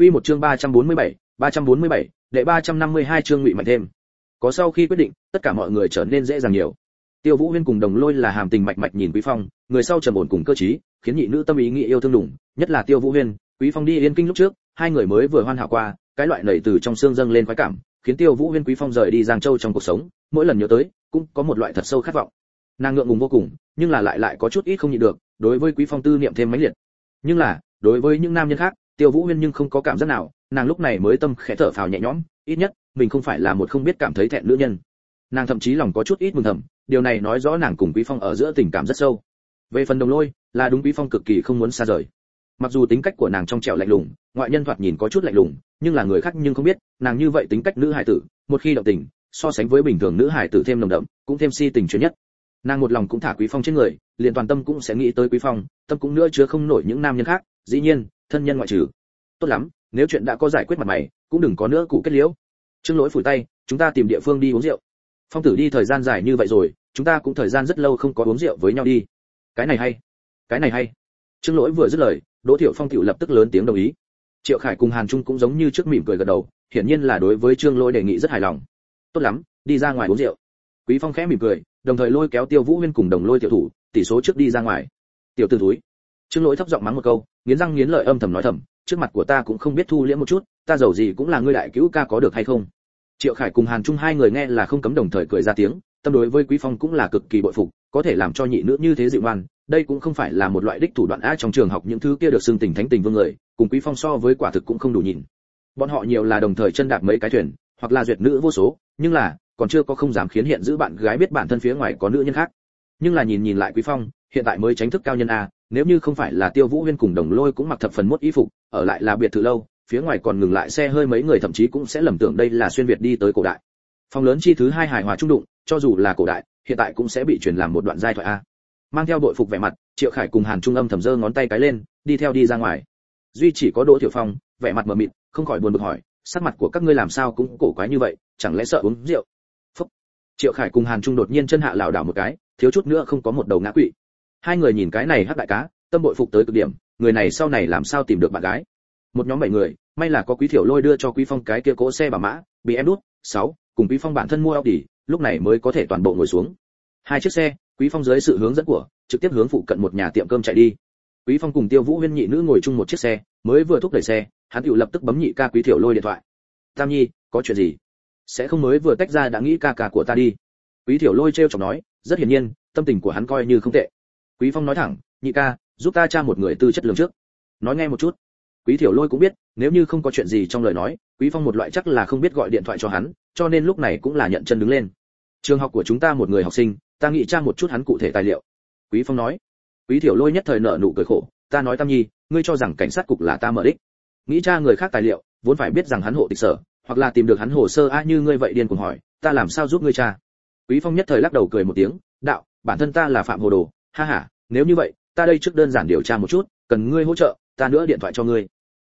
Quy một chương 347, 347, đệ 352 chương ngụy mạnh thêm. Có sau khi quyết định, tất cả mọi người trở nên dễ dàng nhiều. Tiêu Vũ Huyên cùng Đồng Lôi là hàm tình mạch mạch nhìn Quý Phong, người sau trầm ổn cùng cơ trí, khiến nhị nữ tâm ý nghĩ yêu thương đủng, nhất là Tiêu Vũ Huyên, Quý Phong đi yên kinh lúc trước, hai người mới vừa hoan hảo qua, cái loại nảy từ trong xương dâng lên khoái cảm, khiến Tiêu Vũ Huyên Quý Phong rời đi Giang Châu trong cuộc sống, mỗi lần nhớ tới, cũng có một loại thật sâu khát vọng. Nàng ngượng ngùng vô cùng, nhưng là lại lại có chút ít không nhịn được, đối với Quý Phong tư niệm thêm mấy liệt. Nhưng là, đối với những nam nhân khác, Tiêu Vũ Huyên nhưng không có cảm giác nào, nàng lúc này mới tâm khẽ thở phào nhẹ nhõm, ít nhất, mình không phải là một không biết cảm thấy thẹn nữ nhân. Nàng thậm chí lòng có chút ít mừng thầm, điều này nói rõ nàng cùng Quý Phong ở giữa tình cảm rất sâu. Về phần Đồng Lôi, là đúng Quý Phong cực kỳ không muốn xa rời. Mặc dù tính cách của nàng trong trẻo lạnh lùng, ngoại nhân thoạt nhìn có chút lạnh lùng, nhưng là người khác nhưng không biết, nàng như vậy tính cách nữ hài tử, một khi động tình, so sánh với bình thường nữ hài tử thêm nồng đậm, cũng thêm si tình chuyên nhất. Nàng một lòng cũng thả Quý Phong trên người, liền toàn tâm cũng sẽ nghĩ tới Quý Phong, tâm cũng nữa chứa không nổi những nam nhân khác, dĩ nhiên, thân nhân ngoại trừ. Tốt lắm, nếu chuyện đã có giải quyết mặt mày, cũng đừng có nữa cụ kết liễu. Trương Lỗi phủi tay, chúng ta tìm địa phương đi uống rượu. Phong tử đi thời gian dài như vậy rồi, chúng ta cũng thời gian rất lâu không có uống rượu với nhau đi. Cái này hay, cái này hay. Trương Lỗi vừa dứt lời, Đỗ Thiệu Phong tiểu lập tức lớn tiếng đồng ý. Triệu Khải cùng Hàn Trung cũng giống như trước mỉm cười gật đầu, hiển nhiên là đối với Trương Lỗi đề nghị rất hài lòng. Tốt lắm, đi ra ngoài uống rượu. Quý Phong khẽ mỉm cười, đồng thời lôi kéo Tiêu Vũ Huyên cùng đồng lôi tiểu thủ, tỷ số trước đi ra ngoài. Tiểu tử túi. Trương Lỗi thấp giọng mắng một câu, nghiến răng nghiến lợi âm thầm nói thầm, trước mặt của ta cũng không biết thu liễm một chút, ta giàu gì cũng là ngươi đại cứu ca có được hay không? Triệu Khải cùng Hàn Trung hai người nghe là không cấm đồng thời cười ra tiếng, tâm đối với Quý Phong cũng là cực kỳ bội phục, có thể làm cho nhị nữ như thế dịu ngoan, đây cũng không phải là một loại đích thủ đoạn á trong trường học những thứ kia được xưng tình thánh tình vương người, cùng Quý Phong so với quả thực cũng không đủ nhìn. Bọn họ nhiều là đồng thời chân đạp mấy cái thuyền, hoặc là duyệt nữ vô số, nhưng là còn chưa có không dám khiến hiện giữ bạn gái biết bản thân phía ngoài có nữ nhân khác. Nhưng là nhìn nhìn lại Quý Phong, hiện tại mới tránh thức cao nhân a, nếu như không phải là Tiêu Vũ Huyên cùng Đồng Lôi cũng mặc thập phần mốt y phục, ở lại là biệt thự lâu, phía ngoài còn ngừng lại xe hơi mấy người thậm chí cũng sẽ lầm tưởng đây là xuyên việt đi tới cổ đại. Phòng lớn chi thứ hai hài hòa trung đụng, cho dù là cổ đại, hiện tại cũng sẽ bị truyền làm một đoạn giai thoại a. Mang theo đội phục vẻ mặt, Triệu Khải cùng Hàn Trung Âm thầm giơ ngón tay cái lên, đi theo đi ra ngoài. Duy chỉ có Đỗ Tiểu Phong, vẻ mặt mờ mịt, không khỏi buồn bực hỏi, sắc mặt của các ngươi làm sao cũng cổ quái như vậy, chẳng lẽ sợ uống rượu? Phúc. Triệu Khải cùng Hàn Trung đột nhiên chân hạ lảo đảo một cái, thiếu chút nữa không có một đầu ngã quỵ. Hai người nhìn cái này hắc đại cá, tâm bội phục tới cực điểm, người này sau này làm sao tìm được bạn gái? Một nhóm bảy người, may là có Quý Thiểu Lôi đưa cho Quý Phong cái kia cỗ xe bà mã, bị em đút, sáu, cùng Quý Phong bản thân mua Audi, lúc này mới có thể toàn bộ ngồi xuống. Hai chiếc xe, Quý Phong dưới sự hướng dẫn của, trực tiếp hướng phụ cận một nhà tiệm cơm chạy đi. Quý Phong cùng Tiêu Vũ Huyên nhị nữ ngồi chung một chiếc xe, mới vừa thúc đẩy xe, hắn tự lập tức bấm nhị ca Quý Thiểu Lôi điện thoại. "Tam Nhi, có chuyện gì?" "Sẽ không mới vừa tách ra đã nghĩ ca ca của ta đi." Quý Thiểu Lôi trêu chọc nói, rất hiển nhiên, tâm tình của hắn coi như không tệ. Quý Phong nói thẳng, "Nhị ca, giúp ta tra một người tư chất lượng trước." Nói nghe một chút. Quý Thiểu Lôi cũng biết, nếu như không có chuyện gì trong lời nói, Quý Phong một loại chắc là không biết gọi điện thoại cho hắn, cho nên lúc này cũng là nhận chân đứng lên. Trường học của chúng ta một người học sinh, ta nghĩ tra một chút hắn cụ thể tài liệu. Quý Phong nói. Quý Thiểu Lôi nhất thời nở nụ cười khổ, ta nói Tam Nhi, ngươi cho rằng cảnh sát cục là ta mở đích. Nghĩ tra người khác tài liệu, vốn phải biết rằng hắn hộ tịch sở, hoặc là tìm được hắn hồ sơ a như ngươi vậy điên cuồng hỏi, ta làm sao giúp ngươi tra? Quý Phong nhất thời lắc đầu cười một tiếng, đạo, bản thân ta là phạm hồ đồ, ha ha, nếu như vậy, ta đây trước đơn giản điều tra một chút, cần ngươi hỗ trợ, ta nữa điện thoại cho ngươi.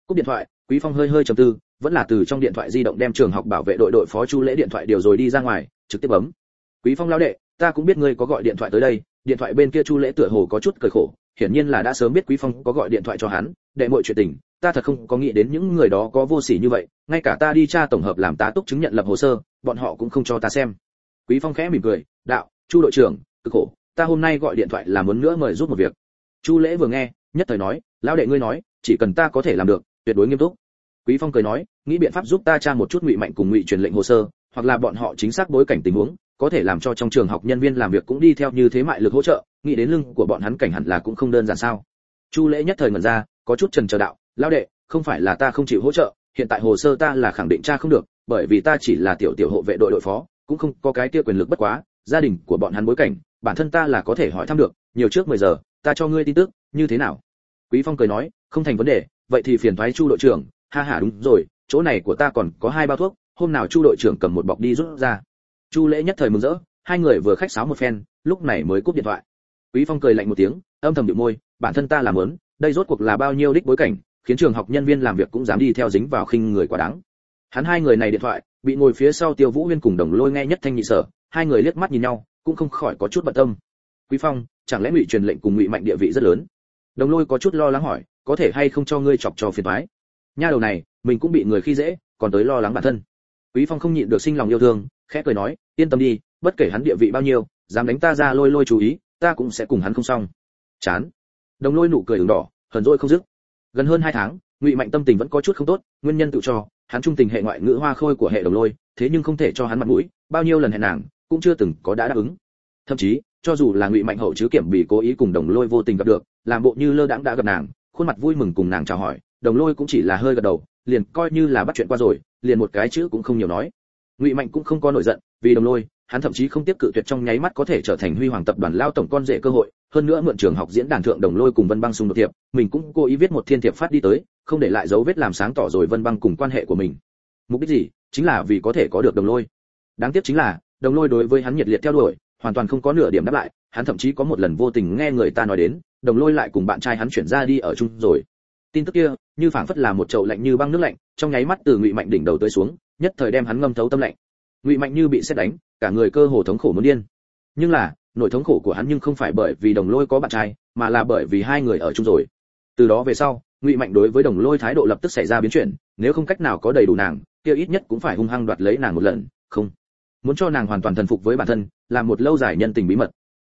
Cúp điện thoại, Quý Phong hơi hơi trầm tư, vẫn là từ trong điện thoại di động đem trường học bảo vệ đội đội phó Chu Lễ điện thoại điều rồi đi ra ngoài, trực tiếp bấm. Quý Phong lao đệ, ta cũng biết ngươi có gọi điện thoại tới đây, điện thoại bên kia Chu Lễ tựa hồ có chút cười khổ, hiển nhiên là đã sớm biết Quý Phong có gọi điện thoại cho hắn, đệ mọi chuyện tình, ta thật không có nghĩ đến những người đó có vô sỉ như vậy, ngay cả ta đi tra tổng hợp làm tá túc chứng nhận lập hồ sơ, bọn họ cũng không cho ta xem. Quý Phong khẽ mỉm cười, đạo, Chu đội trưởng, cực khổ, ta hôm nay gọi điện thoại là muốn nữa mời giúp một việc. Chu Lễ vừa nghe, nhất thời nói, lão đệ ngươi nói, chỉ cần ta có thể làm được, tuyệt đối nghiêm túc. Quý Phong cười nói, nghĩ biện pháp giúp ta tra một chút ngụy mạnh cùng ngụy truyền lệnh hồ sơ, hoặc là bọn họ chính xác bối cảnh tình huống, có thể làm cho trong trường học nhân viên làm việc cũng đi theo như thế mại lực hỗ trợ, nghĩ đến lưng của bọn hắn cảnh hẳn là cũng không đơn giản sao. Chu Lễ nhất thời ngẩn ra, có chút trần chờ đạo, lão đệ, không phải là ta không chịu hỗ trợ, hiện tại hồ sơ ta là khẳng định tra không được, bởi vì ta chỉ là tiểu tiểu hộ vệ đội đội phó, cũng không có cái kia quyền lực bất quá, gia đình của bọn hắn bối cảnh, bản thân ta là có thể hỏi thăm được, nhiều trước 10 giờ, ta cho ngươi tin tức, như thế nào? Quý Phong cười nói, không thành vấn đề, vậy thì phiền thoái Chu đội trưởng, ha ha đúng rồi, chỗ này của ta còn có hai bao thuốc, hôm nào Chu đội trưởng cầm một bọc đi rút ra. Chu Lễ nhất thời mừng rỡ, hai người vừa khách sáo một phen, lúc này mới cúp điện thoại. Quý Phong cười lạnh một tiếng, âm thầm nhíu môi, bản thân ta làm muốn, đây rốt cuộc là bao nhiêu đích bối cảnh, khiến trường học nhân viên làm việc cũng dám đi theo dính vào khinh người quá đáng. Hắn hai người này điện thoại, bị ngồi phía sau Tiêu Vũ Huyên cùng Đồng Lôi nghe nhất thanh nhị sở, hai người liếc mắt nhìn nhau, cũng không khỏi có chút bận tâm. Quý Phong, chẳng lẽ ngụy truyền lệnh cùng ngụy mạnh địa vị rất lớn? Đồng Lôi có chút lo lắng hỏi, có thể hay không cho ngươi chọc cho phiền toái? nha đầu này mình cũng bị người khi dễ còn tới lo lắng bản thân quý phong không nhịn được sinh lòng yêu thương khẽ cười nói yên tâm đi bất kể hắn địa vị bao nhiêu dám đánh ta ra lôi lôi chú ý ta cũng sẽ cùng hắn không xong chán đồng lôi nụ cười ửng đỏ hờn dỗi không dứt gần hơn hai tháng ngụy mạnh tâm tình vẫn có chút không tốt nguyên nhân tự cho hắn trung tình hệ ngoại ngữ hoa khôi của hệ đồng lôi thế nhưng không thể cho hắn mặt mũi bao nhiêu lần hẹn nàng cũng chưa từng có đã đáp ứng. Thậm chí, cho dù là ngụy mạnh hậu chứ kiểm bị cố ý cùng đồng lôi vô tình gặp được, làm bộ như lơ đãng đã gặp nàng, khuôn mặt vui mừng cùng nàng chào hỏi, đồng lôi cũng chỉ là hơi gật đầu, liền coi như là bắt chuyện qua rồi, liền một cái chữ cũng không nhiều nói. Ngụy mạnh cũng không có nổi giận, vì đồng lôi, hắn thậm chí không tiếp cự tuyệt trong nháy mắt có thể trở thành huy hoàng tập đoàn lao tổng con rể cơ hội, hơn nữa mượn trường học diễn đàn thượng đồng lôi cùng vân băng xung đột thiệp, mình cũng cố ý viết một thiên thiệp phát đi tới, không để lại dấu vết làm sáng tỏ rồi vân băng cùng quan hệ của mình. Mục đích gì? Chính là vì có thể có được đồng lôi. Đáng tiếc chính là đồng lôi đối với hắn nhiệt liệt theo đuổi, hoàn toàn không có nửa điểm đáp lại, hắn thậm chí có một lần vô tình nghe người ta nói đến, đồng lôi lại cùng bạn trai hắn chuyển ra đi ở chung rồi. Tin tức kia, như phảng phất là một chậu lạnh như băng nước lạnh, trong nháy mắt từ ngụy mạnh đỉnh đầu tới xuống, nhất thời đem hắn ngâm thấu tâm lạnh. Ngụy mạnh như bị xét đánh, cả người cơ hồ thống khổ muốn điên. Nhưng là, nỗi thống khổ của hắn nhưng không phải bởi vì đồng lôi có bạn trai, mà là bởi vì hai người ở chung rồi. Từ đó về sau, ngụy mạnh đối với đồng lôi thái độ lập tức xảy ra biến chuyển, nếu không cách nào có đầy đủ nàng, kia ít nhất cũng phải hung hăng đoạt lấy nàng một lần, không muốn cho nàng hoàn toàn thần phục với bản thân, là một lâu dài nhân tình bí mật.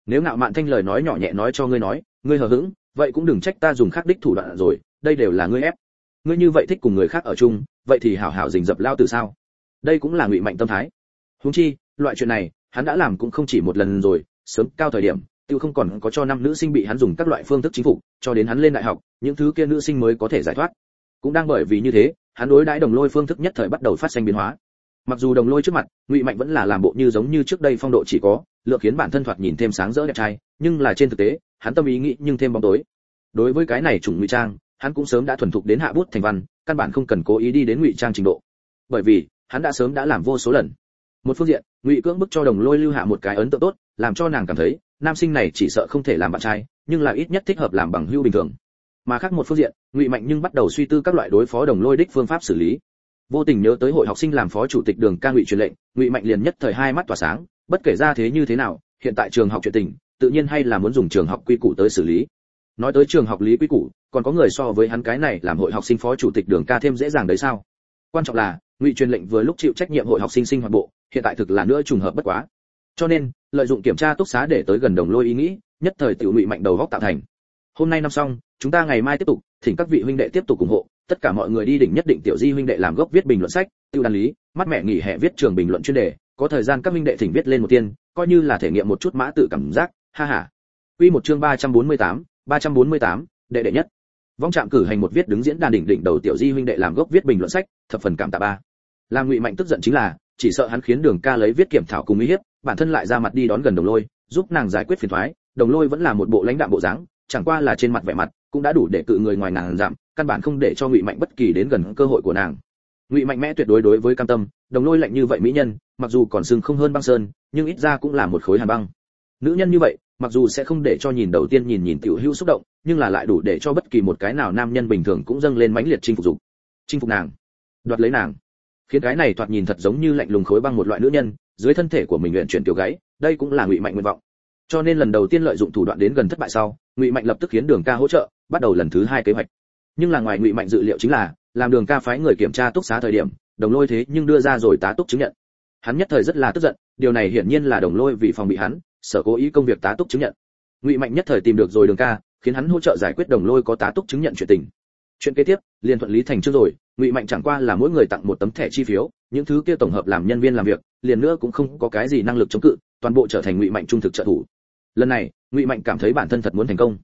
Nếu ngạo mạn thanh lời nói nhỏ nhẹ nói cho ngươi nói, ngươi hờ hững, vậy cũng đừng trách ta dùng khắc đích thủ đoạn rồi, đây đều là ngươi ép. Ngươi như vậy thích cùng người khác ở chung, vậy thì hảo hảo rình dập lao từ sao? Đây cũng là ngụy mạnh tâm thái. Huống chi, loại chuyện này, hắn đã làm cũng không chỉ một lần rồi, sớm cao thời điểm, tiêu không còn có cho năm nữ sinh bị hắn dùng các loại phương thức chính phủ cho đến hắn lên đại học, những thứ kia nữ sinh mới có thể giải thoát. Cũng đang bởi vì như thế, hắn đối đãi đồng lôi phương thức nhất thời bắt đầu phát sinh biến hóa mặc dù đồng lôi trước mặt, ngụy mạnh vẫn là làm bộ như giống như trước đây phong độ chỉ có lượng khiến bản thân thoạt nhìn thêm sáng rỡ đẹp trai, nhưng là trên thực tế, hắn tâm ý nghĩ nhưng thêm bóng tối. Đối với cái này chủng ngụy trang, hắn cũng sớm đã thuần thục đến hạ bút thành văn, căn bản không cần cố ý đi đến ngụy trang trình độ. Bởi vì, hắn đã sớm đã làm vô số lần. Một phương diện, ngụy cưỡng bức cho đồng lôi lưu hạ một cái ấn tượng tốt, làm cho nàng cảm thấy, nam sinh này chỉ sợ không thể làm bạn trai, nhưng là ít nhất thích hợp làm bằng hưu bình thường. Mà khác một phương diện, ngụy mạnh nhưng bắt đầu suy tư các loại đối phó đồng lôi đích phương pháp xử lý vô tình nhớ tới hội học sinh làm phó chủ tịch đường ca ngụy truyền lệnh, ngụy mạnh liền nhất thời hai mắt tỏa sáng, bất kể ra thế như thế nào, hiện tại trường học chuyện tình, tự nhiên hay là muốn dùng trường học quy củ tới xử lý. Nói tới trường học lý quy củ, còn có người so với hắn cái này làm hội học sinh phó chủ tịch đường ca thêm dễ dàng đấy sao? Quan trọng là, ngụy truyền lệnh vừa lúc chịu trách nhiệm hội học sinh sinh hoạt bộ, hiện tại thực là nữa trùng hợp bất quá. Cho nên, lợi dụng kiểm tra túc xá để tới gần đồng lôi ý nghĩ, nhất thời tiểu ngụy mạnh đầu góc tạo thành. Hôm nay năm xong, chúng ta ngày mai tiếp tục, thỉnh các vị huynh đệ tiếp tục ủng hộ tất cả mọi người đi đỉnh nhất định tiểu di huynh đệ làm gốc viết bình luận sách tiêu đan lý mắt mẹ nghỉ hè viết trường bình luận chuyên đề có thời gian các huynh đệ thỉnh viết lên một tiên coi như là thể nghiệm một chút mã tự cảm giác ha ha. Quy một chương 348, 348, đệ đệ nhất. Vong trạm cử hành một viết đứng diễn đàn đỉnh đỉnh đầu tiểu di huynh đệ làm gốc viết bình luận sách thập phần cảm tạ ba. Làm ngụy mạnh tức giận chính là chỉ sợ hắn khiến đường ca lấy viết kiểm thảo cùng uy hiếp bản thân lại ra mặt đi đón gần đồng lôi giúp nàng giải quyết phiền toái đồng lôi vẫn là một bộ lãnh đạm bộ dáng chẳng qua là trên mặt vẻ mặt cũng đã đủ để cự người ngoài nàng giảm căn bản không để cho ngụy mạnh bất kỳ đến gần cơ hội của nàng. Ngụy mạnh mẽ tuyệt đối đối với cam tâm, đồng lôi lạnh như vậy mỹ nhân, mặc dù còn sưng không hơn băng sơn, nhưng ít ra cũng là một khối hàn băng. Nữ nhân như vậy, mặc dù sẽ không để cho nhìn đầu tiên nhìn nhìn tiểu hữu xúc động, nhưng là lại đủ để cho bất kỳ một cái nào nam nhân bình thường cũng dâng lên mãnh liệt chinh phục dục, chinh phục nàng, đoạt lấy nàng. Khiến cái này thoạt nhìn thật giống như lạnh lùng khối băng một loại nữ nhân, dưới thân thể của mình nguyện chuyển tiểu gáy đây cũng là ngụy mạnh nguyện vọng cho nên lần đầu tiên lợi dụng thủ đoạn đến gần thất bại sau, ngụy mạnh lập tức khiến đường ca hỗ trợ, bắt đầu lần thứ hai kế hoạch. Nhưng là ngoài ngụy mạnh dự liệu chính là, làm đường ca phái người kiểm tra túc xá thời điểm, đồng lôi thế nhưng đưa ra rồi tá túc chứng nhận. Hắn nhất thời rất là tức giận, điều này hiển nhiên là đồng lôi vì phòng bị hắn, sở cố ý công việc tá túc chứng nhận. Ngụy mạnh nhất thời tìm được rồi đường ca, khiến hắn hỗ trợ giải quyết đồng lôi có tá túc chứng nhận chuyện tình. Chuyện kế tiếp, liền thuận lý thành trước rồi, ngụy mạnh chẳng qua là mỗi người tặng một tấm thẻ chi phiếu, những thứ kia tổng hợp làm nhân viên làm việc, liền nữa cũng không có cái gì năng lực chống cự, toàn bộ trở thành ngụy mạnh trung thực trợ thủ lần này, ngụy mạnh cảm thấy bản thân thật muốn thành công.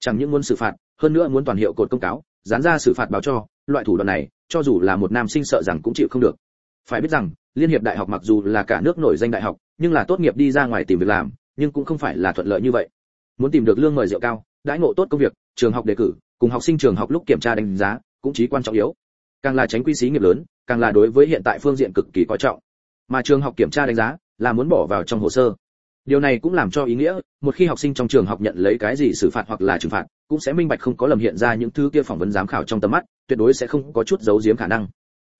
Chẳng những muốn xử phạt, hơn nữa muốn toàn hiệu cột công cáo, dán ra xử phạt báo cho, loại thủ đoạn này, cho dù là một nam sinh sợ rằng cũng chịu không được. Phải biết rằng, liên hiệp đại học mặc dù là cả nước nổi danh đại học, nhưng là tốt nghiệp đi ra ngoài tìm việc làm, nhưng cũng không phải là thuận lợi như vậy. Muốn tìm được lương mời rượu cao, đãi ngộ tốt công việc, trường học đề cử, cùng học sinh trường học lúc kiểm tra đánh giá, cũng chí quan trọng yếu. Càng là tránh quy xí nghiệp lớn, càng là đối với hiện tại phương diện cực kỳ coi trọng. Mà trường học kiểm tra đánh giá, là muốn bỏ vào trong hồ sơ điều này cũng làm cho ý nghĩa, một khi học sinh trong trường học nhận lấy cái gì xử phạt hoặc là trừng phạt, cũng sẽ minh bạch không có lầm hiện ra những thứ kia phỏng vấn giám khảo trong tầm mắt, tuyệt đối sẽ không có chút giấu giếm khả năng.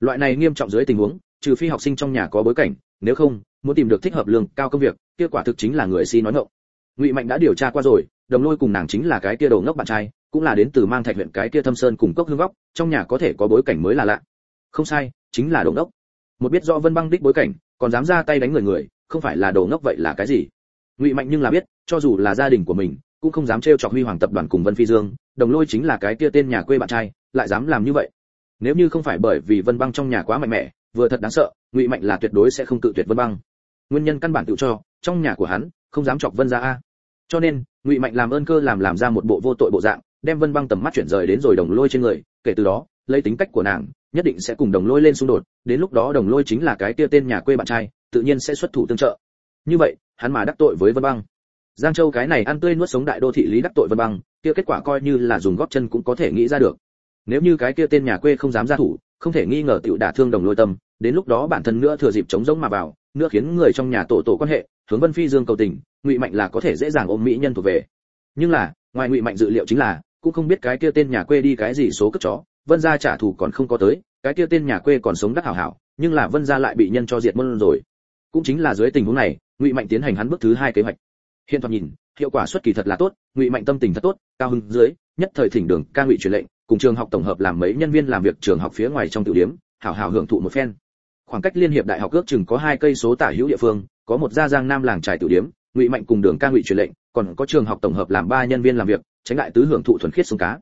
Loại này nghiêm trọng dưới tình huống, trừ phi học sinh trong nhà có bối cảnh, nếu không, muốn tìm được thích hợp lương, cao công việc kết quả thực chính là người si nói ngọng. Ngụy mạnh đã điều tra qua rồi, đồng lôi cùng nàng chính là cái kia đầu ngốc bạn trai, cũng là đến từ mang thạch huyện cái kia thâm sơn cùng cốc hương góc, trong nhà có thể có bối cảnh mới là lạ. Không sai, chính là đồ ngốc. Một biết rõ vân băng đích bối cảnh, còn dám ra tay đánh người người, không phải là đồ ngốc vậy là cái gì? Ngụy mạnh nhưng là biết, cho dù là gia đình của mình, cũng không dám trêu chọc huy hoàng tập đoàn cùng vân phi dương, đồng lôi chính là cái kia tên nhà quê bạn trai, lại dám làm như vậy. Nếu như không phải bởi vì vân băng trong nhà quá mạnh mẽ, vừa thật đáng sợ, ngụy mạnh là tuyệt đối sẽ không tự tuyệt vân băng. Nguyên nhân căn bản tự cho, trong nhà của hắn, không dám chọc vân ra a. Cho nên, ngụy mạnh làm ơn cơ làm làm ra một bộ vô tội bộ dạng, đem vân băng tầm mắt chuyển rời đến rồi đồng lôi trên người, kể từ đó, lấy tính cách của nàng, nhất định sẽ cùng đồng lôi lên xung đột, đến lúc đó đồng lôi chính là cái kia tên nhà quê bạn trai, tự nhiên sẽ xuất thủ tương trợ. Như vậy hắn mà đắc tội với vân băng. Giang châu cái này ăn tươi nuốt sống đại đô thị lý đắc tội vân băng, kia kết quả coi như là dùng góp chân cũng có thể nghĩ ra được. Nếu như cái kia tên nhà quê không dám ra thủ, không thể nghi ngờ tiểu đả thương đồng lôi tâm, đến lúc đó bản thân nữa thừa dịp chống giống mà vào, nữa khiến người trong nhà tổ tổ quan hệ, hướng vân phi dương cầu tình, ngụy mạnh là có thể dễ dàng ôm mỹ nhân thuộc về. Nhưng là, ngoài ngụy mạnh dự liệu chính là, cũng không biết cái kia tên nhà quê đi cái gì số cất chó, vân gia trả thù còn không có tới, cái kia tên nhà quê còn sống đắc hảo hảo, nhưng là vân gia lại bị nhân cho diệt môn rồi cũng chính là dưới tình huống này, ngụy mạnh tiến hành hắn bước thứ hai kế hoạch. Hiện thoạt nhìn, hiệu quả xuất kỳ thật là tốt, ngụy mạnh tâm tình thật tốt, cao hưng dưới, nhất thời thỉnh đường ca ngụy truyền lệnh, cùng trường học tổng hợp làm mấy nhân viên làm việc trường học phía ngoài trong tiểu điểm, hảo hảo hưởng thụ một phen. Khoảng cách liên hiệp đại học ước chừng có hai cây số tả hữu địa phương, có một gia giang nam làng trải tiểu điểm, ngụy mạnh cùng đường ca ngụy truyền lệnh, còn có trường học tổng hợp làm ba nhân viên làm việc, tránh lại tứ hưởng thụ thuần khiết sông cá.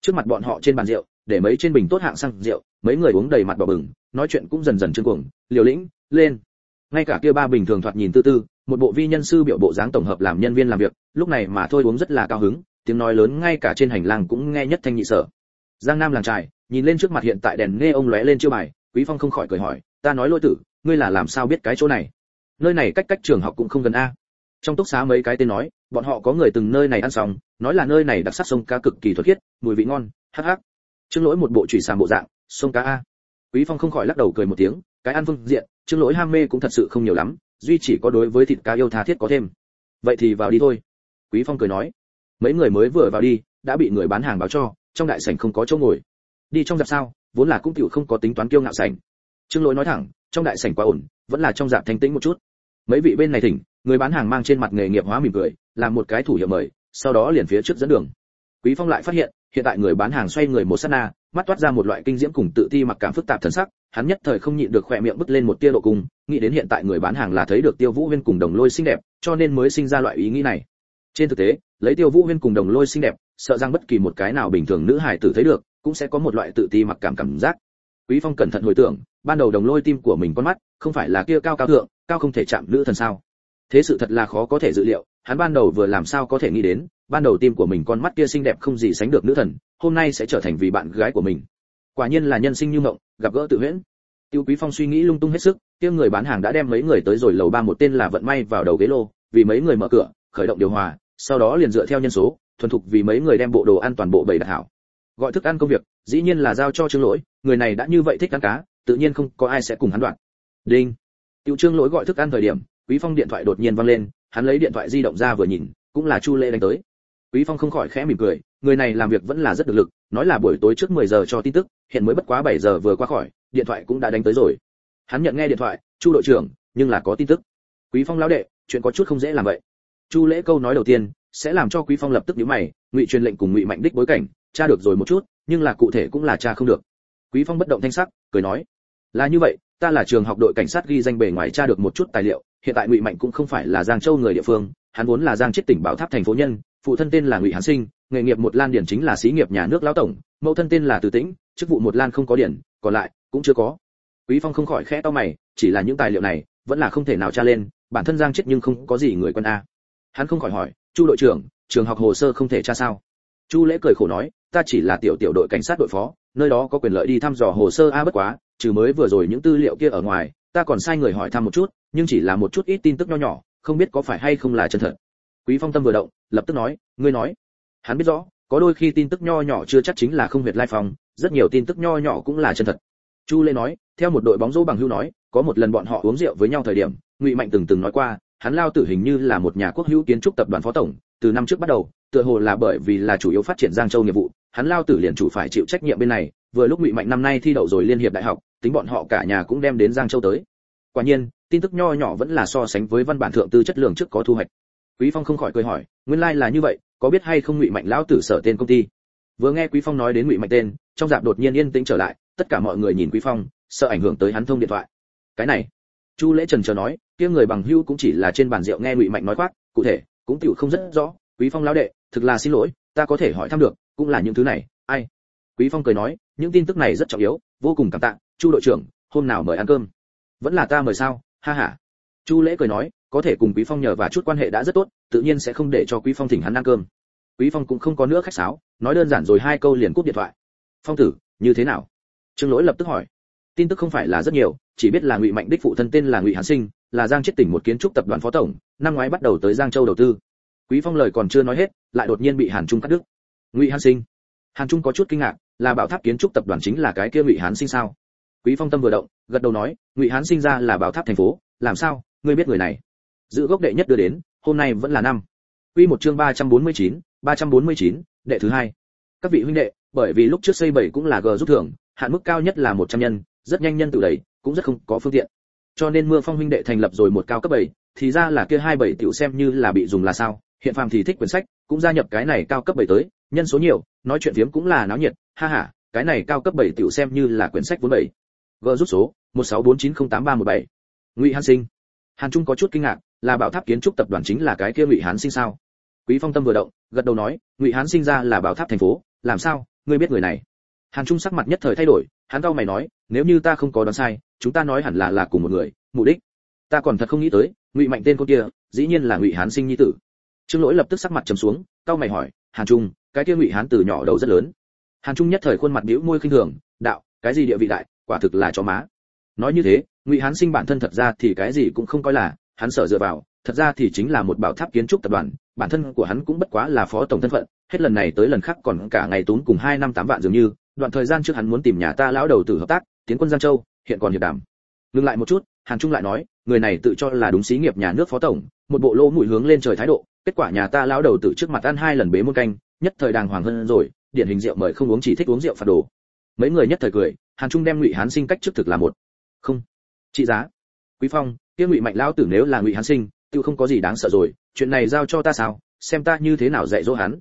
Trước mặt bọn họ trên bàn rượu, để mấy trên bình tốt hạng xăng rượu, mấy người uống đầy mặt đỏ bừng, nói chuyện cũng dần dần trương cuồng, liều lĩnh, lên ngay cả kia ba bình thường thoạt nhìn tư tư, một bộ vi nhân sư biểu bộ dáng tổng hợp làm nhân viên làm việc, lúc này mà thôi uống rất là cao hứng, tiếng nói lớn ngay cả trên hành lang cũng nghe nhất thanh nhị sở. Giang nam làng trài nhìn lên trước mặt hiện tại đèn nghe ông lóe lên chiêu bài, quý phong không khỏi cười hỏi, ta nói lỗi tử, ngươi là làm sao biết cái chỗ này? Nơi này cách cách trường học cũng không gần a. Trong túc xá mấy cái tên nói, bọn họ có người từng nơi này ăn xong, nói là nơi này đặc sắc sông cá cực kỳ thuật khiết, mùi vị ngon, hắc hắc. Trước lỗi một bộ chủy sàm bộ dạng, sông cá a. Quý phong không khỏi lắc đầu cười một tiếng, cái ăn phương diện trương lỗi ham mê cũng thật sự không nhiều lắm, duy chỉ có đối với thịt cá yêu tha thiết có thêm. Vậy thì vào đi thôi. Quý phong cười nói. Mấy người mới vừa vào đi, đã bị người bán hàng báo cho, trong đại sảnh không có chỗ ngồi. Đi trong dạp sao, vốn là cũng tiểu không có tính toán kiêu ngạo sảnh. Trương lỗi nói thẳng, trong đại sảnh quá ổn, vẫn là trong dạp thanh tĩnh một chút. Mấy vị bên này thỉnh, người bán hàng mang trên mặt nghề nghiệp hóa mỉm cười, làm một cái thủ hiệu mời, sau đó liền phía trước dẫn đường. Quý phong lại phát hiện hiện tại người bán hàng xoay người một sát na mắt toát ra một loại kinh diễm cùng tự ti mặc cảm phức tạp thần sắc hắn nhất thời không nhịn được khỏe miệng bứt lên một tia độ cùng, nghĩ đến hiện tại người bán hàng là thấy được tiêu vũ huyên cùng đồng lôi xinh đẹp cho nên mới sinh ra loại ý nghĩ này. Trên thực tế lấy tiêu vũ huyên cùng đồng lôi xinh đẹp sợ rằng bất kỳ một cái nào bình thường nữ hải tử thấy được cũng sẽ có một loại tự ti mặc cảm cảm giác. Quý phong cẩn thận hồi tưởng ban đầu đồng lôi tim của mình con mắt không phải là kia cao cao thượng cao không thể chạm nữ thần sao. Thế sự thật là khó có thể dự liệu hắn ban đầu vừa làm sao có thể nghĩ đến, ban đầu tim của mình con mắt kia xinh đẹp không gì sánh được nữ thần, hôm nay sẽ trở thành vì bạn gái của mình. Quả nhiên là nhân sinh như mộng, gặp gỡ tự huyễn. Tiêu quý phong suy nghĩ lung tung hết sức, kia người bán hàng đã đem mấy người tới rồi lầu ba một tên là vận may vào đầu ghế lô, vì mấy người mở cửa, khởi động điều hòa, sau đó liền dựa theo nhân số, thuần thục vì mấy người đem bộ đồ ăn toàn bộ bày đặt hảo. Gọi thức ăn công việc, dĩ nhiên là giao cho trương lỗi, người này đã như vậy thích ăn cá, tự nhiên không có ai sẽ cùng hắn đoạn. Đinh. Tiêu trương lỗi gọi thức ăn thời điểm quý phong điện thoại đột nhiên vang lên, hắn lấy điện thoại di động ra vừa nhìn, cũng là chu lễ đánh tới. Quý phong không khỏi khẽ mỉm cười, người này làm việc vẫn là rất được lực, nói là buổi tối trước 10 giờ cho tin tức, hiện mới bất quá 7 giờ vừa qua khỏi, điện thoại cũng đã đánh tới rồi. Hắn nhận nghe điện thoại, chu đội trưởng, nhưng là có tin tức. Quý phong lão đệ, chuyện có chút không dễ làm vậy. Chu lễ câu nói đầu tiên, sẽ làm cho quý phong lập tức nhíu mày, ngụy truyền lệnh cùng ngụy mạnh đích bối cảnh, tra được rồi một chút, nhưng là cụ thể cũng là tra không được. Quý phong bất động thanh sắc, cười nói, là như vậy, ta là trường học đội cảnh sát ghi danh bề ngoài tra được một chút tài liệu hiện tại ngụy mạnh cũng không phải là giang châu người địa phương, hắn vốn là giang chết tỉnh bảo tháp thành phố nhân, phụ thân tên là ngụy hán sinh, nghề nghiệp một lan điển chính là xí nghiệp nhà nước lão tổng, mẫu thân tên là từ tĩnh, chức vụ một lan không có điển, còn lại cũng chưa có. Quý phong không khỏi khẽ to mày, chỉ là những tài liệu này vẫn là không thể nào tra lên, bản thân giang chết nhưng không có gì người quân a. Hắn không khỏi hỏi, chu đội trưởng, trường học hồ sơ không thể tra sao? Chu lễ cười khổ nói, ta chỉ là tiểu tiểu đội cảnh sát đội phó, nơi đó có quyền lợi đi thăm dò hồ sơ a bất quá, trừ mới vừa rồi những tư liệu kia ở ngoài ta còn sai người hỏi thăm một chút, nhưng chỉ là một chút ít tin tức nho nhỏ, không biết có phải hay không là chân thật. Quý phong tâm vừa động, lập tức nói, ngươi nói. Hắn biết rõ, có đôi khi tin tức nho nhỏ chưa chắc chính là không huyệt lai phong, rất nhiều tin tức nho nhỏ cũng là chân thật. Chu lê nói, theo một đội bóng rổ bằng hưu nói, có một lần bọn họ uống rượu với nhau thời điểm, ngụy mạnh từng từng nói qua, hắn lao tử hình như là một nhà quốc hữu kiến trúc tập đoàn phó tổng, từ năm trước bắt đầu, tựa hồ là bởi vì là chủ yếu phát triển giang châu nghiệp vụ, hắn lao tử liền chủ phải chịu trách nhiệm bên này, vừa lúc ngụy mạnh năm nay thi đậu rồi liên hiệp đại học tính bọn họ cả nhà cũng đem đến giang châu tới. Quả nhiên, tin tức nho nhỏ vẫn là so sánh với văn bản thượng tư chất lượng trước có thu hoạch. Quý phong không khỏi cười hỏi, nguyên lai like là như vậy, có biết hay không ngụy mạnh lão tử sở tên công ty? Vừa nghe quý phong nói đến ngụy mạnh tên, trong dạp đột nhiên yên tĩnh trở lại, tất cả mọi người nhìn quý phong, sợ ảnh hưởng tới hắn thông điện thoại. Cái này, chu lễ trần chờ nói, kia người bằng hưu cũng chỉ là trên bàn rượu nghe ngụy mạnh nói khoác, cụ thể, cũng tiểu không rất rõ. Quý phong lão đệ, thực là xin lỗi, ta có thể hỏi thăm được, cũng là những thứ này, ai? Quý phong cười nói, những tin tức này rất trọng yếu, vô cùng cảm tạ chu đội trưởng, hôm nào mời ăn cơm? Vẫn là ta mời sao? Ha ha. Chu lễ cười nói, có thể cùng quý phong nhờ và chút quan hệ đã rất tốt, tự nhiên sẽ không để cho quý phong thỉnh hắn ăn cơm. Quý phong cũng không có nữa khách sáo, nói đơn giản rồi hai câu liền cúp điện thoại. Phong tử, như thế nào? Trương lỗi lập tức hỏi. Tin tức không phải là rất nhiều, chỉ biết là ngụy mạnh đích phụ thân tên là ngụy hán sinh, là giang chết tỉnh một kiến trúc tập đoàn phó tổng, năm ngoái bắt đầu tới giang châu đầu tư. Quý phong lời còn chưa nói hết, lại đột nhiên bị hàn trung cắt đứt. Ngụy hán sinh. Hàn trung có chút kinh ngạc, là bảo tháp kiến trúc tập đoàn chính là cái kia ngụy hán sinh sao? Quý phong tâm vừa động gật đầu nói ngụy hán sinh ra là bảo tháp thành phố làm sao? Ngươi biết người này? Giữ gốc đệ nhất đưa đến hôm nay vẫn là năm. Quy một chương 349, 349, đệ thứ hai. Các vị huynh đệ bởi vì lúc trước xây bảy cũng là g rút thưởng hạn mức cao nhất là 100 nhân rất nhanh nhân tự đẩy cũng rất không có phương tiện. Cho nên mưa phong huynh đệ thành lập rồi một cao cấp bảy thì ra là kia hai bảy tiểu xem như là bị dùng là sao. Hiện phàm thì thích quyển sách cũng gia nhập cái này cao cấp bảy tới nhân số nhiều nói chuyện phiếm cũng là náo nhiệt ha ha cái này cao cấp bảy tiểu xem như là quyển sách vốn bảy g rút số 1649083317 ngụy hán sinh. Hàn trung có chút kinh ngạc, là bảo tháp kiến trúc tập đoàn chính là cái kia ngụy hán sinh sao? Quý phong tâm vừa động, gật đầu nói, ngụy hán sinh ra là bảo tháp thành phố, làm sao, ngươi biết người này? Hàn trung sắc mặt nhất thời thay đổi, hắn cau mày nói, nếu như ta không có đoán sai, chúng ta nói hẳn là là cùng một người, mục đích. Ta còn thật không nghĩ tới, ngụy mạnh tên con kia, dĩ nhiên là ngụy hán sinh nhi tử. Trương lỗi lập tức sắc mặt trầm xuống, cau mày hỏi, hàn trung, cái kia ngụy hán từ nhỏ đầu rất lớn. Hàn trung nhất thời khuôn mặt bĩu môi khinh thường, đạo, cái gì địa vị đại quả thực là chó má. Nói như thế, ngụy hán sinh bản thân thật ra thì cái gì cũng không coi là, hắn sở dựa vào, thật ra thì chính là một bảo tháp kiến trúc tập đoàn, bản thân của hắn cũng bất quá là phó tổng thân phận, hết lần này tới lần khác còn cả ngày tốn cùng hai năm tám vạn dường như, đoạn thời gian trước hắn muốn tìm nhà ta lão đầu tử hợp tác, tiến quân giang châu, hiện còn hiệp đàm. Ngừng lại một chút, hàn trung lại nói, người này tự cho là đúng xí nghiệp nhà nước phó tổng, một bộ lỗ mũi hướng lên trời thái độ, kết quả nhà ta lão đầu tử trước mặt ăn hai lần bế muôn canh, nhất thời đàng hoàng hơn rồi, điển hình rượu mời không uống chỉ thích uống rượu phạt đồ mấy người nhất thời cười, hàn trung đem ngụy hán sinh cách trước thực là một. Không. Trị giá. Quý phong, kia ngụy mạnh lão tử nếu là ngụy hán sinh tự không có gì đáng sợ rồi, chuyện này giao cho ta sao? Xem ta như thế nào dạy dỗ hắn.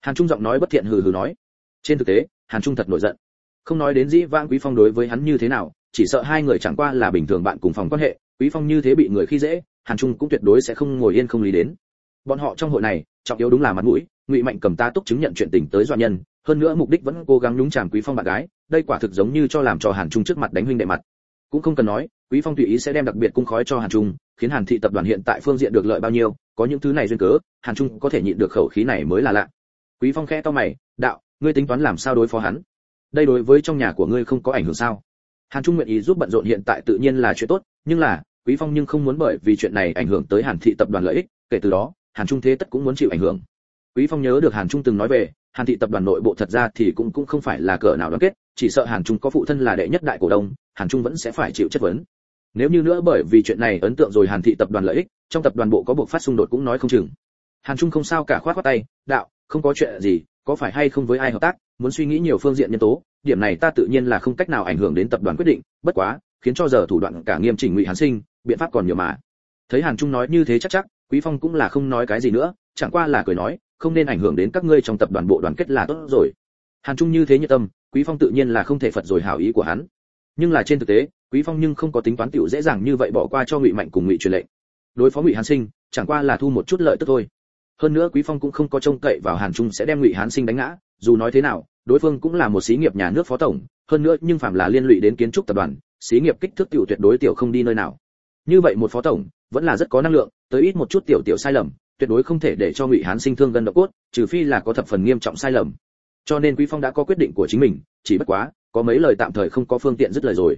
Hàn trung giọng nói bất thiện hừ hừ nói. Trên thực tế, hàn trung thật nổi giận. Không nói đến dĩ vãng quý phong đối với hắn như thế nào, chỉ sợ hai người chẳng qua là bình thường bạn cùng phòng quan hệ, quý phong như thế bị người khi dễ, hàn trung cũng tuyệt đối sẽ không ngồi yên không lý đến bọn họ trong hội này, trọng yếu đúng là mặt mũi, ngụy mạnh cầm ta túc chứng nhận chuyện tình tới doanh nhân, hơn nữa mục đích vẫn cố gắng nhúng chàm quý phong bạn gái, đây quả thực giống như cho làm cho hàn trung trước mặt đánh huynh đệ mặt. Cũng không cần nói, quý phong tùy ý sẽ đem đặc biệt cung khói cho hàn trung, khiến hàn thị tập đoàn hiện tại phương diện được lợi bao nhiêu, có những thứ này duyên cớ, hàn trung có thể nhịn được khẩu khí này mới là lạ. Quý phong khẽ to mày, đạo, ngươi tính toán làm sao đối phó hắn? Đây đối với trong nhà của ngươi không có ảnh hưởng sao? Hàn trung nguyện ý giúp bận rộn hiện tại tự nhiên là chuyện tốt, nhưng là, quý phong nhưng không muốn bởi vì chuyện này ảnh hưởng tới hàn thị tập đoàn lợi ích, kể từ đó hàn trung thế tất cũng muốn chịu ảnh hưởng. Quý phong nhớ được hàn trung từng nói về, hàn thị tập đoàn nội bộ thật ra thì cũng cũng không phải là cỡ nào đoàn kết, chỉ sợ hàn trung có phụ thân là đệ nhất đại cổ đông, hàn trung vẫn sẽ phải chịu chất vấn. Nếu như nữa bởi vì chuyện này ấn tượng rồi hàn thị tập đoàn lợi ích, trong tập đoàn bộ có buộc phát xung đột cũng nói không chừng. Hàn trung không sao cả khoát khoát tay, đạo, không có chuyện gì, có phải hay không với ai hợp tác, muốn suy nghĩ nhiều phương diện nhân tố, điểm này ta tự nhiên là không cách nào ảnh hưởng đến tập đoàn quyết định, bất quá, khiến cho giờ thủ đoạn cả nghiêm chỉnh ngụy hàn sinh, biện pháp còn nhiều mà. Thấy hàn trung nói như thế chắc chắc quý phong cũng là không nói cái gì nữa, chẳng qua là cười nói, không nên ảnh hưởng đến các ngươi trong tập đoàn bộ đoàn kết là tốt rồi. Hàn trung như thế nhiệt tâm, quý phong tự nhiên là không thể phật rồi hảo ý của hắn. Nhưng là trên thực tế, quý phong nhưng không có tính toán tiểu dễ dàng như vậy bỏ qua cho ngụy mạnh cùng ngụy truyền lệnh. Đối phó ngụy hàn sinh, chẳng qua là thu một chút lợi tức thôi. Hơn nữa quý phong cũng không có trông cậy vào hàn trung sẽ đem ngụy hán sinh đánh ngã, dù nói thế nào, đối phương cũng là một xí nghiệp nhà nước phó tổng, hơn nữa nhưng phạm là liên lụy đến kiến trúc tập đoàn, xí nghiệp kích thước tiểu tuyệt đối tiểu không đi nơi nào. Như vậy một phó tổng, vẫn là rất có năng lượng tới ít một chút tiểu tiểu sai lầm, tuyệt đối không thể để cho ngụy hán sinh thương gần độc cốt, trừ phi là có thập phần nghiêm trọng sai lầm. Cho nên quý phong đã có quyết định của chính mình, chỉ bất quá, có mấy lời tạm thời không có phương tiện dứt lời rồi.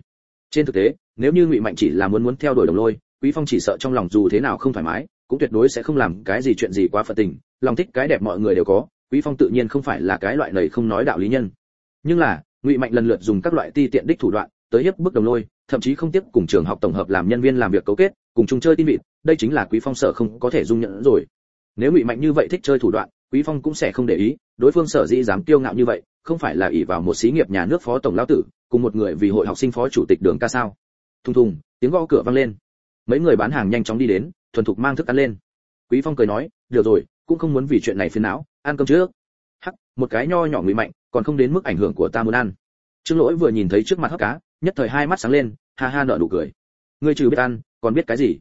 Trên thực tế, nếu như ngụy mạnh chỉ là muốn muốn theo đuổi đồng lôi, quý phong chỉ sợ trong lòng dù thế nào không thoải mái, cũng tuyệt đối sẽ không làm cái gì chuyện gì quá phật tình, lòng thích cái đẹp mọi người đều có, quý phong tự nhiên không phải là cái loại này không nói đạo lý nhân. Nhưng là, ngụy mạnh lần lượt dùng các loại ti tiện đích thủ đoạn, tới hiếp bức đồng lôi thậm chí không tiếp cùng trường học tổng hợp làm nhân viên làm việc cấu kết, cùng chung chơi tin vịt, đây chính là quý phong sở không có thể dung nhận rồi. Nếu ngụy mạnh như vậy thích chơi thủ đoạn, quý phong cũng sẽ không để ý, đối phương sở dĩ dám tiêu ngạo như vậy, không phải là ỷ vào một xí nghiệp nhà nước phó tổng lão tử, cùng một người vì hội học sinh phó chủ tịch đường ca sao. Thùng thùng, tiếng gõ cửa vang lên. Mấy người bán hàng nhanh chóng đi đến, thuần thục mang thức ăn lên. Quý phong cười nói, được rồi, cũng không muốn vì chuyện này phiền não, ăn cơm trước. Hắc, một cái nho nhỏ ngụy mạnh, còn không đến mức ảnh hưởng của ta muốn ăn. Trương lỗi vừa nhìn thấy trước mặt hấp cá, nhất thời hai mắt sáng lên ha ha nở nụ cười. Ngươi trừ biết ăn, còn biết cái gì?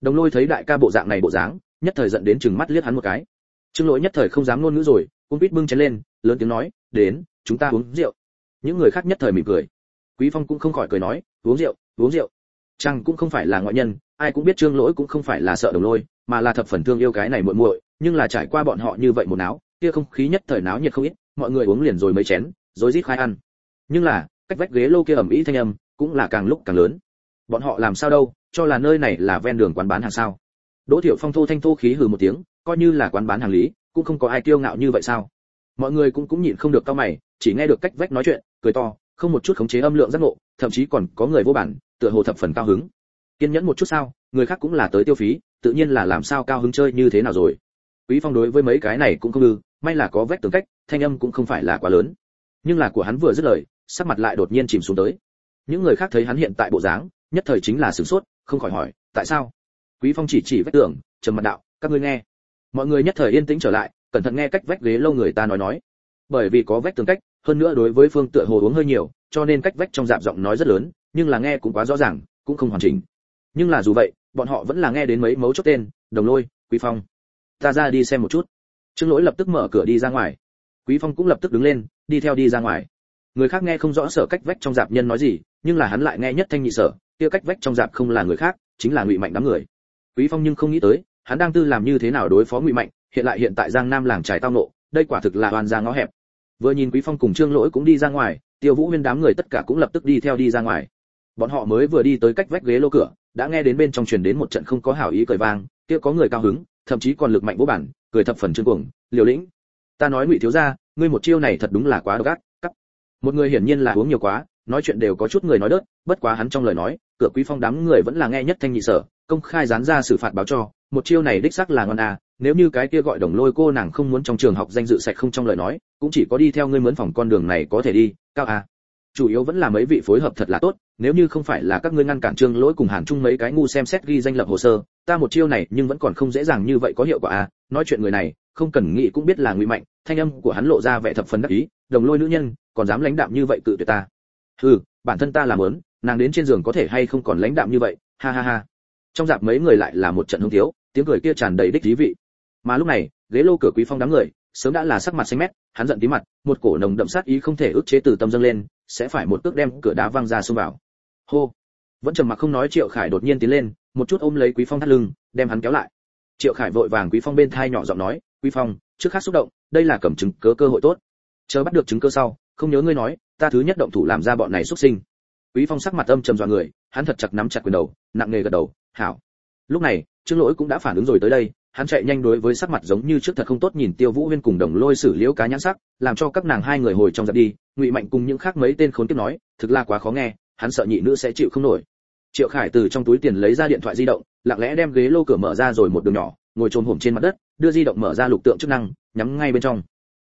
Đồng lôi thấy đại ca bộ dạng này bộ dáng, nhất thời giận đến chừng mắt liếc hắn một cái. Trương lỗi nhất thời không dám ngôn ngữ rồi cung quýt bưng chén lên, lớn tiếng nói, đến, chúng ta uống rượu. Những người khác nhất thời mỉm cười. Quý phong cũng không khỏi cười nói, uống rượu uống rượu. Chăng cũng không phải là ngoại nhân, ai cũng biết trương lỗi cũng không phải là sợ đồng lôi, mà là thập phần thương yêu cái này muội muội, nhưng là trải qua bọn họ như vậy một náo, kia không khí nhất thời náo nhiệt không ít, mọi người uống liền rồi mấy chén, rồi rít khai ăn. Nhưng là, cách vách ghế lô kia ẩm ý thanh âm cũng là càng lúc càng lớn. Bọn họ làm sao đâu, cho là nơi này là ven đường quán bán hàng sao? Đỗ thiệu phong thô thanh thô khí hừ một tiếng, coi như là quán bán hàng lý, cũng không có ai kiêu ngạo như vậy sao? Mọi người cũng cũng nhịn không được cao mày, chỉ nghe được cách vách nói chuyện, cười to, không một chút khống chế âm lượng giác ngộ, thậm chí còn có người vô bản, tựa hồ thập phần cao hứng. Kiên nhẫn một chút sao, người khác cũng là tới tiêu phí, tự nhiên là làm sao cao hứng chơi như thế nào rồi? Quý phong đối với mấy cái này cũng không ư, may là có vách tường cách, thanh âm cũng không phải là quá lớn. Nhưng là của hắn vừa dứt lời, sắc mặt lại đột nhiên chìm xuống tới những người khác thấy hắn hiện tại bộ dáng, nhất thời chính là sửng sốt, không khỏi hỏi, tại sao? Quý phong chỉ chỉ vách tường, trầm mặt đạo, các ngươi nghe. Mọi người nhất thời yên tĩnh trở lại, cẩn thận nghe cách vách ghế lâu người ta nói nói. Bởi vì có vách tường cách, hơn nữa đối với phương tựa hồ uống hơi nhiều, cho nên cách vách trong dạp giọng nói rất lớn, nhưng là nghe cũng quá rõ ràng, cũng không hoàn chỉnh. Nhưng là dù vậy, bọn họ vẫn là nghe đến mấy mấu chốt tên, đồng lôi, quý phong, ta ra đi xem một chút. Trương lỗi lập tức mở cửa đi ra ngoài. Quý phong cũng lập tức đứng lên, đi theo đi ra ngoài người khác nghe không rõ sở cách vách trong dạp nhân nói gì, nhưng là hắn lại nghe nhất thanh nhị sở, kia cách vách trong dạp không là người khác, chính là ngụy mạnh đám người. Quý phong nhưng không nghĩ tới, hắn đang tư làm như thế nào đối phó ngụy mạnh, hiện lại hiện tại giang nam làng trải tao nộ đây quả thực là hoàn ra ngõ hẹp. Vừa nhìn quý phong cùng trương lỗi cũng đi ra ngoài, tiêu vũ huyên đám người tất cả cũng lập tức đi theo đi ra ngoài. Bọn họ mới vừa đi tới cách vách ghế lô cửa, đã nghe đến bên trong truyền đến một trận không có hảo ý cười vang, kia có người cao hứng, thậm chí còn lực mạnh vô bản, cười thập phần trương cuồng, liều lĩnh, ta nói ngụy thiếu gia, ngươi một chiêu này thật đúng là quá độc ác một người hiển nhiên là uống nhiều quá, nói chuyện đều có chút người nói đớt, bất quá hắn trong lời nói, cửa quý phong đám người vẫn là nghe nhất thanh nhị sở, công khai dán ra xử phạt báo cho, một chiêu này đích xác là ngon à nếu như cái kia gọi đồng lôi cô nàng không muốn trong trường học danh dự sạch không trong lời nói, cũng chỉ có đi theo ngươi mướn phòng con đường này có thể đi, cao à. Chủ yếu vẫn là mấy vị phối hợp thật là tốt, nếu như không phải là các ngươi ngăn cản trương lỗi cùng hàn chung mấy cái ngu xem xét ghi danh lập hồ sơ, ta một chiêu này nhưng vẫn còn không dễ dàng như vậy có hiệu quả à nói chuyện người này, không cần nghĩ cũng biết là nguy mạnh, thanh âm của hắn lộ ra vẻ thập phần đắc ý, đồng lôi nữ nhân còn dám lãnh đạm như vậy cự tuyệt ta. Ừ bản thân ta làm lớn, nàng đến trên giường có thể hay không còn lãnh đạm như vậy, ha ha ha. Trong dạp mấy người lại là một trận hung thiếu, tiếng cười kia tràn đầy đích thí vị. Mà lúc này, ghế lô cửa quý phong đám người, sớm đã là sắc mặt xanh mét, hắn giận tí mặt, một cổ nồng đậm sát ý không thể ức chế từ tâm dâng lên, sẽ phải một cước đem cửa đá văng ra xông vào. Hô. Vẫn trầm mặc không nói triệu khải đột nhiên tiến lên, một chút ôm lấy quý phong thắt lưng, đem hắn kéo lại. Triệu khải vội vàng quý phong bên thai nhỏ giọng nói, quý phong, trước khác xúc động, đây là cầm chứng cớ cơ hội tốt. Chờ bắt được chứng cơ sau không nhớ ngươi nói, ta thứ nhất động thủ làm ra bọn này xuất sinh. Quý phong sắc mặt âm trầm dọa người, hắn thật chặt nắm chặt quyền đầu, nặng nề gật đầu, hảo. Lúc này, trương lỗi cũng đã phản ứng rồi tới đây, hắn chạy nhanh đối với sắc mặt giống như trước thật không tốt nhìn tiêu vũ huyên cùng đồng lôi xử liễu cá nhãn sắc, làm cho các nàng hai người hồi trong giật đi, ngụy mạnh cùng những khác mấy tên khốn kiếp nói, thực là quá khó nghe, hắn sợ nhị nữ sẽ chịu không nổi. Triệu khải từ trong túi tiền lấy ra điện thoại di động, lặng lẽ đem ghế lô cửa mở ra rồi một đường nhỏ, ngồi trồm hổm trên mặt đất, đưa di động mở ra lục tượng chức năng, nhắm ngay bên trong.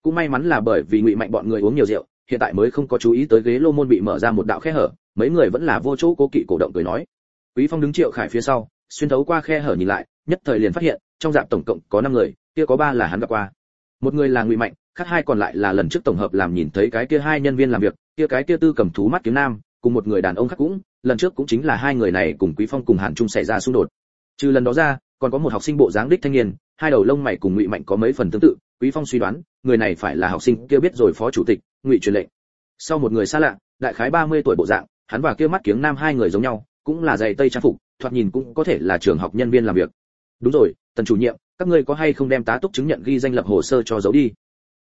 Cũng may mắn là bởi vì ngụy mạnh bọn người uống nhiều rượu hiện tại mới không có chú ý tới ghế lô môn bị mở ra một đạo khe hở, mấy người vẫn là vô chỗ cố kỵ cổ động cười nói. Quý phong đứng triệu khải phía sau, xuyên thấu qua khe hở nhìn lại, nhất thời liền phát hiện, trong dạp tổng cộng có 5 người, kia có ba là hắn gặp qua. Một người là ngụy mạnh, khác hai còn lại là lần trước tổng hợp làm nhìn thấy cái kia hai nhân viên làm việc, kia cái kia tư cầm thú mắt kiếm nam, cùng một người đàn ông khác cũng, lần trước cũng chính là hai người này cùng quý phong cùng hàn trung xảy ra xung đột. Trừ lần đó ra, còn có một học sinh bộ dáng đích thanh niên, hai đầu lông mày cùng ngụy mạnh có mấy phần tương tự quý phong suy đoán, người này phải là học sinh kia biết rồi phó chủ tịch, ngụy truyền lệnh. Sau một người xa lạ, đại khái 30 tuổi bộ dạng, hắn và kia mắt kiếng nam hai người giống nhau, cũng là giày tây trang phục, thoạt nhìn cũng có thể là trường học nhân viên làm việc. Đúng rồi, tần chủ nhiệm, các ngươi có hay không đem tá túc chứng nhận ghi danh lập hồ sơ cho giấu đi?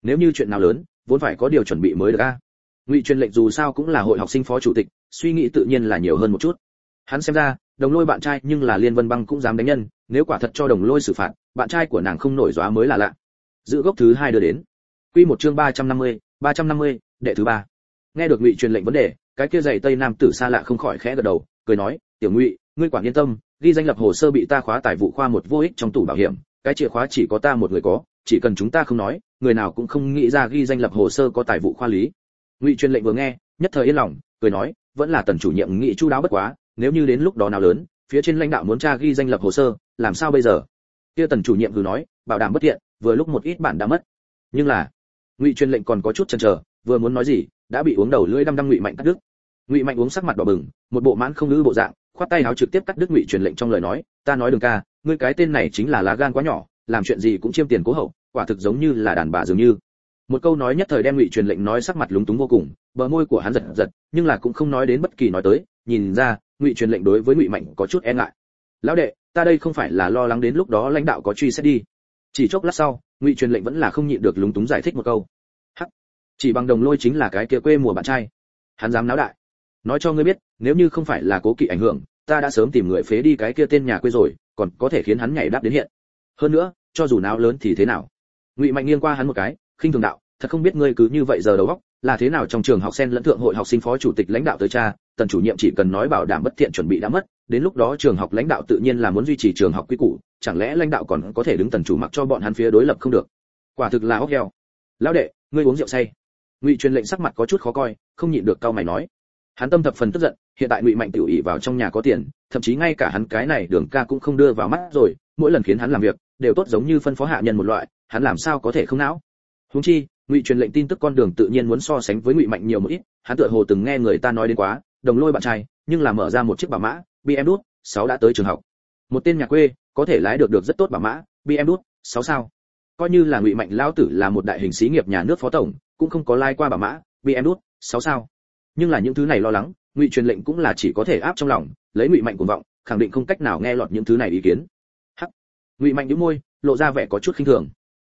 Nếu như chuyện nào lớn, vốn phải có điều chuẩn bị mới được a. Ngụy truyền lệnh dù sao cũng là hội học sinh phó chủ tịch, suy nghĩ tự nhiên là nhiều hơn một chút. Hắn xem ra, đồng lôi bạn trai nhưng là liên vân băng cũng dám đánh nhân, nếu quả thật cho đồng lôi xử phạt, bạn trai của nàng không nổi gió mới là lạ giữ gốc thứ hai đưa đến. Quy một chương 350, 350, đệ thứ ba. Nghe được ngụy truyền lệnh vấn đề cái kia dày tây nam tử xa lạ không khỏi khẽ gật đầu cười nói tiểu ngụy ngươi quản yên tâm ghi danh lập hồ sơ bị ta khóa tài vụ khoa một vô ích trong tủ bảo hiểm cái chìa khóa chỉ có ta một người có chỉ cần chúng ta không nói người nào cũng không nghĩ ra ghi danh lập hồ sơ có tài vụ khoa lý. Ngụy truyền lệnh vừa nghe nhất thời yên lòng cười nói vẫn là tần chủ nhiệm nghĩ chu đáo bất quá nếu như đến lúc đó nào lớn phía trên lãnh đạo muốn tra ghi danh lập hồ sơ làm sao bây giờ? Kia tần chủ nhiệm vừa nói bảo đảm bất thiện vừa lúc một ít bản đã mất. Nhưng là, ngụy truyền lệnh còn có chút chần chờ, vừa muốn nói gì, đã bị uống đầu lưỡi đăm đăm ngụy mạnh cắt đứt. Ngụy mạnh uống sắc mặt đỏ bừng, một bộ mãn không ngữ bộ dạng, khoát tay áo trực tiếp cắt đứt ngụy truyền lệnh trong lời nói, ta nói đường ca, ngươi cái tên này chính là lá gan quá nhỏ, làm chuyện gì cũng chiêm tiền cố hậu, quả thực giống như là đàn bà dường như. Một câu nói nhất thời đem ngụy truyền lệnh nói sắc mặt lúng túng vô cùng, bờ môi của hắn giật giật, nhưng là cũng không nói đến bất kỳ nói tới, nhìn ra, ngụy truyền lệnh đối với ngụy mạnh có chút e ngại. Lão đệ, ta đây không phải là lo lắng đến lúc đó lãnh đạo có truy xét đi chỉ chốc lát sau, ngụy truyền lệnh vẫn là không nhịn được lúng túng giải thích một câu. Hắc, chỉ bằng đồng lôi chính là cái kia quê mùa bạn trai. Hắn dám náo đại. Nói cho ngươi biết, nếu như không phải là cố kỵ ảnh hưởng, ta đã sớm tìm người phế đi cái kia tên nhà quê rồi, còn có thể khiến hắn nhảy đáp đến hiện. Hơn nữa, cho dù náo lớn thì thế nào? Ngụy mạnh nghiêng qua hắn một cái, khinh thường đạo, thật không biết ngươi cứ như vậy giờ đầu óc, là thế nào trong trường học sen lẫn thượng hội học sinh phó chủ tịch lãnh đạo tới cha, tần chủ nhiệm chỉ cần nói bảo đảm bất thiện chuẩn bị đã mất đến lúc đó trường học lãnh đạo tự nhiên là muốn duy trì trường học quy củ, chẳng lẽ lãnh đạo còn có thể đứng tần chủ mặc cho bọn hắn phía đối lập không được? Quả thực là óc heo. Lão đệ, ngươi uống rượu say. Ngụy truyền lệnh sắc mặt có chút khó coi, không nhịn được cao mày nói. Hắn tâm thập phần tức giận, hiện tại ngụy mạnh tiểu ỷ vào trong nhà có tiền, thậm chí ngay cả hắn cái này đường ca cũng không đưa vào mắt rồi, mỗi lần khiến hắn làm việc, đều tốt giống như phân phó hạ nhân một loại, hắn làm sao có thể không não? Huống chi, ngụy truyền lệnh tin tức con đường tự nhiên muốn so sánh với ngụy mạnh nhiều một ít, hắn tựa hồ từng nghe người ta nói đến quá, đồng lôi bạn trai, nhưng là mở ra một chiếc bà mã bm đút, sáu đã tới trường học. Một tên nhà quê, có thể lái được được rất tốt bảo mã, bm đút, sáu sao. Coi như là ngụy mạnh Lão tử là một đại hình xí nghiệp nhà nước phó tổng, cũng không có lai qua bảo mã, bm đút, sáu sao. Nhưng là những thứ này lo lắng, ngụy truyền lệnh cũng là chỉ có thể áp trong lòng, lấy ngụy mạnh cuồng vọng, khẳng định không cách nào nghe lọt những thứ này ý kiến. Hắc. Ngụy mạnh nhíu môi, lộ ra vẻ có chút khinh thường.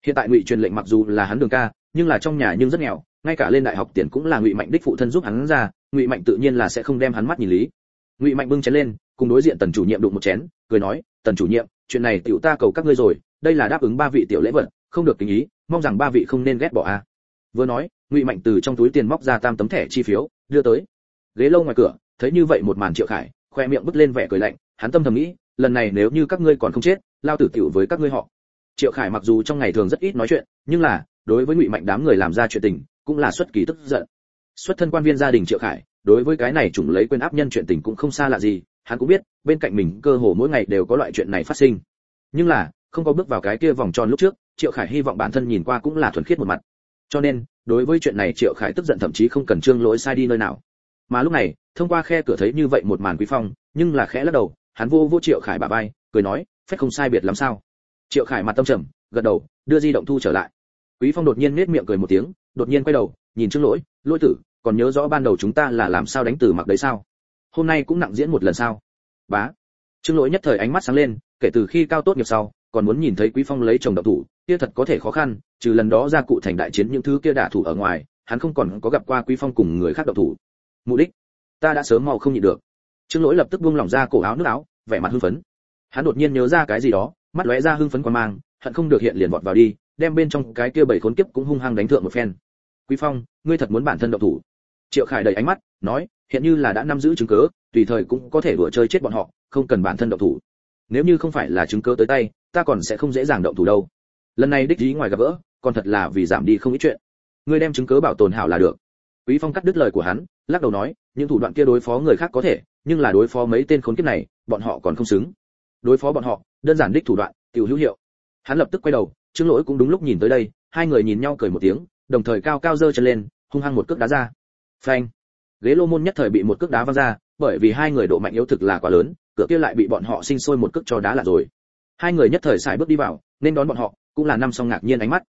Hiện tại ngụy truyền lệnh mặc dù là hắn đường ca, nhưng là trong nhà nhưng rất nghèo, ngay cả lên đại học tiền cũng là ngụy mạnh đích phụ thân giúp hắn ra, ngụy mạnh tự nhiên là sẽ không đem hắn mắt nhìn lý ngụy mạnh bưng chén lên, cùng đối diện tần chủ nhiệm đụng một chén, cười nói, tần chủ nhiệm, chuyện này tiểu ta cầu các ngươi rồi, đây là đáp ứng ba vị tiểu lễ vật, không được tình ý, mong rằng ba vị không nên ghét bỏ a. Vừa nói, ngụy mạnh từ trong túi tiền móc ra tam tấm thẻ chi phiếu, đưa tới. Ghế lâu ngoài cửa, thấy như vậy một màn triệu khải, khoe miệng bứt lên vẻ cười lạnh, hắn tâm thầm nghĩ, lần này nếu như các ngươi còn không chết, lao tử tiểu với các ngươi họ. Triệu khải mặc dù trong ngày thường rất ít nói chuyện, nhưng là, đối với ngụy mạnh đám người làm ra chuyện tình, cũng là xuất kỳ tức giận. Xuất thân quan viên gia đình triệu khải đối với cái này chủng lấy quên áp nhân chuyện tình cũng không xa lạ gì, hắn cũng biết, bên cạnh mình cơ hồ mỗi ngày đều có loại chuyện này phát sinh. Nhưng là, không có bước vào cái kia vòng tròn lúc trước, triệu khải hy vọng bản thân nhìn qua cũng là thuần khiết một mặt. Cho nên, đối với chuyện này triệu khải tức giận thậm chí không cần trương lỗi sai đi nơi nào. Mà lúc này, thông qua khe cửa thấy như vậy một màn quý phong, nhưng là khẽ lắc đầu, hắn vô vô triệu khải bà bay cười nói, phép không sai biệt lắm sao? Triệu khải mặt tâm trầm, gật đầu, đưa di động thu trở lại. Quý phong đột nhiên nết miệng cười một tiếng, đột nhiên quay đầu, nhìn trương lỗi lỗi tử còn nhớ rõ ban đầu chúng ta là làm sao đánh từ mặc đấy sao? Hôm nay cũng nặng diễn một lần sao? Bá. Trương lỗi nhất thời ánh mắt sáng lên, kể từ khi cao tốt nghiệp sau, còn muốn nhìn thấy quý phong lấy chồng độc thủ, kia thật có thể khó khăn, trừ lần đó ra cụ thành đại chiến những thứ kia đả thủ ở ngoài, hắn không còn có gặp qua quý phong cùng người khác độc thủ. Mục đích? Ta đã sớm mau không nhịn được. Trương lỗi lập tức buông lỏng ra cổ áo nước áo, vẻ mặt hưng phấn. Hắn đột nhiên nhớ ra cái gì đó, mắt lóe ra hưng phấn quan mang, hận không được hiện liền vọt vào đi, đem bên trong cái kia bảy khốn kiếp cũng hung hăng đánh thượng một phen. Quý phong, ngươi thật muốn bản thân độc thủ? Triệu khải đầy ánh mắt, nói, hiện như là đã nắm giữ chứng cứ tùy thời cũng có thể đùa chơi chết bọn họ, không cần bản thân động thủ. Nếu như không phải là chứng cứ tới tay, ta còn sẽ không dễ dàng động thủ đâu. Lần này đích ý ngoài gặp gỡ, còn thật là vì giảm đi không ít chuyện. Ngươi đem chứng cứ bảo tồn hảo là được. Quý phong cắt đứt lời của hắn, lắc đầu nói, những thủ đoạn kia đối phó người khác có thể, nhưng là đối phó mấy tên khốn kiếp này, bọn họ còn không xứng. Đối phó bọn họ, đơn giản đích thủ đoạn, tiểu hữu hiệu. Hắn lập tức quay đầu, trương lỗi cũng đúng lúc nhìn tới đây, hai người nhìn nhau cười một tiếng, đồng thời cao cao giơ chân lên, hung hăng một cước đá ra phanh. Ghế lô môn nhất thời bị một cước đá văng ra, bởi vì hai người độ mạnh yếu thực là quá lớn, cửa kia lại bị bọn họ sinh sôi một cước cho đá là rồi. Hai người nhất thời xài bước đi vào, nên đón bọn họ, cũng là năm song ngạc nhiên ánh mắt.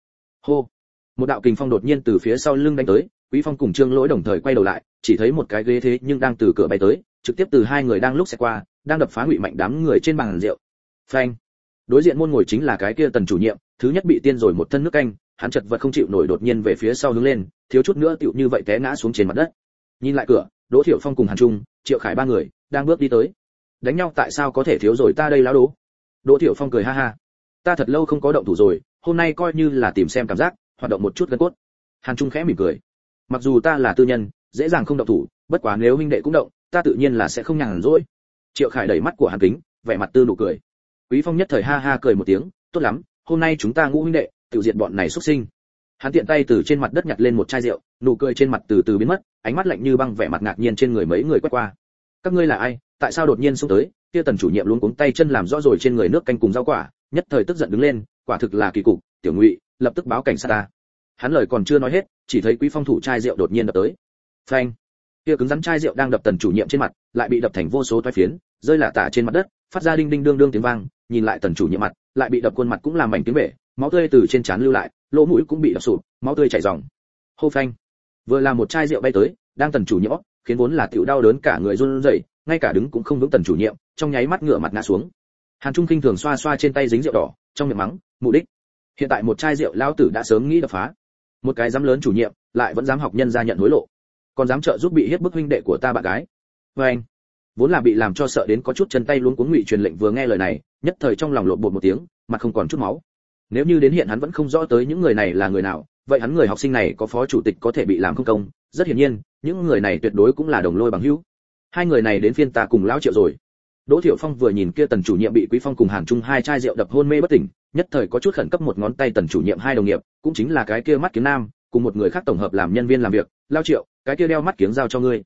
Hô. Một đạo kình phong đột nhiên từ phía sau lưng đánh tới, quý phong cùng trương lỗi đồng thời quay đầu lại, chỉ thấy một cái ghế thế nhưng đang từ cửa bay tới, trực tiếp từ hai người đang lúc xe qua, đang đập phá ngụy mạnh đám người trên bàn rượu. Phanh. Đối diện môn ngồi chính là cái kia tần chủ nhiệm, thứ nhất bị tiên rồi một thân nước canh hắn chật vật không chịu nổi đột nhiên về phía sau hướng lên, thiếu chút nữa tựu như vậy té ngã xuống trên mặt đất. Nhìn lại cửa, đỗ thiệu phong cùng hàn trung, triệu khải ba người, đang bước đi tới. Đánh nhau tại sao có thể thiếu rồi ta đây lão đố? Đỗ thiệu phong cười ha ha. Ta thật lâu không có động thủ rồi, hôm nay coi như là tìm xem cảm giác, hoạt động một chút gân cốt. Hàn trung khẽ mỉm cười. Mặc dù ta là tư nhân, dễ dàng không động thủ, bất quá nếu huynh đệ cũng động, ta tự nhiên là sẽ không nhàn rỗi. Triệu khải đẩy mắt của hàn kính, vẻ mặt tư nụ cười. Quý phong nhất thời ha ha cười một tiếng, tốt lắm, hôm nay chúng ta ngũ huynh đệ tiểu diện bọn này xuất sinh. Hắn tiện tay từ trên mặt đất nhặt lên một chai rượu, nụ cười trên mặt từ từ biến mất, ánh mắt lạnh như băng vẻ mặt ngạc nhiên trên người mấy người quét qua. Các ngươi là ai? Tại sao đột nhiên xuống tới? Kia tần chủ nhiệm luôn cuống tay chân làm rõ rồi trên người nước canh cùng rau quả, nhất thời tức giận đứng lên, quả thực là kỳ cục, tiểu ngụy, lập tức báo cảnh sát ta. Hắn lời còn chưa nói hết, chỉ thấy quý phong thủ chai rượu đột nhiên đập tới. Phanh! Kia cứng rắn chai rượu đang đập tần chủ nhiệm trên mặt, lại bị đập thành vô số toái phiến, rơi lả tả trên mặt đất, phát ra đinh đinh đương đương tiếng vang, nhìn lại tần chủ nhiệm mặt, lại bị đập khuôn mặt cũng làm mảnh tiếng bể máu tươi từ trên trán lưu lại, lỗ mũi cũng bị đập sụp, máu tươi chảy ròng hô phanh. Vừa là một chai rượu bay tới, đang tần chủ nhõ, khiến vốn là tiểu đau đớn cả người run rẩy, ngay cả đứng cũng không vững tần chủ nhiệm, trong nháy mắt ngửa mặt ngã xuống. Hàn trung kinh thường xoa xoa trên tay dính rượu đỏ, trong miệng mắng mục đích. Hiện tại một chai rượu lão tử đã sớm nghĩ đập phá. Một cái dám lớn chủ nhiệm, lại vẫn dám học nhân ra nhận hối lộ. Còn dám trợ giúp bị hiếp bức huynh đệ của ta bạn gái. Vê anh, vốn là bị làm cho sợ đến có chút chân tay luống cuống ngụy truyền lệnh vừa nghe lời này, nhất thời trong lòng lộn bột một tiếng, mặt không còn chút máu nếu như đến hiện hắn vẫn không rõ tới những người này là người nào, vậy hắn người học sinh này có phó chủ tịch có thể bị làm không công. Rất hiển nhiên, những người này tuyệt đối cũng là đồng lôi bằng hữu. Hai người này đến phiên ta cùng lão triệu rồi. Đỗ thiệu phong vừa nhìn kia tần chủ nhiệm bị quý phong cùng hàn trung hai chai rượu đập hôn mê bất tỉnh, nhất thời có chút khẩn cấp một ngón tay tần chủ nhiệm hai đồng nghiệp, cũng chính là cái kia mắt kiếm nam, cùng một người khác tổng hợp làm nhân viên làm việc. Lao triệu, cái kia đeo mắt kiếm giao cho ngươi.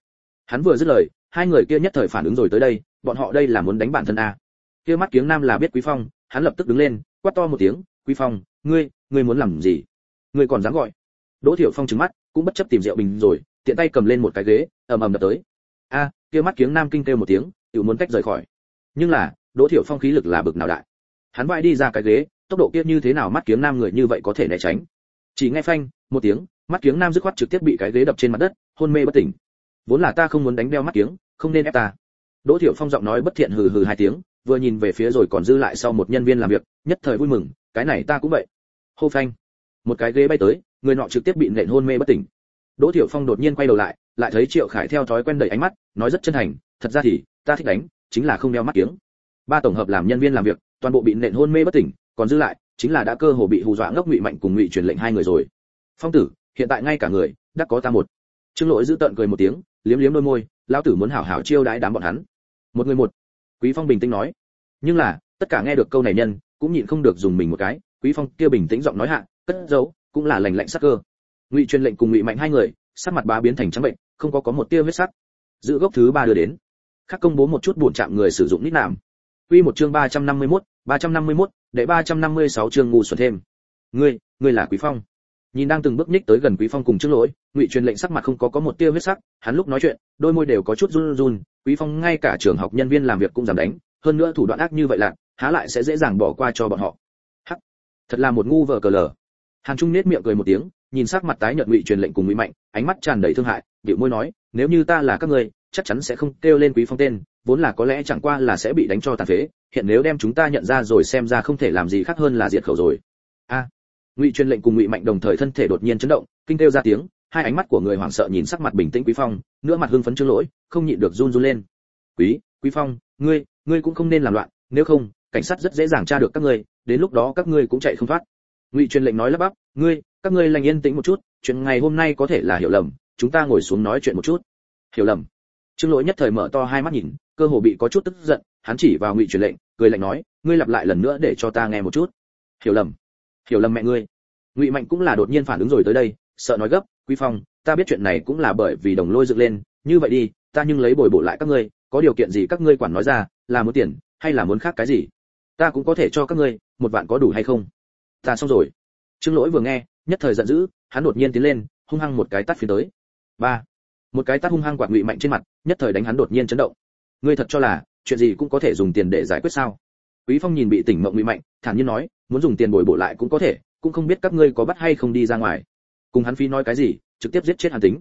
Hắn vừa dứt lời, hai người kia nhất thời phản ứng rồi tới đây, bọn họ đây là muốn đánh bản thân a. Kia mắt kiếm nam là biết quý phong, hắn lập tức đứng lên, quát to một tiếng quý phong, ngươi ngươi muốn làm gì? Ngươi còn dám gọi? Đỗ thiệu phong trừng mắt, cũng bất chấp tìm rượu bình rồi, tiện tay cầm lên một cái ghế, ầm ầm đập tới. A, kia mắt kiếng nam kinh kêu một tiếng tự muốn cách rời khỏi. Nhưng là, đỗ thiệu phong khí lực là bực nào đại. Hắn vai đi ra cái ghế, tốc độ kia như thế nào mắt kiếng nam người như vậy có thể né tránh? Chỉ nghe phanh, một tiếng, mắt kiếng nam dứt khoát trực tiếp bị cái ghế đập trên mặt đất, hôn mê bất tỉnh. Vốn là ta không muốn đánh đeo mắt kiếng, không nên ép ta. Đỗ thiệu phong giọng nói bất thiện hừ hừ hai tiếng, vừa nhìn về phía rồi còn dư lại sau một nhân viên làm việc, nhất thời vui mừng cái này ta cũng vậy. Hô phanh. Một cái ghế bay tới, người nọ trực tiếp bị nện hôn mê bất tỉnh. Đỗ thiểu phong đột nhiên quay đầu lại lại thấy triệu khải theo thói quen đẩy ánh mắt, nói rất chân thành, thật ra thì, ta thích đánh, chính là không đeo mắt kiếng. Ba tổng hợp làm nhân viên làm việc, toàn bộ bị nện hôn mê bất tỉnh, còn dư lại, chính là đã cơ hồ bị hù dọa ngốc ngụy mạnh cùng ngụy truyền lệnh hai người rồi. Phong tử, hiện tại ngay cả người, đã có ta một. Trương lỗi giữ tận cười một tiếng, liếm liếm đôi môi, lão tử muốn hảo hảo chiêu đãi đám bọn hắn. Một người một. Quý phong bình tĩnh nói, nhưng là, tất cả nghe được câu này nhân cũng nhịn không được dùng mình một cái quý phong kia bình tĩnh giọng nói hạ cất giấu cũng là lành lạnh sắc cơ. Ngụy truyền lệnh cùng ngụy mạnh hai người sắc mặt bá biến thành trắng bệnh không có có một tia huyết sắc. Giữ gốc thứ ba đưa đến. Khắc công bố một chút buồn chạm người sử dụng nít nạm. Quy một chương 351, 351, đệ 356 chương ngu xuẩn thêm. Ngươi ngươi là quý phong. Nhìn đang từng bước nhích tới gần quý phong cùng trước lỗi ngụy truyền lệnh sắc mặt không có có một tia huyết sắc hắn lúc nói chuyện đôi môi đều có chút run run quý phong ngay cả trường học nhân viên làm việc cũng giảm đánh hơn nữa thủ đoạn ác như vậy là há lại sẽ dễ dàng bỏ qua cho bọn họ. Hắc, thật là một ngu vợ cờ lờ. Hàn trung nết miệng cười một tiếng, nhìn sắc mặt tái nhợt ngụy truyền lệnh cùng ngụy mạnh, ánh mắt tràn đầy thương hại, biểu môi nói, nếu như ta là các ngươi, chắc chắn sẽ không kêu lên quý phong tên, vốn là có lẽ chẳng qua là sẽ bị đánh cho tàn phế, hiện nếu đem chúng ta nhận ra rồi xem ra không thể làm gì khác hơn là diệt khẩu rồi. A, ngụy truyền lệnh cùng ngụy mạnh đồng thời thân thể đột nhiên chấn động, kinh kêu ra tiếng, hai ánh mắt của người hoảng sợ nhìn sắc mặt bình tĩnh quý phong, nửa mặt hưng phấn chương lỗi, không nhịn được run run lên. Quý quý phong, ngươi ngươi cũng không nên làm loạn, nếu không cảnh sát rất dễ dàng tra được các ngươi, đến lúc đó các ngươi cũng chạy không thoát. Ngụy truyền lệnh nói lắp bắp, ngươi, các ngươi lành yên tĩnh một chút, chuyện ngày hôm nay có thể là hiểu lầm, chúng ta ngồi xuống nói chuyện một chút. Hiểu lầm? Trương lỗi nhất thời mở to hai mắt nhìn, cơ hồ bị có chút tức giận, hắn chỉ vào ngụy truyền lệnh, cười lạnh nói, ngươi lặp lại lần nữa để cho ta nghe một chút. Hiểu lầm? Hiểu lầm mẹ ngươi? Ngụy mạnh cũng là đột nhiên phản ứng rồi tới đây, sợ nói gấp, quý phong, ta biết chuyện này cũng là bởi vì đồng lôi dựng lên, như vậy đi, ta nhưng lấy bồi bổ lại các ngươi, có điều kiện gì các ngươi quản nói ra, là muốn tiền, hay là muốn khác cái gì? Ta cũng có thể cho các ngươi, một vạn có đủ hay không? Ta xong rồi. Trương lỗi vừa nghe, nhất thời giận dữ, hắn đột nhiên tiến lên, hung hăng một cái tát phía tới. Ba. Một cái tát hung hăng quạt ngụy mạnh trên mặt, nhất thời đánh hắn đột nhiên chấn động. Ngươi thật cho là, chuyện gì cũng có thể dùng tiền để giải quyết sao? Quý phong nhìn bị tỉnh mộng ngụy mạnh, thản nhiên nói, muốn dùng tiền bồi bổ lại cũng có thể, cũng không biết các ngươi có bắt hay không đi ra ngoài. Cùng hắn phi nói cái gì, trực tiếp giết chết hàn tính.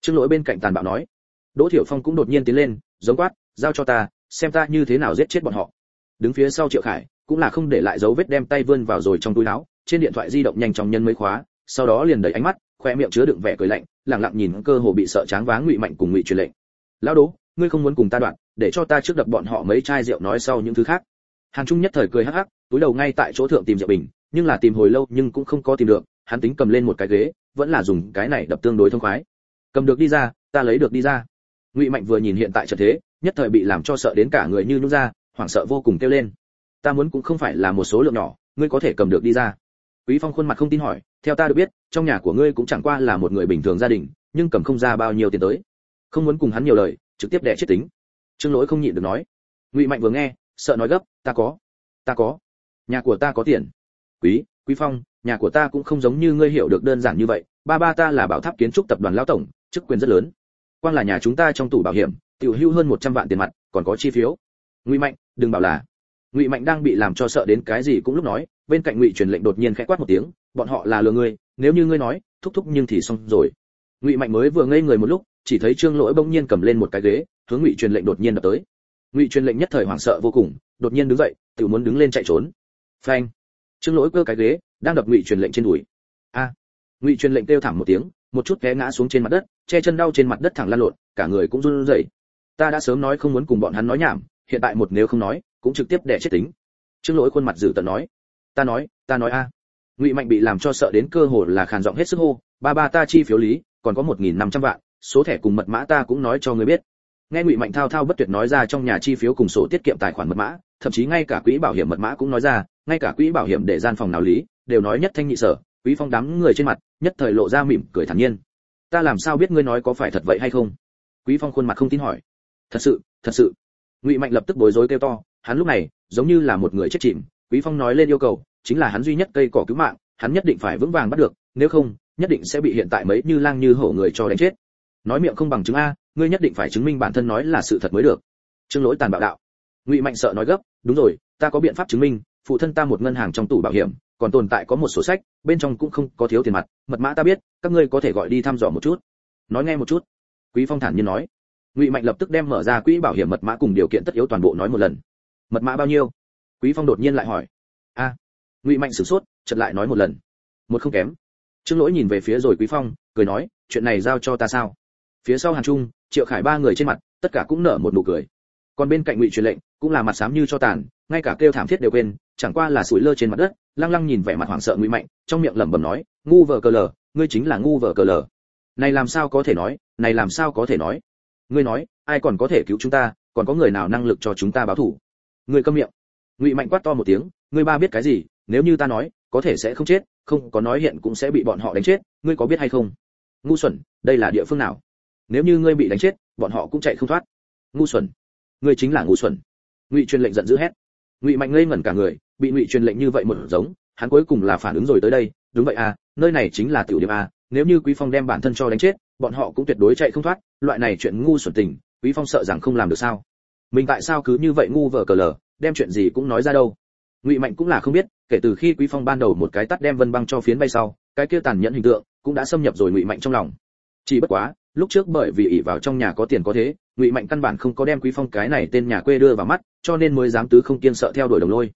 Trương lỗi bên cạnh tàn bạo nói. Đỗ thiểu phong cũng đột nhiên tiến lên, giống quát, giao cho ta, xem ta như thế nào giết chết bọn họ đứng phía sau triệu khải, cũng là không để lại dấu vết đem tay vươn vào rồi trong túi áo, trên điện thoại di động nhanh chóng nhân mấy khóa, sau đó liền đẩy ánh mắt, khoe miệng chứa đựng vẻ cười lạnh lẳng lặng nhìn cơ hồ bị sợ tráng váng ngụy mạnh cùng ngụy truyền lệnh. Lão đố, ngươi không muốn cùng ta đoạn, để cho ta trước đập bọn họ mấy chai rượu nói sau những thứ khác. Hàn trung nhất thời cười hắc hắc, túi đầu ngay tại chỗ thượng tìm rượu bình, nhưng là tìm hồi lâu nhưng cũng không có tìm được, hắn tính cầm lên một cái ghế, vẫn là dùng cái này đập tương đối thông khoái. Cầm được đi ra, ta lấy được đi ra. Ngụy mạnh vừa nhìn hiện tại trận thế, nhất thời bị làm cho sợ đến cả người như nhũ ra hoảng sợ vô cùng kêu lên. Ta muốn cũng không phải là một số lượng nhỏ, ngươi có thể cầm được đi ra. Quý phong khuôn mặt không tin hỏi, theo ta được biết, trong nhà của ngươi cũng chẳng qua là một người bình thường gia đình, nhưng cầm không ra bao nhiêu tiền tới. Không muốn cùng hắn nhiều lời, trực tiếp đẻ chết tính. Trương lỗi không nhịn được nói. Ngụy mạnh vừa nghe, sợ nói gấp, ta có ta có. Nhà của ta có tiền. Quý quý phong, nhà của ta cũng không giống như ngươi hiểu được đơn giản như vậy. Ba ba ta là bảo tháp kiến trúc tập đoàn lão tổng, chức quyền rất lớn. Quan là nhà chúng ta trong tủ bảo hiểm, tiểu hưu hơn 100 vạn tiền mặt, còn có chi phiếu. Ngụy mạnh đừng bảo là. Ngụy mạnh đang bị làm cho sợ đến cái gì cũng lúc nói, bên cạnh ngụy truyền lệnh đột nhiên khẽ quát một tiếng, bọn họ là lừa ngươi, nếu như ngươi nói, thúc thúc nhưng thì xong rồi. Ngụy mạnh mới vừa ngây người một lúc, chỉ thấy trương lỗi bỗng nhiên cầm lên một cái ghế, hướng ngụy truyền lệnh đột nhiên đập tới. Ngụy truyền lệnh nhất thời hoảng sợ vô cùng, đột nhiên đứng dậy, tự muốn đứng lên chạy trốn. Phanh! Trương lỗi cơ cái ghế, đang đập ngụy truyền lệnh trên đùi. A! Ngụy truyền lệnh kêu thảm một tiếng, một chút té ngã xuống trên mặt đất, che chân đau trên mặt đất thẳng lăn lộn, cả người cũng run rẩy. Ta đã sớm nói không muốn cùng bọn hắn nói nhảm hiện tại một nếu không nói, cũng trực tiếp đẻ chết tính. Trương lỗi khuôn mặt dữ tợn nói, ta nói ta nói a. Ngụy mạnh bị làm cho sợ đến cơ hồ là khàn giọng hết sức hô, ba ba ta chi phiếu lý, còn có một nghìn năm trăm vạn, số thẻ cùng mật mã ta cũng nói cho ngươi biết. Nghe ngụy mạnh thao thao bất tuyệt nói ra trong nhà chi phiếu cùng sổ tiết kiệm tài khoản mật mã, thậm chí ngay cả quỹ bảo hiểm mật mã cũng nói ra, ngay cả quỹ bảo hiểm để gian phòng nào lý, đều nói nhất thanh nhị sở, quý phong đám người trên mặt, nhất thời lộ ra mỉm cười thản nhiên. Ta làm sao biết ngươi nói có phải thật vậy hay không? Quý phong khuôn mặt không tin hỏi. Thật sự thật sự ngụy mạnh lập tức bối rối kêu to, hắn lúc này, giống như là một người chết chìm, quý phong nói lên yêu cầu, chính là hắn duy nhất cây cỏ cứu mạng, hắn nhất định phải vững vàng bắt được, nếu không, nhất định sẽ bị hiện tại mấy như lang như hổ người cho đánh chết. Nói miệng không bằng chứng a, ngươi nhất định phải chứng minh bản thân nói là sự thật mới được. Trương lỗi tàn bạo đạo. Ngụy mạnh sợ nói gấp, đúng rồi, ta có biện pháp chứng minh, phụ thân ta một ngân hàng trong tủ bảo hiểm, còn tồn tại có một sổ sách, bên trong cũng không có thiếu tiền mặt, mật mã ta biết, các ngươi có thể gọi đi thăm dò một chút. Nói nghe một chút. Quý phong thản nhiên nói ngụy mạnh lập tức đem mở ra quỹ bảo hiểm mật mã cùng điều kiện tất yếu toàn bộ nói một lần mật mã bao nhiêu quý phong đột nhiên lại hỏi a ngụy mạnh sửng sốt chợt lại nói một lần một không kém trương lỗi nhìn về phía rồi quý phong cười nói chuyện này giao cho ta sao phía sau hàn trung triệu khải ba người trên mặt tất cả cũng nở một nụ cười còn bên cạnh ngụy truyền lệnh cũng là mặt xám như cho tàn ngay cả kêu thảm thiết đều quên chẳng qua là sủi lơ trên mặt đất lăng lăng nhìn vẻ mặt hoảng sợ ngụy mạnh trong miệng lẩm bẩm nói ngu vờ cờ lờ ngươi chính là ngu vờ cờ lờ này làm sao có thể nói này làm sao có thể nói ngươi nói, ai còn có thể cứu chúng ta, còn có người nào năng lực cho chúng ta báo thù ngươi câm miệng. Ngụy mạnh quát to một tiếng, ngươi ba biết cái gì, nếu như ta nói, có thể sẽ không chết, không, có nói hiện cũng sẽ bị bọn họ đánh chết, ngươi có biết hay không? Ngu xuẩn, đây là địa phương nào? Nếu như ngươi bị đánh chết, bọn họ cũng chạy không thoát. Ngu xuẩn. Ngươi chính là ngu xuẩn. Ngụy truyền lệnh giận dữ hét. Ngụy mạnh ngây ngẩn cả người, bị ngụy truyền lệnh như vậy một giống, hắn cuối cùng là phản ứng rồi tới đây, đúng vậy à nơi này chính là tiểu điểm a à, nếu như quý phong đem bản thân cho đánh chết bọn họ cũng tuyệt đối chạy không thoát, loại này chuyện ngu xuẩn tình, quý phong sợ rằng không làm được sao? Mình tại sao cứ như vậy ngu vờ cờ lờ, đem chuyện gì cũng nói ra đâu? Ngụy mạnh cũng là không biết, kể từ khi quý phong ban đầu một cái tắt đem vân băng cho phiến bay sau, cái kia tàn nhẫn hình tượng cũng đã xâm nhập rồi ngụy mạnh trong lòng. Chỉ bất quá, lúc trước bởi vì ỷ vào trong nhà có tiền có thế, ngụy mạnh căn bản không có đem quý phong cái này tên nhà quê đưa vào mắt, cho nên mới dám tứ không kiên sợ theo đuổi đồng lôi.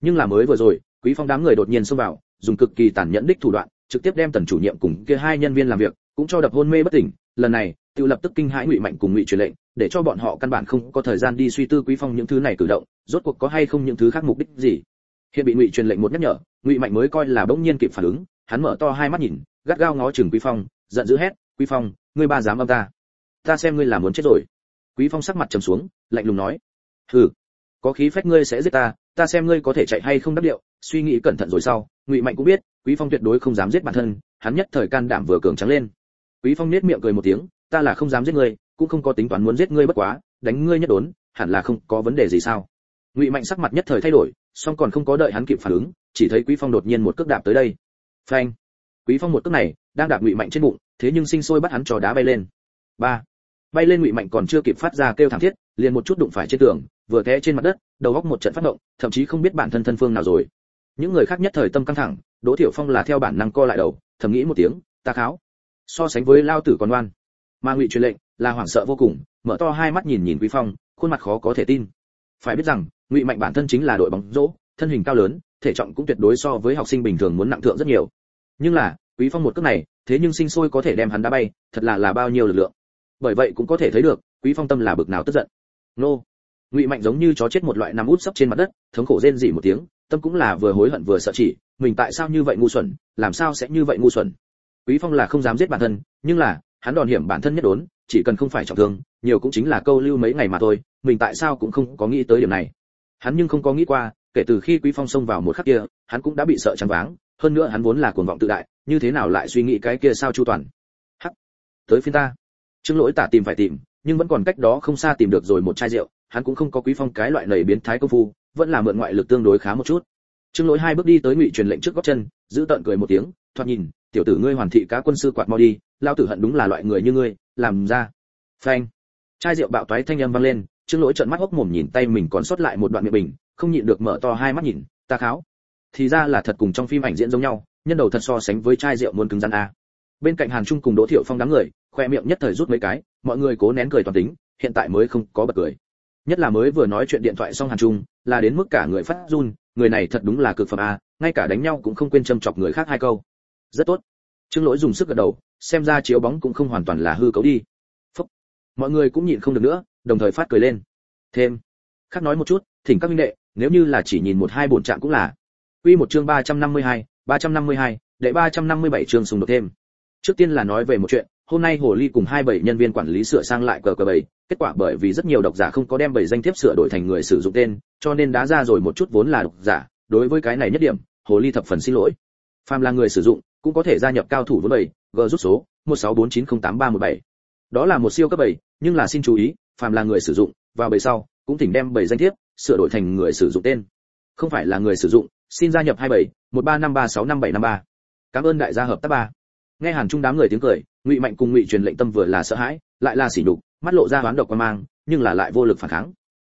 Nhưng là mới vừa rồi, quý phong đám người đột nhiên xông vào, dùng cực kỳ tàn nhẫn đích thủ đoạn, trực tiếp đem tần chủ nhiệm cùng kia hai nhân viên làm việc cũng cho đập hôn mê bất tỉnh, lần này tự lập tức kinh hãi ngụy mạnh cùng ngụy truyền lệnh, để cho bọn họ căn bản không có thời gian đi suy tư quý phong những thứ này cử động, rốt cuộc có hay không những thứ khác mục đích gì. Hiện bị ngụy truyền lệnh một nhắc nhở, ngụy mạnh mới coi là bỗng nhiên kịp phản ứng, hắn mở to hai mắt nhìn, gắt gao ngó chừng quý phong, giận dữ hét, quý phong, ngươi ba dám âm ta? Ta xem ngươi là muốn chết rồi. Quý phong sắc mặt trầm xuống, lạnh lùng nói, hừ, có khí phách ngươi sẽ giết ta ta xem ngươi có thể chạy hay không đắc điệu. Suy nghĩ cẩn thận rồi sau, ngụy mạnh cũng biết, quý phong tuyệt đối không dám giết bản thân, hắn nhất thời can đảm vừa cường trắng lên quý phong nét miệng cười một tiếng, ta là không dám giết ngươi, cũng không có tính toán muốn giết ngươi bất quá, đánh ngươi nhất đốn, hẳn là không có vấn đề gì sao? Ngụy mạnh sắc mặt nhất thời thay đổi, song còn không có đợi hắn kịp phản ứng, chỉ thấy quý phong đột nhiên một cước đạp tới đây. Phanh! Quý phong một cước này, đang đạp ngụy mạnh trên bụng, thế nhưng sinh sôi bắt hắn trò đá bay lên. Ba! Bay lên ngụy mạnh còn chưa kịp phát ra kêu thảm thiết, liền một chút đụng phải trên tường, vừa té trên mặt đất, đầu góc một trận phát động, thậm chí không biết bản thân thân phương nào rồi. Những người khác nhất thời tâm căng thẳng, đỗ thiểu phong là theo bản năng co lại đầu, thầm nghĩ một tiếng, ta kháo so sánh với lao tử còn ngoan, mà ngụy truyền lệnh là hoảng sợ vô cùng mở to hai mắt nhìn nhìn quý phong khuôn mặt khó có thể tin. Phải biết rằng ngụy mạnh bản thân chính là đội bóng rổ thân hình cao lớn thể trọng cũng tuyệt đối so với học sinh bình thường muốn nặng thượng rất nhiều. Nhưng là quý phong một cước này thế nhưng sinh sôi có thể đem hắn đá bay thật là là bao nhiêu lực lượng. Bởi vậy cũng có thể thấy được quý phong tâm là bực nào tức giận. Nô! Ngụy mạnh giống như chó chết một loại nằm út sấp trên mặt đất thống khổ rên rỉ một tiếng tâm cũng là vừa hối hận vừa sợ chỉ mình tại sao như vậy ngu xuẩn làm sao sẽ như vậy ngu xuẩn? Quý phong là không dám giết bản thân, nhưng là, hắn đòn hiểm bản thân nhất đốn, chỉ cần không phải trọng thương, nhiều cũng chính là câu lưu mấy ngày mà thôi, mình tại sao cũng không có nghĩ tới điểm này. Hắn nhưng không có nghĩ qua, kể từ khi quý phong xông vào một khắc kia, hắn cũng đã bị sợ chăn váng, hơn nữa hắn vốn là cuồng vọng tự đại, như thế nào lại suy nghĩ cái kia sao chu toàn? Hắc! Tới phiên ta. Trương lỗi tả tìm phải tìm, nhưng vẫn còn cách đó không xa tìm được rồi một chai rượu, hắn cũng không có quý phong cái loại lầy biến thái công phu, vẫn là mượn ngoại lực tương đối khá một chút. Trương lỗi hai bước đi tới ngụy truyền lệnh trước góc chân, giữ tận cười một tiếng thoạt nhìn, tiểu tử ngươi hoàn thị cá quân sư quạt mau đi lao tử hận đúng là loại người như ngươi, làm ra. Phanh. Chai rượu bạo toái thanh âm vang lên, trương lỗi trợn mắt hốc mồm nhìn tay mình còn sót lại một đoạn miệng bình, không nhịn được mở to hai mắt nhìn, ta kháo. Thì ra là thật cùng trong phim ảnh diễn giống nhau, nhân đầu thật so sánh với chai rượu muôn cứng rắn a. Bên cạnh hàn trung cùng đỗ thiệu phong đám người, khoe miệng nhất thời rút mấy cái, mọi người cố nén cười toàn tính, hiện tại mới không có bật cười. Nhất là mới vừa nói chuyện điện thoại xong hàn trung, là đến mức cả người phát run, người này thật đúng là cực phẩm a, ngay cả đánh nhau cũng không quên châm chọc người khác hai câu rất tốt. Trương lỗi dùng sức gật đầu xem ra chiếu bóng cũng không hoàn toàn là hư cấu đi. Phúc. mọi người cũng nhịn không được nữa đồng thời phát cười lên. Thêm. Khác nói một chút thỉnh các minh đệ nếu như là chỉ nhìn một hai bổn trạng cũng là. Quy một chương 352, 352, đệ 357 chương sùng đột thêm. Trước tiên là nói về một chuyện hôm nay hồ ly cùng hai bảy nhân viên quản lý sửa sang lại cờ cờ bảy kết quả bởi vì rất nhiều độc giả không có đem bảy danh thiếp sửa đổi thành người sử dụng tên cho nên đá ra rồi một chút vốn là độc giả. Đối với cái này nhất điểm hồ ly thập phần xin lỗi. Phàm là người sử dụng cũng có thể gia nhập cao thủ vốn bảy, g rút số 1649083317. đó là một siêu cấp bảy, nhưng là xin chú ý, phàm là người sử dụng, vào bảy sau, cũng thỉnh đem bảy danh thiếp, sửa đổi thành người sử dụng tên không phải là người sử dụng, xin gia nhập 27 1353655753. cảm ơn đại gia hợp tác ba nghe hàn trung đám người tiếng cười, ngụy mạnh cùng ngụy truyền lệnh tâm vừa là sợ hãi, lại là sỉ nhục, mắt lộ ra hoán độc quan mang, nhưng là lại vô lực phản kháng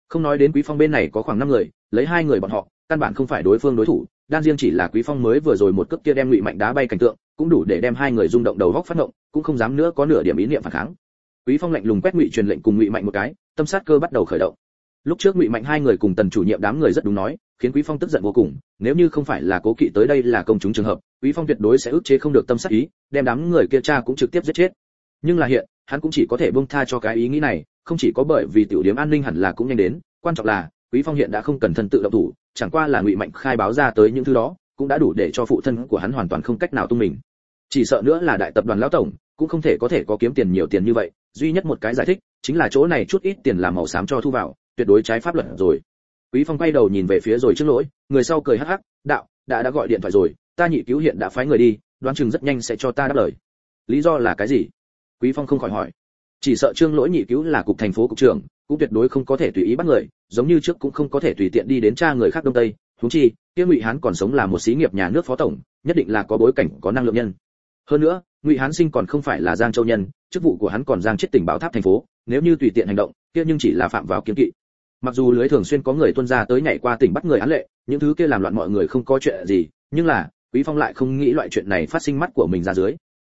không nói đến quý phong bên này có khoảng năm người, lấy hai người bọn họ căn bản không phải đối phương đối thủ, đan riêng chỉ là quý phong mới vừa rồi một cước kia đem ngụy mạnh đá bay cảnh tượng, cũng đủ để đem hai người rung động đầu góc phát động cũng không dám nữa có nửa điểm ý niệm phản kháng. Quý phong lạnh lùng quét ngụy truyền lệnh cùng ngụy mạnh một cái, tâm sát cơ bắt đầu khởi động. Lúc trước ngụy mạnh hai người cùng tần chủ nhiệm đám người rất đúng nói, khiến quý phong tức giận vô cùng, nếu như không phải là cố kỵ tới đây là công chúng trường hợp, quý phong tuyệt đối sẽ ức chế không được tâm sát ý, đem đám người kia cha cũng trực tiếp giết chết. Nhưng là hiện, hắn cũng chỉ có thể buông tha cho cái ý nghĩ này, không chỉ có bởi vì tiểu điểm an ninh hẳn là cũng nhanh đến, quan trọng là, quý phong hiện đã không cần thân tự động thủ chẳng qua là ngụy mạnh khai báo ra tới những thứ đó, cũng đã đủ để cho phụ thân của hắn hoàn toàn không cách nào tung mình. Chỉ sợ nữa là đại tập đoàn lão tổng, cũng không thể có thể có kiếm tiền nhiều tiền như vậy, duy nhất một cái giải thích, chính là chỗ này chút ít tiền làm màu xám cho thu vào, tuyệt đối trái pháp luật rồi. Quý phong quay đầu nhìn về phía rồi trước lỗi, người sau cười hắc hắc, đạo, đã đã gọi điện thoại rồi, ta nhị cứu hiện đã phái người đi, đoán chừng rất nhanh sẽ cho ta đáp lời. Lý do là cái gì? Quý phong không khỏi hỏi chỉ sợ trương lỗi nhị cứu là cục thành phố cục trưởng, cũng tuyệt đối không có thể tùy ý bắt người, giống như trước cũng không có thể tùy tiện đi đến tra người khác đông tây. Huống chi, kia ngụy hán còn sống là một xí nghiệp nhà nước phó tổng, nhất định là có bối cảnh, có năng lượng nhân. Hơn nữa, ngụy hán sinh còn không phải là giang châu nhân, chức vụ của hắn còn giang chết tỉnh báo tháp thành phố, nếu như tùy tiện hành động, kia nhưng chỉ là phạm vào kiếm kỵ. Mặc dù lưới thường xuyên có người tuân ra tới nhảy qua tỉnh bắt người án lệ, những thứ kia làm loạn mọi người không có chuyện gì, nhưng là, quý phong lại không nghĩ loại chuyện này phát sinh mắt của mình ra dưới.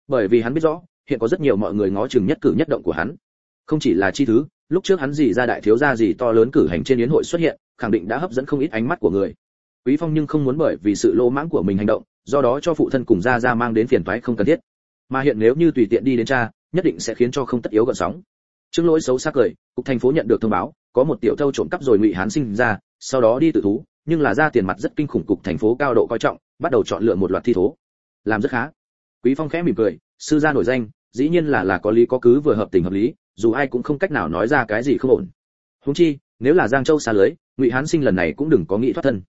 Bởi vì hắn biết rõ hiện có rất nhiều mọi người ngó chừng nhất cử nhất động của hắn không chỉ là chi thứ lúc trước hắn gì ra đại thiếu gia gì to lớn cử hành trên yến hội xuất hiện khẳng định đã hấp dẫn không ít ánh mắt của người quý phong nhưng không muốn bởi vì sự lỗ mãng của mình hành động do đó cho phụ thân cùng gia gia mang đến phiền toái không cần thiết mà hiện nếu như tùy tiện đi đến cha nhất định sẽ khiến cho không tất yếu gợn sóng Trương Lỗi xấu xa cười, cục thành phố nhận được thông báo, có một tiểu thâu trộm cắp rồi Ngụy Hán sinh ra, sau đó đi tự thú, nhưng là ra tiền mặt rất kinh khủng cục thành phố cao độ coi trọng, bắt đầu chọn lựa một loạt thi thố. Làm rất khá. Quý Phong khẽ mỉm cười, sư gia nổi danh, dĩ nhiên là là có lý có cứ vừa hợp tình hợp lý, dù ai cũng không cách nào nói ra cái gì không ổn. Huống chi, nếu là Giang Châu xa lưới, Ngụy Hán sinh lần này cũng đừng có nghĩ thoát thân.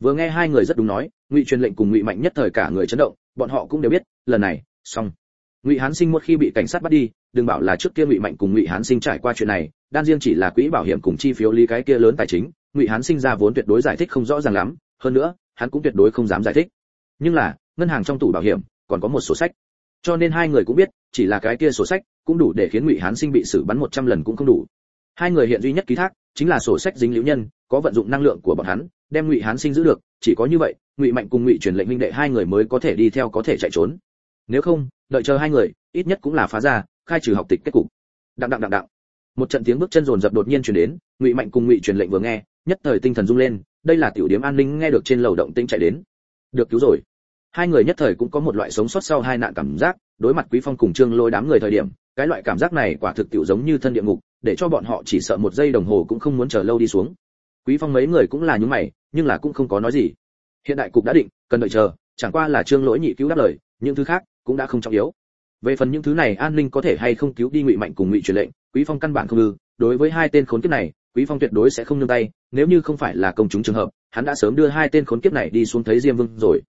Vừa nghe hai người rất đúng nói, Ngụy truyền lệnh cùng Ngụy Mạnh nhất thời cả người chấn động, bọn họ cũng đều biết, lần này, xong. Ngụy Hán sinh một khi bị cảnh sát bắt đi, đừng bảo là trước kia ngụy mạnh cùng ngụy hán sinh trải qua chuyện này đan riêng chỉ là quỹ bảo hiểm cùng chi phiếu lý cái kia lớn tài chính ngụy hán sinh ra vốn tuyệt đối giải thích không rõ ràng lắm hơn nữa hắn cũng tuyệt đối không dám giải thích nhưng là ngân hàng trong tủ bảo hiểm còn có một sổ sách cho nên hai người cũng biết, chỉ là cái kia sổ sách cũng đủ để khiến ngụy hán sinh bị xử bắn 100 lần cũng không đủ. Hai người hiện duy nhất ký thác chính là sổ sách dính liễu nhân, có vận dụng năng lượng của bọn hắn, đem ngụy hán sinh giữ được, chỉ có như vậy, ngụy mạnh cùng ngụy truyền lệnh minh đệ hai người mới có thể đi theo có thể chạy trốn. Nếu không, đợi chờ hai người, ít nhất cũng là phá ra, khai trừ học tịch kết cục. Đặng đặng đặng đặng. Một trận tiếng bước chân rồn rập đột nhiên truyền đến, ngụy mạnh cùng ngụy truyền lệnh vừa nghe, nhất thời tinh thần rung lên, đây là tiểu điểm an ninh nghe được trên lầu động tĩnh chạy đến. Được cứu rồi hai người nhất thời cũng có một loại sống sót sau hai nạn cảm giác, đối mặt quý phong cùng trương lôi đám người thời điểm, cái loại cảm giác này quả thực tiểu giống như thân địa ngục, để cho bọn họ chỉ sợ một giây đồng hồ cũng không muốn chờ lâu đi xuống. Quý phong mấy người cũng là những mày, nhưng là cũng không có nói gì. Hiện đại cục đã định, cần đợi chờ, chẳng qua là trương lỗi nhị cứu đáp lời, những thứ khác cũng đã không trọng yếu. Về phần những thứ này, an ninh có thể hay không cứu đi ngụy mạnh cùng ngụy truyền lệnh, quý phong căn bản không ư, đối với hai tên khốn kiếp này, quý phong tuyệt đối sẽ không nương tay, nếu như không phải là công chúng trường hợp, hắn đã sớm đưa hai tên khốn kiếp này đi xuống thấy diêm vương rồi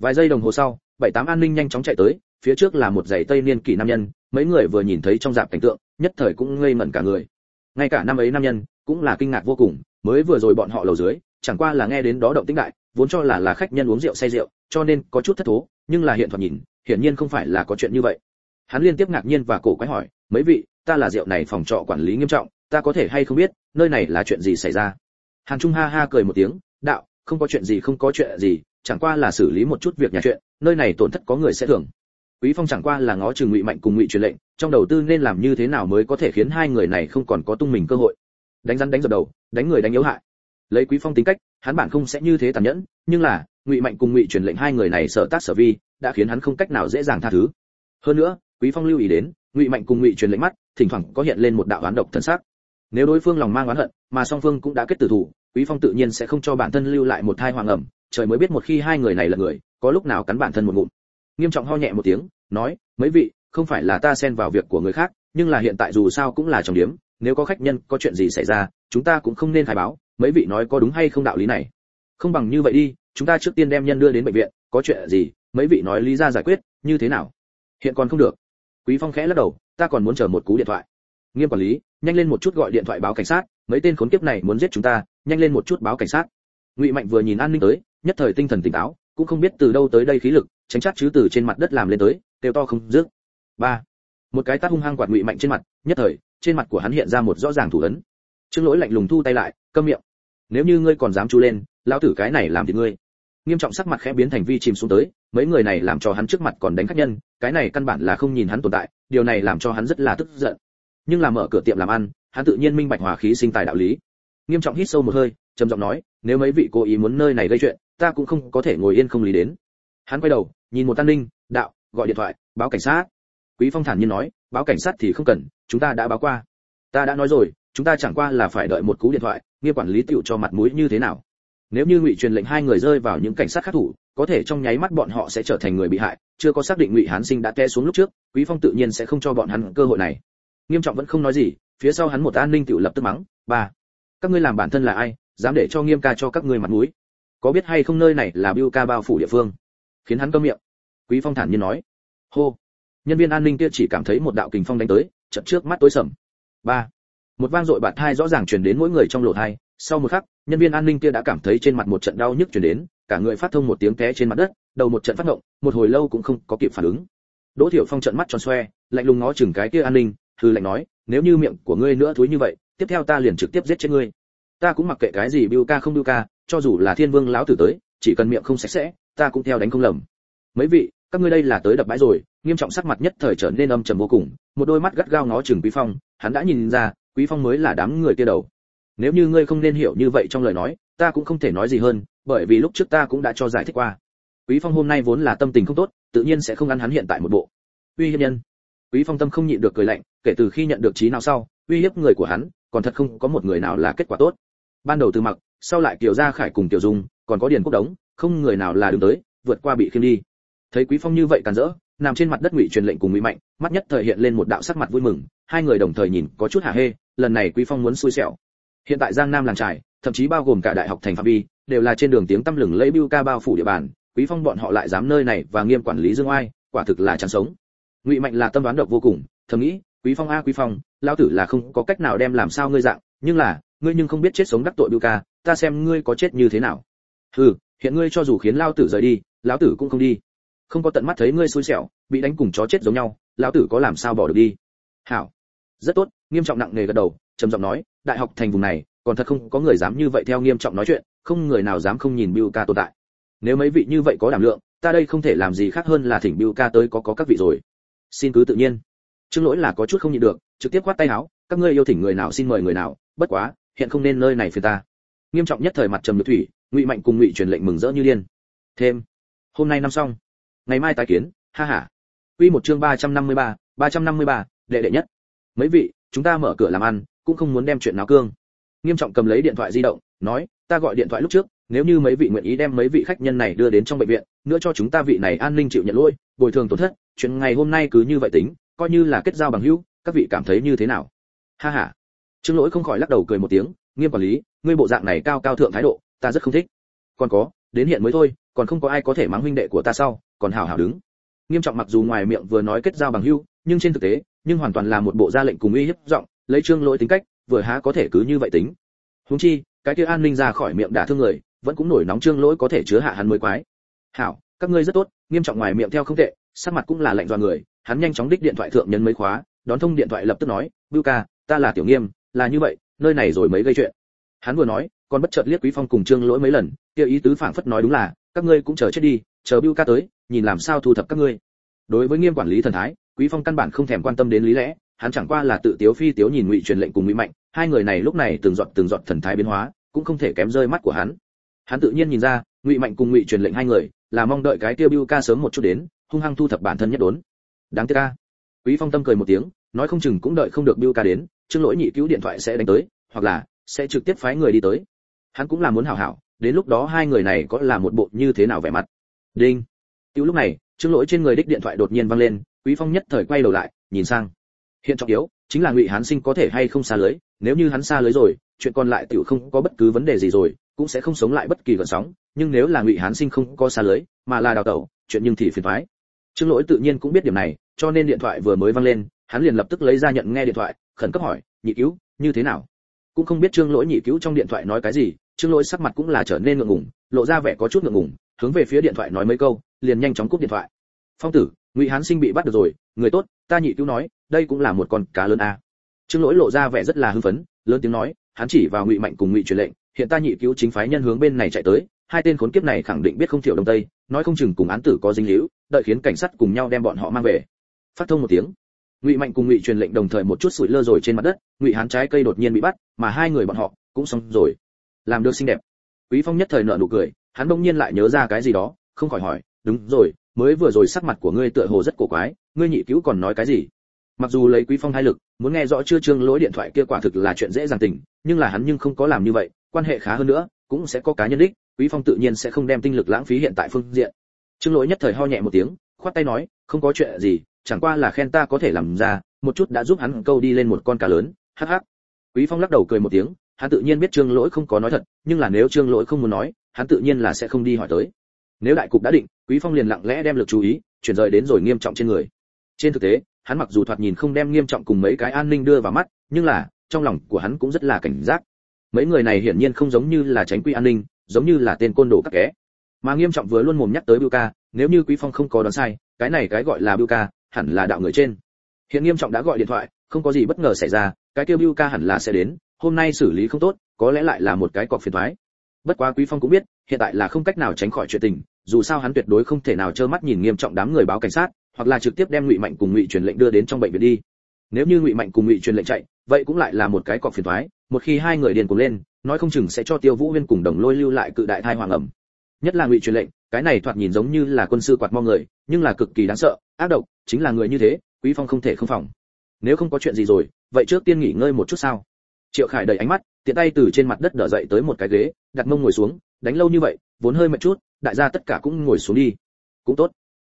vài giây đồng hồ sau, bảy tám an ninh nhanh chóng chạy tới, phía trước là một giày tây niên kỷ nam nhân, mấy người vừa nhìn thấy trong dạp cảnh tượng, nhất thời cũng ngây ngẩn cả người. Ngay cả năm ấy nam nhân, cũng là kinh ngạc vô cùng, mới vừa rồi bọn họ lầu dưới, chẳng qua là nghe đến đó động tĩnh đại, vốn cho là là khách nhân uống rượu say rượu, cho nên có chút thất thố, nhưng là hiện thoạt nhìn, hiển nhiên không phải là có chuyện như vậy. Hắn liên tiếp ngạc nhiên và cổ quái hỏi, mấy vị, ta là rượu này phòng trọ quản lý nghiêm trọng, ta có thể hay không biết, nơi này là chuyện gì xảy ra? Hàn trung ha ha cười một tiếng, đạo không có chuyện gì, không có chuyện gì, chẳng qua là xử lý một chút việc nhà chuyện, nơi này tổn thất có người sẽ thưởng. Quý phong chẳng qua là ngó chừng ngụy mạnh cùng ngụy truyền lệnh, trong đầu tư nên làm như thế nào mới có thể khiến hai người này không còn có tung mình cơ hội. Đánh rắn đánh dập đầu, đánh người đánh yếu hại. Lấy quý phong tính cách, hắn bản không sẽ như thế tàn nhẫn, nhưng là, ngụy mạnh cùng ngụy truyền lệnh hai người này sở tác sở vi, đã khiến hắn không cách nào dễ dàng tha thứ. Hơn nữa, quý phong lưu ý đến, ngụy mạnh cùng ngụy truyền lệnh mắt, thỉnh thoảng có hiện lên một đạo oán độc thần sắc. Nếu đối phương lòng mang oán hận, mà song phương cũng đã kết tử thủ quý phong tự nhiên sẽ không cho bản thân lưu lại một thai hoàng ẩm, trời mới biết một khi hai người này là người, có lúc nào cắn bản thân một ngụm. Nghiêm trọng ho nhẹ một tiếng, nói, mấy vị, không phải là ta xen vào việc của người khác, nhưng là hiện tại dù sao cũng là trọng điểm, nếu có khách nhân, có chuyện gì xảy ra, chúng ta cũng không nên khai báo, mấy vị nói có đúng hay không đạo lý này. Không bằng như vậy đi, chúng ta trước tiên đem nhân đưa đến bệnh viện, có chuyện gì, mấy vị nói lý ra giải quyết, như thế nào? Hiện còn không được. Quý phong khẽ lắc đầu, ta còn muốn chờ một cú điện thoại. Nghiêm quản lý, nhanh lên một chút gọi điện thoại báo cảnh sát mấy tên khốn kiếp này muốn giết chúng ta, nhanh lên một chút báo cảnh sát. Ngụy mạnh vừa nhìn an ninh tới, nhất thời tinh thần tỉnh táo, cũng không biết từ đâu tới đây khí lực, tránh chắc chứ từ trên mặt đất làm lên tới, kêu to không dứt. Ba. Một cái tát hung hăng quạt ngụy mạnh trên mặt, nhất thời, trên mặt của hắn hiện ra một rõ ràng thủ ấn. Trương lỗi lạnh lùng thu tay lại, câm miệng. Nếu như ngươi còn dám chú lên, lão tử cái này làm thì ngươi. Nghiêm trọng sắc mặt khẽ biến thành vi chìm xuống tới, mấy người này làm cho hắn trước mặt còn đánh khách nhân, cái này căn bản là không nhìn hắn tồn tại, điều này làm cho hắn rất là tức giận. Nhưng là mở cửa tiệm làm ăn hắn tự nhiên minh bạch hòa khí sinh tài đạo lý. Nghiêm trọng hít sâu một hơi, trầm giọng nói, nếu mấy vị cố ý muốn nơi này gây chuyện, ta cũng không có thể ngồi yên không lý đến. Hắn quay đầu, nhìn một an ninh đạo, gọi điện thoại, báo cảnh sát. Quý phong thản nhiên nói, báo cảnh sát thì không cần, chúng ta đã báo qua. Ta đã nói rồi, chúng ta chẳng qua là phải đợi một cú điện thoại nghiêm quản lý tựu cho mặt mũi như thế nào. Nếu như ngụy truyền lệnh hai người rơi vào những cảnh sát khác thủ, có thể trong nháy mắt bọn họ sẽ trở thành người bị hại, chưa có xác định ngụy hán sinh đã té xuống lúc trước, quý phong tự nhiên sẽ không cho bọn hắn cơ hội này. Nghiêm trọng vẫn không nói gì phía sau hắn một an ninh tiểu lập tức mắng, ba, các ngươi làm bản thân là ai, dám để cho nghiêm ca cho các ngươi mặt mũi? Có biết hay không nơi này là biêu ca bao phủ địa phương? Khiến hắn câm miệng. Quý phong thản nhiên nói, hô. Nhân viên an ninh kia chỉ cảm thấy một đạo kình phong đánh tới, chợt trước mắt tối sầm. Ba. Một vang dội bạt thai rõ ràng truyền đến mỗi người trong lỗ thai. Sau một khắc, nhân viên an ninh kia đã cảm thấy trên mặt một trận đau nhức truyền đến, cả người phát thông một tiếng té trên mặt đất, đầu một trận phát động, một hồi lâu cũng không có kịp phản ứng. Đỗ thiểu phong trận mắt tròn xoe, lạnh lùng ngó chừng cái kia an ninh hư lạnh nói, nếu như miệng của ngươi nữa thúi như vậy, tiếp theo ta liền trực tiếp giết chết ngươi. Ta cũng mặc kệ cái gì biu ca không biu ca, cho dù là thiên vương lão tử tới, chỉ cần miệng không sạch sẽ, ta cũng theo đánh không lầm. Mấy vị, các ngươi đây là tới đập bãi rồi. Nghiêm trọng sắc mặt nhất thời trở nên âm trầm vô cùng, một đôi mắt gắt gao ngó chừng quý phong, hắn đã nhìn ra, quý phong mới là đám người kia đầu. Nếu như ngươi không nên hiểu như vậy trong lời nói, ta cũng không thể nói gì hơn, bởi vì lúc trước ta cũng đã cho giải thích qua. Quý phong hôm nay vốn là tâm tình không tốt, tự nhiên sẽ không ăn hắn hiện tại một bộ. Uy hiếp nhân. Quý phong tâm không nhịn được cười lạnh kể từ khi nhận được trí nào sau, uy hiếp người của hắn, còn thật không có một người nào là kết quả tốt. Ban đầu từ mặc, sau lại kiều gia khải cùng tiểu dung, còn có điền quốc đống, không người nào là đứng tới, vượt qua bị khiêm đi. Thấy quý phong như vậy càn rỡ, nằm trên mặt đất ngụy truyền lệnh cùng ngụy mạnh, mắt nhất thời hiện lên một đạo sắc mặt vui mừng, hai người đồng thời nhìn, có chút hả hê, lần này quý phong muốn xui xẻo. Hiện tại giang nam làng trải thậm chí bao gồm cả đại học thành phạm vi, đều là trên đường tiếng tăm lừng lấy bưu ca bao phủ địa bàn, quý phong bọn họ lại dám nơi này và nghiêm quản lý dương oai, quả thực là chẳng sống. Ngụy mạnh là tâm đoán độc vô cùng, thầm nghĩ quý phong a, quý phong lao tử là không có cách nào đem làm sao ngươi dạng, nhưng là, ngươi nhưng không biết chết sống đắc tội bưu ca, ta xem ngươi có chết như thế nào. Hừ, hiện ngươi cho dù khiến lao tử rời đi, lão tử cũng không đi. Không có tận mắt thấy ngươi xui xẻo, bị đánh cùng chó chết giống nhau, lão tử có làm sao bỏ được đi? Hảo. Rất tốt, nghiêm trọng nặng nề gật đầu, trầm giọng nói, đại học thành vùng này, còn thật không có người dám như vậy theo nghiêm trọng nói chuyện, không người nào dám không nhìn Biu ca tồn tại. Nếu mấy vị như vậy có đảm lượng, ta đây không thể làm gì khác hơn là thỉnh Biu ca tới có có các vị rồi. Xin cứ tự nhiên trương lỗi là có chút không nhịn được trực tiếp quát tay áo các ngươi yêu thỉnh người nào xin mời người nào bất quá hiện không nên nơi này phiền ta. Nghiêm trọng nhất thời mặt trầm như thủy ngụy mạnh cùng ngụy truyền lệnh mừng rỡ như điên. Thêm hôm nay năm xong ngày mai tái kiến ha ha. Quy một chương 353, 353, đệ đệ nhất. Mấy vị chúng ta mở cửa làm ăn cũng không muốn đem chuyện náo cương. Nghiêm trọng cầm lấy điện thoại di động nói ta gọi điện thoại lúc trước nếu như mấy vị nguyện ý đem mấy vị khách nhân này đưa đến trong bệnh viện nữa cho chúng ta vị này an ninh chịu nhận lỗi bồi thường tổn thất chuyện ngày hôm nay cứ như vậy tính coi như là kết giao bằng hữu, các vị cảm thấy như thế nào? Ha ha. Trương lỗi không khỏi lắc đầu cười một tiếng, nghiêm quản lý, ngươi bộ dạng này cao cao thượng thái độ, ta rất không thích. Còn có, đến hiện mới thôi, còn không có ai có thể mắng huynh đệ của ta sau, còn hảo hảo đứng. Nghiêm trọng mặc dù ngoài miệng vừa nói kết giao bằng hữu, nhưng trên thực tế, nhưng hoàn toàn là một bộ ra lệnh cùng uy hiếp giọng, lấy trương lỗi tính cách, vừa há có thể cứ như vậy tính. Huống chi, cái kia an ninh ra khỏi miệng đả thương người, vẫn cũng nổi nóng trương lỗi có thể chứa hạ hắn mới quái. Hảo, các ngươi rất tốt, nghiêm trọng ngoài miệng theo không tệ, sắc mặt cũng là lạnh do người hắn nhanh chóng đích điện thoại thượng nhấn mấy khóa, đón thông điện thoại lập tức nói, bưu ca, ta là tiểu nghiêm, là như vậy, nơi này rồi mới gây chuyện. Hắn vừa nói, còn bất chợt liếc quý phong cùng trương lỗi mấy lần, kia ý tứ phảng phất nói đúng là, các ngươi cũng chờ chết đi, chờ bưu ca tới, nhìn làm sao thu thập các ngươi. Đối với nghiêm quản lý thần thái, quý phong căn bản không thèm quan tâm đến lý lẽ, hắn chẳng qua là tự tiếu phi tiếu nhìn ngụy truyền lệnh cùng ngụy mạnh, hai người này lúc này từng giọt từng giọt thần thái biến hóa, cũng không thể kém rơi mắt của hắn. Hắn tự nhiên nhìn ra, ngụy mạnh cùng ngụy truyền lệnh hai người, là mong đợi cái tiêu bưu ca sớm một chút đến, hung hăng thu thập bản thân nhất đốn đáng tiếc ca quý phong tâm cười một tiếng, nói không chừng cũng đợi không được bưu ca đến, trương lỗi nhị cứu điện thoại sẽ đánh tới, hoặc là sẽ trực tiếp phái người đi tới. Hắn cũng là muốn hảo hảo, đến lúc đó hai người này có là một bộ như thế nào vẻ mặt. Đinh. Cứu lúc này, trương lỗi trên người đích điện thoại đột nhiên vang lên, quý phong nhất thời quay đầu lại, nhìn sang. Hiện trọng yếu, chính là ngụy hán sinh có thể hay không xa lưới, nếu như hắn xa lưới rồi, chuyện còn lại tiểu không có bất cứ vấn đề gì rồi, cũng sẽ không sống lại bất kỳ gợn sóng, nhưng nếu là ngụy hán sinh không có xa lưới, mà là đào tẩu, chuyện nhưng thì phiền thoái trương lỗi tự nhiên cũng biết điểm này, cho nên điện thoại vừa mới vang lên, hắn liền lập tức lấy ra nhận nghe điện thoại, khẩn cấp hỏi, nhị cứu, như thế nào? Cũng không biết trương lỗi nhị cứu trong điện thoại nói cái gì, trương lỗi sắc mặt cũng là trở nên ngượng ngùng, lộ ra vẻ có chút ngượng ngùng, hướng về phía điện thoại nói mấy câu, liền nhanh chóng cúp điện thoại. Phong tử, ngụy hán sinh bị bắt được rồi, người tốt, ta nhị cứu nói, đây cũng là một con cá lớn a. Trương lỗi lộ ra vẻ rất là hưng phấn, lớn tiếng nói, hắn chỉ vào ngụy mạnh cùng ngụy truyền lệnh, hiện ta nhị cứu chính phái nhân hướng bên này chạy tới hai tên khốn kiếp này khẳng định biết không thiểu đông tây, nói không chừng cùng án tử có dính líu, đợi khiến cảnh sát cùng nhau đem bọn họ mang về. Phát thông một tiếng, ngụy mạnh cùng ngụy truyền lệnh đồng thời một chút sủi lơ rồi trên mặt đất, ngụy hán trái cây đột nhiên bị bắt, mà hai người bọn họ cũng xong rồi. Làm được xinh đẹp. Quý phong nhất thời nở nụ cười, hắn đông nhiên lại nhớ ra cái gì đó, không khỏi hỏi, đúng rồi, mới vừa rồi sắc mặt của ngươi tựa hồ rất cổ quái, ngươi nhị cứu còn nói cái gì? Mặc dù lấy quý phong hai lực, muốn nghe rõ chưa trương lỗi điện thoại kia quả thực là chuyện dễ dàng tình, nhưng là hắn nhưng không có làm như vậy, quan hệ khá hơn nữa, cũng sẽ có cá nhân đích quý phong tự nhiên sẽ không đem tinh lực lãng phí hiện tại phương diện. Trương lỗi nhất thời ho nhẹ một tiếng, khoát tay nói, không có chuyện gì, chẳng qua là khen ta có thể làm ra, một chút đã giúp hắn câu đi lên một con cá lớn. Hắc hắc. Quý phong lắc đầu cười một tiếng, hắn tự nhiên biết trương lỗi không có nói thật, nhưng là nếu trương lỗi không muốn nói, hắn tự nhiên là sẽ không đi hỏi tới. Nếu đại cục đã định, quý phong liền lặng lẽ đem lực chú ý, chuyển rời đến rồi nghiêm trọng trên người. Trên thực tế, hắn mặc dù thoạt nhìn không đem nghiêm trọng cùng mấy cái an ninh đưa vào mắt, nhưng là, trong lòng của hắn cũng rất là cảnh giác. Mấy người này hiển nhiên không giống như là tránh quy an ninh giống như là tên côn đồ các ké. Mà nghiêm trọng vừa luôn mồm nhắc tới bưu ca, nếu như quý phong không có đoán sai, cái này cái gọi là bưu ca, hẳn là đạo người trên. Hiện nghiêm trọng đã gọi điện thoại, không có gì bất ngờ xảy ra, cái kêu bưu ca hẳn là sẽ đến, hôm nay xử lý không tốt, có lẽ lại là một cái cọc phiền toái bất quá quý phong cũng biết, hiện tại là không cách nào tránh khỏi chuyện tình, dù sao hắn tuyệt đối không thể nào trơ mắt nhìn nghiêm trọng đám người báo cảnh sát, hoặc là trực tiếp đem ngụy mạnh cùng ngụy truyền lệnh đưa đến trong bệnh viện đi. Nếu như ngụy mạnh cùng ngụy truyền lệnh chạy, vậy cũng lại là một cái cọc phiền toái một khi hai người điên cùng lên nói không chừng sẽ cho tiêu vũ huyên cùng đồng lôi lưu lại cự đại thai hoàng ẩm. Nhất là ngụy truyền lệnh, cái này thoạt nhìn giống như là quân sư quạt mong người, nhưng là cực kỳ đáng sợ, ác độc, chính là người như thế, quý phong không thể không phòng. Nếu không có chuyện gì rồi, vậy trước tiên nghỉ ngơi một chút sao? Triệu khải đầy ánh mắt, tiện tay từ trên mặt đất đỡ dậy tới một cái ghế, đặt mông ngồi xuống, đánh lâu như vậy, vốn hơi mệt chút, đại gia tất cả cũng ngồi xuống đi. Cũng tốt.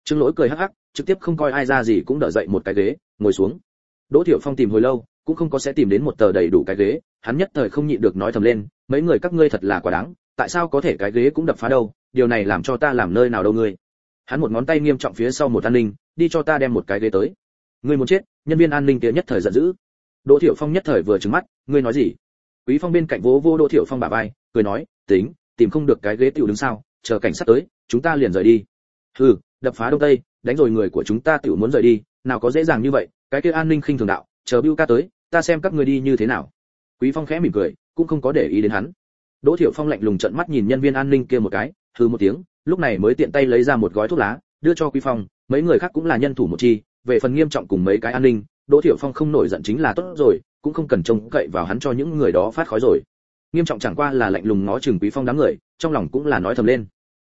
Trương lỗi cười hắc hắc, trực tiếp không coi ai ra gì cũng đỡ dậy một cái ghế, ngồi xuống. Đỗ thiệu phong tìm hồi lâu cũng không có sẽ tìm đến một tờ đầy đủ cái ghế, hắn nhất thời không nhịn được nói thầm lên, mấy người các ngươi thật là quá đáng, tại sao có thể cái ghế cũng đập phá đâu, điều này làm cho ta làm nơi nào đâu ngươi. Hắn một ngón tay nghiêm trọng phía sau một an ninh, đi cho ta đem một cái ghế tới. Ngươi muốn chết, nhân viên an ninh kia nhất thời giận dữ. Đỗ thiệu phong nhất thời vừa trừng mắt, ngươi nói gì? Quý phong bên cạnh vỗ vô đỗ thiệu phong bả vai, cười nói, tính, tìm không được cái ghế tiểu đứng sao chờ cảnh sát tới, chúng ta liền rời đi. Hừ, đập phá đông tây, đánh rồi người của chúng ta tiểu muốn rời đi, nào có dễ dàng như vậy, cái kia an ninh khinh thường đạo chờ bưu ca tới, ta xem các ngươi đi như thế nào. Quý phong khẽ mỉm cười, cũng không có để ý đến hắn. Đỗ thiệu phong lạnh lùng trợn mắt nhìn nhân viên an ninh kia một cái, hừ một tiếng, lúc này mới tiện tay lấy ra một gói thuốc lá, đưa cho quý phong, mấy người khác cũng là nhân thủ một chi, về phần nghiêm trọng cùng mấy cái an ninh, đỗ thiệu phong không nổi giận chính là tốt rồi, cũng không cần trông cậy vào hắn cho những người đó phát khói rồi. Nghiêm trọng chẳng qua là lạnh lùng ngó chừng quý phong đám người, trong lòng cũng là nói thầm lên.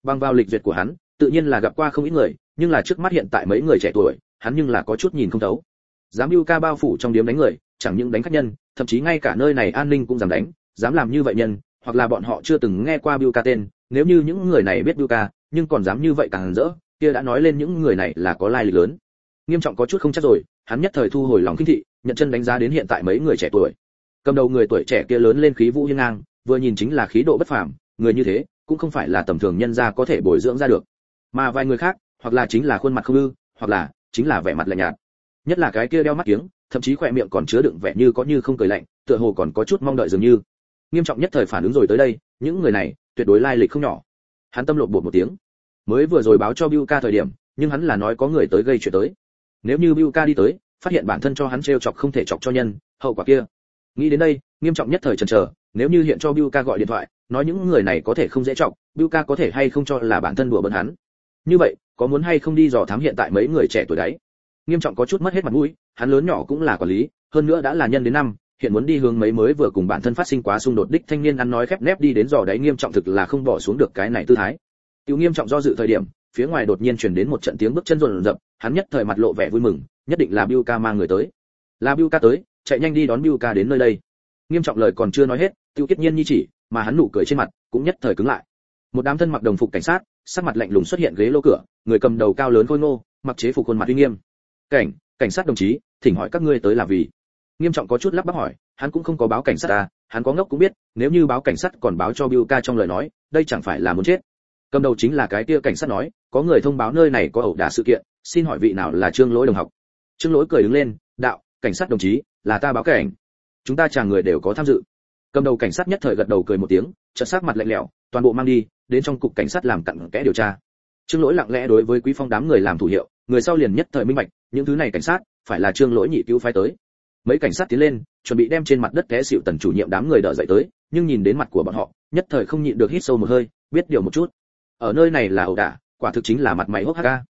Bằng vào lịch duyệt của hắn, tự nhiên là gặp qua không ít người, nhưng là trước mắt hiện tại mấy người trẻ tuổi, hắn nhưng là có chút nhìn không thấu dám dámưu ca bao phủ trong điếm đánh người chẳng những đánh khách nhân thậm chí ngay cả nơi này an ninh cũng dám đánh dám làm như vậy nhân hoặc là bọn họ chưa từng nghe qua Biu ca tên, nếu như những người này biết Biu ca, nhưng còn dám như vậy càng rỡ, kia đã nói lên những người này là có lai lịch lớn. Nghiêm trọng có chút không chắc rồi, hắn nhất thời thu hồi lòng kinh thị, nhận chân đánh giá đến hiện tại mấy người trẻ tuổi. Cầm đầu người tuổi trẻ kia lớn lên khí vũ hiên ngang, vừa nhìn chính là khí độ bất phàm, người như thế, cũng không phải là tầm thường nhân gia có thể bồi dưỡng ra được. Mà vài người khác, hoặc là chính là khuôn mặt không ư, hoặc là chính là vẻ mặt lạnh nhạt. Nhất là cái kia đeo mắt kiếng, thậm chí khỏe miệng còn chứa đựng vẻ như có như không cười lạnh, tựa hồ còn có chút mong đợi dường như. Nghiêm trọng nhất thời phản ứng rồi tới đây những người này tuyệt đối lai lịch không nhỏ. Hắn tâm lộn bột một tiếng. Mới vừa rồi báo cho Biu ca thời điểm nhưng hắn là nói có người tới gây chuyện tới. Nếu như Biu ca đi tới phát hiện bản thân cho hắn trêu chọc không thể chọc cho nhân hậu quả kia. Nghĩ đến đây nghiêm trọng nhất thời chần chờ nếu như hiện cho Biu ca gọi điện thoại nói những người này có thể không dễ chọc Biu ca có thể hay không cho là bản thân đùa bỡn hắn. Như vậy có muốn hay không đi dò thám hiện tại mấy người trẻ tuổi đấy? Nghiêm trọng có chút mất hết mặt mũi, hắn lớn nhỏ cũng là quản lý, hơn nữa đã là nhân đến năm, hiện muốn đi hướng mấy mới vừa cùng bản thân phát sinh quá xung đột đích thanh niên ăn nói khép nép đi đến dò đáy nghiêm trọng thực là không bỏ xuống được cái này tư thái. Tiêu nghiêm trọng do dự thời điểm, phía ngoài đột nhiên truyền đến một trận tiếng bước chân rộn rập, hắn nhất thời mặt lộ vẻ vui mừng, nhất định là Biu ca mang người tới. Là Biu ca tới, chạy nhanh đi đón Biu ca đến nơi đây. Nghiêm trọng lời còn chưa nói hết, tiêu kết nhiên như chỉ, mà hắn nụ cười trên mặt cũng nhất thời cứng lại. Một đám thân mặc đồng phục cảnh sát, sắc mặt lạnh lùng xuất hiện ghế lô cửa, người cầm đầu cao lớn khôi ngô, mặc chế phục khuôn mặt uy nghiêm cảnh cảnh sát đồng chí thỉnh hỏi các ngươi tới là vì? nghiêm trọng có chút lắp bắp hỏi hắn cũng không có báo cảnh sát ta, hắn có ngốc cũng biết nếu như báo cảnh sát còn báo cho Biu ca trong lời nói đây chẳng phải là muốn chết. Cầm đầu chính là cái kia cảnh sát nói có người thông báo nơi này có ẩu đả sự kiện xin hỏi vị nào là trương lỗi đồng học? Trương lỗi cười đứng lên đạo cảnh sát đồng chí là ta báo cảnh. Chúng ta chàng người đều có tham dự. Cầm đầu cảnh sát nhất thời gật đầu cười một tiếng chợt sắc mặt lạnh lẽo toàn bộ mang đi đến trong cục cảnh sát làm cặn kẽ điều tra. Trương lỗi lặng lẽ đối với quý phong đám người làm thủ hiệu người sau liền nhất thời minh bạch, những thứ này cảnh sát phải là trương lỗi nhị cứu phái tới. Mấy cảnh sát tiến lên, chuẩn bị đem trên mặt đất té xịu tần chủ nhiệm đám người đỡ dậy tới, nhưng nhìn đến mặt của bọn họ, nhất thời không nhịn được hít sâu một hơi, biết điều một chút. Ở nơi này là ẩu đả, quả thực chính là mặt mày hốc hác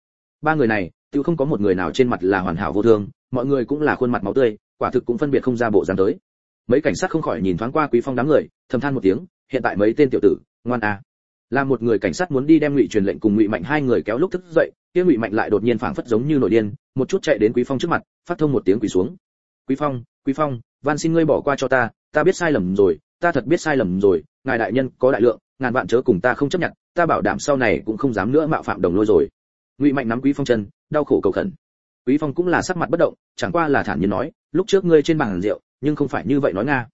ba người này, tự không có một người nào trên mặt là hoàn hảo vô thương mọi người cũng là khuôn mặt máu tươi, quả thực cũng phân biệt không ra bộ dáng tới. Mấy cảnh sát không khỏi nhìn thoáng qua quý phong đám người, thầm than một tiếng, hiện tại mấy tên tiểu tử, ngoan à là một người cảnh sát muốn đi đem ngụy truyền lệnh cùng ngụy mạnh hai người kéo lúc thức dậy, kia ngụy mạnh lại đột nhiên phảng phất giống như nổi điên, một chút chạy đến quý phong trước mặt, phát thông một tiếng quỳ xuống. Quý phong quý phong, van xin ngươi bỏ qua cho ta ta biết sai lầm rồi, ta thật biết sai lầm rồi, ngài đại nhân có đại lượng, ngàn vạn chớ cùng ta không chấp nhận, ta bảo đảm sau này cũng không dám nữa mạo phạm đồng lôi rồi. Ngụy mạnh nắm quý phong chân, đau khổ cầu khẩn. Quý phong cũng là sắc mặt bất động, chẳng qua là thản nhiên nói, lúc trước ngươi trên bàn rượu, nhưng không phải như vậy nói nga.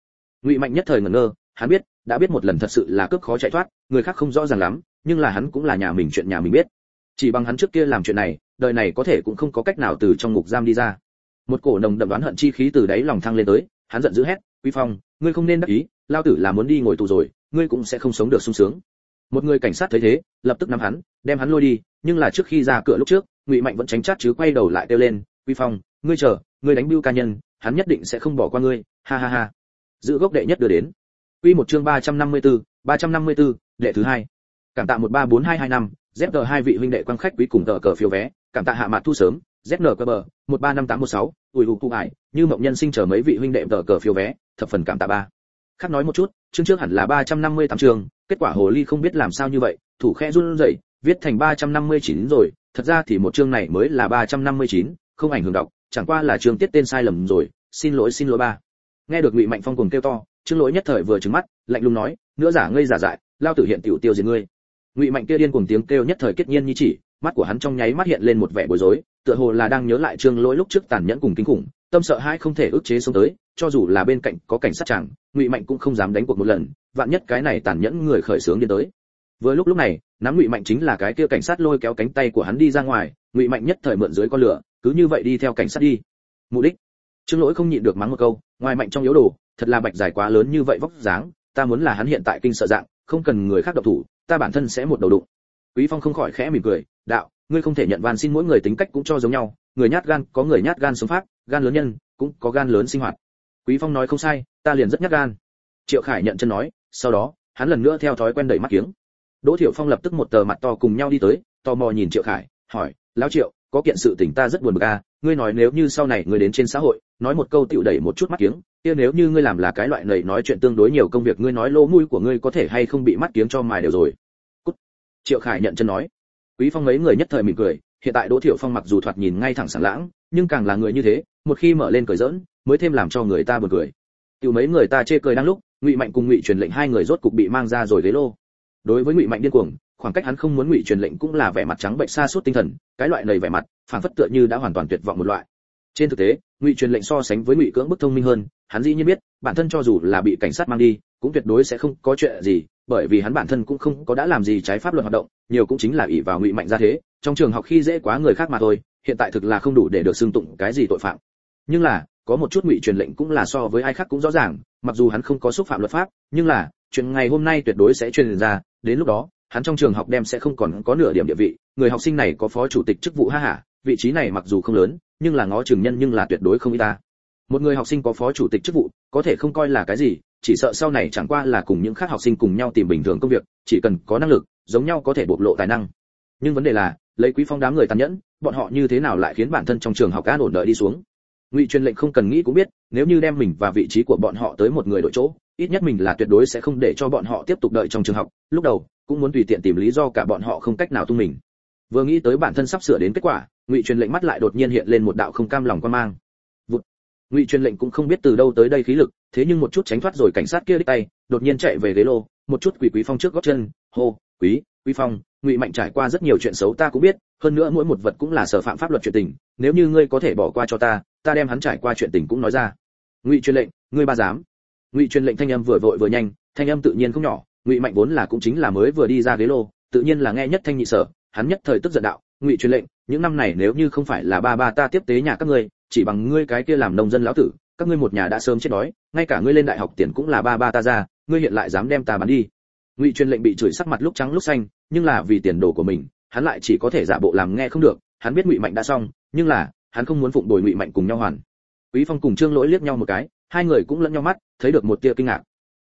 Ngụy mạnh nhất thời ngẩn ngơ, hắn biết đã biết một lần thật sự là cướp khó chạy thoát, người khác không rõ ràng lắm, nhưng là hắn cũng là nhà mình chuyện nhà mình biết. Chỉ bằng hắn trước kia làm chuyện này, đời này có thể cũng không có cách nào từ trong ngục giam đi ra. Một cổ nồng đậm đoán hận chi khí từ đáy lòng thăng lên tới, hắn giận dữ hét, quý phong, ngươi không nên đắc ý, lao tử là muốn đi ngồi tù rồi, ngươi cũng sẽ không sống được sung sướng. Một người cảnh sát thấy thế, lập tức nắm hắn, đem hắn lôi đi, nhưng là trước khi ra cửa lúc trước, ngụy mạnh vẫn tránh chát chứ quay đầu lại kêu lên quy phong, ngươi chờ, ngươi đánh bưu ca nhân, hắn nhất định sẽ không bỏ qua ngươi, ha ha ha. Giữ gốc đệ nhất đưa đến quy một chương 354, 354, đệ thứ hai. Cảm tạ 134225, ZG hai vị huynh đệ quan khách quý cùng tờ cờ phiếu vé. Cảm tạ hạ mặt thu sớm ZNQB, cơ bờ 135816, ủi hụt cụ ải như mộng nhân sinh chờ mấy vị huynh đệ tờ cờ phiếu vé thập phần cảm tạ ba. Khác nói một chút chương trước hẳn là 358 chương kết quả hồ ly không biết làm sao như vậy thủ khẽ run rẩy viết thành 359 rồi thật ra thì một chương này mới là 359, không ảnh hưởng đọc chẳng qua là chương tiết tên sai lầm rồi xin lỗi xin lỗi ba. Nghe được ngụy mạnh phong cùng kêu to trương lỗi nhất thời vừa trừng mắt, lạnh lùng nói nữa giả ngây giả dại, lao tử hiện tiểu tiêu diệt ngươi. Ngụy mạnh kia điên cuồng tiếng kêu nhất thời kết nhiên như chỉ, mắt của hắn trong nháy mắt hiện lên một vẻ bối rối, tựa hồ là đang nhớ lại trương lỗi lúc trước tàn nhẫn cùng kinh khủng, tâm sợ hai không thể ức chế xuống tới, cho dù là bên cạnh có cảnh sát chẳng ngụy mạnh cũng không dám đánh cuộc một lần, vạn nhất cái này tàn nhẫn người khởi sướng đi tới. Vừa lúc lúc này, nắm ngụy mạnh chính là cái kia cảnh sát lôi kéo cánh tay của hắn đi ra ngoài, ngụy mạnh nhất thời mượn dưới con lửa, cứ như vậy đi theo cảnh sát đi. Mục đích. Trương lỗi không nhịn được mắng một câu, ngoài mạnh trong yếu đồ thật là bạch dài quá lớn như vậy vóc dáng, ta muốn là hắn hiện tại kinh sợ dạng, không cần người khác độc thủ, ta bản thân sẽ một đầu đụng. Quý phong không khỏi khẽ mỉm cười, đạo, ngươi không thể nhận van xin mỗi người tính cách cũng cho giống nhau, người nhát gan, có người nhát gan sống phát gan lớn nhân, cũng có gan lớn sinh hoạt. Quý phong nói không sai, ta liền rất nhát gan. Triệu khải nhận chân nói, sau đó, hắn lần nữa theo thói quen đẩy mắt kiếng. Đỗ thiệu phong lập tức một tờ mặt to cùng nhau đi tới, tò mò nhìn triệu khải, hỏi, lão triệu có kiện sự tình ta rất buồn bực a, ngươi nói nếu như sau này ngươi đến trên xã hội, nói một câu tiểu đẩy một chút mắt kiếng, kia nếu như ngươi làm là cái loại này nói chuyện tương đối nhiều công việc, ngươi nói lỗ mũi của ngươi có thể hay không bị mắt kiếng cho mài đều rồi. Cút. triệu khải nhận chân nói. Quý phong mấy người nhất thời mỉm cười, hiện tại đỗ thiệu phong mặc dù thoạt nhìn ngay thẳng sảng lãng, nhưng càng là người như thế, một khi mở lên cười giỡn, mới thêm làm cho người ta buồn cười. Tiểu mấy người ta chê cười đang lúc, ngụy mạnh cùng ngụy truyền lệnh hai người rốt cục bị mang ra rồi ghế lô. Đối với ngụy mạnh điên cuồng khoảng cách hắn không muốn ngụy truyền lệnh cũng là vẻ mặt trắng bệnh xa suốt tinh thần, cái loại này vẻ mặt phản phất tựa như đã hoàn toàn tuyệt vọng một loại. Trên thực tế, ngụy truyền lệnh so sánh với ngụy cưỡng bức thông minh hơn, hắn dĩ nhiên biết, bản thân cho dù là bị cảnh sát mang đi, cũng tuyệt đối sẽ không có chuyện gì, bởi vì hắn bản thân cũng không có đã làm gì trái pháp luật hoạt động, nhiều cũng chính là ỷ vào ngụy mạnh ra thế, trong trường học khi dễ quá người khác mà thôi, hiện tại thực là không đủ để được xưng tụng cái gì tội phạm. Nhưng là, có một chút ngụy truyền lệnh cũng là so với ai khác cũng rõ ràng, mặc dù hắn không có xúc phạm luật pháp, nhưng là, chuyện ngày hôm nay tuyệt đối sẽ truyền ra, đến lúc đó hắn trong trường học đem sẽ không còn có nửa điểm địa vị, người học sinh này có phó chủ tịch chức vụ ha hả vị trí này mặc dù không lớn, nhưng là ngó trường nhân nhưng là tuyệt đối không y ta. Một người học sinh có phó chủ tịch chức vụ, có thể không coi là cái gì, chỉ sợ sau này chẳng qua là cùng những khác học sinh cùng nhau tìm bình thường công việc, chỉ cần có năng lực, giống nhau có thể bộc lộ tài năng. Nhưng vấn đề là, lấy quý phong đám người tàn nhẫn, bọn họ như thế nào lại khiến bản thân trong trường học an ổn đợi đi xuống? Ngụy truyền lệnh không cần nghĩ cũng biết, nếu như đem mình và vị trí của bọn họ tới một người đội chỗ, ít nhất mình là tuyệt đối sẽ không để cho bọn họ tiếp tục đợi trong trường học. Lúc đầu cũng muốn tùy tiện tìm lý do cả bọn họ không cách nào tung mình. Vừa nghĩ tới bản thân sắp sửa đến kết quả, ngụy truyền lệnh mắt lại đột nhiên hiện lên một đạo không cam lòng quan mang. Vụt. ngụy truyền lệnh cũng không biết từ đâu tới đây khí lực, thế nhưng một chút tránh thoát rồi cảnh sát kia đích tay, đột nhiên chạy về ghế lô, một chút quỷ quý phong trước gót chân, hô, quý quý phong, ngụy mạnh trải qua rất nhiều chuyện xấu ta cũng biết, hơn nữa mỗi một vật cũng là sở phạm pháp luật chuyện tình, nếu như ngươi có thể bỏ qua cho ta ta đem hắn trải qua chuyện tình cũng nói ra. Ngụy truyền lệnh, ngươi ba dám. Ngụy truyền lệnh thanh âm vừa vội vừa nhanh, thanh âm tự nhiên không nhỏ ngụy mạnh vốn là cũng chính là mới vừa đi ra ghế lô, tự nhiên là nghe nhất thanh nhị sở, hắn nhất thời tức giận đạo, ngụy truyền lệnh, những năm này nếu như không phải là ba ba ta tiếp tế nhà các ngươi, chỉ bằng ngươi cái kia làm nông dân lão tử, các ngươi một nhà đã sớm chết đói, ngay cả ngươi lên đại học tiền cũng là ba ba ta ra, ngươi hiện lại dám đem ta bán đi. Ngụy truyền lệnh bị chửi sắc mặt lúc trắng lúc xanh, nhưng là vì tiền đồ của mình, hắn lại chỉ có thể giả bộ làm nghe không được, hắn biết ngụy mạnh đã xong, nhưng là, hắn không muốn phụng bồi ngụy mạnh cùng nhau hoàn. Quý phong cùng trương lỗi liếc nhau một cái, hai người cũng lẫn nhau mắt, thấy được một tia kinh ngạc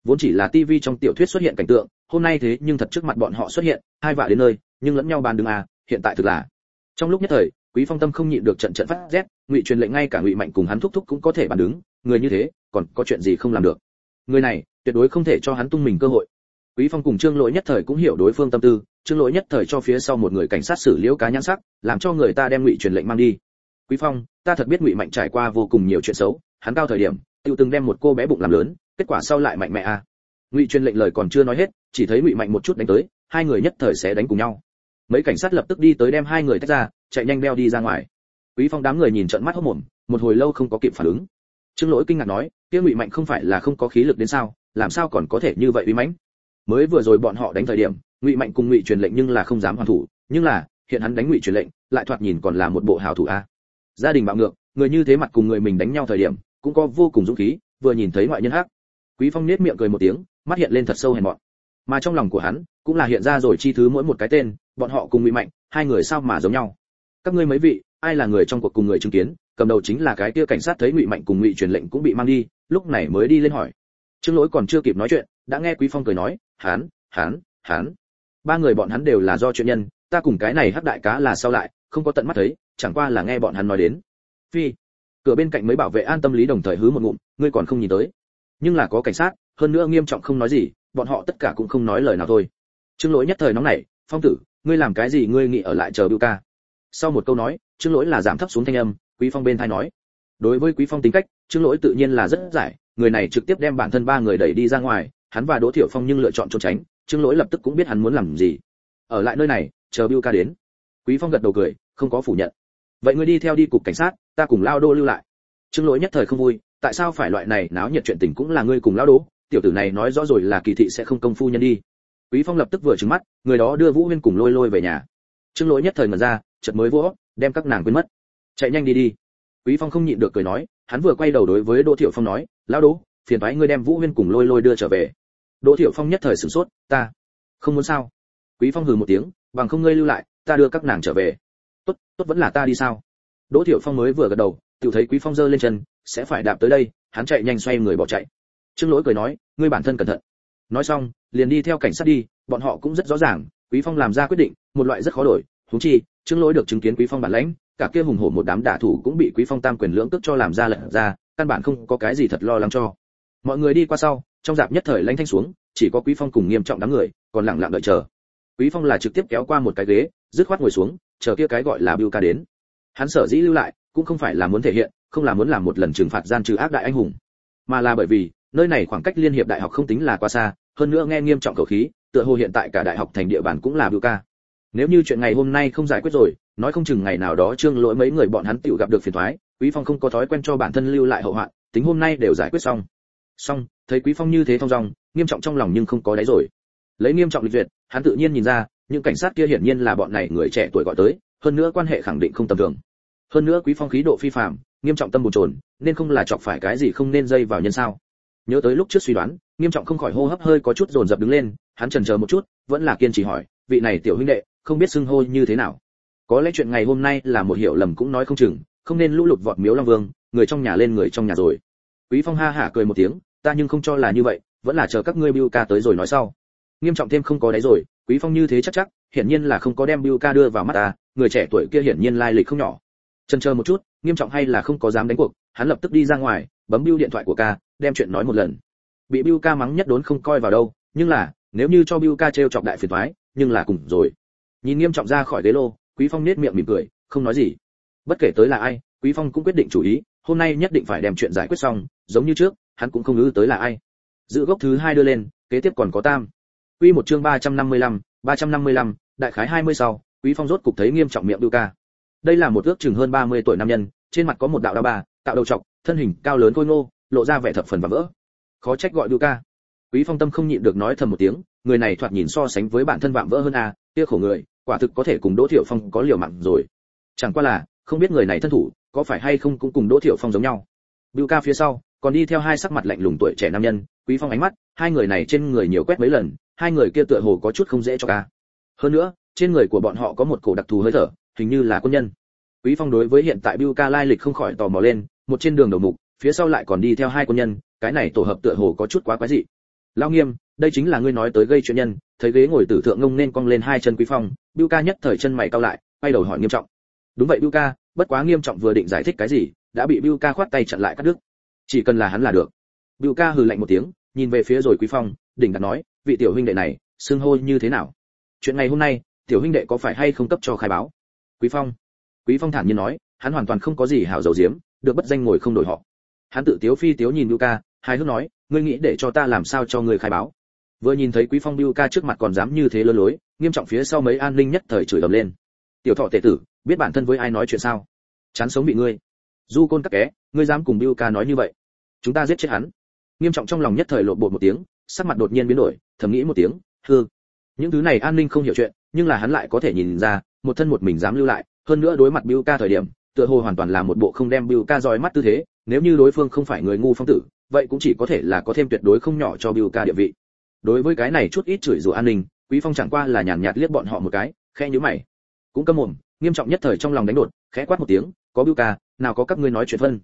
vốn chỉ là tivi trong tiểu thuyết xuất hiện cảnh tượng, hôm nay thế nhưng thật trước mặt bọn họ xuất hiện, hai vạ đến nơi, nhưng lẫn nhau bàn đứng à hiện tại thực là. Trong lúc nhất thời, quý phong tâm không nhịn được trận trận phát rét, ngụy truyền lệnh ngay cả ngụy mạnh cùng hắn thúc thúc cũng có thể bàn đứng, người như thế, còn có chuyện gì không làm được. Người này, tuyệt đối không thể cho hắn tung mình cơ hội. Quý phong cùng trương lỗi nhất thời cũng hiểu đối phương tâm tư, trương lỗi nhất thời cho phía sau một người cảnh sát xử liễu cá nhãn sắc, làm cho người ta đem ngụy truyền lệnh mang đi. Quý phong, ta thật biết ngụy mạnh trải qua vô cùng nhiều chuyện xấu, hắn cao thời điểm, tiêu từng đem một cô bé bụng làm lớn kết quả sau lại mạnh mẽ à? Ngụy truyền lệnh lời còn chưa nói hết, chỉ thấy ngụy mạnh một chút đánh tới, hai người nhất thời sẽ đánh cùng nhau. Mấy cảnh sát lập tức đi tới đem hai người tách ra, chạy nhanh đeo đi ra ngoài. Quý phong đám người nhìn trận mắt hốt mồm, một hồi lâu không có kịp phản ứng. Trương lỗi kinh ngạc nói, kia ngụy mạnh không phải là không có khí lực đến sao? Làm sao còn có thể như vậy uy mãnh? Mới vừa rồi bọn họ đánh thời điểm, ngụy mạnh cùng ngụy truyền lệnh nhưng là không dám hoàn thủ, nhưng là, hiện hắn đánh ngụy truyền lệnh, lại thoạt nhìn còn là một bộ hào thủ a. Gia đình bạo ngược, người như thế mặt cùng người mình đánh nhau thời điểm, cũng có vô cùng dũng khí, vừa nhìn thấy ngoại nhân hắc quý phong nết miệng cười một tiếng, mắt hiện lên thật sâu hèn mọn. Mà trong lòng của hắn, cũng là hiện ra rồi chi thứ mỗi một cái tên, bọn họ cùng ngụy mạnh, hai người sao mà giống nhau? Các ngươi mấy vị, ai là người trong cuộc cùng người chứng kiến, cầm đầu chính là cái kia cảnh sát thấy ngụy mạnh cùng ngụy truyền lệnh cũng bị mang đi, lúc này mới đi lên hỏi. Trương lỗi còn chưa kịp nói chuyện, đã nghe quý phong cười nói, hán hán hán. Ba người bọn hắn đều là do chuyện nhân, ta cùng cái này hắc đại cá là sao lại, không có tận mắt thấy, chẳng qua là nghe bọn hắn nói đến. Phi, cửa bên cạnh mấy bảo vệ an tâm lý đồng thời hứ một ngụm, ngươi còn không nhìn tới nhưng là có cảnh sát, hơn nữa nghiêm trọng không nói gì, bọn họ tất cả cũng không nói lời nào thôi. Trương lỗi nhất thời nóng nảy, phong tử, ngươi làm cái gì ngươi nghĩ ở lại chờ bưu ca? Sau một câu nói, trương lỗi là giảm thấp xuống thanh âm, quý phong bên thai nói, đối với quý phong tính cách, trương lỗi tự nhiên là rất giải, người này trực tiếp đem bản thân ba người đẩy đi ra ngoài, hắn và đỗ thiệu phong nhưng lựa chọn trốn tránh, trương lỗi lập tức cũng biết hắn muốn làm gì. Ở lại nơi này, chờ bưu ca đến. Quý phong gật đầu cười, không có phủ nhận. Vậy ngươi đi theo đi cục cảnh sát, ta cùng lao đô lưu lại. Trương lỗi nhất thời không vui tại sao phải loại này náo nhiệt chuyện tình cũng là ngươi cùng lao đố. tiểu tử này nói rõ rồi là kỳ thị sẽ không công phu nhân đi. Quý phong lập tức vừa trừng mắt người đó đưa vũ huyên cùng lôi lôi về nhà. Trương lỗi nhất thời ngẩn ra chợt mới vỗ đem các nàng quên mất. Chạy nhanh đi đi. Quý phong không nhịn được cười nói hắn vừa quay đầu đối với đỗ thiệu phong nói lao đố, phiền toái ngươi đem vũ huyên cùng lôi lôi đưa trở về. Đỗ thiệu phong nhất thời sửng sốt ta không muốn sao? Quý phong hừ một tiếng bằng không ngươi lưu lại ta đưa các nàng trở về. Tốt tốt vẫn là ta đi sao? Đỗ thiệu phong mới vừa gật đầu tự thấy quý phong giơ lên chân sẽ phải đạp tới đây, hắn chạy nhanh xoay người bỏ chạy. Trương lỗi cười nói, ngươi bản thân cẩn thận. Nói xong, liền đi theo cảnh sát đi, bọn họ cũng rất rõ ràng, quý phong làm ra quyết định, một loại rất khó đổi thú chi, trương lỗi được chứng kiến quý phong bản lãnh, cả kia hùng hổ một đám đả thủ cũng bị quý phong tam quyền lưỡng tức cho làm ra lật ra, căn bản không có cái gì thật lo lắng cho. Mọi người đi qua sau, trong dạp nhất thời lãnh thanh xuống, chỉ có quý phong cùng nghiêm trọng đám người, còn lặng lặng đợi chờ. Quý phong là trực tiếp kéo qua một cái ghế, dứt khoát ngồi xuống, chờ kia cái gọi là bưu ca đến. Hắn sở dĩ lưu lại, cũng không phải là muốn thể hiện không là muốn làm một lần trừng phạt gian trừ ác đại anh hùng, mà là bởi vì nơi này khoảng cách liên hiệp đại học không tính là quá xa, hơn nữa nghe nghiêm trọng cầu khí, tựa hồ hiện tại cả đại học thành địa bàn cũng là bưu ca. Nếu như chuyện ngày hôm nay không giải quyết rồi, nói không chừng ngày nào đó trương lỗi mấy người bọn hắn tựu gặp được phiền thoái quý phong không có thói quen cho bản thân lưu lại hậu hoạn tính hôm nay đều giải quyết xong. Xong, thấy quý phong như thế thong dong, nghiêm trọng trong lòng nhưng không có đáy rồi. Lấy nghiêm trọng lịch duyệt, hắn tự nhiên nhìn ra, những cảnh sát kia hiển nhiên là bọn này người trẻ tuổi gọi tới, hơn nữa quan hệ khẳng định không tầm thường. Hơn nữa quý phong khí độ phi phàm nghiêm trọng tâm bồn trồn nên không là chọc phải cái gì không nên dây vào nhân sao. Nhớ tới lúc trước suy đoán, nghiêm trọng không khỏi hô hấp hơi có chút dồn dập đứng lên, hắn chần chờ một chút, vẫn là kiên trì hỏi, vị này tiểu huynh đệ, không biết xưng hô như thế nào? Có lẽ chuyện ngày hôm nay là một hiểu lầm cũng nói không chừng, không nên lũ lụt vọt miếu long vương, người trong nhà lên người trong nhà rồi. Quý phong ha hả cười một tiếng, ta nhưng không cho là như vậy, vẫn là chờ các ngươi bưu ca tới rồi nói sau. Nghiêm trọng thêm không có đấy rồi, quý phong như thế chắc chắc, hiển nhiên là không có đem bưu ca đưa vào mắt ta, người trẻ tuổi kia hiển nhiên lai lịch không nhỏ. Chần chờ một chút nghiêm trọng hay là không có dám đánh cuộc hắn lập tức đi ra ngoài bấm bưu điện thoại của ca đem chuyện nói một lần. Bị bưu ca mắng nhất đốn không coi vào đâu nhưng là nếu như cho bưu ca trêu chọc đại phiền toái nhưng là cùng rồi. Nhìn nghiêm trọng ra khỏi ghế lô quý phong nết miệng mỉm cười không nói gì. Bất kể tới là ai quý phong cũng quyết định chủ ý hôm nay nhất định phải đem chuyện giải quyết xong giống như trước hắn cũng không ngứ tới là ai. Giữ gốc thứ hai đưa lên kế tiếp còn có tam. Quy một chương 355, 355, đại khái 20 sau, Quý Phong rốt cục thấy nghiêm trọng miệng Bưu ca. Đây là một ước chừng hơn 30 tuổi nam nhân, trên mặt có một đạo đao ba, tạo đầu trọc, thân hình cao lớn khôi ngô, lộ ra vẻ thập phần và vỡ. Khó trách gọi đu ca. Quý Phong tâm không nhịn được nói thầm một tiếng, người này thoạt nhìn so sánh với bản thân vạm vỡ hơn a, kia khổ người, quả thực có thể cùng Đỗ Thiệu Phong có liều mạng rồi. Chẳng qua là, không biết người này thân thủ, có phải hay không cũng cùng Đỗ Thiệu Phong giống nhau. đu ca phía sau, còn đi theo hai sắc mặt lạnh lùng tuổi trẻ nam nhân, Quý Phong ánh mắt, hai người này trên người nhiều quét mấy lần, hai người kia tựa hồ có chút không dễ cho ca. Hơn nữa, trên người của bọn họ có một cổ đặc thù hơi thở, hình như là quân nhân. Quý Phong đối với hiện tại Bưu ca lai lịch không khỏi tò mò lên, một trên đường đầu mục, phía sau lại còn đi theo hai quân nhân, cái này tổ hợp tựa hồ có chút quá quái dị. Lão Nghiêm, đây chính là ngươi nói tới gây chuyện nhân, thấy ghế ngồi tử thượng ngông nên cong lên hai chân Quý Phong, Bưu ca nhất thời chân mày cau lại, quay đầu hỏi nghiêm trọng. Đúng vậy Bưu ca, bất quá nghiêm trọng vừa định giải thích cái gì, đã bị Bưu ca khoát tay chặn lại cắt đứt. Chỉ cần là hắn là được. Bưu ca hừ lạnh một tiếng, nhìn về phía rồi Quý Phong, đỉnh đặt nói, vị tiểu huynh đệ này, xưng hô như thế nào? Chuyện ngày hôm nay, tiểu huynh đệ có phải hay không cấp cho khai báo? Quý Phong. Quý Phong thản nhiên nói, hắn hoàn toàn không có gì hảo dầu diếm, được bất danh ngồi không đổi họ. Hắn tự tiếu phi tiếu nhìn Bưu ca, hai hước nói, ngươi nghĩ để cho ta làm sao cho ngươi khai báo? Vừa nhìn thấy Quý Phong Bưu ca trước mặt còn dám như thế lơ lối, nghiêm trọng phía sau mấy an ninh nhất thời chửi ầm lên. Tiểu thọ tệ tử, biết bản thân với ai nói chuyện sao? Chán sống bị ngươi. Du côn các ké, ngươi dám cùng Bưu ca nói như vậy? Chúng ta giết chết hắn nghiêm trọng trong lòng nhất thời lộ bột một tiếng sắc mặt đột nhiên biến đổi thầm nghĩ một tiếng hư những thứ này an ninh không hiểu chuyện, nhưng là hắn lại có thể nhìn ra, một thân một mình dám lưu lại. Hơn nữa đối mặt Biu ca thời điểm, tựa hồ hoàn toàn là một bộ không đem Biu ca dòi mắt tư thế. Nếu như đối phương không phải người ngu phong tử, vậy cũng chỉ có thể là có thêm tuyệt đối không nhỏ cho Biu ca địa vị. Đối với cái này chút ít chửi rủa an ninh, quý phong chẳng qua là nhàn nhạt liếc bọn họ một cái, khẽ nhíu mày. Cũng câm mồm, nghiêm trọng nhất thời trong lòng đánh đột, khẽ quát một tiếng, có Biu ca, nào có các ngươi nói chuyện phân.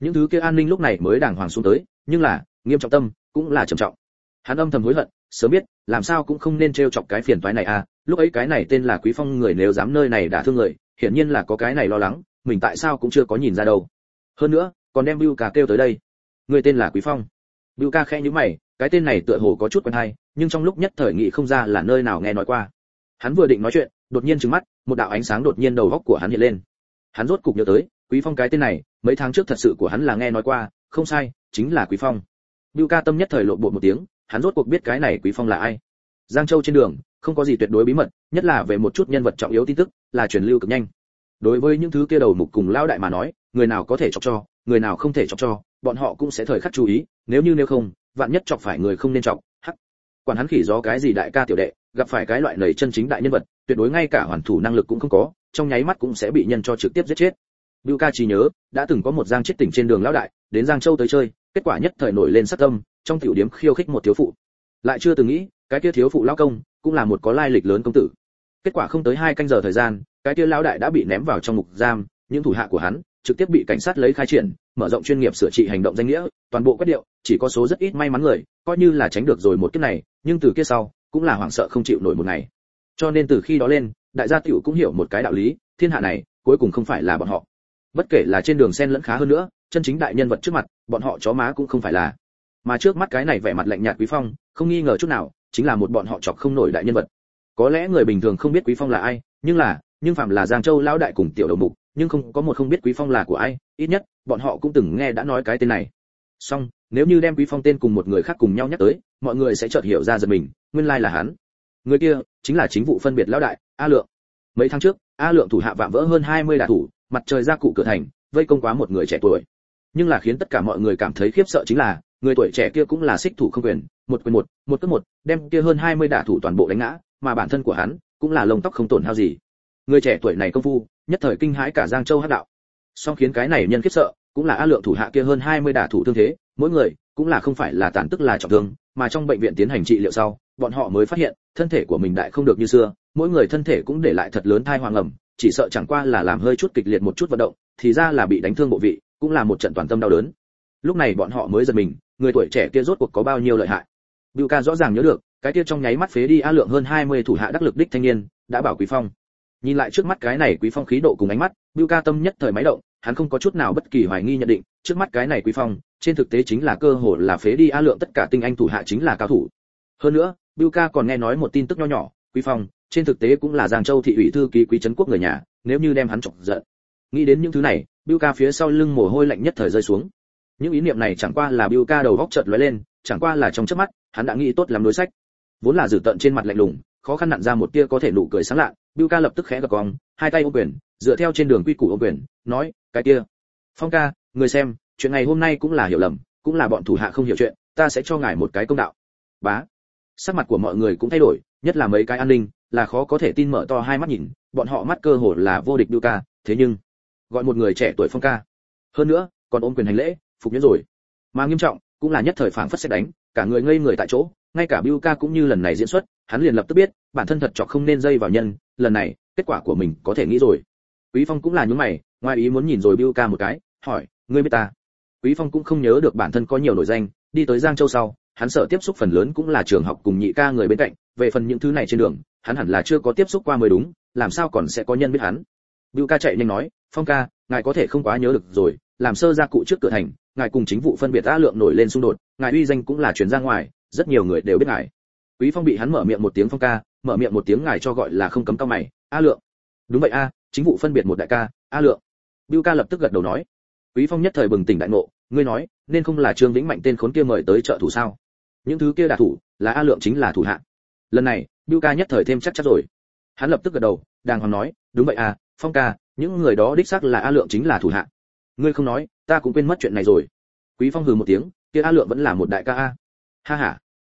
Những thứ kia an ninh lúc này mới đàng hoàng xuống tới, nhưng là, nghiêm trọng tâm cũng là trầm trọng. Hắn âm thầm hối hận, sớm biết làm sao cũng không nên trêu chọc cái phiền toái này à lúc ấy cái này tên là quý phong người nếu dám nơi này đã thương người hiển nhiên là có cái này lo lắng mình tại sao cũng chưa có nhìn ra đâu. Hơn nữa còn đem bưu ca kêu tới đây. Người tên là quý phong. Bưu ca khẽ nhíu mày cái tên này tựa hồ có chút quen hay nhưng trong lúc nhất thời nghĩ không ra là nơi nào nghe nói qua. Hắn vừa định nói chuyện đột nhiên trừng mắt một đạo ánh sáng đột nhiên đầu góc của hắn hiện lên. Hắn rốt cục nhớ tới quý phong cái tên này mấy tháng trước thật sự của hắn là nghe nói qua không sai chính là quý phong. Bưu Ca tâm nhất thời lộ bộ một tiếng, hắn rốt cuộc biết cái này Quý Phong là ai. Giang Châu trên đường, không có gì tuyệt đối bí mật, nhất là về một chút nhân vật trọng yếu tin tức, là truyền lưu cực nhanh. Đối với những thứ kia đầu mục cùng lão đại mà nói, người nào có thể chọc cho, người nào không thể chọc cho, bọn họ cũng sẽ thời khắc chú ý, nếu như nếu không, vạn nhất chọc phải người không nên chọc, hắc. Quản hắn khỉ gió cái gì đại ca tiểu đệ, gặp phải cái loại nầy chân chính đại nhân vật, tuyệt đối ngay cả hoàn thủ năng lực cũng không có, trong nháy mắt cũng sẽ bị nhân cho trực tiếp giết chết. Bưu Ca chỉ nhớ, đã từng có một giang chết tỉnh trên đường lão đại, đến Giang Châu tới chơi, kết quả nhất thời nổi lên sát tâm, trong tiểu điểm khiêu khích một thiếu phụ. Lại chưa từng nghĩ, cái kia thiếu phụ lão công cũng là một có lai lịch lớn công tử. Kết quả không tới hai canh giờ thời gian, cái kia lão đại đã bị ném vào trong ngục giam, những thủ hạ của hắn trực tiếp bị cảnh sát lấy khai triển, mở rộng chuyên nghiệp sửa trị hành động danh nghĩa, toàn bộ quét điệu, chỉ có số rất ít may mắn người, coi như là tránh được rồi một kiếp này, nhưng từ kia sau, cũng là hoảng sợ không chịu nổi một ngày. Cho nên từ khi đó lên, đại gia tiểu cũng hiểu một cái đạo lý, thiên hạ này cuối cùng không phải là bọn họ. Bất kể là trên đường sen lẫn khá hơn nữa, chân chính đại nhân vật trước mặt bọn họ chó má cũng không phải là mà trước mắt cái này vẻ mặt lạnh nhạt quý phong, không nghi ngờ chút nào, chính là một bọn họ chọc không nổi đại nhân vật. Có lẽ người bình thường không biết quý phong là ai, nhưng là, nhưng phạm là giang châu lão đại cùng tiểu đầu mục, nhưng không, có một không biết quý phong là của ai, ít nhất, bọn họ cũng từng nghe đã nói cái tên này. Song nếu như đem quý phong tên cùng một người khác cùng nhau nhắc tới, mọi người sẽ chợt hiểu ra giật mình, nguyên lai là hắn. Người kia, chính là chính vụ phân biệt lão đại, a lượng. Mấy tháng trước, a lượng thủ hạ vạm vỡ hơn 20 đả thủ, mặt trời ra cụ cửa thành, vây công quá một người trẻ tuổi. Nhưng là khiến tất cả mọi người cảm thấy khiếp sợ chính là người tuổi trẻ kia cũng là xích thủ không quyền, một quyền một một cước một, đem kia hơn 20 đả thủ toàn bộ đánh ngã, mà bản thân của hắn cũng là lông tóc không tổn hao gì. Người trẻ tuổi này công phu, nhất thời kinh hãi cả giang châu hắc đạo. Song khiến cái này nhân khiếp sợ, cũng là a lượng thủ hạ kia hơn 20 đả thủ thương thế, mỗi người cũng là không phải là tàn tức là trọng thương, mà trong bệnh viện tiến hành trị liệu sau, bọn họ mới phát hiện, thân thể của mình đại không được như xưa, mỗi người thân thể cũng để lại thật lớn thai hoàng ẩm, chỉ sợ chẳng qua là làm hơi chút kịch liệt một chút vận động, thì ra là bị đánh thương bộ vị, cũng là một trận toàn tâm đau đớn lúc này bọn họ mới giật mình, người tuổi trẻ kia rốt cuộc có bao nhiêu lợi hại. Bưu ca rõ ràng nhớ được, cái kia trong nháy mắt phế đi a lượng hơn 20 thủ hạ đắc lực đích thanh niên, đã bảo quý phong. Nhìn lại trước mắt cái này quý phong khí độ cùng ánh mắt, Bưu ca tâm nhất thời máy động, hắn không có chút nào bất kỳ hoài nghi nhận định, trước mắt cái này quý phong, trên thực tế chính là cơ hội là phế đi a lượng tất cả tinh anh thủ hạ chính là cao thủ. Hơn nữa, Bưu ca còn nghe nói một tin tức nho nhỏ, quý phong, trên thực tế cũng là giang châu thị ủy thư ký quý trấn quốc người nhà, nếu như đem hắn chọc giận. Nghĩ đến những thứ này, Bưu ca phía sau lưng mồ hôi lạnh nhất thời rơi xuống những ý niệm này chẳng qua là Bưu ca đầu góc chợt lóe lên, chẳng qua là trong chớp mắt, hắn đã nghĩ tốt lắm đối sách. Vốn là dử tận trên mặt lạnh lùng, khó khăn nặn ra một tia có thể nụ cười sáng lạ Bưu ca lập tức khẽ gật cong hai tay ôm quyền, dựa theo trên đường quy củ ôm quyền, nói, cái kia, phong ca, người xem, chuyện ngày hôm nay cũng là hiểu lầm, cũng là bọn thủ hạ không hiểu chuyện, ta sẽ cho ngài một cái công đạo. Bá, sắc mặt của mọi người cũng thay đổi, nhất là mấy cái an ninh, là khó có thể tin mở to hai mắt nhìn, bọn họ mắt cơ hồ là vô địch Bưu ca, thế nhưng, gọi một người trẻ tuổi phong ca. Hơn nữa, còn ôm quyền hành lễ phục nhẫn rồi. Mà nghiêm trọng, cũng là nhất thời phảng phất xét đánh, cả người ngây người tại chỗ, ngay cả Bưu ca cũng như lần này diễn xuất, hắn liền lập tức biết, bản thân thật chọc không nên dây vào nhân, lần này, kết quả của mình có thể nghĩ rồi. Quý phong cũng là những mày, ngoài ý muốn nhìn rồi Bưu ca một cái, hỏi, ngươi biết ta? Quý phong cũng không nhớ được bản thân có nhiều nổi danh, đi tới giang châu sau, hắn sợ tiếp xúc phần lớn cũng là trường học cùng nhị ca người bên cạnh, về phần những thứ này trên đường, hắn hẳn là chưa có tiếp xúc qua mới đúng, làm sao còn sẽ có nhân biết hắn? Bưu ca chạy nhanh nói, phong ca, ngài có thể không quá nhớ được rồi làm sơ gia cụ trước cửa thành, ngài cùng chính vụ phân biệt a lượng nổi lên xung đột, ngài uy danh cũng là truyền ra ngoài, rất nhiều người đều biết ngài. Quý phong bị hắn mở miệng một tiếng phong ca, mở miệng một tiếng ngài cho gọi là không cấm cao mày a lượng. Đúng vậy a, chính vụ phân biệt một đại ca a lượng. Bưu ca lập tức gật đầu nói. Quý phong nhất thời bừng tỉnh đại ngộ, ngươi nói, nên không là trương vĩnh mạnh tên khốn kia mời tới trợ thủ sao? Những thứ kia đả thủ, là a lượng chính là thủ hạ. Lần này Bưu ca nhất thời thêm chắc chắn rồi. Hắn lập tức gật đầu, đàng hoàng nói, đúng vậy a, phong ca, những người đó đích xác là a lượng chính là thủ hạ ngươi không nói, ta cũng quên mất chuyện này rồi. Quý phong hừ một tiếng, kia a lượng vẫn là một đại ca a. Ha ha.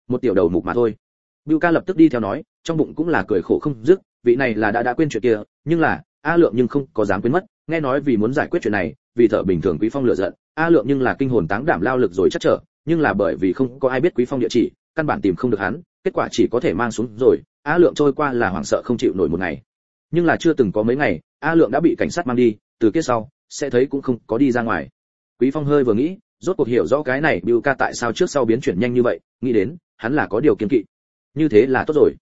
Một tiểu đầu mục mà thôi. Bưu ca lập tức đi theo nói, trong bụng cũng là cười khổ không dứt, vị này là đã đã quên chuyện kia, nhưng là, a lượng nhưng không có dám quên mất, nghe nói vì muốn giải quyết chuyện này, vì thợ bình thường quý phong lựa giận, a lượng nhưng là kinh hồn táng đảm lao lực rồi chắc trở, nhưng là bởi vì không có ai biết quý phong địa chỉ, căn bản tìm không được hắn, kết quả chỉ có thể mang xuống rồi, a lượng trôi qua là hoảng sợ không chịu nổi một ngày. Nhưng là chưa từng có mấy ngày, a lượng đã bị cảnh sát mang đi, từ kia sau sẽ thấy cũng không có đi ra ngoài. Quý phong hơi vừa nghĩ rốt cuộc hiểu rõ cái này Bưu ca tại sao trước sau biến chuyển nhanh như vậy nghĩ đến hắn là có điều kiên kỵ. Như thế là tốt rồi.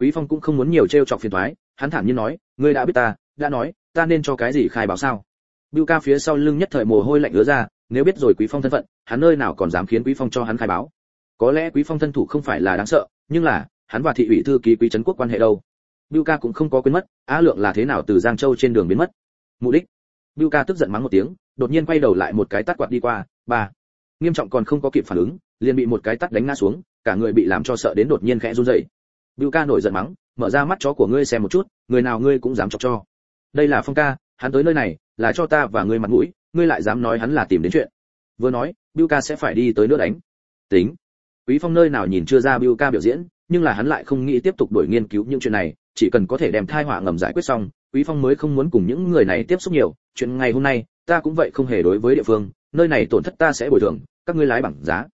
Quý phong cũng không muốn nhiều trêu chọc phiền toái hắn thản nhiên nói ngươi đã biết ta đã nói ta nên cho cái gì khai báo sao? Bưu ca phía sau lưng nhất thời mồ hôi lạnh ứa ra nếu biết rồi quý phong thân phận hắn nơi nào còn dám khiến quý phong cho hắn khai báo. Có lẽ quý phong thân thủ không phải là đáng sợ nhưng là hắn và thị ủy thư ký quý trấn quốc quan hệ đâu? Bưu ca cũng không có quên mất, Á Lượng là thế nào từ Giang Châu trên đường biến mất. Mục đích. Bưu ca tức giận mắng một tiếng, đột nhiên quay đầu lại một cái tát quạt đi qua, ba. Nghiêm trọng còn không có kịp phản ứng, liền bị một cái tát đánh ngã xuống, cả người bị làm cho sợ đến đột nhiên khẽ run rẩy. Bưu ca nổi giận mắng, mở ra mắt chó của ngươi xem một chút, người nào ngươi cũng dám chọc cho. Đây là Phong ca, hắn tới nơi này là cho ta và ngươi mặt mũi, ngươi lại dám nói hắn là tìm đến chuyện. Vừa nói, Bưu ca sẽ phải đi tới nữa đánh. Tính. Quý Phong nơi nào nhìn chưa ra Bưu ca biểu diễn, nhưng là hắn lại không nghĩ tiếp tục đổi nghiên cứu những chuyện này, chỉ cần có thể đem thai họa ngầm giải quyết xong quý phong mới không muốn cùng những người này tiếp xúc nhiều chuyện ngày hôm nay, ta cũng vậy không hề đối với địa phương, nơi này tổn thất ta sẽ bồi thường, các ngươi lái bằng giá.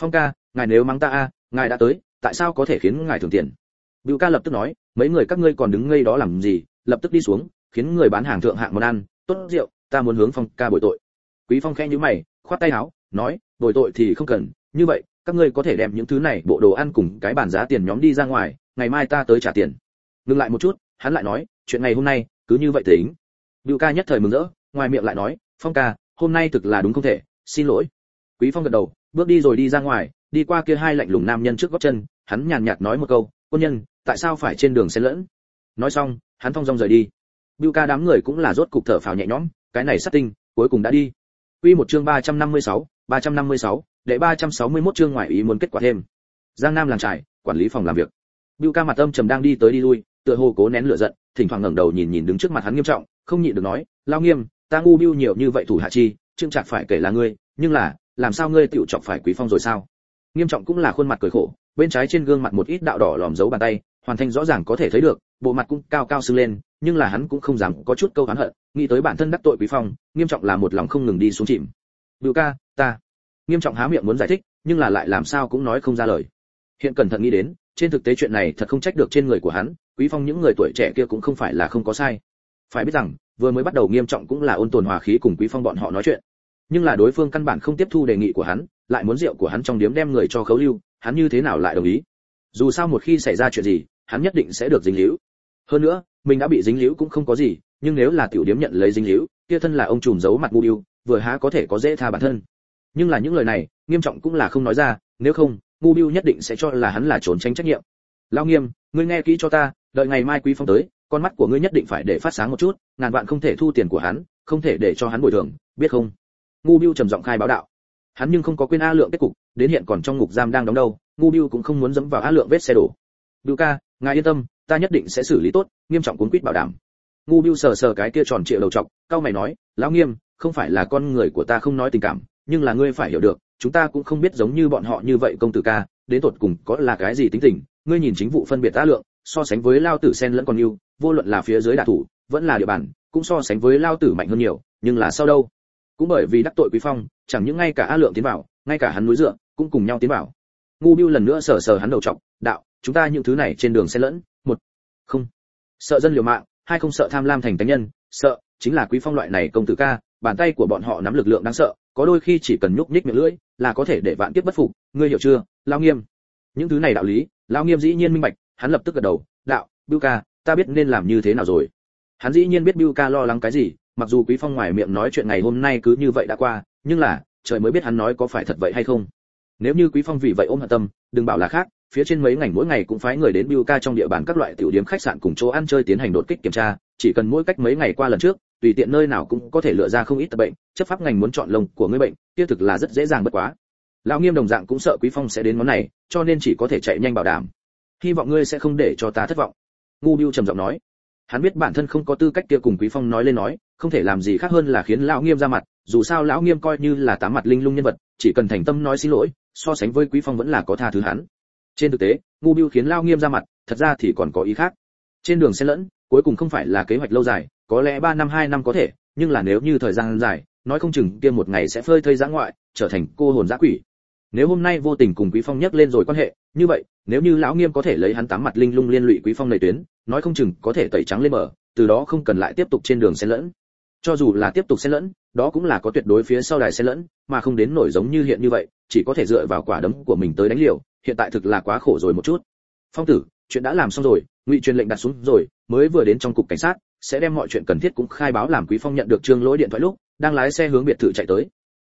Phong ca, ngài nếu mắng ta a, ngài đã tới, tại sao có thể khiến ngài thưởng tiền? Bưu ca lập tức nói, mấy người các ngươi còn đứng ngây đó làm gì, lập tức đi xuống, khiến người bán hàng thượng hạng món ăn, tốt rượu, ta muốn hướng phong ca bồi tội. Quý phong khẽ nhíu mày, khoát tay áo, nói, bồi tội thì không cần, như vậy, các ngươi có thể đem những thứ này, bộ đồ ăn cùng cái bàn giá tiền nhóm đi ra ngoài, ngày mai ta tới trả tiền. Ngừng lại một chút, hắn lại nói, chuyện ngày hôm nay, cứ như vậy tính. Bưu ca nhất thời mừng rỡ ngoài miệng lại nói phong ca hôm nay thực là đúng không thể xin lỗi. Quý phong gật đầu bước đi rồi đi ra ngoài đi qua kia hai lạnh lùng nam nhân trước gót chân hắn nhàn nhạt nói một câu quân nhân tại sao phải trên đường xen lẫn? Nói xong hắn phong dong rời đi. Bưu ca đám người cũng là rốt cục thở phào nhẹ nhõm cái này sát tinh cuối cùng đã đi. Quy một chương 356, 356, đệ 361 chương ngoại ý muốn kết quả thêm. Giang Nam làng trải, quản lý phòng làm việc. Bưu ca mặt âm trầm đang đi tới đi lui, tựa hồ cố nén lửa giận thỉnh thoảng ngẩng đầu nhìn nhìn đứng trước mặt hắn nghiêm trọng không nhịn được nói, lao nghiêm, ta ngu biêu nhiều như vậy thủ hạ chi, trương chặt phải kể là ngươi, nhưng là, làm sao ngươi tựu chọc phải quý phong rồi sao? Nghiêm trọng cũng là khuôn mặt cười khổ, bên trái trên gương mặt một ít đạo đỏ lòm dấu bàn tay, hoàn thành rõ ràng có thể thấy được, bộ mặt cũng cao cao sưng lên, nhưng là hắn cũng không dám có chút câu hắn hận, nghĩ tới bản thân đắc tội quý phong, nghiêm trọng là một lòng không ngừng đi xuống chìm. Bưu ca, ta. Nghiêm trọng há miệng muốn giải thích, nhưng là lại làm sao cũng nói không ra lời. Hiện cẩn thận nghĩ đến, trên thực tế chuyện này thật không trách được trên người của hắn, quý phong những người tuổi trẻ kia cũng không phải là không có sai phải biết rằng, vừa mới bắt đầu nghiêm trọng cũng là ôn tồn hòa khí cùng quý phong bọn họ nói chuyện. Nhưng là đối phương căn bản không tiếp thu đề nghị của hắn, lại muốn rượu của hắn trong điếm đem người cho khấu lưu, hắn như thế nào lại đồng ý? Dù sao một khi xảy ra chuyện gì, hắn nhất định sẽ được dính líu. Hơn nữa, mình đã bị dính líu cũng không có gì, nhưng nếu là tiểu điếm nhận lấy dính líu, kia thân là ông trùm giấu mặt ngu yêu vừa há có thể có dễ tha bản thân. Nhưng là những lời này, nghiêm trọng cũng là không nói ra, nếu không, ngu yêu nhất định sẽ cho là hắn là trốn tránh trách nhiệm. Lao nghiêm, ngươi nghe kỹ cho ta, đợi ngày mai quý phong tới con mắt của ngươi nhất định phải để phát sáng một chút, ngàn vạn không thể thu tiền của hắn, không thể để cho hắn bồi thường, biết không? Ngu biêu trầm giọng khai báo đạo. Hắn nhưng không có quên a lượng kết cục, đến hiện còn trong ngục giam đang đóng đâu, ngu biêu cũng không muốn dẫm vào a lượng vết xe đổ. Biêu ca, ngài yên tâm, ta nhất định sẽ xử lý tốt, nghiêm trọng cuốn quýt bảo đảm. Ngu biêu sờ sờ cái kia tròn trịa đầu trọc, cao mày nói, lão nghiêm, không phải là con người của ta không nói tình cảm, nhưng là ngươi phải hiểu được, chúng ta cũng không biết giống như bọn họ như vậy công tử ca, đến tột cùng có là cái gì tính tình, ngươi nhìn chính vụ phân biệt a lượng so sánh với lao tử sen lẫn còn yêu, vô luận là phía dưới đả thủ, vẫn là địa bàn, cũng so sánh với lao tử mạnh hơn nhiều, nhưng là sau đâu? Cũng bởi vì đắc tội quý phong, chẳng những ngay cả a lượng tiến vào, ngay cả hắn núi dựa, cũng cùng nhau tiến vào. Ngu biêu lần nữa sờ sờ hắn đầu trọng đạo, chúng ta những thứ này trên đường xen lẫn, một, không, sợ dân liều mạng, hai không sợ tham lam thành tánh nhân, sợ, chính là quý phong loại này công tử ca, bàn tay của bọn họ nắm lực lượng đáng sợ, có đôi khi chỉ cần nhúc nhích miệng lưỡi, là có thể để vạn kiếp bất phục, ngươi hiểu chưa, lao nghiêm? Những thứ này đạo lý, lao nghiêm dĩ nhiên minh bạch hắn lập tức gật đầu, đạo, bưu ca, ta biết nên làm như thế nào rồi. Hắn dĩ nhiên biết bưu ca lo lắng cái gì, mặc dù quý phong ngoài miệng nói chuyện ngày hôm nay cứ như vậy đã qua, nhưng là, trời mới biết hắn nói có phải thật vậy hay không. Nếu như quý phong vì vậy ôm hận tâm, đừng bảo là khác, phía trên mấy ngành mỗi ngày cũng phái người đến bưu ca trong địa bàn các loại tiểu điểm khách sạn cùng chỗ ăn chơi tiến hành đột kích kiểm tra, chỉ cần mỗi cách mấy ngày qua lần trước, tùy tiện nơi nào cũng có thể lựa ra không ít tập bệnh, chấp pháp ngành muốn chọn lông của người bệnh, kia thực là rất dễ dàng bất quá. Lão nghiêm đồng dạng cũng sợ quý phong sẽ đến món này, cho nên chỉ có thể chạy nhanh bảo đảm hy vọng ngươi sẽ không để cho ta thất vọng. Ngu biêu trầm giọng nói. Hắn biết bản thân không có tư cách kia cùng quý phong nói lên nói, không thể làm gì khác hơn là khiến lão nghiêm ra mặt, dù sao lão nghiêm coi như là tám mặt linh lung nhân vật, chỉ cần thành tâm nói xin lỗi, so sánh với quý phong vẫn là có tha thứ hắn. Trên thực tế, ngu biêu khiến lão nghiêm ra mặt, thật ra thì còn có ý khác. Trên đường xen lẫn, cuối cùng không phải là kế hoạch lâu dài, có lẽ 3 năm 2 năm có thể, nhưng là nếu như thời gian dài, nói không chừng kia một ngày sẽ phơi thây giã ngoại, trở thành cô hồn giã quỷ. Nếu hôm nay vô tình cùng quý phong nhắc lên rồi quan hệ như vậy, nếu như lão nghiêm có thể lấy hắn tám mặt linh lung liên lụy quý phong này tuyến, nói không chừng có thể tẩy trắng lên mở từ đó không cần lại tiếp tục trên đường xen lẫn. Cho dù là tiếp tục xen lẫn, đó cũng là có tuyệt đối phía sau đài xen lẫn, mà không đến nổi giống như hiện như vậy, chỉ có thể dựa vào quả đấm của mình tới đánh liều, hiện tại thực là quá khổ rồi một chút. Phong tử, chuyện đã làm xong rồi, ngụy truyền lệnh đặt xuống rồi, mới vừa đến trong cục cảnh sát, sẽ đem mọi chuyện cần thiết cũng khai báo làm quý phong nhận được trương lỗi điện thoại lúc, đang lái xe hướng biệt thự chạy tới.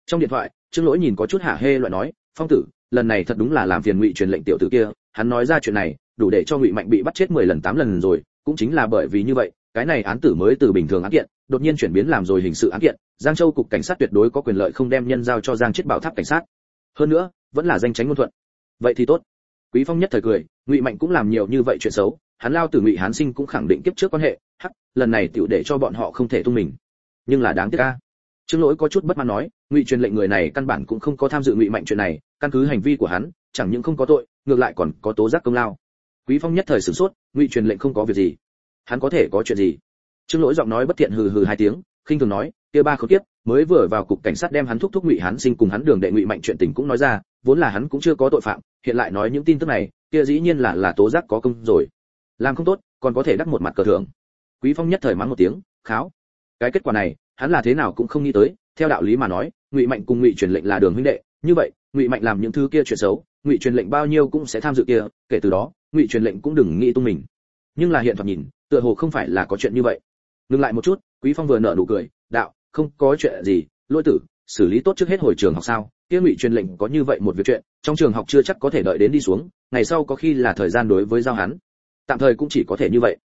Trong điện thoại, trương lỗi nhìn có chút hả hê loại nói, phong tử lần này thật đúng là làm phiền ngụy truyền lệnh tiểu tử kia, hắn nói ra chuyện này, đủ để cho ngụy mạnh bị bắt chết 10 lần tám lần rồi, cũng chính là bởi vì như vậy, cái này án tử mới từ bình thường án kiện, đột nhiên chuyển biến làm rồi hình sự án kiện, giang châu cục cảnh sát tuyệt đối có quyền lợi không đem nhân giao cho giang chết bảo tháp cảnh sát. Hơn nữa, vẫn là danh tránh ngôn thuận. Vậy thì tốt. Quý phong nhất thời cười, ngụy mạnh cũng làm nhiều như vậy chuyện xấu, hắn lao từ ngụy hán sinh cũng khẳng định kiếp trước quan hệ, hắc, lần này tiểu để cho bọn họ không thể tung mình. Nhưng là đáng tiếc a. Trương lỗi có chút bất mãn nói ngụy truyền lệnh người này căn bản cũng không có tham dự ngụy mạnh chuyện này, căn cứ hành vi của hắn, chẳng những không có tội, ngược lại còn có tố giác công lao. Quý phong nhất thời sửng sốt, ngụy truyền lệnh không có việc gì. Hắn có thể có chuyện gì? Trương lỗi giọng nói bất thiện hừ hừ hai tiếng, khinh thường nói, kia ba khốn kiếp, mới vừa vào cục cảnh sát đem hắn thúc thúc ngụy hắn sinh cùng hắn đường đệ ngụy mạnh chuyện tình cũng nói ra, vốn là hắn cũng chưa có tội phạm, hiện lại nói những tin tức này, kia dĩ nhiên là là tố giác có công rồi. Làm không tốt, còn có thể đắc một mặt cờ thưởng. Quý phong nhất thời mắng một tiếng, kháo. Cái kết quả này, hắn là thế nào cũng không nghĩ tới, theo đạo lý mà nói ngụy mạnh cùng ngụy truyền lệnh là đường huynh đệ, như vậy, ngụy mạnh làm những thứ kia chuyện xấu, ngụy truyền lệnh bao nhiêu cũng sẽ tham dự kia, kể từ đó, ngụy truyền lệnh cũng đừng nghĩ tung mình. Nhưng là hiện thoạt nhìn, tựa hồ không phải là có chuyện như vậy. Ngừng lại một chút, quý phong vừa nở nụ cười, đạo, không có chuyện gì, lỗi tử, xử lý tốt trước hết hồi trường học sao? Kia ngụy truyền lệnh có như vậy một việc chuyện, trong trường học chưa chắc có thể đợi đến đi xuống, ngày sau có khi là thời gian đối với giao hắn. Tạm thời cũng chỉ có thể như vậy.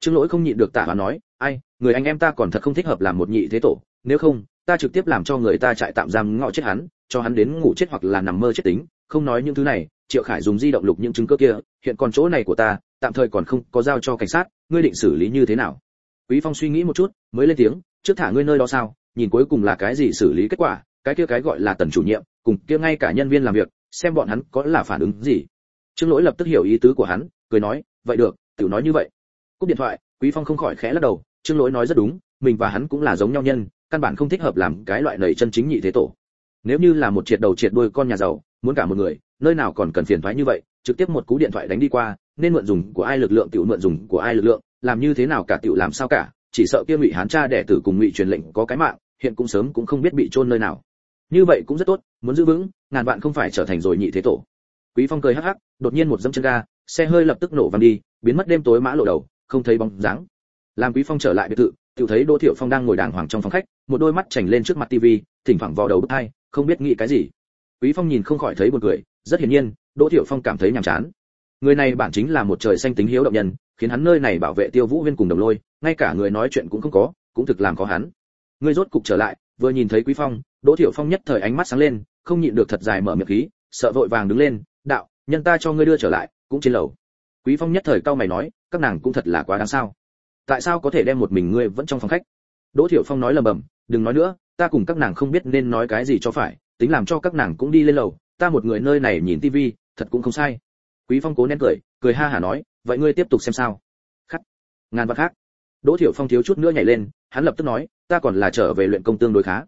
Trương lỗi không nhịn được tả và nói, ai, người anh em ta còn thật không thích hợp làm một nhị thế tổ, nếu không ta trực tiếp làm cho người ta trại tạm giam ngọ chết hắn, cho hắn đến ngủ chết hoặc là nằm mơ chết tính, không nói những thứ này, triệu khải dùng di động lục những chứng cứ kia, hiện còn chỗ này của ta, tạm thời còn không có giao cho cảnh sát, ngươi định xử lý như thế nào? Quý phong suy nghĩ một chút, mới lên tiếng, trước thả ngươi nơi đó sao, nhìn cuối cùng là cái gì xử lý kết quả, cái kia cái gọi là tần chủ nhiệm, cùng kia ngay cả nhân viên làm việc, xem bọn hắn có là phản ứng gì. Trương lỗi lập tức hiểu ý tứ của hắn, cười nói, vậy được, tiểu nói như vậy. Cúp điện thoại, quý phong không khỏi khẽ lắc đầu, trương lỗi nói rất đúng, mình và hắn cũng là giống nhau nhân căn bản không thích hợp làm cái loại nầy chân chính nhị thế tổ. Nếu như là một triệt đầu triệt đuôi con nhà giàu, muốn cả một người, nơi nào còn cần phiền thoái như vậy, trực tiếp một cú điện thoại đánh đi qua, nên mượn dùng của ai lực lượng, tiểu mượn dùng của ai lực lượng, làm như thế nào cả tiểu làm sao cả, chỉ sợ kia ngụy hán cha đẻ tử cùng ngụy truyền lệnh có cái mạng, hiện cũng sớm cũng không biết bị chôn nơi nào. Như vậy cũng rất tốt, muốn giữ vững, ngàn vạn không phải trở thành rồi nhị thế tổ. Quý phong cười hắc hắc, đột nhiên một dẫm chân ga, xe hơi lập tức nổ văng đi, biến mất đêm tối mã lộ đầu, không thấy bóng dáng. Làm quý phong trở lại biệt thự tiểu thấy đỗ thiệu phong đang ngồi đàng hoàng trong phòng khách một đôi mắt chảnh lên trước mặt tivi thỉnh thoảng vò đầu bứt tai, không biết nghĩ cái gì. Quý phong nhìn không khỏi thấy buồn cười rất hiển nhiên đỗ thiệu phong cảm thấy nhàm chán. Người này bản chính là một trời xanh tính hiếu động nhân khiến hắn nơi này bảo vệ tiêu vũ viên cùng đồng lôi ngay cả người nói chuyện cũng không có cũng thực làm có hắn. Người rốt cục trở lại vừa nhìn thấy quý phong đỗ thiệu phong nhất thời ánh mắt sáng lên không nhịn được thật dài mở miệng khí sợ vội vàng đứng lên đạo nhân ta cho ngươi đưa trở lại cũng trên lầu. Quý phong nhất thời cau mày nói các nàng cũng thật là quá đáng sao tại sao có thể đem một mình ngươi vẫn trong phòng khách? Đỗ thiệu phong nói lầm bầm, đừng nói nữa, ta cùng các nàng không biết nên nói cái gì cho phải, tính làm cho các nàng cũng đi lên lầu, ta một người nơi này nhìn tivi thật cũng không sai. Quý phong cố nén cười cười ha hả nói, vậy ngươi tiếp tục xem sao. Khắc. Ngàn vật khác. Đỗ thiệu phong thiếu chút nữa nhảy lên, hắn lập tức nói, ta còn là trở về luyện công tương đối khá.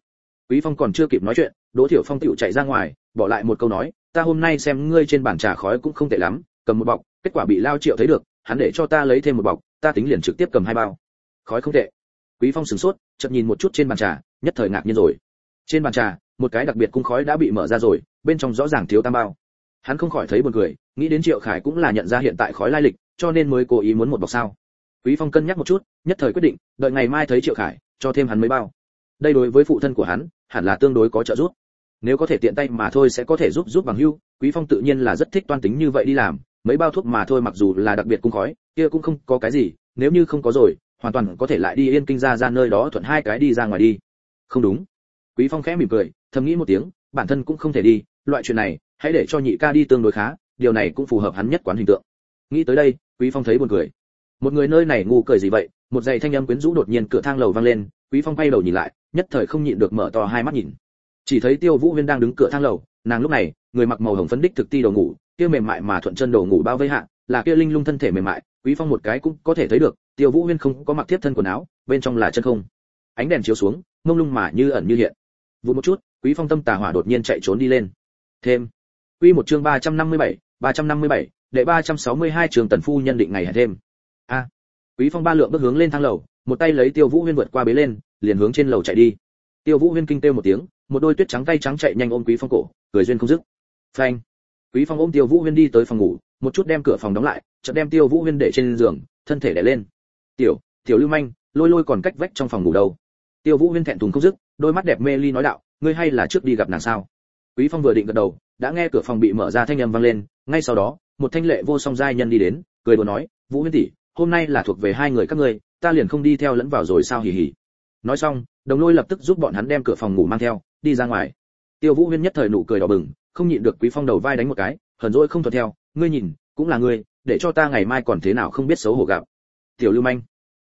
Quý phong còn chưa kịp nói chuyện, đỗ thiệu phong tựu chạy ra ngoài, bỏ lại một câu nói, ta hôm nay xem ngươi trên bàn trà khói cũng không tệ lắm, cầm một bọc, kết quả bị lao triệu thấy được, hắn để cho ta lấy thêm một bọc ta tính liền trực tiếp cầm hai bao. Khói không tệ. Quý phong sửng sốt, chợt nhìn một chút trên bàn trà, nhất thời ngạc nhiên rồi. Trên bàn trà, một cái đặc biệt cung khói đã bị mở ra rồi, bên trong rõ ràng thiếu tam bao. Hắn không khỏi thấy buồn cười, nghĩ đến triệu khải cũng là nhận ra hiện tại khói lai lịch, cho nên mới cố ý muốn một bọc sao. Quý phong cân nhắc một chút, nhất thời quyết định, đợi ngày mai thấy triệu khải, cho thêm hắn mấy bao. Đây đối với phụ thân của hắn, hẳn là tương đối có trợ giúp. Nếu có thể tiện tay mà thôi sẽ có thể giúp giúp bằng hưu, quý phong tự nhiên là rất thích toan tính như vậy đi làm mấy bao thuốc mà thôi mặc dù là đặc biệt cung khói, kia cũng không có cái gì, nếu như không có rồi, hoàn toàn có thể lại đi yên kinh ra ra nơi đó thuận hai cái đi ra ngoài đi. Không đúng. Quý phong khẽ mỉm cười, thầm nghĩ một tiếng, bản thân cũng không thể đi, loại chuyện này, hãy để cho nhị ca đi tương đối khá, điều này cũng phù hợp hắn nhất quán hình tượng. Nghĩ tới đây, quý phong thấy buồn cười. Một người nơi này ngu cười gì vậy, một giày thanh âm quyến rũ đột nhiên cửa thang lầu vang lên, quý phong quay đầu nhìn lại, nhất thời không nhịn được mở to hai mắt nhìn. Chỉ thấy tiêu vũ huyên đang đứng cửa thang lầu, nàng lúc này, người mặc màu hồng phấn đích thực ti đồ ngủ kia mềm mại mà thuận chân đồ ngủ bao vây hạ là kia linh lung thân thể mềm mại quý phong một cái cũng có thể thấy được tiêu vũ huyên không có mặc tiếp thân quần áo bên trong là chân không. Ánh đèn chiếu xuống mông lung mà như ẩn như hiện. Vụ một chút quý phong tâm tà hỏa đột nhiên chạy trốn đi lên. Thêm. Quy một chương 357, 357, đệ 362 trường tần phu nhân định ngày hẹn thêm. A. Quý phong ba lượng bước hướng lên thang lầu một tay lấy tiêu vũ huyên vượt qua bế lên liền hướng trên lầu chạy đi. Tiêu vũ huyên kinh kêu một tiếng một đôi tuyết trắng tay trắng chạy nhanh ôm quý phong cổ cười duyên không dứt. Phanh quý phong ôm tiêu vũ huyên đi tới phòng ngủ, một chút đem cửa phòng đóng lại, chợt đem tiêu vũ huyên để trên giường, thân thể đè lên. Tiểu tiểu lưu manh, lôi lôi còn cách vách trong phòng ngủ đâu? Tiêu vũ huyên thẹn thùng không dứt, đôi mắt đẹp mê ly nói đạo, ngươi hay là trước đi gặp nàng sao? Quý phong vừa định gật đầu, đã nghe cửa phòng bị mở ra thanh âm vang lên, ngay sau đó, một thanh lệ vô song giai nhân đi đến, cười đùa nói, vũ huyên tỷ, hôm nay là thuộc về hai người các ngươi, ta liền không đi theo lẫn vào rồi sao hỉ hỉ nói xong, đồng lôi lập tức giúp bọn hắn đem cửa phòng ngủ mang theo, đi ra ngoài. Tiêu vũ huyên nhất thời nụ cười đỏ bừng không nhịn được quý phong đầu vai đánh một cái, hờn dỗi không thuận theo, ngươi nhìn, cũng là ngươi, để cho ta ngày mai còn thế nào không biết xấu hổ gặp. Tiểu lưu manh.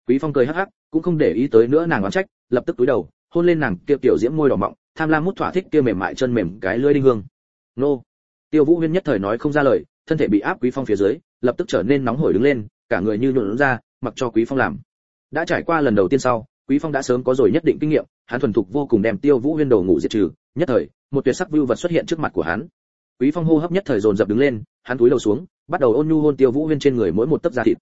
Quý phong cười hắc hắc, cũng không để ý tới nữa nàng oán trách, lập tức túi đầu, hôn lên nàng kia tiểu diễm môi đỏ mọng, tham lam mút thỏa thích kia mềm mại chân mềm cái lưỡi đinh hương. Nô. Tiêu vũ huyên nhất thời nói không ra lời, thân thể bị áp quý phong phía dưới, lập tức trở nên nóng hổi đứng lên, cả người như nhuộn ra, mặc cho quý phong làm. Đã trải qua lần đầu tiên sau, quý phong đã sớm có rồi nhất định kinh nghiệm, hắn thuần thục vô cùng đem tiêu vũ huyên đầu ngủ diệt trừ, nhất thời một tuyệt sắc vưu vật xuất hiện trước mặt của hắn. Quý phong hô hấp nhất thời dồn dập đứng lên, hắn cúi đầu xuống, bắt đầu ôn nhu hôn tiêu vũ huyên trên người mỗi một tấc da thịt.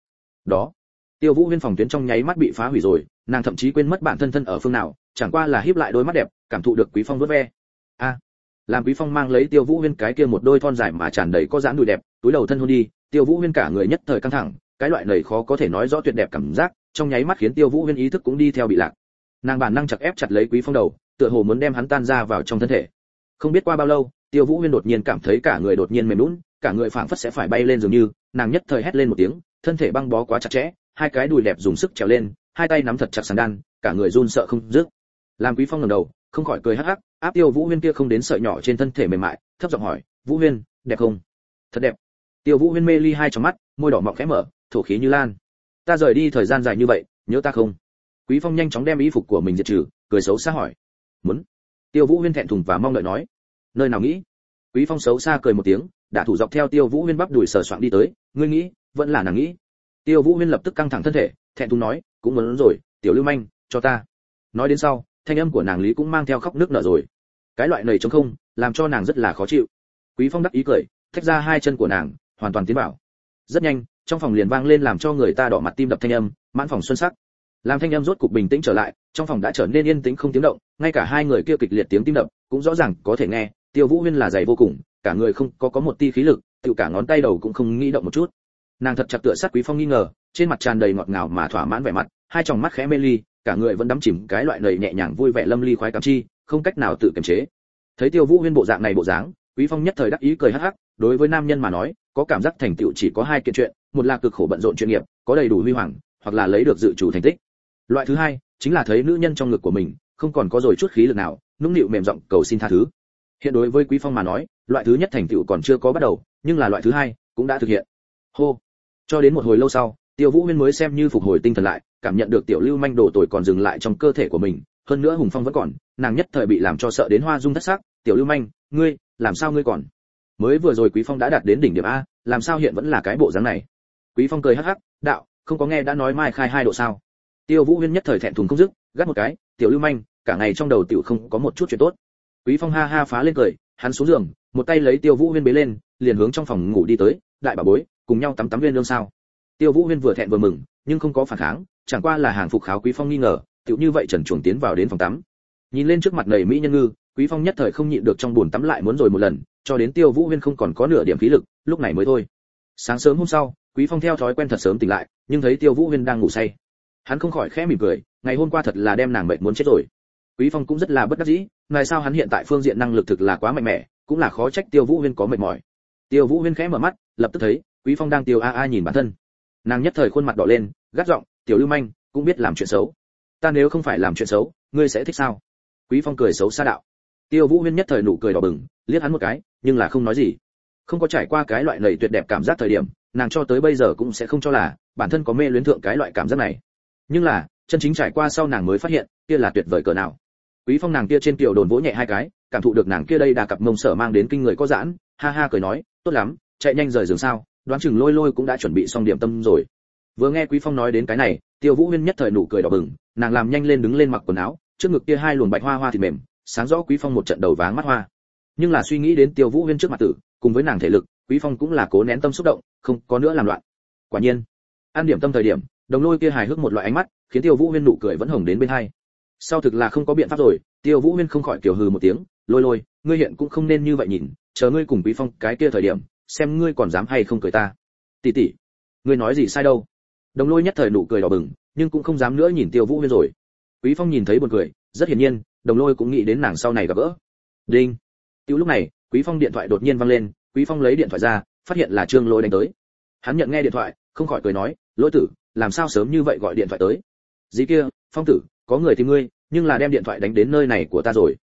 Đó, tiêu vũ huyên phòng tuyến trong nháy mắt bị phá hủy rồi, nàng thậm chí quên mất bản thân thân ở phương nào, chẳng qua là híp lại đôi mắt đẹp, cảm thụ được quý phong vớt ve. A, làm quý phong mang lấy tiêu vũ huyên cái kia một đôi thon dài mà tràn đầy có dáng đùi đẹp, túi đầu thân hôn đi, tiêu vũ huyên cả người nhất thời căng thẳng, cái loại này khó có thể nói rõ tuyệt đẹp cảm giác, trong nháy mắt khiến tiêu vũ huyên ý thức cũng đi theo bị lạc. Nàng bản năng chặt ép chặt lấy quý phong đầu, tựa hồ muốn đem hắn tan ra vào trong thân thể không biết qua bao lâu, tiêu vũ huyên đột nhiên cảm thấy cả người đột nhiên mềm lún cả người phảng phất sẽ phải bay lên dường như, nàng nhất thời hét lên một tiếng, thân thể băng bó quá chặt chẽ, hai cái đùi đẹp dùng sức trèo lên, hai tay nắm thật chặt sàn đan, cả người run sợ không dứt. Làm quý phong ngẩng đầu, không khỏi cười hắc hắc, áp tiêu vũ huyên kia không đến sợi nhỏ trên thân thể mềm mại, thấp giọng hỏi, vũ huyên, đẹp không? Thật đẹp. Tiêu vũ huyên mê ly hai trong mắt, môi đỏ mọng khẽ mở, thổ khí như lan. Ta rời đi thời gian dài như vậy, nhớ ta không? Quý phong nhanh chóng đem y phục của mình diệt trừ, cười xấu xa hỏi, muốn? Tiêu vũ huyên thẹn thùng và mong đợi nói. Nơi nào nghĩ? Quý phong xấu xa cười một tiếng đã thủ dọc theo tiêu vũ huyên bắp đuổi sờ soạng đi tới. Ngươi nghĩ, vẫn là nàng nghĩ. Tiêu vũ huyên lập tức căng thẳng thân thể, thẹn thùng nói, cũng muốn rồi, tiểu lưu manh, cho ta. Nói đến sau, thanh âm của nàng lý cũng mang theo khóc nước nở rồi. Cái loại này trống không, làm cho nàng rất là khó chịu. Quý phong đắc ý cười, thách ra hai chân của nàng, hoàn toàn tiến vào. Rất nhanh, trong phòng liền vang lên làm cho người ta đỏ mặt tim đập thanh âm, mãn phòng xuân sắc làm thanh em rốt cục bình tĩnh trở lại, trong phòng đã trở nên yên tĩnh không tiếng động, ngay cả hai người kia kịch liệt tiếng tim đập cũng rõ ràng có thể nghe, tiêu vũ huyên là dày vô cùng, cả người không có có một ti khí lực, tự cả ngón tay đầu cũng không nghĩ động một chút. Nàng thật chặt tựa sát quý phong nghi ngờ, trên mặt tràn đầy ngọt ngào mà thỏa mãn vẻ mặt, hai tròng mắt khẽ mê ly, cả người vẫn đắm chìm cái loại lời nhẹ nhàng vui vẻ lâm ly khoái cảm chi, không cách nào tự kiềm chế. Thấy tiêu vũ huyên bộ dạng này bộ dáng, quý phong nhất thời đắc ý cười hắc hắc, đối với nam nhân mà nói, có cảm giác thành tựu chỉ có hai kiện chuyện, một là cực khổ bận rộn chuyên nghiệp, có đầy đủ huy hoàng, hoặc là lấy được dự chủ thành tích loại thứ hai chính là thấy nữ nhân trong ngực của mình không còn có rồi chút khí lực nào, nũng nịu mềm giọng cầu xin tha thứ. Hiện đối với quý phong mà nói, loại thứ nhất thành tựu còn chưa có bắt đầu, nhưng là loại thứ hai cũng đã thực hiện. Hô. Cho đến một hồi lâu sau, tiêu vũ huyên mới xem như phục hồi tinh thần lại, cảm nhận được tiểu lưu manh đồ tuổi còn dừng lại trong cơ thể của mình, hơn nữa hùng phong vẫn còn, nàng nhất thời bị làm cho sợ đến hoa dung thất sắc. Tiểu lưu manh, ngươi, làm sao ngươi còn? Mới vừa rồi quý phong đã đạt đến đỉnh điểm a, làm sao hiện vẫn là cái bộ dáng này? Quý phong cười hắc hắc, đạo, không có nghe đã nói mai khai hai độ sao? Tiêu vũ huyên nhất thời thẹn thùng không dứt, gắt một cái, tiểu lưu manh, cả ngày trong đầu tiểu không có một chút chuyện tốt. Quý phong ha ha phá lên cười, hắn xuống giường, một tay lấy tiêu vũ huyên bế lên, liền hướng trong phòng ngủ đi tới, đại bà bối, cùng nhau tắm tắm viên lương sao? Tiêu vũ huyên vừa thẹn vừa mừng, nhưng không có phản kháng, chẳng qua là hàng phục kháo quý phong nghi ngờ, tiểu như vậy trần chuồng tiến vào đến phòng tắm. Nhìn lên trước mặt nầy mỹ nhân ngư, quý phong nhất thời không nhịn được trong buồn tắm lại muốn rồi một lần, cho đến tiêu vũ huyên không còn có nửa điểm khí lực, lúc này mới thôi. Sáng sớm hôm sau, quý phong theo thói quen thật sớm tỉnh lại, nhưng thấy tiêu vũ huyên đang ngủ say hắn không khỏi khẽ mỉm cười, ngày hôm qua thật là đem nàng mệt muốn chết rồi. Quý phong cũng rất là bất đắc dĩ, ngày sao hắn hiện tại phương diện năng lực thực là quá mạnh mẽ, cũng là khó trách tiêu vũ huyên có mệt mỏi. Tiêu vũ huyên khẽ mở mắt, lập tức thấy, quý phong đang tiêu a a nhìn bản thân. Nàng nhất thời khuôn mặt đỏ lên, gắt giọng, tiểu lưu manh, cũng biết làm chuyện xấu. Ta nếu không phải làm chuyện xấu, ngươi sẽ thích sao? Quý phong cười xấu xa đạo. Tiêu vũ huyên nhất thời nụ cười đỏ bừng, liếc hắn một cái, nhưng là không nói gì. Không có trải qua cái loại lầy tuyệt đẹp cảm giác thời điểm, nàng cho tới bây giờ cũng sẽ không cho là bản thân có mê luyến thượng cái loại cảm giác này nhưng là, chân chính trải qua sau nàng mới phát hiện, kia là tuyệt vời cỡ nào. Quý phong nàng kia trên tiểu đồn vỗ nhẹ hai cái, cảm thụ được nàng kia đây đà cặp mông sở mang đến kinh người có giãn, ha ha cười nói, tốt lắm, chạy nhanh rời giường sao, đoán chừng lôi lôi cũng đã chuẩn bị xong điểm tâm rồi. Vừa nghe quý phong nói đến cái này, tiêu vũ huyên nhất thời nụ cười đỏ bừng, nàng làm nhanh lên đứng lên mặc quần áo, trước ngực kia hai luồng bạch hoa hoa thịt mềm, sáng rõ quý phong một trận đầu váng mắt hoa. Nhưng là suy nghĩ đến tiêu vũ huyên trước mặt tử, cùng với nàng thể lực, quý phong cũng là cố nén tâm xúc động, không có nữa làm loạn. Quả nhiên an điểm tâm thời điểm đồng lôi kia hài hước một loại ánh mắt, khiến tiêu vũ huyên nụ cười vẫn hồng đến bên hai. Sau thực là không có biện pháp rồi, tiêu vũ huyên không khỏi kiểu hừ một tiếng, lôi lôi, ngươi hiện cũng không nên như vậy nhìn, chờ ngươi cùng quý phong cái kia thời điểm, xem ngươi còn dám hay không cười ta. Tỷ tỷ, ngươi nói gì sai đâu? Đồng lôi nhất thời nụ cười đỏ bừng, nhưng cũng không dám nữa nhìn tiêu vũ huyên rồi. Quý phong nhìn thấy buồn cười, rất hiển nhiên, đồng lôi cũng nghĩ đến nàng sau này gặp gỡ. Đinh. Tiêu lúc này, quý phong điện thoại đột nhiên vang lên, quý phong lấy điện thoại ra, phát hiện là trương lôi đánh tới. Hắn nhận nghe điện thoại, không khỏi cười nói lỗi tử làm sao sớm như vậy gọi điện thoại tới? Dì kia, phong tử, có người tìm ngươi, nhưng là đem điện thoại đánh đến nơi này của ta rồi.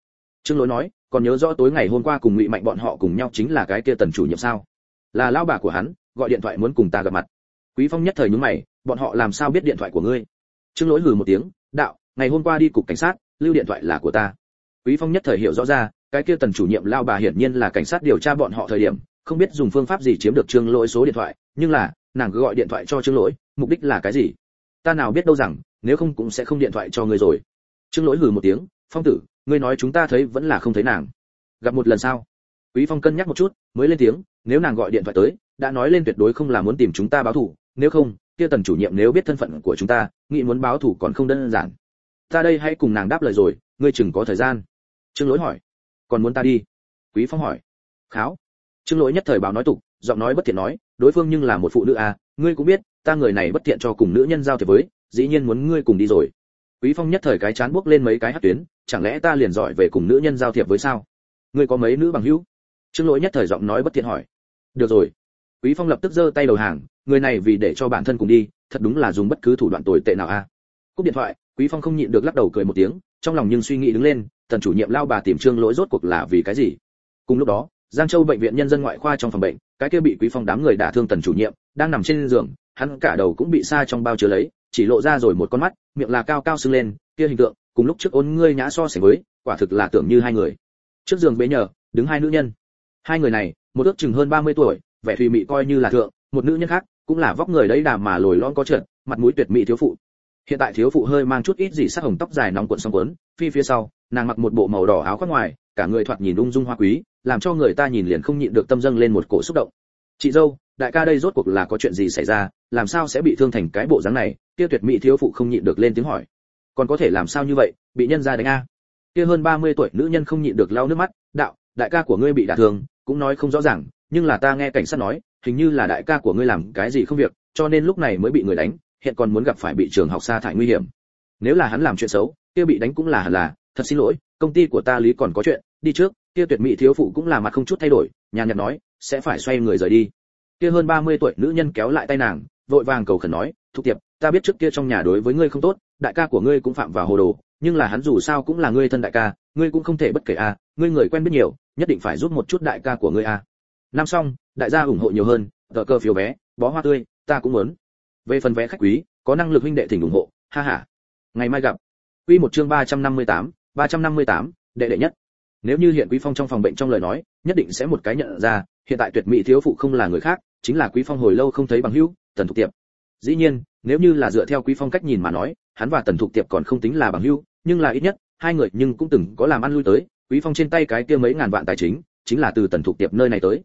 Trương lỗi nói, còn nhớ rõ tối ngày hôm qua cùng ngụy mạnh bọn họ cùng nhau chính là cái kia tần chủ nhiệm sao? Là lao bà của hắn, gọi điện thoại muốn cùng ta gặp mặt. Quý phong nhất thời nhướng mày, bọn họ làm sao biết điện thoại của ngươi? Trương lỗi hừ một tiếng, đạo, ngày hôm qua đi cục cảnh sát, lưu điện thoại là của ta. Quý phong nhất thời hiểu rõ ra, cái kia tần chủ nhiệm lao bà hiển nhiên là cảnh sát điều tra bọn họ thời điểm, không biết dùng phương pháp gì chiếm được trương lỗi số điện thoại, nhưng là, nàng cứ gọi điện thoại cho trương lỗi mục đích là cái gì? Ta nào biết đâu rằng, nếu không cũng sẽ không điện thoại cho ngươi rồi. Trương lỗi hừ một tiếng, phong tử, ngươi nói chúng ta thấy vẫn là không thấy nàng. Gặp một lần sao? Quý phong cân nhắc một chút, mới lên tiếng, nếu nàng gọi điện thoại tới, đã nói lên tuyệt đối không là muốn tìm chúng ta báo thù. Nếu không, kia tần chủ nhiệm nếu biết thân phận của chúng ta, nghĩ muốn báo thù còn không đơn giản. Ta đây hãy cùng nàng đáp lời rồi, ngươi chừng có thời gian. Trương lỗi hỏi, còn muốn ta đi? Quý phong hỏi, kháo. Trương lỗi nhất thời báo nói tục, giọng nói bất thiện nói, đối phương nhưng là một phụ nữ à ngươi cũng biết ta người này bất tiện cho cùng nữ nhân giao thiệp với, dĩ nhiên muốn ngươi cùng đi rồi. Quý phong nhất thời cái chán buốc lên mấy cái hất tuyến, chẳng lẽ ta liền giỏi về cùng nữ nhân giao thiệp với sao? Ngươi có mấy nữ bằng hữu? Trương lỗi nhất thời giọng nói bất tiện hỏi. Được rồi. Quý phong lập tức giơ tay đầu hàng, người này vì để cho bản thân cùng đi, thật đúng là dùng bất cứ thủ đoạn tồi tệ nào a. À. cúp điện thoại, quý phong không nhịn được lắc đầu cười một tiếng, trong lòng nhưng suy nghĩ đứng lên, tần chủ nhiệm lao bà tìm trương lỗi rốt cuộc là vì cái gì? Cùng lúc đó, giang châu bệnh viện nhân dân ngoại khoa trong phòng bệnh, cái kia bị quý phong đám người đả thương tần chủ nhiệm đang nằm trên giường, hắn cả đầu cũng bị sa trong bao chứa lấy, chỉ lộ ra rồi một con mắt, miệng là cao cao sưng lên, kia hình tượng, cùng lúc trước ôn ngươi nhã so sánh với, quả thực là tưởng như hai người. Trước giường bế nhờ, đứng hai nữ nhân. Hai người này, một ước chừng hơn 30 tuổi, vẻ thùy mị coi như là thượng, một nữ nhân khác, cũng là vóc người đấy đàm mà lồi lon có trợn mặt mũi tuyệt mỹ thiếu phụ. Hiện tại thiếu phụ hơi mang chút ít gì sắc hồng tóc dài nóng cuộn sóng cuốn, phi phía sau, nàng mặc một bộ màu đỏ áo khoác ngoài, cả người thoạt nhìn ung dung hoa quý, làm cho người ta nhìn liền không nhịn được tâm dâng lên một cổ xúc động. Chị dâu đại ca đây rốt cuộc là có chuyện gì xảy ra, làm sao sẽ bị thương thành cái bộ dáng này? Kia tuyệt mỹ thiếu phụ không nhịn được lên tiếng hỏi. Còn có thể làm sao như vậy, bị nhân ra đánh a. Kia hơn 30 tuổi nữ nhân không nhịn được lau nước mắt, đạo, đại ca của ngươi bị đả thương, cũng nói không rõ ràng, nhưng là ta nghe cảnh sát nói, hình như là đại ca của ngươi làm cái gì không việc, cho nên lúc này mới bị người đánh, hiện còn muốn gặp phải bị trường học sa thải nguy hiểm. Nếu là hắn làm chuyện xấu, kia bị đánh cũng là hẳn là, thật xin lỗi, công ty của ta lý còn có chuyện, đi trước. Kia tuyệt mỹ thiếu phụ cũng là mặt không chút thay đổi, nhàn nhạt nói, sẽ phải xoay người rời đi kia hơn 30 tuổi nữ nhân kéo lại tay nàng vội vàng cầu khẩn nói "Thục tiệp ta biết trước kia trong nhà đối với ngươi không tốt đại ca của ngươi cũng phạm vào hồ đồ nhưng là hắn dù sao cũng là ngươi thân đại ca ngươi cũng không thể bất kể a à, ngươi người quen biết nhiều nhất định phải giúp một chút đại ca của ngươi a. À. năm xong đại gia ủng hộ nhiều hơn tờ cơ phiếu vé bó hoa tươi ta cũng muốn. Về phần vé khách quý có năng lực huynh đệ thỉnh ủng hộ ha ha. Ngày mai gặp. Quy một chương 358, 358, đệ đệ nhất. Nếu như hiện quý phong trong phòng bệnh trong lời nói nhất định sẽ một cái nhận ra hiện tại tuyệt mỹ thiếu phụ không là người khác chính là quý phong hồi lâu không thấy bằng hữu, tần thục tiệp. Dĩ nhiên, nếu như là dựa theo quý phong cách nhìn mà nói, hắn và tần thục tiệp còn không tính là bằng hữu, nhưng là ít nhất, hai người nhưng cũng từng có làm ăn lui tới, quý phong trên tay cái kia mấy ngàn vạn tài chính chính là từ tần thục tiệp nơi này tới.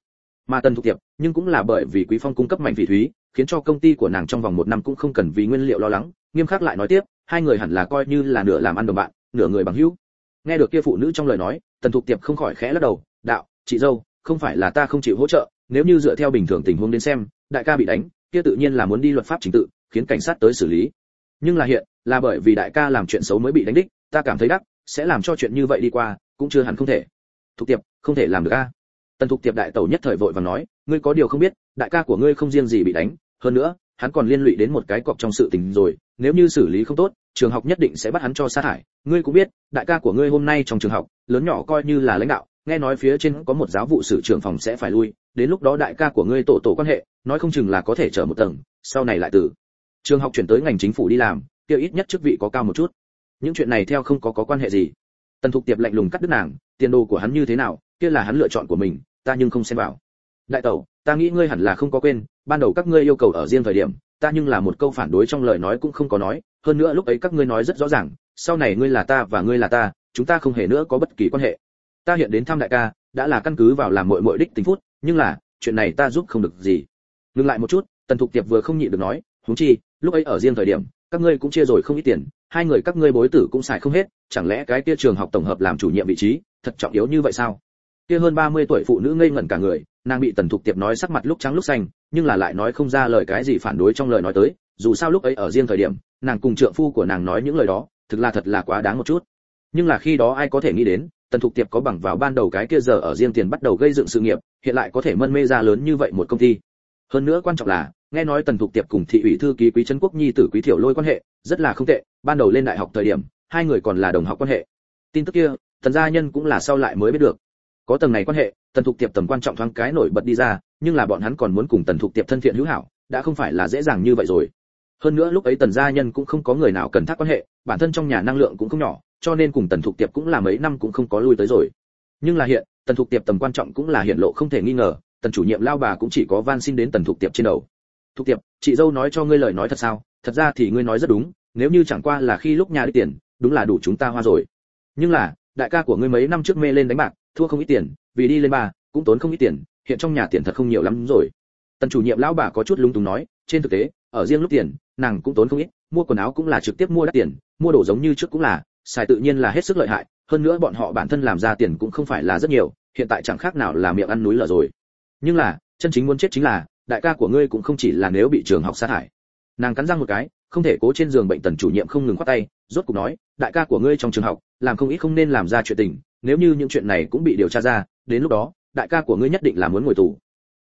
Mà tần thục tiệp, nhưng cũng là bởi vì quý phong cung cấp mạnh vị thúy, khiến cho công ty của nàng trong vòng một năm cũng không cần vì nguyên liệu lo lắng, nghiêm khắc lại nói tiếp, hai người hẳn là coi như là nửa làm ăn đồng bạn, nửa người bằng hữu. Nghe được kia phụ nữ trong lời nói, tần thục tiệp không khỏi khẽ lắc đầu, đạo, chị dâu, không phải là ta không chịu hỗ trợ nếu như dựa theo bình thường tình huống đến xem, đại ca bị đánh, kia tự nhiên là muốn đi luật pháp trình tự, khiến cảnh sát tới xử lý. Nhưng là hiện, là bởi vì đại ca làm chuyện xấu mới bị đánh đích, ta cảm thấy đắc, sẽ làm cho chuyện như vậy đi qua, cũng chưa hẳn không thể. Thục tiệp, không thể làm được a. Tần thục tiệp đại tẩu nhất thời vội và nói, ngươi có điều không biết, đại ca của ngươi không riêng gì bị đánh, hơn nữa, hắn còn liên lụy đến một cái cọc trong sự tình rồi, nếu như xử lý không tốt, trường học nhất định sẽ bắt hắn cho sa thải ngươi cũng biết, đại ca của ngươi hôm nay trong trường học, lớn nhỏ coi như là lãnh đạo nghe nói phía trên có một giáo vụ sử trưởng phòng sẽ phải lui, đến lúc đó đại ca của ngươi tổ tổ quan hệ, nói không chừng là có thể trở một tầng, sau này lại từ trường học chuyển tới ngành chính phủ đi làm, kia ít nhất chức vị có cao một chút. Những chuyện này theo không có có quan hệ gì. Tần thục tiệp lạnh lùng cắt đứt nàng, tiền đồ của hắn như thế nào, kia là hắn lựa chọn của mình, ta nhưng không xem vào. Đại tẩu, ta nghĩ ngươi hẳn là không có quên, ban đầu các ngươi yêu cầu ở riêng thời điểm, ta nhưng là một câu phản đối trong lời nói cũng không có nói, hơn nữa lúc ấy các ngươi nói rất rõ ràng, sau này ngươi là ta và ngươi là ta, chúng ta không hề nữa có bất kỳ quan hệ ta hiện đến thăm đại ca, đã là căn cứ vào làm mọi mọi đích tính phút nhưng là, chuyện này ta giúp không được gì. Ngừng lại một chút, tần thục tiệp vừa không nhịn được nói, huống chi, lúc ấy ở riêng thời điểm, các ngươi cũng chia rồi không ít tiền, hai người các ngươi bối tử cũng xài không hết, chẳng lẽ cái kia trường học tổng hợp làm chủ nhiệm vị trí, thật trọng yếu như vậy sao? Kia hơn 30 tuổi phụ nữ ngây ngẩn cả người, nàng bị tần thục tiệp nói sắc mặt lúc trắng lúc xanh, nhưng là lại nói không ra lời cái gì phản đối trong lời nói tới, dù sao lúc ấy ở riêng thời điểm, nàng cùng trượng phu của nàng nói những lời đó, thực là thật là quá đáng một chút. Nhưng là khi đó ai có thể nghĩ đến tần thục tiệp có bằng vào ban đầu cái kia giờ ở riêng tiền bắt đầu gây dựng sự nghiệp, hiện lại có thể mân mê ra lớn như vậy một công ty. Hơn nữa quan trọng là, nghe nói tần thục tiệp cùng thị ủy thư ký quý trấn quốc nhi tử quý thiểu lôi quan hệ, rất là không tệ, ban đầu lên đại học thời điểm, hai người còn là đồng học quan hệ. Tin tức kia, tần gia nhân cũng là sau lại mới biết được. Có tầng này quan hệ, tần thục tiệp tầm quan trọng thoáng cái nổi bật đi ra, nhưng là bọn hắn còn muốn cùng tần thục tiệp thân thiện hữu hảo, đã không phải là dễ dàng như vậy rồi. Hơn nữa lúc ấy tần gia nhân cũng không có người nào cần thác quan hệ, bản thân trong nhà năng lượng cũng không nhỏ cho nên cùng tần thục tiệp cũng là mấy năm cũng không có lui tới rồi. Nhưng là hiện tần thục tiệp tầm quan trọng cũng là hiện lộ không thể nghi ngờ tần chủ nhiệm lao bà cũng chỉ có van xin đến tần thục tiệp trên đầu. Thục tiệp chị dâu nói cho ngươi lời nói thật sao? Thật ra thì ngươi nói rất đúng nếu như chẳng qua là khi lúc nhà đi tiền đúng là đủ chúng ta hoa rồi. Nhưng là đại ca của ngươi mấy năm trước mê lên đánh bạc thua không ít tiền vì đi lên bà, cũng tốn không ít tiền hiện trong nhà tiền thật không nhiều lắm rồi. Tần chủ nhiệm lão bà có chút lung túng nói trên thực tế ở riêng lúc tiền nàng cũng tốn không ít mua quần áo cũng là trực tiếp mua đắt tiền mua đồ giống như trước cũng là xài tự nhiên là hết sức lợi hại, hơn nữa bọn họ bản thân làm ra tiền cũng không phải là rất nhiều, hiện tại chẳng khác nào là miệng ăn núi lở rồi. Nhưng là, chân chính muốn chết chính là, đại ca của ngươi cũng không chỉ là nếu bị trường học sát hại. Nàng cắn răng một cái, không thể cố trên giường bệnh tần chủ nhiệm không ngừng khoát tay, rốt cục nói, đại ca của ngươi trong trường học, làm không ít không nên làm ra chuyện tình, nếu như những chuyện này cũng bị điều tra ra, đến lúc đó, đại ca của ngươi nhất định là muốn ngồi tù.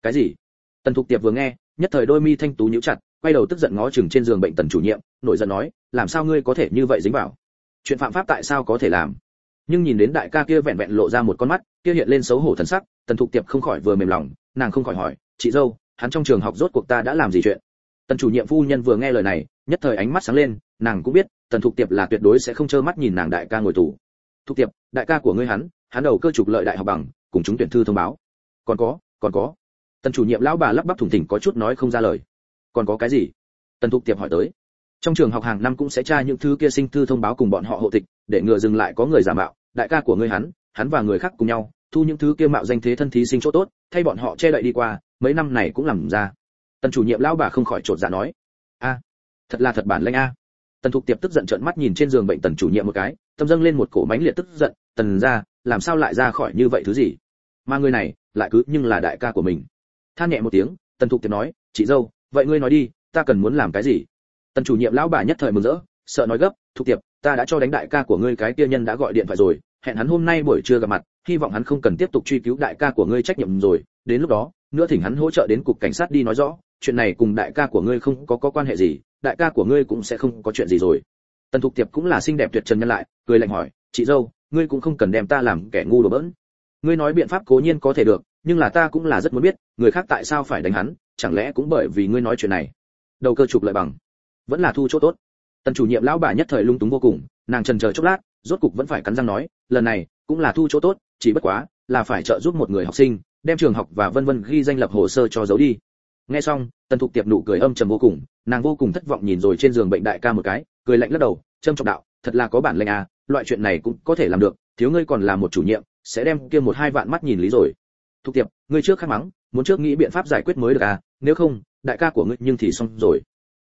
Cái gì? Tần thục tiệp vừa nghe, nhất thời đôi mi thanh tú nhíu chặt, quay đầu tức giận ngó chừng trên giường bệnh tần chủ nhiệm, nổi giận nói, làm sao ngươi có thể như vậy dính vào? Chuyện phạm pháp tại sao có thể làm? Nhưng nhìn đến đại ca kia vẹn vẹn lộ ra một con mắt, kia hiện lên xấu hổ thần sắc, tần thục tiệp không khỏi vừa mềm lòng, nàng không khỏi hỏi, chị dâu, hắn trong trường học rốt cuộc ta đã làm gì chuyện? Tần chủ nhiệm phu nhân vừa nghe lời này, nhất thời ánh mắt sáng lên, nàng cũng biết, tần thục tiệp là tuyệt đối sẽ không trơ mắt nhìn nàng đại ca ngồi tù. Thục tiệp, đại ca của ngươi hắn hắn đầu cơ trục lợi đại học bằng, cùng chúng tuyển thư thông báo. Còn có còn có. Tần chủ nhiệm lão bà lắp bắp thủng thỉnh có chút nói không ra lời. Còn có cái gì? Tần thục tiệp hỏi tới trong trường học hàng năm cũng sẽ tra những thứ kia sinh thư thông báo cùng bọn họ hộ tịch, để ngừa dừng lại có người giả mạo. Đại ca của ngươi hắn hắn và người khác cùng nhau, thu những thứ kia mạo danh thế thân thí sinh chỗ tốt, thay bọn họ che đậy đi qua, mấy năm này cũng làm ra. Tần chủ nhiệm lão bà không khỏi trột dạ nói, a, thật là thật bản lanh a. Tần thục tiệp tức giận trợn mắt nhìn trên giường bệnh tần chủ nhiệm một cái, tâm dâng lên một cổ mánh liệt tức giận, tần ra, làm sao lại ra khỏi như vậy thứ gì? Mà người này, lại cứ nhưng là đại ca của mình. Than nhẹ một tiếng, tần thục tiệp nói, chị dâu, vậy ngươi nói đi, ta cần muốn làm cái gì? Tần chủ nhiệm lão bà nhất thời mừng rỡ, sợ nói gấp, thục tiệp, ta đã cho đánh đại ca của ngươi cái kia nhân đã gọi điện thoại rồi, hẹn hắn hôm nay buổi trưa gặp mặt, hy vọng hắn không cần tiếp tục truy cứu đại ca của ngươi trách nhiệm rồi. Đến lúc đó, nữa thỉnh hắn hỗ trợ đến cục cảnh sát đi nói rõ, chuyện này cùng đại ca của ngươi không có có quan hệ gì, đại ca của ngươi cũng sẽ không có chuyện gì rồi. Tần thục tiệp cũng là xinh đẹp tuyệt trần nhân lại, cười lạnh hỏi, chị dâu, ngươi cũng không cần đem ta làm kẻ ngu đồ bỡn. Ngươi nói biện pháp cố nhiên có thể được, nhưng là ta cũng là rất muốn biết, người khác tại sao phải đánh hắn, chẳng lẽ cũng bởi vì ngươi nói chuyện này? Đầu cơ trục lợi bằng vẫn là thu chỗ tốt. Tần chủ nhiệm lão bà nhất thời lung túng vô cùng, nàng trần chờ chốc lát, rốt cục vẫn phải cắn răng nói, lần này, cũng là thu chỗ tốt, chỉ bất quá, là phải trợ giúp một người học sinh, đem trường học và vân vân ghi danh lập hồ sơ cho giấu đi. Nghe xong, tần thục tiệp nụ cười âm trầm vô cùng, nàng vô cùng thất vọng nhìn rồi trên giường bệnh đại ca một cái, cười lạnh lắc đầu, trâm trọng đạo, thật là có bản lĩnh à loại chuyện này cũng có thể làm được, thiếu ngươi còn là một chủ nhiệm, sẽ đem kia một hai vạn mắt nhìn lý rồi. Thục tiệp, ngươi trước khắc mắng, muốn trước nghĩ biện pháp giải quyết mới được à nếu không, đại ca của ngươi nhưng thì xong rồi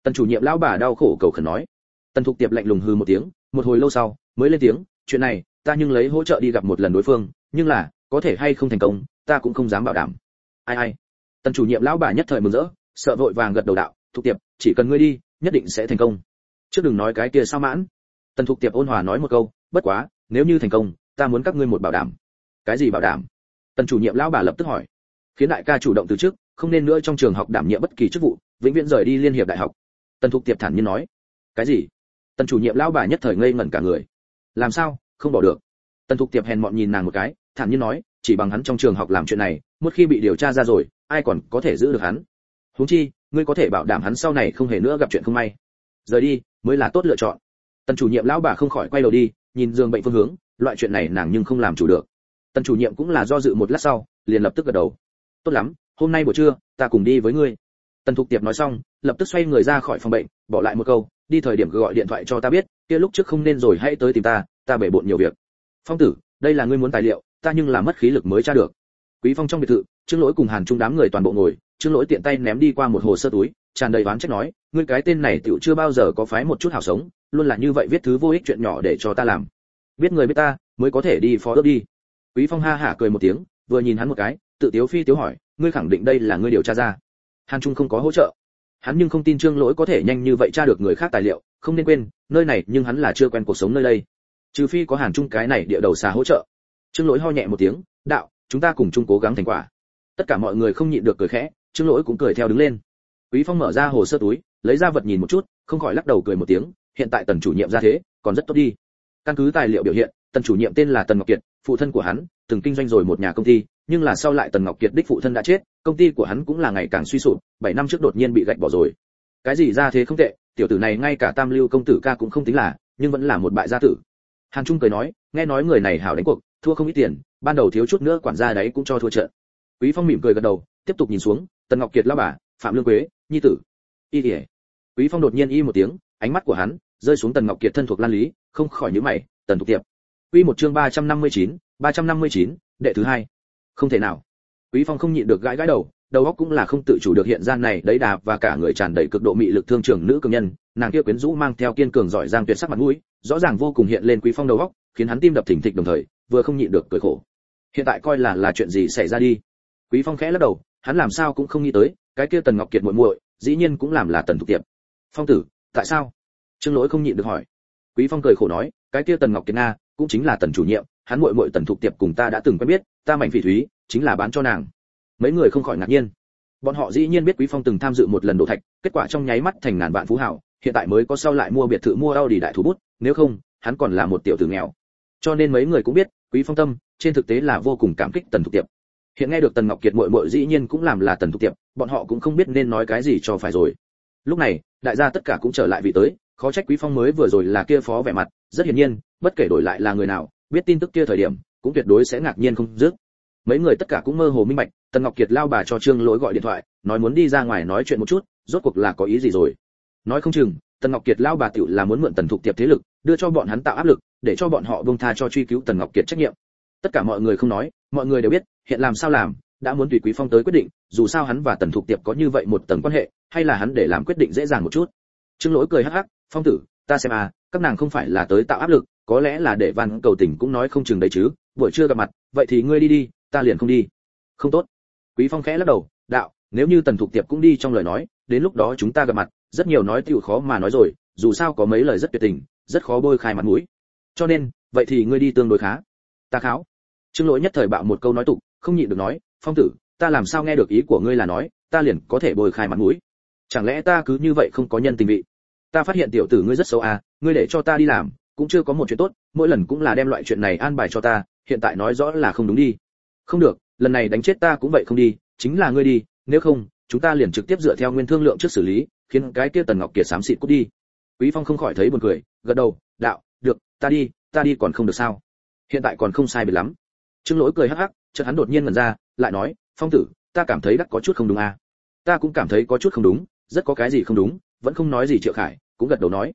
tần chủ nhiệm lão bà đau khổ cầu khẩn nói. Tần thục tiệp lạnh lùng hư một tiếng, một hồi lâu sau, mới lên tiếng, chuyện này, ta nhưng lấy hỗ trợ đi gặp một lần đối phương, nhưng là, có thể hay không thành công, ta cũng không dám bảo đảm. Ai ai. Tần chủ nhiệm lão bà nhất thời mừng rỡ, sợ vội vàng gật đầu đạo, thục tiệp, chỉ cần ngươi đi, nhất định sẽ thành công. Trước đừng nói cái kia sao mãn. Tần thục tiệp ôn hòa nói một câu, bất quá, nếu như thành công, ta muốn các ngươi một bảo đảm. Cái gì bảo đảm? Tần chủ nhiệm lão bà lập tức hỏi. Khiến đại ca chủ động từ trước không nên nữa trong trường học đảm nhiệm bất kỳ chức vụ, vĩnh viễn rời đi liên hiệp đại học tần thục tiệp thản nhiên nói, cái gì? Tần chủ nhiệm lão bà nhất thời ngây ngẩn cả người. Làm sao? Không bỏ được. Tần thục tiệp hèn mọn nhìn nàng một cái, thản nhiên nói, chỉ bằng hắn trong trường học làm chuyện này, một khi bị điều tra ra rồi, ai còn có thể giữ được hắn? Huống chi, ngươi có thể bảo đảm hắn sau này không hề nữa gặp chuyện không may. Rời đi, mới là tốt lựa chọn. Tần chủ nhiệm lão bà không khỏi quay đầu đi, nhìn giường bệnh phương hướng, loại chuyện này nàng nhưng không làm chủ được. Tần chủ nhiệm cũng là do dự một lát sau, liền lập tức gật đầu. Tốt lắm, hôm nay buổi trưa, ta cùng đi với ngươi tần thục tiệp nói xong, lập tức xoay người ra khỏi phòng bệnh, bỏ lại một câu, đi thời điểm gọi điện thoại cho ta biết, kia lúc trước không nên rồi, hãy tới tìm ta ta bể bộn nhiều việc. Phong tử, đây là ngươi muốn tài liệu, ta nhưng là mất khí lực mới tra được. Quý phong trong biệt thự, trương lỗi cùng hàn trung đám người toàn bộ ngồi, trương lỗi tiện tay ném đi qua một hồ sơ túi, tràn đầy oán trách nói, ngươi cái tên này tiểu chưa bao giờ có phái một chút hảo sống, luôn là như vậy viết thứ vô ích chuyện nhỏ để cho ta làm. Biết người biết ta, mới có thể đi phó ước đi. Quý phong ha hả cười một tiếng, vừa nhìn hắn một cái, tự tiếu phi tiếu hỏi, ngươi khẳng định đây là ngươi điều tra ra? Hàn trung không có hỗ trợ. Hắn nhưng không tin trương lỗi có thể nhanh như vậy tra được người khác tài liệu, không nên quên, nơi này nhưng hắn là chưa quen cuộc sống nơi đây. Trừ phi có hàn trung cái này địa đầu xà hỗ trợ. Trương lỗi ho nhẹ một tiếng, đạo, chúng ta cùng chung cố gắng thành quả. Tất cả mọi người không nhịn được cười khẽ, trương lỗi cũng cười theo đứng lên. Quý phong mở ra hồ sơ túi, lấy ra vật nhìn một chút, không khỏi lắc đầu cười một tiếng, hiện tại tần chủ nhiệm ra thế, còn rất tốt đi. Căn cứ tài liệu biểu hiện, tần chủ nhiệm tên là tần ngọc kiệt, phụ thân của hắn, từng kinh doanh rồi một nhà công ty nhưng là sau lại tần ngọc kiệt đích phụ thân đã chết công ty của hắn cũng là ngày càng suy sụp bảy năm trước đột nhiên bị gạch bỏ rồi. Cái gì ra thế không tệ tiểu tử này ngay cả tam lưu công tử ca cũng không tính là nhưng vẫn là một bại gia tử. Hàn trung cười nói nghe nói người này hảo đánh cuộc thua không ít tiền ban đầu thiếu chút nữa quản gia đấy cũng cho thua trận. Quý phong mỉm cười gật đầu tiếp tục nhìn xuống tần ngọc kiệt lao bà phạm lương quế nhi tử. Y ỉa quý phong đột nhiên y một tiếng ánh mắt của hắn rơi xuống tần ngọc kiệt thân thuộc lan lý không khỏi nhíu mày tần thuộc tiệp. Quy một chương 359, 359, đệ thứ hai không thể nào. Quý phong không nhịn được gãi gãi đầu đầu óc cũng là không tự chủ được hiện gian này đấy đà và cả người tràn đầy cực độ mị lực thương trưởng nữ cường nhân, nàng kia quyến rũ mang theo kiên cường giỏi giang tuyệt sắc mặt mũi, rõ ràng vô cùng hiện lên quý phong đầu óc, khiến hắn tim đập thình thịch đồng thời, vừa không nhịn được cười khổ. Hiện tại coi là là chuyện gì xảy ra đi? Quý phong khẽ lắc đầu, hắn làm sao cũng không nghĩ tới, cái kia tần ngọc kiệt muội muội, dĩ nhiên cũng làm là tần thục tiệp phong tử, tại sao? Trương lỗi không nhịn được hỏi. Quý phong cười khổ nói, cái kia tần ngọc kiệt nga, cũng chính là tần chủ nhiệm hắn muội muội tần thục tiệp cùng ta đã từng quen biết, ta mảnh phỉ thúy, chính là bán cho nàng. Mấy người không khỏi ngạc nhiên. Bọn họ dĩ nhiên biết quý phong từng tham dự một lần đổ thạch, kết quả trong nháy mắt thành ngàn vạn phú hảo hiện tại mới có sau lại mua biệt thự mua Audi đại thủ bút, nếu không, hắn còn là một tiểu tử nghèo. Cho nên mấy người cũng biết, quý phong tâm, trên thực tế là vô cùng cảm kích tần thục tiệp. Hiện nghe được tần ngọc kiệt muội muội dĩ nhiên cũng làm là tần thục tiệp, bọn họ cũng không biết nên nói cái gì cho phải rồi. Lúc này, đại gia tất cả cũng trở lại vị tới, khó trách quý phong mới vừa rồi là kia phó vẻ mặt, rất hiển nhiên, bất kể đổi lại là người nào biết tin tức kia thời điểm, cũng tuyệt đối sẽ ngạc nhiên không dứt. Mấy người tất cả cũng mơ hồ minh bạch, tần ngọc kiệt lao bà cho trương lỗi gọi điện thoại, nói muốn đi ra ngoài nói chuyện một chút, rốt cuộc là có ý gì rồi. Nói không chừng, tần ngọc kiệt lao bà tiểu là muốn mượn tần thục tiệp thế lực, đưa cho bọn hắn tạo áp lực, để cho bọn họ buông tha cho truy cứu tần ngọc kiệt trách nhiệm. Tất cả mọi người không nói, mọi người đều biết, hiện làm sao làm, đã muốn tùy quý phong tới quyết định, dù sao hắn và tần thục tiệp có như vậy một tầng quan hệ, hay là hắn để làm quyết định dễ dàng một chút. Trương lỗi cười hắc hắc, phong tử, ta xem à các nàng không phải là tới tạo áp lực có lẽ là để van cầu tình cũng nói không chừng đấy chứ, buổi trưa gặp mặt, vậy thì ngươi đi đi, ta liền không đi. Không tốt. Quý phong khẽ lắc đầu, đạo, nếu như tần thục tiệp cũng đi trong lời nói, đến lúc đó chúng ta gặp mặt, rất nhiều nói tiểu khó mà nói rồi, dù sao có mấy lời rất tuyệt tình, rất khó bôi khai mặt mũi. Cho nên, vậy thì ngươi đi tương đối khá. Ta kháo. Trương lỗi nhất thời bạo một câu nói tục, không nhịn được nói, phong tử, ta làm sao nghe được ý của ngươi là nói, ta liền có thể bồi khai mặt mũi. Chẳng lẽ ta cứ như vậy không có nhân tình vị? Ta phát hiện tiểu tử ngươi rất xấu à ngươi để cho ta đi làm cũng chưa có một chuyện tốt, mỗi lần cũng là đem loại chuyện này an bài cho ta, hiện tại nói rõ là không đúng đi. Không được, lần này đánh chết ta cũng vậy không đi, chính là ngươi đi, nếu không, chúng ta liền trực tiếp dựa theo nguyên thương lượng trước xử lý, khiến cái kia tần ngọc kiệt xám xịt cút đi. Quý phong không khỏi thấy buồn cười, gật đầu, đạo, được, ta đi ta đi còn không được sao? Hiện tại còn không sai biệt lắm. Trương lỗi cười hắc hắc, chợt hắn đột nhiên ngẩn ra, lại nói, phong tử, ta cảm thấy đắc có chút không đúng à? Ta cũng cảm thấy có chút không đúng, rất có cái gì không đúng, vẫn không nói gì triệu khải, cũng gật đầu nói.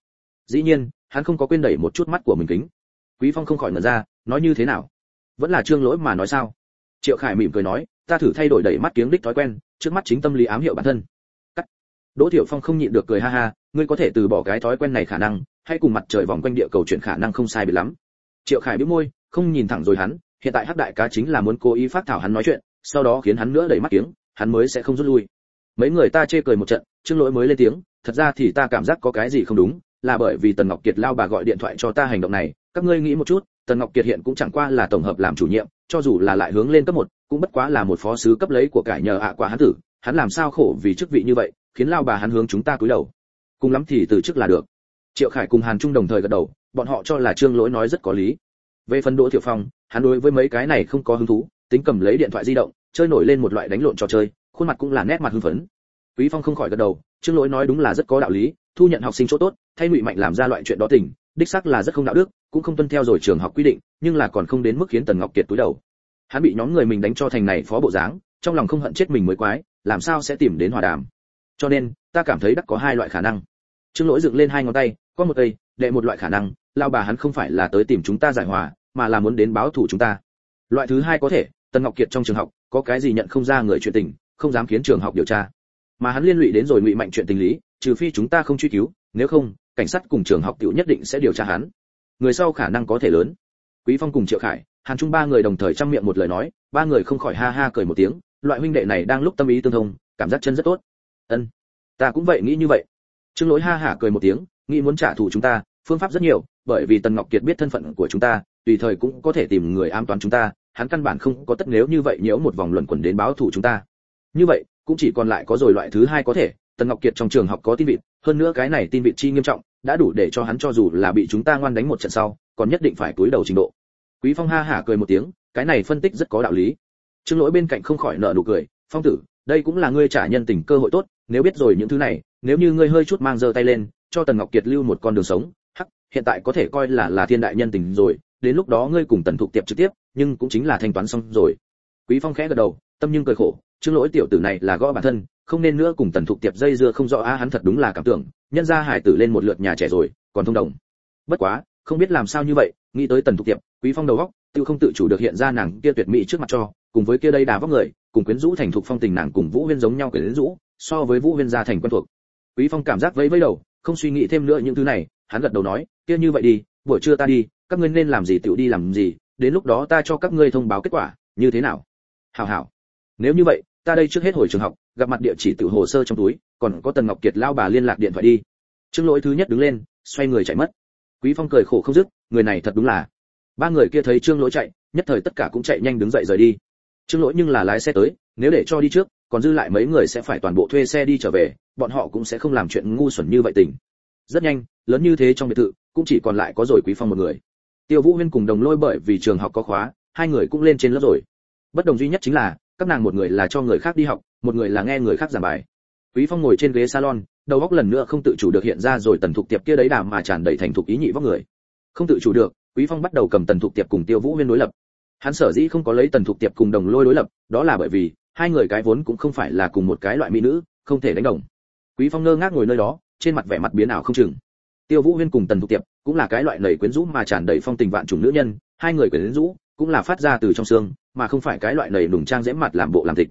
Dĩ nhiên hắn không có quên đẩy một chút mắt của mình kính. Quý phong không khỏi mở ra, nói như thế nào? Vẫn là trương lỗi mà nói sao? Triệu khải mỉm cười nói, ta thử thay đổi đẩy mắt kiếng đích thói quen, trước mắt chính tâm lý ám hiệu bản thân. Cắt. Đỗ Tiểu phong không nhịn được cười ha ha, ngươi có thể từ bỏ cái thói quen này khả năng hay cùng mặt trời vòng quanh địa cầu chuyển khả năng không sai biệt lắm. Triệu khải bĩu môi, không nhìn thẳng rồi hắn, hiện tại hắc đại cá chính là muốn cố ý phát thảo hắn nói chuyện, sau đó khiến hắn nữa đẩy mắt kiếng, hắn mới sẽ không rút lui. Mấy người ta chê cười một trận, trương lỗi mới lên tiếng, thật ra thì ta cảm giác có cái gì không đúng là bởi vì tần ngọc kiệt lao bà gọi điện thoại cho ta hành động này, các ngươi nghĩ một chút, tần ngọc kiệt hiện cũng chẳng qua là tổng hợp làm chủ nhiệm, cho dù là lại hướng lên cấp một, cũng bất quá là một phó sứ cấp lấy của cải nhờ ạ à quả hắn tử, hắn làm sao khổ vì chức vị như vậy, khiến lao bà hắn hướng chúng ta cúi đầu. Cùng lắm thì từ chức là được. Triệu khải cùng hàn trung đồng thời gật đầu, bọn họ cho là trương lỗi nói rất có lý. Về phần đỗ thiệu phong, hắn đối với mấy cái này không có hứng thú, tính cầm lấy điện thoại di động, chơi nổi lên một loại đánh lộn trò chơi, khuôn mặt cũng là nét mặt hưng phấn. Quý phong không khỏi gật đầu, trương lỗi nói đúng là rất có đạo lý thu nhận học sinh chỗ tốt thay ngụy mạnh làm ra loại chuyện đó tình đích xác là rất không đạo đức cũng không tuân theo rồi trường học quy định nhưng là còn không đến mức khiến tần ngọc kiệt túi đầu. Hắn bị nhóm người mình đánh cho thành này phó bộ dáng trong lòng không hận chết mình mới quái làm sao sẽ tìm đến hòa đàm. Cho nên ta cảm thấy đắc có hai loại khả năng. Trương lỗi dựng lên hai ngón tay có một tay, đệ một loại khả năng lao bà hắn không phải là tới tìm chúng ta giải hòa mà là muốn đến báo thủ chúng ta. Loại thứ hai có thể tần ngọc kiệt trong trường học có cái gì nhận không ra người chuyện tình không dám khiến trường học điều tra. Mà hắn liên lụy đến rồi ngụy mạnh chuyện tình lý trừ phi chúng ta không truy cứu, nếu không, cảnh sát cùng trường học tiểu nhất định sẽ điều tra hắn. Người sau khả năng có thể lớn. Quý phong cùng triệu khải, hàn trung ba người đồng thời trang miệng một lời nói, ba người không khỏi ha ha cười một tiếng, loại huynh đệ này đang lúc tâm ý tương thông, cảm giác chân rất tốt. Ân, ta cũng vậy nghĩ như vậy. Trương lỗi ha hả cười một tiếng, nghĩ muốn trả thù chúng ta, phương pháp rất nhiều, bởi vì tần ngọc kiệt biết thân phận của chúng ta, tùy thời cũng có thể tìm người an toàn chúng ta, hắn căn bản không có tất nếu như vậy nhiễu một vòng luẩn quẩn đến báo thù chúng ta. Như vậy, cũng chỉ còn lại có rồi loại thứ hai có thể tần ngọc kiệt trong trường học có tin vịt, hơn nữa cái này tin vịt chi nghiêm trọng, đã đủ để cho hắn cho dù là bị chúng ta ngoan đánh một trận sau, còn nhất định phải túi đầu trình độ. Quý phong ha hả cười một tiếng, cái này phân tích rất có đạo lý. Trương lỗi bên cạnh không khỏi nở nụ cười, phong tử, đây cũng là ngươi trả nhân tình cơ hội tốt, nếu biết rồi những thứ này, nếu như ngươi hơi chút mang giơ tay lên, cho tần ngọc kiệt lưu một con đường sống, hắc, hiện tại có thể coi là là thiên đại nhân tình rồi, đến lúc đó ngươi cùng tần thục tiệp trực tiếp, nhưng cũng chính là thanh toán xong rồi. Quý phong khẽ gật đầu, tâm nhưng cười khổ, trương lỗi tiểu tử này là gõ bản thân không nên nữa cùng tần thục tiệp dây dưa không rõ, a, hắn thật đúng là cảm tưởng, nhân ra hải tử lên một lượt nhà trẻ rồi, còn thông đồng. Bất quá, không biết làm sao như vậy, nghĩ tới tần thục tiệp, quý phong đầu góc, tiêu không tự chủ được hiện ra nàng kia tuyệt mỹ trước mặt cho, cùng với kia đây đà vóc người, cùng quyến rũ thành thục phong tình nàng cùng vũ huyên giống nhau quyến rũ, so với vũ huyên gia thành quen thuộc. Quý phong cảm giác vẫy vẫy đầu, không suy nghĩ thêm nữa những thứ này, hắn gật đầu nói, kia như vậy đi, buổi trưa ta đi, các ngươi nên làm gì tiểu đi làm gì, đến lúc đó ta cho các ngươi thông báo kết quả, như thế nào? Hảo hảo. Nếu như vậy ta đây trước hết hồi trường học, gặp mặt địa chỉ tự hồ sơ trong túi, còn có tần ngọc kiệt lao bà liên lạc điện thoại đi. Trương lỗi thứ nhất đứng lên, xoay người chạy mất. Quý phong cười khổ không dứt, người này thật đúng là. Ba người kia thấy trương lỗi chạy, nhất thời tất cả cũng chạy nhanh đứng dậy rời đi. Trương lỗi nhưng là lái xe tới, nếu để cho đi trước, còn dư lại mấy người sẽ phải toàn bộ thuê xe đi trở về, bọn họ cũng sẽ không làm chuyện ngu xuẩn như vậy tình. Rất nhanh, lớn như thế trong biệt thự, cũng chỉ còn lại có rồi quý phong một người. Tiêu vũ huyên cùng đồng lôi bởi vì trường học có khóa, hai người cũng lên trên lớp rồi. Bất đồng duy nhất chính là các nàng một người là cho người khác đi học, một người là nghe người khác giảng bài. Quý phong ngồi trên ghế salon, đầu óc lần nữa không tự chủ được hiện ra rồi tần thục tiệp kia đấy đàm mà tràn đầy thành thục ý nhị vóc người. Không tự chủ được, quý phong bắt đầu cầm tần thục tiệp cùng tiêu vũ huyên đối lập. Hắn sở dĩ không có lấy tần thục tiệp cùng đồng lôi đối lập, đó là bởi vì hai người cái vốn cũng không phải là cùng một cái loại mỹ nữ, không thể đánh đồng. Quý phong ngơ ngác ngồi nơi đó, trên mặt vẻ mặt biến ảo không chừng. Tiêu vũ huyên cùng tần thục tiệp cũng là cái loại nầy quyến rũ mà tràn đầy phong tình vạn trùng nữ nhân, hai người quyến rũ cũng là phát ra từ trong xương, mà không phải cái loại nầy nùng trang dễ mặt làm bộ làm thịt.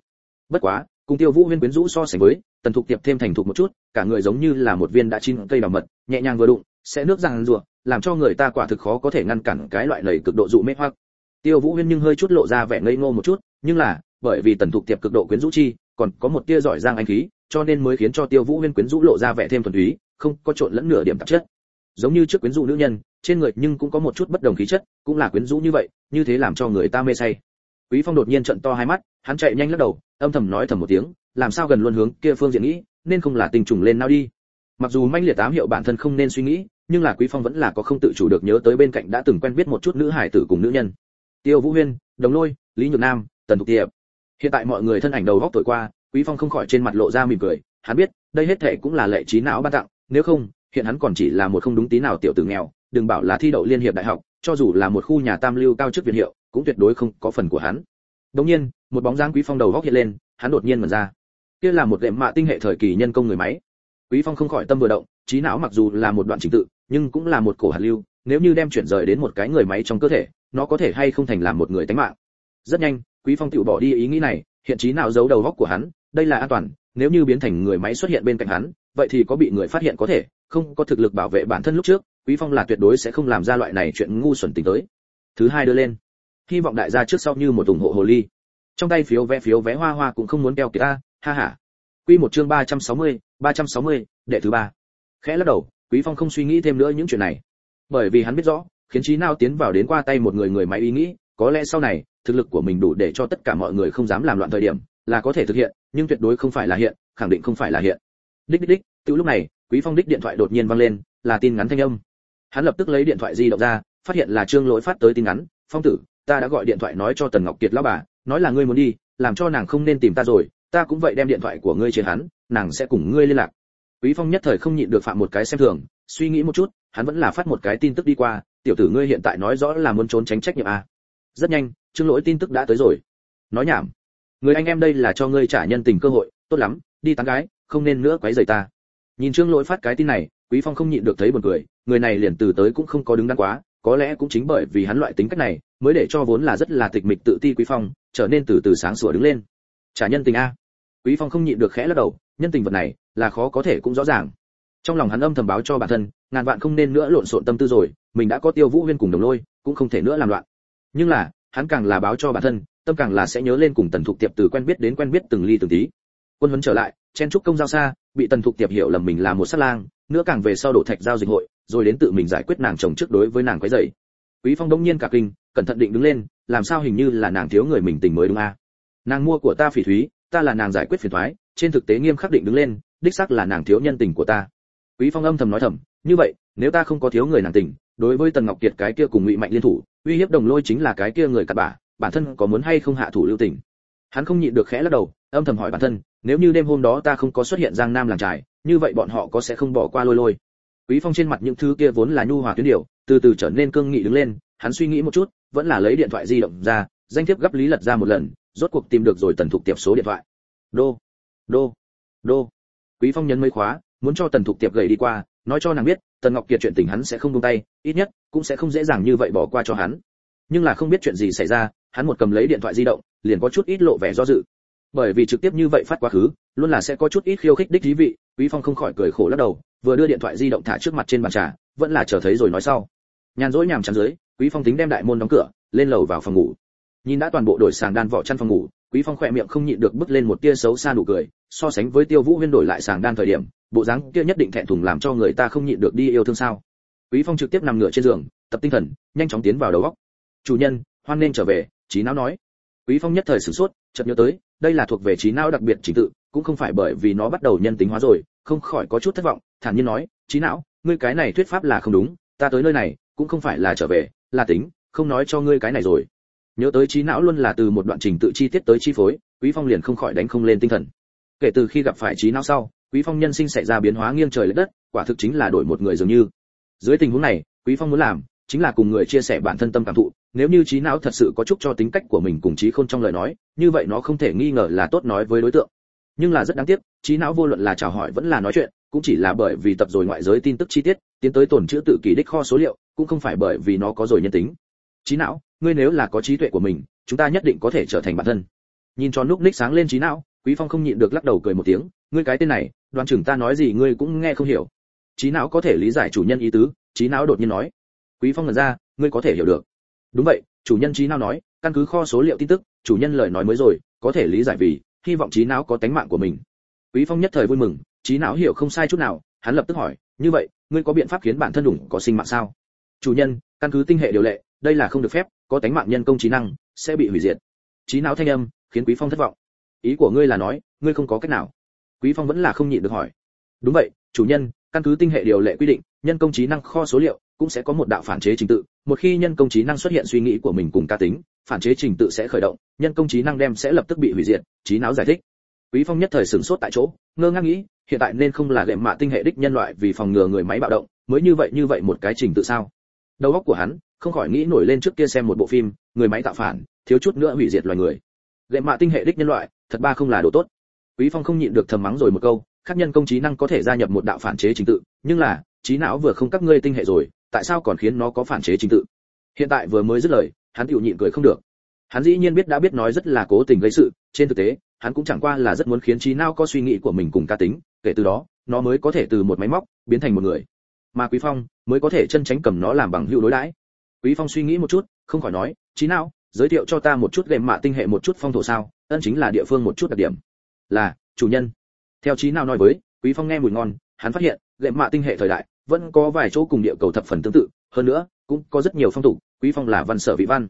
Bất quá, cùng tiêu vũ huyên quyến rũ so sánh với, tần thục tiệp thêm thành thục một chút, cả người giống như là một viên đã chín cây đào mật, nhẹ nhàng vừa đụng, sẽ nước răng rùa, làm cho người ta quả thực khó có thể ngăn cản cái loại nầy cực độ dụ mê hoặc. Tiêu vũ huyên nhưng hơi chút lộ ra vẻ ngây ngô một chút, nhưng là, bởi vì tần thục tiệp cực độ quyến rũ chi, còn có một tia giỏi giang anh khí, cho nên mới khiến cho tiêu vũ huyên quyến rũ lộ ra vẻ thêm thuần túy, không có trộn lẫn nửa điểm tạp chất. Giống như trước quyến rũ nữ nhân trên người nhưng cũng có một chút bất đồng khí chất, cũng là quyến rũ như vậy, như thế làm cho người ta mê say. Quý phong đột nhiên trận to hai mắt, hắn chạy nhanh lắc đầu, âm thầm nói thầm một tiếng, làm sao gần luôn hướng kia phương diện nghĩ, nên không là tình trùng lên nào đi. Mặc dù manh liệt ám hiệu bản thân không nên suy nghĩ, nhưng là quý phong vẫn là có không tự chủ được nhớ tới bên cạnh đã từng quen biết một chút nữ hải tử cùng nữ nhân. Tiêu vũ huyên, đồng lôi, lý nhược nam, tần thục tiệp. Hiện tại mọi người thân ảnh đầu góc tuổi qua, quý phong không khỏi trên mặt lộ ra mỉm cười, hắn biết, đây hết thể cũng là lệ trí não ban tặng, nếu không, hiện hắn còn chỉ là một không đúng tí nào tiểu tử nghèo đừng bảo là thi đậu liên hiệp đại học, cho dù là một khu nhà tam lưu cao chức viện hiệu, cũng tuyệt đối không có phần của hắn. Đống nhiên, một bóng dáng quý phong đầu góc hiện lên, hắn đột nhiên mở ra. Kia là một lệm mạ tinh hệ thời kỳ nhân công người máy. Quý phong không khỏi tâm vừa động, trí não mặc dù là một đoạn trình tự, nhưng cũng là một cổ hạt lưu, nếu như đem chuyển rời đến một cái người máy trong cơ thể, nó có thể hay không thành làm một người tánh mạng. Rất nhanh, quý phong tự bỏ đi ý nghĩ này, hiện trí não giấu đầu góc của hắn, đây là an toàn, nếu như biến thành người máy xuất hiện bên cạnh hắn, vậy thì có bị người phát hiện có thể, không có thực lực bảo vệ bản thân lúc trước quý phong là tuyệt đối sẽ không làm ra loại này chuyện ngu xuẩn tính tới. Thứ hai đưa lên. Hy vọng đại gia trước sau như một ủng hộ hồ ly. Trong tay phiếu vé phiếu vé hoa hoa cũng không muốn keo kiệt. Ha ha. Quy một chương 360, 360, đệ thứ ba. Khẽ lắc đầu quý phong không suy nghĩ thêm nữa những chuyện này. Bởi vì hắn biết rõ khiến trí nào tiến vào đến qua tay một người người máy ý nghĩ có lẽ sau này thực lực của mình đủ để cho tất cả mọi người không dám làm loạn thời điểm là có thể thực hiện nhưng tuyệt đối không phải là hiện khẳng định không phải là hiện. Đích đích đích tự lúc này quý phong đích điện thoại đột nhiên vang lên là tin ngắn thanh âm hắn lập tức lấy điện thoại di động ra, phát hiện là trương lỗi phát tới tin ngắn phong tử, ta đã gọi điện thoại nói cho tần ngọc kiệt lão bà, nói là ngươi muốn đi, làm cho nàng không nên tìm ta rồi, ta cũng vậy đem điện thoại của ngươi trên hắn, nàng sẽ cùng ngươi liên lạc. Quý phong nhất thời không nhịn được phạm một cái xem thường, suy nghĩ một chút, hắn vẫn là phát một cái tin tức đi qua, tiểu tử ngươi hiện tại nói rõ là muốn trốn tránh trách nhiệm à. rất nhanh, trương lỗi tin tức đã tới rồi. Nói nhảm, người anh em đây là cho ngươi trả nhân tình cơ hội, tốt lắm, đi tán gái, không nên nữa quấy rầy ta nhìn trương lỗi phát cái tin này, quý phong không nhịn được thấy buồn cười, người này liền từ tới cũng không có đứng đắn quá, có lẽ cũng chính bởi vì hắn loại tính cách này, mới để cho vốn là rất là tịch mịch tự ti quý phong, trở nên từ từ sáng sủa đứng lên. Trả nhân tình a. Quý phong không nhịn được khẽ lắc đầu, nhân tình vật này là khó có thể cũng rõ ràng. Trong lòng hắn âm thầm báo cho bản thân, ngàn vạn không nên nữa lộn xộn tâm tư rồi, mình đã có tiêu vũ huyên cùng đồng lôi, cũng không thể nữa làm loạn. Nhưng là, hắn càng là báo cho bản thân, tâm càng là sẽ nhớ lên cùng tần thục tiệp từ quen biết đến quen biết từng ly từng tí. Quân huấn trở lại chen trúc công giao xa, bị tần thục tiệp hiểu lầm mình là một sát lang, nữa càng về sau đổ thạch giao dịch hội, rồi đến tự mình giải quyết nàng chồng trước đối với nàng quấy rầy. Quý phong đông nhiên cả kinh, cẩn thận định đứng lên, làm sao hình như là nàng thiếu người mình tình mới đúng a à? nàng mua của ta phỉ thúy, ta là nàng giải quyết phiền toái trên thực tế nghiêm khắc định đứng lên, đích xác là nàng thiếu nhân tình của ta. Quý phong âm thầm nói thầm, như vậy, nếu ta không có thiếu người nàng tình, đối với tần ngọc kiệt cái kia cùng ngụy mạnh liên thủ, uy hiếp đồng lôi chính là cái kia người cặn bả bản thân có muốn hay không hạ thủ lưu tình? Hắn không nhịn được khẽ lắc đầu, âm thầm hỏi bản thân nếu như đêm hôm đó ta không có xuất hiện giang nam làng trải như vậy bọn họ có sẽ không bỏ qua lôi lôi. Quý phong trên mặt những thứ kia vốn là nhu hòa tuyến điều từ từ trở nên cương nghị đứng lên, hắn suy nghĩ một chút, vẫn là lấy điện thoại di động ra, danh thiếp gấp lý lật ra một lần, rốt cuộc tìm được rồi tần thục tiệp số điện thoại. Đô đô đô. Quý phong nhấn mấy khóa, muốn cho tần thục tiệp gầy đi qua, nói cho nàng biết, tần ngọc kiệt chuyện tình hắn sẽ không buông tay, ít nhất, cũng sẽ không dễ dàng như vậy bỏ qua cho hắn. Nhưng là không biết chuyện gì xảy ra, hắn một cầm lấy điện thoại di động, liền có chút ít lộ vẻ do dự bởi vì trực tiếp như vậy phát quá khứ, luôn là sẽ có chút ít khiêu khích đích thí vị, quý phong không khỏi cười khổ lắc đầu, vừa đưa điện thoại di động thả trước mặt trên bàn trà, vẫn là chờ thấy rồi nói sau. Nhàn rỗi nhàm chán dưới, quý phong tính đem đại môn đóng cửa, lên lầu vào phòng ngủ. Nhìn đã toàn bộ đổi sàng đan vỏ chăn phòng ngủ, quý phong khỏe miệng không nhịn được bước lên một tia xấu xa nụ cười, so sánh với tiêu vũ huyên đổi lại sàng đan thời điểm, bộ dáng kia nhất định thẹn thùng làm cho người ta không nhịn được đi yêu thương sao. Quý phong trực tiếp nằm ngửa trên giường, tập tinh thần, nhanh chóng tiến vào đầu góc chủ nhân, hoan nên trở về trí não nói. Quý phong nhất thời sửng sốt, chợt nhớ tới đây là thuộc về trí não đặc biệt trình tự, cũng không phải bởi vì nó bắt đầu nhân tính hóa rồi, không khỏi có chút thất vọng, thản nhiên nói, trí não, ngươi cái này thuyết pháp là không đúng, ta tới nơi này, cũng không phải là trở về, là tính, không nói cho ngươi cái này rồi. Nhớ tới trí não luôn là từ một đoạn trình tự chi tiết tới chi phối, quý phong liền không khỏi đánh không lên tinh thần. Kể từ khi gặp phải trí não sau, quý phong nhân sinh xảy ra biến hóa nghiêng trời lệch đất, quả thực chính là đổi một người dường như. Dưới tình huống này, quý phong muốn làm chính là cùng người chia sẻ bản thân tâm cảm thụ, nếu như trí não thật sự có chút cho tính cách của mình cùng trí khôn trong lời nói, như vậy nó không thể nghi ngờ là tốt nói với đối tượng. Nhưng là rất đáng tiếc, trí não vô luận là chào hỏi vẫn là nói chuyện, cũng chỉ là bởi vì tập rồi ngoại giới tin tức chi tiết, tiến tới tổn chữa tự kỷ đích kho số liệu, cũng không phải bởi vì nó có rồi nhân tính. Trí não, ngươi nếu là có trí tuệ của mình, chúng ta nhất định có thể trở thành bạn thân. Nhìn cho núp ních sáng lên trí não, quý phong không nhịn được lắc đầu cười một tiếng, ngươi cái tên này đoán chừng ta nói gì ngươi cũng nghe không hiểu. Trí não có thể lý giải chủ nhân ý tứ, trí não đột nhiên nói quý phong ngẩn ra, ngươi có thể hiểu được. Đúng vậy, chủ nhân trí não nói, căn cứ kho số liệu tin tức, chủ nhân lời nói mới rồi, có thể lý giải vì, hy vọng trí não có tánh mạng của mình. Quý phong nhất thời vui mừng, trí não hiểu không sai chút nào, hắn lập tức hỏi, như vậy, ngươi có biện pháp khiến bản thân đủng có sinh mạng sao? Chủ nhân, căn cứ tinh hệ điều lệ, đây là không được phép, có tánh mạng nhân công trí năng, sẽ bị hủy diệt. Trí não thanh âm khiến quý phong thất vọng. Ý của ngươi là nói, ngươi không có cách nào. Quý phong vẫn là không nhịn được hỏi. Đúng vậy, chủ nhân, căn cứ tinh hệ điều lệ quy định, nhân công trí năng kho số liệu cũng sẽ có một đạo phản chế trình tự, một khi nhân công trí năng xuất hiện suy nghĩ của mình cùng cá tính, phản chế trình tự sẽ khởi động, nhân công trí năng đem sẽ lập tức bị hủy diệt, trí não giải thích. Quý phong nhất thời sửng sốt tại chỗ, ngơ ngác nghĩ, hiện tại nên không là lệ mạ tinh hệ đích nhân loại vì phòng ngừa người máy bạo động, mới như vậy như vậy một cái trình tự sao? Đầu óc của hắn không khỏi nghĩ nổi lên trước kia xem một bộ phim, người máy tạo phản, thiếu chút nữa hủy diệt loài người. Lệ mạ tinh hệ đích nhân loại, thật ba không là đồ tốt. Quý phong không nhịn được thầm mắng rồi một câu, khác nhân công trí năng có thể gia nhập một đạo phản chế trình tự, nhưng là, trí não vừa không các ngươi tinh hệ rồi tại sao còn khiến nó có phản chế trình tự? Hiện tại vừa mới dứt lời, hắn tiểu nhịn cười không được. Hắn dĩ nhiên biết đã biết nói rất là cố tình gây sự, trên thực tế, hắn cũng chẳng qua là rất muốn khiến trí não có suy nghĩ của mình cùng cá tính, kể từ đó, nó mới có thể từ một máy móc biến thành một người. Mà quý phong mới có thể chân tránh cầm nó làm bằng hữu đối đãi. Quý phong suy nghĩ một chút, không khỏi nói, trí não, giới thiệu cho ta một chút game mạ tinh hệ một chút phong thổ sao, ân chính là địa phương một chút đặc điểm. Là, chủ nhân. Theo trí nào nói với, quý phong nghe mùi ngon, hắn phát hiện, game mạ tinh hệ thời đại vẫn có vài chỗ cùng địa cầu thập phần tương tự, hơn nữa, cũng có rất nhiều phong tục, quý phong là văn sở vị văn.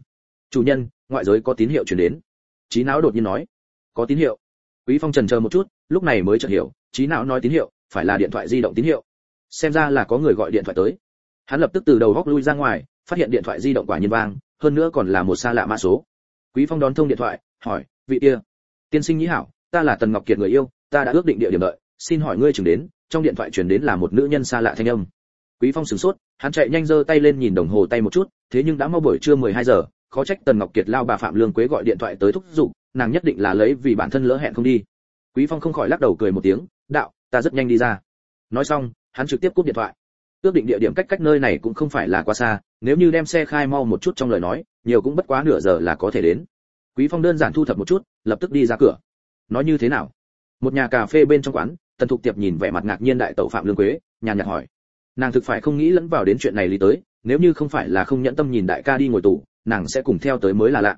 Chủ nhân, ngoại giới có tín hiệu truyền đến. Trí não đột nhiên nói, có tín hiệu. Quý phong trần chờ một chút, lúc này mới chợt hiểu trí não nói tín hiệu, phải là điện thoại di động tín hiệu. Xem ra là có người gọi điện thoại tới. Hắn lập tức từ đầu góc lui ra ngoài, phát hiện điện thoại di động quả nhiên vang, hơn nữa còn là một xa lạ mã số. Quý phong đón thông điện thoại, hỏi, vị kia, tiên sinh nhĩ hảo, ta là tần ngọc kiệt người yêu, ta đã ước định địa điểm đợi xin hỏi ngươi chừng đến, trong điện thoại truyền đến là một nữ nhân xa lạ thanh âm. Quý phong sửng sốt, hắn chạy nhanh giơ tay lên nhìn đồng hồ tay một chút, thế nhưng đã mau buổi trưa 12 giờ, khó trách tần ngọc kiệt lao bà phạm lương quế gọi điện thoại tới thúc giục, nàng nhất định là lấy vì bản thân lỡ hẹn không đi. Quý phong không khỏi lắc đầu cười một tiếng, đạo, ta rất nhanh đi ra. Nói xong, hắn trực tiếp cúp điện thoại. Ước định địa điểm cách cách nơi này cũng không phải là quá xa, nếu như đem xe khai mau một chút trong lời nói, nhiều cũng bất quá nửa giờ là có thể đến. Quý phong đơn giản thu thập một chút, lập tức đi ra cửa. Nói như thế nào? Một nhà cà phê bên trong quán tần thục tiệp nhìn vẻ mặt ngạc nhiên đại tẩu phạm lương quế, nhàn nhạt hỏi. Nàng thực phải không nghĩ lẫn vào đến chuyện này lý tới, nếu như không phải là không nhẫn tâm nhìn đại ca đi ngồi tù, nàng sẽ cùng theo tới mới là lạ.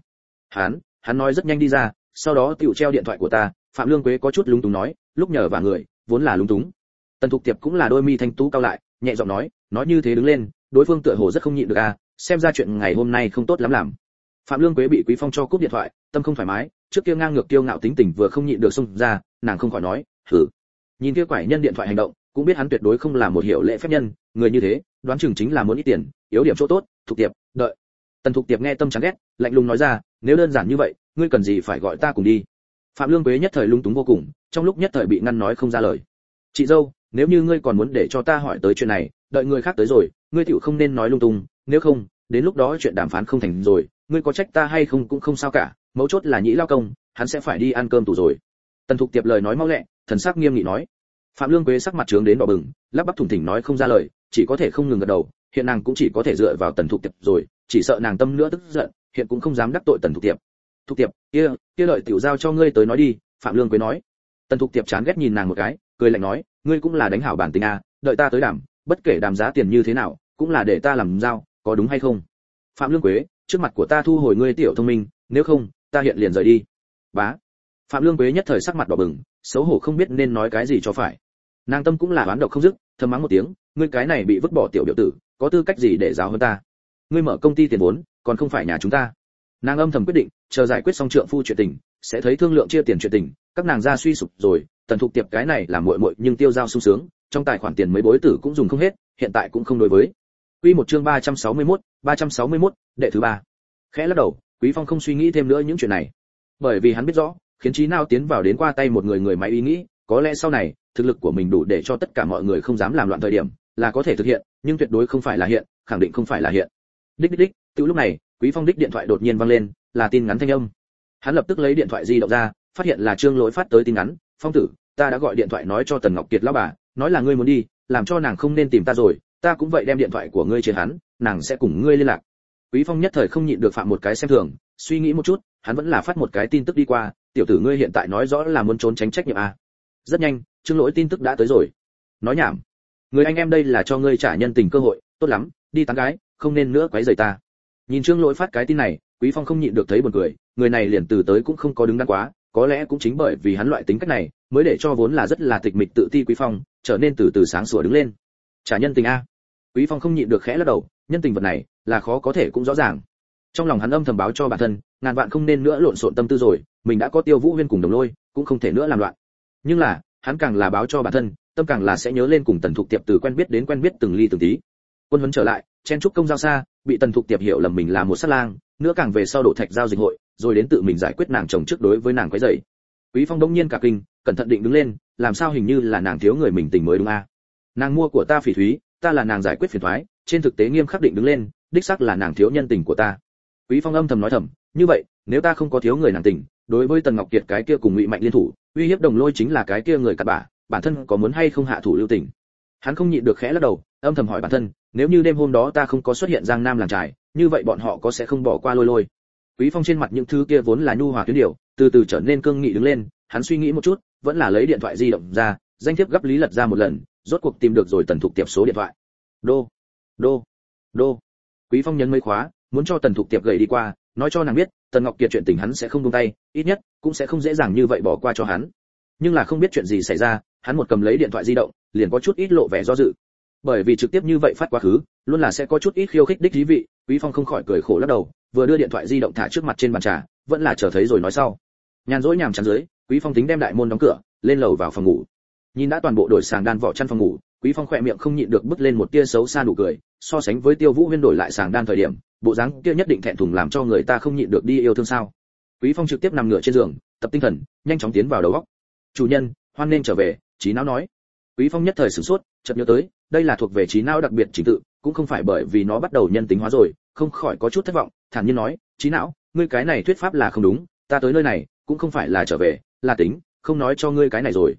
Hắn hắn nói rất nhanh đi ra, sau đó tựu treo điện thoại của ta, phạm lương quế có chút lúng túng nói, lúc nhờ và người, vốn là lúng túng. Tần thục tiệp cũng là đôi mi thanh tú cao lại, nhẹ giọng nói nói như thế đứng lên, đối phương tựa hồ rất không nhịn được à xem ra chuyện ngày hôm nay không tốt lắm làm. Phạm lương quế bị quý phong cho cúp điện thoại, tâm không thoải mái, trước kia ngang ngược kiêu ngạo tính tình vừa không nhịn được xông ra, nàng không khỏi nói thử nhìn kia quải nhân điện thoại hành động, cũng biết hắn tuyệt đối không là một hiểu lễ phép nhân, người như thế, đoán chừng chính là muốn ít tiền, yếu điểm chỗ tốt, thục tiệp, đợi. Tần thục tiệp nghe tâm chán ghét, lạnh lùng nói ra, nếu đơn giản như vậy, ngươi cần gì phải gọi ta cùng đi? Phạm lương quế nhất thời lung túng vô cùng, trong lúc nhất thời bị ngăn nói không ra lời. Chị dâu, nếu như ngươi còn muốn để cho ta hỏi tới chuyện này, đợi người khác tới rồi, ngươi tiểu không nên nói lung tung, nếu không, đến lúc đó chuyện đàm phán không thành rồi, ngươi có trách ta hay không cũng không sao cả, mấu chốt là nhĩ lao công, hắn sẽ phải đi ăn cơm tủ rồi. Tần thục tiệp lời nói mau lẹ thần sắc nghiêm nghị nói. Phạm lương quế sắc mặt trướng đến đỏ bừng, lắp bắp thủng thỉnh nói không ra lời, chỉ có thể không ngừng gật đầu, hiện nàng cũng chỉ có thể dựa vào tần thục tiệp rồi, chỉ sợ nàng tâm nữa tức giận, hiện cũng không dám đắc tội tần thục tiệp. Thục tiệp, kia kia lợi tiểu giao cho ngươi tới nói đi, phạm lương quế nói. Tần thục tiệp chán ghét nhìn nàng một cái, cười lạnh nói, ngươi cũng là đánh hảo bản tình à đợi ta tới đàm bất kể đàm giá tiền như thế nào, cũng là để ta làm giao, có đúng hay không? Phạm lương quế, trước mặt của ta thu hồi ngươi tiểu thông minh, nếu không, ta hiện liền rời đi. Bá. Phạm lương quế nhất thời sắc mặt đỏ bừng xấu hổ không biết nên nói cái gì cho phải. Nàng tâm cũng là oán độc không dứt thầm mắng một tiếng ngươi cái này bị vứt bỏ tiểu biểu tử có tư cách gì để giáo hơn ta? Ngươi mở công ty tiền vốn còn không phải nhà chúng ta. Nàng âm thầm quyết định chờ giải quyết xong trượng phu chuyện tình sẽ thấy thương lượng chia tiền chuyện tình các nàng ra suy sụp rồi tần thục tiệp cái này là muội muội nhưng tiêu giao sung sướng trong tài khoản tiền mấy bối tử cũng dùng không hết hiện tại cũng không đối với. Quy một chương 361, 361, đệ thứ ba. Khẽ lắc đầu quý phong không suy nghĩ thêm nữa những chuyện này. Bởi vì hắn biết rõ khiến trí nào tiến vào đến qua tay một người người máy ý nghĩ, có lẽ sau này, thực lực của mình đủ để cho tất cả mọi người không dám làm loạn thời điểm, là có thể thực hiện, nhưng tuyệt đối không phải là hiện, khẳng định không phải là hiện. Đích đích đích tự lúc này, quý phong đích điện thoại đột nhiên vang lên, là tin ngắn thanh âm. Hắn lập tức lấy điện thoại di động ra, phát hiện là trương lỗi phát tới tin ngắn, phong tử, ta đã gọi điện thoại nói cho tần ngọc kiệt lão bà, nói là ngươi muốn đi, làm cho nàng không nên tìm ta rồi, ta cũng vậy đem điện thoại của ngươi trên hắn, nàng sẽ cùng ngươi liên lạc. Quý phong nhất thời không nhịn được phạm một cái xem thường, suy nghĩ một chút, hắn vẫn là phát một cái tin tức đi qua tiểu tử ngươi hiện tại nói rõ là muốn trốn tránh trách nhiệm à. Rất nhanh, trương lỗi tin tức đã tới rồi. Nói nhảm. Người anh em đây là cho ngươi trả nhân tình cơ hội, tốt lắm, đi tán gái, không nên nữa quấy rầy ta. Nhìn trương lỗi phát cái tin này, quý phong không nhịn được thấy buồn cười, người này liền từ tới cũng không có đứng đắn quá, có lẽ cũng chính bởi vì hắn loại tính cách này, mới để cho vốn là rất là tịch mịch tự ti quý phong, trở nên từ từ sáng sủa đứng lên. Trả nhân tình a. Quý phong không nhịn được khẽ lắc đầu, nhân tình vật này là khó có thể cũng rõ ràng. Trong lòng hắn âm thầm báo cho bản thân, ngàn vạn không nên nữa lộn xộn tâm tư rồi mình đã có tiêu vũ huyên cùng đồng lôi, cũng không thể nữa làm loạn. Nhưng là, hắn càng là báo cho bản thân, tâm càng là sẽ nhớ lên cùng tần thục tiệp từ quen biết đến quen biết từng ly từng tí. Quân huấn trở lại, chen trúc công giao xa, bị tần thục tiệp hiểu lầm mình là một sát lang, nữa càng về sau đổ thạch giao dịch hội, rồi đến tự mình giải quyết nàng chồng trước đối với nàng quấy dậy quý phong đông nhiên cả kinh, cẩn thận định đứng lên, làm sao hình như là nàng thiếu người mình tình mới đúng a? Nàng mua của ta phỉ thúy, ta là nàng giải quyết phiền toái trên thực tế nghiêm khắc định đứng lên, đích xác là nàng thiếu nhân tình của ta. Quý phong âm thầm nói thầm, như vậy, nếu ta không có thiếu người nàng tình đối với tần ngọc kiệt cái kia cùng ngụy mạnh liên thủ, uy hiếp đồng lôi chính là cái kia người cặn bả bản thân có muốn hay không hạ thủ lưu tình? Hắn không nhịn được khẽ lắc đầu, âm thầm hỏi bản thân, nếu như đêm hôm đó ta không có xuất hiện giang nam làng trải như vậy bọn họ có sẽ không bỏ qua lôi lôi? Quý phong trên mặt những thứ kia vốn là nhu hòa tuyến điều từ từ trở nên cương nghị đứng lên, hắn suy nghĩ một chút, vẫn là lấy điện thoại di động ra, danh thiếp gấp lý lật ra một lần, rốt cuộc tìm được rồi tần thục tiệp số điện thoại. Đô đô đô. Quý phong nhấn mấy khóa, muốn cho tần thục tiệp gầy đi qua, nói cho nàng biết tần ngọc kiệt chuyện tình hắn sẽ không buông tay, ít nhất, cũng sẽ không dễ dàng như vậy bỏ qua cho hắn. Nhưng là không biết chuyện gì xảy ra, hắn một cầm lấy điện thoại di động, liền có chút ít lộ vẻ do dự. Bởi vì trực tiếp như vậy phát quá khứ, luôn là sẽ có chút ít khiêu khích đích thí vị, quý phong không khỏi cười khổ lắc đầu, vừa đưa điện thoại di động thả trước mặt trên bàn trà, vẫn là chờ thấy rồi nói sau. Nhàn rỗi nhàm chán dưới, quý phong tính đem đại môn đóng cửa, lên lầu vào phòng ngủ. Nhìn đã toàn bộ đổi sàng đan vỏ chăn phòng ngủ, quý phong khỏe miệng không nhịn được bứt lên một tia xấu xa đủ cười, so sánh với tiêu vũ huyên đổi lại sàng đan thời điểm bộ dáng kia nhất định thẹn thùng làm cho người ta không nhịn được đi yêu thương sao? Quý phong trực tiếp nằm ngửa trên giường, tập tinh thần, nhanh chóng tiến vào đầu óc. Chủ nhân, hoan nên trở về trí não nói. Quý phong nhất thời sửng sốt, chợt nhớ tới, đây là thuộc về trí não đặc biệt trình tự, cũng không phải bởi vì nó bắt đầu nhân tính hóa rồi, không khỏi có chút thất vọng, thản nhiên nói trí não, ngươi cái này thuyết pháp là không đúng, ta tới nơi này, cũng không phải là trở về, là tính, không nói cho ngươi cái này rồi.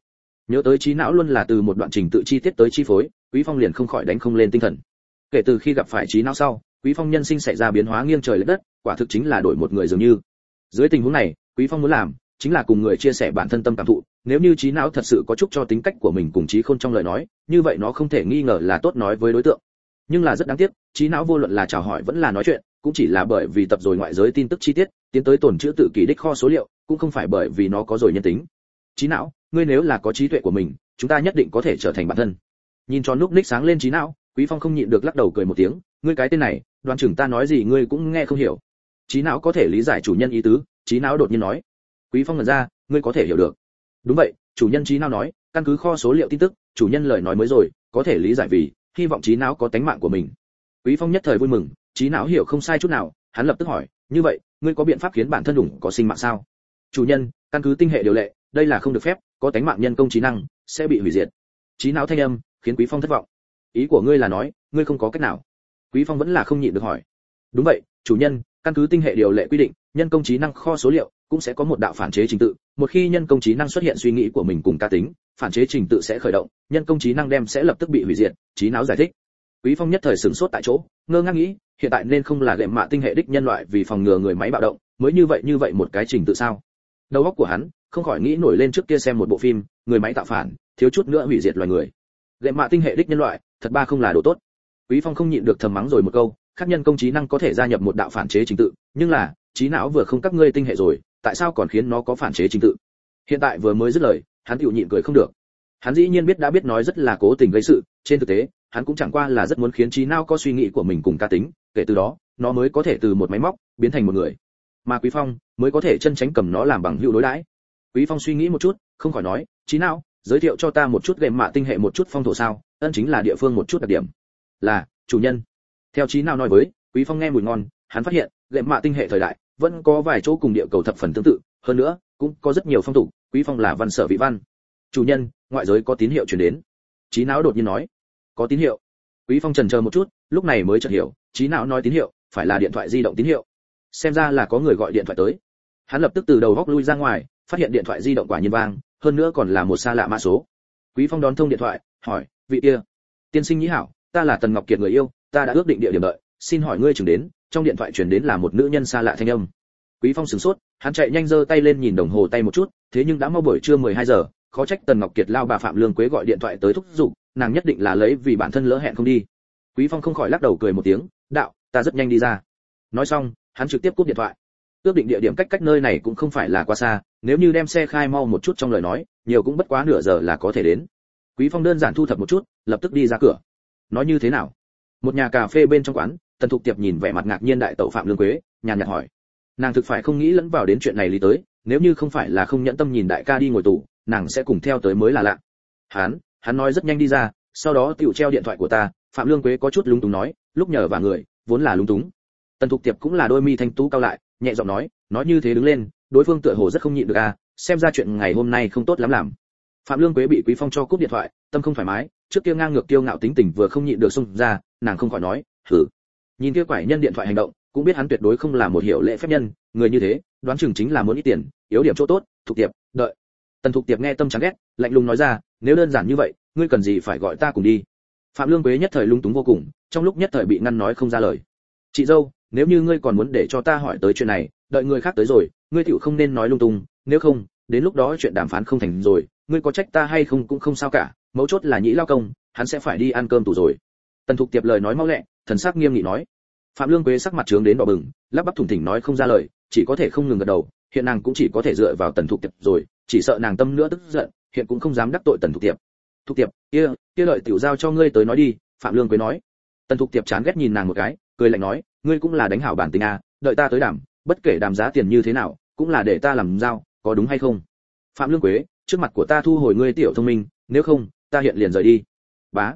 Nhớ tới trí não luôn là từ một đoạn trình tự chi tiết tới chi phối, quý phong liền không khỏi đánh không lên tinh thần. Kể từ khi gặp phải trí não sau quý phong nhân sinh xảy ra biến hóa nghiêng trời lệch đất, quả thực chính là đổi một người dường như. Dưới tình huống này, quý phong muốn làm chính là cùng người chia sẻ bản thân tâm cảm thụ, nếu như trí não thật sự có chúc cho tính cách của mình cùng trí khôn trong lời nói, như vậy nó không thể nghi ngờ là tốt nói với đối tượng. Nhưng là rất đáng tiếc, trí não vô luận là chào hỏi vẫn là nói chuyện, cũng chỉ là bởi vì tập rồi ngoại giới tin tức chi tiết, tiến tới tổn chữ tự kỷ đích kho số liệu, cũng không phải bởi vì nó có rồi nhân tính. Trí não, ngươi nếu là có trí tuệ của mình, chúng ta nhất định có thể trở thành bản thân. Nhìn cho núp ních sáng lên trí não, quý phong không nhịn được lắc đầu cười một tiếng ngươi cái tên này đoan chừng ta nói gì ngươi cũng nghe không hiểu. Trí não có thể lý giải chủ nhân ý tứ trí não đột nhiên nói. Quý phong ngẩn ra, ngươi có thể hiểu được. Đúng vậy, chủ nhân trí não nói, căn cứ kho số liệu tin tức, chủ nhân lời nói mới rồi, có thể lý giải vì, hy vọng trí não có tánh mạng của mình. Quý phong nhất thời vui mừng trí não hiểu không sai chút nào, hắn lập tức hỏi, như vậy, ngươi có biện pháp khiến bản thân đủng có sinh mạng sao? Chủ nhân, căn cứ tinh hệ điều lệ, đây là không được phép, có tánh mạng nhân công trí năng, sẽ bị hủy diệt. Trí não thanh âm, khiến quý phong thất vọng. Ý của ngươi là nói, ngươi không có cách nào quý phong vẫn là không nhịn được hỏi. Đúng vậy, chủ nhân, căn cứ tinh hệ điều lệ quy định, nhân công trí năng kho số liệu cũng sẽ có một đạo phản chế trình tự. Một khi nhân công trí năng xuất hiện suy nghĩ của mình cùng cá tính, phản chế trình tự sẽ khởi động, nhân công trí năng đem sẽ lập tức bị hủy diệt, trí não giải thích. Quý phong nhất thời sửng sốt tại chỗ, ngơ ngác nghĩ, hiện tại nên không là lệ mạ tinh hệ đích nhân loại vì phòng ngừa người máy bạo động, mới như vậy như vậy một cái trình tự sao? Đầu óc của hắn không khỏi nghĩ nổi lên trước kia xem một bộ phim, người máy tạo phản, thiếu chút nữa hủy diệt loài người. Lệ mạ tinh hệ đích nhân loại, thật ba không là đồ tốt quý phong không nhịn được thầm mắng rồi một câu, khác nhân công trí năng có thể gia nhập một đạo phản chế trình tự, nhưng là, trí não vừa không các ngươi tinh hệ rồi, tại sao còn khiến nó có phản chế trình tự? Hiện tại vừa mới dứt lời, hắn chịu nhịn cười không được. Hắn dĩ nhiên biết đã biết nói rất là cố tình gây sự, trên thực tế, hắn cũng chẳng qua là rất muốn khiến trí não có suy nghĩ của mình cùng ca tính, kể từ đó, nó mới có thể từ một máy móc biến thành một người. Mà quý phong mới có thể chân tránh cầm nó làm bằng hữu đối đãi. Quý phong suy nghĩ một chút, không khỏi nói, trí não, giới thiệu cho ta một chút game mạ tinh hệ một chút phong thổ sao, ân chính là địa phương một chút đặc điểm là, chủ nhân. Theo trí nào nói với, quý phong nghe mùi ngon, hắn phát hiện, lệ mạ tinh hệ thời đại, vẫn có vài chỗ cùng địa cầu thập phần tương tự, hơn nữa, cũng có rất nhiều phong tục, quý phong là văn sở vị văn. Chủ nhân, ngoại giới có tín hiệu truyền đến. Trí não đột nhiên nói, có tín hiệu. Quý phong trần chờ một chút, lúc này mới chợt hiểu, trí não nói tín hiệu, phải là điện thoại di động tín hiệu. Xem ra là có người gọi điện thoại tới. Hắn lập tức từ đầu góc lui ra ngoài, phát hiện điện thoại di động quả nhiên vang, hơn nữa còn là một xa lạ mã số. Quý phong đón thông điện thoại, hỏi, vị kia, tiên sinh nhĩ hảo ta là tần ngọc kiệt người yêu, ta đã ước định địa điểm đợi, xin hỏi ngươi chừng đến, trong điện thoại truyền đến là một nữ nhân xa lạ thanh âm. Quý phong sửng sốt, hắn chạy nhanh giơ tay lên nhìn đồng hồ tay một chút, thế nhưng đã mau buổi trưa 12 giờ, khó trách tần ngọc kiệt lao bà phạm lương quế gọi điện thoại tới thúc giục, nàng nhất định là lấy vì bản thân lỡ hẹn không đi. Quý phong không khỏi lắc đầu cười một tiếng, đạo, ta rất nhanh đi ra. Nói xong, hắn trực tiếp cúp điện thoại. Ước định địa điểm cách cách nơi này cũng không phải là quá xa, nếu như đem xe khai mau một chút trong lời nói, nhiều cũng bất quá nửa giờ là có thể đến. Quý phong đơn giản thu thập một chút, lập tức đi ra cửa nói như thế nào? Một nhà cà phê bên trong quán, tần thục tiệp nhìn vẻ mặt ngạc nhiên đại tẩu phạm lương quế, nhàn nhạt hỏi. Nàng thực phải không nghĩ lẫn vào đến chuyện này lý tới, nếu như không phải là không nhẫn tâm nhìn đại ca đi ngồi tù, nàng sẽ cùng theo tới mới là lạ. Hắn hắn nói rất nhanh đi ra, sau đó tựu treo điện thoại của ta, phạm lương quế có chút lúng túng nói, lúc nhờ và người, vốn là lúng túng. Tần thục tiệp cũng là đôi mi thanh tú cao lại, nhẹ giọng nói nói như thế đứng lên, đối phương tựa hồ rất không nhịn được à xem ra chuyện ngày hôm nay không tốt lắm làm. Phạm lương quế bị quý phong cho cúp điện thoại, tâm không thoải mái trước kia ngang ngược tiêu ngạo tính tình vừa không nhịn được xung ra, nàng không khỏi nói thử nhìn kia quải nhân điện thoại hành động, cũng biết hắn tuyệt đối không là một hiểu lễ phép nhân, người như thế, đoán chừng chính là muốn ít tiền, yếu điểm chỗ tốt thuộc tiệp, đợi. Tần thục tiệp nghe tâm chán ghét, lạnh lùng nói ra, nếu đơn giản như vậy, ngươi cần gì phải gọi ta cùng đi? Phạm lương quế nhất thời lung túng vô cùng, trong lúc nhất thời bị ngăn nói không ra lời. Chị dâu, nếu như ngươi còn muốn để cho ta hỏi tới chuyện này, đợi người khác tới rồi, ngươi tiểu không nên nói lung tung, nếu không, đến lúc đó chuyện đàm phán không thành rồi, ngươi có trách ta hay không cũng không sao cả mấu chốt là nhĩ lao công, hắn sẽ phải đi ăn cơm tủ rồi. Tần thục tiệp lời nói mau lẹ, thần sắc nghiêm nghị nói. Phạm lương quế sắc mặt trướng đến đỏ bừng, lắp bắp thủng thỉnh nói không ra lời, chỉ có thể không ngừng gật đầu, hiện nàng cũng chỉ có thể dựa vào tần thục tiệp rồi, chỉ sợ nàng tâm nữa tức giận, hiện cũng không dám đắc tội tần thục tiệp. Thục tiệp, kia kia lợi tiểu giao cho ngươi tới nói đi, phạm lương quế nói. Tần thục tiệp chán ghét nhìn nàng một cái, cười lạnh nói, ngươi cũng là đánh hảo bản tình à đợi ta tới đàm bất kể đàm giá tiền như thế nào, cũng là để ta làm giao, có đúng hay không? Phạm lương quế, trước mặt của ta thu hồi ngươi tiểu thông minh, nếu không ta hiện liền rời đi. Bá.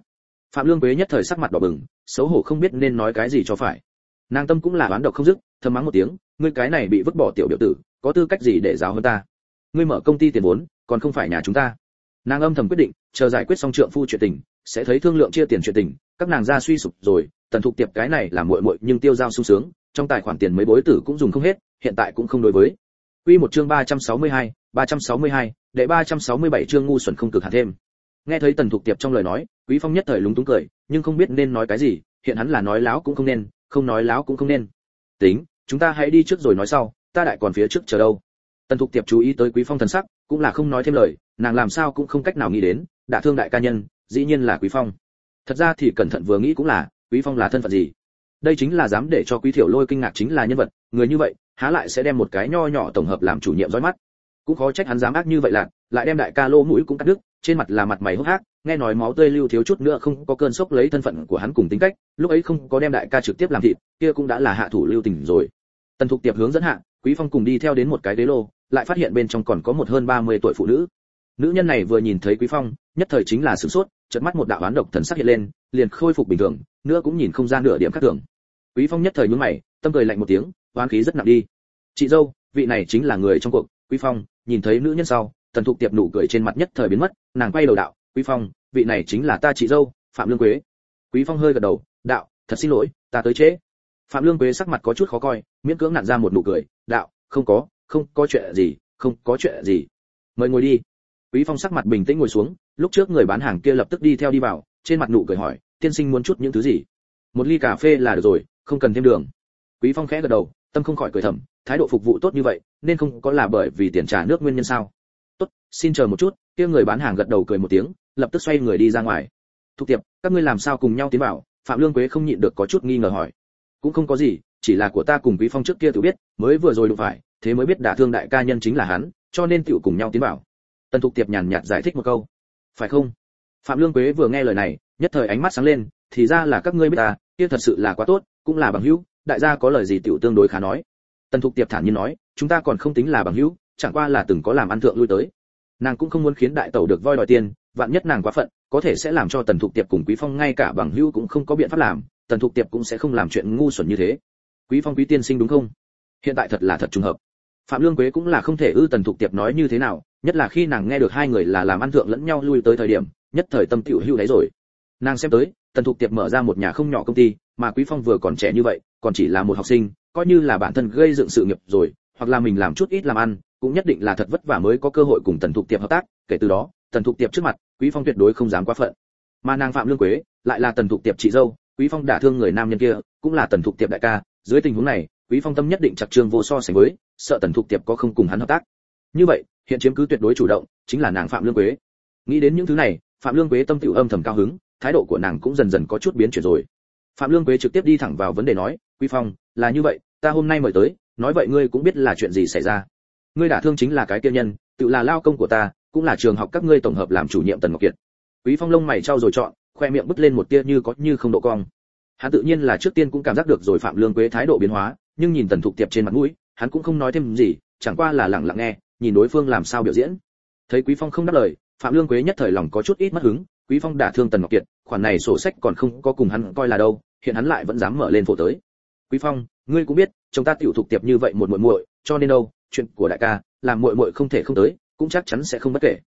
Phạm lương quế nhất thời sắc mặt đỏ bừng xấu hổ không biết nên nói cái gì cho phải. Nàng tâm cũng là oán độc không dứt thầm mắng một tiếng ngươi cái này bị vứt bỏ tiểu biểu tử có tư cách gì để giáo hơn ta? Ngươi mở công ty tiền vốn còn không phải nhà chúng ta. Nàng âm thầm quyết định chờ giải quyết xong trượng phu chuyện tình sẽ thấy thương lượng chia tiền chuyện tình các nàng ra suy sụp rồi tần thục tiệp cái này là muội muội nhưng tiêu giao sung sướng trong tài khoản tiền mấy bối tử cũng dùng không hết hiện tại cũng không đối với. Quy một chương 362, 362, đệ 367 chương ngu xuẩn không cực hạt thêm. Nghe thấy Tần Thục Tiệp trong lời nói, Quý Phong nhất thời lúng túng cười, nhưng không biết nên nói cái gì, hiện hắn là nói láo cũng không nên, không nói láo cũng không nên. Tính, chúng ta hãy đi trước rồi nói sau, ta đại còn phía trước chờ đâu. Tần Thục Tiệp chú ý tới Quý Phong thần sắc, cũng là không nói thêm lời, nàng làm sao cũng không cách nào nghĩ đến, đã thương đại ca nhân, dĩ nhiên là Quý Phong. Thật ra thì cẩn thận vừa nghĩ cũng là, Quý Phong là thân phận gì? Đây chính là dám để cho Quý Thiểu Lôi kinh ngạc chính là nhân vật, người như vậy, há lại sẽ đem một cái nho nhỏ tổng hợp làm chủ nhiệm dõi mắt cũng khó trách hắn dám ác như vậy lạc lại đem đại ca lô mũi cũng cắt đứt, trên mặt là mặt mày hốc hác, nghe nói máu tươi lưu thiếu chút nữa không có cơn sốc lấy thân phận của hắn cùng tính cách, lúc ấy không có đem đại ca trực tiếp làm thịt, kia cũng đã là hạ thủ lưu tình rồi. Tần thục tiệp hướng dẫn hạ, quý phong cùng đi theo đến một cái đế lô, lại phát hiện bên trong còn có một hơn 30 tuổi phụ nữ. Nữ nhân này vừa nhìn thấy quý phong, nhất thời chính là sửng sốt, chợt mắt một đạo án độc thần sắc hiện lên, liền khôi phục bình thường, nữa cũng nhìn không ra nửa điểm khác thường. Quý phong nhất thời nhướng mày, tâm cười lạnh một tiếng, oán khí rất nặng đi. Chị dâu, vị này chính là người trong cuộc quý phong, nhìn thấy nữ nhân sau, tần thục tiệp nụ cười trên mặt nhất thời biến mất, nàng quay đầu đạo, quý phong, vị này chính là ta chị dâu, phạm lương quế. Quý phong hơi gật đầu, đạo, thật xin lỗi, ta tới trễ. Phạm lương quế sắc mặt có chút khó coi, miễn cưỡng nặn ra một nụ cười, đạo, không có không có chuyện gì, không có chuyện gì. Mời ngồi đi. Quý phong sắc mặt bình tĩnh ngồi xuống, lúc trước người bán hàng kia lập tức đi theo đi vào, trên mặt nụ cười hỏi, tiên sinh muốn chút những thứ gì? Một ly cà phê là được rồi, không cần thêm đường. Quý phong khẽ gật đầu, tâm không khỏi cười thầm thái độ phục vụ tốt như vậy, nên không có là bởi vì tiền trả nước nguyên nhân sao? Tốt, xin chờ một chút, kia người bán hàng gật đầu cười một tiếng, lập tức xoay người đi ra ngoài. Thục tiệp, các ngươi làm sao cùng nhau tiến vào? Phạm lương quế không nhịn được có chút nghi ngờ hỏi. Cũng không có gì, chỉ là của ta cùng quý phong trước kia tự biết, mới vừa rồi đụng phải, thế mới biết đả thương đại ca nhân chính là hắn, cho nên tiểu cùng nhau tiến vào. Tần thục tiệp nhàn nhạt giải thích một câu. Phải không? Phạm lương quế vừa nghe lời này, nhất thời ánh mắt sáng lên, thì ra là các ngươi biết ta, kia thật sự là quá tốt, cũng là bằng hữu, đại gia có lời gì tiểu tương đối khá nói tần thục tiệp thản nhiên nói, chúng ta còn không tính là bằng hữu, chẳng qua là từng có làm ăn thượng lui tới. Nàng cũng không muốn khiến đại tẩu được voi đòi tiền, vạn nhất nàng quá phận, có thể sẽ làm cho tần thục tiệp cùng quý phong ngay cả bằng hữu cũng không có biện pháp làm, tần thục tiệp cũng sẽ không làm chuyện ngu xuẩn như thế. Quý phong, quý tiên sinh đúng không? Hiện tại thật là thật trùng hợp. Phạm lương quế cũng là không thể ư tần thục tiệp nói như thế nào, nhất là khi nàng nghe được hai người là làm ăn thượng lẫn nhau lui tới thời điểm, nhất thời tâm tiểu hưu đấy rồi. Nàng xem tới, tần thục tiệp mở ra một nhà không nhỏ công ty, mà quý phong vừa còn trẻ như vậy, còn chỉ là một học sinh coi như là bản thân gây dựng sự nghiệp rồi, hoặc là mình làm chút ít làm ăn, cũng nhất định là thật vất vả mới có cơ hội cùng tần thục tiệp hợp tác, kể từ đó, tần thục tiệp trước mặt, quý phong tuyệt đối không dám quá phận. Mà nàng phạm lương quế, lại là tần thục tiệp chị dâu, quý phong đả thương người nam nhân kia, cũng là tần thục tiệp đại ca, dưới tình huống này, quý phong tâm nhất định chặt trương vô so sánh với, sợ tần thục tiệp có không cùng hắn hợp tác. Như vậy, hiện chiếm cứ tuyệt đối chủ động, chính là nàng phạm lương quế. Nghĩ đến những thứ này, phạm lương quế tâm tiểu âm thầm cao hứng, thái độ của nàng cũng dần dần có chút biến chuyển rồi. Phạm lương quế trực tiếp đi thẳng vào vấn đề nói quý phong, là như vậy, ta hôm nay mời tới, nói vậy ngươi cũng biết là chuyện gì xảy ra. Ngươi đả thương chính là cái kia nhân, tự là lao công của ta, cũng là trường học các ngươi tổng hợp làm chủ nhiệm tần ngọc kiệt. Quý phong lông mày trao rồi chọn, khoe miệng bứt lên một tia như có như không độ cong. Hắn tự nhiên là trước tiên cũng cảm giác được rồi phạm lương quế thái độ biến hóa, nhưng nhìn tần thục tiệp trên mặt mũi, hắn cũng không nói thêm gì, chẳng qua là lặng lặng nghe, nhìn đối phương làm sao biểu diễn. Thấy quý phong không đáp lời, phạm lương quế nhất thời lòng có chút ít mất hứng, quý phong đả thương tần ngọc kiệt, khoản này sổ sách còn không có cùng hắn coi là đâu, hiện hắn lại vẫn dám mở lên phổ tới quý phong, ngươi cũng biết chúng ta tiểu thục tiệp như vậy một muội muội, cho nên đâu, chuyện của đại ca, làm muội muội không thể không tới, cũng chắc chắn sẽ không bất kể.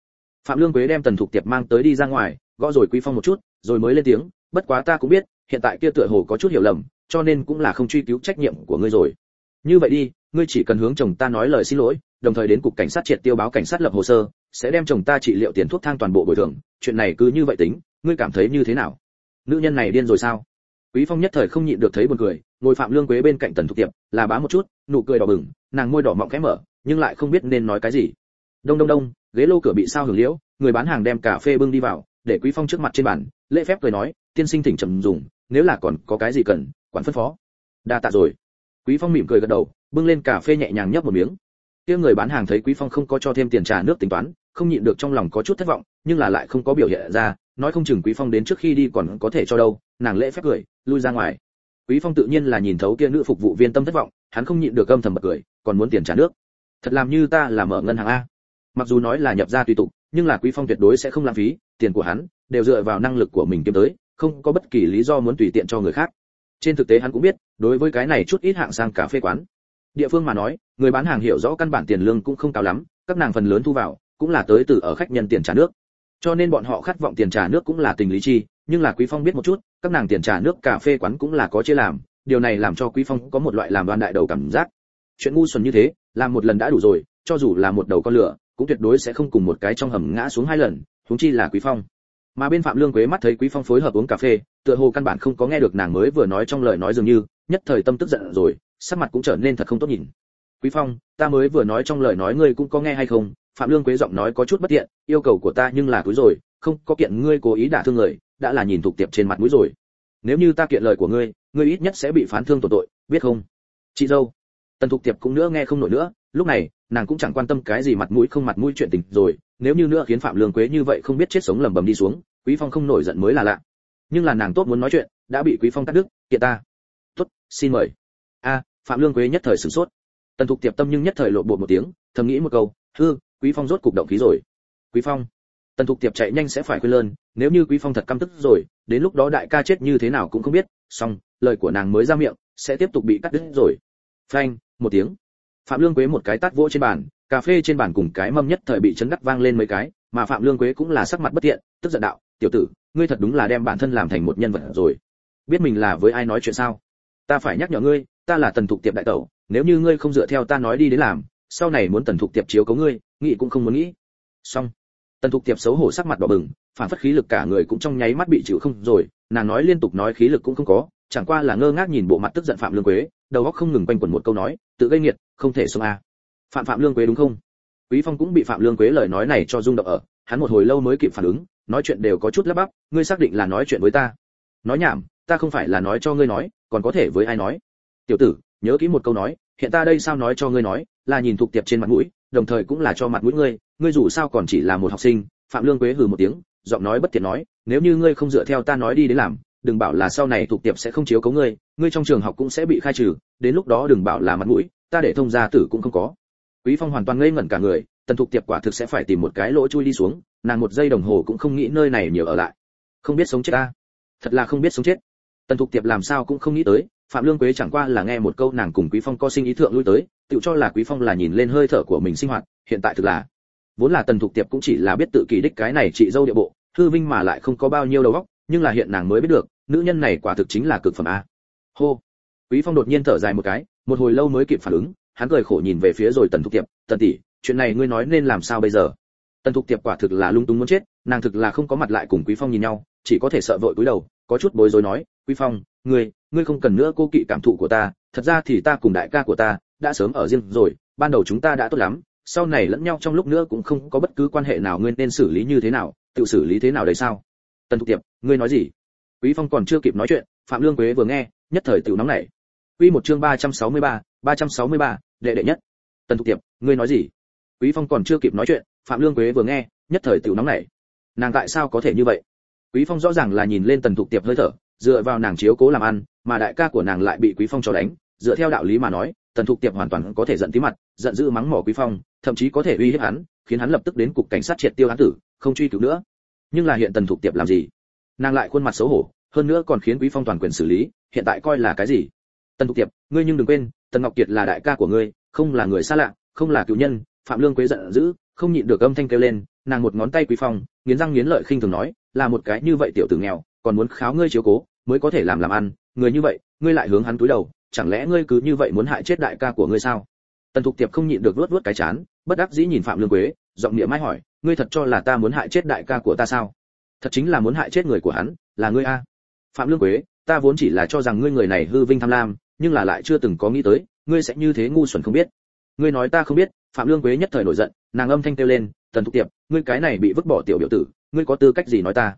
Phạm lương quế đem tần thục tiệp mang tới đi ra ngoài, gõ rồi quý phong một chút, rồi mới lên tiếng, bất quá ta cũng biết, hiện tại kia tựa hồ có chút hiểu lầm, cho nên cũng là không truy cứu trách nhiệm của ngươi rồi. Như vậy đi, ngươi chỉ cần hướng chồng ta nói lời xin lỗi, đồng thời đến cục cảnh sát triệt tiêu báo cảnh sát lập hồ sơ, sẽ đem chồng ta trị liệu tiền thuốc thang toàn bộ bồi thường, chuyện này cứ như vậy tính, ngươi cảm thấy như thế nào? Nữ nhân này điên rồi sao? Quý phong nhất thời không nhịn được thấy buồn cười ngồi phạm lương quế bên cạnh tần thục tiệp là bá một chút, nụ cười đỏ bừng, nàng môi đỏ mọng khẽ mở, nhưng lại không biết nên nói cái gì. Đông đông đông, ghế lô cửa bị sao hưởng liễu, người bán hàng đem cà phê bưng đi vào, để quý phong trước mặt trên bàn, lễ phép cười nói, tiên sinh thỉnh trầm dùng, nếu là còn có cái gì cần, quản phân phó. Đa tạ rồi. Quý phong mỉm cười gật đầu, bưng lên cà phê nhẹ nhàng nhấp một miếng. Kia người bán hàng thấy quý phong không có cho thêm tiền trà nước tính toán, không nhịn được trong lòng có chút thất vọng, nhưng là lại không có biểu hiện ra, nói không chừng quý phong đến trước khi đi còn có thể cho đâu, nàng lễ phép cười, lui ra ngoài quý phong tự nhiên là nhìn thấu kia nữ phục vụ viên tâm thất vọng, hắn không nhịn được âm thầm bật cười, còn muốn tiền trả nước. Thật làm như ta là mở ngân hàng a. Mặc dù nói là nhập ra tùy tục, nhưng là quý phong tuyệt đối sẽ không lãng phí, tiền của hắn đều dựa vào năng lực của mình kiếm tới, không có bất kỳ lý do muốn tùy tiện cho người khác. Trên thực tế hắn cũng biết, đối với cái này chút ít hạng sang cà phê quán. Địa phương mà nói, người bán hàng hiểu rõ căn bản tiền lương cũng không cao lắm, các nàng phần lớn thu vào cũng là tới từ ở khách nhân tiền trả nước. Cho nên bọn họ khát vọng tiền trả nước cũng là tình lý chi, nhưng là quý phong biết một chút các nàng tiền trả nước cà phê quán cũng là có chia làm, điều này làm cho quý phong có một loại làm đoan đại đầu cảm giác. Chuyện ngu xuẩn như thế, làm một lần đã đủ rồi, cho dù là một đầu con lửa, cũng tuyệt đối sẽ không cùng một cái trong hầm ngã xuống hai lần, huống chi là quý phong. Mà bên phạm lương quế mắt thấy quý phong phối hợp uống cà phê, tựa hồ căn bản không có nghe được nàng mới vừa nói trong lời nói dường như, nhất thời tâm tức giận rồi, sắc mặt cũng trở nên thật không tốt nhìn. Quý phong, ta mới vừa nói trong lời nói ngươi cũng có nghe hay không? Phạm lương quế giọng nói có chút bất tiện, yêu cầu của ta nhưng là túi rồi, không có kiện ngươi cố ý đả thương người đã là nhìn thuộc tiệp trên mặt mũi rồi. Nếu như ta kiện lời của ngươi ngươi ít nhất sẽ bị phán thương tội tội, biết không? Chị dâu. Tần thục tiệp cũng nữa nghe không nổi nữa, lúc này, nàng cũng chẳng quan tâm cái gì mặt mũi không mặt mũi chuyện tình rồi, nếu như nữa khiến phạm lương quế như vậy không biết chết sống lầm bầm đi xuống, quý phong không nổi giận mới là lạ. Nhưng là nàng tốt muốn nói chuyện, đã bị quý phong cắt đứt, kiện ta. Tốt, xin mời. A, phạm lương quế nhất thời sửng sốt. Tần thục tiệp tâm nhưng nhất thời lộ bộ một tiếng, thầm nghĩ một câu, hư, quý phong rốt cục động khí rồi. Quý phong tần thục tiệp chạy nhanh sẽ phải quên lơn, nếu như quý phong thật căm tức rồi, đến lúc đó đại ca chết như thế nào cũng không biết, xong, lời của nàng mới ra miệng, sẽ tiếp tục bị cắt đứt rồi. Phanh, một tiếng. Phạm lương quế một cái tát vỗ trên bàn, cà phê trên bàn cùng cái mâm nhất thời bị chấn đắc vang lên mấy cái, mà phạm lương quế cũng là sắc mặt bất thiện, tức giận đạo, tiểu tử, ngươi thật đúng là đem bản thân làm thành một nhân vật rồi. Biết mình là với ai nói chuyện sao? Ta phải nhắc nhở ngươi, ta là tần thục tiệp đại tẩu, nếu như ngươi không dựa theo ta nói đi đến làm, sau này muốn tần thục tiệp chiếu cấu ngươi, nghĩ cũng không muốn nghĩ. Xong tần thục tiệp xấu hổ sắc mặt đỏ bừng, phản phất khí lực cả người cũng trong nháy mắt bị chịu không rồi, nàng nói liên tục nói khí lực cũng không có, chẳng qua là ngơ ngác nhìn bộ mặt tức giận phạm lương quế, đầu óc không ngừng quanh quẩn một câu nói, tự gây nghiệt, không thể xông a à. phạm phạm lương quế đúng không? Quý phong cũng bị phạm lương quế lời nói này cho rung động ở, hắn một hồi lâu mới kịp phản ứng, nói chuyện đều có chút lắp bắp, ngươi xác định là nói chuyện với ta. Nói nhảm, ta không phải là nói cho ngươi nói, còn có thể với ai nói? Tiểu tử, nhớ kỹ một câu nói hiện ta đây sao nói cho ngươi nói, là nhìn thuộc tiệp trên mặt mũi, đồng thời cũng là cho mặt mũi ngươi ngươi dù sao còn chỉ là một học sinh, phạm lương quế hừ một tiếng, giọng nói bất tiện nói, nếu như ngươi không dựa theo ta nói đi đến làm, đừng bảo là sau này thuộc tiệp sẽ không chiếu cố ngươi ngươi trong trường học cũng sẽ bị khai trừ, đến lúc đó đừng bảo là mặt mũi, ta để thông gia tử cũng không có. Quý phong hoàn toàn ngây ngẩn cả người, tần thục tiệp quả thực sẽ phải tìm một cái lỗ chui đi xuống, nàng một giây đồng hồ cũng không nghĩ nơi này nhiều ở lại. Không biết sống chết a. thật là không biết sống chết. Tần thục tiệp làm sao cũng không nghĩ tới phạm lương quế chẳng qua là nghe một câu nàng cùng quý phong co sinh ý thượng lui tới, tự cho là quý phong là nhìn lên hơi thở của mình sinh hoạt, hiện tại thực là, vốn là tần thục tiệp cũng chỉ là biết tự kỳ đích cái này chị dâu địa bộ hư vinh mà lại không có bao nhiêu đầu óc, nhưng là hiện nàng mới biết được, nữ nhân này quả thực chính là cực phẩm a. Hô. Quý phong đột nhiên thở dài một cái, một hồi lâu mới kịp phản ứng, hắn cười khổ nhìn về phía rồi tần thục tiệp, tần tỷ, chuyện này ngươi nói nên làm sao bây giờ? Tần thục tiệp quả thực là lung tung muốn chết, nàng thực là không có mặt lại cùng quý phong nhìn nhau, chỉ có thể sợ vội cúi đầu, có chút bối rối nói, quý phong, ngươi ngươi không cần nữa cô kỵ cảm thụ của ta thật ra thì ta cùng đại ca của ta đã sớm ở riêng rồi ban đầu chúng ta đã tốt lắm sau này lẫn nhau trong lúc nữa cũng không có bất cứ quan hệ nào ngươi nên xử lý như thế nào tự xử lý thế nào đấy sao? Tần thục tiệp ngươi nói gì? Quý phong còn chưa kịp nói chuyện phạm lương quế vừa nghe nhất thời tiểu nóng nảy. Quy một chương 363, 363, đệ đệ nhất. Tần thục tiệp ngươi nói gì? Quý phong còn chưa kịp nói chuyện phạm lương quế vừa nghe nhất thời tiểu nóng nảy. Nàng tại sao có thể như vậy? Quý phong rõ ràng là nhìn lên tần thục tiệp hơi thở dựa vào nàng chiếu cố làm ăn, mà đại ca của nàng lại bị quý phong cho đánh. Dựa theo đạo lý mà nói, tần thục tiệp hoàn toàn có thể giận tí mặt, giận dữ mắng mỏ quý phong, thậm chí có thể uy hiếp hắn, khiến hắn lập tức đến cục cảnh sát triệt tiêu án tử, không truy cứu nữa. Nhưng là hiện tần thục tiệp làm gì? Nàng lại khuôn mặt xấu hổ, hơn nữa còn khiến quý phong toàn quyền xử lý, hiện tại coi là cái gì? Tần thục tiệp, ngươi nhưng đừng quên, tần ngọc kiệt là đại ca của ngươi, không là người xa lạ, không là cựu nhân, phạm lương quế giận dữ, không nhịn được âm thanh kêu lên, nàng một ngón tay quý phong, nghiến răng nghiến lợi khinh thường nói, là một cái như vậy tiểu tử nghèo còn muốn kháo ngươi chiếu cố, mới có thể làm làm ăn, người như vậy, ngươi lại hướng hắn túi đầu, chẳng lẽ ngươi cứ như vậy muốn hại chết đại ca của ngươi sao? Tần thục tiệp không nhịn được luốt luốt cái chán, bất đắc dĩ nhìn phạm lương quế, giọng miệng mãi hỏi, ngươi thật cho là ta muốn hại chết đại ca của ta sao? Thật chính là muốn hại chết người của hắn, là ngươi a. Phạm lương quế, ta vốn chỉ là cho rằng ngươi người này hư vinh tham lam, nhưng là lại chưa từng có nghĩ tới, ngươi sẽ như thế ngu xuẩn không biết. Ngươi nói ta không biết, phạm lương quế nhất thời nổi giận, nàng âm thanh kêu lên, tần thục tiệp, ngươi cái này bị vứt bỏ tiểu biểu tử, ngươi có tư cách gì nói ta?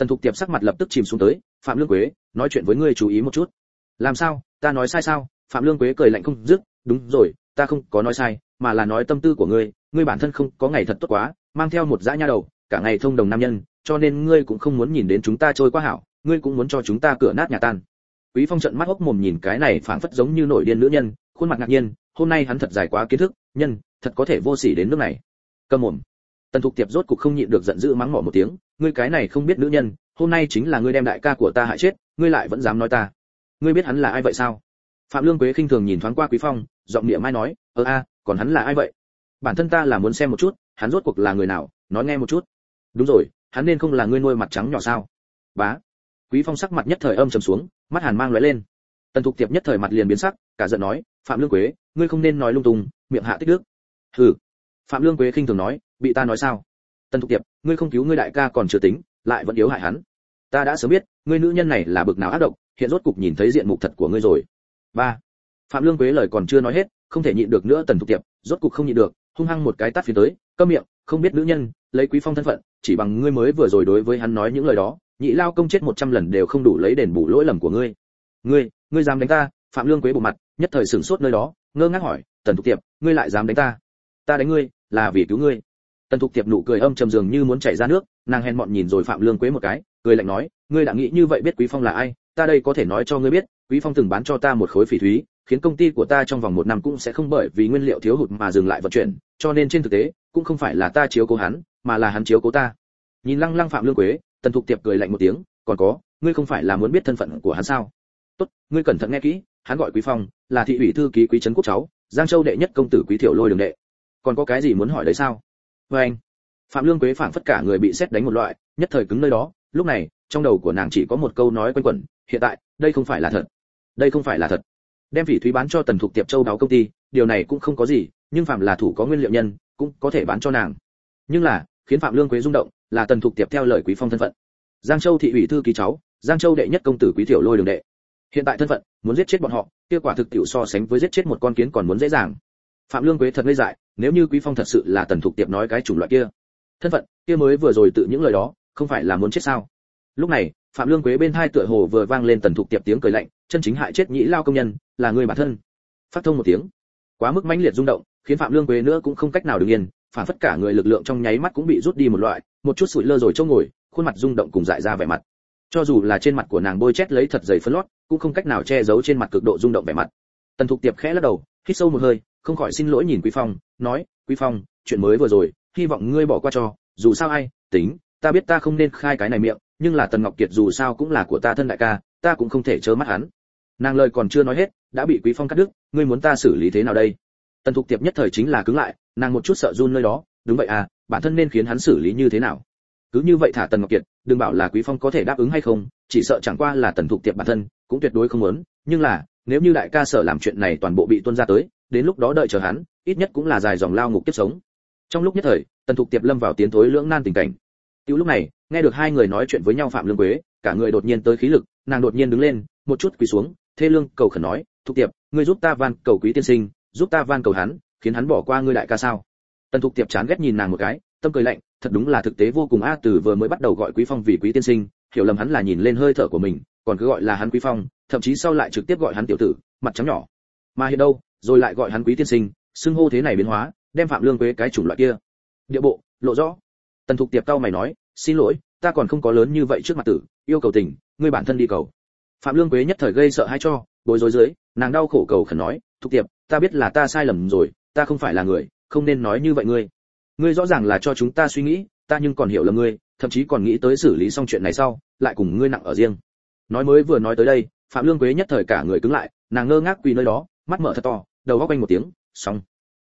Tần thục tiệp sắc mặt lập tức chìm xuống tới, phạm lương quế, nói chuyện với ngươi chú ý một chút. Làm sao? Ta nói sai sao? Phạm lương quế cười lạnh không dứt, đúng rồi, ta không có nói sai, mà là nói tâm tư của ngươi ngươi bản thân không có ngày thật tốt quá, mang theo một dã nha đầu, cả ngày thông đồng nam nhân, cho nên ngươi cũng không muốn nhìn đến chúng ta trôi qua hảo, ngươi cũng muốn cho chúng ta cửa nát nhà tan. Quý phong trận mắt hốc mồm nhìn cái này phảng phất giống như nổi điên nữ nhân, khuôn mặt ngạc nhiên, hôm nay hắn thật dài quá kiến thức, nhân, thật có thể vô sỉ đến nước này. Cầm mồm tần thục tiệp rốt cục không nhịn được giận dữ mắng mỏ một tiếng, ngươi cái này không biết nữ nhân, hôm nay chính là ngươi đem đại ca của ta hại chết, ngươi lại vẫn dám nói ta. Ngươi biết hắn là ai vậy sao? Phạm lương quế khinh thường nhìn thoáng qua quý phong, giọng miệng mai nói ơ a, còn hắn là ai vậy? Bản thân ta là muốn xem một chút, hắn rốt cuộc là người nào, nói nghe một chút. Đúng rồi, hắn nên không là ngươi nuôi mặt trắng nhỏ sao? Bá. Quý phong sắc mặt nhất thời âm trầm xuống, mắt hàn mang lóe lên. Tần thục tiệp nhất thời mặt liền biến sắc, cả giận nói, phạm lương quế, ngươi không nên nói lung tung, miệng hạ tích đức. Hừ phạm lương quế khinh thường nói, bị ta nói sao? Tần thục tiệp, ngươi không cứu ngươi đại ca còn chưa tính, lại vẫn yếu hại hắn. Ta đã sớm biết, ngươi nữ nhân này là bực nào ác độc, hiện rốt cục nhìn thấy diện mục thật của ngươi rồi. Ba. Phạm lương quế lời còn chưa nói hết, không thể nhịn được nữa tần thục tiệp, rốt cục không nhịn được, hung hăng một cái tát phía tới, câm miệng, không biết nữ nhân, lấy quý phong thân phận, chỉ bằng ngươi mới vừa rồi đối với hắn nói những lời đó, nhị lao công chết một trăm lần đều không đủ lấy đền bù lỗi lầm của ngươi. Ngươi ngươi dám đánh ta? Phạm lương quế bộ mặt, nhất thời sửng sốt nơi đó, ngơ ngác hỏi, tần thục tiệp, ngươi lại dám đánh ta? Ta đánh ngươi, là vì cứu ngươi. Tần thục tiệp nụ cười âm trầm dường như muốn chảy ra nước, nàng hèn mọn nhìn rồi phạm lương quế một cái, cười lạnh nói, ngươi đã nghĩ như vậy biết quý phong là ai, ta đây có thể nói cho ngươi biết, quý phong từng bán cho ta một khối phỉ thúy, khiến công ty của ta trong vòng một năm cũng sẽ không bởi vì nguyên liệu thiếu hụt mà dừng lại vận chuyển, cho nên trên thực tế, cũng không phải là ta chiếu cố hắn, mà là hắn chiếu cố ta. Nhìn lăng lăng phạm lương quế, tần thục tiệp cười lạnh một tiếng, còn có, ngươi không phải là muốn biết thân phận của hắn sao? Tốt, ngươi cẩn thận nghe kỹ, hắn gọi quý phong, là thị ủy thư ký quý trấn quốc cháu, giang châu đệ nhất công tử quý thiểu lôi đường đệ còn có cái gì muốn hỏi đấy sao? Vê anh, phạm lương quế phảng phất cả người bị xét đánh một loại, nhất thời cứng nơi đó, lúc này, trong đầu của nàng chỉ có một câu nói quanh quẩn, hiện tại, đây không phải là thật. Đây không phải là thật. Đem phỉ thúy bán cho tần thục tiệp châu đáo công ty, điều này cũng không có gì, nhưng phạm là thủ có nguyên liệu nhân, cũng có thể bán cho nàng. Nhưng là, khiến phạm lương quế rung động, là tần thục tiệp theo lời quý phong thân phận. Giang châu thị ủy thư ký cháu, giang châu đệ nhất công tử quý tiểu lôi đường đệ. Hiện tại thân phận, muốn giết chết bọn họ kia quả thực tiểu so sánh với giết chết một con kiến còn muốn dễ dàng phạm lương quế thật ngây dại, nếu như quý phong thật sự là tần thục tiệp nói cái chủng loại kia, thân phận kia mới vừa rồi tự những lời đó, không phải là muốn chết sao? Lúc này, phạm lương quế bên hai tựa hồ vừa vang lên tần thục tiệp tiếng cười lạnh, chân chính hại chết nhĩ lao công nhân, là người bản thân. Phát thông một tiếng, quá mức mãnh liệt rung động, khiến phạm lương quế nữa cũng không cách nào đứng yên, phản phất cả người lực lượng trong nháy mắt cũng bị rút đi một loại, một chút sụi lơ rồi trông ngồi, khuôn mặt rung động cùng dại ra vẻ mặt. Cho dù là trên mặt của nàng bôi chét lấy thật dày phấn lót, cũng không cách nào che giấu trên mặt cực độ rung động vẻ mặt. Tần thục tiệp khẽ lắc đầu, hít sâu một hơi không khỏi xin lỗi nhìn quý phong, nói, quý phong, chuyện mới vừa rồi, hy vọng ngươi bỏ qua cho, dù sao ai, tính, ta biết ta không nên khai cái này miệng, nhưng là tần ngọc kiệt dù sao cũng là của ta thân đại ca, ta cũng không thể chớ mắt hắn. Nàng lời còn chưa nói hết, đã bị quý phong cắt đứt, ngươi muốn ta xử lý thế nào đây? Tần thục tiệp nhất thời chính là cứng lại, nàng một chút sợ run nơi đó, đúng vậy à bản thân nên khiến hắn xử lý như thế nào? Cứ như vậy thả tần ngọc kiệt, đừng bảo là quý phong có thể đáp ứng hay không, chỉ sợ chẳng qua là tần thục tiệp bản thân cũng tuyệt đối không muốn, nhưng là, nếu như đại ca sở làm chuyện này toàn bộ bị tuân ra tới đến lúc đó đợi chờ hắn, ít nhất cũng là dài dòng lao ngục tiếp sống. Trong lúc nhất thời, tần thục tiệp lâm vào tiến thối lưỡng nan tình cảnh. Tiêu lúc này, nghe được hai người nói chuyện với nhau phạm lương quế, cả người đột nhiên tới khí lực, nàng đột nhiên đứng lên, một chút quỳ xuống, thê lương cầu khẩn nói, thục tiệp, ngươi giúp ta van cầu quý tiên sinh, giúp ta van cầu hắn, khiến hắn bỏ qua ngươi đại ca sao? Tần thục tiệp chán ghét nhìn nàng một cái, tâm cười lạnh, thật đúng là thực tế vô cùng a, từ vừa mới bắt đầu gọi quý phong vì quý tiên sinh, hiểu lầm hắn là nhìn lên hơi thở của mình, còn cứ gọi là hắn quý phong, thậm chí sau lại trực tiếp gọi hắn tiểu tử, mặt trắng nhỏ. Mà hiện đâu rồi lại gọi hắn quý tiên sinh, xưng hô thế này biến hóa, đem phạm lương quế cái chủng loại kia. Địa bộ, lộ rõ. Tần thục tiệp cao mày nói, xin lỗi, ta còn không có lớn như vậy trước mặt tử, yêu cầu tình ngươi bản thân đi cầu. Phạm lương quế nhất thời gây sợ hãi cho, bối rối dưới, nàng đau khổ cầu khẩn nói, thục tiệp, ta biết là ta sai lầm rồi, ta không phải là người, không nên nói như vậy ngươi. Ngươi rõ ràng là cho chúng ta suy nghĩ, ta nhưng còn hiểu lầm ngươi, thậm chí còn nghĩ tới xử lý xong chuyện này sau, lại cùng ngươi nặng ở riêng. Nói mới vừa nói tới đây, phạm lương quế nhất thời cả người cứng lại, nàng ngơ ngác quỳ nơi đó, mắt mở thật to đầu góc quanh một tiếng, xong.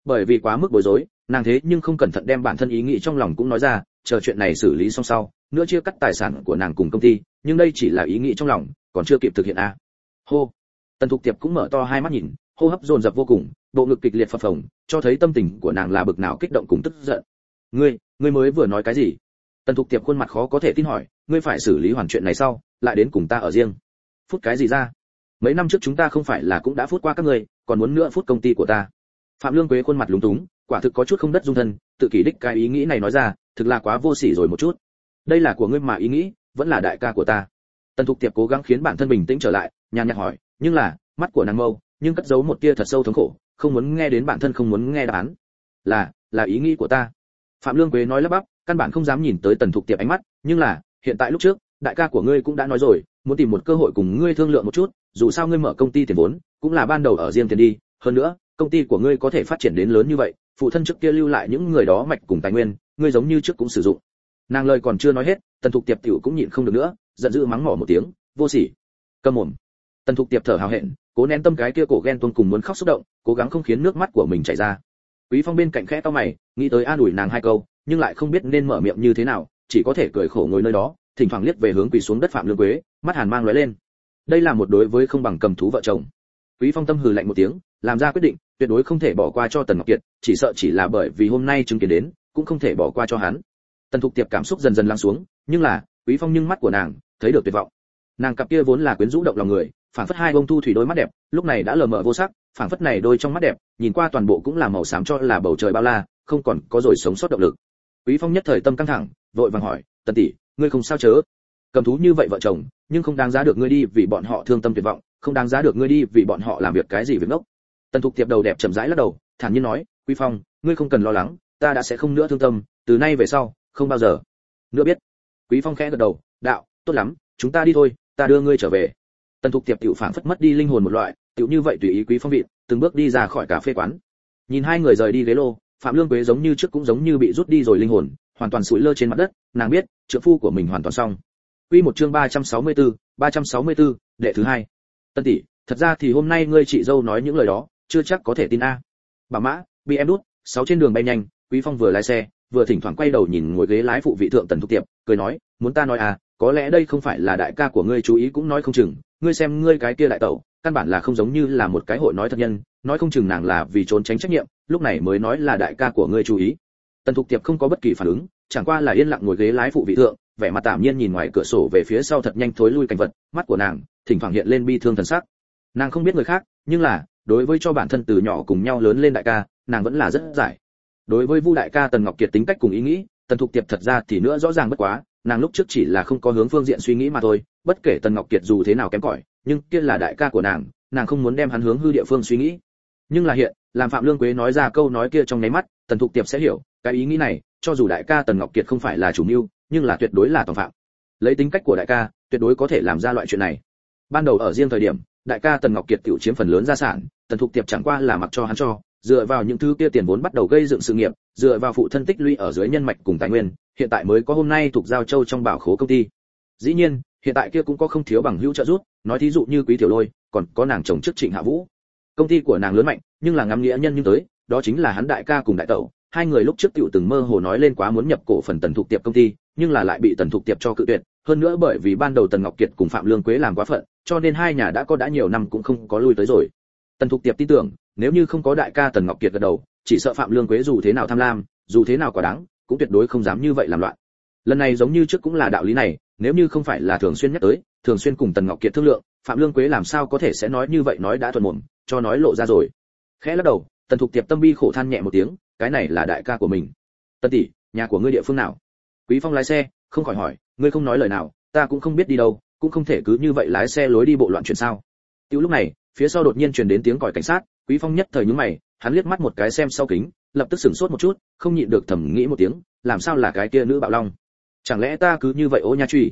Bởi vì quá mức bối rối, nàng thế nhưng không cẩn thận đem bản thân ý nghĩ trong lòng cũng nói ra, chờ chuyện này xử lý xong sau, nữa chia cắt tài sản của nàng cùng công ty, nhưng đây chỉ là ý nghĩ trong lòng, còn chưa kịp thực hiện a. À. hô. Tần thục tiệp cũng mở to hai mắt nhìn, hô hấp dồn dập vô cùng, bộ ngực kịch liệt phập phồng, cho thấy tâm tình của nàng là bực nào kích động cùng tức giận. Ngươi ngươi mới vừa nói cái gì? Tần thục tiệp khuôn mặt khó có thể tin hỏi, ngươi phải xử lý hoàn chuyện này sau, lại đến cùng ta ở riêng? Phút cái gì ra? Mấy năm trước chúng ta không phải là cũng đã phút qua các ngươi còn muốn nữa phút công ty của ta. Phạm lương quế khuôn mặt lúng túng, quả thực có chút không đất dung thân, tự kỷ đích cái ý nghĩ này nói ra, thực là quá vô sỉ rồi một chút. Đây là của ngươi mà ý nghĩ, vẫn là đại ca của ta. Tần thục tiệp cố gắng khiến bản thân bình tĩnh trở lại, nhàn nhạt hỏi, nhưng là, mắt của nàng mâu, nhưng cất giấu một tia thật sâu thống khổ, không muốn nghe đến bản thân không muốn nghe đáp án. Là là ý nghĩ của ta. Phạm lương quế nói lắp bắp, căn bản không dám nhìn tới tần thục tiệp ánh mắt, nhưng là, hiện tại lúc trước, đại ca của ngươi cũng đã nói rồi, muốn tìm một cơ hội cùng ngươi thương lượng một chút dù sao ngươi mở công ty tiền vốn, cũng là ban đầu ở riêng tiền đi, hơn nữa, công ty của ngươi có thể phát triển đến lớn như vậy, phụ thân trước kia lưu lại những người đó mạch cùng tài nguyên, ngươi giống như trước cũng sử dụng. Nàng lời còn chưa nói hết, tần thục tiệp tiểu cũng nhịn không được nữa, giận dữ mắng mỏ một tiếng, vô sỉ, cầm mồm. Tần thục tiệp thở hào hẹn, cố nén tâm cái kia cổ ghen tuông cùng muốn khóc xúc động, cố gắng không khiến nước mắt của mình chảy ra. Quý phong bên cạnh khẽ to mày, nghĩ tới an ủi nàng hai câu, nhưng lại không biết nên mở miệng như thế nào, chỉ có thể cười khổ ngồi nơi đó, thỉnh thoảng liếc về hướng quỳ xuống đất phạm lương quế, mắt hàn mang lóe lên đây là một đối với không bằng cầm thú vợ chồng. Quý phong tâm hừ lạnh một tiếng, làm ra quyết định, tuyệt đối không thể bỏ qua cho tần ngọc kiệt, chỉ sợ chỉ là bởi vì hôm nay chứng kiến đến, cũng không thể bỏ qua cho hắn. Tần thục tiệp cảm xúc dần dần lắng xuống, nhưng là, quý phong nhưng mắt của nàng, thấy được tuyệt vọng. Nàng cặp kia vốn là quyến rũ động lòng người, phảng phất hai bông thu thủy đôi mắt đẹp, lúc này đã lờ mờ vô sắc, phảng phất này đôi trong mắt đẹp, nhìn qua toàn bộ cũng là màu xám cho là bầu trời bao la, không còn có rồi sống sót động lực. Quý phong nhất thời tâm căng thẳng, vội vàng hỏi, tần tỷ, ngươi không sao chớ? Cầm thú như vậy vợ chồng, nhưng không đáng giá được ngươi đi vì bọn họ thương tâm tuyệt vọng, không đáng giá được ngươi đi vì bọn họ làm việc cái gì việc ngốc. Tần thục tiệp đầu đẹp chậm rãi lắc đầu, thản nhiên nói, quý phong, ngươi không cần lo lắng, ta đã sẽ không nữa thương tâm, từ nay về sau, không bao giờ. Nữa biết, quý phong khẽ gật đầu, đạo, tốt lắm, chúng ta đi thôi, ta đưa ngươi trở về. Tần thục tiệp tiểu phảng phất mất đi linh hồn một loại, tiểu như vậy tùy ý quý phong vị từng bước đi ra khỏi cà phê quán. Nhìn hai người rời đi ghế lô, phạm lương quế giống như trước cũng giống như bị rút đi rồi linh hồn, hoàn toàn sủi lơ trên mặt đất, nàng biết trợ phu của mình hoàn toàn xong. Quy một chương 364, 364, đệ thứ hai. Tân tỷ, thật ra thì hôm nay ngươi chị dâu nói những lời đó, chưa chắc có thể tin a. Bà mã, bị em đút, sáu trên đường bay nhanh, Quý Phong vừa lái xe, vừa thỉnh thoảng quay đầu nhìn ngồi ghế lái phụ vị thượng Tần thúc Tiệp, cười nói, muốn ta nói à, có lẽ đây không phải là đại ca của ngươi chú ý cũng nói không chừng, ngươi xem ngươi cái kia đại tẩu, căn bản là không giống như là một cái hội nói thật nhân, nói không chừng nàng là vì trốn tránh trách nhiệm, lúc này mới nói là đại ca của ngươi chú ý. Tần Thục Tiệp không có bất kỳ phản ứng, chẳng qua là yên lặng ngồi ghế lái phụ vị thượng, vẻ mặt tạm nhiên nhìn ngoài cửa sổ về phía sau thật nhanh thối lui cảnh vật, mắt của nàng thỉnh thoảng hiện lên bi thương thần sắc. Nàng không biết người khác, nhưng là đối với cho bản thân từ nhỏ cùng nhau lớn lên đại ca, nàng vẫn là rất giải. Đối với Vu đại ca Tần Ngọc Kiệt tính cách cùng ý nghĩ, Tần Thục Tiệp thật ra thì nữa rõ ràng bất quá, nàng lúc trước chỉ là không có hướng phương diện suy nghĩ mà thôi, bất kể Tần Ngọc Kiệt dù thế nào kém cỏi, nhưng kia là đại ca của nàng, nàng không muốn đem hắn hướng hư địa phương suy nghĩ. Nhưng là hiện, làm Phạm Lương Quế nói ra câu nói kia trong nháy mắt, Tần Thục Tiệp sẽ hiểu, cái ý nghĩ này, cho dù đại ca Tần Ngọc Kiệt không phải là chủ mưu, nhưng là tuyệt đối là tòng phạm. Lấy tính cách của đại ca, tuyệt đối có thể làm ra loại chuyện này. Ban đầu ở riêng thời điểm, đại ca tần ngọc kiệt tiểu chiếm phần lớn gia sản, tần thục tiệp chẳng qua là mặc cho hắn cho, dựa vào những thứ kia tiền vốn bắt đầu gây dựng sự nghiệp, dựa vào phụ thân tích lũy ở dưới nhân mạch cùng tài nguyên, hiện tại mới có hôm nay thuộc giao châu trong bảo khố công ty. Dĩ nhiên, hiện tại kia cũng có không thiếu bằng hữu trợ giúp, nói thí dụ như quý tiểu lôi, còn có nàng chồng chức trịnh hạ vũ. Công ty của nàng lớn mạnh, nhưng là ngắm nghĩa nhân nhưng tới, đó chính là hắn đại ca cùng đại tẩu. Hai người lúc trước tiểu từng mơ hồ nói lên quá muốn nhập cổ phần tần thục tiệp công ty nhưng là lại bị tần thục tiệp cho cự tuyệt, hơn nữa bởi vì ban đầu tần ngọc kiệt cùng phạm lương quế làm quá phận, cho nên hai nhà đã có đã nhiều năm cũng không có lui tới rồi. Tần thục tiệp tin tưởng, nếu như không có đại ca tần ngọc kiệt gật đầu, chỉ sợ phạm lương quế dù thế nào tham lam, dù thế nào quả đáng cũng tuyệt đối không dám như vậy làm loạn. Lần này giống như trước cũng là đạo lý này, nếu như không phải là thường xuyên nhắc tới, thường xuyên cùng tần ngọc kiệt thương lượng, phạm lương quế làm sao có thể sẽ nói như vậy nói đã thuần mồm cho nói lộ ra rồi. Khẽ lắc đầu, tần thục tiệp tâm bi khổ than nhẹ một tiếng, cái này là đại ca của mình. Tần tỷ, nhà của ngươi địa phương nào? Quý phong lái xe, không khỏi hỏi, ngươi không nói lời nào, ta cũng không biết đi đâu, cũng không thể cứ như vậy lái xe lối đi bộ loạn chuyện sao? Tiểu lúc này, phía sau đột nhiên truyền đến tiếng còi cảnh sát, quý phong nhất thời nhướng mày, hắn liếc mắt một cái xem sau kính, lập tức sửng sốt một chút, không nhịn được thầm nghĩ một tiếng, làm sao là cái kia nữ bạo long? Chẳng lẽ ta cứ như vậy ô nha truy?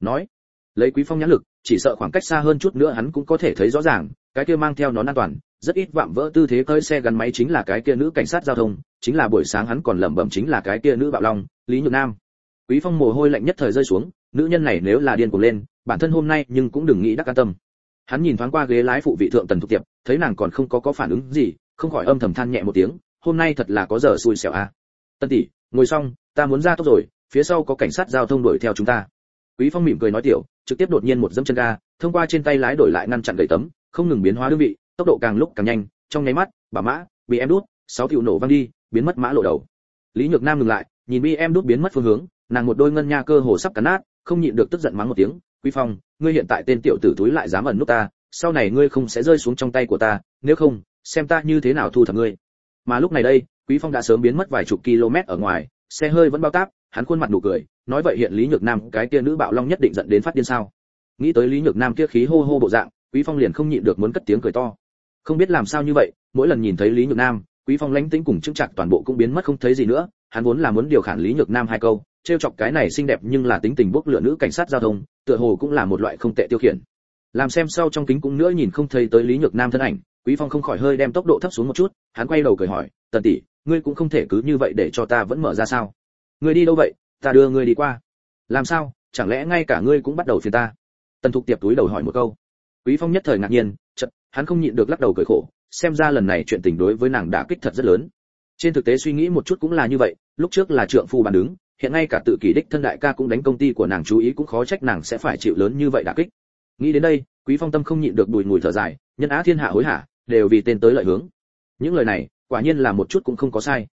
Nói, lấy quý phong nhãn lực, chỉ sợ khoảng cách xa hơn chút nữa hắn cũng có thể thấy rõ ràng, cái kia mang theo nón an toàn, rất ít vạm vỡ tư thế cơi xe gắn máy chính là cái kia nữ cảnh sát giao thông, chính là buổi sáng hắn còn lẩm bẩm chính là cái kia nữ bạo long, lý nhược nam quý phong mồ hôi lạnh nhất thời rơi xuống, nữ nhân này nếu là điên cuồng lên, bản thân hôm nay nhưng cũng đừng nghĩ đắc an tâm. Hắn nhìn thoáng qua ghế lái phụ vị thượng tần thục tiệp, thấy nàng còn không có có phản ứng gì, không khỏi âm thầm than nhẹ một tiếng, hôm nay thật là có giờ xui xẻo a. À. tân tỷ, ngồi xong, ta muốn ra tốc rồi, phía sau có cảnh sát giao thông đuổi theo chúng ta. Quý phong mỉm cười nói tiểu, trực tiếp đột nhiên một dẫm chân ga, thông qua trên tay lái đổi lại ngăn chặn gậy tấm, không ngừng biến hóa đơn vị, tốc độ càng lúc càng nhanh, trong nháy mắt, bà mã, bị em đút, sáu tiểu nổ văng đi, biến mất mã lộ đầu. Lý nhược nam ngừng lại, nhìn bị em đút biến mất phương hướng nàng một đôi ngân nha cơ hồ sắp cắn nát, không nhịn được tức giận mắng một tiếng, quý phong, ngươi hiện tại tên tiểu tử túi lại dám ẩn nút ta, sau này ngươi không sẽ rơi xuống trong tay của ta, nếu không, xem ta như thế nào thu thập ngươi. Mà lúc này đây, quý phong đã sớm biến mất vài chục km ở ngoài, xe hơi vẫn bao táp, hắn khuôn mặt nụ cười, nói vậy hiện lý nhược nam, cái kia nữ bạo long nhất định giận đến phát điên sao? Nghĩ tới lý nhược nam kia khí hô hô bộ dạng, quý phong liền không nhịn được muốn cất tiếng cười to. Không biết làm sao như vậy, mỗi lần nhìn thấy lý nhược nam, quý phong lãnh tĩnh cùng chứng chặt toàn bộ cũng biến mất không thấy gì nữa, hắn vốn là muốn điều khản lý nhược nam hai câu trêu chọc cái này xinh đẹp nhưng là tính tình bốc lửa nữ cảnh sát giao thông tựa hồ cũng là một loại không tệ tiêu khiển. Làm xem sau trong kính cũng nữa nhìn không thấy tới lý nhược nam thân ảnh quý phong không khỏi hơi đem tốc độ thấp xuống một chút hắn quay đầu cười hỏi tần tỷ ngươi cũng không thể cứ như vậy để cho ta vẫn mở ra sao? Ngươi đi đâu vậy? Ta đưa ngươi đi qua. Làm sao? Chẳng lẽ ngay cả ngươi cũng bắt đầu phiền ta? Tần thục tiệp túi đầu hỏi một câu. Quý phong nhất thời ngạc nhiên chợt, hắn không nhịn được lắc đầu cười khổ xem ra lần này chuyện tình đối với nàng đã kích thật rất lớn. Trên thực tế suy nghĩ một chút cũng là như vậy lúc trước là trượng phu bàn đứng hiện ngay cả tự kỷ đích thân đại ca cũng đánh công ty của nàng chú ý cũng khó trách nàng sẽ phải chịu lớn như vậy đả kích. Nghĩ đến đây, quý phong tâm không nhịn được đùi ngùi thở dài, nhân á thiên hạ hối hả, đều vì tên tới lợi hướng. Những lời này, quả nhiên là một chút cũng không có sai.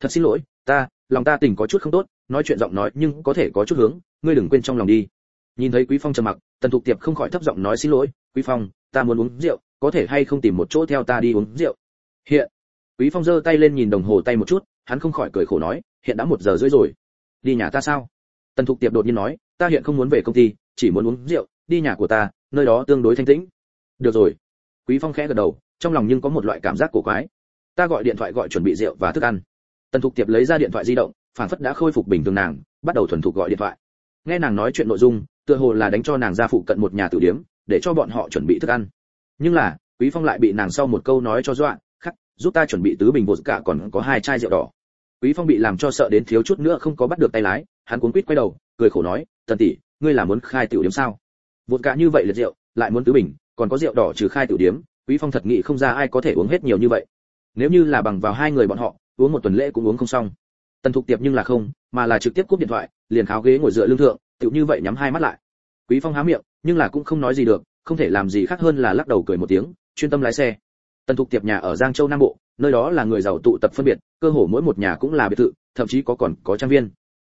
Thật xin lỗi, ta, lòng ta tình có chút không tốt, nói chuyện giọng nói nhưng có thể có chút hướng, ngươi đừng quên trong lòng đi. Nhìn thấy quý phong trầm mặc, tần thục tiệp không khỏi thấp giọng nói, xin lỗi, quý phong, ta muốn uống rượu, có thể hay không tìm một chỗ theo ta đi uống rượu? Hiện, quý phong giơ tay lên nhìn đồng hồ tay một chút, hắn không khỏi cười khổ nói, hiện đã một giờ rưỡi rồi đi nhà ta sao? Tần thục tiệp đột nhiên nói, ta hiện không muốn về công ty, chỉ muốn uống rượu, đi nhà của ta, nơi đó tương đối thanh tĩnh. Được rồi. Quý phong khẽ gật đầu, trong lòng nhưng có một loại cảm giác cổ quái. Ta gọi điện thoại gọi chuẩn bị rượu và thức ăn. Tần thục tiệp lấy ra điện thoại di động, phản phất đã khôi phục bình thường nàng, bắt đầu thuần thục gọi điện thoại. Nghe nàng nói chuyện nội dung, tựa hồ là đánh cho nàng ra phụ cận một nhà tử điếm, để cho bọn họ chuẩn bị thức ăn. Nhưng là, quý phong lại bị nàng sau một câu nói cho dọa, khắc, giúp ta chuẩn bị tứ bình bột cả còn có hai chai rượu đỏ quý phong bị làm cho sợ đến thiếu chút nữa không có bắt được tay lái, hắn cuốn quýt quay đầu, cười khổ nói, tần tỷ, ngươi là muốn khai tiểu điếm sao? Vốn cả như vậy liệt rượu, lại muốn tứ bình, còn có rượu đỏ trừ khai tiểu điếm, quý phong thật nghĩ không ra ai có thể uống hết nhiều như vậy. Nếu như là bằng vào hai người bọn họ, uống một tuần lễ cũng uống không xong. Tần thục tiệp nhưng là không, mà là trực tiếp cúp điện thoại, liền kháo ghế ngồi dựa lưng thượng tựu như vậy nhắm hai mắt lại. Quý phong há miệng, nhưng là cũng không nói gì được, không thể làm gì khác hơn là lắc đầu cười một tiếng, chuyên tâm lái xe. Tần thục tiệp nhà ở giang châu nam bộ nơi đó là người giàu tụ tập phân biệt, cơ hồ mỗi một nhà cũng là biệt thự, thậm chí có còn có trang viên.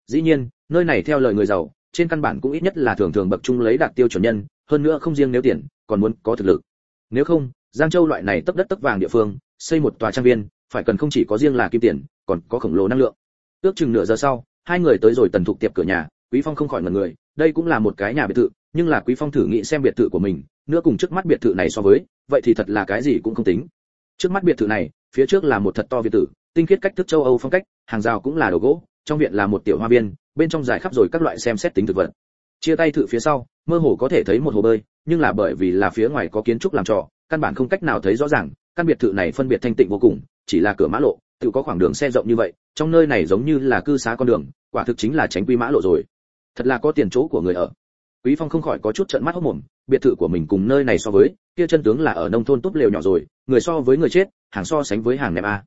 Dĩ nhiên, nơi này theo lời người giàu, trên căn bản cũng ít nhất là thường thường bậc trung lấy đạt tiêu chuẩn nhân, hơn nữa không riêng nếu tiền, còn muốn có thực lực. Nếu không, giang châu loại này tấp đất tấp vàng địa phương, xây một tòa trang viên, phải cần không chỉ có riêng là kim tiền, còn có khổng lồ năng lượng. Ước chừng nửa giờ sau, hai người tới rồi tần thục tiệp cửa nhà, quý phong không khỏi ngẩn người, đây cũng là một cái nhà biệt thự, nhưng là quý phong thử nghĩ xem biệt thự của mình nữa cùng trước mắt biệt thự này so với, vậy thì thật là cái gì cũng không tính. Trước mắt biệt thự này phía trước là một thật to biệt thự tinh khiết cách thức châu âu phong cách, hàng rào cũng là đồ gỗ, trong viện là một tiểu hoa viên, bên trong dài khắp rồi các loại xem xét tính thực vật. Chia tay thự phía sau, mơ hồ có thể thấy một hồ bơi, nhưng là bởi vì là phía ngoài có kiến trúc làm trò, căn bản không cách nào thấy rõ ràng, căn biệt thự này phân biệt thanh tịnh vô cùng, chỉ là cửa mã lộ, tự có khoảng đường xe rộng như vậy, trong nơi này giống như là cư xá con đường, quả thực chính là tránh quy mã lộ rồi. Thật là có tiền chỗ của người ở. Quý phong không khỏi có chút trợn mắt hốt mồm, biệt thự của mình cùng nơi này so với, kia chân tướng là ở nông thôn túp lều nhỏ rồi, người so với người chết hàng so sánh với hàng ném a.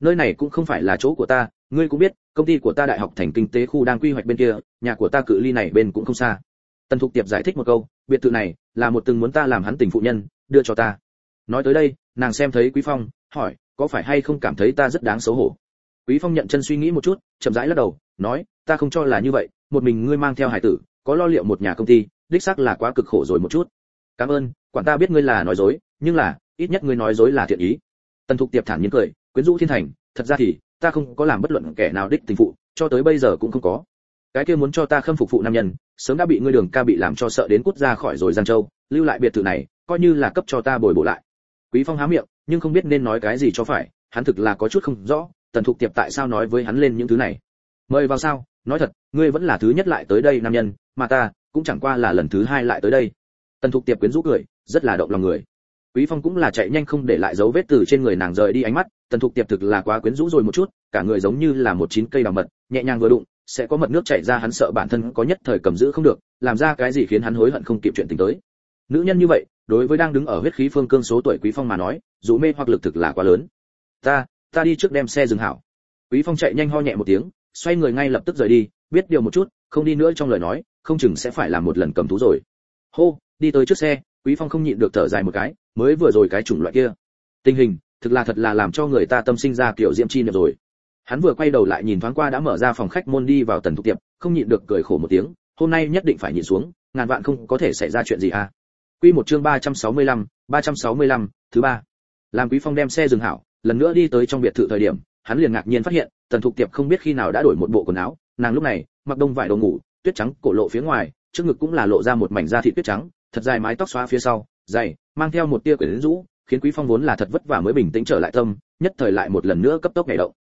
Nơi này cũng không phải là chỗ của ta, ngươi cũng biết, công ty của ta đại học thành kinh tế khu đang quy hoạch bên kia, nhà của ta cự ly này bên cũng không xa. Tần thục tiệp giải thích một câu, biệt thự này là một từng muốn ta làm hắn tình phụ nhân, đưa cho ta. Nói tới đây, nàng xem thấy quý phong, hỏi, có phải hay không cảm thấy ta rất đáng xấu hổ? Quý phong nhận chân suy nghĩ một chút, chậm rãi lắc đầu, nói, ta không cho là như vậy, một mình ngươi mang theo hải tử, có lo liệu một nhà công ty, đích xác là quá cực khổ rồi một chút. Cảm ơn, quản ta biết ngươi là nói dối, nhưng là, ít nhất ngươi nói dối là thiện ý tần thục tiệp thản nhiên cười, quyến rũ thiên thành, thật ra thì, ta không có làm bất luận kẻ nào đích tình phụ, cho tới bây giờ cũng không có. Cái kia muốn cho ta khâm phục phụ nam nhân, sớm đã bị ngươi đường ca bị làm cho sợ đến cút ra khỏi rồi giang châu, lưu lại biệt thự này, coi như là cấp cho ta bồi bổ lại. Quý phong há miệng, nhưng không biết nên nói cái gì cho phải, hắn thực là có chút không rõ, tần thục tiệp tại sao nói với hắn lên những thứ này. Mời vào sao, nói thật, ngươi vẫn là thứ nhất lại tới đây nam nhân, mà ta cũng chẳng qua là lần thứ hai lại tới đây. Tần thục tiệp quyến rũ cười, rất là động lòng người quý phong cũng là chạy nhanh không để lại dấu vết từ trên người nàng rời đi ánh mắt, tần thục tiệp thực là quá quyến rũ rồi một chút, cả người giống như là một chín cây đào mật, nhẹ nhàng vừa đụng, sẽ có mật nước chảy ra hắn sợ bản thân có nhất thời cầm giữ không được, làm ra cái gì khiến hắn hối hận không kịp chuyện tình tới. Nữ nhân như vậy, đối với đang đứng ở huyết khí phương cương số tuổi quý phong mà nói, dù mê hoặc lực thực là quá lớn. Ta ta đi trước đem xe dừng hảo. Quý phong chạy nhanh ho nhẹ một tiếng, xoay người ngay lập tức rời đi, biết điều một chút, không đi nữa trong lời nói, không chừng sẽ phải làm một lần cầm thú rồi. Hô, đi tới trước xe quý phong không nhịn được thở dài một cái mới vừa rồi cái chủng loại kia. Tình hình thực là thật là làm cho người ta tâm sinh ra kiểu diễm chi niệm rồi. Hắn vừa quay đầu lại nhìn thoáng qua đã mở ra phòng khách môn đi vào tần thục tiệp không nhịn được cười khổ một tiếng hôm nay nhất định phải nhìn xuống ngàn vạn không có thể xảy ra chuyện gì à. Quy một chương 365, 365, thứ ba. Làm quý phong đem xe dừng hảo lần nữa đi tới trong biệt thự thời điểm hắn liền ngạc nhiên phát hiện tần thục tiệp không biết khi nào đã đổi một bộ quần áo nàng lúc này mặc đông vải đồ ngủ tuyết trắng cổ lộ phía ngoài trước ngực cũng là lộ ra một mảnh da thịt tuyết trắng thật dài mái tóc xóa phía sau, dày, mang theo một tia quyến rũ, khiến quý phong vốn là thật vất vả mới bình tĩnh trở lại tâm, nhất thời lại một lần nữa cấp tốc nhảy động.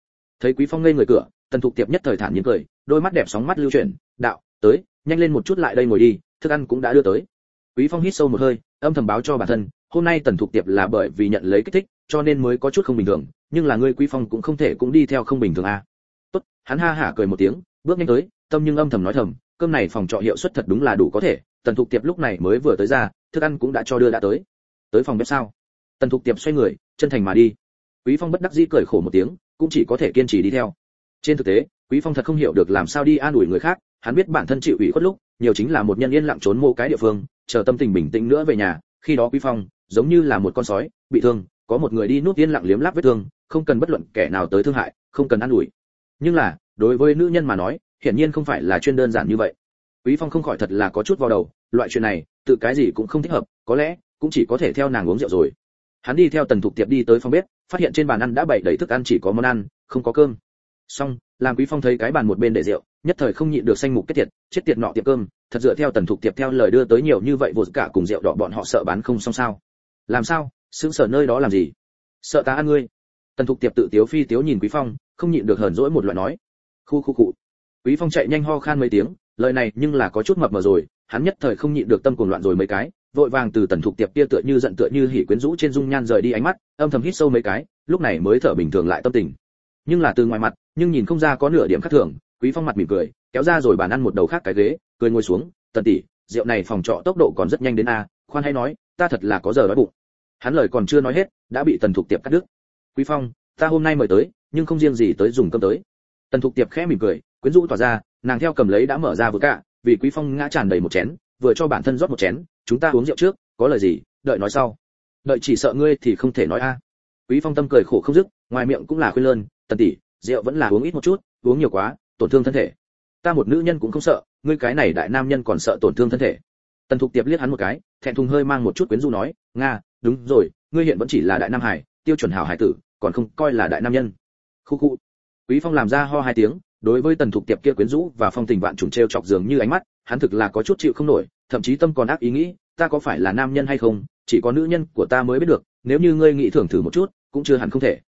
Thấy quý phong ngây người cửa, tần thục tiệp nhất thời thản nhiên cười, đôi mắt đẹp sóng mắt lưu chuyển, đạo, tới, nhanh lên một chút lại đây ngồi đi, thức ăn cũng đã đưa tới. Quý phong hít sâu một hơi, âm thầm báo cho bản thân, hôm nay tần thục tiệp là bởi vì nhận lấy kích thích, cho nên mới có chút không bình thường, nhưng là ngươi quý phong cũng không thể cũng đi theo không bình thường à. Tốt, hắn ha hả cười một tiếng, bước nhanh tới, tâm nhưng âm thầm nói thầm cơm này phòng trọ hiệu suất thật đúng là đủ có thể, tần thục tiệp lúc này mới vừa tới ra, thức ăn cũng đã cho đưa đã tới. Tới phòng bếp sao? Tần thục tiệp xoay người, chân thành mà đi. Quý phong bất đắc dĩ cười khổ một tiếng, cũng chỉ có thể kiên trì đi theo. Trên thực tế, quý phong thật không hiểu được làm sao đi an ủi người khác, hắn biết bản thân chịu ủy khuất lúc, nhiều chính là một nhân yên lặng trốn mô cái địa phương, chờ tâm tình bình tĩnh nữa về nhà, khi đó quý phong, giống như là một con sói, bị thương, có một người đi núp yên lặng liếm láp vết thương, không cần bất luận kẻ nào tới thương hại, không cần an ủi. Nhưng là, đối với nữ nhân mà nói hiển nhiên không phải là chuyên đơn giản như vậy. Quý phong không khỏi thật là có chút vào đầu, loại chuyện này, tự cái gì cũng không thích hợp, có lẽ, cũng chỉ có thể theo nàng uống rượu rồi. Hắn đi theo tần thục tiệp đi tới phòng bếp, phát hiện trên bàn ăn đã bày đầy thức ăn chỉ có món ăn, không có cơm. Xong, làm quý phong thấy cái bàn một bên để rượu, nhất thời không nhịn được xanh mục kết tiệt, chết tiệt nọ tiệm cơm, thật dựa theo tần thục tiệp theo lời đưa tới nhiều như vậy vụt cả cùng rượu đỏ bọn họ sợ bán không xong sao. Làm sao? Sướng sở nơi đó làm gì? Sợ ta ăn ngươi. Tần thục tiệp tự tiếu phi tiếu nhìn quý phong, không nhịn được hờn dỗi một loại nói. Khu khu cụ quý phong chạy nhanh ho khan mấy tiếng, lời này nhưng là có chút mập mờ rồi, hắn nhất thời không nhịn được tâm cuồng loạn rồi mấy cái, vội vàng từ tần thuộc tiệp kia tựa như giận tựa như hỉ quyến rũ trên dung nhan rời đi ánh mắt, âm thầm hít sâu mấy cái, lúc này mới thở bình thường lại tâm tình. Nhưng là từ ngoài mặt, nhưng nhìn không ra có nửa điểm khác thường, quý phong mặt mỉm cười, kéo ra rồi bàn ăn một đầu khác cái ghế, cười ngồi xuống, tần tỷ, rượu này phòng trọ tốc độ còn rất nhanh đến a, khoan hay nói, ta thật là có giờ đói bụng. Hắn lời còn chưa nói hết, đã bị tần thuộc tiệp cắt đứt. Quý phong, ta hôm nay mời tới, nhưng không riêng gì tới dùng cơm tới. Tần thuộc tiệp khẽ mỉm cười quyến rũ tỏa ra, nàng theo cầm lấy đã mở ra vừa cả, vì quý phong ngã tràn đầy một chén, vừa cho bản thân rót một chén, chúng ta uống rượu trước, có lời gì, đợi nói sau. Đợi chỉ sợ ngươi thì không thể nói a. Quý phong tâm cười khổ không dứt, ngoài miệng cũng là khuyên lơn, tần tỷ, rượu vẫn là uống ít một chút, uống nhiều quá, tổn thương thân thể. Ta một nữ nhân cũng không sợ, ngươi cái này đại nam nhân còn sợ tổn thương thân thể. Tần thục tiệp liếc hắn một cái, thẹn thùng hơi mang một chút quyến rũ nói, nga, đúng rồi, ngươi hiện vẫn chỉ là đại nam hải, tiêu chuẩn hảo hải tử, còn không coi là đại nam nhân. Khu khu. Quý phong làm ra ho hai tiếng đối với tần thục tiệp kia quyến rũ và phong tình vạn trùng treo chọc dường như ánh mắt, hắn thực là có chút chịu không nổi, thậm chí tâm còn ác ý nghĩ, ta có phải là nam nhân hay không, chỉ có nữ nhân của ta mới biết được, nếu như ngươi nghĩ thưởng thử một chút, cũng chưa hẳn không thể.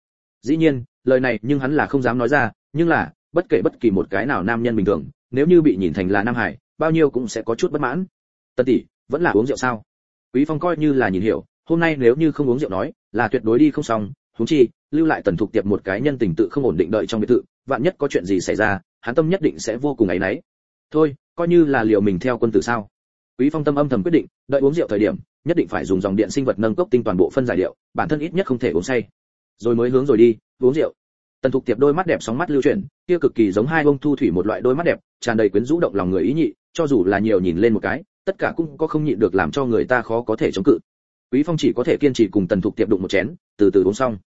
Dĩ nhiên, lời này nhưng hắn là không dám nói ra, nhưng là, bất kể bất kỳ một cái nào nam nhân bình thường, nếu như bị nhìn thành là nam hải, bao nhiêu cũng sẽ có chút bất mãn. Tần tỷ, vẫn là uống rượu sao? Quý phong coi như là nhìn hiểu, hôm nay nếu như không uống rượu nói, là tuyệt đối đi không xong, huống chi, lưu lại tần thục tiệp một cái nhân tình tự không ổn định đợi trong biệt thự vạn nhất có chuyện gì xảy ra, hắn tâm nhất định sẽ vô cùng ấy nấy thôi, coi như là liều mình theo quân tử sao? Quý phong tâm âm thầm quyết định, đợi uống rượu thời điểm, nhất định phải dùng dòng điện sinh vật nâng cốc tinh toàn bộ phân giải điệu, bản thân ít nhất không thể uống say. Rồi mới hướng rồi đi, uống rượu. Tần thục tiệp đôi mắt đẹp sóng mắt lưu chuyển, kia cực kỳ giống hai bông thu thủy một loại đôi mắt đẹp, tràn đầy quyến rũ động lòng người ý nhị, cho dù là nhiều nhìn lên một cái, tất cả cũng có không nhịn được làm cho người ta khó có thể chống cự. Quý phong chỉ có thể kiên trì cùng tần thục tiệp đụng một chén, từ từ uống xong.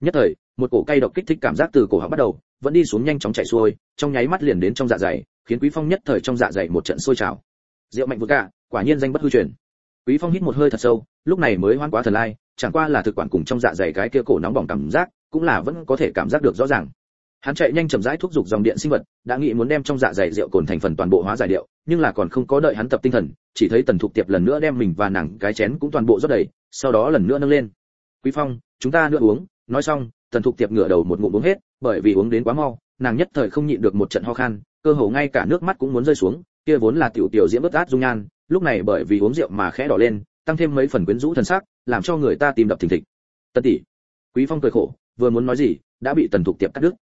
Nhất thời, một cổ cay độc kích thích cảm giác từ cổ họng bắt đầu vẫn đi xuống nhanh chóng chạy xuôi, trong nháy mắt liền đến trong dạ dày, khiến quý phong nhất thời trong dạ dày một trận sôi trào. Rượu mạnh vừa cả quả nhiên danh bất hư truyền. Quý phong hít một hơi thật sâu, lúc này mới hoan quá thần lai, chẳng qua là thực quản cùng trong dạ dày cái kia cổ nóng bỏng cảm giác, cũng là vẫn có thể cảm giác được rõ ràng. Hắn chạy nhanh chậm rãi thúc giục dòng điện sinh vật, đã nghĩ muốn đem trong dạ dày rượu cồn thành phần toàn bộ hóa giải điệu, nhưng là còn không có đợi hắn tập tinh thần, chỉ thấy tần thục tiệp lần nữa đem mình và nàng cái chén cũng toàn bộ rót đầy, sau đó lần nữa nâng lên. Quý phong, chúng ta nữa uống, nói xong tần thục tiệp ngửa đầu một ngụm uống hết bởi vì uống đến quá mau nàng nhất thời không nhịn được một trận ho khan cơ hồ ngay cả nước mắt cũng muốn rơi xuống kia vốn là tiểu tiểu diễm bất át dung nhan lúc này bởi vì uống rượu mà khẽ đỏ lên tăng thêm mấy phần quyến rũ thần sắc làm cho người ta tìm đập thình thịch. Tần tỷ quý phong cười khổ vừa muốn nói gì đã bị tần thục tiệp cắt đứt.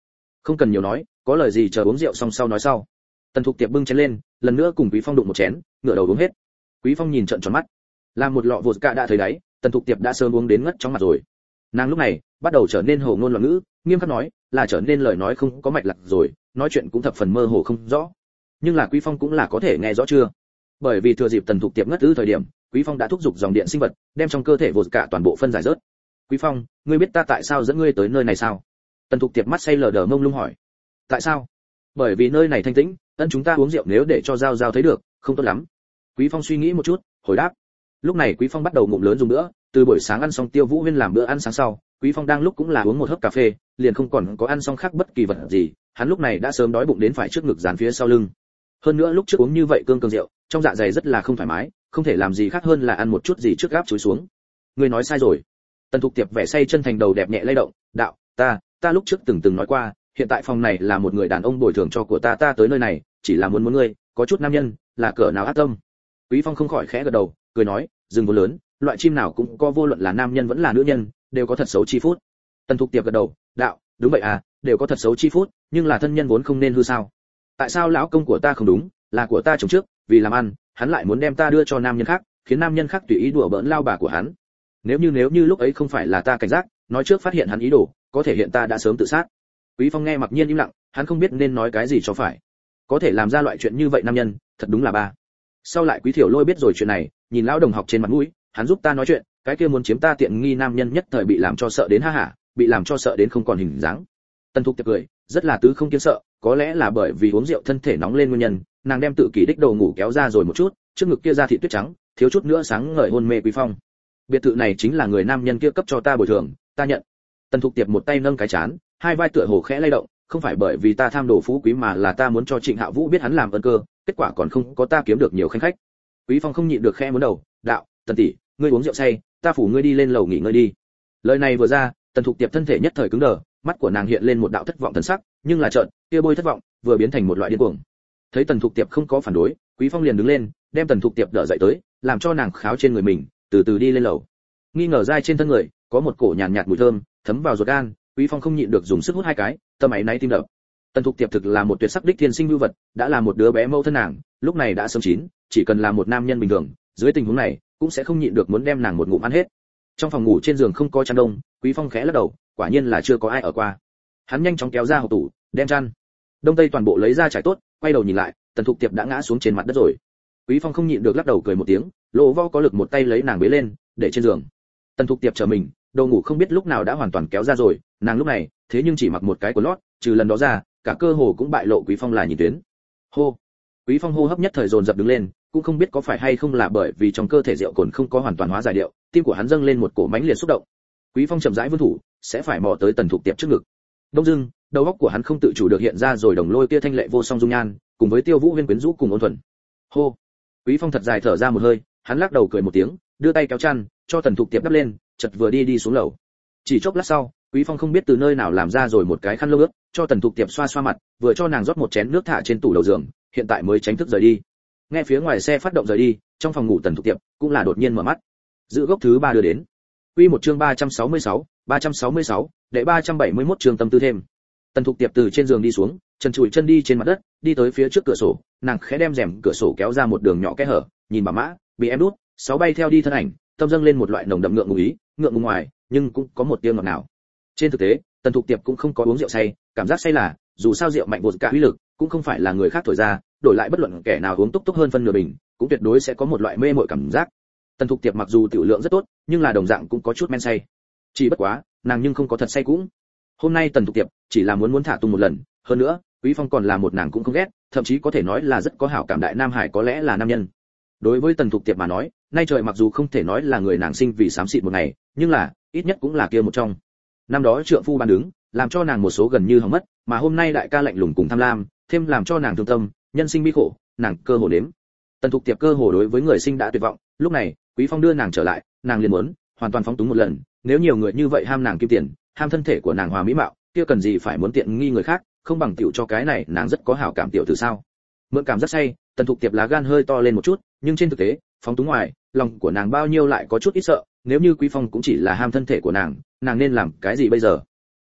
Không cần nhiều nói có lời gì chờ uống rượu xong sau nói sau. Tần thục tiệp bưng chén lên lần nữa cùng quý phong đụng một chén ngửa đầu uống hết. Quý phong nhìn trận tròn mắt. Làm một lọ vột cạ đã thấy đấy, tần thục tiệp đã sớm uống đến ngất trong mặt rồi. Nàng lúc này bắt đầu trở nên hồ ngôn loạn ngữ, nghiêm khắc nói, là trở nên lời nói không có mạch lạc rồi, nói chuyện cũng thập phần mơ hồ không rõ. Nhưng là quý phong cũng là có thể nghe rõ chưa? Bởi vì thừa dịp tần thục tiệp ngất ư thời điểm, quý phong đã thúc giục dòng điện sinh vật, đem trong cơ thể vột cả toàn bộ phân giải rớt. Quý phong, ngươi biết ta tại sao dẫn ngươi tới nơi này sao? Tần thục tiệp mắt say lờ đờ mông lung hỏi. Tại sao? Bởi vì nơi này thanh tĩnh, ân chúng ta uống rượu nếu để cho giao giao thấy được, không tốt lắm. Quý phong suy nghĩ một chút, hồi đáp. Lúc này quý phong bắt đầu ngụm lớn dùng nữa từ buổi sáng ăn xong tiêu vũ huyên làm bữa ăn sáng sau, quý phong đang lúc cũng là uống một hớp cà phê, liền không còn có ăn xong khác bất kỳ vật gì, hắn lúc này đã sớm đói bụng đến phải trước ngực dán phía sau lưng. Hơn nữa lúc trước uống như vậy cương cường rượu, trong dạ dày rất là không thoải mái, không thể làm gì khác hơn là ăn một chút gì trước gáp chuối xuống. Ngươi nói sai rồi. Tần thục tiệp vẻ say chân thành đầu đẹp nhẹ lay động, đạo, ta ta lúc trước từng từng nói qua, hiện tại phòng này là một người đàn ông bồi thường cho của ta ta tới nơi này, chỉ là muốn muốn ngươi, có chút nam nhân, là cỡ nào ác tâm? Quý phong không khỏi khẽ gật đầu, cười nói, dừng vốn lớn loại chim nào cũng có vô luận là nam nhân vẫn là nữ nhân, đều có thật xấu chi phút tần thục tiệp gật đầu, đạo, đúng vậy à đều có thật xấu chi phút nhưng là thân nhân vốn không nên hư sao? Tại sao lão công của ta không đúng, là của ta chồng trước, vì làm ăn, hắn lại muốn đem ta đưa cho nam nhân khác, khiến nam nhân khác tùy ý đùa bỡn lao bà của hắn? Nếu như nếu như lúc ấy không phải là ta cảnh giác, nói trước phát hiện hắn ý đồ, có thể hiện ta đã sớm tự sát. Quý phong nghe mặc nhiên im lặng, hắn không biết nên nói cái gì cho phải. Có thể làm ra loại chuyện như vậy nam nhân, thật đúng là ba. Sau lại quý thiểu lôi biết rồi chuyện này, nhìn lão đồng học trên mặt mũi hắn giúp ta nói chuyện, cái kia muốn chiếm ta tiện nghi nam nhân nhất thời bị làm cho sợ đến ha hả bị làm cho sợ đến không còn hình dáng. Tân thục tiệp cười, rất là tứ không kiên sợ, có lẽ là bởi vì uống rượu thân thể nóng lên nguyên nhân, nàng đem tự kỷ đích đầu ngủ kéo ra rồi một chút, trước ngực kia ra thị tuyết trắng, thiếu chút nữa sáng ngời hôn mê quý phong. Biệt thự này chính là người nam nhân kia cấp cho ta bồi thường, ta nhận. Tần thục tiệp một tay nâng cái chán, hai vai tựa hồ khẽ lay động, không phải bởi vì ta tham đồ phú quý mà là ta muốn cho trịnh hạ vũ biết hắn làm ơn cơ, kết quả còn không có ta kiếm được nhiều khách khách. Quý phong không nhịn được khẽ muốn đầu, đạo tần tỷ ngươi uống rượu say ta phủ ngươi đi lên lầu nghỉ ngơi đi. Lời này vừa ra tần thục tiệp thân thể nhất thời cứng đờ mắt của nàng hiện lên một đạo thất vọng thần sắc nhưng là trợn kia bôi thất vọng vừa biến thành một loại điên cuồng. Thấy tần thục tiệp không có phản đối quý phong liền đứng lên đem tần thục tiệp đỡ dậy tới làm cho nàng kháo trên người mình từ từ đi lên lầu. Nghi ngờ dai trên thân người có một cổ nhàn nhạt, nhạt mùi thơm thấm vào ruột gan quý phong không nhịn được dùng sức hút hai cái tâm ấy náy tim đập. Tần thục tiệp thực là một tuyệt sắc đích thiên sinh lưu vật đã là một đứa bé mẫu thân nàng lúc này đã sớm chín chỉ cần là một nam nhân bình thường dưới tình huống này cũng sẽ không nhịn được muốn đem nàng một ngụm ăn hết. Trong phòng ngủ trên giường không có chăn đông, quý phong khẽ lắc đầu, quả nhiên là chưa có ai ở qua. Hắn nhanh chóng kéo ra hộp tủ, đem chăn. Đông tây toàn bộ lấy ra trải tốt, quay đầu nhìn lại, tần thục tiệp đã ngã xuống trên mặt đất rồi. Quý phong không nhịn được lắc đầu cười một tiếng, lỗ vo có lực một tay lấy nàng bế lên, để trên giường. Tần thục tiệp chờ mình đầu ngủ không biết lúc nào đã hoàn toàn kéo ra rồi, nàng lúc này, thế nhưng chỉ mặc một cái của lót, trừ lần đó ra, cả cơ hồ cũng bại lộ quý phong là nhìn tuyến. Hô. Quý phong hô hấp nhất thời dồn dập đứng lên cũng không biết có phải hay không là bởi vì trong cơ thể rượu cồn không có hoàn toàn hóa giải điệu, tim của hắn dâng lên một cổ mãnh liệt xúc động. Quý phong chậm rãi vươn thủ, sẽ phải mò tới tần thục tiệp trước ngực. Đông Dương, đầu óc của hắn không tự chủ được hiện ra rồi đồng lôi kia thanh lệ vô song dung nhan, cùng với tiêu vũ huyên quyến rũ cùng ôn thuần. Hô! Quý phong thật dài thở ra một hơi, hắn lắc đầu cười một tiếng, đưa tay kéo chăn, cho tần thục tiệp đắp lên chợt vừa đi đi xuống lầu. Chỉ chốc lát sau, quý phong không biết từ nơi nào làm ra rồi một cái khăn lông ướt, cho tần thục tiệp xoa xoa mặt, vừa cho nàng rót một chén nước thả trên tủ đầu giường, hiện tại mới tránh thức rời đi nghe phía ngoài xe phát động rời đi trong phòng ngủ tần thục tiệp cũng là đột nhiên mở mắt. Giữ gốc thứ ba đưa đến. Quy một chương 366, 366, đệ 371 trường tâm tư thêm. Tần thục tiệp từ trên giường đi xuống chân chùi chân đi trên mặt đất đi tới phía trước cửa sổ nàng khẽ đem rèm cửa sổ kéo ra một đường nhỏ kẽ hở nhìn bà mã bị em đút sáu bay theo đi thân ảnh tâm dâng lên một loại nồng đậm ngượng ngùng ý ngượng ngùng ngoài nhưng cũng có một tiếng ngọt nào trên thực tế tần thục tiệp cũng không có uống rượu say cảm giác say là dù sao rượu mạnh vượt cả uy lực cũng không phải là người khác thổi ra đổi lại bất luận kẻ nào uống túc túc hơn phân nửa bình, cũng tuyệt đối sẽ có một loại mê mội cảm giác. Tần thục tiệp mặc dù tiểu lượng rất tốt, nhưng là đồng dạng cũng có chút men say. Chỉ bất quá, nàng nhưng không có thật say cũng. Hôm nay tần thục tiệp chỉ là muốn muốn thả tung một lần, hơn nữa, quý phong còn là một nàng cũng không ghét, thậm chí có thể nói là rất có hảo cảm đại nam hải có lẽ là nam nhân. Đối với tần thục tiệp mà nói, nay trời mặc dù không thể nói là người nàng sinh vì xám xịt một ngày, nhưng là, ít nhất cũng là kia một trong. Năm đó trượng phu ban đứng, làm cho nàng một số gần như hỏng mất, mà hôm nay đại ca lạnh lùng cùng tham lam, thêm làm cho nàng thương tâm nhân sinh bi khổ, nàng cơ hồ đếm. Tần thục tiệp cơ hồ đối với người sinh đã tuyệt vọng, lúc này, quý phong đưa nàng trở lại, nàng liền muốn, hoàn toàn phóng túng một lần, nếu nhiều người như vậy ham nàng kim tiền, ham thân thể của nàng hòa mỹ mạo, kia cần gì phải muốn tiện nghi người khác, không bằng tiểu cho cái này, nàng rất có hảo cảm tiểu từ sao. Mượn cảm rất say, tần thục tiệp lá gan hơi to lên một chút, nhưng trên thực tế, phóng túng ngoài, lòng của nàng bao nhiêu lại có chút ít sợ, nếu như quý phong cũng chỉ là ham thân thể của nàng nàng nên làm cái gì bây giờ?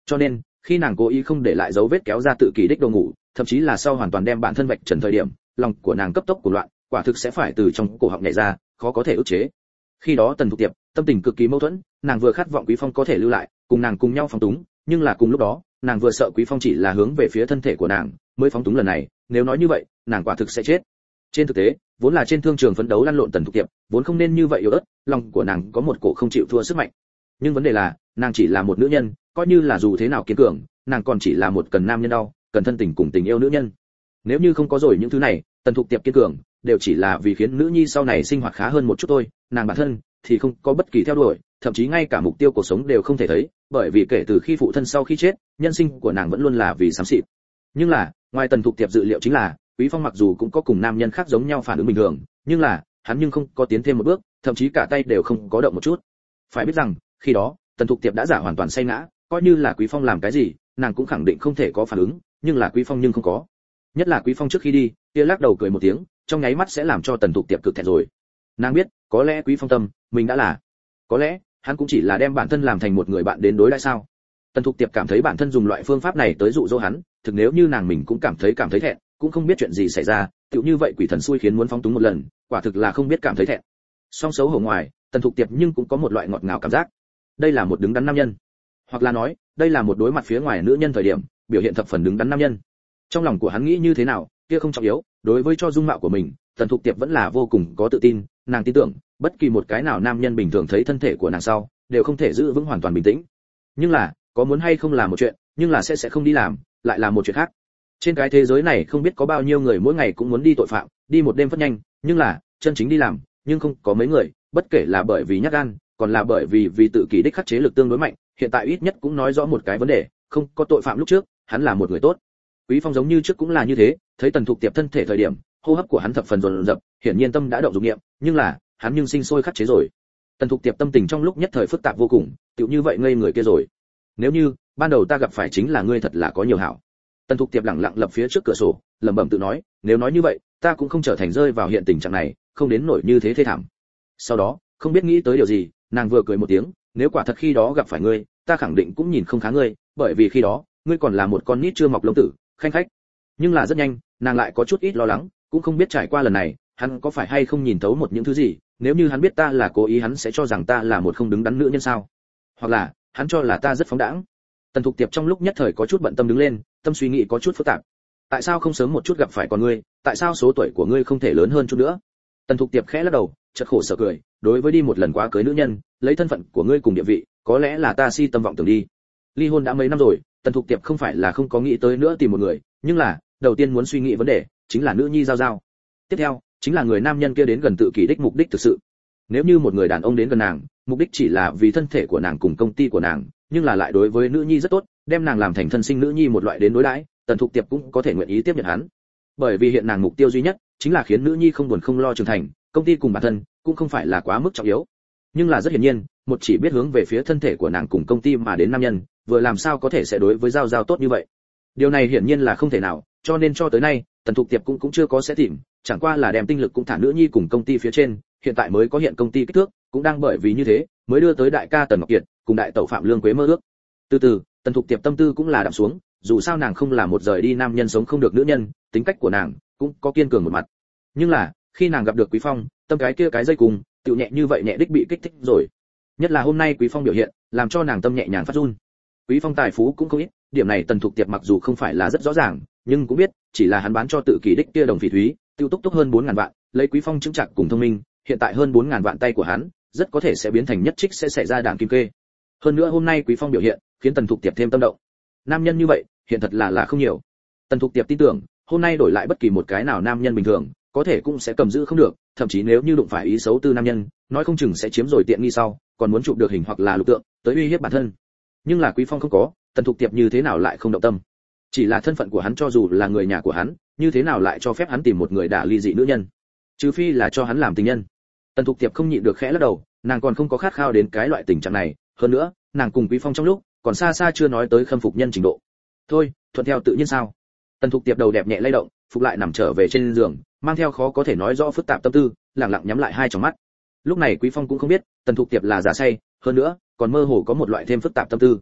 Cho nên khi nàng cố ý không để lại dấu vết kéo ra tự kỷ đích đồ ngủ, thậm chí là sau hoàn toàn đem bản thân vạch trần thời điểm, lòng của nàng cấp tốc của loạn, quả thực sẽ phải từ trong cổ họng nhảy ra, khó có thể ức chế. Khi đó tần thục tiệp, tâm tình cực kỳ mâu thuẫn, nàng vừa khát vọng quý phong có thể lưu lại, cùng nàng cùng nhau phóng túng, nhưng là cùng lúc đó, nàng vừa sợ quý phong chỉ là hướng về phía thân thể của nàng, mới phóng túng lần này, nếu nói như vậy, nàng quả thực sẽ chết. Trên thực tế, vốn là trên thương trường phấn đấu lăn lộn tần thục tiệp, vốn không nên như vậy yếu ớt, lòng của nàng có một cổ không chịu thua sức mạnh. Nhưng vấn đề là, nàng chỉ là một nữ nhân coi như là dù thế nào kiên cường, nàng còn chỉ là một cần nam nhân đau, cần thân tình cùng tình yêu nữ nhân. Nếu như không có rồi những thứ này, tần thục tiệp kiên cường, đều chỉ là vì khiến nữ nhi sau này sinh hoạt khá hơn một chút thôi, nàng bản thân thì không có bất kỳ theo đuổi, thậm chí ngay cả mục tiêu cuộc sống đều không thể thấy, bởi vì kể từ khi phụ thân sau khi chết, nhân sinh của nàng vẫn luôn là vì xám xịt. Nhưng là, ngoài tần thục tiệp dự liệu chính là, quý phong mặc dù cũng có cùng nam nhân khác giống nhau phản ứng bình thường, nhưng là, hắn nhưng không có tiến thêm một bước, thậm chí cả tay đều không có động một chút. Phải biết rằng, khi đó, tần thục tiệp đã giả hoàn toàn say ngã coi như là quý phong làm cái gì, nàng cũng khẳng định không thể có phản ứng, nhưng là quý phong nhưng không có. Nhất là quý phong trước khi đi, kia lắc đầu cười một tiếng, trong nháy mắt sẽ làm cho tần tục tiệp cực thẹn rồi. Nàng biết, có lẽ quý phong tâm, mình đã là. Có lẽ, hắn cũng chỉ là đem bản thân làm thành một người bạn đến đối đãi sao. Tần thục tiệp cảm thấy bản thân dùng loại phương pháp này tới dụ dỗ hắn, thực nếu như nàng mình cũng cảm thấy cảm thấy thẹn, cũng không biết chuyện gì xảy ra, tựu như vậy quỷ thần xui khiến muốn phóng túng một lần, quả thực là không biết cảm thấy thẹn. Song xấu hổ ngoài, tần thục tiệp nhưng cũng có một loại ngọt ngào cảm giác. Đây là một đứng đắn nam nhân hoặc là nói, đây là một đối mặt phía ngoài nữ nhân thời điểm, biểu hiện thập phần đứng đắn nam nhân. Trong lòng của hắn nghĩ như thế nào, kia không trọng yếu, đối với cho dung mạo của mình, tần thục tiệp vẫn là vô cùng có tự tin, nàng tin tưởng, bất kỳ một cái nào nam nhân bình thường thấy thân thể của nàng sau, đều không thể giữ vững hoàn toàn bình tĩnh. Nhưng là, có muốn hay không là một chuyện, nhưng là sẽ sẽ không đi làm, lại là một chuyện khác. Trên cái thế giới này không biết có bao nhiêu người mỗi ngày cũng muốn đi tội phạm, đi một đêm phất nhanh, nhưng là, chân chính đi làm, nhưng không có mấy người, bất kể là bởi vì nhát gan, còn là bởi vì vì tự kỷ đích khắc chế lực tương đối mạnh hiện tại ít nhất cũng nói rõ một cái vấn đề, không có tội phạm lúc trước, hắn là một người tốt. Quý phong giống như trước cũng là như thế, thấy tần thục tiệp thân thể thời điểm, hô hấp của hắn thập phần dồn dập hiển nhiên tâm đã động dụng nghiệm nhưng là, hắn nhưng sinh sôi khắc chế rồi. Tần thục tiệp tâm tình trong lúc nhất thời phức tạp vô cùng, tựu như vậy ngây người kia rồi. Nếu như, ban đầu ta gặp phải chính là ngươi thật là có nhiều hảo. Tần thục tiệp lẳng lặng lập phía trước cửa sổ, lẩm bẩm tự nói, nếu nói như vậy, ta cũng không trở thành rơi vào hiện tình trạng này, không đến nổi như thế thê thảm. Sau đó, không biết nghĩ tới điều gì, nàng vừa cười một tiếng, nếu quả thật khi đó gặp phải ngươi ta khẳng định cũng nhìn không khá ngươi, bởi vì khi đó, ngươi còn là một con nít chưa mọc lông tử, khanh khách. Nhưng là rất nhanh, nàng lại có chút ít lo lắng, cũng không biết trải qua lần này, hắn có phải hay không nhìn thấu một những thứ gì, nếu như hắn biết ta là cố ý hắn sẽ cho rằng ta là một không đứng đắn nữ nhân sao? Hoặc là, hắn cho là ta rất phóng đãng. Tần thục tiệp trong lúc nhất thời có chút bận tâm đứng lên, tâm suy nghĩ có chút phức tạp. Tại sao không sớm một chút gặp phải con ngươi, tại sao số tuổi của ngươi không thể lớn hơn chút nữa? Tần thục tiệp khẽ lắc đầu, chợt khổ sở cười, đối với đi một lần quá cưới nữ nhân, lấy thân phận của ngươi cùng địa vị có lẽ là ta si tâm vọng tưởng đi. Ly hôn đã mấy năm rồi, tần thục tiệp không phải là không có nghĩ tới nữa tìm một người, nhưng là, đầu tiên muốn suy nghĩ vấn đề, chính là nữ nhi giao giao. Tiếp theo, chính là người nam nhân kia đến gần tự kỷ đích mục đích thực sự. Nếu như một người đàn ông đến gần nàng, mục đích chỉ là vì thân thể của nàng cùng công ty của nàng, nhưng là lại đối với nữ nhi rất tốt, đem nàng làm thành thân sinh nữ nhi một loại đến đối đãi, tần thục tiệp cũng có thể nguyện ý tiếp nhận hắn. Bởi vì hiện nàng mục tiêu duy nhất, chính là khiến nữ nhi không buồn không lo trưởng thành, công ty cùng bản thân cũng không phải là quá mức trọng yếu nhưng là rất hiển nhiên, một chỉ biết hướng về phía thân thể của nàng cùng công ty mà đến nam nhân, vừa làm sao có thể sẽ đối với giao giao tốt như vậy. Điều này hiển nhiên là không thể nào, cho nên cho tới nay, tần thục tiệp cũng cũng chưa có sẽ tìm, chẳng qua là đem tinh lực cũng thả nữ nhi cùng công ty phía trên, hiện tại mới có hiện công ty kích thước, cũng đang bởi vì như thế, mới đưa tới đại ca tần ngọc kiệt, cùng đại tẩu phạm lương quế mơ ước. Từ từ, tần thục tiệp tâm tư cũng là đạm xuống, dù sao nàng không là một rời đi nam nhân sống không được nữ nhân, tính cách của nàng cũng có kiên cường một mặt. Nhưng là, khi nàng gặp được quý phong, tâm cái kia cái dây cùng tựu nhẹ như vậy nhẹ đích bị kích thích rồi. Nhất là hôm nay quý phong biểu hiện, làm cho nàng tâm nhẹ nhàng phát run. Quý phong tài phú cũng không ít, điểm này tần thục tiệp mặc dù không phải là rất rõ ràng, nhưng cũng biết, chỉ là hắn bán cho tự kỷ đích kia đồng phỉ thúy, tiêu túc túc hơn bốn ngàn vạn, lấy quý phong chứng chặt cùng thông minh, hiện tại hơn bốn ngàn vạn tay của hắn, rất có thể sẽ biến thành nhất trích sẽ xảy ra đảng kim kê. Hơn nữa hôm nay quý phong biểu hiện, khiến tần thục tiệp thêm tâm động. Nam nhân như vậy, hiện thật là là không nhiều. Tần thục tiệp tin tưởng, hôm nay đổi lại bất kỳ một cái nào nam nhân bình thường có thể cũng sẽ cầm giữ không được, thậm chí nếu như đụng phải ý xấu tư nam nhân, nói không chừng sẽ chiếm rồi tiện nghi sau, còn muốn chụp được hình hoặc là lục tượng, tới uy hiếp bản thân. Nhưng là quý phong không có, tần thục tiệp như thế nào lại không động tâm? Chỉ là thân phận của hắn cho dù là người nhà của hắn, như thế nào lại cho phép hắn tìm một người đả ly dị nữ nhân? Trừ phi là cho hắn làm tình nhân. Tần thục tiệp không nhịn được khẽ lắc đầu, nàng còn không có khát khao đến cái loại tình trạng này, hơn nữa, nàng cùng quý phong trong lúc, còn xa xa chưa nói tới khâm phục nhân trình độ. Thôi, thuận theo tự nhiên sao? Tần thục tiệp đầu đẹp nhẹ lay động phục lại nằm trở về trên giường, mang theo khó có thể nói rõ phức tạp tâm tư lẳng lặng nhắm lại hai tròng mắt. Lúc này quý phong cũng không biết, tần thục tiệp là giả say, hơn nữa, còn mơ hồ có một loại thêm phức tạp tâm tư.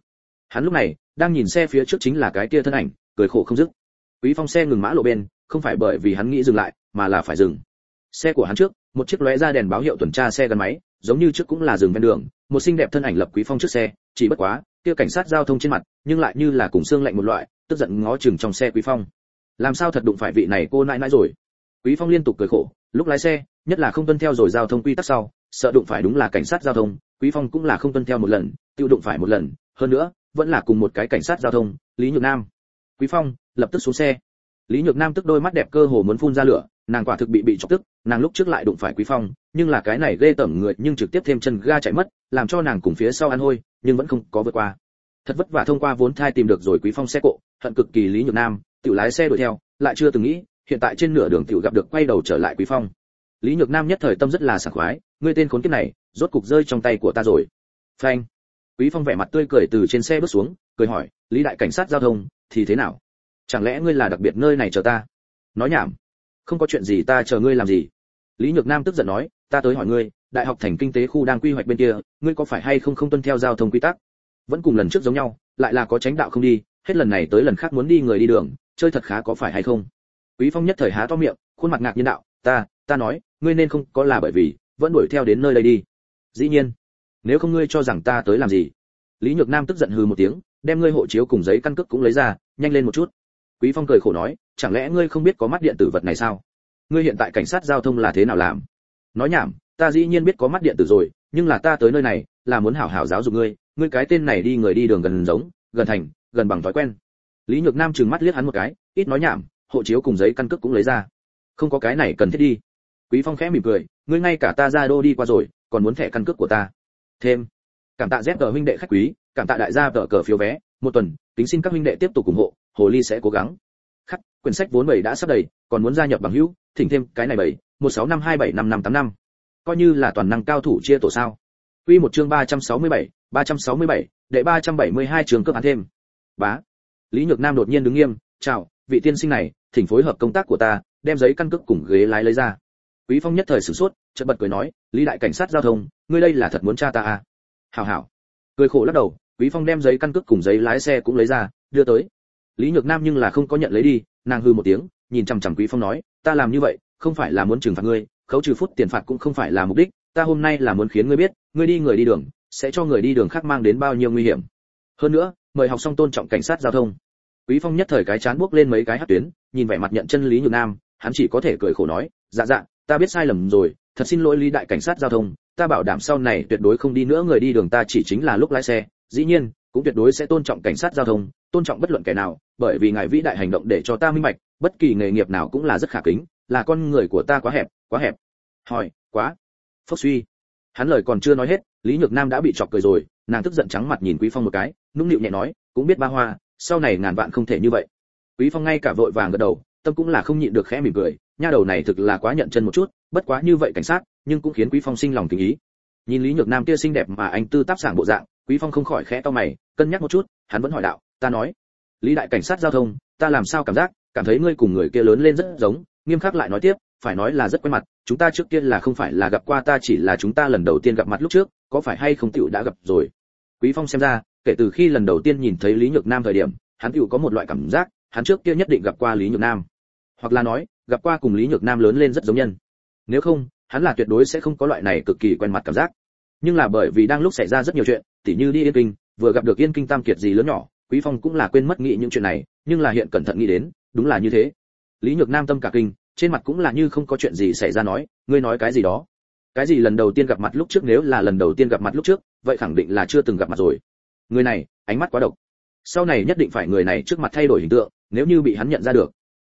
Hắn lúc này, đang nhìn xe phía trước chính là cái kia thân ảnh, cười khổ không dứt. Quý phong xe ngừng mã lộ bên, không phải bởi vì hắn nghĩ dừng lại, mà là phải dừng. Xe của hắn trước, một chiếc lóe ra đèn báo hiệu tuần tra xe gắn máy, giống như trước cũng là dừng ven đường, một xinh đẹp thân ảnh lập quý phong trước xe, chỉ bất quá, kia cảnh sát giao thông trên mặt, nhưng lại như là cùng xương lạnh một loại, tức giận ngó chừng trong xe quý phong làm sao thật đụng phải vị này cô nãi nãi rồi? Quý phong liên tục cười khổ, lúc lái xe, nhất là không tuân theo rồi giao thông quy tắc sau, sợ đụng phải đúng là cảnh sát giao thông, quý phong cũng là không tuân theo một lần, tiêu đụng phải một lần, hơn nữa, vẫn là cùng một cái cảnh sát giao thông, lý nhược nam. Quý phong lập tức xuống xe. Lý nhược nam tức đôi mắt đẹp cơ hồ muốn phun ra lửa, nàng quả thực bị bị chọc tức, nàng lúc trước lại đụng phải quý phong, nhưng là cái này ghê tởm người, nhưng trực tiếp thêm chân ga chạy mất, làm cho nàng cùng phía sau ăn hôi, nhưng vẫn không có vượt qua. Thật vất vả thông qua vốn thai tìm được rồi quý phong xe cộ, hận cực kỳ lý nhược nam. Tiểu lái xe đuổi theo, lại chưa từng nghĩ, hiện tại trên nửa đường tiểu gặp được quay đầu trở lại quý phong. Lý nhược nam nhất thời tâm rất là sảng khoái, ngươi tên khốn kiếp này, rốt cục rơi trong tay của ta rồi. Phanh. Quý phong vẻ mặt tươi cười từ trên xe bước xuống, cười hỏi, lý đại cảnh sát giao thông, thì thế nào? Chẳng lẽ ngươi là đặc biệt nơi này chờ ta? Nói nhảm. Không có chuyện gì, ta chờ ngươi làm gì? Lý nhược nam tức giận nói, ta tới hỏi ngươi, đại học thành kinh tế khu đang quy hoạch bên kia, ngươi có phải hay không không tuân theo giao thông quy tắc? Vẫn cùng lần trước giống nhau, lại là có tránh đạo không đi, hết lần này tới lần khác muốn đi người đi đường chơi thật khá có phải hay không? Quý phong nhất thời há to miệng, khuôn mặt ngạc nhiên đạo, ta ta nói, ngươi nên không có là bởi vì, vẫn đuổi theo đến nơi đây đi. Dĩ nhiên. Nếu không ngươi cho rằng ta tới làm gì? Lý nhược nam tức giận hừ một tiếng, đem ngươi hộ chiếu cùng giấy căn cước cũng lấy ra, nhanh lên một chút. Quý phong cười khổ nói, chẳng lẽ ngươi không biết có mắt điện tử vật này sao? Ngươi hiện tại cảnh sát giao thông là thế nào làm? Nói nhảm, ta dĩ nhiên biết có mắt điện tử rồi, nhưng là ta tới nơi này, là muốn hảo hảo giáo dục ngươi ngươi cái tên này đi người đi đường gần giống, gần thành, gần bằng thói quen lý nhược nam trừng mắt liếc hắn một cái, ít nói nhảm, hộ chiếu cùng giấy căn cước cũng lấy ra. Không có cái này cần thiết đi. Quý phong khẽ mỉm cười, ngươi ngay cả ta ra đô đi qua rồi, còn muốn thẻ căn cước của ta. Thêm. Cảm tạ dép huynh đệ khách quý, cảm tạ đại gia tờ cờ phiếu vé, một tuần kính xin các huynh đệ tiếp tục ủng hộ, hồ ly sẽ cố gắng. Khắc, quyển sách vốn bảy đã sắp đầy, còn muốn gia nhập bằng hữu, thỉnh thêm cái này bảy, một sáu năm hai bảy năm năm tám năm. Coi như là toàn năng cao thủ chia tổ sao. Quy một chương ba trăm sáu mươi bảy, ba trăm sáu mươi bảy, đệ ba trăm bảy mươi hai trường cướp án thêm. Bá lý nhược nam đột nhiên đứng nghiêm, chào, vị tiên sinh này, thỉnh phối hợp công tác của ta, đem giấy căn cước cùng ghế lái lấy ra. Quý phong nhất thời sửng sốt, chợt bật cười nói, lý đại cảnh sát giao thông, ngươi đây là thật muốn tra ta à? Hảo hảo. Cười khổ lắc đầu, quý phong đem giấy căn cước cùng giấy lái xe cũng lấy ra, đưa tới. Lý nhược nam nhưng là không có nhận lấy đi, nàng hư một tiếng, nhìn chằm chằm quý phong nói, ta làm như vậy, không phải là muốn trừng phạt ngươi, khấu trừ phút tiền phạt cũng không phải là mục đích, ta hôm nay là muốn khiến ngươi biết, ngươi đi người đi đường, sẽ cho người đi đường khác mang đến bao nhiêu nguy hiểm hơn nữa, mời học xong tôn trọng cảnh sát giao thông. Quý phong nhất thời cái chán buốc lên mấy cái hát tuyến, nhìn vẻ mặt nhận chân lý nhược nam, hắn chỉ có thể cười khổ nói dạ dạ ta biết sai lầm rồi, thật xin lỗi lý đại cảnh sát giao thông, ta bảo đảm sau này tuyệt đối không đi nữa, người đi đường ta chỉ chính là lúc lái xe, dĩ nhiên, cũng tuyệt đối sẽ tôn trọng cảnh sát giao thông, tôn trọng bất luận kẻ nào, bởi vì ngài vĩ đại hành động để cho ta minh bạch, bất kỳ nghề nghiệp nào cũng là rất khả kính, là con người của ta quá hẹp quá hẹp. Hỏi, quá. Phốc suy. Hắn lời còn chưa nói hết, lý nhược nam đã bị chọc cười rồi, nàng tức giận trắng mặt nhìn quý phong một cái nũng nịu nhẹ nói, cũng biết ba hoa, sau này ngàn vạn không thể như vậy. Quý phong ngay cả vội vàng gật đầu, tâm cũng là không nhịn được khẽ mỉm cười, nha đầu này thực là quá nhận chân một chút, bất quá như vậy cảnh sát, nhưng cũng khiến quý phong sinh lòng tình ý. Nhìn lý nhược nam kia xinh đẹp mà anh tư tác sảng bộ dạng, quý phong không khỏi khẽ to mày, cân nhắc một chút, hắn vẫn hỏi đạo, ta nói, lý đại cảnh sát giao thông, ta làm sao cảm giác, cảm thấy ngươi cùng người kia lớn lên rất giống, nghiêm khắc lại nói tiếp, phải nói là rất quen mặt, chúng ta trước kia là không phải là gặp qua ta chỉ là chúng ta lần đầu tiên gặp mặt lúc trước, có phải hay không tiểu đã gặp rồi? Quý phong xem ra kể từ khi lần đầu tiên nhìn thấy lý nhược nam thời điểm, hắn tựu có một loại cảm giác, hắn trước kia nhất định gặp qua lý nhược nam. Hoặc là nói, gặp qua cùng lý nhược nam lớn lên rất giống nhân. Nếu không, hắn là tuyệt đối sẽ không có loại này cực kỳ quen mặt cảm giác. Nhưng là bởi vì đang lúc xảy ra rất nhiều chuyện, tỉ như đi yên kinh, vừa gặp được yên kinh tam kiệt gì lớn nhỏ, quý phong cũng là quên mất nghĩ những chuyện này, nhưng là hiện cẩn thận nghĩ đến, đúng là như thế. Lý nhược nam tâm cả kinh, trên mặt cũng là như không có chuyện gì xảy ra nói, ngươi nói cái gì đó? Cái gì lần đầu tiên gặp mặt lúc trước nếu là lần đầu tiên gặp mặt lúc trước, vậy khẳng định là chưa từng gặp mặt rồi người này, ánh mắt quá độc. Sau này nhất định phải người này trước mặt thay đổi hình tượng, nếu như bị hắn nhận ra được.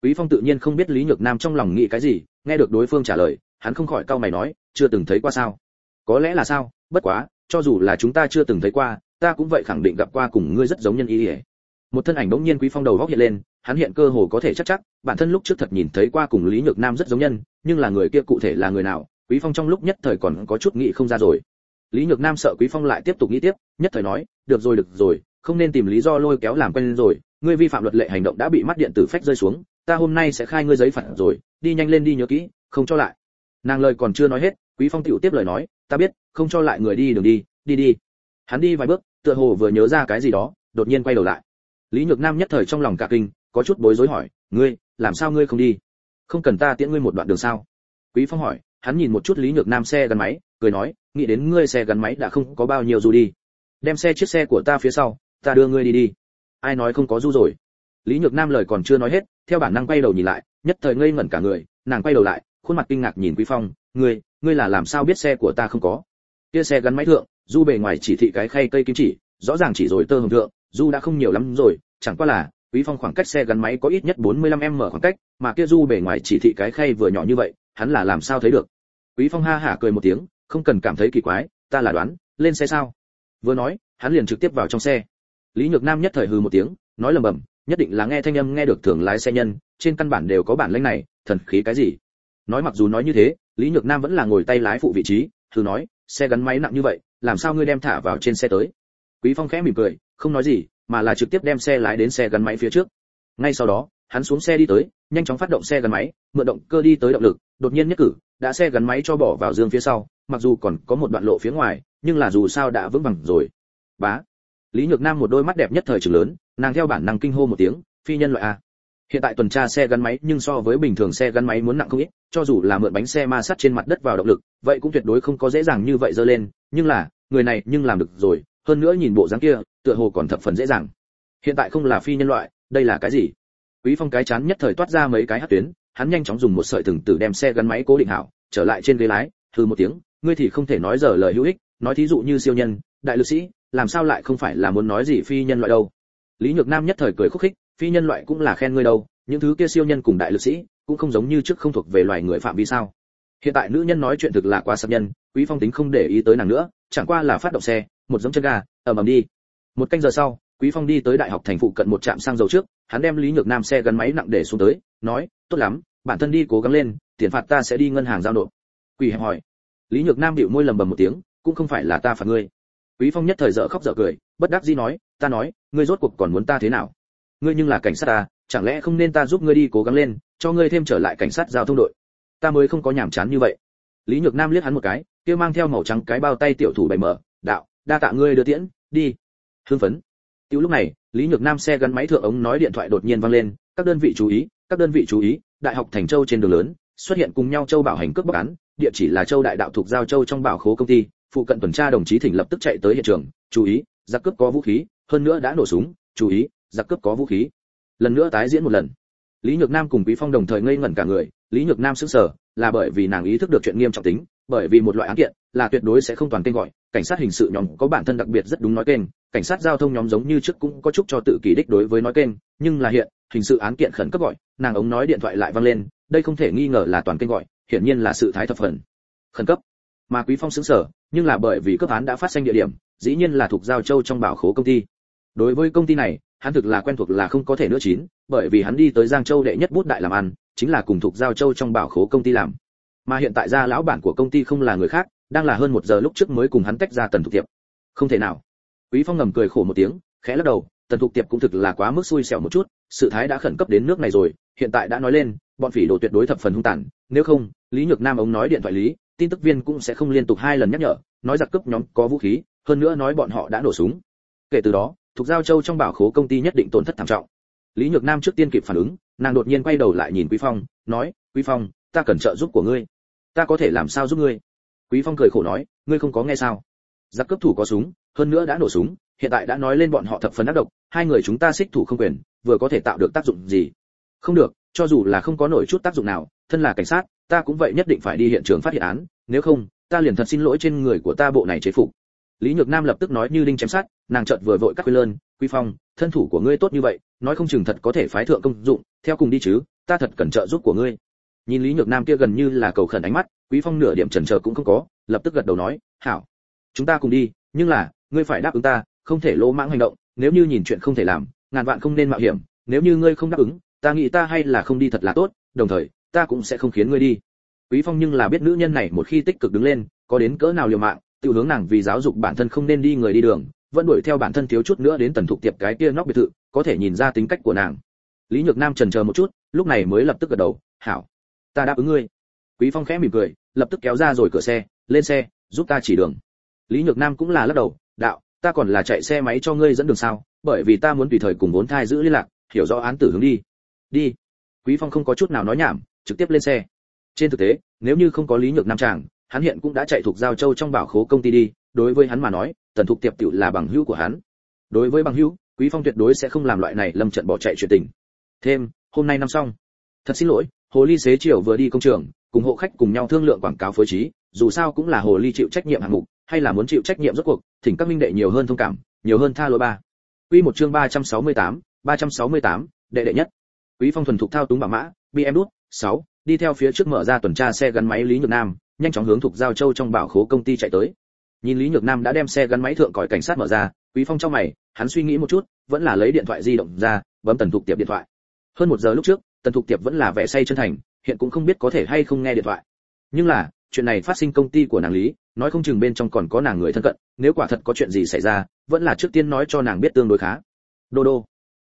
Quý phong tự nhiên không biết lý nhược nam trong lòng nghĩ cái gì, nghe được đối phương trả lời, hắn không khỏi cau mày nói, chưa từng thấy qua sao? Có lẽ là sao, bất quá, cho dù là chúng ta chưa từng thấy qua, ta cũng vậy khẳng định gặp qua cùng ngươi rất giống nhân ý ỉa. Một thân ảnh đống nhiên quý phong đầu góc hiện lên, hắn hiện cơ hồ có thể chắc chắc, bản thân lúc trước thật nhìn thấy qua cùng lý nhược nam rất giống nhân, nhưng là người kia cụ thể là người nào, quý phong trong lúc nhất thời còn có chút nghĩ không ra rồi lý nhược nam sợ quý phong lại tiếp tục nghĩ tiếp, nhất thời nói, được rồi được rồi, không nên tìm lý do lôi kéo làm quen rồi, ngươi vi phạm luật lệ hành động đã bị mắt điện tử phách rơi xuống, ta hôm nay sẽ khai ngươi giấy phạt rồi, đi nhanh lên đi nhớ kỹ, không cho lại. Nàng lời còn chưa nói hết, quý phong tiểu tiếp lời nói, ta biết, không cho lại người đi đường đi đi đi. Hắn đi vài bước, tựa hồ vừa nhớ ra cái gì đó, đột nhiên quay đầu lại. Lý nhược nam nhất thời trong lòng cả kinh, có chút bối rối hỏi, ngươi, làm sao ngươi không đi? Không cần ta tiễn ngươi một đoạn đường sao? Quý phong hỏi, hắn nhìn một chút lý nhược nam xe gắn máy cười nói, nghĩ đến ngươi xe gắn máy đã không có bao nhiêu du đi. Đem xe chiếc xe của ta phía sau, ta đưa ngươi đi đi. Ai nói không có du rồi. Lý nhược nam lời còn chưa nói hết, theo bản năng quay đầu nhìn lại, nhất thời ngây ngẩn cả người, nàng quay đầu lại, khuôn mặt kinh ngạc nhìn quý phong, ngươi ngươi là làm sao biết xe của ta không có? Kia xe gắn máy thượng du bề ngoài chỉ thị cái khay cây kim chỉ, rõ ràng chỉ rồi tơ hồng thượng du đã không nhiều lắm rồi, chẳng qua là, quý phong khoảng cách xe gắn máy có ít nhất 45 m khoảng cách, mà kia du bề ngoài chỉ thị cái khay vừa nhỏ như vậy, hắn là làm sao thấy được? Quý phong ha hả cười một tiếng không cần cảm thấy kỳ quái, ta là đoán, lên xe sao? Vừa nói, hắn liền trực tiếp vào trong xe. Lý nhược nam nhất thời hừ một tiếng, nói lầm bầm, nhất định là nghe thanh âm nghe được thường lái xe nhân, trên căn bản đều có bản lĩnh này, thần khí cái gì? Nói mặc dù nói như thế, lý nhược nam vẫn là ngồi tay lái phụ vị trí thử nói, xe gắn máy nặng như vậy, làm sao ngươi đem thả vào trên xe tới? Quý phong khẽ mỉm cười, không nói gì, mà là trực tiếp đem xe lái đến xe gắn máy phía trước. Ngay sau đó, hắn xuống xe đi tới nhanh chóng phát động xe gắn máy, mượn động cơ đi tới động lực, đột nhiên nhất cử, đã xe gắn máy cho bỏ vào dương phía sau, mặc dù còn có một đoạn lộ phía ngoài, nhưng là dù sao đã vững vàng rồi. Bá. Lý nhược nam một đôi mắt đẹp nhất thời trường lớn, nàng theo bản năng kinh hô một tiếng, phi nhân loại a. Hiện tại tuần tra xe gắn máy nhưng so với bình thường xe gắn máy muốn nặng không ít, cho dù là mượn bánh xe ma sát trên mặt đất vào động lực, vậy cũng tuyệt đối không có dễ dàng như vậy dơ lên, nhưng là, người này nhưng làm được rồi, hơn nữa nhìn bộ dáng kia, tựa hồ còn thập phần dễ dàng. Hiện tại không là phi nhân loại, đây là cái gì? Quý phong cái chán nhất thời toát ra mấy cái hất tuyến, hắn nhanh chóng dùng một sợi thừng tử đem xe gắn máy cố định hảo, trở lại trên ghế lái thư một tiếng, ngươi thì không thể nói giờ lời hữu ích, nói thí dụ như siêu nhân, đại lực sĩ, làm sao lại không phải là muốn nói gì phi nhân loại đâu. Lý nhược nam nhất thời cười khúc khích, phi nhân loại cũng là khen ngươi đâu, những thứ kia siêu nhân cùng đại lực sĩ, cũng không giống như trước không thuộc về loài người phạm vi sao. Hiện tại nữ nhân nói chuyện thực là quá sắp nhân, quý phong tính không để ý tới nàng nữa, chẳng qua là phát động xe, một giống chân ga, ầm ầm đi. Một canh giờ sau quý phong đi tới đại học thành phụ cận một trạm xăng dầu trước, hắn đem lý nhược nam xe gắn máy nặng để xuống tới, nói, tốt lắm, bản thân đi cố gắng lên, tiền phạt ta sẽ đi ngân hàng giao nộp. Quỷ hẹp hỏi. Lý nhược nam bĩu môi lầm bầm một tiếng, cũng không phải là ta phạt ngươi. Quý phong nhất thời dở khóc dở cười, bất đắc dĩ nói, ta nói, ngươi rốt cuộc còn muốn ta thế nào? Ngươi nhưng là cảnh sát ta, chẳng lẽ không nên ta giúp ngươi đi cố gắng lên, cho ngươi thêm trở lại cảnh sát giao thông đội? Ta mới không có nhảm chán như vậy. Lý nhược nam liếc hắn một cái, kia mang theo màu trắng cái bao tay tiểu thủ bày mở, đạo, đa tạ ngươi đưa tiễn, đi. Hưng phấn tiểu lúc này, lý nhược nam xe gắn máy thượng ống nói điện thoại đột nhiên vang lên, các đơn vị chú ý, các đơn vị chú ý, đại học thành châu trên đường lớn, xuất hiện cùng nhau châu bảo hành cướp bóc án, địa chỉ là châu đại đạo thuộc giao châu trong bảo khố công ty, phụ cận tuần tra đồng chí thỉnh lập tức chạy tới hiện trường, chú ý, giặc cướp có vũ khí, hơn nữa đã nổ súng, chú ý, giặc cướp có vũ khí. Lần nữa tái diễn một lần. Lý nhược nam cùng quý phong đồng thời ngây ngẩn cả người, lý nhược nam sững sờ, là bởi vì nàng ý thức được chuyện nghiêm trọng tính bởi vì một loại án kiện là tuyệt đối sẽ không toàn tên gọi. Cảnh sát hình sự nhóm có bản thân đặc biệt rất đúng nói kênh. Cảnh sát giao thông nhóm giống như trước cũng có chút cho tự kỷ đích đối với nói kênh. Nhưng là hiện, hình sự án kiện khẩn cấp gọi, nàng ống nói điện thoại lại vang lên. Đây không thể nghi ngờ là toàn kênh gọi, hiển nhiên là sự thái thập phần. Khẩn cấp. Mà quý phong sững sờ nhưng là bởi vì cấp án đã phát sinh địa điểm, dĩ nhiên là thuộc giao châu trong bảo khố công ty. Đối với công ty này, hắn thực là quen thuộc là không có thể nữa chín, bởi vì hắn đi tới giang châu đệ nhất bút đại làm ăn, chính là cùng thuộc giao châu trong bảo khố công ty làm mà hiện tại ra lão bản của công ty không là người khác, đang là hơn một giờ lúc trước mới cùng hắn tách ra tần thục tiệp. Không thể nào. Quý phong ngầm cười khổ một tiếng, khẽ lắc đầu, tần thục tiệp cũng thực là quá mức xui xẻo một chút, sự thái đã khẩn cấp đến nước này rồi, hiện tại đã nói lên, bọn phỉ đồ tuyệt đối thập phần hung tàn, nếu không, lý nhược nam ông nói điện thoại lý, tin tức viên cũng sẽ không liên tục hai lần nhắc nhở, nói giặc cướp nhóm có vũ khí, hơn nữa nói bọn họ đã nổ súng. Kể từ đó thuộc giao châu trong bảo khố công ty nhất định tổn thất thảm trọng. Lý nhược nam trước tiên kịp phản ứng, nàng đột nhiên quay đầu lại nhìn quý phong, nói, quý phong ta cần trợ giúp của ngươi. Ta có thể làm sao giúp ngươi? Quý phong cười khổ nói, ngươi không có nghe sao? Giặc cướp thủ có súng, hơn nữa đã nổ súng, hiện tại đã nói lên bọn họ thập phần ác độc, hai người chúng ta xích thủ không quyền, vừa có thể tạo được tác dụng gì? Không được, cho dù là không có nổi chút tác dụng nào, thân là cảnh sát, ta cũng vậy nhất định phải đi hiện trường phát hiện án, nếu không, ta liền thật xin lỗi trên người của ta bộ này chế phục. Lý nhược nam lập tức nói như đinh chém sát nàng chợt vừa vội cắt quy lơn quy phong, thân thủ của ngươi tốt như vậy, nói không chừng thật có thể phái thượng công dụng, theo cùng đi chứ, ta thật cần trợ giúp của ngươi nhìn lý nhược nam kia gần như là cầu khẩn ánh mắt, quý phong nửa điểm chần chờ cũng không có, lập tức gật đầu nói, hảo, chúng ta cùng đi, nhưng là, ngươi phải đáp ứng ta, không thể lỗ mãng hành động, nếu như nhìn chuyện không thể làm, ngàn vạn không nên mạo hiểm, nếu như ngươi không đáp ứng, ta nghĩ ta hay là không đi thật là tốt, đồng thời, ta cũng sẽ không khiến ngươi đi. Quý phong nhưng là biết nữ nhân này một khi tích cực đứng lên, có đến cỡ nào liều mạng tự hướng nàng vì giáo dục bản thân không nên đi người đi đường, vẫn đuổi theo bản thân thiếu chút nữa đến tần thục tiệp cái kia nóc biệt thự, có thể nhìn ra tính cách của nàng. Lý nhược nam trần chờ một chút, lúc này mới lập tức gật đầu, hảo ta đáp ứng ngươi. Quý phong khẽ mỉm cười, lập tức kéo ra rồi cửa xe, lên xe, giúp ta chỉ đường. Lý nhược nam cũng là lắc đầu, đạo, ta còn là chạy xe máy cho ngươi dẫn đường sao, bởi vì ta muốn tùy thời cùng vốn thai giữ liên lạc, hiểu rõ án tử hướng đi. Đi. Quý phong không có chút nào nói nhảm, trực tiếp lên xe. Trên thực tế, nếu như không có lý nhược nam chàng, hắn hiện cũng đã chạy thuộc giao châu trong bảo khố công ty đi, đối với hắn mà nói, tần thục tiệp tiểu là bằng hữu của hắn. Đối với bằng hữu, quý phong tuyệt đối sẽ không làm loại này lâm trận bỏ chạy chuyện tình. Thêm, hôm nay năm xong. Thật xin lỗi hồ ly xế chiều vừa đi công trường cùng hộ khách cùng nhau thương lượng quảng cáo phối trí dù sao cũng là hồ ly chịu trách nhiệm hạng mục hay là muốn chịu trách nhiệm rốt cuộc thỉnh các minh đệ nhiều hơn thông cảm nhiều hơn tha lỗi ba. Quy một chương 368, 368, đệ đệ nhất. Quý phong thuần thục thao túng bảo mã bm đút 6, đi theo phía trước mở ra tuần tra xe gắn máy lý nhược nam nhanh chóng hướng thuộc giao châu trong bảo khố công ty chạy tới. Nhìn lý nhược nam đã đem xe gắn máy thượng còi cảnh sát mở ra quý phong trong mày hắn suy nghĩ một chút vẫn là lấy điện thoại di động ra bấm tần thục tiệp điện thoại. Hơn một giờ lúc trước tần thục tiệp vẫn là vẻ say chân thành, hiện cũng không biết có thể hay không nghe điện thoại. Nhưng là, chuyện này phát sinh công ty của nàng lý, nói không chừng bên trong còn có nàng người thân cận, nếu quả thật có chuyện gì xảy ra, vẫn là trước tiên nói cho nàng biết tương đối khá. Đô đô.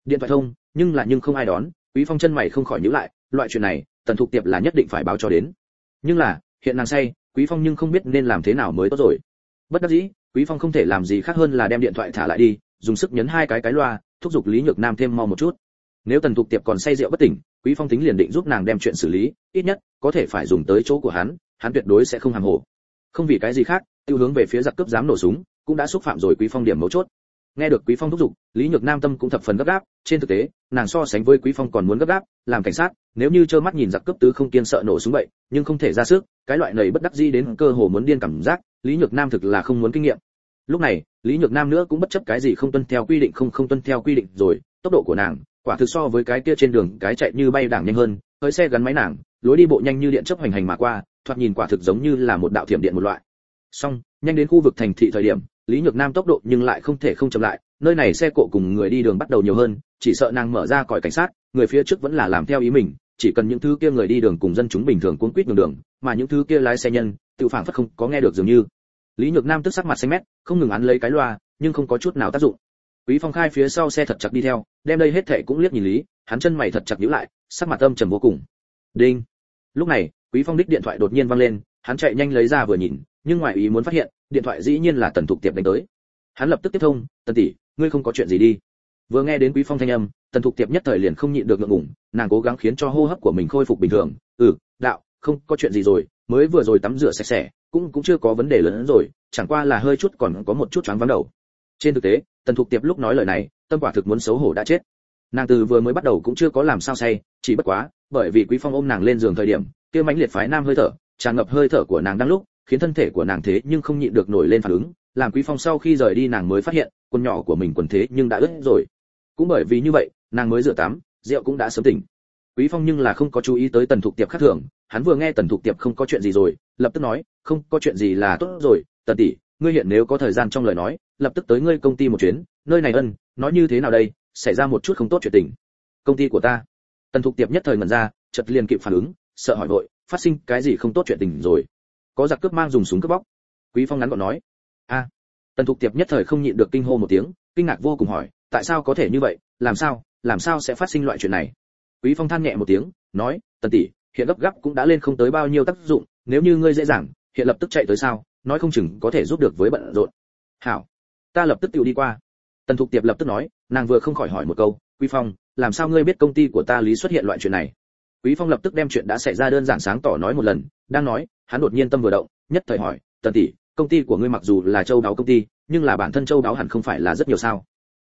Điện thoại thông, nhưng là nhưng không ai đón, quý phong chân mày không khỏi nhíu lại, loại chuyện này, tần thục tiệp là nhất định phải báo cho đến. Nhưng là, hiện nàng say, quý phong nhưng không biết nên làm thế nào mới tốt rồi. Bất đắc dĩ, quý phong không thể làm gì khác hơn là đem điện thoại thả lại đi, dùng sức nhấn hai cái cái loa, thúc giục lý nhược nam thêm mau một chút nếu tần thục tiệp còn say rượu bất tỉnh, quý phong tính liền định giúp nàng đem chuyện xử lý, ít nhất, có thể phải dùng tới chỗ của hắn hắn tuyệt đối sẽ không hàng hồ. Không vì cái gì khác, tiêu hướng về phía giặc cướp dám nổ súng, cũng đã xúc phạm rồi quý phong điểm mấu chốt. Nghe được quý phong thúc giục, lý nhược nam tâm cũng thập phần gấp gáp, trên thực tế, nàng so sánh với quý phong còn muốn gấp gáp, làm cảnh sát, nếu như trơ mắt nhìn giặc cướp tứ không kiên sợ nổ súng vậy, nhưng không thể ra sức, cái loại này bất đắc dĩ đến cơ hồ muốn điên cảm giác, lý nhược nam thực là không muốn kinh nghiệm. Lúc này, lý nhược nam nữa cũng bất chấp cái gì không tuân theo quy định không không tuân theo quy định rồi, tốc độ của nàng quả thực so với cái kia trên đường, cái chạy như bay đảng nhanh hơn, hơi xe gắn máy nàng, lối đi bộ nhanh như điện chấp hành hành mà qua, thoạt nhìn quả thực giống như là một đạo thiểm điện một loại. Xong, nhanh đến khu vực thành thị thời điểm, lý nhược nam tốc độ nhưng lại không thể không chậm lại, nơi này xe cộ cùng người đi đường bắt đầu nhiều hơn, chỉ sợ nàng mở ra còi cảnh sát, người phía trước vẫn là làm theo ý mình, chỉ cần những thứ kia người đi đường cùng dân chúng bình thường cuốn quýt đường đường, mà những thứ kia lái xe nhân, tự phản phất không có nghe được dường như. Lý nhược nam tức sắc mặt xanh mét, không ngừng án lấy cái loa, nhưng không có chút nào tác dụng quý phong khai phía sau xe thật chặt đi theo, đem đây hết thảy cũng liếc nhìn lý, hắn chân mày thật chặt nhíu lại, sắc mặt âm trầm vô cùng. Đinh. Lúc này, quý phong đích điện thoại đột nhiên vang lên, hắn chạy nhanh lấy ra vừa nhìn, nhưng ngoài ý muốn phát hiện, điện thoại dĩ nhiên là tần thục tiệp đánh tới. Hắn lập tức tiếp thông, tần tỷ, ngươi không có chuyện gì đi. Vừa nghe đến quý phong thanh âm, tần thục tiệp nhất thời liền không nhịn được ngượng ngùng, nàng cố gắng khiến cho hô hấp của mình khôi phục bình thường. Ừ đạo, không có chuyện gì rồi, mới vừa rồi tắm rửa sạch sẽ, cũng cũng chưa có vấn đề lớn hơn rồi, chẳng qua là hơi chút còn có một chút choáng váng đầu. Trên thực tế tần thục tiệp lúc nói lời này, tâm quả thực muốn xấu hổ đã chết. Nàng từ vừa mới bắt đầu cũng chưa có làm sao say, chỉ bất quá, bởi vì quý phong ôm nàng lên giường thời điểm, kia mãnh liệt phái nam hơi thở, tràn ngập hơi thở của nàng đang lúc, khiến thân thể của nàng thế nhưng không nhịn được nổi lên phản ứng, làm quý phong sau khi rời đi nàng mới phát hiện, quần nhỏ của mình quần thế nhưng đã ướt rồi. Cũng bởi vì như vậy, nàng mới rửa tắm, rượu cũng đã sớm tỉnh. Quý phong nhưng là không có chú ý tới tần thục tiệp khác thường, hắn vừa nghe tần thục tiệp không có chuyện gì rồi, lập tức nói, không có chuyện gì là tốt rồi, tần tỷ, ngươi hiện nếu có thời gian trong lời nói lập tức tới ngươi công ty một chuyến, nơi này ân, nói như thế nào đây, xảy ra một chút không tốt chuyện tình. Công ty của ta. Tần thục tiệp nhất thời ngẩn ra, chợt liền kịp phản ứng, sợ hỏi vội, phát sinh cái gì không tốt chuyện tình rồi? Có giặc cướp mang dùng súng cướp bóc. Quý phong ngắn gọn nói. A. Tần thục tiệp nhất thời không nhịn được kinh hô một tiếng, kinh ngạc vô cùng hỏi, tại sao có thể như vậy, làm sao làm sao sẽ phát sinh loại chuyện này? Quý phong than nhẹ một tiếng, nói, tần tỷ, hiện gấp gáp cũng đã lên không tới bao nhiêu tác dụng, nếu như ngươi dễ dàng, hiện lập tức chạy tới sao, nói không chừng có thể giúp được với bận rộn. Hảo ta lập tức tiểu đi qua. Tần thục tiệp lập tức nói, nàng vừa không khỏi hỏi một câu, quý phong, làm sao ngươi biết công ty của ta lý xuất hiện loại chuyện này? Quý phong lập tức đem chuyện đã xảy ra đơn giản sáng tỏ nói một lần, đang nói, hắn đột nhiên tâm vừa động, nhất thời hỏi, tần tỷ, công ty của ngươi mặc dù là châu đáo công ty, nhưng là bản thân châu đáo hẳn không phải là rất nhiều sao?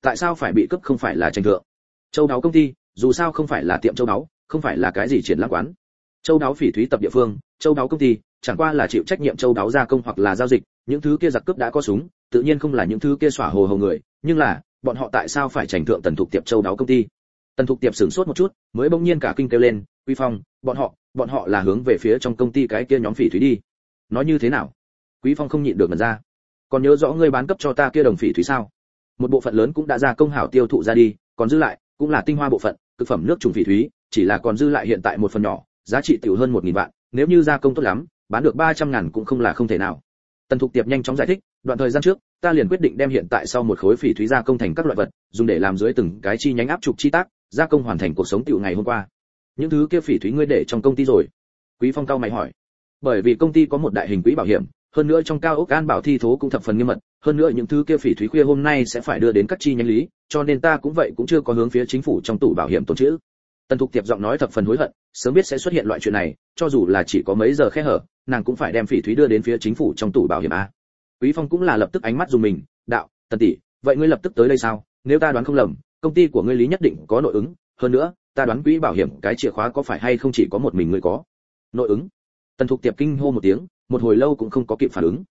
Tại sao phải bị cướp không phải là tranh thượng? Châu đáo công ty, dù sao không phải là tiệm châu đáo, không phải là cái gì triển lãm quán. Châu đáo phỉ thúy tập địa phương, châu đáo công ty, chẳng qua là chịu trách nhiệm châu đáo gia công hoặc là giao dịch những thứ kia giặc cướp đã có súng, tự nhiên không là những thứ kia xỏa hồ hầu người, nhưng là, bọn họ tại sao phải trành thượng tần thuộc tiệp châu đáo công ty? Tần thục tiệp sửng sốt một chút, mới bỗng nhiên cả kinh kêu lên quý phong, bọn họ bọn họ là hướng về phía trong công ty cái kia nhóm phỉ thúy đi. Nói như thế nào? Quý phong không nhịn được mật ra. Còn nhớ rõ ngươi bán cấp cho ta kia đồng phỉ thúy sao? Một bộ phận lớn cũng đã ra công hảo tiêu thụ ra đi, còn dư lại, cũng là tinh hoa bộ phận, thực phẩm nước trùng phỉ thúy, chỉ là còn dư lại hiện tại một phần nhỏ, giá trị tiểu hơn một nghìn vạn, nếu như gia công tốt lắm, bán được ba trăm ngàn cũng không là không thể nào tần thục tiệp nhanh chóng giải thích, đoạn thời gian trước, ta liền quyết định đem hiện tại sau một khối phỉ thúy gia công thành các loại vật, dùng để làm dưới từng cái chi nhánh áp trục chi tác, gia công hoàn thành cuộc sống tiểu ngày hôm qua. Những thứ kia phỉ thúy ngươi để trong công ty rồi. Quý phong cao mày hỏi. Bởi vì công ty có một đại hình quỹ bảo hiểm, hơn nữa trong cao ốc an bảo thi thố cũng thập phần nghiêm mật, hơn nữa những thứ kia phỉ thúy khuya hôm nay sẽ phải đưa đến các chi nhánh lý, cho nên ta cũng vậy cũng chưa có hướng phía chính phủ trong tủ bảo hiểm tồn chữ tần thục tiệp giọng nói thập phần hối hận, sớm biết sẽ xuất hiện loại chuyện này, cho dù là chỉ có mấy giờ khe hở nàng cũng phải đem phỉ thúy đưa đến phía chính phủ trong tủ bảo hiểm a. Quý phong cũng là lập tức ánh mắt dùng mình, đạo, tần tỷ, vậy ngươi lập tức tới đây sao? Nếu ta đoán không lầm, công ty của ngươi lý nhất định có nội ứng, hơn nữa, ta đoán quỹ bảo hiểm cái chìa khóa có phải hay không chỉ có một mình ngươi có? Nội ứng? Tần thục tiệp kinh hô một tiếng, một hồi lâu cũng không có kịp phản ứng.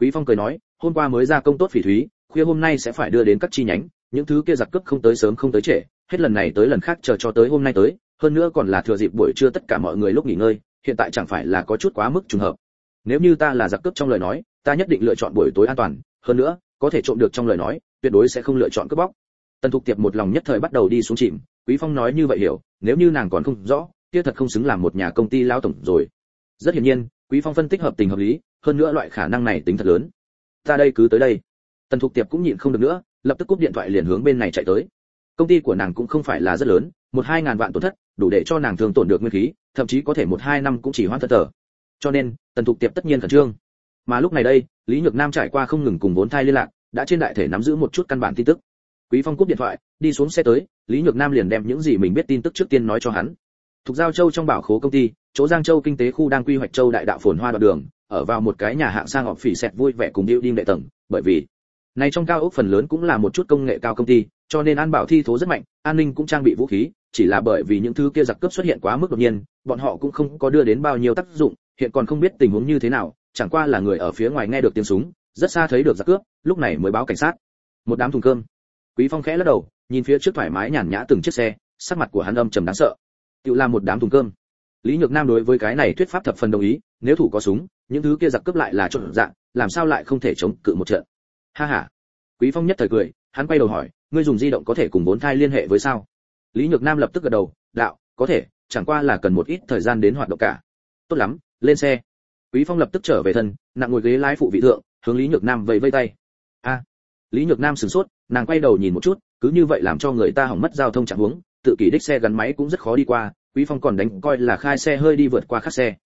Quý phong cười nói, hôm qua mới ra công tốt phỉ thúy, khuya hôm nay sẽ phải đưa đến các chi nhánh, những thứ kia giặc cướp không tới sớm không tới trễ, hết lần này tới lần khác chờ cho tới hôm nay tới, hơn nữa còn là thừa dịp buổi trưa tất cả mọi người lúc nghỉ ngơi hiện tại chẳng phải là có chút quá mức trùng hợp. Nếu như ta là giặc cướp trong lời nói, ta nhất định lựa chọn buổi tối an toàn. Hơn nữa, có thể trộm được trong lời nói, tuyệt đối sẽ không lựa chọn cướp bóc. Tần thục tiệp một lòng nhất thời bắt đầu đi xuống chìm. Quý phong nói như vậy hiểu, nếu như nàng còn không rõ, kia thật không xứng làm một nhà công ty lao tổng rồi. Rất hiển nhiên, quý phong phân tích hợp tình hợp lý, hơn nữa loại khả năng này tính thật lớn. Ta đây cứ tới đây. Tần thục tiệp cũng nhịn không được nữa, lập tức cúp điện thoại liền hướng bên này chạy tới. Công ty của nàng cũng không phải là rất lớn, một hai ngàn vạn tổn thất, đủ để cho nàng thường tổn được nguyên khí thậm chí có thể một hai năm cũng chỉ hoãn thật tờ cho nên, tần thục tiệp tất nhiên khẩn trương. Mà lúc này đây, lý nhược nam trải qua không ngừng cùng vốn thai liên lạc, đã trên đại thể nắm giữ một chút căn bản tin tức. Quý phong cúp điện thoại, đi xuống xe tới, lý nhược nam liền đem những gì mình biết tin tức trước tiên nói cho hắn. Thuộc giao châu trong bảo khố công ty, chỗ giang châu kinh tế khu đang quy hoạch châu đại đạo phồn hoa đoạn đường, ở vào một cái nhà hạng sang họ phỉ xẹt vui vẻ cùng điệu đinh đệ tầng, bởi vì, này trong cao ốc phần lớn cũng là một chút công nghệ cao công ty cho nên an bảo thi thố rất mạnh, an ninh cũng trang bị vũ khí, chỉ là bởi vì những thứ kia giặc cướp xuất hiện quá mức đột nhiên, bọn họ cũng không có đưa đến bao nhiêu tác dụng, hiện còn không biết tình huống như thế nào, chẳng qua là người ở phía ngoài nghe được tiếng súng, rất xa thấy được giặc cướp, lúc này mới báo cảnh sát. Một đám thùng cơm. Quý phong khẽ lắc đầu, nhìn phía trước thoải mái nhàn nhã từng chiếc xe, sắc mặt của hắn âm trầm đáng sợ. Tự làm một đám thùng cơm. Lý nhược nam đối với cái này thuyết pháp thập phần đồng ý, nếu thủ có súng, những thứ kia giặc cướp lại là trộn dạng, làm sao lại không thể chống cự một trận? Ha ha. Quý phong nhất thời cười, hắn quay đầu hỏi ngươi dùng di động có thể cùng vốn thai liên hệ với sao? Lý nhược nam lập tức gật đầu, đạo, có thể, chẳng qua là cần một ít thời gian đến hoạt động cả. Tốt lắm, lên xe. Quý phong lập tức trở về thân, nặng ngồi ghế lái phụ vị thượng, hướng lý nhược nam vẫy vây tay. A. Lý nhược nam sửng sốt, nàng quay đầu nhìn một chút, cứ như vậy làm cho người ta hỏng mất giao thông chẳng huống, tự kỷ đích xe gắn máy cũng rất khó đi qua, quý phong còn đánh coi là khai xe hơi đi vượt qua các xe.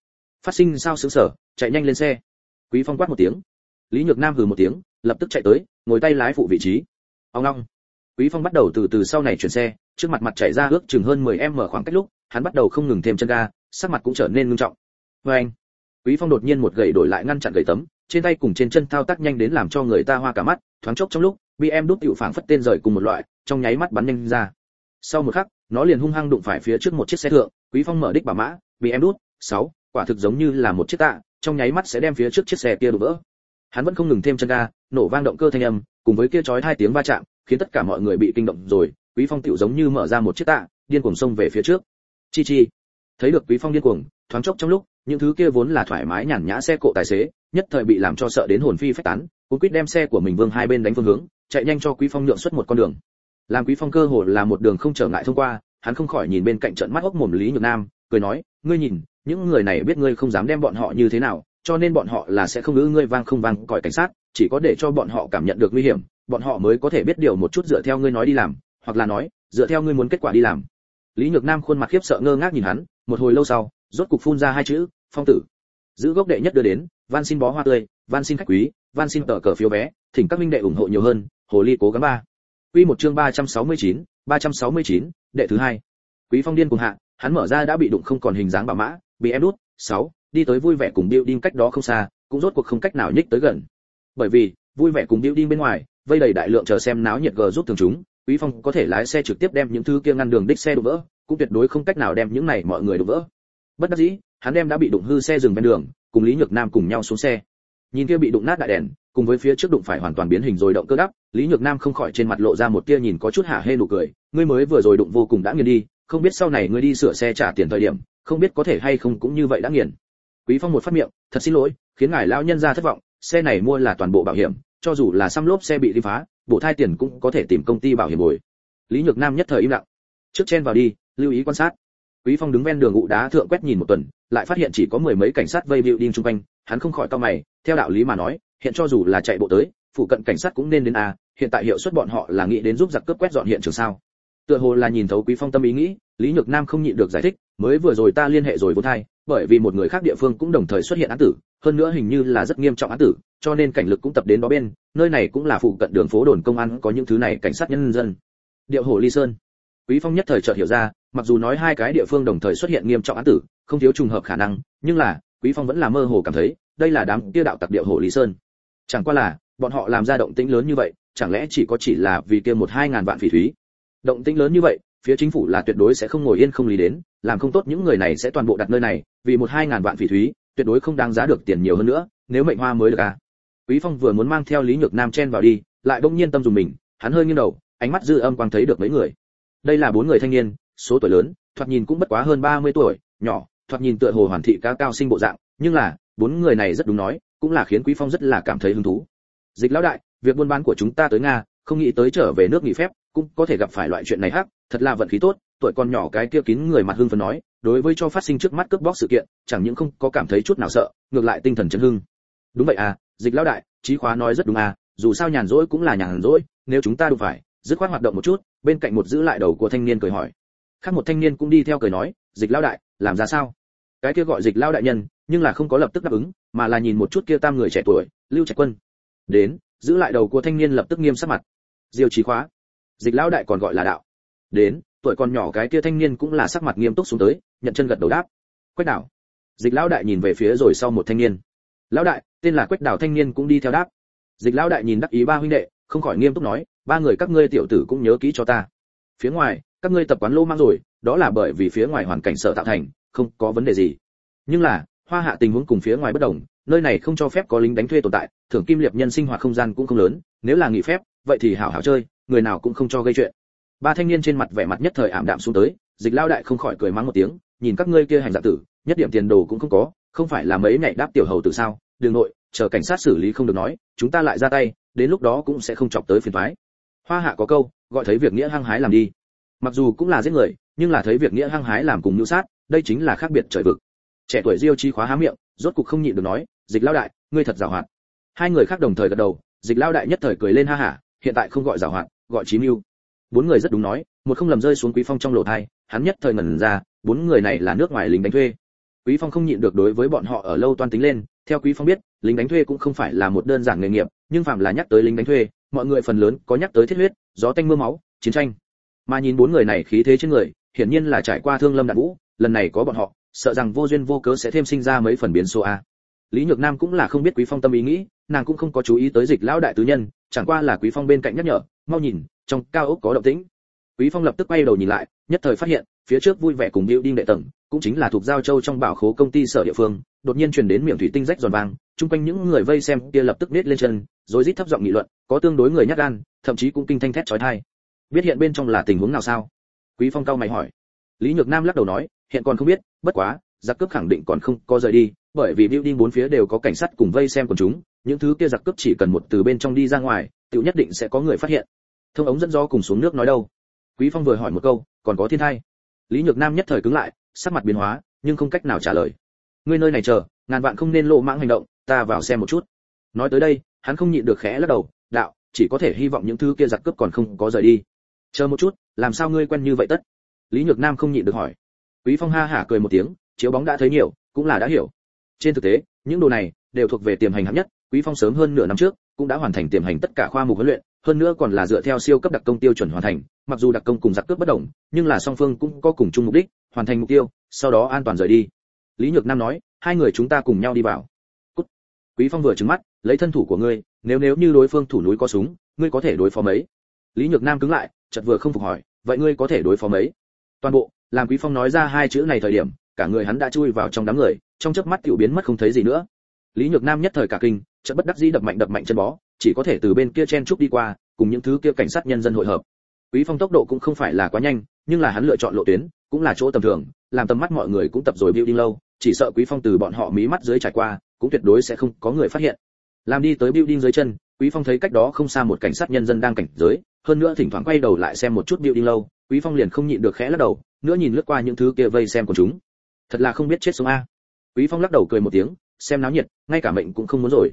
Phát sinh sao sướng sở, chạy nhanh lên xe. Quý phong quát một tiếng. Lý nhược nam hừ một tiếng, lập tức chạy tới, ngồi tay lái phụ vị trí. Ông long quý phong bắt đầu từ từ sau này chuyển xe trước mặt mặt chạy ra ước chừng hơn 10 m khoảng cách lúc hắn bắt đầu không ngừng thêm chân ga sắc mặt cũng trở nên nghiêm trọng Oeng. quý phong đột nhiên một gậy đổi lại ngăn chặn gậy tấm trên tay cùng trên chân thao tác nhanh đến làm cho người ta hoa cả mắt thoáng chốc trong lúc bm đút tiểu phảng phất tên rời cùng một loại trong nháy mắt bắn nhanh ra sau một khắc nó liền hung hăng đụng phải phía trước một chiếc xe thượng quý phong mở đích bả mã bm đút 6, quả thực giống như là một chiếc tạ trong nháy mắt sẽ đem phía trước chiếc xe kia đổ vỡ hắn vẫn không ngừng thêm chân ga nổ vang động cơ thanh âm cùng với kia chói hai tiếng va chạm khiến tất cả mọi người bị kinh động rồi, quý phong tiểu giống như mở ra một chiếc tạ, điên cuồng xông về phía trước. Chi chi. Thấy được quý phong điên cuồng, thoáng chốc trong lúc, những thứ kia vốn là thoải mái nhàn nhã xe cộ tài xế, nhất thời bị làm cho sợ đến hồn phi phách tán cũng quyết đem xe của mình vương hai bên đánh phương hướng, chạy nhanh cho quý phong nhượng xuất một con đường. Làm quý phong cơ hồ là một đường không trở ngại thông qua, hắn không khỏi nhìn bên cạnh trận mắt hốc mồm lý nhược nam, cười nói, ngươi nhìn, những người này biết ngươi không dám đem bọn họ như thế nào cho nên bọn họ là sẽ không ngữ ngươi vang không vang còi cảnh sát chỉ có để cho bọn họ cảm nhận được nguy hiểm bọn họ mới có thể biết điều một chút dựa theo ngươi nói đi làm hoặc là nói dựa theo ngươi muốn kết quả đi làm. Lý nhược nam khuôn mặt khiếp sợ ngơ ngác nhìn hắn một hồi lâu sau rốt cục phun ra hai chữ phong tử. Giữ gốc đệ nhất đưa đến van xin bó hoa tươi van xin khách quý van xin tờ cờ phiếu vé thỉnh các minh đệ ủng hộ nhiều hơn hồ ly cố gắng ba. Quy một chương 369, 369, đệ thứ hai. Quý phong điên cùng hạ hắn mở ra đã bị đụng không còn hình dáng bà mã bị em đút 6, đi tới vui vẻ cùng building cách đó không xa, cũng rốt cuộc không cách nào nhích tới gần. Bởi vì, vui vẻ cùng building bên ngoài, vây đầy đại lượng chờ xem náo nhiệt gờ giúp thường chúng, quý phong có thể lái xe trực tiếp đem những thứ kia ngăn đường đích xe đụng vỡ, cũng tuyệt đối không cách nào đem những này mọi người đụng vỡ. Bất đắc dĩ, hắn đem đã bị đụng hư xe dừng bên đường, cùng lý nhược nam cùng nhau xuống xe. Nhìn kia bị đụng nát đại đèn, cùng với phía trước đụng phải hoàn toàn biến hình rồi động cơ đắp, lý nhược nam không khỏi trên mặt lộ ra một tia nhìn có chút hả hê nụ cười, ngươi mới vừa rồi đụng vô cùng đã nghiền đi, không biết sau này ngươi đi sửa xe trả tiền thời điểm, không biết có thể hay không cũng như vậy đã nghiền quý phong một phát miệng, thật xin lỗi, khiến ngài lão nhân ra thất vọng, xe này mua là toàn bộ bảo hiểm, cho dù là xăm lốp xe bị đi phá, bộ thai tiền cũng có thể tìm công ty bảo hiểm bồi. Lý nhược nam nhất thời im lặng. Trước chen vào đi, lưu ý quan sát. Quý phong đứng ven đường ụ đá thượng quét nhìn một tuần, lại phát hiện chỉ có mười mấy cảnh sát vây bịu đinh chung quanh, hắn không khỏi cau mày, theo đạo lý mà nói, hiện cho dù là chạy bộ tới, phụ cận cảnh sát cũng nên đến a, hiện tại hiệu suất bọn họ là nghĩ đến giúp giặc cướp quét dọn hiện trường sao. Tựa hồ là nhìn thấu quý phong tâm ý nghĩ, lý nhược nam không nhịn được giải thích, mới vừa rồi ta liên hệ rồi vô thai bởi vì một người khác địa phương cũng đồng thời xuất hiện án tử, hơn nữa hình như là rất nghiêm trọng án tử, cho nên cảnh lực cũng tập đến đó bên, nơi này cũng là phụ cận đường phố đồn công an có những thứ này cảnh sát nhân dân. Điệu hồ ly sơn. Quý phong nhất thời chợt hiểu ra, mặc dù nói hai cái địa phương đồng thời xuất hiện nghiêm trọng án tử, không thiếu trùng hợp khả năng, nhưng là, quý phong vẫn là mơ hồ cảm thấy, đây là đám kia đạo tặc điệu hồ ly sơn. Chẳng qua là, bọn họ làm ra động tĩnh lớn như vậy, chẳng lẽ chỉ có chỉ là vì kia một hai ngàn vạn phỉ thúy? Động tĩnh lớn như vậy phía chính phủ là tuyệt đối sẽ không ngồi yên không lý đến, làm không tốt những người này sẽ toàn bộ đặt nơi này, vì một hai ngàn vạn phỉ thúy, tuyệt đối không đáng giá được tiền nhiều hơn nữa, nếu mệnh hoa mới được à. Quý phong vừa muốn mang theo lý nhược nam chen vào đi, lại bỗng nhiên tâm dùng mình, hắn hơi nghiêng đầu, ánh mắt dư âm quang thấy được mấy người. Đây là bốn người thanh niên, số tuổi lớn, thoạt nhìn cũng bất quá hơn 30 tuổi, nhỏ, thoạt nhìn tựa hồ hoàn thị cá cao sinh bộ dạng, nhưng là, bốn người này rất đúng nói, cũng là khiến quý phong rất là cảm thấy hứng thú. Dịch lão đại, việc buôn bán của chúng ta tới nga, không nghĩ tới trở về nước nghỉ phép, cũng có thể gặp phải loại chuyện này hắc thật là vận khí tốt, tuổi con nhỏ cái kia kín người mặt hưng phấn nói, đối với cho phát sinh trước mắt cướp bóc sự kiện, chẳng những không có cảm thấy chút nào sợ, ngược lại tinh thần chấn hưng. Đúng vậy à dịch lão đại trí khóa nói rất đúng à dù sao nhàn rỗi cũng là nhàn rỗi, nếu chúng ta đủ phải, dứt khoát hoạt động một chút, bên cạnh một giữ lại đầu của thanh niên cười hỏi. Khác một thanh niên cũng đi theo cười nói, dịch lão đại, làm ra sao? Cái kia gọi dịch lão đại nhân, nhưng là không có lập tức đáp ứng, mà là nhìn một chút kia tam người trẻ tuổi, lưu trạch quân. Đến, giữ lại đầu của thanh niên lập tức nghiêm sắc mặt. Diêu trí khóa. Dịch lão đại còn gọi là đạo đến, tuổi còn nhỏ cái kia thanh niên cũng là sắc mặt nghiêm túc xuống tới, nhận chân gật đầu đáp. Quách đảo. Dịch lão đại nhìn về phía rồi sau một thanh niên. Lão đại, tên là quách đảo thanh niên cũng đi theo đáp. Dịch lão đại nhìn đắc ý ba huynh đệ, không khỏi nghiêm túc nói, ba người các ngươi tiểu tử cũng nhớ kỹ cho ta. Phía ngoài, các ngươi tập quán lô mang rồi, đó là bởi vì phía ngoài hoàn cảnh sở tạo thành, không có vấn đề gì. Nhưng là, hoa hạ tình huống cùng phía ngoài bất đồng, nơi này không cho phép có lính đánh thuê tồn tại, thưởng kim liệp nhân sinh hoạt không gian cũng không lớn, nếu là nghỉ phép, vậy thì hảo hảo chơi, người nào cũng không cho gây chuyện ba thanh niên trên mặt vẻ mặt nhất thời ảm đạm xuống tới, dịch lao đại không khỏi cười mắng một tiếng, nhìn các ngươi kia hành dạ tử, nhất điểm tiền đồ cũng không có, không phải là mấy nhảy đáp tiểu hầu tử sao? Đường nội, chờ cảnh sát xử lý không được nói, chúng ta lại ra tay, đến lúc đó cũng sẽ không chọc tới phiền toái. Hoa hạ có câu, gọi thấy việc nghĩa hăng hái làm đi. Mặc dù cũng là giết người, nhưng là thấy việc nghĩa hăng hái làm cùng nhu sát, đây chính là khác biệt trời vực. Trẻ tuổi diêu chi khóa há miệng, rốt cục không nhịn được nói, dịch lao đại, ngươi thật giàu hoạt. Hai người khác đồng thời gật đầu, dịch lao đại nhất thời cười lên ha hả, hiện tại không gọi giàu hoạt, gọi chí mưu bốn người rất đúng nói, một không lầm rơi xuống quý phong trong lỗ thai, hắn nhất thời ngẩn ra, bốn người này là nước ngoài lính đánh thuê. Quý phong không nhịn được đối với bọn họ ở lâu toan tính lên, theo quý phong biết, lính đánh thuê cũng không phải là một đơn giản nghề nghiệp, nhưng phạm là nhắc tới lính đánh thuê, mọi người phần lớn có nhắc tới thiết huyết, gió tanh mưa máu, chiến tranh. Mà nhìn bốn người này khí thế trên người, hiển nhiên là trải qua thương lâm đạn vũ, lần này có bọn họ, sợ rằng vô duyên vô cớ sẽ thêm sinh ra mấy phần biến số a. Lý nhược nam cũng là không biết quý phong tâm ý nghĩ, nàng cũng không có chú ý tới dịch lão đại tứ nhân chẳng qua là quý phong bên cạnh nhắc nhở, mau nhìn, trong cao ốc có động tĩnh. Quý phong lập tức quay đầu nhìn lại, nhất thời phát hiện, phía trước vui vẻ cùng điệu đinh đệ tầng, cũng chính là thuộc giao châu trong bảo khố công ty sở địa phương, đột nhiên truyền đến miệng thủy tinh rách giòn vang, chung quanh những người vây xem kia lập tức nết lên chân rồi rít thấp giọng nghị luận, có tương đối người nhát gan, thậm chí cũng kinh thanh thét chói tai. Biết hiện bên trong là tình huống nào sao? Quý phong cao mày hỏi. Lý nhược nam lắc đầu nói, hiện còn không biết, bất quá, giặc cướp khẳng định còn không có rời đi bởi vì building bốn phía đều có cảnh sát cùng vây xem của chúng, những thứ kia giặc cướp chỉ cần một từ bên trong đi ra ngoài, tiểu nhất định sẽ có người phát hiện. Thông ống dẫn gió cùng xuống nước nói đâu? Quý phong vừa hỏi một câu, còn có thiên thai. Lý nhược nam nhất thời cứng lại, sắc mặt biến hóa, nhưng không cách nào trả lời. Ngươi nơi này chờ, ngàn vạn không nên lộ mãng hành động, ta vào xem một chút. Nói tới đây, hắn không nhịn được khẽ lắc đầu, đạo, chỉ có thể hy vọng những thứ kia giặc cướp còn không có rời đi. Chờ một chút, làm sao ngươi quen như vậy tất? Lý nhược nam không nhịn được hỏi. Quý phong ha hả cười một tiếng, chiếu bóng đã thấy nhiều, cũng là đã hiểu trên thực tế, những đồ này đều thuộc về tiềm hành hạng nhất, quý phong sớm hơn nửa năm trước cũng đã hoàn thành tiềm hành tất cả khoa mục huấn luyện, hơn nữa còn là dựa theo siêu cấp đặc công tiêu chuẩn hoàn thành, mặc dù đặc công cùng giặc cướp bất đồng, nhưng là song phương cũng có cùng chung mục đích, hoàn thành mục tiêu, sau đó an toàn rời đi. Lý nhược nam nói, hai người chúng ta cùng nhau đi vào. Cút. quý phong vừa trừng mắt, lấy thân thủ của ngươi, nếu nếu như đối phương thủ núi có súng, ngươi có thể đối phó mấy? Lý nhược nam cứng lại, chợt vừa không phục hỏi, vậy ngươi có thể đối phó mấy? Toàn bộ, làm quý phong nói ra hai chữ này thời điểm, cả người hắn đã chui vào trong đám người trong chớp mắt tiểu biến mất không thấy gì nữa. Lý nhược nam nhất thời cả kinh, chợt bất đắc dĩ đập mạnh đập mạnh chân bó, chỉ có thể từ bên kia chen trúc đi qua, cùng những thứ kia cảnh sát nhân dân hội hợp. Quý phong tốc độ cũng không phải là quá nhanh, nhưng là hắn lựa chọn lộ tuyến, cũng là chỗ tầm thường, làm tầm mắt mọi người cũng tập rồi building lâu, chỉ sợ quý phong từ bọn họ mí mắt dưới trải qua, cũng tuyệt đối sẽ không có người phát hiện. Làm đi tới building dưới chân, quý phong thấy cách đó không xa một cảnh sát nhân dân đang cảnh giới, hơn nữa thỉnh thoảng quay đầu lại xem một chút building lâu, quý phong liền không nhịn được khẽ lắc đầu, nữa nhìn lướt qua những thứ kia vây xem của chúng. Thật là không biết chết sống a quý phong lắc đầu cười một tiếng, xem náo nhiệt, ngay cả mệnh cũng không muốn rồi.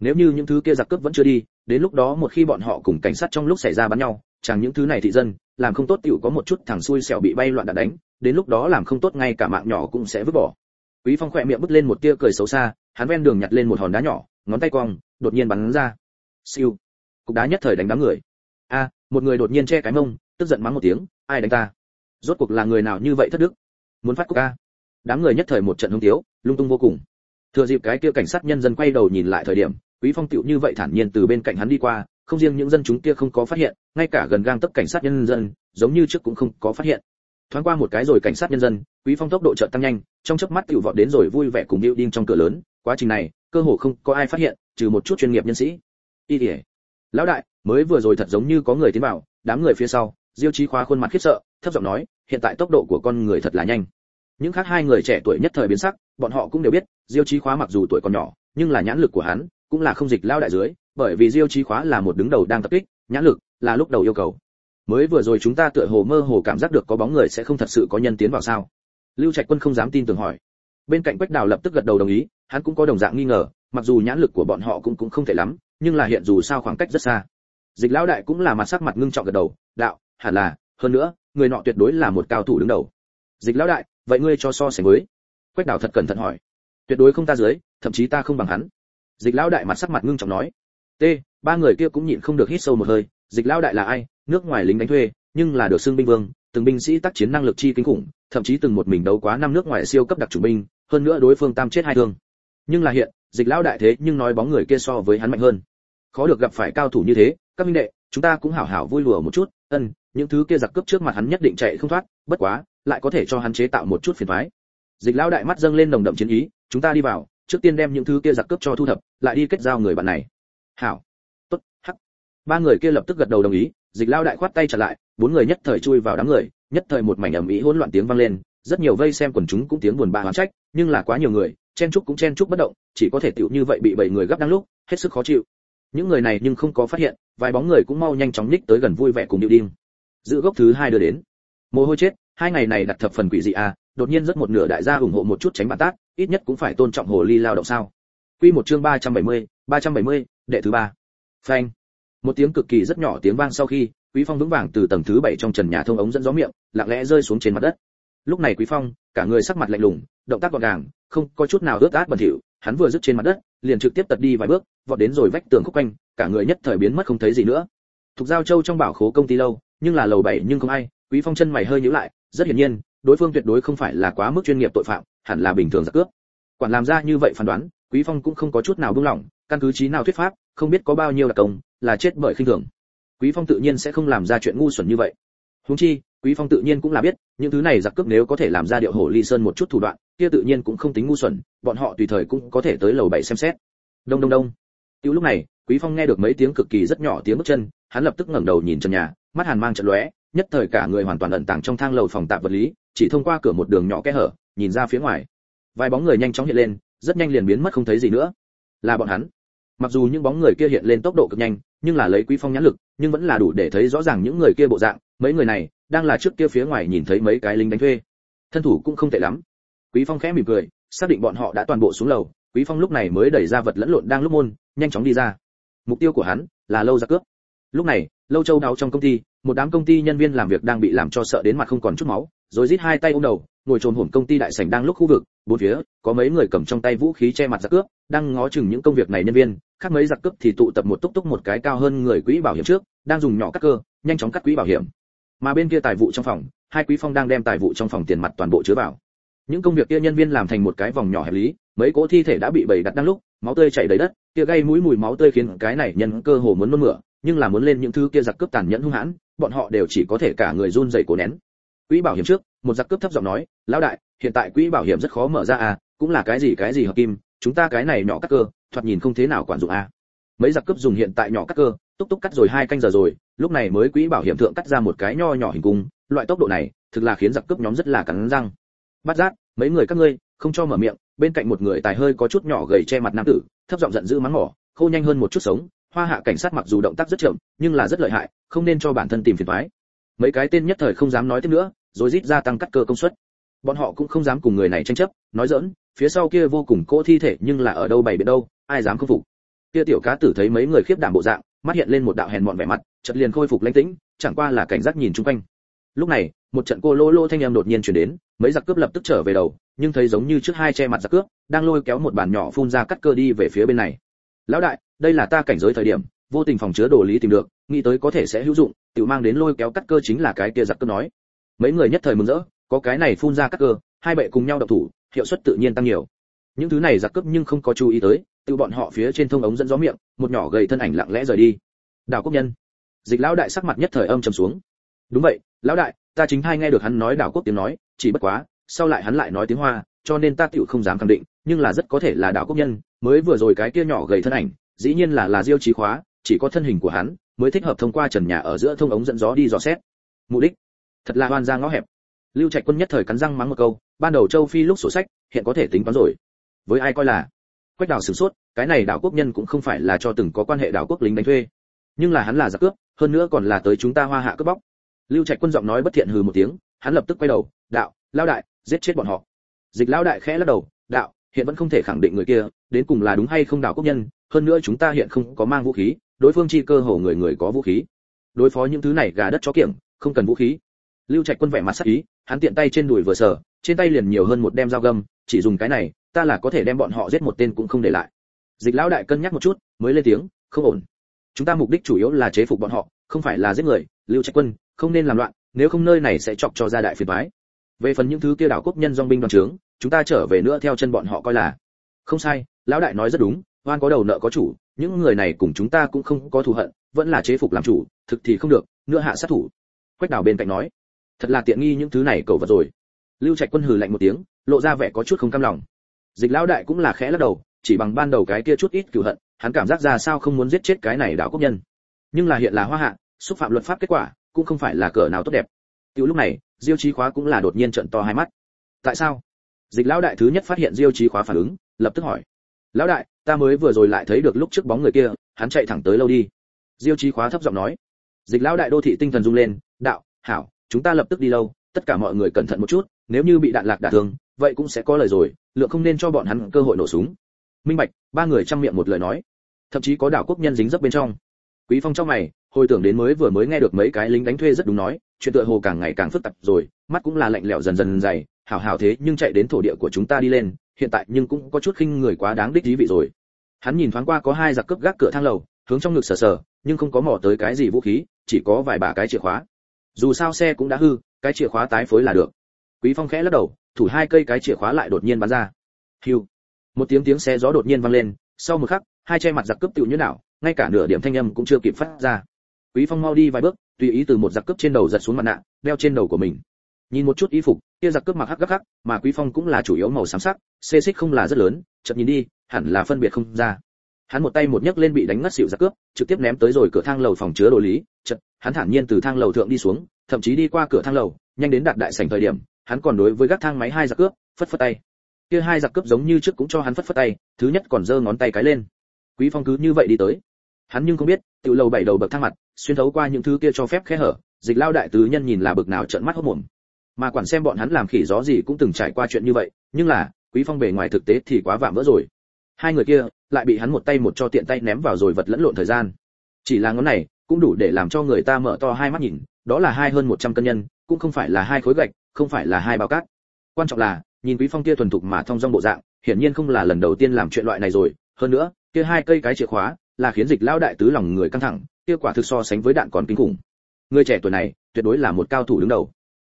Nếu như những thứ kia giặc cướp vẫn chưa đi, đến lúc đó một khi bọn họ cùng cảnh sát trong lúc xảy ra bắn nhau, chẳng những thứ này thị dân, làm không tốt tiểu có một chút thằng xui xẻo bị bay loạn đạn đánh, đến lúc đó làm không tốt ngay cả mạng nhỏ cũng sẽ vứt bỏ. Quý phong khỏe miệng bứt lên một tia cười xấu xa, hắn ven đường nhặt lên một hòn đá nhỏ, ngón tay cong, đột nhiên bắn ra. Siêu. Cục đá nhất thời đánh đám người. A, một người đột nhiên che cái mông, tức giận mắng một tiếng, ai đánh ta? Rốt cuộc là người nào như vậy thất đức? Muốn phát cục a? Đám người nhất thời một trận hung tiếu lung tung vô cùng. Thừa dịp cái kia cảnh sát nhân dân quay đầu nhìn lại thời điểm, quý phong tựu như vậy thản nhiên từ bên cạnh hắn đi qua, không riêng những dân chúng kia không có phát hiện, ngay cả gần gang tấp cảnh sát nhân dân, giống như trước cũng không có phát hiện. Thoáng qua một cái rồi cảnh sát nhân dân, quý phong tốc độ chợt tăng nhanh, trong chớp mắt tựu vọt đến rồi vui vẻ cùng điêu đinh trong cửa lớn. Quá trình này, cơ hồ không có ai phát hiện, trừ một chút chuyên nghiệp nhân sĩ. Y ỉa lão đại, mới vừa rồi thật giống như có người tiến vào, đám người phía sau, diêu chí khóa khuôn mặt khiếp sợ, thấp giọng nói, hiện tại tốc độ của con người thật là nhanh. Những khác hai người trẻ tuổi nhất thời biến sắc bọn họ cũng đều biết, diêu chí khóa mặc dù tuổi còn nhỏ, nhưng là nhãn lực của hắn cũng là không dịch lao đại dưới, bởi vì diêu chí khóa là một đứng đầu đang tập kích, nhãn lực là lúc đầu yêu cầu. Mới vừa rồi chúng ta tựa hồ mơ hồ cảm giác được có bóng người sẽ không thật sự có nhân tiến vào sao? Lưu trạch quân không dám tin tưởng hỏi. Bên cạnh quách đào lập tức gật đầu đồng ý, hắn cũng có đồng dạng nghi ngờ, mặc dù nhãn lực của bọn họ cũng cũng không thể lắm, nhưng là hiện dù sao khoảng cách rất xa. Dịch lão đại cũng là mặt sắc mặt ngưng trọng gật đầu, đạo, hẳn là, hơn nữa, người nọ tuyệt đối là một cao thủ đứng đầu. Dịch lão đại, vậy ngươi cho so sánh với? Quách đào thật cẩn thận hỏi. Tuyệt đối không ta dưới, thậm chí ta không bằng hắn. Dịch lão đại mặt sắc mặt ngưng trọng nói. T, ba người kia cũng nhịn không được hít sâu một hơi. Dịch lão đại là ai? Nước ngoài lính đánh thuê, nhưng là được xưng binh vương, từng binh sĩ tác chiến năng lực chi kinh khủng, thậm chí từng một mình đấu quá năm nước ngoài siêu cấp đặc chủ binh, hơn nữa đối phương tam chết hai thương. Nhưng là hiện, dịch lão đại thế nhưng nói bóng người kia so với hắn mạnh hơn. Khó được gặp phải cao thủ như thế, các minh đệ, chúng ta cũng hảo hảo vui lùa một chút. Ân, những thứ kia giặc cướp trước mặt hắn nhất định chạy không thoát, bất quá, lại có thể cho hắn chế tạo một chút phiền toái dịch lão đại mắt dâng lên nồng đậm chiến ý, chúng ta đi vào, trước tiên đem những thứ kia giặc cướp cho thu thập, lại đi kết giao người bạn này. Hảo. Tốt, hắc. Ba người kia lập tức gật đầu đồng ý, dịch lão đại khoát tay trả lại, bốn người nhất thời chui vào đám người, nhất thời một mảnh ầm ĩ hỗn loạn tiếng vang lên, rất nhiều vây xem quần chúng cũng tiếng buồn bã oán trách, nhưng là quá nhiều người, chen Trúc cũng chen Trúc bất động, chỉ có thể tiểu như vậy bị bảy người gấp đang lúc, hết sức khó chịu. Những người này nhưng không có phát hiện, vài bóng người cũng mau nhanh chóng ních tới gần vui vẻ cùng điệu đinh. Giữ gốc thứ hai đưa đến. Mồ hôi chết hai ngày này đặt thập phần quỷ dị à đột nhiên rất một nửa đại gia ủng hộ một chút tránh bản tác, ít nhất cũng phải tôn trọng hồ ly lao động sao. Quy một chương 370, 370, đệ thứ ba. Phanh. Một tiếng cực kỳ rất nhỏ tiếng vang sau khi quý phong vững vàng từ tầng thứ bảy trong trần nhà thông ống dẫn gió miệng lặng lẽ rơi xuống trên mặt đất. Lúc này quý phong cả người sắc mặt lạnh lùng động tác gọn gàng không có chút nào ướt át bẩn thỉu hắn vừa dứt trên mặt đất liền trực tiếp tật đi vài bước vọt đến rồi vách tường khúc quanh cả người nhất thời biến mất không thấy gì nữa. Thuộc giao châu trong bảo khố công ty lâu nhưng là lầu bảy nhưng không ai quý phong chân mày hơi nhíu lại rất hiển nhiên, đối phương tuyệt đối không phải là quá mức chuyên nghiệp tội phạm, hẳn là bình thường giặc cướp. Quản làm ra như vậy phán đoán, quý phong cũng không có chút nào buông lỏng, căn cứ trí nào thuyết pháp, không biết có bao nhiêu là công, là chết bởi khinh thường. Quý phong tự nhiên sẽ không làm ra chuyện ngu xuẩn như vậy. Huống chi, quý phong tự nhiên cũng là biết, những thứ này giặc cướp nếu có thể làm ra điệu hổ ly sơn một chút thủ đoạn, kia tự nhiên cũng không tính ngu xuẩn, bọn họ tùy thời cũng có thể tới lầu bảy xem xét. Đông đông đông. Tiểu lúc này, quý phong nghe được mấy tiếng cực kỳ rất nhỏ tiếng bước chân, hắn lập tức ngẩng đầu nhìn trần nhà, mắt hàn mang trận lóe nhất thời cả người hoàn toàn ẩn tàng trong thang lầu phòng tạp vật lý, chỉ thông qua cửa một đường nhỏ kẽ hở, nhìn ra phía ngoài. Vài bóng người nhanh chóng hiện lên, rất nhanh liền biến mất không thấy gì nữa. Là bọn hắn. Mặc dù những bóng người kia hiện lên tốc độ cực nhanh, nhưng là lấy quý phong nhãn lực, nhưng vẫn là đủ để thấy rõ ràng những người kia bộ dạng. Mấy người này, đang là trước kia phía ngoài nhìn thấy mấy cái lính đánh thuê. Thân thủ cũng không tệ lắm. Quý phong khẽ mỉm cười, xác định bọn họ đã toàn bộ xuống lầu. Quý phong lúc này mới đẩy ra vật lẫn lộn đang lúc môn, nhanh chóng đi ra. Mục tiêu của hắn là lâu ra cướp. Lúc này lâu châu đáo trong công ty, một đám công ty nhân viên làm việc đang bị làm cho sợ đến mặt không còn chút máu, rồi rít hai tay ôm đầu, ngồi trồn hổm công ty đại sảnh đang lúc khu vực, bốn phía, có mấy người cầm trong tay vũ khí che mặt giặc cướp, đang ngó chừng những công việc này nhân viên, khác mấy giặc cướp thì tụ tập một túc túc một cái cao hơn người quỹ bảo hiểm trước, đang dùng nhỏ cắt cơ, nhanh chóng cắt quỹ bảo hiểm. Mà bên kia tài vụ trong phòng, hai quý phong đang đem tài vụ trong phòng tiền mặt toàn bộ chứa vào. Những công việc kia nhân viên làm thành một cái vòng nhỏ hẹp lý, mấy cỗ thi thể đã bị bầy đặt đang lúc, máu tươi chảy đầy đất, kia gây mũi mùi máu tươi khiến cái này nhân cơ hồ muốn nôn mửa nhưng là muốn lên những thứ kia giặc cướp tàn nhẫn hung hãn, bọn họ đều chỉ có thể cả người run rẩy cổ nén. Quỹ bảo hiểm trước, một giặc cướp thấp giọng nói, lão đại, hiện tại quỹ bảo hiểm rất khó mở ra à cũng là cái gì cái gì hợp kim, chúng ta cái này nhỏ cắt cơ, thoạt nhìn không thế nào quản dụng à. Mấy giặc cướp dùng hiện tại nhỏ cắt cơ, túc túc cắt rồi hai canh giờ rồi, lúc này mới quỹ bảo hiểm thượng cắt ra một cái nho nhỏ hình cung, loại tốc độ này, thực là khiến giặc cướp nhóm rất là cắn răng. Bắt giác, mấy người các ngươi, không cho mở miệng, bên cạnh một người tài hơi có chút nhỏ gầy che mặt nam tử, thấp giọng giận dữ mắng mỏ, khô nhanh hơn một chút sống hoa hạ cảnh sát mặc dù động tác rất chậm, nhưng là rất lợi hại, không nên cho bản thân tìm phiền toái. Mấy cái tên nhất thời không dám nói tiếp nữa, rồi rít ra tăng cắt cơ công suất. Bọn họ cũng không dám cùng người này tranh chấp, nói dỡn phía sau kia vô cùng cỗ thi thể nhưng là ở đâu bày biện đâu, ai dám không phục. Kia tiểu cá tử thấy mấy người khiếp đảm bộ dạng, mắt hiện lên một đạo hèn mọn vẻ mặt, chợt liền khôi phục lãnh tĩnh, chẳng qua là cảnh giác nhìn chung quanh. Lúc này, một trận cô lô lô thanh em đột nhiên truyền đến, mấy giặc cướp lập tức trở về đầu, nhưng thấy giống như trước hai che mặt giặc cướp, đang lôi kéo một bàn nhỏ phun ra cắt cơ đi về phía bên này lão đại, đây là ta cảnh giới thời điểm, vô tình phòng chứa đồ lý tìm được, nghĩ tới có thể sẽ hữu dụng tự mang đến lôi kéo cắt cơ chính là cái kia giặc cơ nói. Mấy người nhất thời mừng rỡ, có cái này phun ra cắt cơ, hai bệ cùng nhau độc thủ, hiệu suất tự nhiên tăng nhiều. Những thứ này giặc cướp nhưng không có chú ý tới, tự bọn họ phía trên thông ống dẫn gió miệng, một nhỏ gầy thân ảnh lặng lẽ rời đi. Đào quốc nhân. Dịch lão đại sắc mặt nhất thời âm trầm xuống. Đúng vậy, lão đại, ta chính hay nghe được hắn nói đảo quốc tiếng nói, chỉ bất quá, sau lại hắn lại nói tiếng hoa, cho nên ta tựu không dám khẳng định, nhưng là rất có thể là đảo quốc nhân mới vừa rồi cái kia nhỏ gầy thân ảnh, dĩ nhiên là là diêu trí khóa, chỉ có thân hình của hắn mới thích hợp thông qua trần nhà ở giữa thông ống dẫn gió đi dò xét. Mục đích? Thật là hoan ra ngõ hẹp. Lưu trạch quân nhất thời cắn răng mắng một câu, ban đầu châu phi lúc sổ sách, hiện có thể tính toán rồi. Với ai coi là? Quách đảo sửng sốt, cái này đảo quốc nhân cũng không phải là cho từng có quan hệ đảo quốc lính đánh thuê. Nhưng là hắn là giặc cướp, hơn nữa còn là tới chúng ta hoa hạ cướp bóc. Lưu trạch quân giọng nói bất thiện hừ một tiếng, hắn lập tức quay đầu, đạo lao đại, giết chết bọn họ. Dịch lao đại khẽ lắc đầu, đạo, hiện vẫn không thể khẳng định người kia đến cùng là đúng hay không đảo quốc nhân hơn nữa chúng ta hiện không có mang vũ khí đối phương chi cơ hồ người người có vũ khí. Đối phó những thứ này gà đất chó kiểng không cần vũ khí. Lưu trạch quân vẻ mặt sắc ý hắn tiện tay trên đùi vừa sở, trên tay liền nhiều hơn một đem dao găm chỉ dùng cái này ta là có thể đem bọn họ giết một tên cũng không để lại. Dịch lão đại cân nhắc một chút mới lên tiếng không ổn. Chúng ta mục đích chủ yếu là chế phục bọn họ không phải là giết người lưu trạch quân không nên làm loạn nếu không nơi này sẽ chọc cho gia đại phiền toái. Về phần những thứ kia đảo quốc nhân dòng binh đoàn trướng chúng ta trở về nữa theo chân bọn họ coi là. Không sai lão đại nói rất đúng, oan có đầu nợ có chủ, những người này cùng chúng ta cũng không có thù hận, vẫn là chế phục làm chủ, thực thì không được, nữa hạ sát thủ. Quách đảo bên cạnh nói, thật là tiện nghi những thứ này cầu vật rồi. Lưu trạch quân hừ lạnh một tiếng, lộ ra vẻ có chút không cam lòng. Dịch lão đại cũng là khẽ lắc đầu, chỉ bằng ban đầu cái kia chút ít cửu hận, hắn cảm giác ra sao không muốn giết chết cái này đảo quốc nhân. Nhưng là hiện là hoa hạ, xúc phạm luật pháp kết quả, cũng không phải là cỡ nào tốt đẹp. Tiểu lúc này, diêu chí khóa cũng là đột nhiên trợn to hai mắt. Tại sao? Dịch lão đại thứ nhất phát hiện diêu chí khóa phản ứng, lập tức hỏi lão đại, ta mới vừa rồi lại thấy được lúc trước bóng người kia, hắn chạy thẳng tới lâu đi. Diêu chí khóa thấp giọng nói. Dịch lão đại đô thị tinh thần rung lên, đạo, hảo, chúng ta lập tức đi lâu, tất cả mọi người cẩn thận một chút, nếu như bị đạn lạc đả thương, vậy cũng sẽ có lời rồi, lượng không nên cho bọn hắn cơ hội nổ súng. Minh bạch, ba người chăm miệng một lời nói. Thậm chí có đảo quốc nhân dính dấp bên trong. Quý phong trong mày, hồi tưởng đến mới vừa mới nghe được mấy cái lính đánh thuê rất đúng nói, chuyện tựa hồ càng ngày càng phức tạp rồi, mắt cũng là lạnh lẽo dần dần dày. Hảo hảo thế, nhưng chạy đến thổ địa của chúng ta đi lên hiện tại nhưng cũng có chút khinh người quá đáng đích dí vị rồi. Hắn nhìn thoáng qua có hai giặc cướp gác cửa thang lầu, hướng trong ngực sờ sờ, nhưng không có mò tới cái gì vũ khí, chỉ có vài bà cái chìa khóa. Dù sao xe cũng đã hư, cái chìa khóa tái phối là được. Quý phong khẽ lắc đầu, thủ hai cây cái chìa khóa lại đột nhiên bắn ra. Hiu! Một tiếng tiếng xe gió đột nhiên vang lên, sau một khắc, hai che mặt giặc cướp tiểu như nào ngay cả nửa điểm thanh âm cũng chưa kịp phát ra. Quý phong mau đi vài bước, tùy ý từ một giặc cướp trên đầu giật xuống mặt nạ, đeo trên đầu của mình nhìn một chút y phục, kia giặc cướp mặc hắc gắc hắc mà quý phong cũng là chủ yếu màu xám sắc, xê xích không là rất lớn, chợt nhìn đi, hẳn là phân biệt không ra. Hắn một tay một nhấc lên bị đánh ngất xỉu giặc cướp, trực tiếp ném tới rồi cửa thang lầu phòng chứa đồ lý, chợt, hắn thản nhiên từ thang lầu thượng đi xuống, thậm chí đi qua cửa thang lầu, nhanh đến đạt đại sảnh thời điểm, hắn còn đối với gác thang máy hai giặc cướp, phất phất tay. Kia hai giặc cướp giống như trước cũng cho hắn phất phất tay, thứ nhất còn giơ ngón tay cái lên. Quý phong cứ như vậy đi tới. Hắn nhưng không biết, tiểu lầu bảy đầu bậc thang mặt, xuyên thấu qua những thứ kia cho phép khe hở, dịch lao đại tứ nhân nhìn là bực nào trợn mắt hốt mồm mà quản xem bọn hắn làm khỉ gió gì cũng từng trải qua chuyện như vậy, nhưng là, quý phong bề ngoài thực tế thì quá vạm vỡ rồi. Hai người kia, lại bị hắn một tay một cho tiện tay ném vào rồi vật lẫn lộn thời gian. Chỉ là ngón này, cũng đủ để làm cho người ta mở to hai mắt nhìn, đó là hai hơn 100 cân nhân, cũng không phải là hai khối gạch, không phải là hai bao cát. Quan trọng là, nhìn quý phong kia thuần thục mà thông dong bộ dạng, hiển nhiên không là lần đầu tiên làm chuyện loại này rồi. Hơn nữa, kia hai cây cái chìa khóa, là khiến dịch lao đại tứ lòng người căng thẳng, kia quả thực so sánh với đạn còn kinh khủng. Người trẻ tuổi này, tuyệt đối là một cao thủ đứng đầu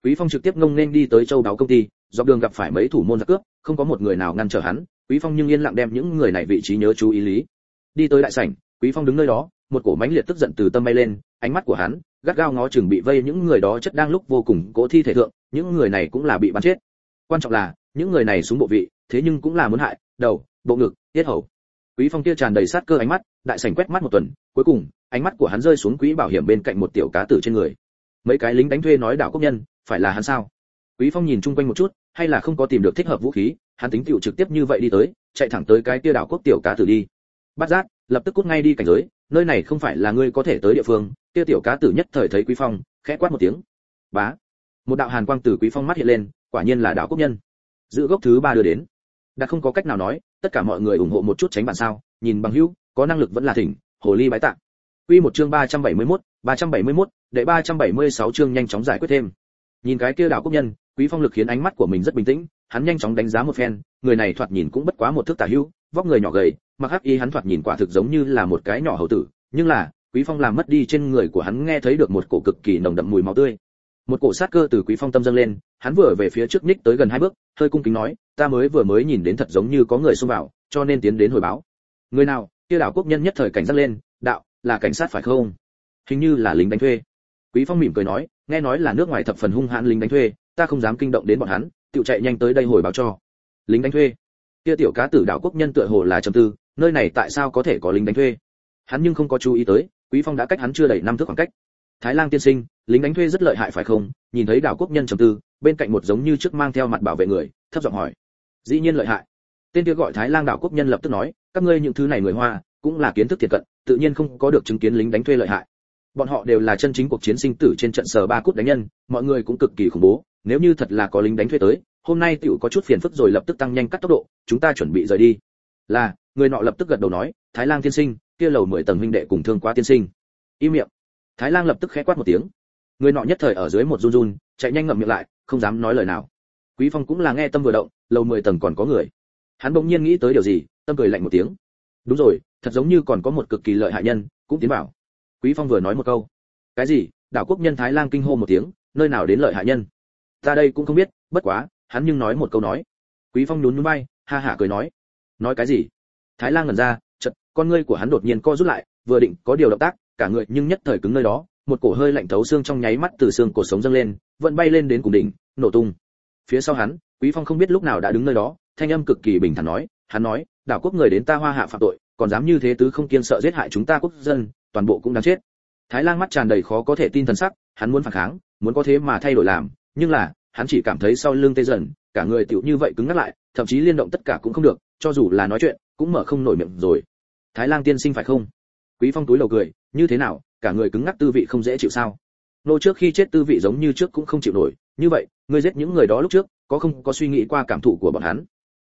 quý phong trực tiếp ngông nên đi tới châu đáo công ty, dọc đường gặp phải mấy thủ môn giặc cướp, không có một người nào ngăn trở hắn. Quý phong nhưng yên lặng đem những người này vị trí nhớ chú ý lý. Đi tới đại sảnh, quý phong đứng nơi đó, một cổ mãnh liệt tức giận từ tâm bay lên, ánh mắt của hắn gắt gao ngó chừng bị vây những người đó chất đang lúc vô cùng cố thi thể thượng, những người này cũng là bị bắn chết. Quan trọng là, những người này xuống bộ vị, thế nhưng cũng là muốn hại, đầu, bộ ngực, tiết hầu. Quý phong kia tràn đầy sát cơ ánh mắt, đại sảnh quét mắt một tuần, cuối cùng, ánh mắt của hắn rơi xuống quỹ bảo hiểm bên cạnh một tiểu cá tử trên người. Mấy cái lính đánh thuê nói đảo quốc nhân phải là hắn sao? Quý phong nhìn chung quanh một chút hay là không có tìm được thích hợp vũ khí hắn tính tiểu trực tiếp như vậy đi tới chạy thẳng tới cái kia đảo quốc tiểu cá tử đi. Bắt giác lập tức cút ngay đi cảnh giới nơi này không phải là ngươi có thể tới địa phương kia tiểu cá tử nhất thời thấy quý phong khẽ quát một tiếng. Bá! Một đạo hàn quang từ quý phong mắt hiện lên quả nhiên là đảo quốc nhân. Giữ gốc thứ ba đưa đến. Đã không có cách nào nói tất cả mọi người ủng hộ một chút tránh bản sao nhìn bằng hữu có năng lực vẫn là thỉnh hồ ly bái tạ. Quy một chương 371, 371, đệ 376 chương nhanh chóng giải quyết thêm. Nhìn cái kia đảo quốc nhân, Quý Phong lực khiến ánh mắt của mình rất bình tĩnh, hắn nhanh chóng đánh giá một phen, người này thoạt nhìn cũng bất quá một thước tả hữu, vóc người nhỏ gầy, mặc hắc y hắn thoạt nhìn quả thực giống như là một cái nhỏ hầu tử, nhưng là, Quý Phong làm mất đi trên người của hắn nghe thấy được một cổ cực kỳ nồng đậm mùi máu tươi. Một cổ sát cơ từ Quý Phong tâm dâng lên, hắn vừa về phía trước ních tới gần hai bước, hơi cung kính nói, ta mới vừa mới nhìn đến thật giống như có người xông vào, cho nên tiến đến hồi báo. Người nào? Kia đảo quốc nhân nhất thời cảnh giác lên, đạo, là cảnh sát phải không? Hình như là lính đánh thuê. Quý Phong mỉm cười nói, nghe nói là nước ngoài thập phần hung hãn lính đánh thuê, ta không dám kinh động đến bọn hắn, tiểu chạy nhanh tới đây hồi báo cho. Lính đánh thuê? Kia tiểu cá tử đảo quốc nhân tựa hồ là trầm tư, nơi này tại sao có thể có lính đánh thuê? Hắn nhưng không có chú ý tới, Quý Phong đã cách hắn chưa đầy năm thước khoảng cách. Thái Lang tiên sinh, lính đánh thuê rất lợi hại phải không? Nhìn thấy đảo quốc nhân trầm tư, bên cạnh một giống như trước mang theo mặt bảo vệ người, thấp giọng hỏi. Dĩ nhiên lợi hại. Tên kia gọi Thái Lang đảo quốc nhân lập tức nói, các ngươi những thứ này người Hoa, cũng là kiến thức thiệt cận, tự nhiên không có được chứng kiến lính đánh thuê lợi hại. Bọn họ đều là chân chính cuộc chiến sinh tử trên trận sở ba cút đánh nhân, mọi người cũng cực kỳ khủng bố, nếu như thật là có lính đánh thuê tới, hôm nay tiểu có chút phiền phức rồi lập tức tăng nhanh cắt tốc độ, chúng ta chuẩn bị rời đi. Là, người nọ lập tức gật đầu nói, Thái Lang tiên sinh, kia lầu 10 tầng huynh đệ cùng thương quá tiên sinh. Im miệng. Thái Lang lập tức khẽ quát một tiếng. Người nọ nhất thời ở dưới một run run, chạy nhanh ngậm miệng lại, không dám nói lời nào. Quý Phong cũng là nghe tâm vừa động, lầu 10 tầng còn có người. Hắn bỗng nhiên nghĩ tới điều gì, tâm cười lạnh một tiếng. Đúng rồi, thật giống như còn có một cực kỳ lợi hại nhân, cũng tiến vào. Quý Phong vừa nói một câu. Cái gì? Đảo quốc nhân Thái Lang kinh hô một tiếng, nơi nào đến lợi hại nhân? Ta đây cũng không biết, bất quá, hắn nhưng nói một câu nói. Quý Phong nhún nhún vai, ha hả cười nói. Nói cái gì? Thái Lang ngẩn ra, chợt, con ngươi của hắn đột nhiên co rút lại, vừa định có điều động tác, cả người nhưng nhất thời cứng nơi đó, một cổ hơi lạnh thấu xương trong nháy mắt từ xương cổ sống dâng lên, vẫn bay lên đến cùng đỉnh, nổ tung. Phía sau hắn, Quý Phong không biết lúc nào đã đứng nơi đó, thanh âm cực kỳ bình thản nói, hắn nói, đảo quốc người đến ta Hoa Hạ phạm tội, còn dám như thế tứ không kiên sợ giết hại chúng ta quốc dân, toàn bộ cũng đáng chết. Thái Lang mắt tràn đầy khó có thể tin thần sắc, hắn muốn phản kháng, muốn có thế mà thay đổi làm, nhưng là, hắn chỉ cảm thấy sau lưng tê dần, cả người tiểu như vậy cứng ngắc lại, thậm chí liên động tất cả cũng không được, cho dù là nói chuyện, cũng mở không nổi miệng rồi. Thái Lang tiên sinh phải không? Quý Phong túi lầu cười, như thế nào, cả người cứng ngắc tư vị không dễ chịu sao? Nô trước khi chết tư vị giống như trước cũng không chịu nổi, như vậy, ngươi giết những người đó lúc trước, có không có suy nghĩ qua cảm thụ của bọn hắn?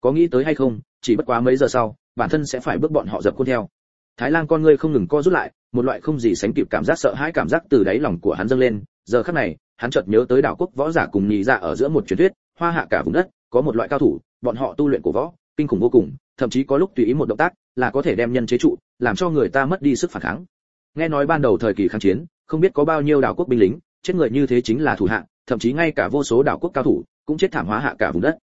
Có nghĩ tới hay không, chỉ bất quá mấy giờ sau, bản thân sẽ phải bước bọn họ dập khuôn theo. Thái Lang con ngươi không ngừng co rút lại, một loại không gì sánh kịp cảm giác sợ hãi cảm giác từ đáy lòng của hắn dâng lên, giờ khắc này, hắn chợt nhớ tới đảo quốc võ giả cùng nhị dạ ở giữa một truyền thuyết, hoa hạ cả vùng đất, có một loại cao thủ, bọn họ tu luyện cổ võ, kinh khủng vô cùng, thậm chí có lúc tùy ý một động tác, là có thể đem nhân chế trụ, làm cho người ta mất đi sức phản kháng. Nghe nói ban đầu thời kỳ kháng chiến, không biết có bao nhiêu đảo quốc binh lính, chết người như thế chính là thủ hạ, thậm chí ngay cả vô số đảo quốc cao thủ, cũng chết thảm hóa hạ cả vùng đất.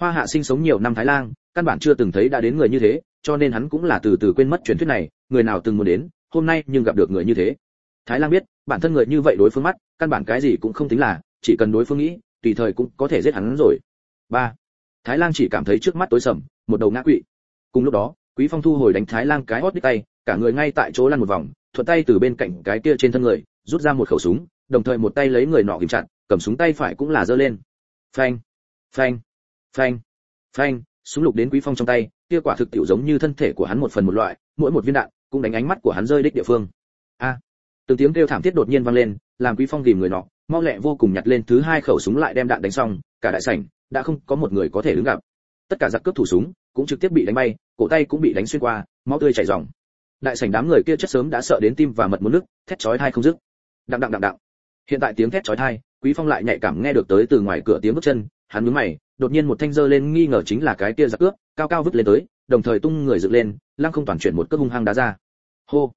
Hoa hạ sinh sống nhiều năm Thái Lan, căn bản chưa từng thấy đã đến người như thế, cho nên hắn cũng là từ từ quên mất truyền thuyết này, người nào từng muốn đến, hôm nay nhưng gặp được người như thế. Thái Lang biết, bản thân người như vậy đối phương mắt, căn bản cái gì cũng không tính là, chỉ cần đối phương nghĩ, tùy thời cũng có thể giết hắn rồi. Ba, Thái Lang chỉ cảm thấy trước mắt tối sầm, một đầu ngã quỵ. Cùng lúc đó, Quý Phong thu hồi đánh Thái Lang cái hót đích tay, cả người ngay tại chỗ lăn một vòng, thuận tay từ bên cạnh cái kia trên thân người, rút ra một khẩu súng, đồng thời một tay lấy người nọ kìm chặt, cầm súng tay phải cũng là giơ lên. Phanh, phanh, phanh, phanh, súng lục đến Quý Phong trong tay, kia quả thực tiểu giống như thân thể của hắn một phần một loại, mỗi một viên đạn cũng đánh ánh mắt của hắn rơi đích địa phương. A, từng tiếng kêu thảm thiết đột nhiên vang lên, làm Quý Phong tìm người nọ, mau lẹ vô cùng nhặt lên thứ hai khẩu súng lại đem đạn đánh xong, cả đại sảnh đã không có một người có thể đứng gặp. Tất cả giặc cướp thủ súng cũng trực tiếp bị đánh bay, cổ tay cũng bị đánh xuyên qua, máu tươi chảy ròng. Đại sảnh đám người kia chất sớm đã sợ đến tim và mật muốn nước, thét chói tai không dứt. Đặng đặng đặng đặng. Hiện tại tiếng thét chói tai, Quý Phong lại nhạy cảm nghe được tới từ ngoài cửa tiếng bước chân, hắn nhướng mày, đột nhiên một thanh giơ lên nghi ngờ chính là cái kia giặc cướp, cao cao vứt lên tới, đồng thời tung người dựng lên, lăng không toàn chuyển một cước hung hăng đá ra. Hô!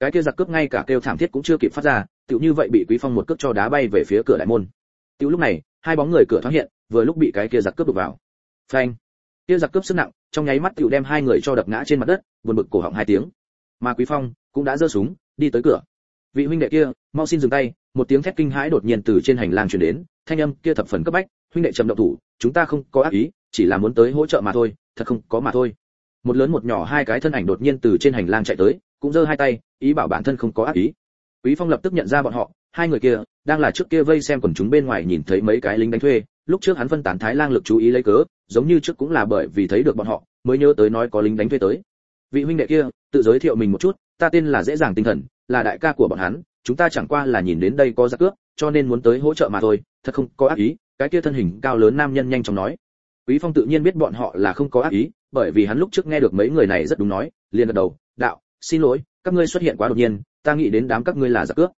Cái kia giặc cướp ngay cả kêu thảm thiết cũng chưa kịp phát ra, tựu như vậy bị Quý Phong một cước cho đá bay về phía cửa đại môn. tiểu lúc này, hai bóng người cửa thoáng hiện, vừa lúc bị cái kia giặc cướp đụng vào. Phanh! Kia giặc cướp sức nặng, trong nháy mắt tiểu đem hai người cho đập ngã trên mặt đất, buồn bực cổ họng hai tiếng. Mà Quý Phong cũng đã giơ súng, đi tới cửa. Vị huynh đệ kia, mau xin dừng tay, một tiếng thét kinh hãi đột nhiên từ trên hành lang truyền đến, thanh âm kia thập phần cấp bách, huynh đệ trầm động thủ, chúng ta không có ác ý, chỉ là muốn tới hỗ trợ mà thôi, thật không có mà thôi. Một lớn một nhỏ hai cái thân ảnh đột nhiên từ trên hành lang chạy tới, cũng giơ hai tay ý bảo bản thân không có ác ý quý phong lập tức nhận ra bọn họ hai người kia đang là trước kia vây xem quần chúng bên ngoài nhìn thấy mấy cái lính đánh thuê lúc trước hắn phân tán thái lang lực chú ý lấy cớ giống như trước cũng là bởi vì thấy được bọn họ mới nhớ tới nói có lính đánh thuê tới vị huynh đệ kia tự giới thiệu mình một chút ta tên là dễ dàng tinh thần là đại ca của bọn hắn chúng ta chẳng qua là nhìn đến đây có giặc cướp, cho nên muốn tới hỗ trợ mà thôi, thật không có ác ý, cái kia thân hình cao lớn nam nhân nhanh chóng nói. Quý phong tự nhiên biết bọn họ là không có ác ý, bởi vì hắn lúc trước nghe được mấy người này rất đúng nói, liền gật đầu, đạo, xin lỗi, các ngươi xuất hiện quá đột nhiên, ta nghĩ đến đám các ngươi là giặc cướp.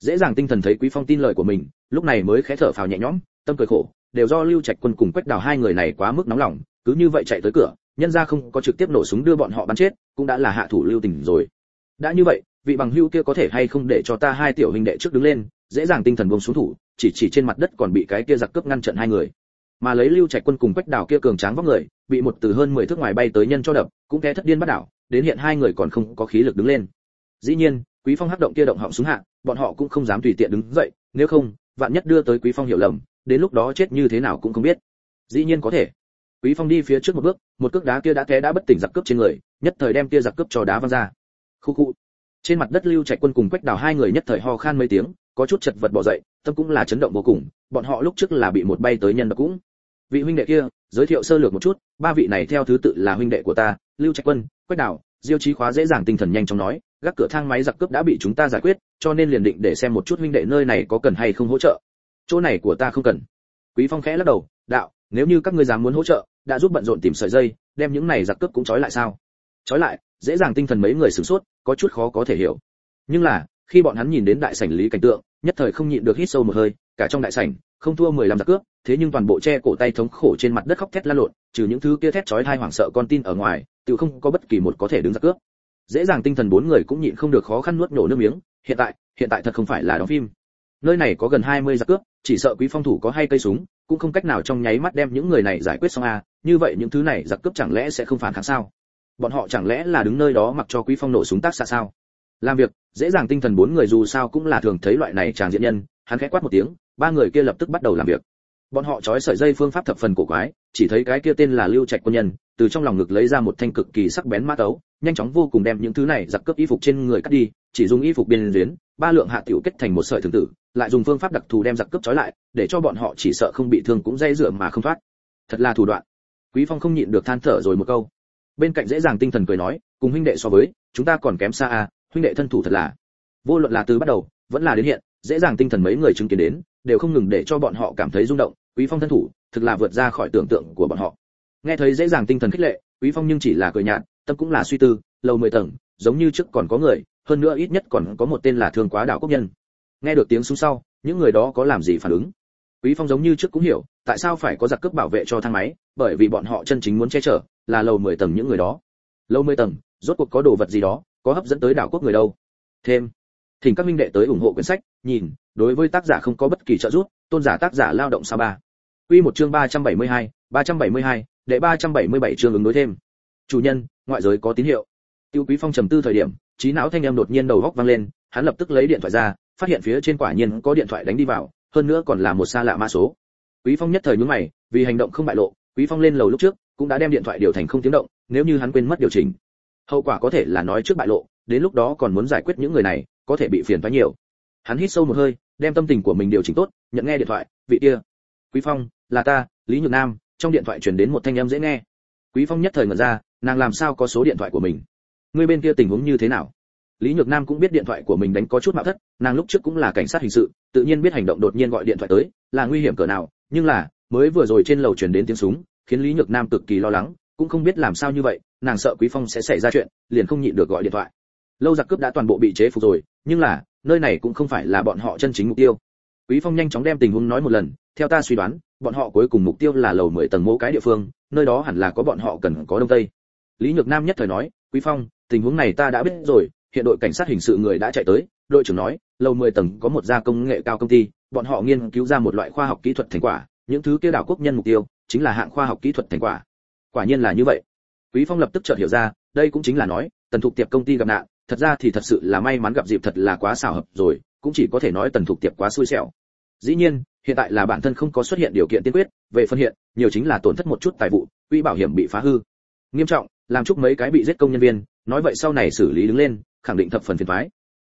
Dễ dàng tinh thần thấy quý phong tin lời của mình, lúc này mới khẽ thở phào nhẹ nhõm, tâm cười khổ, đều do lưu trạch quân cùng quách đào hai người này quá mức nóng lòng, cứ như vậy chạy tới cửa, nhân ra không có trực tiếp nổ súng đưa bọn họ bắn chết, cũng đã là hạ thủ lưu tình rồi. Đã như vậy vị bằng hưu kia có thể hay không để cho ta hai tiểu huynh đệ trước đứng lên, dễ dàng tinh thần buông xuống thủ, chỉ chỉ trên mặt đất còn bị cái kia giặc cướp ngăn trận hai người. Mà lấy lưu trạch quân cùng quách đảo kia cường tráng vóc người, bị một từ hơn 10 thước ngoài bay tới nhân cho đập, cũng té thất điên bắt đảo, đến hiện hai người còn không có khí lực đứng lên. Dĩ nhiên, quý phong hắc động kia động họng xuống hạ, bọn họ cũng không dám tùy tiện đứng dậy, nếu không, vạn nhất đưa tới quý phong hiểu lầm, đến lúc đó chết như thế nào cũng không biết. Dĩ nhiên có thể. Quý phong đi phía trước một bước, một cước đá kia đã té đã bất tỉnh giặc cướp trên người, nhất thời đem kia giặc cướp cho đá văng ra. Khu khu trên mặt đất lưu trạch quân cùng quách đào hai người nhất thời ho khan mấy tiếng, có chút chật vật bỏ dậy, tâm cũng là chấn động vô cùng, bọn họ lúc trước là bị một bay tới nhân đập cũng. Vị huynh đệ kia, giới thiệu sơ lược một chút, ba vị này theo thứ tự là huynh đệ của ta, lưu trạch quân, quách đào, diêu trí khóa dễ dàng tinh thần nhanh chóng nói, gác cửa thang máy giặc cướp đã bị chúng ta giải quyết, cho nên liền định để xem một chút huynh đệ nơi này có cần hay không hỗ trợ. Chỗ này của ta không cần. Quý phong khẽ lắc đầu, đạo, nếu như các ngươi dám muốn hỗ trợ, đã giúp bận rộn tìm sợi dây, đem những này giặc cướp cũng trói lại sao? Trói lại, dễ dàng tinh thần mấy người sửng sốt, có chút khó có thể hiểu. Nhưng là, khi bọn hắn nhìn đến đại sảnh lý cảnh tượng, nhất thời không nhịn được hít sâu một hơi, cả trong đại sảnh, không thua mười lăm giặc cướp, thế nhưng toàn bộ che cổ tay thống khổ trên mặt đất khóc thét la lộn, trừ những thứ kia thét chói tai hoảng sợ con tin ở ngoài, tự không có bất kỳ một có thể đứng giặc cướp. Dễ dàng tinh thần bốn người cũng nhịn không được khó khăn nuốt nổ nước miếng, hiện tại hiện tại thật không phải là đóng phim. Nơi này có gần 20 giặc cướp, chỉ sợ quý phong thủ có hay cây súng, cũng không cách nào trong nháy mắt đem những người này giải quyết xong a như vậy những thứ này giặc cướp chẳng lẽ sẽ không phản kháng sao? Bọn họ chẳng lẽ là đứng nơi đó mặc cho quý phong nổ súng tác xạ sao? Làm việc, dễ dàng tinh thần bốn người dù sao cũng là thường thấy loại này chàng diện nhân, hắn khẽ quát một tiếng, ba người kia lập tức bắt đầu làm việc. Bọn họ trói sợi dây phương pháp thập phần cổ quái, chỉ thấy cái kia tên là lưu trạch quân nhân, từ trong lòng ngực lấy ra một thanh cực kỳ sắc bén mã tấu, nhanh chóng vô cùng đem những thứ này giặc cướp y phục trên người cắt đi, chỉ dùng y phục biên luyến ba lượng hạ tiểu kết thành một sợi thường tử, lại dùng phương pháp đặc thù đem giặc cướp trói lại, để cho bọn họ chỉ sợ không bị thương cũng dây dựa mà không thoát. Thật là thủ đoạn. Quý phong không nhịn được than thở rồi một câu bên cạnh dễ dàng tinh thần cười nói, cùng huynh đệ so với, chúng ta còn kém xa à huynh đệ thân thủ thật là. Vô luận là từ bắt đầu, vẫn là đến hiện, dễ dàng tinh thần mấy người chứng kiến đến, đều không ngừng để cho bọn họ cảm thấy rung động, quý phong thân thủ, thực là vượt ra khỏi tưởng tượng của bọn họ. Nghe thấy dễ dàng tinh thần khích lệ, quý phong nhưng chỉ là cười nhạt, tâm cũng là suy tư lầu mười tầng, giống như trước còn có người, hơn nữa ít nhất còn có một tên là thương quá đảo quốc nhân. Nghe được tiếng súng sau, những người đó có làm gì phản ứng? Quý phong giống như trước cũng hiểu, tại sao phải có giặc cướp bảo vệ cho thang máy, bởi vì bọn họ chân chính muốn che chở là lầu mười tầng những người đó lầu mười tầng rốt cuộc có đồ vật gì đó có hấp dẫn tới đảo quốc người đâu thêm thỉnh các minh đệ tới ủng hộ quyển sách nhìn đối với tác giả không có bất kỳ trợ giúp tôn giả tác giả lao động sa ba Quy một chương 372, 372, đệ 377 chương ứng đối thêm. Chủ nhân, ngoại giới có tín hiệu. Tiêu Quý Phong trầm tư thời điểm, trí não thanh em đột nhiên đầu góc vang lên, hắn lập tức lấy điện thoại ra, phát hiện phía trên quả nhiên có điện thoại đánh đi vào, hơn nữa còn là một xa lạ mã số. Quý Phong nhất thời nhướng mày, vì hành động không bại lộ, Quý Phong lên lầu lúc trước, cũng đã đem điện thoại điều thành không tiếng động, nếu như hắn quên mất điều chỉnh, hậu quả có thể là nói trước bại lộ, đến lúc đó còn muốn giải quyết những người này, có thể bị phiền toái nhiều. Hắn hít sâu một hơi, đem tâm tình của mình điều chỉnh tốt, nhận nghe điện thoại, vị kia. Quý Phong, là ta, Lý Nhược Nam, trong điện thoại truyền đến một thanh âm dễ nghe. Quý Phong nhất thời ngẩn ra, nàng làm sao có số điện thoại của mình? Người bên kia tình huống như thế nào? Lý Nhược Nam cũng biết điện thoại của mình đánh có chút mạo thất, nàng lúc trước cũng là cảnh sát hình sự, tự nhiên biết hành động đột nhiên gọi điện thoại tới, là nguy hiểm cỡ nào, nhưng là, mới vừa rồi trên lầu truyền đến tiếng súng, khiến Lý Nhược Nam cực kỳ lo lắng, cũng không biết làm sao như vậy, nàng sợ Quý Phong sẽ xảy ra chuyện, liền không nhịn được gọi điện thoại. Lâu giặc cướp đã toàn bộ bị chế phục rồi, nhưng là, nơi này cũng không phải là bọn họ chân chính mục tiêu. Quý Phong nhanh chóng đem tình huống nói một lần, theo ta suy đoán, bọn họ cuối cùng mục tiêu là lầu 10 tầng mỗ cái địa phương, nơi đó hẳn là có bọn họ cần có đông tây. Lý Nhược Nam nhất thời nói, Quý Phong, tình huống này ta đã biết rồi, hiện đội cảnh sát hình sự người đã chạy tới, đội trưởng nói, lầu 10 tầng có một gia công nghệ cao công ty, bọn họ nghiên cứu ra một loại khoa học kỹ thuật thành quả, những thứ kia đảo quốc nhân mục tiêu chính là hạng khoa học kỹ thuật thành quả. Quả nhiên là như vậy. Quý Phong lập tức chợt hiểu ra, đây cũng chính là nói, tần thục tiệp công ty gặp nạn, thật ra thì thật sự là may mắn gặp dịp thật là quá xảo hợp rồi, cũng chỉ có thể nói tần thục tiệp quá xui xẻo. Dĩ nhiên, hiện tại là bản thân không có xuất hiện điều kiện tiên quyết, về phân hiện, nhiều chính là tổn thất một chút tài vụ, quỹ bảo hiểm bị phá hư. Nghiêm trọng, làm chúc mấy cái bị giết công nhân viên, nói vậy sau này xử lý đứng lên, khẳng định thập phần phiền toái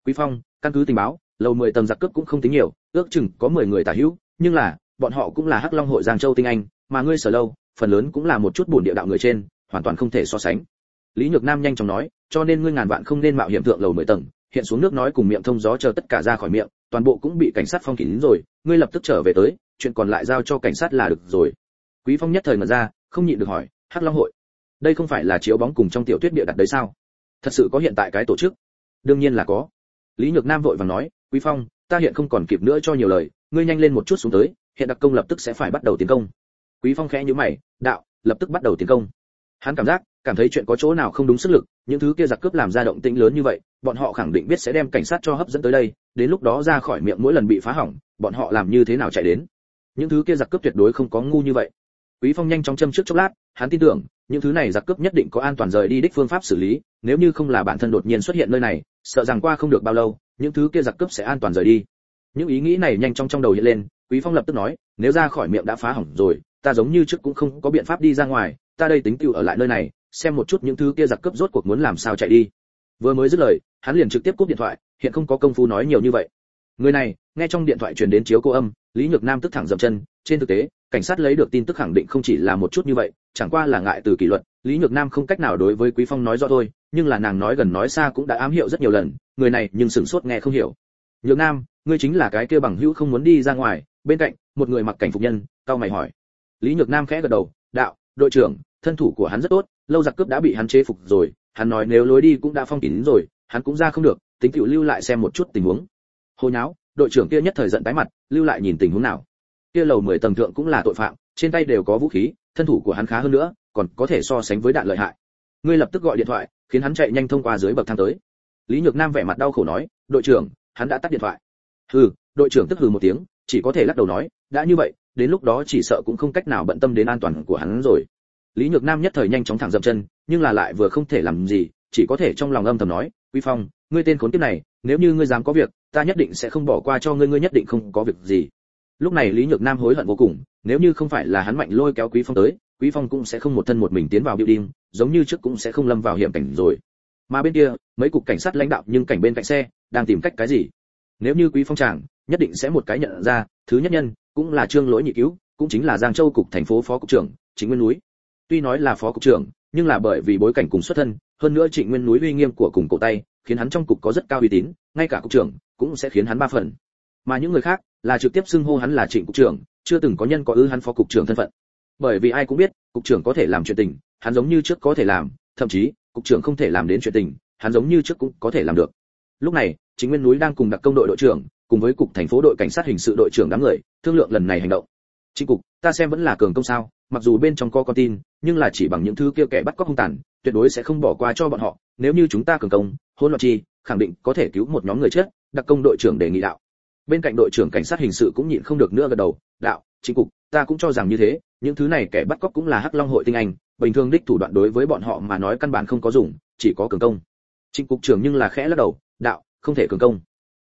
quý phong căn cứ tình báo lầu 10 tầng giặc cướp cũng không tính nhiều ước chừng có 10 người tả hữu nhưng là bọn họ cũng là hắc long hội giang châu tinh anh, mà ngươi sở lâu, phần lớn cũng là một chút bùn địa đạo người trên, hoàn toàn không thể so sánh. Lý nhược nam nhanh chóng nói, cho nên ngươi ngàn vạn không nên mạo hiểm thượng lầu 10 tầng, hiện xuống nước nói cùng miệng thông gió chờ tất cả ra khỏi miệng, toàn bộ cũng bị cảnh sát phong kín rồi, ngươi lập tức trở về tới, chuyện còn lại giao cho cảnh sát là được rồi. Quý phong nhất thời ngẩn ra, không nhịn được hỏi, hắc long hội, đây không phải là chiếu bóng cùng trong tiểu tuyết địa đặt đấy sao? Thật sự có hiện tại cái tổ chức? Đương nhiên là có. Lý nhược nam vội vàng nói, quý phong, ta hiện không còn kịp nữa cho nhiều lời, ngươi nhanh lên một chút xuống tới hiện đặc công lập tức sẽ phải bắt đầu tiến công. Quý phong khẽ nhíu mày, đạo, lập tức bắt đầu tiến công. Hắn cảm giác, cảm thấy chuyện có chỗ nào không đúng sức lực, những thứ kia giặc cướp làm ra động tĩnh lớn như vậy, bọn họ khẳng định biết sẽ đem cảnh sát cho hấp dẫn tới đây, đến lúc đó ra khỏi miệng mỗi lần bị phá hỏng, bọn họ làm như thế nào chạy đến. Những thứ kia giặc cướp tuyệt đối không có ngu như vậy. Quý phong nhanh chóng châm trước chốc lát, hắn tin tưởng, những thứ này giặc cướp nhất định có an toàn rời đi đích phương pháp xử lý, nếu như không là bản thân đột nhiên xuất hiện nơi này, sợ rằng qua không được bao lâu, những thứ kia giặc cướp sẽ an toàn rời đi. Những ý nghĩ này nhanh chóng trong đầu hiện lên quý phong lập tức nói, nếu ra khỏi miệng đã phá hỏng rồi, ta giống như trước cũng không có biện pháp đi ra ngoài, ta đây tính tiêu ở lại nơi này, xem một chút những thứ kia giặc cướp rốt cuộc muốn làm sao chạy đi. Vừa mới dứt lời, hắn liền trực tiếp cúp điện thoại, hiện không có công phu nói nhiều như vậy. Người này, nghe trong điện thoại truyền đến chiếu cô âm, lý nhược nam tức thẳng dậm chân, trên thực tế, cảnh sát lấy được tin tức khẳng định không chỉ là một chút như vậy, chẳng qua là ngại từ kỷ luật, lý nhược nam không cách nào đối với quý phong nói rõ thôi, nhưng là nàng nói gần nói xa cũng đã ám hiệu rất nhiều lần, người này nhưng sửng sốt nghe không hiểu. Nhược nam, ngươi chính là cái kia bằng hữu không muốn đi ra ngoài bên cạnh, một người mặc cảnh phục nhân, cao mày hỏi. Lý nhược nam khẽ gật đầu, đạo, đội trưởng, thân thủ của hắn rất tốt, lâu giặc cướp đã bị hắn chế phục rồi, hắn nói nếu lối đi cũng đã phong kín rồi, hắn cũng ra không được, tính cựu lưu lại xem một chút tình huống. Hồi nháo, đội trưởng kia nhất thời giận tái mặt, lưu lại nhìn tình huống nào? Kia lầu 10 tầng thượng cũng là tội phạm, trên tay đều có vũ khí, thân thủ của hắn khá hơn nữa, còn có thể so sánh với đạn lợi hại. Ngươi lập tức gọi điện thoại, khiến hắn chạy nhanh thông qua dưới bậc thang tới. Lý nhược nam vẻ mặt đau khổ nói, đội trưởng, hắn đã tắt điện thoại. Hừ, đội trưởng tức hừ một tiếng chỉ có thể lắc đầu nói, đã như vậy, đến lúc đó chỉ sợ cũng không cách nào bận tâm đến an toàn của hắn rồi. Lý nhược nam nhất thời nhanh chóng thẳng dậm chân, nhưng là lại vừa không thể làm gì, chỉ có thể trong lòng âm thầm nói, quý phong, ngươi tên khốn kiếp này, nếu như ngươi dám có việc, ta nhất định sẽ không bỏ qua cho ngươi ngươi nhất định không có việc gì. Lúc này lý nhược nam hối hận vô cùng, nếu như không phải là hắn mạnh lôi kéo quý phong tới, quý phong cũng sẽ không một thân một mình tiến vào biểu đinh giống như trước cũng sẽ không lâm vào hiểm cảnh rồi. Mà bên kia, mấy cục cảnh sát lãnh đạo nhưng cảnh bên cạnh xe, đang tìm cách cái gì? Nếu như quý phong chàng nhất định sẽ một cái nhận ra, thứ nhất nhân, cũng là trương lỗi nhị cứu, cũng chính là giang châu cục thành phố phó cục trưởng chính nguyên núi. Tuy nói là phó cục trưởng, nhưng là bởi vì bối cảnh cùng xuất thân, hơn nữa trịnh nguyên núi uy nghiêm của cùng cổ tay, khiến hắn trong cục có rất cao uy tín, ngay cả cục trưởng cũng sẽ khiến hắn ba phần. Mà những người khác là trực tiếp xưng hô hắn là trịnh cục trưởng, chưa từng có nhân có ư hắn phó cục trưởng thân phận. Bởi vì ai cũng biết, cục trưởng có thể làm chuyện tình, hắn giống như trước có thể làm, thậm chí, cục trưởng không thể làm đến chuyện tình, hắn giống như trước cũng có thể làm được. Lúc này chính nguyên núi đang cùng đặc công đội đội trưởng cùng với cục thành phố đội cảnh sát hình sự đội trưởng đám người, thương lượng lần này hành động. Chính cục, ta xem vẫn là cường công sao, mặc dù bên trong có con tin, nhưng là chỉ bằng những thứ kia kẻ bắt cóc hung tàn, tuyệt đối sẽ không bỏ qua cho bọn họ. Nếu như chúng ta cường công, hỗn loạn chi, khẳng định có thể cứu một nhóm người chết, đặc công đội trưởng đề nghị đạo. Bên cạnh đội trưởng cảnh sát hình sự cũng nhịn không được nữa gật đầu, đạo chính cục, ta cũng cho rằng như thế, những thứ này kẻ bắt cóc cũng là hắc long hội tinh anh, bình thường đích thủ đoạn đối với bọn họ mà nói căn bản không có dùng, chỉ có cường công. Trịnh cục trưởng nhưng là khẽ lắc đầu, đạo, không thể cường công.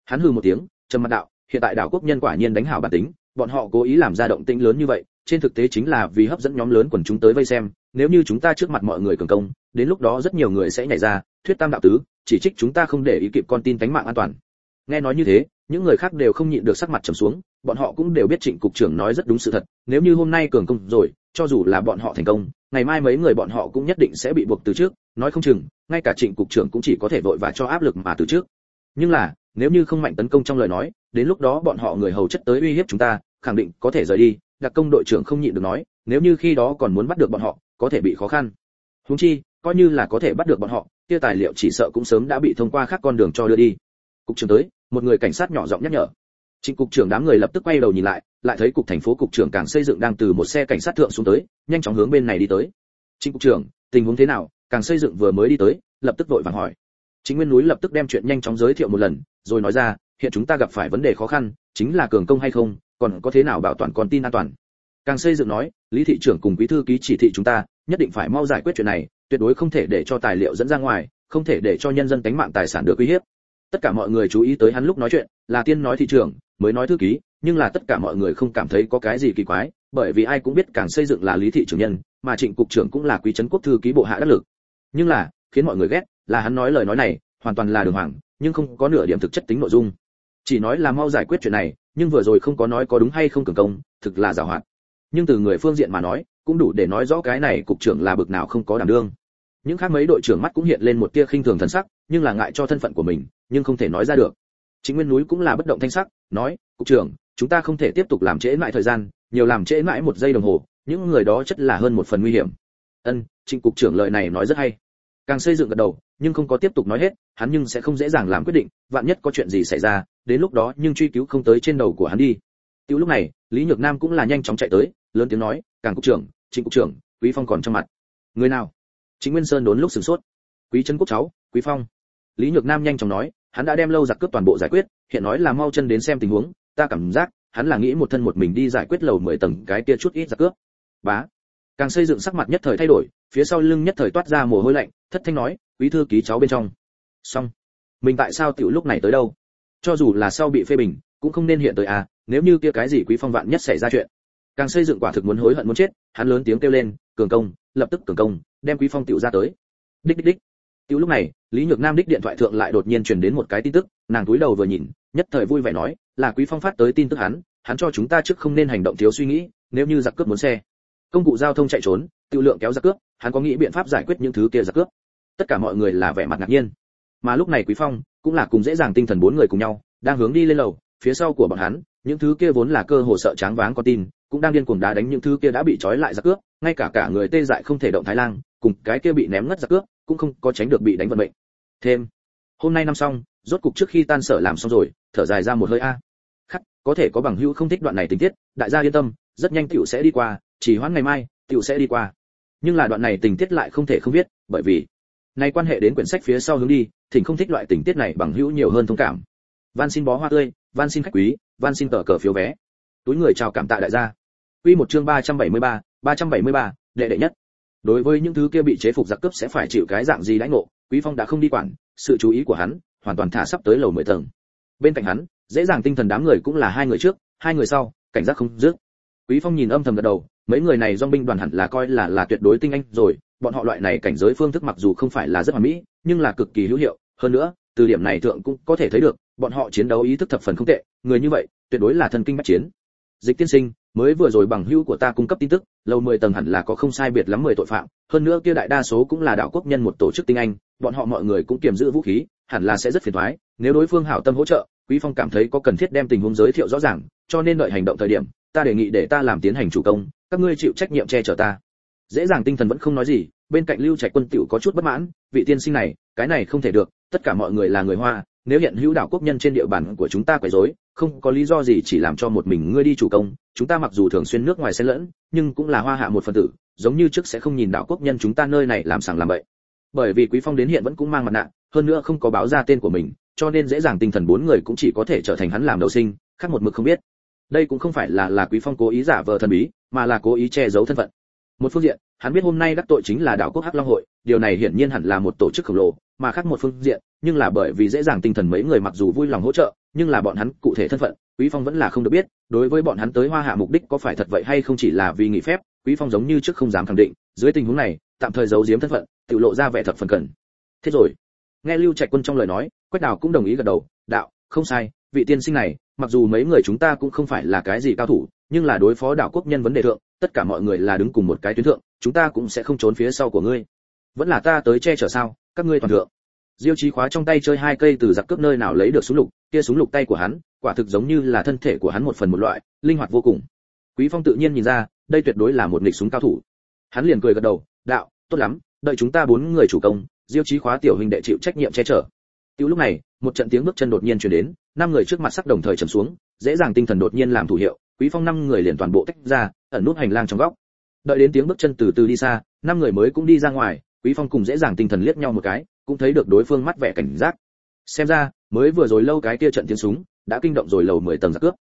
Hắn hừ một tiếng trầm mặt đạo, hiện tại đảo quốc nhân quả nhiên đánh hảo bản tính, bọn họ cố ý làm ra động tĩnh lớn như vậy, trên thực tế chính là vì hấp dẫn nhóm lớn quần chúng tới vây xem, nếu như chúng ta trước mặt mọi người cường công, đến lúc đó rất nhiều người sẽ nhảy ra, thuyết tam đạo tứ, chỉ trích chúng ta không để ý kịp con tin tánh mạng an toàn. Nghe nói như thế, những người khác đều không nhịn được sắc mặt trầm xuống, bọn họ cũng đều biết trịnh cục trưởng nói rất đúng sự thật, nếu như hôm nay cường công rồi, cho dù là bọn họ thành công, ngày mai mấy người bọn họ cũng nhất định sẽ bị buộc từ trước, nói không chừng, ngay cả trịnh cục trưởng cũng chỉ có thể vội và cho áp lực mà từ trước nhưng là, nếu như không mạnh tấn công trong lời nói, đến lúc đó bọn họ người hầu chất tới uy hiếp chúng ta, khẳng định có thể rời đi, đặc công đội trưởng không nhịn được nói, nếu như khi đó còn muốn bắt được bọn họ, có thể bị khó khăn. Húng chi, coi như là có thể bắt được bọn họ, kia tài liệu chỉ sợ cũng sớm đã bị thông qua khác con đường cho đưa đi. Cục trưởng tới, một người cảnh sát nhỏ giọng nhắc nhở. Trịnh cục trưởng đám người lập tức quay đầu nhìn lại lại thấy cục thành phố cục trưởng càng xây dựng đang từ một xe cảnh sát thượng xuống tới, nhanh chóng hướng bên này đi tới. Trịnh cục trưởng, tình huống thế nào? Càng xây dựng vừa mới đi tới, lập tức vội vàng hỏi chính nguyên núi lập tức đem chuyện nhanh chóng giới thiệu một lần, rồi nói ra, hiện chúng ta gặp phải vấn đề khó khăn, chính là cường công hay không, còn có thế nào bảo toàn con tin an toàn. Càng xây dựng nói, lý thị trưởng cùng quý thư ký chỉ thị chúng ta, nhất định phải mau giải quyết chuyện này, tuyệt đối không thể để cho tài liệu dẫn ra ngoài, không thể để cho nhân dân tánh mạng tài sản được uy hiếp. Tất cả mọi người chú ý tới hắn lúc nói chuyện, là tiên nói thị trưởng, mới nói thư ký, nhưng là tất cả mọi người không cảm thấy có cái gì kỳ quái, bởi vì ai cũng biết càng xây dựng là lý thị trưởng nhân, mà trịnh cục trưởng cũng là quý trấn quốc thư ký bộ hạ đắc lực. Nhưng là, khiến mọi người ghét là hắn nói lời nói này, hoàn toàn là đường hoàng, nhưng không có nửa điểm thực chất tính nội dung. Chỉ nói là mau giải quyết chuyện này, nhưng vừa rồi không có nói có đúng hay không cường công, thực là giảo hoạt. Nhưng từ người phương diện mà nói, cũng đủ để nói rõ cái này cục trưởng là bực nào không có đảm đương. Những khác mấy đội trưởng mắt cũng hiện lên một tia khinh thường thần sắc, nhưng là ngại cho thân phận của mình, nhưng không thể nói ra được. Chính nguyên núi cũng là bất động thanh sắc, nói, cục trưởng, chúng ta không thể tiếp tục làm trễ mãi thời gian, nhiều làm trễ mãi một giây đồng hồ, những người đó chất là hơn một phần nguy hiểm. Ân, trịnh cục trưởng lời này nói rất hay càng xây dựng gật đầu nhưng không có tiếp tục nói hết hắn nhưng sẽ không dễ dàng làm quyết định vạn nhất có chuyện gì xảy ra đến lúc đó nhưng truy cứu không tới trên đầu của hắn đi Tiểu lúc này, Lý Nhược Nam cũng là nhanh chóng chạy tới, lớn tiếng nói, "Càng cục trưởng, Trịnh cục trưởng, Quý Phong còn trong mặt." "Người nào?" Chính Nguyên Sơn đốn lúc sửng sốt. "Quý Trấn Quốc cháu, Quý Phong." Lý Nhược Nam nhanh chóng nói, hắn đã đem lâu giặc cướp toàn bộ giải quyết, hiện nói là mau chân đến xem tình huống, ta cảm giác, hắn là nghĩ một thân một mình đi giải quyết lầu 10 tầng cái kia chút ít giặc cướp. Bá. Càng xây dựng sắc mặt nhất thời thay đổi, phía sau lưng nhất thời toát ra mồ hôi lạnh, thất thanh nói, "Quý thư ký cháu bên trong." Xong. Mình tại sao tiểu lúc này tới đâu? Cho dù là sau bị phê bình, cũng không nên hiện tới à, nếu như kia cái gì quý phong vạn nhất xảy ra chuyện càng xây dựng quả thực muốn hối hận muốn chết hắn lớn tiếng kêu lên cường công lập tức cường công đem quý phong tiểu ra tới đích đích đích tiểu lúc này lý nhược nam đích điện thoại thượng lại đột nhiên truyền đến một cái tin tức nàng túi đầu vừa nhìn nhất thời vui vẻ nói là quý phong phát tới tin tức hắn hắn cho chúng ta trước không nên hành động thiếu suy nghĩ nếu như giặc cướp muốn xe công cụ giao thông chạy trốn tiêu lượng kéo giặc cướp hắn có nghĩ biện pháp giải quyết những thứ kia giặc cướp tất cả mọi người là vẻ mặt ngạc nhiên. Mà lúc này quý phong cũng là cùng dễ dàng tinh thần bốn người cùng nhau, đang hướng đi lên lầu, phía sau của bọn hắn, những thứ kia vốn là cơ hồ sợ tráng váng con tin, cũng đang điên cuồng đá đánh những thứ kia đã bị trói lại giặc cướp, ngay cả cả người tê dại không thể động thái lang cùng cái kia bị ném ngất giặc cướp, cũng không có tránh được bị đánh vận mệnh. Thêm, hôm nay năm xong, rốt cục trước khi tan sở làm xong rồi, thở dài ra một hơi a. Khắc, có thể có bằng hữu không thích đoạn này tình tiết, đại gia yên tâm, rất nhanh tiểu sẽ đi qua, chỉ hoãn ngày mai, tiểu sẽ đi qua. Nhưng là đoạn này tình tiết lại không thể không viết, bởi vì này quan hệ đến quyển sách phía sau hướng đi thỉnh không thích loại tình tiết này bằng hữu nhiều hơn thông cảm. Van xin bó hoa tươi van xin khách quý van xin tờ cờ phiếu vé. Túi người chào cảm tạ đại gia. Quy một chương 373, 373, đệ đệ nhất. Đối với những thứ kia bị chế phục giặc cướp sẽ phải chịu cái dạng gì đãi ngộ quý phong đã không đi quản sự chú ý của hắn hoàn toàn thả sắp tới lầu mười tầng. Bên cạnh hắn dễ dàng tinh thần đám người cũng là hai người trước hai người sau cảnh giác không dứt. Quý phong nhìn âm thầm gật đầu mấy người này dòng binh đoàn hẳn là coi là là tuyệt đối tinh anh rồi bọn họ loại này cảnh giới phương thức mặc dù không phải là rất hoàn mỹ, nhưng là cực kỳ hữu hiệu. Hơn nữa, từ điểm này thượng cũng có thể thấy được, bọn họ chiến đấu ý thức thập phần không tệ, người như vậy, tuyệt đối là thần kinh bách chiến. Dịch tiên sinh, mới vừa rồi bằng hữu của ta cung cấp tin tức lầu 10 tầng hẳn là có không sai biệt lắm 10 tội phạm, hơn nữa kia đại đa số cũng là đạo quốc nhân một tổ chức tinh anh, bọn họ mọi người cũng kiềm giữ vũ khí, hẳn là sẽ rất phiền toái, nếu đối phương hảo tâm hỗ trợ, quý phong cảm thấy có cần thiết đem tình huống giới thiệu rõ ràng, cho nên đợi hành động thời điểm, ta đề nghị để ta làm tiến hành chủ công, các ngươi chịu trách nhiệm che chở ta dễ dàng tinh thần vẫn không nói gì, bên cạnh lưu trạch quân tiểu có chút bất mãn, vị tiên sinh này, cái này không thể được, tất cả mọi người là người hoa, nếu hiện hữu đảo quốc nhân trên địa bàn của chúng ta quấy rối, không có lý do gì chỉ làm cho một mình ngươi đi chủ công, chúng ta mặc dù thường xuyên nước ngoài xen lẫn, nhưng cũng là hoa hạ một phần tử, giống như trước sẽ không nhìn đảo quốc nhân chúng ta nơi này làm sảng làm bậy. Bởi vì quý phong đến hiện vẫn cũng mang mặt nạ, hơn nữa không có báo ra tên của mình, cho nên dễ dàng tinh thần bốn người cũng chỉ có thể trở thành hắn làm đầu sinh, khác một mực không biết. Đây cũng không phải là là quý phong cố ý giả vờ thần bí, mà là cố ý che giấu thân phận một phương diện, hắn biết hôm nay đắc tội chính là đảo quốc hắc long hội, điều này hiển nhiên hẳn là một tổ chức khổng lồ, mà khác một phương diện, nhưng là bởi vì dễ dàng tinh thần mấy người mặc dù vui lòng hỗ trợ, nhưng là bọn hắn cụ thể thân phận, quý phong vẫn là không được biết, đối với bọn hắn tới hoa hạ mục đích có phải thật vậy hay không chỉ là vì nghỉ phép, quý phong giống như trước không dám khẳng định, dưới tình huống này, tạm thời giấu giếm thân phận, tự lộ ra vẻ thật phần cần. Thế rồi, nghe lưu trạch quân trong lời nói, quách đào cũng đồng ý gật đầu, đạo, không sai vị tiên sinh này mặc dù mấy người chúng ta cũng không phải là cái gì cao thủ nhưng là đối phó đảo quốc nhân vấn đề thượng tất cả mọi người là đứng cùng một cái tuyến thượng chúng ta cũng sẽ không trốn phía sau của ngươi. Vẫn là ta tới che chở sao các ngươi toàn thượng. Diêu chí khóa trong tay chơi hai cây từ giặc cướp nơi nào lấy được súng lục kia súng lục tay của hắn quả thực giống như là thân thể của hắn một phần một loại linh hoạt vô cùng. Quý phong tự nhiên nhìn ra đây tuyệt đối là một nghịch súng cao thủ. Hắn liền cười gật đầu đạo tốt lắm đợi chúng ta bốn người chủ công diêu chí khóa tiểu huynh đệ chịu trách nhiệm che chở. Tiểu lúc này, một trận tiếng bước chân đột nhiên truyền đến, năm người trước mặt sắc đồng thời trầm xuống, dễ dàng tinh thần đột nhiên làm thủ hiệu, Quý Phong năm người liền toàn bộ tách ra, ẩn nút hành lang trong góc. Đợi đến tiếng bước chân từ từ đi xa, năm người mới cũng đi ra ngoài, Quý Phong cùng dễ dàng tinh thần liếc nhau một cái, cũng thấy được đối phương mắt vẻ cảnh giác. Xem ra, mới vừa rồi lâu cái kia trận tiếng súng, đã kinh động rồi lầu 10 tầng giặc cướp.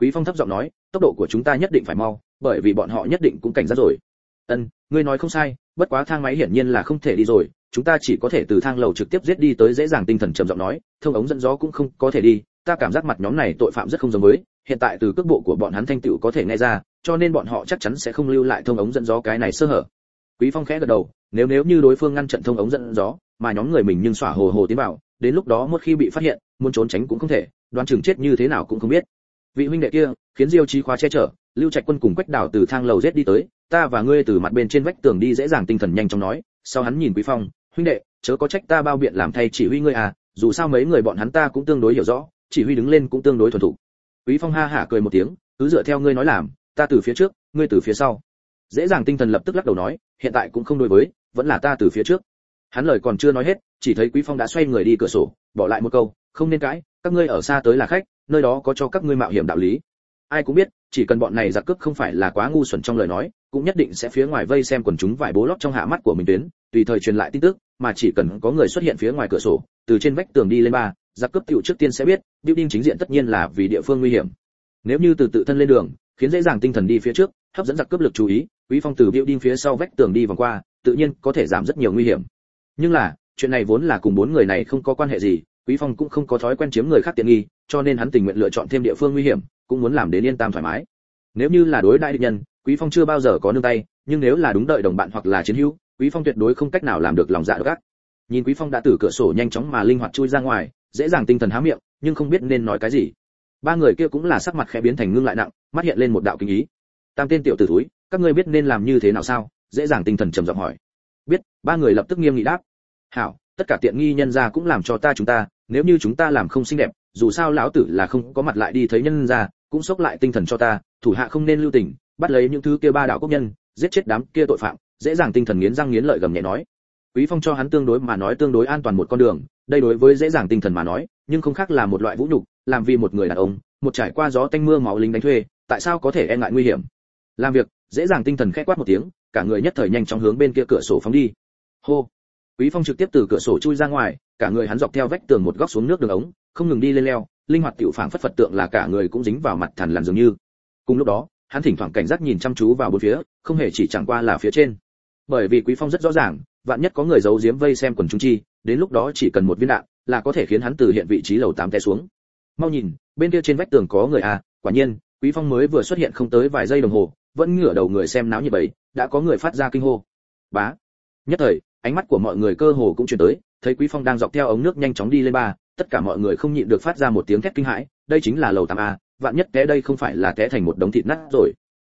Quý Phong thấp giọng nói, tốc độ của chúng ta nhất định phải mau, bởi vì bọn họ nhất định cũng cảnh giác rồi. Ân, ngươi nói không sai, bất quá thang máy hiển nhiên là không thể đi rồi, chúng ta chỉ có thể từ thang lầu trực tiếp giết đi tới dễ dàng tinh thần trầm giọng nói, thông ống dẫn gió cũng không có thể đi, ta cảm giác mặt nhóm này tội phạm rất không giống với, hiện tại từ cước bộ của bọn hắn thanh tựu có thể nghe ra, cho nên bọn họ chắc chắn sẽ không lưu lại thông ống dẫn gió cái này sơ hở. Quý Phong khẽ gật đầu, nếu nếu như đối phương ngăn trận thông ống dẫn gió, mà nhóm người mình nhưng xỏa hồ hồ tiến vào, đến lúc đó một khi bị phát hiện muốn trốn tránh cũng không thể đoán chừng chết như thế nào cũng không biết vị huynh đệ kia khiến diêu chí khóa che chở lưu trạch quân cùng quách đảo từ thang lầu rết đi tới ta và ngươi từ mặt bên trên vách tường đi dễ dàng tinh thần nhanh chóng nói sau hắn nhìn quý phong huynh đệ chớ có trách ta bao biện làm thay chỉ huy ngươi à dù sao mấy người bọn hắn ta cũng tương đối hiểu rõ chỉ huy đứng lên cũng tương đối thuần thục. Quý phong ha hả cười một tiếng, cứ dựa theo ngươi nói làm, ta từ phía trước, ngươi từ phía sau. Dễ dàng tinh thần lập tức lắc đầu nói, hiện tại cũng không đối với, vẫn là ta từ phía trước. Hắn lời còn chưa nói hết, chỉ thấy quý phong đã xoay người đi cửa sổ, bỏ lại một câu, không nên cãi, các ngươi ở xa tới là khách, nơi đó có cho các ngươi mạo hiểm đạo lý. Ai cũng biết, chỉ cần bọn này giặc cướp không phải là quá ngu xuẩn trong lời nói, cũng nhất định sẽ phía ngoài vây xem quần chúng vải bố lót trong hạ mắt của mình tuyến, tùy thời truyền lại tin tức, mà chỉ cần có người xuất hiện phía ngoài cửa sổ, từ trên vách tường đi lên ba giặc cướp tiểu trước tiên sẽ biết, building chính diện tất nhiên là vì địa phương nguy hiểm. Nếu như từ tự thân lên đường, khiến dễ dàng tinh thần đi phía trước, hấp dẫn giặc cướp lực chú ý, quý phong từ building phía sau vách tường đi vòng qua, tự nhiên có thể giảm rất nhiều nguy hiểm. Nhưng là, chuyện này vốn là cùng bốn người này không có quan hệ gì, quý phong cũng không có thói quen chiếm người khác tiện nghi, cho nên hắn tình nguyện lựa chọn thêm địa phương nguy hiểm, cũng muốn làm đến yên tam thoải mái. Nếu như là đối đại địch nhân, quý phong chưa bao giờ có nương tay, nhưng nếu là đúng đợi đồng bạn hoặc là chiến hữu, quý phong tuyệt đối không cách nào làm được lòng dạ gác. Nhìn quý phong đã từ cửa sổ nhanh chóng mà linh hoạt chui ra ngoài dễ dàng tinh thần há miệng, nhưng không biết nên nói cái gì. Ba người kia cũng là sắc mặt khẽ biến thành ngưng lại nặng, mắt hiện lên một đạo kinh ý. Tam tên tiểu tử thúi, các ngươi biết nên làm như thế nào sao? Dễ dàng tinh thần trầm giọng hỏi. Biết, ba người lập tức nghiêm nghị đáp. Hảo, tất cả tiện nghi nhân gia cũng làm cho ta chúng ta, nếu như chúng ta làm không xinh đẹp, dù sao lão tử là không có mặt lại đi thấy nhân gia, cũng sốc lại tinh thần cho ta, thủ hạ không nên lưu tình, bắt lấy những thứ kia ba đạo quốc nhân, giết chết đám kia tội phạm, dễ dàng tinh thần nghiến răng nghiến lợi gầm nhẹ nói quý phong cho hắn tương đối mà nói tương đối an toàn một con đường, đây đối với dễ dàng tinh thần mà nói, nhưng không khác là một loại vũ nhục, làm vì một người đàn ông, một trải qua gió tanh mưa máu lính đánh thuê, tại sao có thể e ngại nguy hiểm? Làm việc, dễ dàng tinh thần khẽ quát một tiếng, cả người nhất thời nhanh chóng hướng bên kia cửa sổ phóng đi. Hô! Quý phong trực tiếp từ cửa sổ chui ra ngoài, cả người hắn dọc theo vách tường một góc xuống nước đường ống, không ngừng đi lên leo, linh hoạt tiểu phảng phất phật tượng là cả người cũng dính vào mặt thần lằn dường như. Cùng lúc đó, hắn thỉnh thoảng cảnh giác nhìn chăm chú vào bốn phía, không hề chỉ chẳng qua là phía trên. Bởi vì quý phong rất rõ ràng vạn nhất có người giấu giếm vây xem quần chúng chi, đến lúc đó chỉ cần một viên đạn, là có thể khiến hắn từ hiện vị trí lầu tám té xuống. Mau nhìn, bên kia trên vách tường có người à quả nhiên, quý phong mới vừa xuất hiện không tới vài giây đồng hồ, vẫn ngửa đầu người xem náo như vậy đã có người phát ra kinh hô. Bá. Nhất thời, ánh mắt của mọi người cơ hồ cũng chuyển tới, thấy quý phong đang dọc theo ống nước nhanh chóng đi lên ba, tất cả mọi người không nhịn được phát ra một tiếng thét kinh hãi, đây chính là lầu 8 a, vạn nhất té đây không phải là té thành một đống thịt nát rồi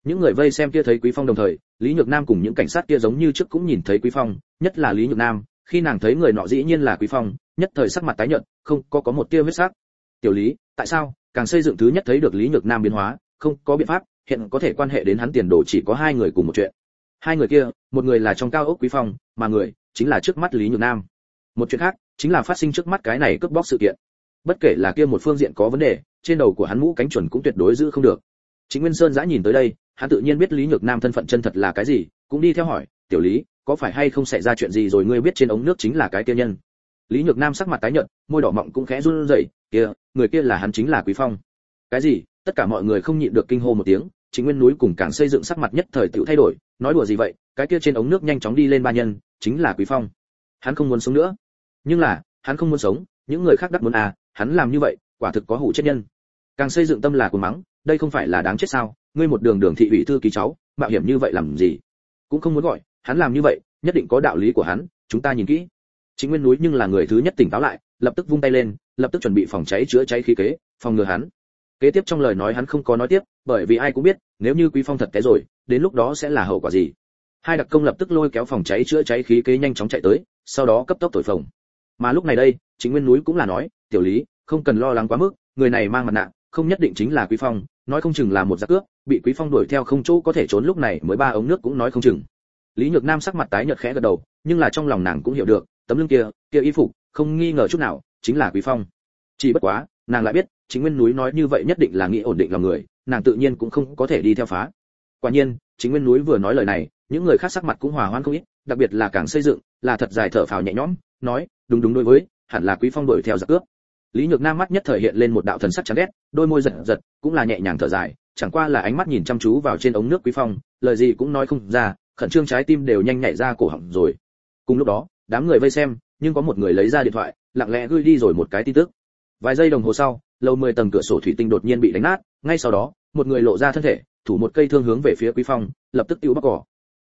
những người vây xem kia thấy quý phong đồng thời, lý nhược nam cùng những cảnh sát kia giống như trước cũng nhìn thấy quý phong, nhất là lý nhược nam, khi nàng thấy người nọ dĩ nhiên là quý phong, nhất thời sắc mặt tái nhợt, không có có một tia huyết sắc. Tiểu lý, tại sao? Càng xây dựng thứ nhất thấy được lý nhược nam biến hóa, không có biện pháp, hiện có thể quan hệ đến hắn tiền đồ chỉ có hai người cùng một chuyện. Hai người kia, một người là trong cao ốc quý phong, mà người chính là trước mắt lý nhược nam. Một chuyện khác, chính là phát sinh trước mắt cái này cướp bóc sự kiện. Bất kể là kia một phương diện có vấn đề, trên đầu của hắn mũ cánh chuẩn cũng tuyệt đối giữ không được. Chính nguyên sơn giã nhìn tới đây hắn tự nhiên biết lý nhược nam thân phận chân thật là cái gì, cũng đi theo hỏi, tiểu lý, có phải hay không xảy ra chuyện gì rồi ngươi biết trên ống nước chính là cái kia nhân? Lý nhược nam sắc mặt tái nhợt, môi đỏ mọng cũng khẽ run rẩy, kia, người kia là hắn chính là quý phong. Cái gì? Tất cả mọi người không nhịn được kinh hô một tiếng, chính nguyên núi cùng càng xây dựng sắc mặt nhất thời tự thay đổi, nói đùa gì vậy, cái kia trên ống nước nhanh chóng đi lên ba nhân, chính là quý phong. Hắn không muốn sống nữa. Nhưng là, hắn không muốn sống, những người khác đắc muốn à hắn làm như vậy, quả thực có hủ chết nhân. Càng xây dựng tâm là của mắng, đây không phải là đáng chết sao? Ngươi một đường đường thị ủy thư ký cháu, mạo hiểm như vậy làm gì? Cũng không muốn gọi, hắn làm như vậy, nhất định có đạo lý của hắn, chúng ta nhìn kỹ. Chính nguyên núi nhưng là người thứ nhất tỉnh táo lại, lập tức vung tay lên, lập tức chuẩn bị phòng cháy chữa cháy khí kế, phòng ngừa hắn. Kế tiếp trong lời nói hắn không có nói tiếp, bởi vì ai cũng biết, nếu như quý phong thật té rồi, đến lúc đó sẽ là hậu quả gì? Hai đặc công lập tức lôi kéo phòng cháy chữa cháy khí kế nhanh chóng chạy tới, sau đó cấp tốc thổi phồng. Mà lúc này đây, chính nguyên núi cũng là nói, tiểu lý, không cần lo lắng quá mức, người này mang mặt nạ không nhất định chính là quý phong, nói không chừng là một giặc cướp, bị quý phong đuổi theo không chỗ có thể trốn lúc này mới ba ống nước cũng nói không chừng. Lý nhược nam sắc mặt tái nhợt khẽ gật đầu, nhưng là trong lòng nàng cũng hiểu được, tấm lưng kia kia y phục, không nghi ngờ chút nào, chính là quý phong. Chỉ bất quá, nàng lại biết, chính nguyên núi nói như vậy nhất định là nghĩ ổn định lòng người, nàng tự nhiên cũng không có thể đi theo phá. Quả nhiên, chính nguyên núi vừa nói lời này, những người khác sắc mặt cũng hòa hoan không ít, đặc biệt là càng xây dựng, là thật dài thở phào nhẹ nhõm, nói, đúng đúng đối với, hẳn là quý phong đuổi theo giặc cướp lý nhược nam mắt nhất thời hiện lên một đạo thần sắc chán ghét, đôi môi giật giật, cũng là nhẹ nhàng thở dài, chẳng qua là ánh mắt nhìn chăm chú vào trên ống nước quý phong, lời gì cũng nói không ra, khẩn trương trái tim đều nhanh nhảy ra cổ họng rồi. Cùng lúc đó, đám người vây xem, nhưng có một người lấy ra điện thoại, lặng lẽ gửi đi rồi một cái tin tức. Vài giây đồng hồ sau, lầu 10 tầng cửa sổ thủy tinh đột nhiên bị đánh nát, ngay sau đó, một người lộ ra thân thể, thủ một cây thương hướng về phía quý phong, lập tức tiêu bắc cỏ.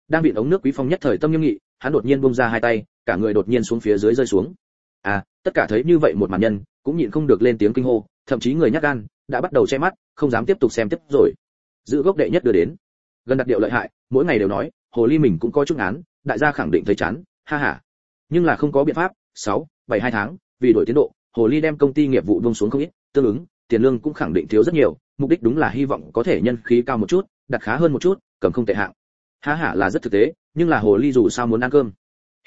Đang bị ống nước quý phong nhất thời tâm nghiêm nghị, hắn đột nhiên bung ra hai tay, cả người đột nhiên xuống phía dưới rơi xuống à tất cả thấy như vậy một màn nhân, cũng nhịn không được lên tiếng kinh hô, thậm chí người nhát gan, đã bắt đầu che mắt, không dám tiếp tục xem tiếp rồi. Giữ gốc đệ nhất đưa đến. Gần đặt điệu lợi hại, mỗi ngày đều nói, hồ ly mình cũng có chút án đại gia khẳng định thấy chán, ha ha. Nhưng là không có biện pháp, sáu, bảy, hai tháng, vì đổi tiến độ, hồ ly đem công ty nghiệp vụ buông xuống không ít, tương ứng, tiền lương cũng khẳng định thiếu rất nhiều, mục đích đúng là hy vọng có thể nhân khí cao một chút, đặt khá hơn một chút, cầm không tệ hạng. Ha ha là rất thực tế, nhưng là hồ ly dù sao muốn ăn cơm.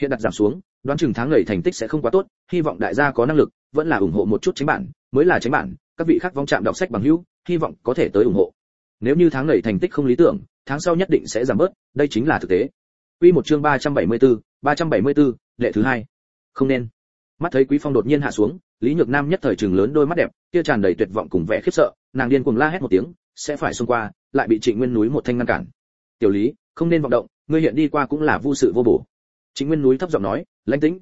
Hiện đặt giảm xuống đoán chừng tháng lầy thành tích sẽ không quá tốt hy vọng đại gia có năng lực vẫn là ủng hộ một chút chính bản mới là chính bản các vị khác vong chạm đọc sách bằng hữu hy vọng có thể tới ủng hộ. Nếu như tháng lầy thành tích không lý tưởng tháng sau nhất định sẽ giảm bớt đây chính là thực tế. Quy một chương 374, 374, lệ thứ hai. Không nên. Mắt thấy quý phong đột nhiên hạ xuống lý nhược nam nhất thời trừng lớn đôi mắt đẹp kia tràn đầy tuyệt vọng cùng vẻ khiếp sợ nàng điên cuồng la hét một tiếng sẽ phải xông qua lại bị trịnh nguyên núi một thanh ngăn cản. Tiểu lý không nên vọng động ngươi hiện đi qua cũng là vô sự vô bổ. Trịnh nguyên núi thấp giọng nói lãnh tĩnh.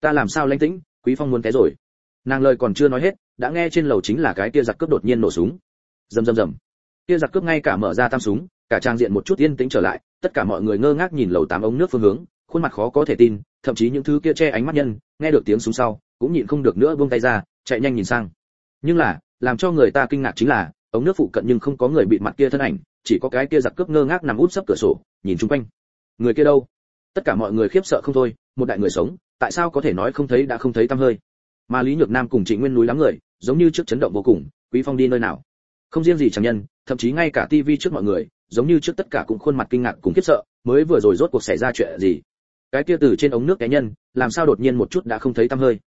Ta làm sao lãnh tĩnh? Quý phong muốn té rồi. Nàng lời còn chưa nói hết, đã nghe trên lầu chính là cái kia giặc cướp đột nhiên nổ súng. Rầm rầm rầm. Kia giặc cướp ngay cả mở ra tam súng, cả trang diện một chút yên tĩnh trở lại, tất cả mọi người ngơ ngác nhìn lầu tám ống nước phương hướng, khuôn mặt khó có thể tin, thậm chí những thứ kia che ánh mắt nhân, nghe được tiếng súng sau, cũng nhịn không được nữa buông tay ra, chạy nhanh nhìn sang. Nhưng là, làm cho người ta kinh ngạc chính là, ống nước phụ cận nhưng không có người bị mặt kia thân ảnh, chỉ có cái kia giặc cướp ngơ ngác nằm út sấp cửa sổ, nhìn chung quanh. Người kia đâu? Tất cả mọi người khiếp sợ không thôi một đại người sống tại sao có thể nói không thấy đã không thấy tăm hơi? Mà lý nhược nam cùng trịnh nguyên núi lắm người giống như trước chấn động vô cùng quý phong đi nơi nào? Không riêng gì chẳng nhân thậm chí ngay cả tivi trước mọi người giống như trước tất cả cũng khuôn mặt kinh ngạc cùng khiếp sợ mới vừa rồi rốt cuộc xảy ra chuyện gì? Cái kia từ trên ống nước cá nhân làm sao đột nhiên một chút đã không thấy tăm hơi?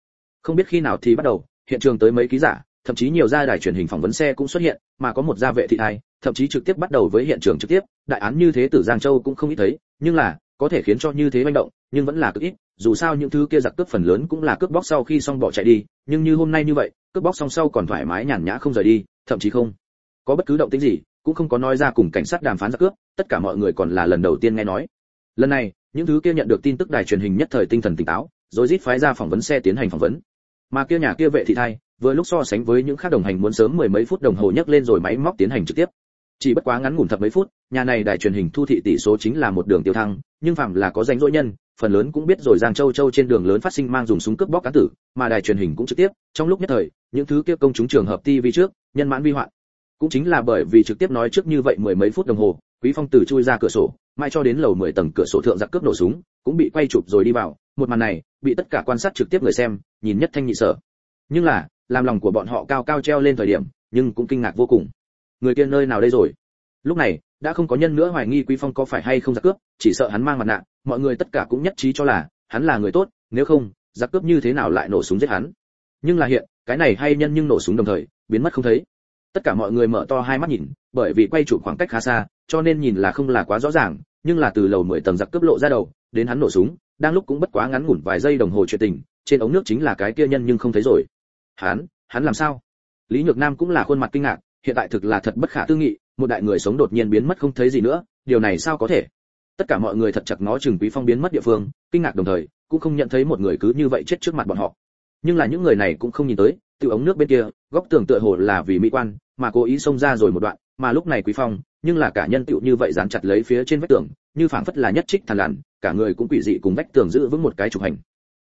Không biết khi nào thì bắt đầu hiện trường tới mấy ký giả thậm chí nhiều gia đài truyền hình phỏng vấn xe cũng xuất hiện mà có một gia vệ thị hai, thậm chí trực tiếp bắt đầu với hiện trường trực tiếp đại án như thế tử giang châu cũng không ít thấy nhưng là có thể khiến cho như thế manh động, nhưng vẫn là cực ít, dù sao những thứ kia giặc cướp phần lớn cũng là cướp bóc sau khi xong bỏ chạy đi, nhưng như hôm nay như vậy, cướp bóc xong sau còn thoải mái nhàn nhã không rời đi, thậm chí không có bất cứ động tĩnh gì, cũng không có nói ra cùng cảnh sát đàm phán giặc cướp, tất cả mọi người còn là lần đầu tiên nghe nói. Lần này, những thứ kia nhận được tin tức đài truyền hình nhất thời tinh thần tỉnh táo, rồi rít phái ra phỏng vấn xe tiến hành phỏng vấn. Mà kia nhà kia vệ thị thay vừa lúc so sánh với những khác đồng hành muốn sớm mười mấy phút đồng hồ nhấc lên rồi máy móc tiến hành trực tiếp chỉ bất quá ngắn ngủn thập mấy phút, nhà này đài truyền hình thu thị tỷ số chính là một đường tiêu thăng, nhưng phạm là có danh dỗ nhân, phần lớn cũng biết rồi giang châu châu trên đường lớn phát sinh mang dùng súng cướp bóc cá tử, mà đài truyền hình cũng trực tiếp, trong lúc nhất thời, những thứ kia công chúng trường hợp tv trước, nhân mãn vi hoạn. Cũng chính là bởi vì trực tiếp nói trước như vậy mười mấy phút đồng hồ, quý phong từ chui ra cửa sổ mai cho đến lầu 10 tầng cửa sổ thượng giặc cướp nổ súng, cũng bị quay chụp rồi đi vào, một màn này, bị tất cả quan sát trực tiếp người xem, nhìn nhất thanh nhị sở. Nhưng là, làm lòng của bọn họ cao cao treo lên thời điểm, nhưng cũng kinh ngạc vô cùng người kia nơi nào đây rồi? Lúc này, đã không có nhân nữa hoài nghi quý phong có phải hay không giặc cướp, chỉ sợ hắn mang mặt nạ, mọi người tất cả cũng nhất trí cho là hắn là người tốt, nếu không, giặc cướp như thế nào lại nổ súng giết hắn? Nhưng là hiện, cái này hay nhân nhưng nổ súng đồng thời, biến mất không thấy. Tất cả mọi người mở to hai mắt nhìn, bởi vì quay chụp khoảng cách khá xa, cho nên nhìn là không là quá rõ ràng, nhưng là từ lầu 10 tầng giặc cướp lộ ra đầu, đến hắn nổ súng, đang lúc cũng bất quá ngắn ngủn vài giây đồng hồ chuyện tình, trên ống nước chính là cái kia nhân nhưng không thấy rồi. Hắn hắn làm sao? Lý nhược nam cũng là khuôn mặt kinh ngạc hiện tại thực là thật bất khả tư nghị, một đại người sống đột nhiên biến mất không thấy gì nữa, điều này sao có thể? Tất cả mọi người thật chặt ngó chừng quý phong biến mất địa phương, kinh ngạc đồng thời, cũng không nhận thấy một người cứ như vậy chết trước mặt bọn họ. Nhưng là những người này cũng không nhìn tới, từ ống nước bên kia, góc tường tựa hồ là vì mỹ quan, mà cố ý xông ra rồi một đoạn, mà lúc này quý phong, nhưng là cả nhân tựu như vậy dán chặt lấy phía trên vách tường, như phảng phất là nhất trích thần lằn, cả người cũng quỷ dị cùng vách tường giữ vững một cái trục hành.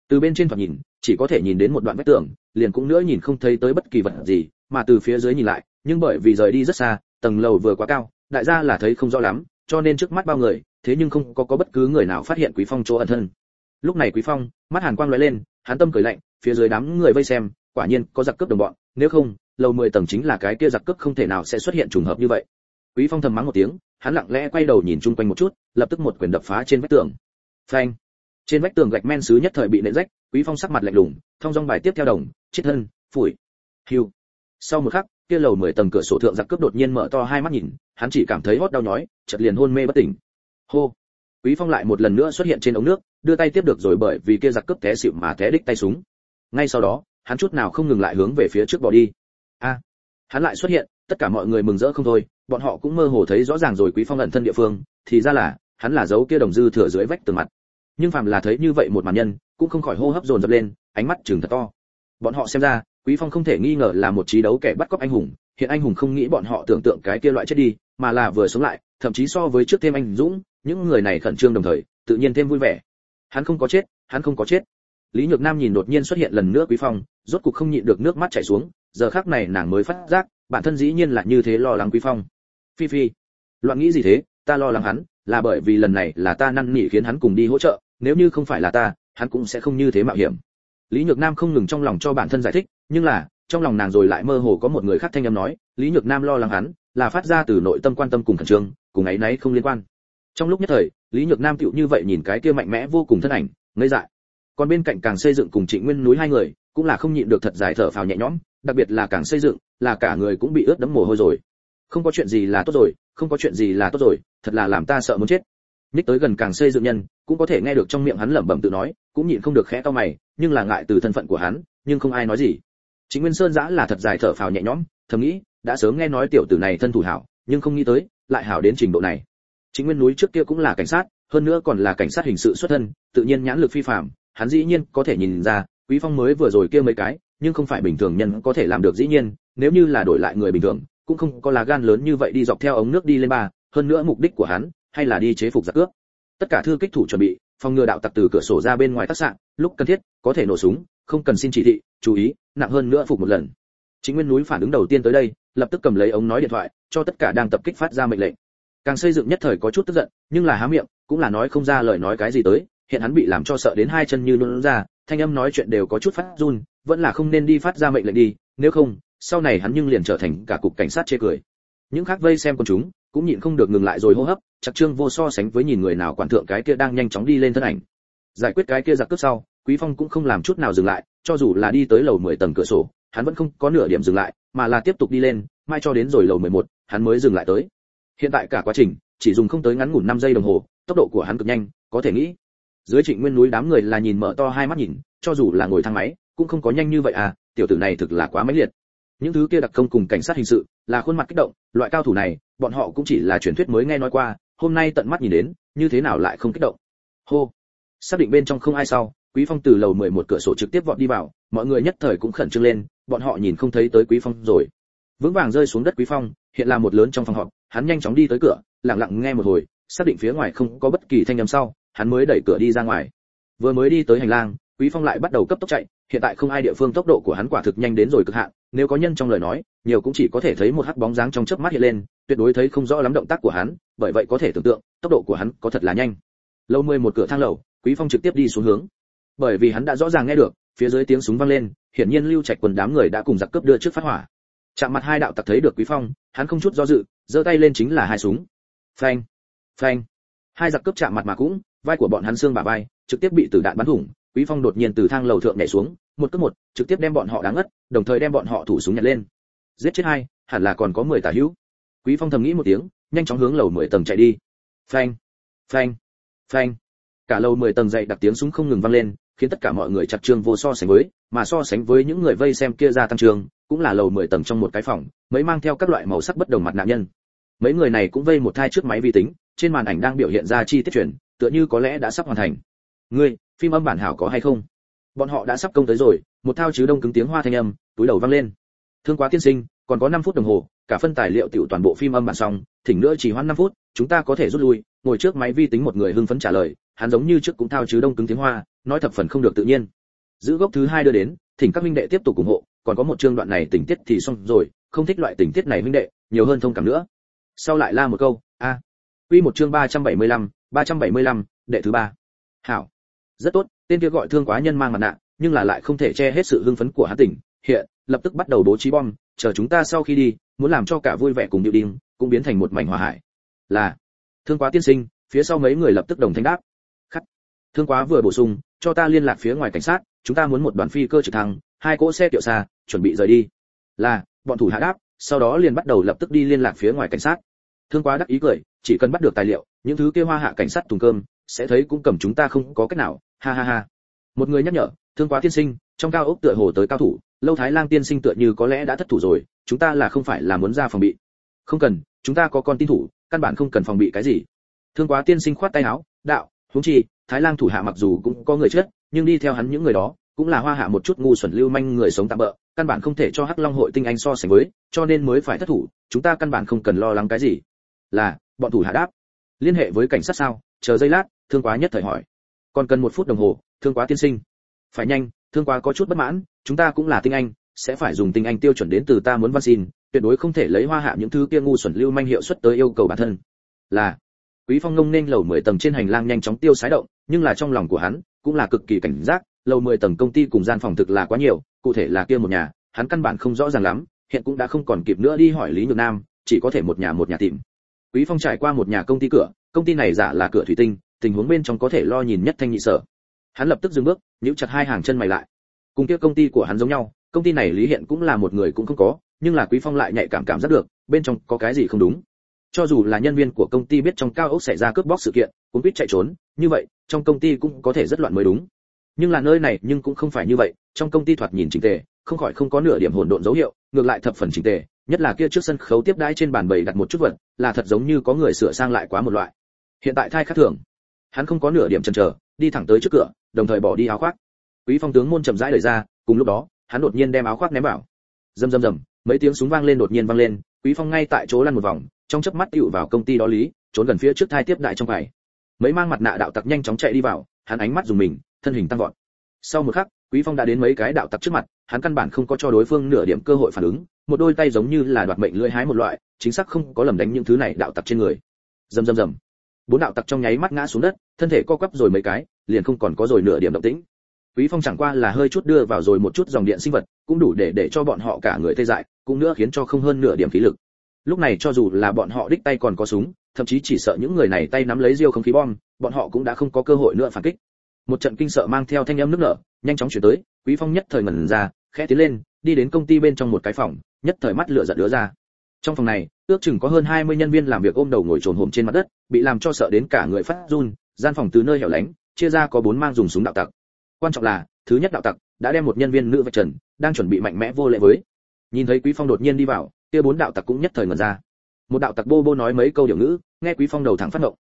Từ bên trên thoạt nhìn, chỉ có thể nhìn đến một đoạn vách tường, liền cũng nữa nhìn không thấy tới bất kỳ vật gì, mà từ phía dưới nhìn lại nhưng bởi vì rời đi rất xa, tầng lầu vừa quá cao, đại gia là thấy không rõ lắm, cho nên trước mắt bao người, thế nhưng không có có bất cứ người nào phát hiện quý phong chỗ ẩn thân. Lúc này quý phong, mắt hàn quang lóe lên, hắn tâm cười lạnh, phía dưới đám người vây xem, quả nhiên có giặc cướp đồng bọn, nếu không, lầu 10 tầng chính là cái kia giặc cướp không thể nào sẽ xuất hiện trùng hợp như vậy. Quý phong thầm mắng một tiếng, hắn lặng lẽ quay đầu nhìn chung quanh một chút, lập tức một quyền đập phá trên vách tường. Phanh! Trên vách tường gạch men sứ nhất thời bị nện rách, quý phong sắc mặt lạnh lùng, thông dong bài tiếp theo đồng, chết thân, phủi. Hưu! Sau một khắc kia lầu 10 tầng cửa sổ thượng giặc cướp đột nhiên mở to hai mắt nhìn, hắn chỉ cảm thấy hót đau nhói, chợt liền hôn mê bất tỉnh. Hô! Quý phong lại một lần nữa xuất hiện trên ống nước, đưa tay tiếp được rồi bởi vì kia giặc cướp té xỉu mà té đích tay súng. Ngay sau đó, hắn chút nào không ngừng lại hướng về phía trước bỏ đi. A! Hắn lại xuất hiện, tất cả mọi người mừng rỡ không thôi, bọn họ cũng mơ hồ thấy rõ ràng rồi quý phong ẩn thân địa phương, thì ra là, hắn là dấu kia đồng dư thừa dưới vách tường mặt. Nhưng phàm là thấy như vậy một màn nhân, cũng không khỏi hô hấp dồn dập lên, ánh mắt trừng thật to. Bọn họ xem ra quý phong không thể nghi ngờ là một trí đấu kẻ bắt cóc anh hùng, hiện anh hùng không nghĩ bọn họ tưởng tượng cái kia loại chết đi, mà là vừa sống lại, thậm chí so với trước thêm anh dũng, những người này khẩn trương đồng thời, tự nhiên thêm vui vẻ. Hắn không có chết, hắn không có chết. Lý nhược nam nhìn đột nhiên xuất hiện lần nữa quý phong, rốt cục không nhịn được nước mắt chảy xuống, giờ khắc này nàng mới phát giác, bản thân dĩ nhiên là như thế lo lắng quý phong. Phi phi, loạn nghĩ gì thế, ta lo lắng hắn, là bởi vì lần này là ta năn nỉ khiến hắn cùng đi hỗ trợ, nếu như không phải là ta, hắn cũng sẽ không như thế mạo hiểm. Lý nhược nam không ngừng trong lòng cho bản thân giải thích nhưng là, trong lòng nàng rồi lại mơ hồ có một người khác thanh âm nói, lý nhược nam lo lắng hắn, là phát ra từ nội tâm quan tâm cùng khẩn trương, cùng ấy nấy không liên quan. Trong lúc nhất thời, lý nhược nam tựu như vậy nhìn cái kia mạnh mẽ vô cùng thân ảnh, ngây dại. Còn bên cạnh càng xây dựng cùng trịnh nguyên núi hai người, cũng là không nhịn được thật dài thở phào nhẹ nhõm, đặc biệt là càng xây dựng, là cả người cũng bị ướt đẫm mồ hôi rồi. Không có chuyện gì là tốt rồi, không có chuyện gì là tốt rồi, thật là làm ta sợ muốn chết. Nhích tới gần càng xây dựng nhân, cũng có thể nghe được trong miệng hắn lẩm bẩm tự nói, cũng nhịn không được khẽ to mày, nhưng là ngại từ thân phận của hắn, nhưng không ai nói gì chính nguyên sơn giã là thật dài thở phào nhẹ nhõm, thầm nghĩ, đã sớm nghe nói tiểu tử này thân thủ hảo, nhưng không nghĩ tới, lại hảo đến trình độ này. Chính nguyên núi trước kia cũng là cảnh sát, hơn nữa còn là cảnh sát hình sự xuất thân, tự nhiên nhãn lực phi phàm, hắn dĩ nhiên có thể nhìn ra, quý phong mới vừa rồi kia mấy cái, nhưng không phải bình thường nhân có thể làm được dĩ nhiên, nếu như là đổi lại người bình thường, cũng không có là gan lớn như vậy đi dọc theo ống nước đi lên ba, hơn nữa mục đích của hắn, hay là đi chế phục giặc cướp. Tất cả thư kích thủ chuẩn bị, phòng ngừa đạo tặc từ cửa sổ ra bên ngoài tác sạn, lúc cần thiết, có thể nổ súng không cần xin chỉ thị, chú ý, nặng hơn nữa phục một lần. Chính nguyên núi phản ứng đầu tiên tới đây, lập tức cầm lấy ống nói điện thoại, cho tất cả đang tập kích phát ra mệnh lệnh. Càng xây dựng nhất thời có chút tức giận, nhưng là há miệng, cũng là nói không ra lời nói cái gì tới, hiện hắn bị làm cho sợ đến hai chân như luôn ra, thanh âm nói chuyện đều có chút phát run, vẫn là không nên đi phát ra mệnh lệnh đi, nếu không, sau này hắn nhưng liền trở thành cả cục cảnh sát chê cười. Những khác vây xem con chúng, cũng nhịn không được ngừng lại rồi hô hấp chặt trương vô so sánh với nhìn người nào quản thượng cái kia đang nhanh chóng đi lên thân ảnh. Giải quyết cái kia giặc cướp sau quý phong cũng không làm chút nào dừng lại cho dù là đi tới lầu 10 tầng cửa sổ hắn vẫn không có nửa điểm dừng lại mà là tiếp tục đi lên mai cho đến rồi lầu 11, hắn mới dừng lại tới. Hiện tại cả quá trình chỉ dùng không tới ngắn ngủn 5 giây đồng hồ tốc độ của hắn cực nhanh có thể nghĩ. Dưới trịnh nguyên núi đám người là nhìn mở to hai mắt nhìn cho dù là ngồi thang máy cũng không có nhanh như vậy à tiểu tử này thực là quá mãnh liệt. Những thứ kia đặc công cùng cảnh sát hình sự là khuôn mặt kích động loại cao thủ này bọn họ cũng chỉ là truyền thuyết mới nghe nói qua hôm nay tận mắt nhìn đến như thế nào lại không kích động. Hô. Xác định bên trong không ai sau quý phong từ lầu 11 cửa sổ trực tiếp vọt đi vào, mọi người nhất thời cũng khẩn trương lên, bọn họ nhìn không thấy tới quý phong rồi. Vững vàng rơi xuống đất quý phong, hiện là một lớn trong phòng họp, hắn nhanh chóng đi tới cửa, lặng lặng nghe một hồi, xác định phía ngoài không có bất kỳ thanh âm sau, hắn mới đẩy cửa đi ra ngoài. Vừa mới đi tới hành lang, quý phong lại bắt đầu cấp tốc chạy, hiện tại không ai địa phương tốc độ của hắn quả thực nhanh đến rồi cực hạn, nếu có nhân trong lời nói, nhiều cũng chỉ có thể thấy một hắc bóng dáng trong chớp mắt hiện lên, tuyệt đối thấy không rõ lắm động tác của hắn, bởi vậy có thể tưởng tượng, tốc độ của hắn có thật là nhanh. Lâu mười một cửa thang lầu, quý phong trực tiếp đi xuống hướng bởi vì hắn đã rõ ràng nghe được, phía dưới tiếng súng vang lên, hiển nhiên lưu trạch quần đám người đã cùng giặc cướp đưa trước phát hỏa. Chạm mặt hai đạo tặc thấy được quý phong, hắn không chút do dự, giơ tay lên chính là hai súng. Phanh phanh. Hai giặc cướp chạm mặt mà cũng, vai của bọn hắn xương bả vai, trực tiếp bị tử đạn bắn thủng, quý phong đột nhiên từ thang lầu thượng nhảy xuống, một cước một, trực tiếp đem bọn họ đáng ngất, đồng thời đem bọn họ thủ súng nhặt lên. Giết chết hai, hẳn là còn có 10 tà hữu. Quý phong thầm nghĩ một tiếng, nhanh chóng hướng lầu 10 tầng chạy đi. Phanh phanh phanh. Cả lầu 10 tầng dậy đặc tiếng súng không ngừng vang lên khiến tất cả mọi người chặt trương vô so sánh với, mà so sánh với những người vây xem kia ra tăng trường cũng là lầu 10 tầng trong một cái phòng, mấy mang theo các loại màu sắc bất đồng mặt nạn nhân. Mấy người này cũng vây một thai trước máy vi tính, trên màn ảnh đang biểu hiện ra chi tiết truyền, tựa như có lẽ đã sắp hoàn thành. Ngươi, phim âm bản hảo có hay không? Bọn họ đã sắp công tới rồi, một thao chứ đông cứng tiếng hoa thanh âm, túi đầu vang lên. Thương quá tiên sinh, còn có 5 phút đồng hồ, cả phân tài liệu tiểu toàn bộ phim âm bản xong, thỉnh nữa chỉ hoãn 5 phút, chúng ta có thể rút lui. Ngồi trước máy vi tính một người hưng phấn trả lời, hắn giống như trước cũng thao chứ đông cứng tiếng hoa nói thập phần không được tự nhiên. Giữ gốc thứ hai đưa đến thỉnh các minh đệ tiếp tục ủng hộ còn có một chương đoạn này tình tiết thì xong rồi không thích loại tình tiết này minh đệ nhiều hơn thông cảm nữa. Sau lại la một câu a. À. quy một chương 375, 375, đệ thứ ba. Hảo. Rất tốt tên kia gọi thương quá nhân mang mặt nạ nhưng là lại không thể che hết sự hưng phấn của hắn tỉnh. Hiện lập tức bắt đầu bố trí bom chờ chúng ta sau khi đi muốn làm cho cả vui vẻ cùng điệu đinh cũng biến thành một mảnh hòa hải. Là thương quá tiên sinh. Phía sau mấy người lập tức đồng thanh đáp. Khắc. Thương quá vừa bổ sung cho ta liên lạc phía ngoài cảnh sát, chúng ta muốn một đoàn phi cơ trực thăng, hai cỗ xe kiệu xa, chuẩn bị rời đi. Là, bọn thủ hạ đáp, sau đó liền bắt đầu lập tức đi liên lạc phía ngoài cảnh sát. Thương quá đắc ý cười, chỉ cần bắt được tài liệu, những thứ kia hoa hạ cảnh sát thùng cơm, sẽ thấy cũng cầm chúng ta không có cách nào, ha ha ha. Một người nhắc nhở, thương quá tiên sinh, trong cao ốc tựa hồ tới cao thủ, lâu thái lang tiên sinh tựa như có lẽ đã thất thủ rồi, chúng ta là không phải là muốn ra phòng bị. Không cần, chúng ta có con tin thủ, căn bản không cần phòng bị cái gì. Thương quá tiên sinh khoát tay áo, đạo, huống chi thái lang thủ hạ mặc dù cũng có người chết, nhưng đi theo hắn những người đó, cũng là hoa hạ một chút ngu xuẩn lưu manh người sống tạm bỡ căn bản không thể cho hắc long hội tinh anh so sánh với, cho nên mới phải thất thủ, chúng ta căn bản không cần lo lắng cái gì. Là, bọn thủ hạ đáp. Liên hệ với cảnh sát sao? Chờ giây lát, thương quá nhất thời hỏi. Còn cần một phút đồng hồ, thương quá tiên sinh. Phải nhanh, thương quá có chút bất mãn, chúng ta cũng là tinh anh, sẽ phải dùng tinh anh tiêu chuẩn đến từ ta muốn văn xin, tuyệt đối không thể lấy hoa hạ những thứ kia ngu xuẩn lưu manh hiệu suất tới yêu cầu bản thân. Là, quý phong ngông nên lầu 10 tầng trên hành lang nhanh chóng tiêu sái động nhưng là trong lòng của hắn cũng là cực kỳ cảnh giác, lầu 10 tầng công ty cùng gian phòng thực là quá nhiều, cụ thể là kia một nhà, hắn căn bản không rõ ràng lắm, hiện cũng đã không còn kịp nữa đi hỏi lý nhược nam, chỉ có thể một nhà một nhà tìm. Quý phong trải qua một nhà công ty cửa, công ty này giả là cửa thủy tinh, tình huống bên trong có thể lo nhìn nhất thanh nhị sở. Hắn lập tức dừng bước, nhíu chặt hai hàng chân mày lại. Cùng kia công ty của hắn giống nhau, công ty này lý hiện cũng là một người cũng không có, nhưng là quý phong lại nhạy cảm cảm giác được, bên trong có cái gì không đúng. Cho dù là nhân viên của công ty biết trong cao ốc xảy ra cướp bóc sự kiện cũng biết chạy trốn như vậy, trong công ty cũng có thể rất loạn mới đúng. Nhưng là nơi này nhưng cũng không phải như vậy, trong công ty thoạt nhìn chỉnh tề, không khỏi không có nửa điểm hỗn độn dấu hiệu, ngược lại thập phần chỉnh tề, nhất là kia trước sân khấu tiếp đãi trên bàn bày đặt một chút vật, là thật giống như có người sửa sang lại quá một loại. Hiện tại thai khác thường. Hắn không có nửa điểm chần chờ, đi thẳng tới trước cửa, đồng thời bỏ đi áo khoác. Quý phong tướng môn chậm rãi lời ra, cùng lúc đó, hắn đột nhiên đem áo khoác ném vào. Rầm rầm rầm, mấy tiếng súng vang lên đột nhiên vang lên, quý phong ngay tại chỗ lăn một vòng, trong chớp mắt tựu vào công ty đó lý, trốn gần phía trước thai tiếp đại trong bài mấy mang mặt nạ đạo tặc nhanh chóng chạy đi vào, hắn ánh mắt dùng mình, thân hình tăng vọt. Sau một khắc, quý phong đã đến mấy cái đạo tặc trước mặt, hắn căn bản không có cho đối phương nửa điểm cơ hội phản ứng, một đôi tay giống như là đoạt mệnh lưỡi hái một loại, chính xác không có lầm đánh những thứ này đạo tặc trên người. Rầm rầm rầm. Bốn đạo tặc trong nháy mắt ngã xuống đất, thân thể co quắp rồi mấy cái, liền không còn có rồi nửa điểm động tĩnh. Quý phong chẳng qua là hơi chút đưa vào rồi một chút dòng điện sinh vật, cũng đủ để để cho bọn họ cả người tê dại, cũng nữa khiến cho không hơn nửa điểm khí lực. Lúc này cho dù là bọn họ đích tay còn có súng thậm chí chỉ sợ những người này tay nắm lấy diêu không khí bom, bọn họ cũng đã không có cơ hội nữa phản kích. Một trận kinh sợ mang theo thanh âm nước nở, nhanh chóng chuyển tới, quý phong nhất thời ngẩn ra, khẽ tiến lên, đi đến công ty bên trong một cái phòng, nhất thời mắt lửa giận đứa ra. Trong phòng này, ước chừng có hơn 20 nhân viên làm việc ôm đầu ngồi trồn hổm trên mặt đất, bị làm cho sợ đến cả người phát run, gian phòng từ nơi hẻo lánh, chia ra có bốn mang dùng súng đạo tặc. Quan trọng là, thứ nhất đạo tặc đã đem một nhân viên nữ vạch trần, đang chuẩn bị mạnh mẽ vô lễ với. Nhìn thấy quý phong đột nhiên đi vào, kia bốn đạo tặc cũng nhất thời ngẩn ra một đạo tặc bô bô nói mấy câu điều ngữ, nghe quý phong đầu thẳng phát động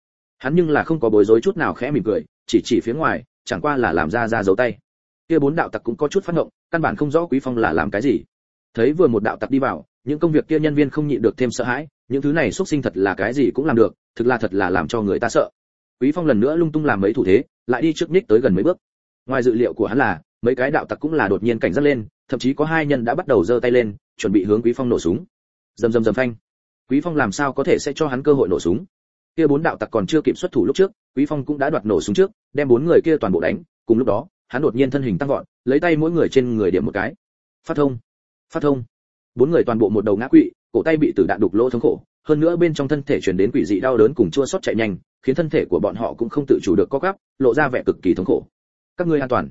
hắn nhưng là không có bối rối chút nào khẽ mỉm cười, chỉ chỉ phía ngoài, chẳng qua là làm ra ra dấu tay. Kia bốn đạo tặc cũng có chút phát động căn bản không rõ quý phong là làm cái gì. Thấy vừa một đạo tặc đi vào, những công việc kia nhân viên không nhịn được thêm sợ hãi, những thứ này xuất sinh thật là cái gì cũng làm được, thực là thật là làm cho người ta sợ. Quý phong lần nữa lung tung làm mấy thủ thế, lại đi trước nhích tới gần mấy bước. Ngoài dự liệu của hắn là, mấy cái đạo tặc cũng là đột nhiên cảnh giác lên, thậm chí có hai nhân đã bắt đầu giơ tay lên, chuẩn bị hướng quý phong nổ súng. Rầm rầm rầm phanh quý phong làm sao có thể sẽ cho hắn cơ hội nổ súng? Kia bốn đạo tặc còn chưa kịp xuất thủ lúc trước, quý phong cũng đã đoạt nổ súng trước, đem bốn người kia toàn bộ đánh. Cùng lúc đó, hắn đột nhiên thân hình tăng vọt, lấy tay mỗi người trên người điểm một cái. Phát thông! Phát thông! Bốn người toàn bộ một đầu ngã quỵ, cổ tay bị tử đạn đục lỗ thống khổ. Hơn nữa bên trong thân thể truyền đến quỷ dị đau đớn cùng chua xót chạy nhanh, khiến thân thể của bọn họ cũng không tự chủ được co gắp lộ ra vẻ cực kỳ thống khổ. Các ngươi an toàn!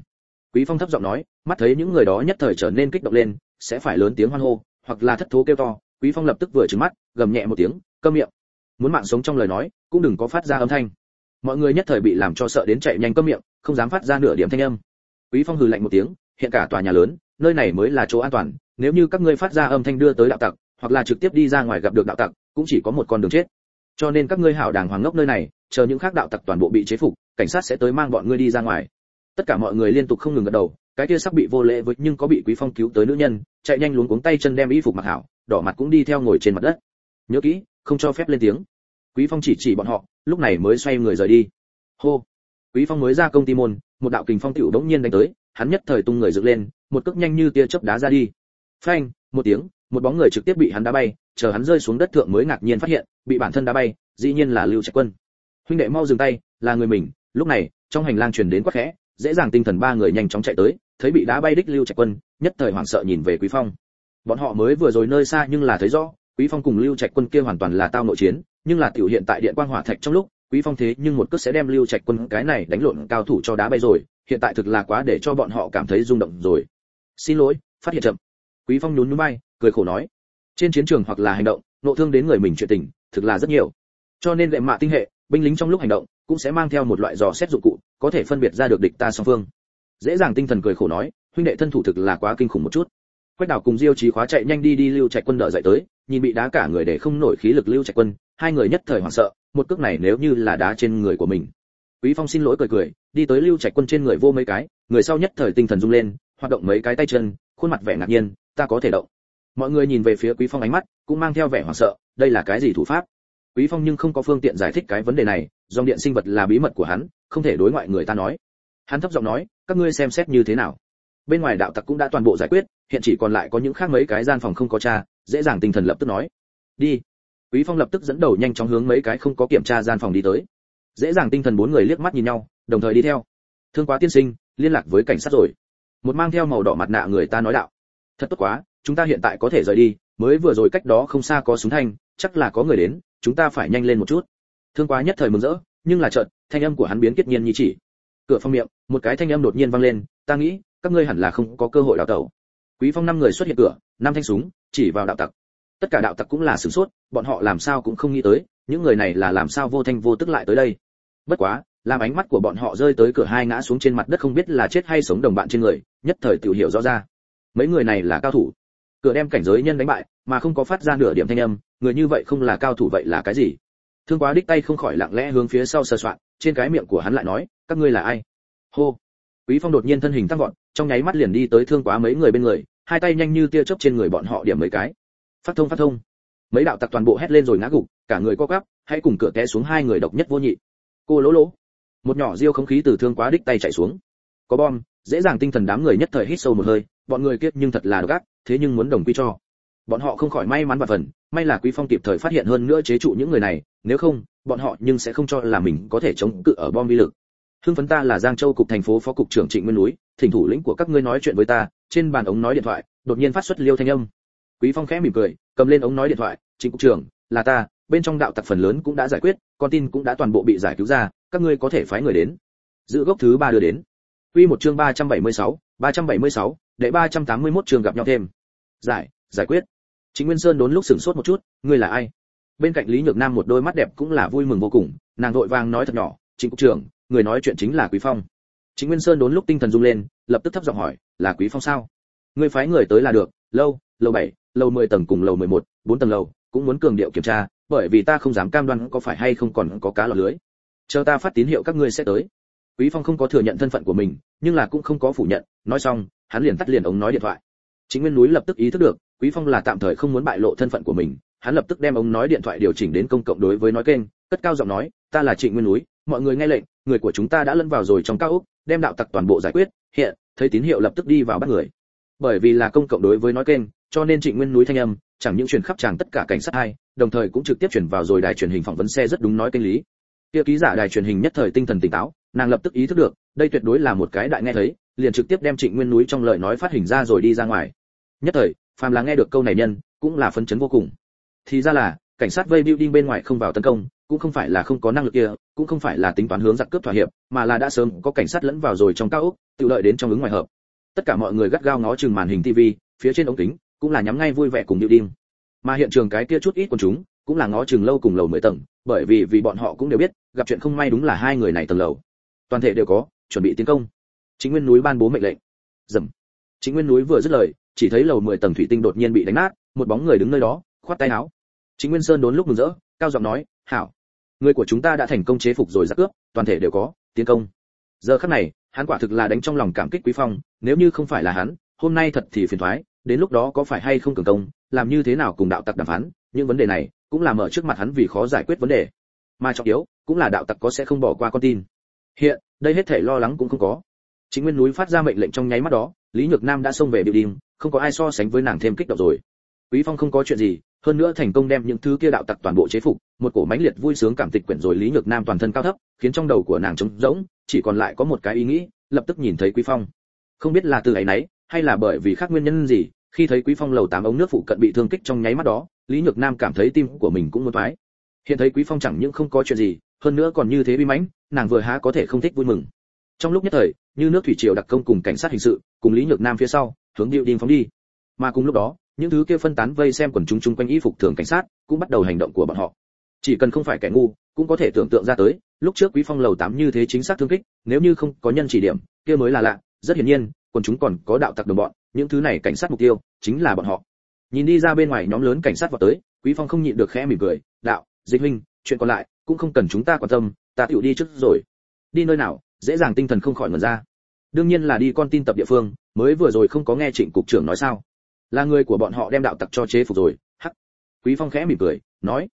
Quý phong thấp giọng nói, mắt thấy những người đó nhất thời trở nên kích động lên, sẽ phải lớn tiếng hoan hô, hoặc là thất thố kêu to quý phong lập tức vừa trừng mắt, gầm nhẹ một tiếng, câm miệng. Muốn mạng sống trong lời nói, cũng đừng có phát ra âm thanh. Mọi người nhất thời bị làm cho sợ đến chạy nhanh câm miệng, không dám phát ra nửa điểm thanh âm. Quý phong hừ lạnh một tiếng, hiện cả tòa nhà lớn, nơi này mới là chỗ an toàn, nếu như các ngươi phát ra âm thanh đưa tới đạo tặc, hoặc là trực tiếp đi ra ngoài gặp được đạo tặc, cũng chỉ có một con đường chết. Cho nên các ngươi hảo đàng hoàng ngốc nơi này, chờ những khác đạo tặc toàn bộ bị chế phục, cảnh sát sẽ tới mang bọn ngươi đi ra ngoài. Tất cả mọi người liên tục không ngừng gật đầu, cái kia sắp bị vô lễ với nhưng có bị quý phong cứu tới nữ nhân, chạy nhanh luống cuống tay chân đem y phục mặc hảo đỏ mặt cũng đi theo ngồi trên mặt đất. Nhớ kỹ, không cho phép lên tiếng. Quý phong chỉ chỉ bọn họ, lúc này mới xoay người rời đi. Hô. Quý phong mới ra công ty môn, một đạo kình phong tiểu đống nhiên đánh tới, hắn nhất thời tung người dựng lên, một cước nhanh như tia chớp đá ra đi. Phanh, một tiếng, một bóng người trực tiếp bị hắn đá bay, chờ hắn rơi xuống đất thượng mới ngạc nhiên phát hiện, bị bản thân đá bay, dĩ nhiên là lưu trạch quân. Huynh đệ mau dừng tay, là người mình, lúc này, trong hành lang truyền đến quát khẽ, dễ dàng tinh thần ba người nhanh chóng chạy tới, thấy bị đá bay đích lưu trạch quân, nhất thời hoảng sợ nhìn về quý phong bọn họ mới vừa rồi nơi xa nhưng là thấy rõ, quý phong cùng lưu trạch quân kia hoàn toàn là tao nội chiến, nhưng là tiểu hiện tại điện quang hỏa thạch trong lúc, quý phong thế nhưng một cước sẽ đem lưu trạch quân cái này đánh lộn cao thủ cho đá bay rồi, hiện tại thực là quá để cho bọn họ cảm thấy rung động rồi. Xin lỗi, phát hiện chậm. Quý phong nhún nhún bay, cười khổ nói. Trên chiến trường hoặc là hành động, nộ thương đến người mình chuyện tình, thực là rất nhiều. Cho nên lệ mạ tinh hệ, binh lính trong lúc hành động, cũng sẽ mang theo một loại dò xét dụng cụ, có thể phân biệt ra được địch ta song phương. Dễ dàng tinh thần cười khổ nói, huynh đệ thân thủ thực là quá kinh khủng một chút quách đảo cùng diêu trí khóa chạy nhanh đi đi lưu trạch quân đợi dậy tới, nhìn bị đá cả người để không nổi khí lực lưu trạch quân, hai người nhất thời hoảng sợ, một cước này nếu như là đá trên người của mình. Quý phong xin lỗi cười cười, đi tới lưu trạch quân trên người vô mấy cái, người sau nhất thời tinh thần rung lên, hoạt động mấy cái tay chân, khuôn mặt vẻ ngạc nhiên, ta có thể động. Mọi người nhìn về phía quý phong ánh mắt, cũng mang theo vẻ hoảng sợ, đây là cái gì thủ pháp? Quý phong nhưng không có phương tiện giải thích cái vấn đề này, dòng điện sinh vật là bí mật của hắn, không thể đối ngoại người ta nói. Hắn thấp giọng nói, các ngươi xem xét như thế nào? Bên ngoài đạo tặc cũng đã toàn bộ giải quyết hiện chỉ còn lại có những khác mấy cái gian phòng không có tra dễ dàng tinh thần lập tức nói, đi. Quý phong lập tức dẫn đầu nhanh chóng hướng mấy cái không có kiểm tra gian phòng đi tới. Dễ dàng tinh thần bốn người liếc mắt nhìn nhau, đồng thời đi theo. Thương quá tiên sinh, liên lạc với cảnh sát rồi. Một mang theo màu đỏ mặt nạ người ta nói đạo. Thật tốt quá, chúng ta hiện tại có thể rời đi, mới vừa rồi cách đó không xa có súng thanh, chắc là có người đến, chúng ta phải nhanh lên một chút. Thương quá nhất thời mừng rỡ, nhưng là chợt, thanh âm của hắn biến kết nhiên như chỉ. Cửa phòng miệng, một cái thanh âm đột nhiên vang lên, ta nghĩ, các ngươi hẳn là không có cơ hội đào tẩu quý phong năm người xuất hiện cửa, năm thanh súng, chỉ vào đạo tặc. Tất cả đạo tặc cũng là sửng sốt, bọn họ làm sao cũng không nghĩ tới, những người này là làm sao vô thanh vô tức lại tới đây. Bất quá, làm ánh mắt của bọn họ rơi tới cửa hai ngã xuống trên mặt đất không biết là chết hay sống đồng bạn trên người, nhất thời tiểu hiểu rõ ra. Mấy người này là cao thủ. Cửa đem cảnh giới nhân đánh bại, mà không có phát ra nửa điểm thanh âm, người như vậy không là cao thủ vậy là cái gì? Thương quá đích tay không khỏi lặng lẽ hướng phía sau sờ soạn, trên cái miệng của hắn lại nói, các ngươi là ai? Hô. Quý phong đột nhiên thân hình tăng vọt trong nháy mắt liền đi tới thương quá mấy người bên người, hai tay nhanh như tia chớp trên người bọn họ điểm mấy cái. Phát thông phát thông. Mấy đạo tặc toàn bộ hét lên rồi ngã gục, cả người co quắp, hãy cùng cửa té xuống hai người độc nhất vô nhị. Cô lỗ lỗ. Một nhỏ diêu không khí từ thương quá đích tay chạy xuống. Có bom, dễ dàng tinh thần đám người nhất thời hít sâu một hơi, bọn người kiếp nhưng thật là gắt thế nhưng muốn đồng quy cho. Bọn họ không khỏi may mắn và phần, may là quý phong kịp thời phát hiện hơn nữa chế trụ những người này, nếu không, bọn họ nhưng sẽ không cho là mình có thể chống cự ở bom vi lực hưng phấn ta là giang châu cục thành phố phó cục trưởng trịnh nguyên núi thỉnh thủ lĩnh của các ngươi nói chuyện với ta trên bàn ống nói điện thoại đột nhiên phát xuất liêu thanh âm quý phong khẽ mỉm cười cầm lên ống nói điện thoại trịnh cục trưởng là ta bên trong đạo tặc phần lớn cũng đã giải quyết con tin cũng đã toàn bộ bị giải cứu ra các ngươi có thể phái người đến giữ gốc thứ ba đưa đến Quy một chương 376, 376, đệ 381 trường gặp nhau thêm. Giải, giải quyết. Chính Nguyên Sơn đốn lúc sửng sốt một chút, ngươi là ai? Bên cạnh Lý Nhược Nam một đôi mắt đẹp cũng là vui mừng vô cùng, nàng vội vàng nói thật nhỏ, "Trịnh cục trưởng, người nói chuyện chính là Quý Phong." Chính Nguyên Sơn đốn lúc tinh thần rung lên, lập tức thấp giọng hỏi, "Là Quý Phong sao?" Ngươi phái người tới là được, lâu, lầu bảy, lầu 10 tầng cùng lầu 11, 4 tầng lầu, cũng muốn cường điệu kiểm tra, bởi vì ta không dám cam đoan có phải hay không còn có cá lọt lưới. Chờ ta phát tín hiệu các ngươi sẽ tới. Quý Phong không có thừa nhận thân phận của mình, nhưng là cũng không có phủ nhận, nói xong, hắn liền tắt liền ống nói điện thoại. Chính Nguyên núi lập tức ý thức được, Quý Phong là tạm thời không muốn bại lộ thân phận của mình, hắn lập tức đem ống nói điện thoại điều chỉnh đến công cộng đối với nói kênh, cất cao giọng nói, ta là Trịnh Nguyên núi, mọi người nghe lệnh, người của chúng ta đã lẫn vào rồi trong cao ốc, đem đạo tặc toàn bộ giải quyết, hiện, thấy tín hiệu lập tức đi vào bắt người. Bởi vì là công cộng đối với nói kênh, cho nên Trịnh Nguyên núi thanh âm, chẳng những truyền khắp tràng tất cả cảnh sát hai, đồng thời cũng trực tiếp truyền vào rồi đài truyền hình phỏng vấn xe rất đúng nói kênh lý. Kia ký giả đài truyền hình nhất thời tinh thần tỉnh táo, nàng lập tức ý thức được, đây tuyệt đối là một cái đại nghe thấy, liền trực tiếp đem Trịnh Nguyên núi trong lời nói phát hình ra rồi đi ra ngoài. Nhất thời, phàm là nghe được câu này nhân, cũng là phấn chấn vô cùng. Thì ra là, cảnh sát vây building bên ngoài không vào tấn công, cũng không phải là không có năng lực kia, cũng không phải là tính toán hướng giặc cướp thỏa hiệp, mà là đã sớm có cảnh sát lẫn vào rồi trong cao ốc, tự lợi đến trong ứng ngoài hợp. Tất cả mọi người gắt gao ngó chừng màn hình TV, phía trên ống kính, cũng là nhắm ngay vui vẻ cùng building. Mà hiện trường cái kia chút ít quần chúng, cũng là ngó chừng lâu cùng lầu mười tầng, bởi vì vì bọn họ cũng đều biết, gặp chuyện không may đúng là hai người này tầng lầu. Toàn thể đều có, chuẩn bị tiến công. Chính Nguyên núi ban bố mệnh lệnh. Dầm. Chính Nguyên núi vừa dứt lời, chỉ thấy lầu 10 tầng thủy tinh đột nhiên bị đánh nát, một bóng người đứng nơi đó, khoát tay áo. Chính Nguyên Sơn đốn lúc mừng rỡ, cao giọng nói, "Hảo, người của chúng ta đã thành công chế phục rồi giặc cướp, toàn thể đều có, tiến công." Giờ khắc này, hắn quả thực là đánh trong lòng cảm kích Quý Phong, nếu như không phải là hắn, hôm nay thật thì phiền thoái. đến lúc đó có phải hay không cường công, làm như thế nào cùng đạo tặc đàm phán, những vấn đề này cũng là mở trước mặt hắn vì khó giải quyết vấn đề. Mà trọng yếu, cũng là đạo tặc có sẽ không bỏ qua con tin. Hiện, đây hết thể lo lắng cũng không có. Chính Nguyên núi phát ra mệnh lệnh trong nháy mắt đó, Lý Nhược Nam đã xông về biểu đình, không có ai so sánh với nàng thêm kích động rồi. Quý Phong không có chuyện gì, hơn nữa thành công đem những thứ kia đạo tặc toàn bộ chế phục, một cổ mãnh liệt vui sướng cảm tịch quyển rồi Lý Nhược Nam toàn thân cao thấp, khiến trong đầu của nàng trống rỗng, chỉ còn lại có một cái ý nghĩ, lập tức nhìn thấy Quý Phong. Không biết là từ ấy nấy, hay là bởi vì khác nguyên nhân gì, khi thấy Quý Phong lầu tám ống nước phụ cận bị thương kích trong nháy mắt đó, Lý Nhược Nam cảm thấy tim của mình cũng muốn thoái Hiện thấy Quý Phong chẳng những không có chuyện gì, hơn nữa còn như thế bi mãnh, nàng vừa há có thể không thích vui mừng. Trong lúc nhất thời, như nước thủy triều đặc công cùng cảnh sát hình sự, cùng Lý Nhược Nam phía sau, hướng điệu điên phóng đi. Mà cùng lúc đó, những thứ kia phân tán vây xem quần chúng chung quanh y phục thường cảnh sát, cũng bắt đầu hành động của bọn họ. Chỉ cần không phải kẻ ngu, cũng có thể tưởng tượng ra tới, lúc trước Quý Phong lầu tám như thế chính xác thương kích, nếu như không có nhân chỉ điểm, kia mới là lạ, rất hiển nhiên, quần chúng còn có đạo tặc đồng bọn, những thứ này cảnh sát mục tiêu chính là bọn họ. Nhìn đi ra bên ngoài nhóm lớn cảnh sát vào tới, Quý Phong không nhịn được khẽ mỉm cười, "Đạo, Dịch huynh, chuyện còn lại cũng không cần chúng ta quan tâm, ta tiểu đi trước rồi." Đi nơi nào, dễ dàng tinh thần không khỏi ngẩn ra đương nhiên là đi con tin tập địa phương mới vừa rồi không có nghe trịnh cục trưởng nói sao là người của bọn họ đem đạo tặc cho chế phục rồi. Hắc. Quý phong khẽ mỉm cười, nói.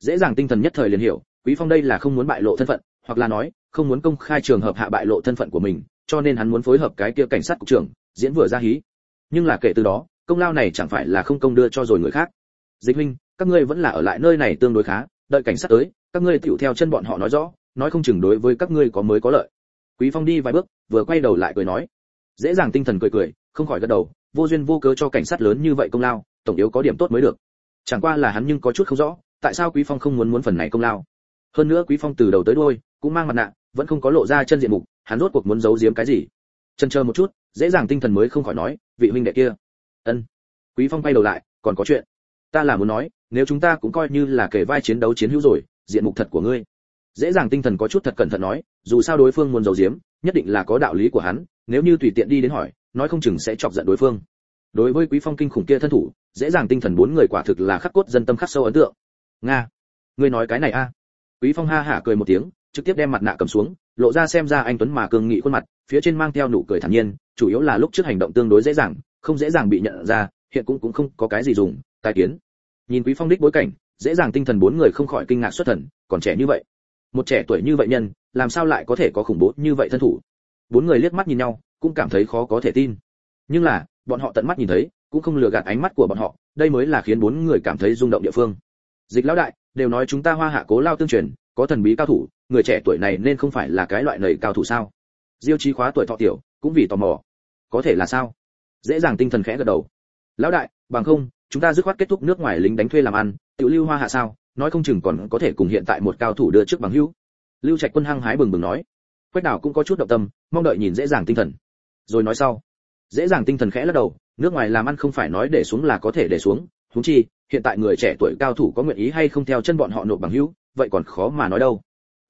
Dễ dàng tinh thần nhất thời liền hiểu, quý phong đây là không muốn bại lộ thân phận, hoặc là nói, không muốn công khai trường hợp hạ bại lộ thân phận của mình, cho nên hắn muốn phối hợp cái kia cảnh sát cục trưởng, diễn vừa ra hí. Nhưng là kể từ đó, công lao này chẳng phải là không công đưa cho rồi người khác. Dịch huynh, các ngươi vẫn là ở lại nơi này tương đối khá, đợi cảnh sát tới, các ngươi tựu theo chân bọn họ nói rõ, nói không chừng đối với các ngươi có mới có lợi. Quý phong đi vài bước, vừa quay đầu lại cười nói. Dễ dàng tinh thần cười cười, không khỏi gật đầu vô duyên vô cớ cho cảnh sát lớn như vậy công lao, tổng yếu có điểm tốt mới được. Chẳng qua là hắn nhưng có chút không rõ, tại sao quý phong không muốn muốn phần này công lao. Hơn nữa quý phong từ đầu tới đuôi, cũng mang mặt nạ, vẫn không có lộ ra chân diện mục, hắn rốt cuộc muốn giấu giếm cái gì? Chân chờ một chút, dễ dàng tinh thần mới không khỏi nói, vị huynh đệ kia. Ân. Quý phong quay đầu lại, còn có chuyện. Ta là muốn nói, nếu chúng ta cũng coi như là kể vai chiến đấu chiến hữu rồi, diện mục thật của ngươi. Dễ dàng tinh thần có chút thật cẩn thận nói, dù sao đối phương muốn giấu giếm, nhất định là có đạo lý của hắn, nếu như tùy tiện đi đến hỏi nói không chừng sẽ chọc giận đối phương. Đối với quý phong kinh khủng kia thân thủ, dễ dàng tinh thần bốn người quả thực là khắc cốt dân tâm khắc sâu ấn tượng. Nga, ngươi nói cái này a? Quý phong ha hả cười một tiếng, trực tiếp đem mặt nạ cầm xuống, lộ ra xem ra anh tuấn mà cường nghị khuôn mặt, phía trên mang theo nụ cười thản nhiên, chủ yếu là lúc trước hành động tương đối dễ dàng, không dễ dàng bị nhận ra, hiện cũng cũng không có cái gì dùng, tài kiến. Nhìn quý phong đích bối cảnh, dễ dàng tinh thần bốn người không khỏi kinh ngạc xuất thần, còn trẻ như vậy. Một trẻ tuổi như vậy nhân, làm sao lại có thể có khủng bố như vậy thân thủ? Bốn người liếc mắt nhìn nhau cũng cảm thấy khó có thể tin. Nhưng là, bọn họ tận mắt nhìn thấy, cũng không lừa gạt ánh mắt của bọn họ, đây mới là khiến bốn người cảm thấy rung động địa phương. Dịch lão đại, đều nói chúng ta hoa hạ cố lao tương truyền, có thần bí cao thủ, người trẻ tuổi này nên không phải là cái loại nầy cao thủ sao? Diêu chí khóa tuổi thọ tiểu, cũng vì tò mò. Có thể là sao? Dễ dàng tinh thần khẽ gật đầu. Lão đại, bằng không, chúng ta dứt khoát kết thúc nước ngoài lính đánh thuê làm ăn tự lưu hoa hạ sao? Nói không chừng còn có thể cùng hiện tại một cao thủ đưa trước bằng hữu. Lưu trạch quân hăng hái bừng bừng nói. Quách đảo cũng có chút động tâm, mong đợi nhìn dễ dàng tinh thần rồi nói sau. Dễ dàng tinh thần khẽ lắc đầu, nước ngoài làm ăn không phải nói để xuống là có thể để xuống, huống chi, hiện tại người trẻ tuổi cao thủ có nguyện ý hay không theo chân bọn họ nộp bằng hữu, vậy còn khó mà nói đâu.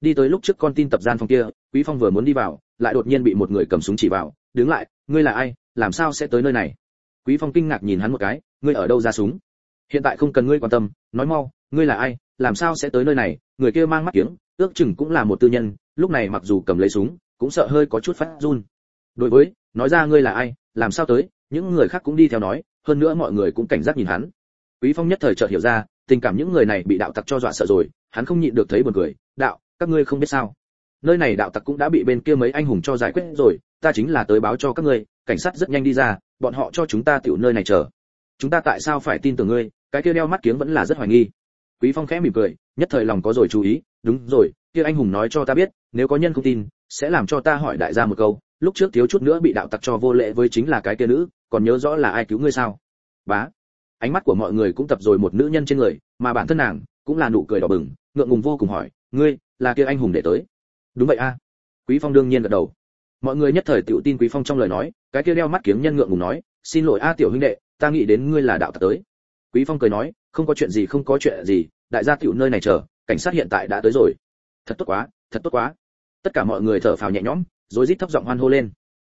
Đi tới lúc trước con tin tập gian phòng kia, quý phong vừa muốn đi vào, lại đột nhiên bị một người cầm súng chỉ vào, đứng lại, ngươi là ai, làm sao sẽ tới nơi này? Quý phong kinh ngạc nhìn hắn một cái, ngươi ở đâu ra súng? Hiện tại không cần ngươi quan tâm, nói mau, ngươi là ai, làm sao sẽ tới nơi này? Người kia mang mắt kiếng, ước chừng cũng là một tư nhân, lúc này mặc dù cầm lấy súng, cũng sợ hơi có chút phát run. Đối với nói ra ngươi là ai, làm sao tới, những người khác cũng đi theo nói, hơn nữa mọi người cũng cảnh giác nhìn hắn. Quý phong nhất thời chợt hiểu ra, tình cảm những người này bị đạo tặc cho dọa sợ rồi, hắn không nhịn được thấy buồn cười, đạo, các ngươi không biết sao? Nơi này đạo tặc cũng đã bị bên kia mấy anh hùng cho giải quyết rồi, ta chính là tới báo cho các ngươi, cảnh sát rất nhanh đi ra, bọn họ cho chúng ta tiểu nơi này chờ. Chúng ta tại sao phải tin tưởng ngươi? Cái kia đeo mắt kiếng vẫn là rất hoài nghi. Quý phong khẽ mỉm cười, nhất thời lòng có rồi chú ý, đúng rồi, kia anh hùng nói cho ta biết, nếu có nhân không tin, sẽ làm cho ta hỏi đại gia một câu lúc trước thiếu chút nữa bị đạo tặc cho vô lễ với chính là cái kia nữ, còn nhớ rõ là ai cứu ngươi sao? Bá. Ánh mắt của mọi người cũng tập rồi một nữ nhân trên người, mà bản thân nàng cũng là nụ cười đỏ bừng, ngượng ngùng vô cùng hỏi, ngươi là kia anh hùng để tới? Đúng vậy a. Quý phong đương nhiên gật đầu. Mọi người nhất thời tự tin quý phong trong lời nói, cái kia đeo mắt kiếm nhân ngượng ngùng nói, xin lỗi a tiểu huynh đệ, ta nghĩ đến ngươi là đạo tặc tới. Quý phong cười nói, không có chuyện gì, không có chuyện gì, đại gia tiểu nơi này chờ, cảnh sát hiện tại đã tới rồi. Thật tốt quá, thật tốt quá. Tất cả mọi người thở phào nhẹ nhõm rồi rít thấp giọng hoan hô lên.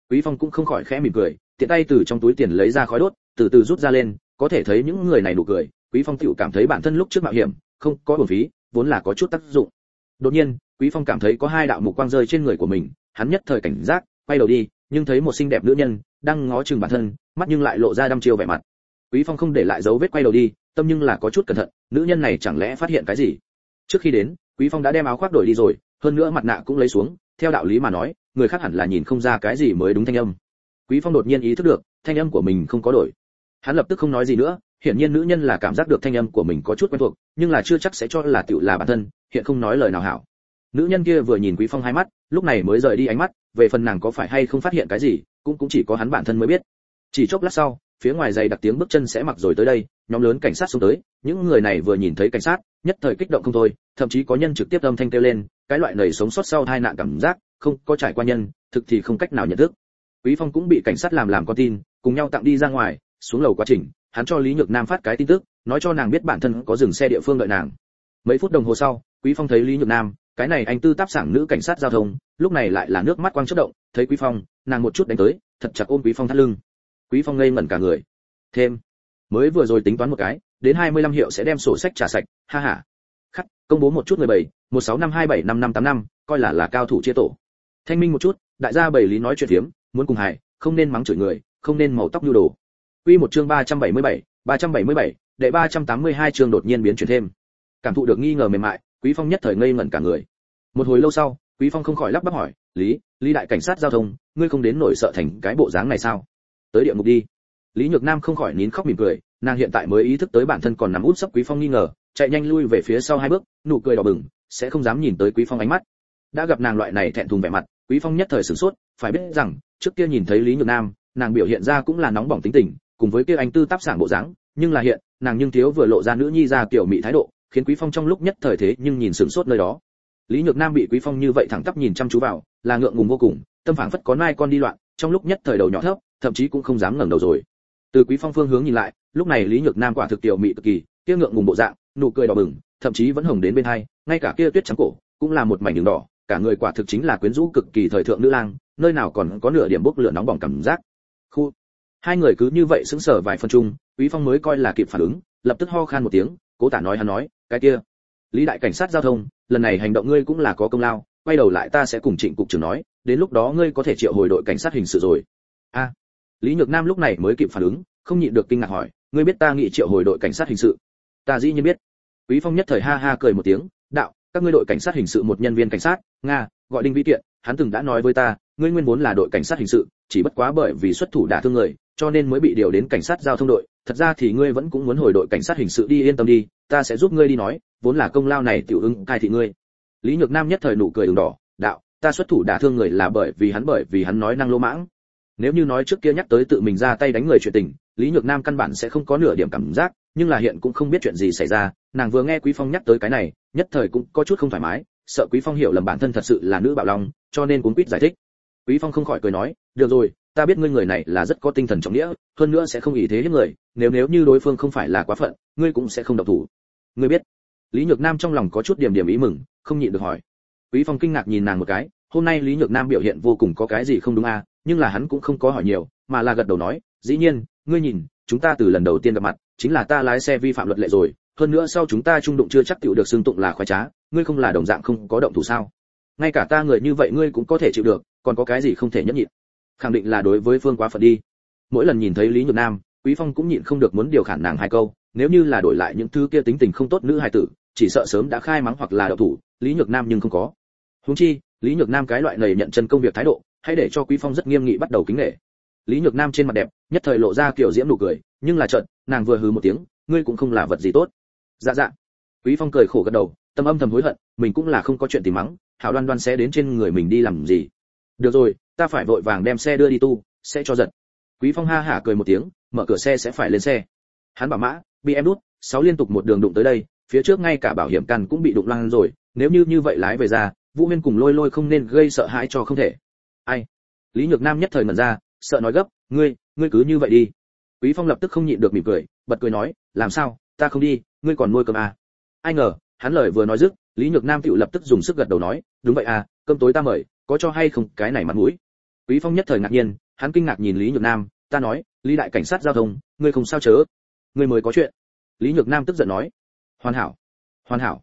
Quý phong cũng không khỏi khẽ mỉm cười, tiện tay từ trong túi tiền lấy ra khói đốt, từ từ rút ra lên, có thể thấy những người này nụ cười, quý phong tựu cảm thấy bản thân lúc trước mạo hiểm, không có bổn phí, vốn là có chút tác dụng. Đột nhiên, quý phong cảm thấy có hai đạo mục quang rơi trên người của mình, hắn nhất thời cảnh giác, quay đầu đi, nhưng thấy một xinh đẹp nữ nhân đang ngó chừng bản thân, mắt nhưng lại lộ ra đăm chiêu vẻ mặt. Quý phong không để lại dấu vết quay đầu đi, tâm nhưng là có chút cẩn thận, nữ nhân này chẳng lẽ phát hiện cái gì? Trước khi đến, quý phong đã đem áo khoác đổi đi rồi, hơn nữa mặt nạ cũng lấy xuống theo đạo lý mà nói, người khác hẳn là nhìn không ra cái gì mới đúng thanh âm. Quý phong đột nhiên ý thức được, thanh âm của mình không có đổi. Hắn lập tức không nói gì nữa, hiển nhiên nữ nhân là cảm giác được thanh âm của mình có chút quen thuộc, nhưng là chưa chắc sẽ cho là tiểu là bản thân, hiện không nói lời nào hảo. Nữ nhân kia vừa nhìn quý phong hai mắt, lúc này mới rời đi ánh mắt, về phần nàng có phải hay không phát hiện cái gì, cũng cũng chỉ có hắn bản thân mới biết. Chỉ chốc lát sau, phía ngoài giày đặc tiếng bước chân sẽ mặc rồi tới đây, nhóm lớn cảnh sát xuống tới, những người này vừa nhìn thấy cảnh sát, nhất thời kích động không thôi, thậm chí có nhân trực tiếp âm thanh kêu lên cái loại nầy sống sót sau tai nạn cảm giác, không có trải qua nhân, thực thì không cách nào nhận thức. Quý phong cũng bị cảnh sát làm làm con tin, cùng nhau tặng đi ra ngoài, xuống lầu quá trình, hắn cho lý nhược nam phát cái tin tức, nói cho nàng biết bản thân có dừng xe địa phương đợi nàng. Mấy phút đồng hồ sau, quý phong thấy lý nhược nam, cái này anh tư táp sảng nữ cảnh sát giao thông, lúc này lại là nước mắt quang chớp động, thấy quý phong, nàng một chút đánh tới, thật chặt ôm quý phong thắt lưng. Quý phong ngây ngẩn cả người. Thêm, mới vừa rồi tính toán một cái, đến 25 hiệu sẽ đem sổ sách trả sạch, ha ha công bố một chút người bảy một sáu năm hai bảy năm năm tám năm coi là là cao thủ chia tổ. Thanh minh một chút đại gia bảy lý nói chuyện hiếm muốn cùng hài không nên mắng chửi người không nên màu tóc nhu đồ. Quy một chương 377, 377, đệ 382 chương đột nhiên biến chuyển thêm. Cảm thụ được nghi ngờ mềm mại quý phong nhất thời ngây ngẩn cả người. Một hồi lâu sau quý phong không khỏi lắp bắp hỏi lý lý đại cảnh sát giao thông ngươi không đến nổi sợ thành cái bộ dáng này sao? Tới địa ngục đi. Lý nhược nam không khỏi nín khóc mỉm cười nàng hiện tại mới ý thức tới bản thân còn nằm út sấp quý phong nghi ngờ chạy nhanh lui về phía sau hai bước nụ cười đỏ bừng, sẽ không dám nhìn tới quý phong ánh mắt. Đã gặp nàng loại này thẹn thùng vẻ mặt, quý phong nhất thời sửng sốt, phải biết rằng, trước kia nhìn thấy lý nhược nam, nàng biểu hiện ra cũng là nóng bỏng tính tình, cùng với kia anh tư táp sảng bộ dáng, nhưng là hiện, nàng nhưng thiếu vừa lộ ra nữ nhi ra kiểu mỹ thái độ, khiến quý phong trong lúc nhất thời thế nhưng nhìn sửng sốt nơi đó. Lý nhược nam bị quý phong như vậy thẳng tắp nhìn chăm chú vào, là ngượng ngùng vô cùng, tâm phảng phất có nai con đi loạn, trong lúc nhất thời đầu nhỏ thấp, thậm chí cũng không dám ngẩng đầu rồi. Từ quý phong phương hướng nhìn lại, lúc này lý nhược nam quả thực tiểu mỹ cực kỳ, kia ngượng ngùng bộ dạng, nụ cười đỏ bừng thậm chí vẫn hồng đến bên hai, ngay cả kia tuyết trắng cổ cũng là một mảnh đường đỏ, cả người quả thực chính là quyến rũ cực kỳ thời thượng nữ lang, nơi nào còn có nửa điểm bốc lửa nóng bỏng cảm giác. Khu. Hai người cứ như vậy sững sờ vài phân chung, quý phong mới coi là kịp phản ứng, lập tức ho khan một tiếng, cố tả nói hắn nói, cái kia, lý đại cảnh sát giao thông, lần này hành động ngươi cũng là có công lao, quay đầu lại ta sẽ cùng trịnh cục trưởng nói, đến lúc đó ngươi có thể triệu hồi đội cảnh sát hình sự rồi. A. Lý nhược nam lúc này mới kịp phản ứng, không nhịn được kinh ngạc hỏi, ngươi biết ta nghĩ triệu hồi đội cảnh sát hình sự? Ta dĩ nhiên biết quý phong nhất thời ha ha cười một tiếng, đạo, các ngươi đội cảnh sát hình sự một nhân viên cảnh sát, nga, gọi đinh vĩ kiện, hắn từng đã nói với ta, ngươi nguyên vốn là đội cảnh sát hình sự, chỉ bất quá bởi vì xuất thủ đả thương người, cho nên mới bị điều đến cảnh sát giao thông đội. Thật ra thì ngươi vẫn cũng muốn hồi đội cảnh sát hình sự đi, yên tâm đi, ta sẽ giúp ngươi đi nói, vốn là công lao này tiểu ứng cai thị ngươi. Lý nhược nam nhất thời nụ cười đường đỏ, đạo, ta xuất thủ đả thương người là bởi vì hắn, bởi vì hắn nói năng lô mãng. Nếu như nói trước kia nhắc tới tự mình ra tay đánh người chuyện tình, lý nhược nam căn bản sẽ không có nửa điểm cảm giác, nhưng là hiện cũng không biết chuyện gì xảy ra nàng vừa nghe quý phong nhắc tới cái này, nhất thời cũng có chút không thoải mái, sợ quý phong hiểu lầm bản thân thật sự là nữ bạo long cho nên cũng quýt giải thích. Quý phong không khỏi cười nói, được rồi, ta biết ngươi người này là rất có tinh thần trọng nghĩa, hơn nữa sẽ không ý thế hiếp người, nếu nếu như đối phương không phải là quá phận, ngươi cũng sẽ không động thủ. Ngươi biết, lý nhược nam trong lòng có chút điểm điểm ý mừng, không nhịn được hỏi. Quý phong kinh ngạc nhìn nàng một cái, hôm nay lý nhược nam biểu hiện vô cùng có cái gì không đúng à nhưng là hắn cũng không có hỏi nhiều, mà là gật đầu nói, dĩ nhiên, ngươi nhìn, chúng ta từ lần đầu tiên gặp mặt, chính là ta lái xe vi phạm luật lệ rồi hơn nữa sau chúng ta trung đụng chưa chắc tiểu được xưng tụng là khoái trá, ngươi không là đồng dạng không có động thủ sao? Ngay cả ta người như vậy ngươi cũng có thể chịu được, còn có cái gì không thể nhẫn nhịn? Khẳng định là đối với phương quá phận đi. Mỗi lần nhìn thấy lý nhược nam, quý phong cũng nhịn không được muốn điều khản nàng hai câu, nếu như là đổi lại những thứ kia tính tình không tốt nữ hài tử, chỉ sợ sớm đã khai mắng hoặc là đậu thủ, lý nhược nam nhưng không có. Huống chi, lý nhược nam cái loại này nhận chân công việc thái độ, hãy để cho quý phong rất nghiêm nghị bắt đầu kính nể. Lý nhược nam trên mặt đẹp, nhất thời lộ ra kiểu diễm nụ cười, nhưng là trận nàng vừa hừ một tiếng, ngươi cũng không là vật gì tốt dạ dạ. Quý phong cười khổ gật đầu, tâm âm thầm hối hận, mình cũng là không có chuyện tìm mắng, hảo đoan đoan sẽ đến trên người mình đi làm gì. Được rồi, ta phải vội vàng đem xe đưa đi tu, sẽ cho giật. Quý phong ha hả cười một tiếng, mở cửa xe sẽ phải lên xe. Hắn bảo mã, bị em đút, sáu liên tục một đường đụng tới đây, phía trước ngay cả bảo hiểm căn cũng bị đụng lăn rồi, nếu như như vậy lái về ra, vũ huyên cùng lôi lôi không nên gây sợ hãi cho không thể. Ai? Lý nhược nam nhất thời mẩn ra, sợ nói gấp, ngươi ngươi cứ như vậy đi. Quý phong lập tức không nhịn được mỉm cười, bật cười nói, làm sao? Ta không đi, ngươi còn nuôi cơm à. ai ngờ, hắn lời vừa nói dứt, lý nhược nam tựu lập tức dùng sức gật đầu nói, đúng vậy à cơm tối ta mời, có cho hay không, cái này mặt mũi. Quý phong nhất thời ngạc nhiên, hắn kinh ngạc nhìn lý nhược nam, ta nói, lý đại cảnh sát giao thông, ngươi không sao chớ? Ngươi mới có chuyện. Lý nhược nam tức giận nói, hoàn hảo hoàn hảo.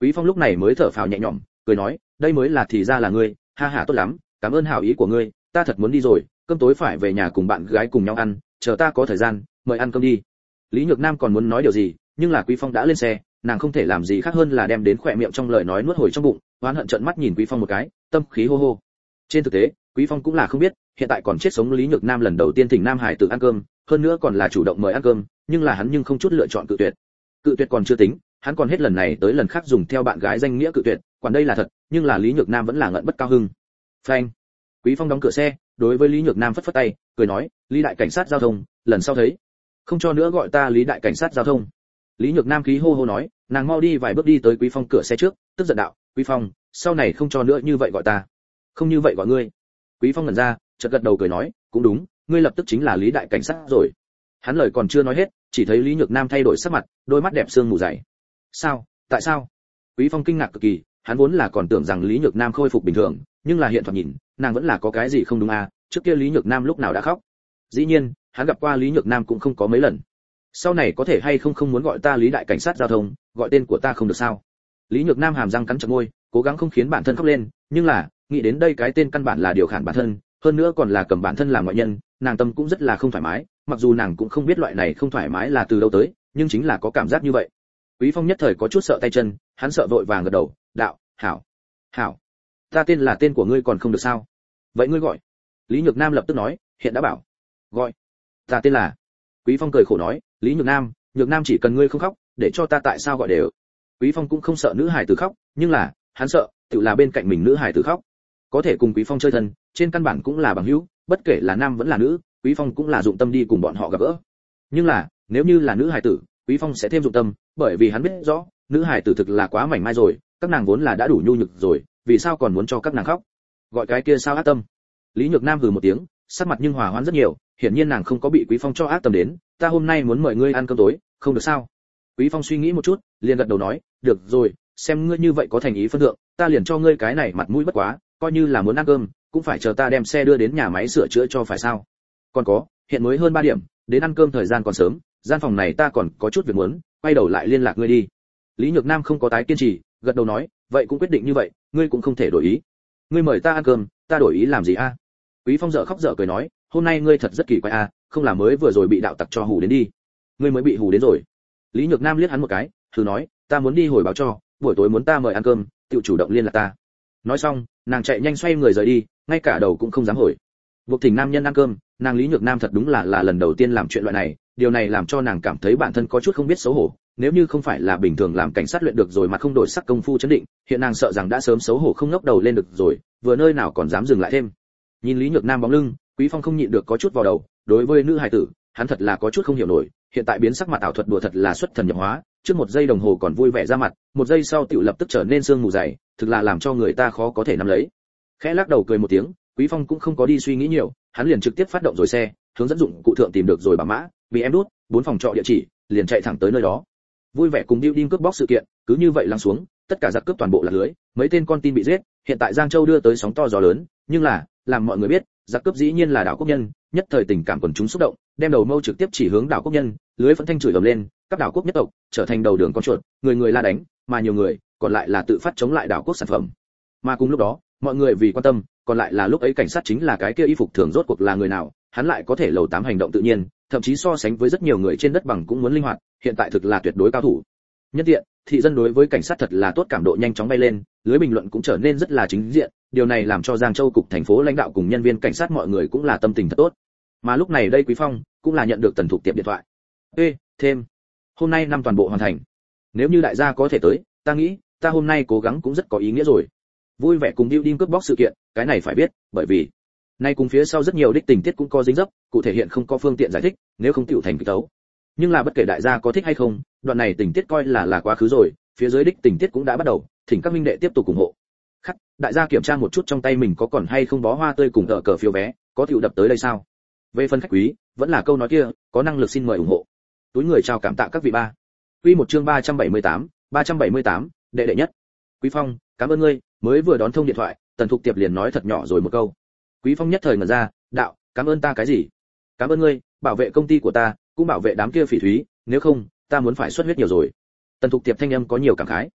Quý phong lúc này mới thở phào nhẹ nhõm, cười nói, đây mới là thì ra là ngươi, ha ha, tốt lắm, cảm ơn hảo ý của ngươi, ta thật muốn đi rồi, cơm tối phải về nhà cùng bạn gái cùng nhau ăn, chờ ta có thời gian, mời ăn cơm đi lý nhược nam còn muốn nói điều gì, nhưng là quý phong đã lên xe, nàng không thể làm gì khác hơn là đem đến khỏe miệng trong lời nói nuốt hồi trong bụng, oán hận trợn mắt nhìn quý phong một cái, tâm khí hô hô. Trên thực tế, quý phong cũng là không biết, hiện tại còn chết sống lý nhược nam lần đầu tiên thỉnh nam hải tự ăn cơm, hơn nữa còn là chủ động mời ăn cơm, nhưng là hắn nhưng không chút lựa chọn cự tuyệt. Cự tuyệt còn chưa tính, hắn còn hết lần này tới lần khác dùng theo bạn gái danh nghĩa cự tuyệt quản đây là thật, nhưng là lý nhược nam vẫn là ngận bất cao hưng. Phanh. Quý phong đóng cửa xe, đối với lý nhược nam phất phất tay, cười nói, lý đại cảnh sát giao thông, lần sau thấy không cho nữa gọi ta lý đại cảnh sát giao thông. Lý nhược nam khí hô hô nói, nàng mau đi vài bước đi tới quý phong cửa xe trước, tức giận đạo, quý phong, sau này không cho nữa như vậy gọi ta. Không như vậy gọi ngươi. Quý phong ngẩn ra, chợt gật đầu cười nói, cũng đúng, ngươi lập tức chính là lý đại cảnh sát rồi. Hắn lời còn chưa nói hết, chỉ thấy lý nhược nam thay đổi sắc mặt, đôi mắt đẹp sương mù dày. Sao? Tại sao? Quý phong kinh ngạc cực kỳ, hắn vốn là còn tưởng rằng lý nhược nam khôi phục bình thường, nhưng là hiện thoạt nhìn, nàng vẫn là có cái gì không đúng à trước kia lý nhược nam lúc nào đã khóc. Dĩ nhiên hắn gặp qua lý nhược nam cũng không có mấy lần. Sau này có thể hay không không muốn gọi ta lý đại cảnh sát giao thông, gọi tên của ta không được sao? Lý nhược nam hàm răng cắn chặt môi, cố gắng không khiến bản thân khóc lên, nhưng là, nghĩ đến đây cái tên căn bản là điều khiển bản thân, hơn nữa còn là cầm bản thân làm ngoại nhân, nàng tâm cũng rất là không thoải mái, mặc dù nàng cũng không biết loại này không thoải mái là từ đâu tới, nhưng chính là có cảm giác như vậy. Quý phong nhất thời có chút sợ tay chân, hắn sợ vội vàng gật đầu, đạo, hảo hảo, ta tên là tên của ngươi còn không được sao? Vậy ngươi gọi. Lý nhược nam lập tức nói, hiện đã bảo. Gọi ta tên là. Quý phong cười khổ nói, lý nhược nam nhược nam chỉ cần ngươi không khóc, để cho ta tại sao gọi đều. Quý phong cũng không sợ nữ hải tử khóc, nhưng là, hắn sợ, tự là bên cạnh mình nữ hải tử khóc. Có thể cùng quý phong chơi thân, trên căn bản cũng là bằng hữu, bất kể là nam vẫn là nữ, quý phong cũng là dụng tâm đi cùng bọn họ gặp gỡ. Nhưng là, nếu như là nữ hải tử, quý phong sẽ thêm dụng tâm, bởi vì hắn biết rõ, nữ hải tử thực là quá mảnh mai rồi, các nàng vốn là đã đủ nhu nhược rồi, vì sao còn muốn cho các nàng khóc? Gọi cái kia sao ác tâm? Lý nhược nam hừ một tiếng sắc mặt nhưng hòa hoãn rất nhiều, hiển nhiên nàng không có bị quý phong cho ác tâm đến, ta hôm nay muốn mời ngươi ăn cơm tối, không được sao? Quý phong suy nghĩ một chút, liền gật đầu nói, được rồi, xem ngươi như vậy có thành ý phân thượng, ta liền cho ngươi cái này mặt mũi bất quá, coi như là muốn ăn cơm, cũng phải chờ ta đem xe đưa đến nhà máy sửa chữa cho phải sao? Còn có, hiện mới hơn 3 điểm, đến ăn cơm thời gian còn sớm, gian phòng này ta còn có chút việc muốn, quay đầu lại liên lạc ngươi đi. Lý nhược nam không có tái kiên trì, gật đầu nói, vậy cũng quyết định như vậy, ngươi cũng không thể đổi ý. Ngươi mời ta ăn cơm, ta đổi ý làm gì a? Quý phong dở khóc dở cười nói, hôm nay ngươi thật rất kỳ quái a không là mới vừa rồi bị đạo tặc cho hù đến đi. Ngươi mới bị hù đến rồi. Lý nhược nam liếc hắn một cái, thử nói, ta muốn đi hồi báo cho, buổi tối muốn ta mời ăn cơm tự chủ động liên lạc ta. Nói xong, nàng chạy nhanh xoay người rời đi, ngay cả đầu cũng không dám hồi. Buộc thỉnh nam nhân ăn cơm, nàng lý nhược nam thật đúng là là lần đầu tiên làm chuyện loại này, điều này làm cho nàng cảm thấy bản thân có chút không biết xấu hổ. Nếu như không phải là bình thường làm cảnh sát luyện được rồi mà không đổi sắc công phu chấn định, hiện nàng sợ rằng đã sớm xấu hổ không ngóc đầu lên được rồi, vừa nơi nào còn dám dừng lại thêm nhìn lý nhược nam bóng lưng, quý phong không nhịn được có chút vào đầu, đối với nữ hài tử, hắn thật là có chút không hiểu nổi, hiện tại biến sắc mặt ảo thuật đùa thật là xuất thần nhập hóa, trước một giây đồng hồ còn vui vẻ ra mặt, một giây sau tiểu lập tức trở nên sương mù dày, thực là làm cho người ta khó có thể nắm lấy. Khẽ lắc đầu cười một tiếng, quý phong cũng không có đi suy nghĩ nhiều, hắn liền trực tiếp phát động rồi xe, hướng dẫn dụng cụ thượng tìm được rồi bà mã, bị em đút, bốn phòng trọ địa chỉ, liền chạy thẳng tới nơi đó. Vui vẻ cùng đi cướp bóc sự kiện, cứ như vậy lắng xuống, tất cả giặc cướp toàn bộ là lưới, mấy tên con tin bị giết, hiện tại giang châu đưa tới sóng to gió lớn, nhưng là làm mọi người biết, giặc cướp dĩ nhiên là đảo quốc nhân, nhất thời tình cảm quần chúng xúc động, đem đầu mâu trực tiếp chỉ hướng đảo quốc nhân, lưới phẫn thanh chửi ầm lên, các đảo quốc nhất tộc trở thành đầu đường con chuột, người người la đánh, mà nhiều người còn lại là tự phát chống lại đảo quốc sản phẩm. Mà cùng lúc đó, mọi người vì quan tâm, còn lại là lúc ấy cảnh sát chính là cái kia y phục thường rốt cuộc là người nào, hắn lại có thể lầu tám hành động tự nhiên, thậm chí so sánh với rất nhiều người trên đất bằng cũng muốn linh hoạt, hiện tại thực là tuyệt đối cao thủ. Nhất tiện, thị dân đối với cảnh sát thật là tốt cảm độ nhanh chóng bay lên, lưới bình luận cũng trở nên rất là chính diện điều này làm cho giang châu cục thành phố lãnh đạo cùng nhân viên cảnh sát mọi người cũng là tâm tình thật tốt. Mà lúc này đây quý phong cũng là nhận được tần thục tiệm điện thoại. Ê, thêm, hôm nay năm toàn bộ hoàn thành. Nếu như đại gia có thể tới, ta nghĩ, ta hôm nay cố gắng cũng rất có ý nghĩa rồi. Vui vẻ cùng building cướp bóc sự kiện, cái này phải biết, bởi vì nay cùng phía sau rất nhiều đích tình tiết cũng có dính dấp, cụ thể hiện không có phương tiện giải thích, nếu không tiểu thành kịch tấu. Nhưng là bất kể đại gia có thích hay không, đoạn này tình tiết coi là là quá khứ rồi, phía dưới đích tình tiết cũng đã bắt đầu, thỉnh các minh đệ tiếp tục ủng hộ khắc đại gia kiểm tra một chút trong tay mình có còn hay không bó hoa tươi cùng tờ cờ phiếu vé có tiểu đập tới đây sao? Về phần khách quý vẫn là câu nói kia có năng lực xin mời ủng hộ. Túi người chào cảm tạ các vị ba. Quy một chương 378, 378, đệ đệ nhất. Quý phong cảm ơn ngươi mới vừa đón thông điện thoại tần thục tiệp liền nói thật nhỏ rồi một câu. Quý phong nhất thời ngẩn ra đạo cảm ơn ta cái gì? Cảm ơn ngươi bảo vệ công ty của ta cũng bảo vệ đám kia phỉ thúy nếu không ta muốn phải xuất huyết nhiều rồi. Tần thục tiệp thanh âm có nhiều cảm khái.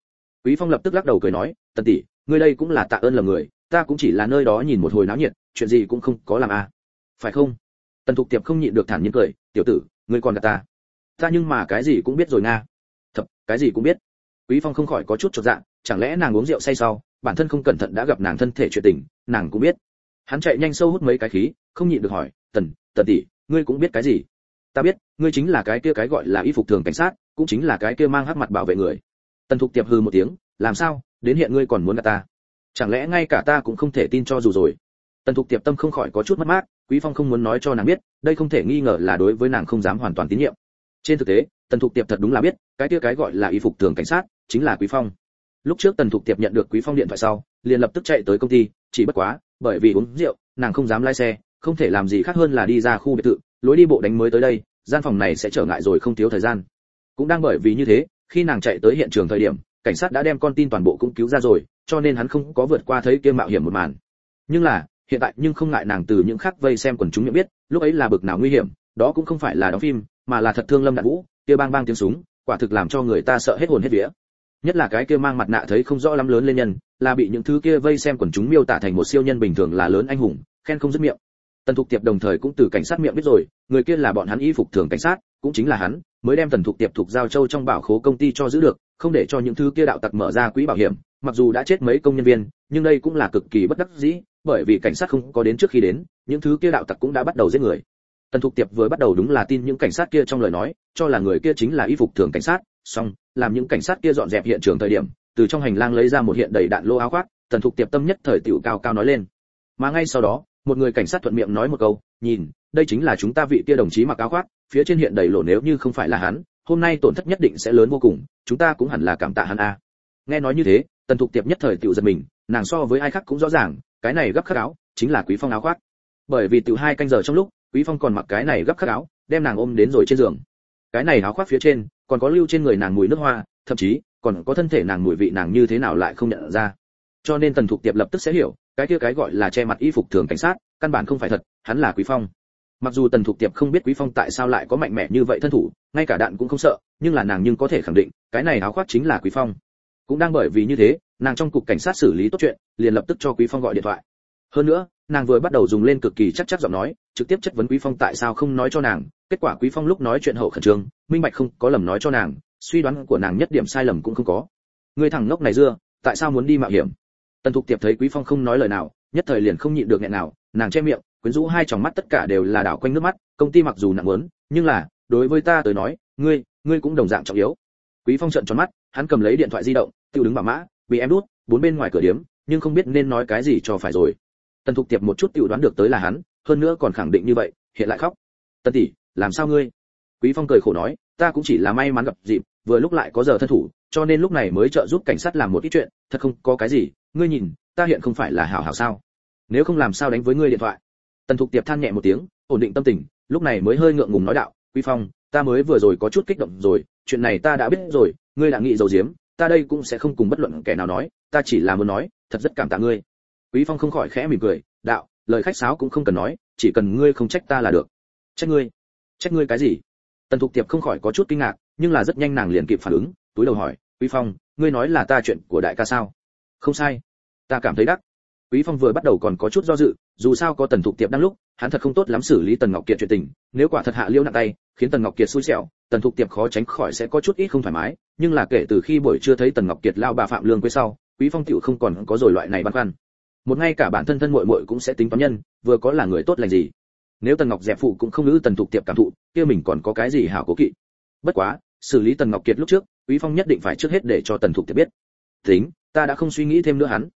Quý phong lập tức lắc đầu cười nói tần tỷ ngươi đây cũng là tạ ơn lầm người, ta cũng chỉ là nơi đó nhìn một hồi náo nhiệt, chuyện gì cũng không có làm à. Phải không? Tần thục tiệp không nhịn được thản nhiên cười, tiểu tử, ngươi còn gạt ta. Ta nhưng mà cái gì cũng biết rồi nga. Thật, cái gì cũng biết. Quý phong không khỏi có chút chột dạ chẳng lẽ nàng uống rượu say sau, bản thân không cẩn thận đã gặp nàng thân thể chuyện tình, nàng cũng biết. Hắn chạy nhanh sâu hút mấy cái khí, không nhịn được hỏi, tần tần tỷ, ngươi cũng biết cái gì? Ta biết, ngươi chính là cái kia cái gọi là y phục thường cảnh sát, cũng chính là cái kia mang hắc mặt bảo vệ người. Tần thục tiệp hừ một tiếng, làm sao? Đến hiện ngươi còn muốn gạt ta. Chẳng lẽ ngay cả ta cũng không thể tin cho dù rồi? Tần thục tiệp tâm không khỏi có chút mất mát, quý phong không muốn nói cho nàng biết, đây không thể nghi ngờ là đối với nàng không dám hoàn toàn tín nhiệm. Trên thực tế, tần thục tiệp thật đúng là biết, cái kia cái gọi là y phục thường cảnh sát, chính là quý phong. Lúc trước tần thục tiệp nhận được quý phong điện thoại sau, liền lập tức chạy tới công ty, chỉ bất quá, bởi vì uống rượu, nàng không dám lái xe, không thể làm gì khác hơn là đi ra khu biệt thự, lối đi bộ đánh mới tới đây, gian phòng này sẽ trở ngại rồi không thiếu thời gian. Cũng đang bởi vì như thế, khi nàng chạy tới hiện trường thời điểm cảnh sát đã đem con tin toàn bộ cũng cứu ra rồi, cho nên hắn không có vượt qua thấy kia mạo hiểm một màn. Nhưng là, hiện tại nhưng không ngại nàng từ những khác vây xem quần chúng nhận biết, lúc ấy là bực nào nguy hiểm, đó cũng không phải là đóng phim, mà là thật thương lâm đạn vũ, kia bang bang tiếng súng, quả thực làm cho người ta sợ hết hồn hết vía. Nhất là cái kia mang mặt nạ thấy không rõ lắm lớn lên nhân, là bị những thứ kia vây xem quần chúng miêu tả thành một siêu nhân bình thường là lớn anh hùng, khen không dứt miệng. Tần thục tiệp đồng thời cũng từ cảnh sát miệng biết rồi, người kia là bọn hắn y phục thường cảnh sát, cũng chính là hắn, mới đem tần thục tiệp thuộc giao châu trong bảo khố công ty cho giữ được không để cho những thứ kia đạo tặc mở ra quỹ bảo hiểm, mặc dù đã chết mấy công nhân viên, nhưng đây cũng là cực kỳ bất đắc dĩ, bởi vì cảnh sát không có đến trước khi đến, những thứ kia đạo tặc cũng đã bắt đầu giết người. Tần thục tiệp vừa bắt đầu đúng là tin những cảnh sát kia trong lời nói, cho là người kia chính là y phục thường cảnh sát, xong, làm những cảnh sát kia dọn dẹp hiện trường thời điểm, từ trong hành lang lấy ra một hiện đầy đạn lô áo khoác, tần thục tiệp tâm nhất thời tiểu cao cao nói lên. Mà ngay sau đó, một người cảnh sát thuận miệng nói một câu, nhìn, đây chính là chúng ta vị kia đồng chí mặc áo khoác, phía trên hiện đầy lỗ nếu như không phải là hắn hôm nay tổn thất nhất định sẽ lớn vô cùng, chúng ta cũng hẳn là cảm tạ hắn a. Nghe nói như thế, tần thục tiệp nhất thời tiểu giật mình, nàng so với ai khác cũng rõ ràng, cái này gấp khắc áo, chính là quý phong áo khoác. Bởi vì tiểu hai canh giờ trong lúc, quý phong còn mặc cái này gấp khắc áo, đem nàng ôm đến rồi trên giường. Cái này áo khoác phía trên, còn có lưu trên người nàng mùi nước hoa, thậm chí, còn có thân thể nàng mùi vị nàng như thế nào lại không nhận ra. Cho nên tần thục tiệp lập tức sẽ hiểu, cái kia cái gọi là che mặt y phục thường cảnh sát, căn bản không phải thật, hắn là quý phong mặc dù tần thục tiệp không biết quý phong tại sao lại có mạnh mẽ như vậy thân thủ, ngay cả đạn cũng không sợ, nhưng là nàng nhưng có thể khẳng định, cái này áo khoác chính là quý phong. Cũng đang bởi vì như thế, nàng trong cục cảnh sát xử lý tốt chuyện, liền lập tức cho quý phong gọi điện thoại. Hơn nữa, nàng vừa bắt đầu dùng lên cực kỳ chắc chắc giọng nói, trực tiếp chất vấn quý phong tại sao không nói cho nàng. Kết quả quý phong lúc nói chuyện hậu khẩn trương, minh bạch không, có lầm nói cho nàng, suy đoán của nàng nhất điểm sai lầm cũng không có. Người thằng ngốc này dưa, tại sao muốn đi mạo hiểm? Tần thục tiệp thấy quý phong không nói lời nào, nhất thời liền không nhịn được nghẹn nào, nàng che miệng quyến rũ hai tròng mắt tất cả đều là đảo quanh nước mắt, công ty mặc dù nặng muốn nhưng là, đối với ta tới nói, ngươi ngươi cũng đồng dạng trọng yếu. Quý phong trợn tròn mắt, hắn cầm lấy điện thoại di động tự đứng bảo mã, bị em đút, bốn bên ngoài cửa điếm, nhưng không biết nên nói cái gì cho phải rồi. Tần thục tiệp một chút tự đoán được tới là hắn, hơn nữa còn khẳng định như vậy, hiện lại khóc. Tần tỷ, làm sao ngươi? Quý phong cười khổ nói, ta cũng chỉ là may mắn gặp dịp, vừa lúc lại có giờ thân thủ, cho nên lúc này mới trợ giúp cảnh sát làm một ít chuyện, thật không có cái gì. Ngươi nhìn, ta hiện không phải là hảo hảo sao? Nếu không làm sao đánh với ngươi điện thoại? Tần thục tiệp than nhẹ một tiếng, ổn định tâm tình, lúc này mới hơi ngượng ngùng nói đạo, quý phong, ta mới vừa rồi có chút kích động rồi, chuyện này ta đã biết rồi, ngươi đã nghĩ dầu diếm ta đây cũng sẽ không cùng bất luận kẻ nào nói, ta chỉ là muốn nói, thật rất cảm tạ ngươi. Quý phong không khỏi khẽ mỉm cười, đạo, lời khách sáo cũng không cần nói, chỉ cần ngươi không trách ta là được. Trách ngươi? Trách ngươi cái gì? Tần thục tiệp không khỏi có chút kinh ngạc, nhưng là rất nhanh nàng liền kịp phản ứng, túi đầu hỏi, quý phong, ngươi nói là ta chuyện của đại ca sao? Không sai. Ta cảm thấy đắc. Quý phong vừa bắt đầu còn có chút do dự dù sao có tần thục tiệp đang lúc, hắn thật không tốt lắm xử lý tần ngọc kiệt chuyện tình, nếu quả thật hạ liêu nặng tay, khiến tần ngọc kiệt xui xẻo, tần thục tiệp khó tránh khỏi sẽ có chút ít không thoải mái, nhưng là kể từ khi buổi chưa thấy tần ngọc kiệt lao bà phạm lương quê sau, quý phong tiểu không còn có rồi loại này băn khoăn. Một ngay cả bản thân thân muội muội cũng sẽ tính toán nhân, vừa có là người tốt lành gì. Nếu tần ngọc dẹp phụ cũng không nữ tần thục tiệp cảm thụ, kia mình còn có cái gì hảo cố kỵ. Bất quá, xử lý tần ngọc kiệt lúc trước, quý phong nhất định phải trước hết để cho tần thục tiệp biết. Tính, ta đã không suy nghĩ thêm nữa hắn.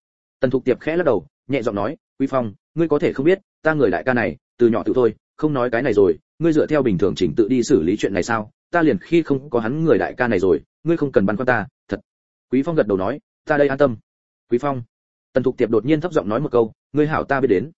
Tần thục tiệp khẽ lắc đầu, nhẹ giọng nói, quý phong ngươi có thể không biết, ta người đại ca này, từ nhỏ tự thôi, không nói cái này rồi, ngươi dựa theo bình thường chỉnh tự đi xử lý chuyện này sao? Ta liền khi không có hắn người đại ca này rồi, ngươi không cần băn khoăn ta, thật. Quý phong gật đầu nói, ta đây an tâm. Quý phong. Tần thục tiệp đột nhiên thấp giọng nói một câu, ngươi hảo ta biết đến.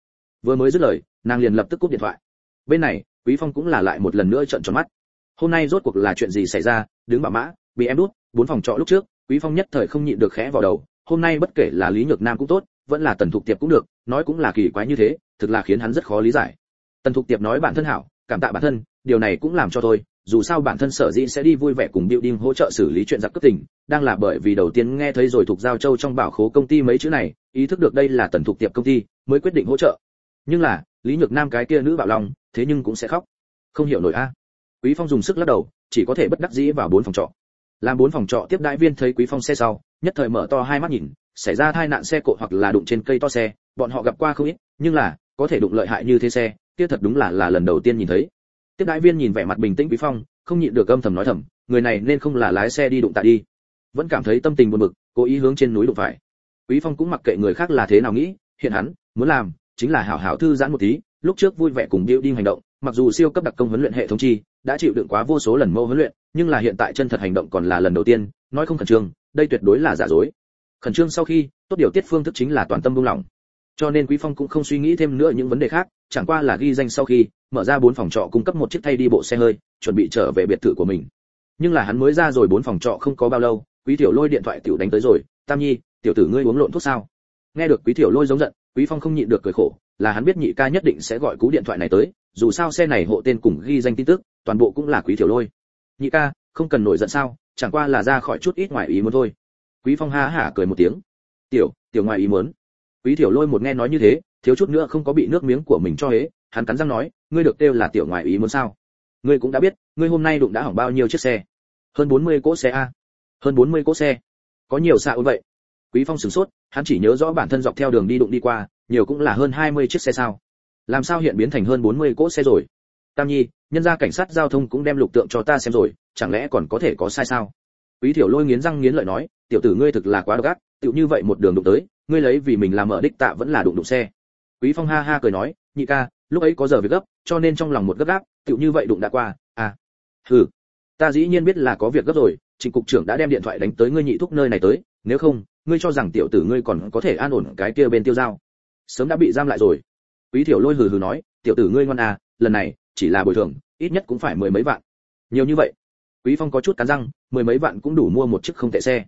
Vừa mới dứt lời, nàng liền lập tức cúp điện thoại. Bên này, quý phong cũng là lại một lần nữa trợn tròn mắt. Hôm nay rốt cuộc là chuyện gì xảy ra? Đứng bà mã, bị em đút, bốn phòng trọ lúc trước, quý phong nhất thời không nhịn được khẽ vào đầu. Hôm nay bất kể là lý nhược nam cũng tốt vẫn là tần thục tiệp cũng được nói cũng là kỳ quái như thế thực là khiến hắn rất khó lý giải. Tần thục tiệp nói bản thân hảo cảm tạ bản thân điều này cũng làm cho tôi dù sao bản thân sở dĩ sẽ đi vui vẻ cùng building hỗ trợ xử lý chuyện giặc cấp tỉnh đang là bởi vì đầu tiên nghe thấy rồi thuộc giao châu trong bảo khố công ty mấy chữ này ý thức được đây là tần thục tiệp công ty mới quyết định hỗ trợ. Nhưng là lý nhược nam cái kia nữ bảo lòng, thế nhưng cũng sẽ khóc. Không hiểu nổi a. Quý phong dùng sức lắc đầu chỉ có thể bất đắc dĩ vào bốn phòng trọ. Làm bốn phòng trọ tiếp đại viên thấy quý phong xe sau nhất thời mở to hai mắt nhìn xảy ra tai nạn xe cộ hoặc là đụng trên cây to xe, bọn họ gặp qua không ít, nhưng là, có thể đụng lợi hại như thế xe, kia thật đúng là là lần đầu tiên nhìn thấy. Tiếp đại viên nhìn vẻ mặt bình tĩnh quý phong, không nhịn được âm thầm nói thầm, người này nên không là lái xe đi đụng tạ đi. Vẫn cảm thấy tâm tình buồn bực, cố ý hướng trên núi đụng phải. Quý phong cũng mặc kệ người khác là thế nào nghĩ, hiện hắn, muốn làm, chính là hảo hảo thư giãn một tí, lúc trước vui vẻ cùng điệu đi hành động, mặc dù siêu cấp đặc công huấn luyện hệ thống chi, đã chịu đựng quá vô số lần mâu huấn luyện, nhưng là hiện tại chân thật hành động còn là lần đầu tiên, nói không cần trương, đây tuyệt đối là giả dối khẩn trương sau khi, tốt điều tiết phương thức chính là toàn tâm buông lỏng. Cho nên quý phong cũng không suy nghĩ thêm nữa những vấn đề khác, chẳng qua là ghi danh sau khi, mở ra bốn phòng trọ cung cấp một chiếc thay đi bộ xe hơi, chuẩn bị trở về biệt thự của mình. Nhưng là hắn mới ra rồi bốn phòng trọ không có bao lâu, quý tiểu lôi điện thoại tiểu đánh tới rồi, tam nhi, tiểu tử ngươi uống lộn thuốc sao? Nghe được quý tiểu lôi giống giận, quý phong không nhịn được cười khổ, là hắn biết nhị ca nhất định sẽ gọi cú điện thoại này tới, dù sao xe này hộ tên cùng ghi danh tin tức, toàn bộ cũng là quý tiểu lôi. Nhị ca, không cần nổi giận sao, chẳng qua là ra khỏi chút ít ngoài ý muốn thôi quý phong ha hả cười một tiếng. Tiểu tiểu ngoài ý muốn. Quý tiểu lôi một nghe nói như thế, thiếu chút nữa không có bị nước miếng của mình cho hế, hắn cắn răng nói, ngươi được kêu là tiểu ngoài ý muốn sao? Ngươi cũng đã biết, ngươi hôm nay đụng đã hỏng bao nhiêu chiếc xe? Hơn 40 cỗ xe a. Hơn 40 cỗ xe. Có nhiều xạ vậy. Quý phong sửng sốt, hắn chỉ nhớ rõ bản thân dọc theo đường đi đụng đi qua, nhiều cũng là hơn 20 chiếc xe sao. Làm sao hiện biến thành hơn 40 cỗ xe rồi? Tam nhi, nhân gia cảnh sát giao thông cũng đem lục tượng cho ta xem rồi, chẳng lẽ còn có thể có sai sao? Quý tiểu lôi nghiến răng nghiến lợi nói tiểu tử ngươi thực là quá độc ác, tiểu như vậy một đường đụng tới, ngươi lấy vì mình làm ở đích tạ vẫn là đụng đụng xe. Quý phong ha ha cười nói, nhị ca, lúc ấy có giờ việc gấp, cho nên trong lòng một gấp gáp, tiểu như vậy đụng đã qua à. Hừ, ta dĩ nhiên biết là có việc gấp rồi, trịnh cục trưởng đã đem điện thoại đánh tới ngươi nhị thúc nơi này tới, nếu không, ngươi cho rằng tiểu tử ngươi còn có thể an ổn cái kia bên tiêu giao. Sớm đã bị giam lại rồi. Quý tiểu lôi hừ hừ nói, tiểu tử ngươi ngoan à lần này, chỉ là bồi thường, ít nhất cũng phải mười mấy vạn. Nhiều như vậy. Quý phong có chút cắn răng, mười mấy vạn cũng đủ mua một chiếc không tệ xe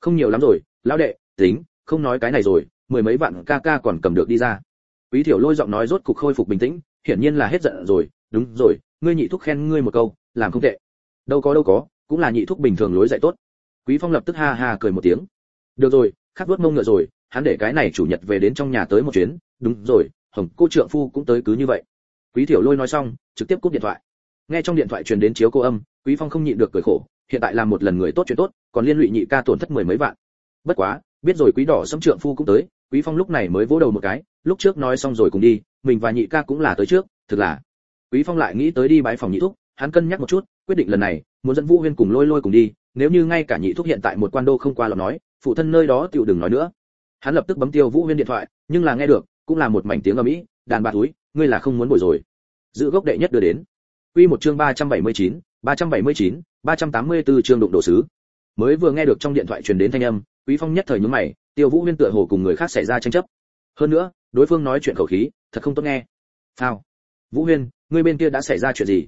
không nhiều lắm rồi, lão đệ, tính, không nói cái này rồi, mười mấy vạn ca ca còn cầm được đi ra. Quý thiểu lôi giọng nói rốt cục khôi phục bình tĩnh, hiển nhiên là hết giận rồi, đúng rồi, ngươi nhị thúc khen ngươi một câu, làm không tệ. Đâu có đâu có, cũng là nhị thúc bình thường lối dạy tốt. Quý phong lập tức ha ha cười một tiếng. Được rồi, khắc vuốt mông ngựa rồi, hắn để cái này chủ nhật về đến trong nhà tới một chuyến, đúng rồi, hồng cô trượng phu cũng tới cứ như vậy. Quý thiểu lôi nói xong, trực tiếp cúp điện thoại. Nghe trong điện thoại truyền đến chiếu cô âm, quý phong không nhịn được cười khổ hiện tại làm một lần người tốt chuyện tốt còn liên lụy nhị ca tổn thất mười mấy vạn. Bất quá biết rồi quý đỏ sấm trượng phu cũng tới quý phong lúc này mới vỗ đầu một cái lúc trước nói xong rồi cùng đi mình và nhị ca cũng là tới trước thực là. Quý phong lại nghĩ tới đi bái phòng nhị thúc hắn cân nhắc một chút quyết định lần này muốn dẫn vũ huyên cùng lôi lôi cùng đi nếu như ngay cả nhị thúc hiện tại một quan đô không qua lòng nói phụ thân nơi đó tiểu đừng nói nữa. Hắn lập tức bấm tiêu vũ huyên điện thoại nhưng là nghe được cũng là một mảnh tiếng ở mỹ, đàn bà túi ngươi là không muốn bồi rồi. Giữ gốc đệ nhất đưa đến. Quy một chương 379, 379, 384 chương đụng đồ sứ. Mới vừa nghe được trong điện thoại truyền đến thanh âm, quý phong nhất thời nhướng mày, tiêu vũ huyên tựa hồ cùng người khác xảy ra tranh chấp. Hơn nữa, đối phương nói chuyện khẩu khí, thật không tốt nghe. Phao. Vũ huyên ngươi bên kia đã xảy ra chuyện gì?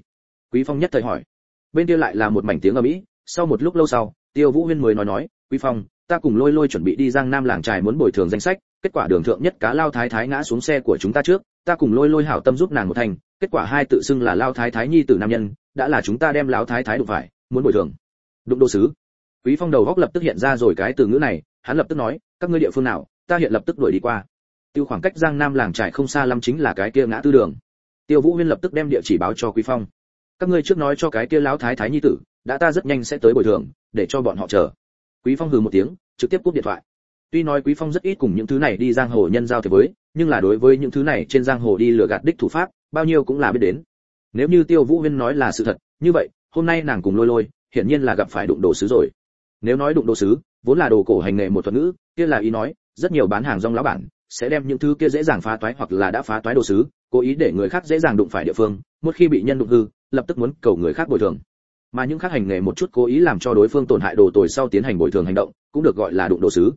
Quý phong nhất thời hỏi. Bên kia lại là một mảnh tiếng ầm ĩ, sau một lúc lâu sau, tiêu vũ huyên mới nói nói, quý phong, ta cùng lôi lôi chuẩn bị đi giang nam làng trài muốn bồi thường danh sách, kết quả đường thượng nhất cá lao thái thái ngã xuống xe của chúng ta trước, ta cùng lôi lôi hảo tâm giúp nàng một thành, kết quả hai tự xưng là lao thái thái nhi tử nam nhân, đã là chúng ta đem lão thái thái đụng phải muốn bồi thường. Đụng đô sứ. Quý phong đầu góc lập tức hiện ra rồi cái từ ngữ này, hắn lập tức nói, các ngươi địa phương nào, ta hiện lập tức đuổi đi qua. Tiêu khoảng cách giang nam làng trải không xa lắm chính là cái kia ngã tư đường. Tiêu vũ huyên lập tức đem địa chỉ báo cho quý phong. Các ngươi trước nói cho cái kia lão thái thái nhi tử, đã ta rất nhanh sẽ tới bồi thường, để cho bọn họ chờ. Quý phong hừ một tiếng, trực tiếp cúp điện thoại. Tuy nói quý phong rất ít cùng những thứ này đi giang hồ nhân giao thế với, nhưng là đối với những thứ này trên giang hồ đi lừa gạt đích thủ pháp, bao nhiêu cũng là biết đến. Nếu như tiêu vũ huyên nói là sự thật, như vậy hôm nay nàng cùng lôi lôi, hiển nhiên là gặp phải đụng đồ sứ rồi. Nếu nói đụng đồ sứ, vốn là đồ cổ hành nghề một thuật ngữ, kia là ý nói, rất nhiều bán hàng rong lão bản sẽ đem những thứ kia dễ dàng phá toái hoặc là đã phá toái đồ sứ, cố ý để người khác dễ dàng đụng phải địa phương, một khi bị nhân đụng hư, lập tức muốn cầu người khác bồi thường. Mà những khác hành nghề một chút cố ý làm cho đối phương tổn hại đồ tồi sau tiến hành bồi thường hành động, cũng được gọi là đụng đồ sứ.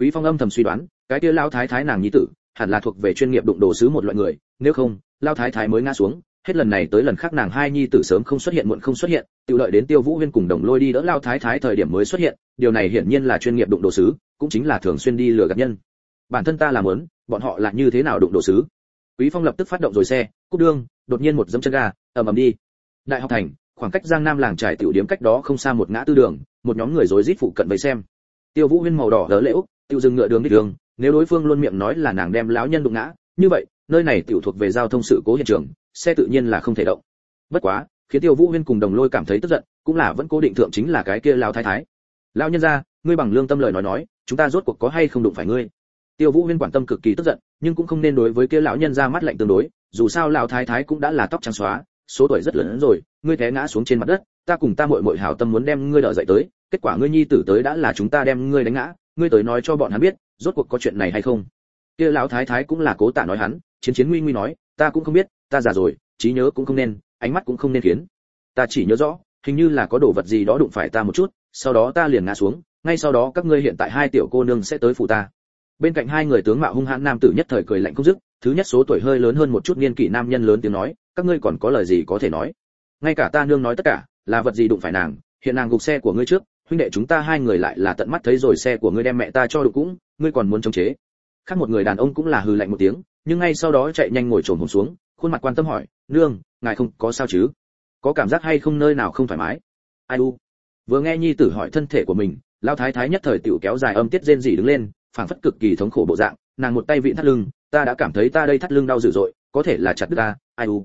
Quý phong âm thầm suy đoán, cái kia lao thái thái nàng nhi tử, hẳn là thuộc về chuyên nghiệp đụng đồ sứ một loại người, nếu không lao thái thái mới ngã xuống hết lần này tới lần khác nàng hai nhi tử sớm không xuất hiện muộn không xuất hiện tự lợi đến tiêu vũ huyên cùng đồng lôi đi đỡ lao thái thái thời điểm mới xuất hiện, điều này hiển nhiên là chuyên nghiệp đụng đồ sứ, cũng chính là thường xuyên đi lừa gạt nhân. Bản thân ta làm muốn, bọn họ là như thế nào đụng đồ sứ? Quý phong lập tức phát động rồi xe cúc đương đột nhiên một dẫm chân ga, ầm ầm đi. Đại học thành, khoảng cách giang nam làng trải tiểu điếm cách đó không xa một ngã tư đường, một nhóm người rối rít phụ cận vây xem. Tiêu vũ huyên màu đỏ đỡ lễ úc, tiêu dừng ngựa đường đi đường, nếu đối phương luôn miệng nói là nàng đem lão nhân đụng ngã, như vậy, nơi này tiểu thuộc về giao thông sự cố hiện trường xe tự nhiên là không thể động. Bất quá, khiến tiêu vũ huyên cùng đồng lôi cảm thấy tức giận, cũng là vẫn cố định thượng chính là cái kia lao thái thái. Lao nhân ra ngươi bằng lương tâm lời nói nói, chúng ta rốt cuộc có hay không đụng phải ngươi? Tiêu vũ huyên quản tâm cực kỳ tức giận, nhưng cũng không nên đối với kia lão nhân ra mắt lạnh tương đối, dù sao lão thái thái cũng đã là tóc trắng xóa, số tuổi rất lớn rồi, ngươi té ngã xuống trên mặt đất, ta cùng ta muội muội hảo tâm muốn đem ngươi đỡ dậy tới, kết quả ngươi nhi tử tới đã là chúng ta đem ngươi đánh ngã, ngươi tới nói cho bọn hắn biết, rốt cuộc có chuyện này hay không? Kia lão thái thái cũng là cố tạ nói hắn, chiến chiến nguy nguy nói, ta cũng không biết ta già rồi, trí nhớ cũng không nên, ánh mắt cũng không nên khiến. Ta chỉ nhớ rõ, hình như là có đồ vật gì đó đụng phải ta một chút, sau đó ta liền ngã xuống, ngay sau đó các ngươi hiện tại hai tiểu cô nương sẽ tới phụ ta. Bên cạnh hai người tướng mạo hung hãn nam tử nhất thời cười lạnh không dứt, thứ nhất số tuổi hơi lớn hơn một chút niên kỷ nam nhân lớn tiếng nói, các ngươi còn có lời gì có thể nói? Ngay cả ta nương nói tất cả, là vật gì đụng phải nàng? Hiện nàng gục xe của ngươi trước, huynh đệ chúng ta hai người lại là tận mắt thấy rồi xe của ngươi đem mẹ ta cho đụng cũng, ngươi còn muốn chống chế. Khác một người đàn ông cũng là hừ lạnh một tiếng, nhưng ngay sau đó chạy nhanh ngồi trồn hồn xuống khuôn mặt quan tâm hỏi, nương, ngài không có sao chứ? Có cảm giác hay không nơi nào không thoải mái? Ai u? Vừa nghe nhi tử hỏi thân thể của mình, lao thái thái nhất thời tiểu kéo dài âm tiết rên rỉ đứng lên, phảng phất cực kỳ thống khổ bộ dạng, nàng một tay vị thắt lưng, ta đã cảm thấy ta đây thắt lưng đau dữ dội, có thể là chặt đứt ta, ai u?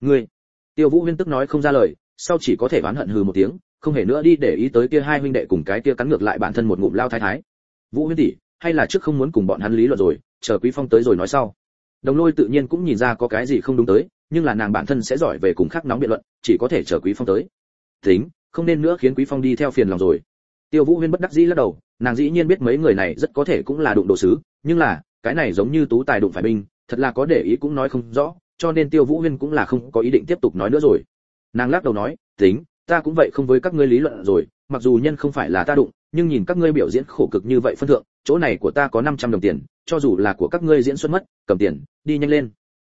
Ngươi? Tiêu vũ huyên tức nói không ra lời, sau chỉ có thể oán hận hừ một tiếng, không hề nữa đi để ý tới kia hai huynh đệ cùng cái kia cắn ngược lại bản thân một ngụm lao thái thái. Vũ huyên tỷ, hay là trước không muốn cùng bọn hắn lý luận rồi, chờ quý phong tới rồi nói sau đồng lôi tự nhiên cũng nhìn ra có cái gì không đúng tới, nhưng là nàng bản thân sẽ giỏi về cùng khác nóng biện luận, chỉ có thể chờ quý phong tới. Tính, không nên nữa khiến quý phong đi theo phiền lòng rồi. Tiêu vũ huyên bất đắc dĩ lắc đầu, nàng dĩ nhiên biết mấy người này rất có thể cũng là đụng đồ sứ, nhưng là, cái này giống như tú tài đụng phải binh, thật là có để ý cũng nói không rõ, cho nên tiêu vũ huyên cũng là không có ý định tiếp tục nói nữa rồi. Nàng lắc đầu nói, tính, ta cũng vậy không với các ngươi lý luận rồi, mặc dù nhân không phải là ta đụng nhưng nhìn các ngươi biểu diễn khổ cực như vậy phân thượng, chỗ này của ta có 500 đồng tiền, cho dù là của các ngươi diễn xuất mất, cầm tiền, đi nhanh lên.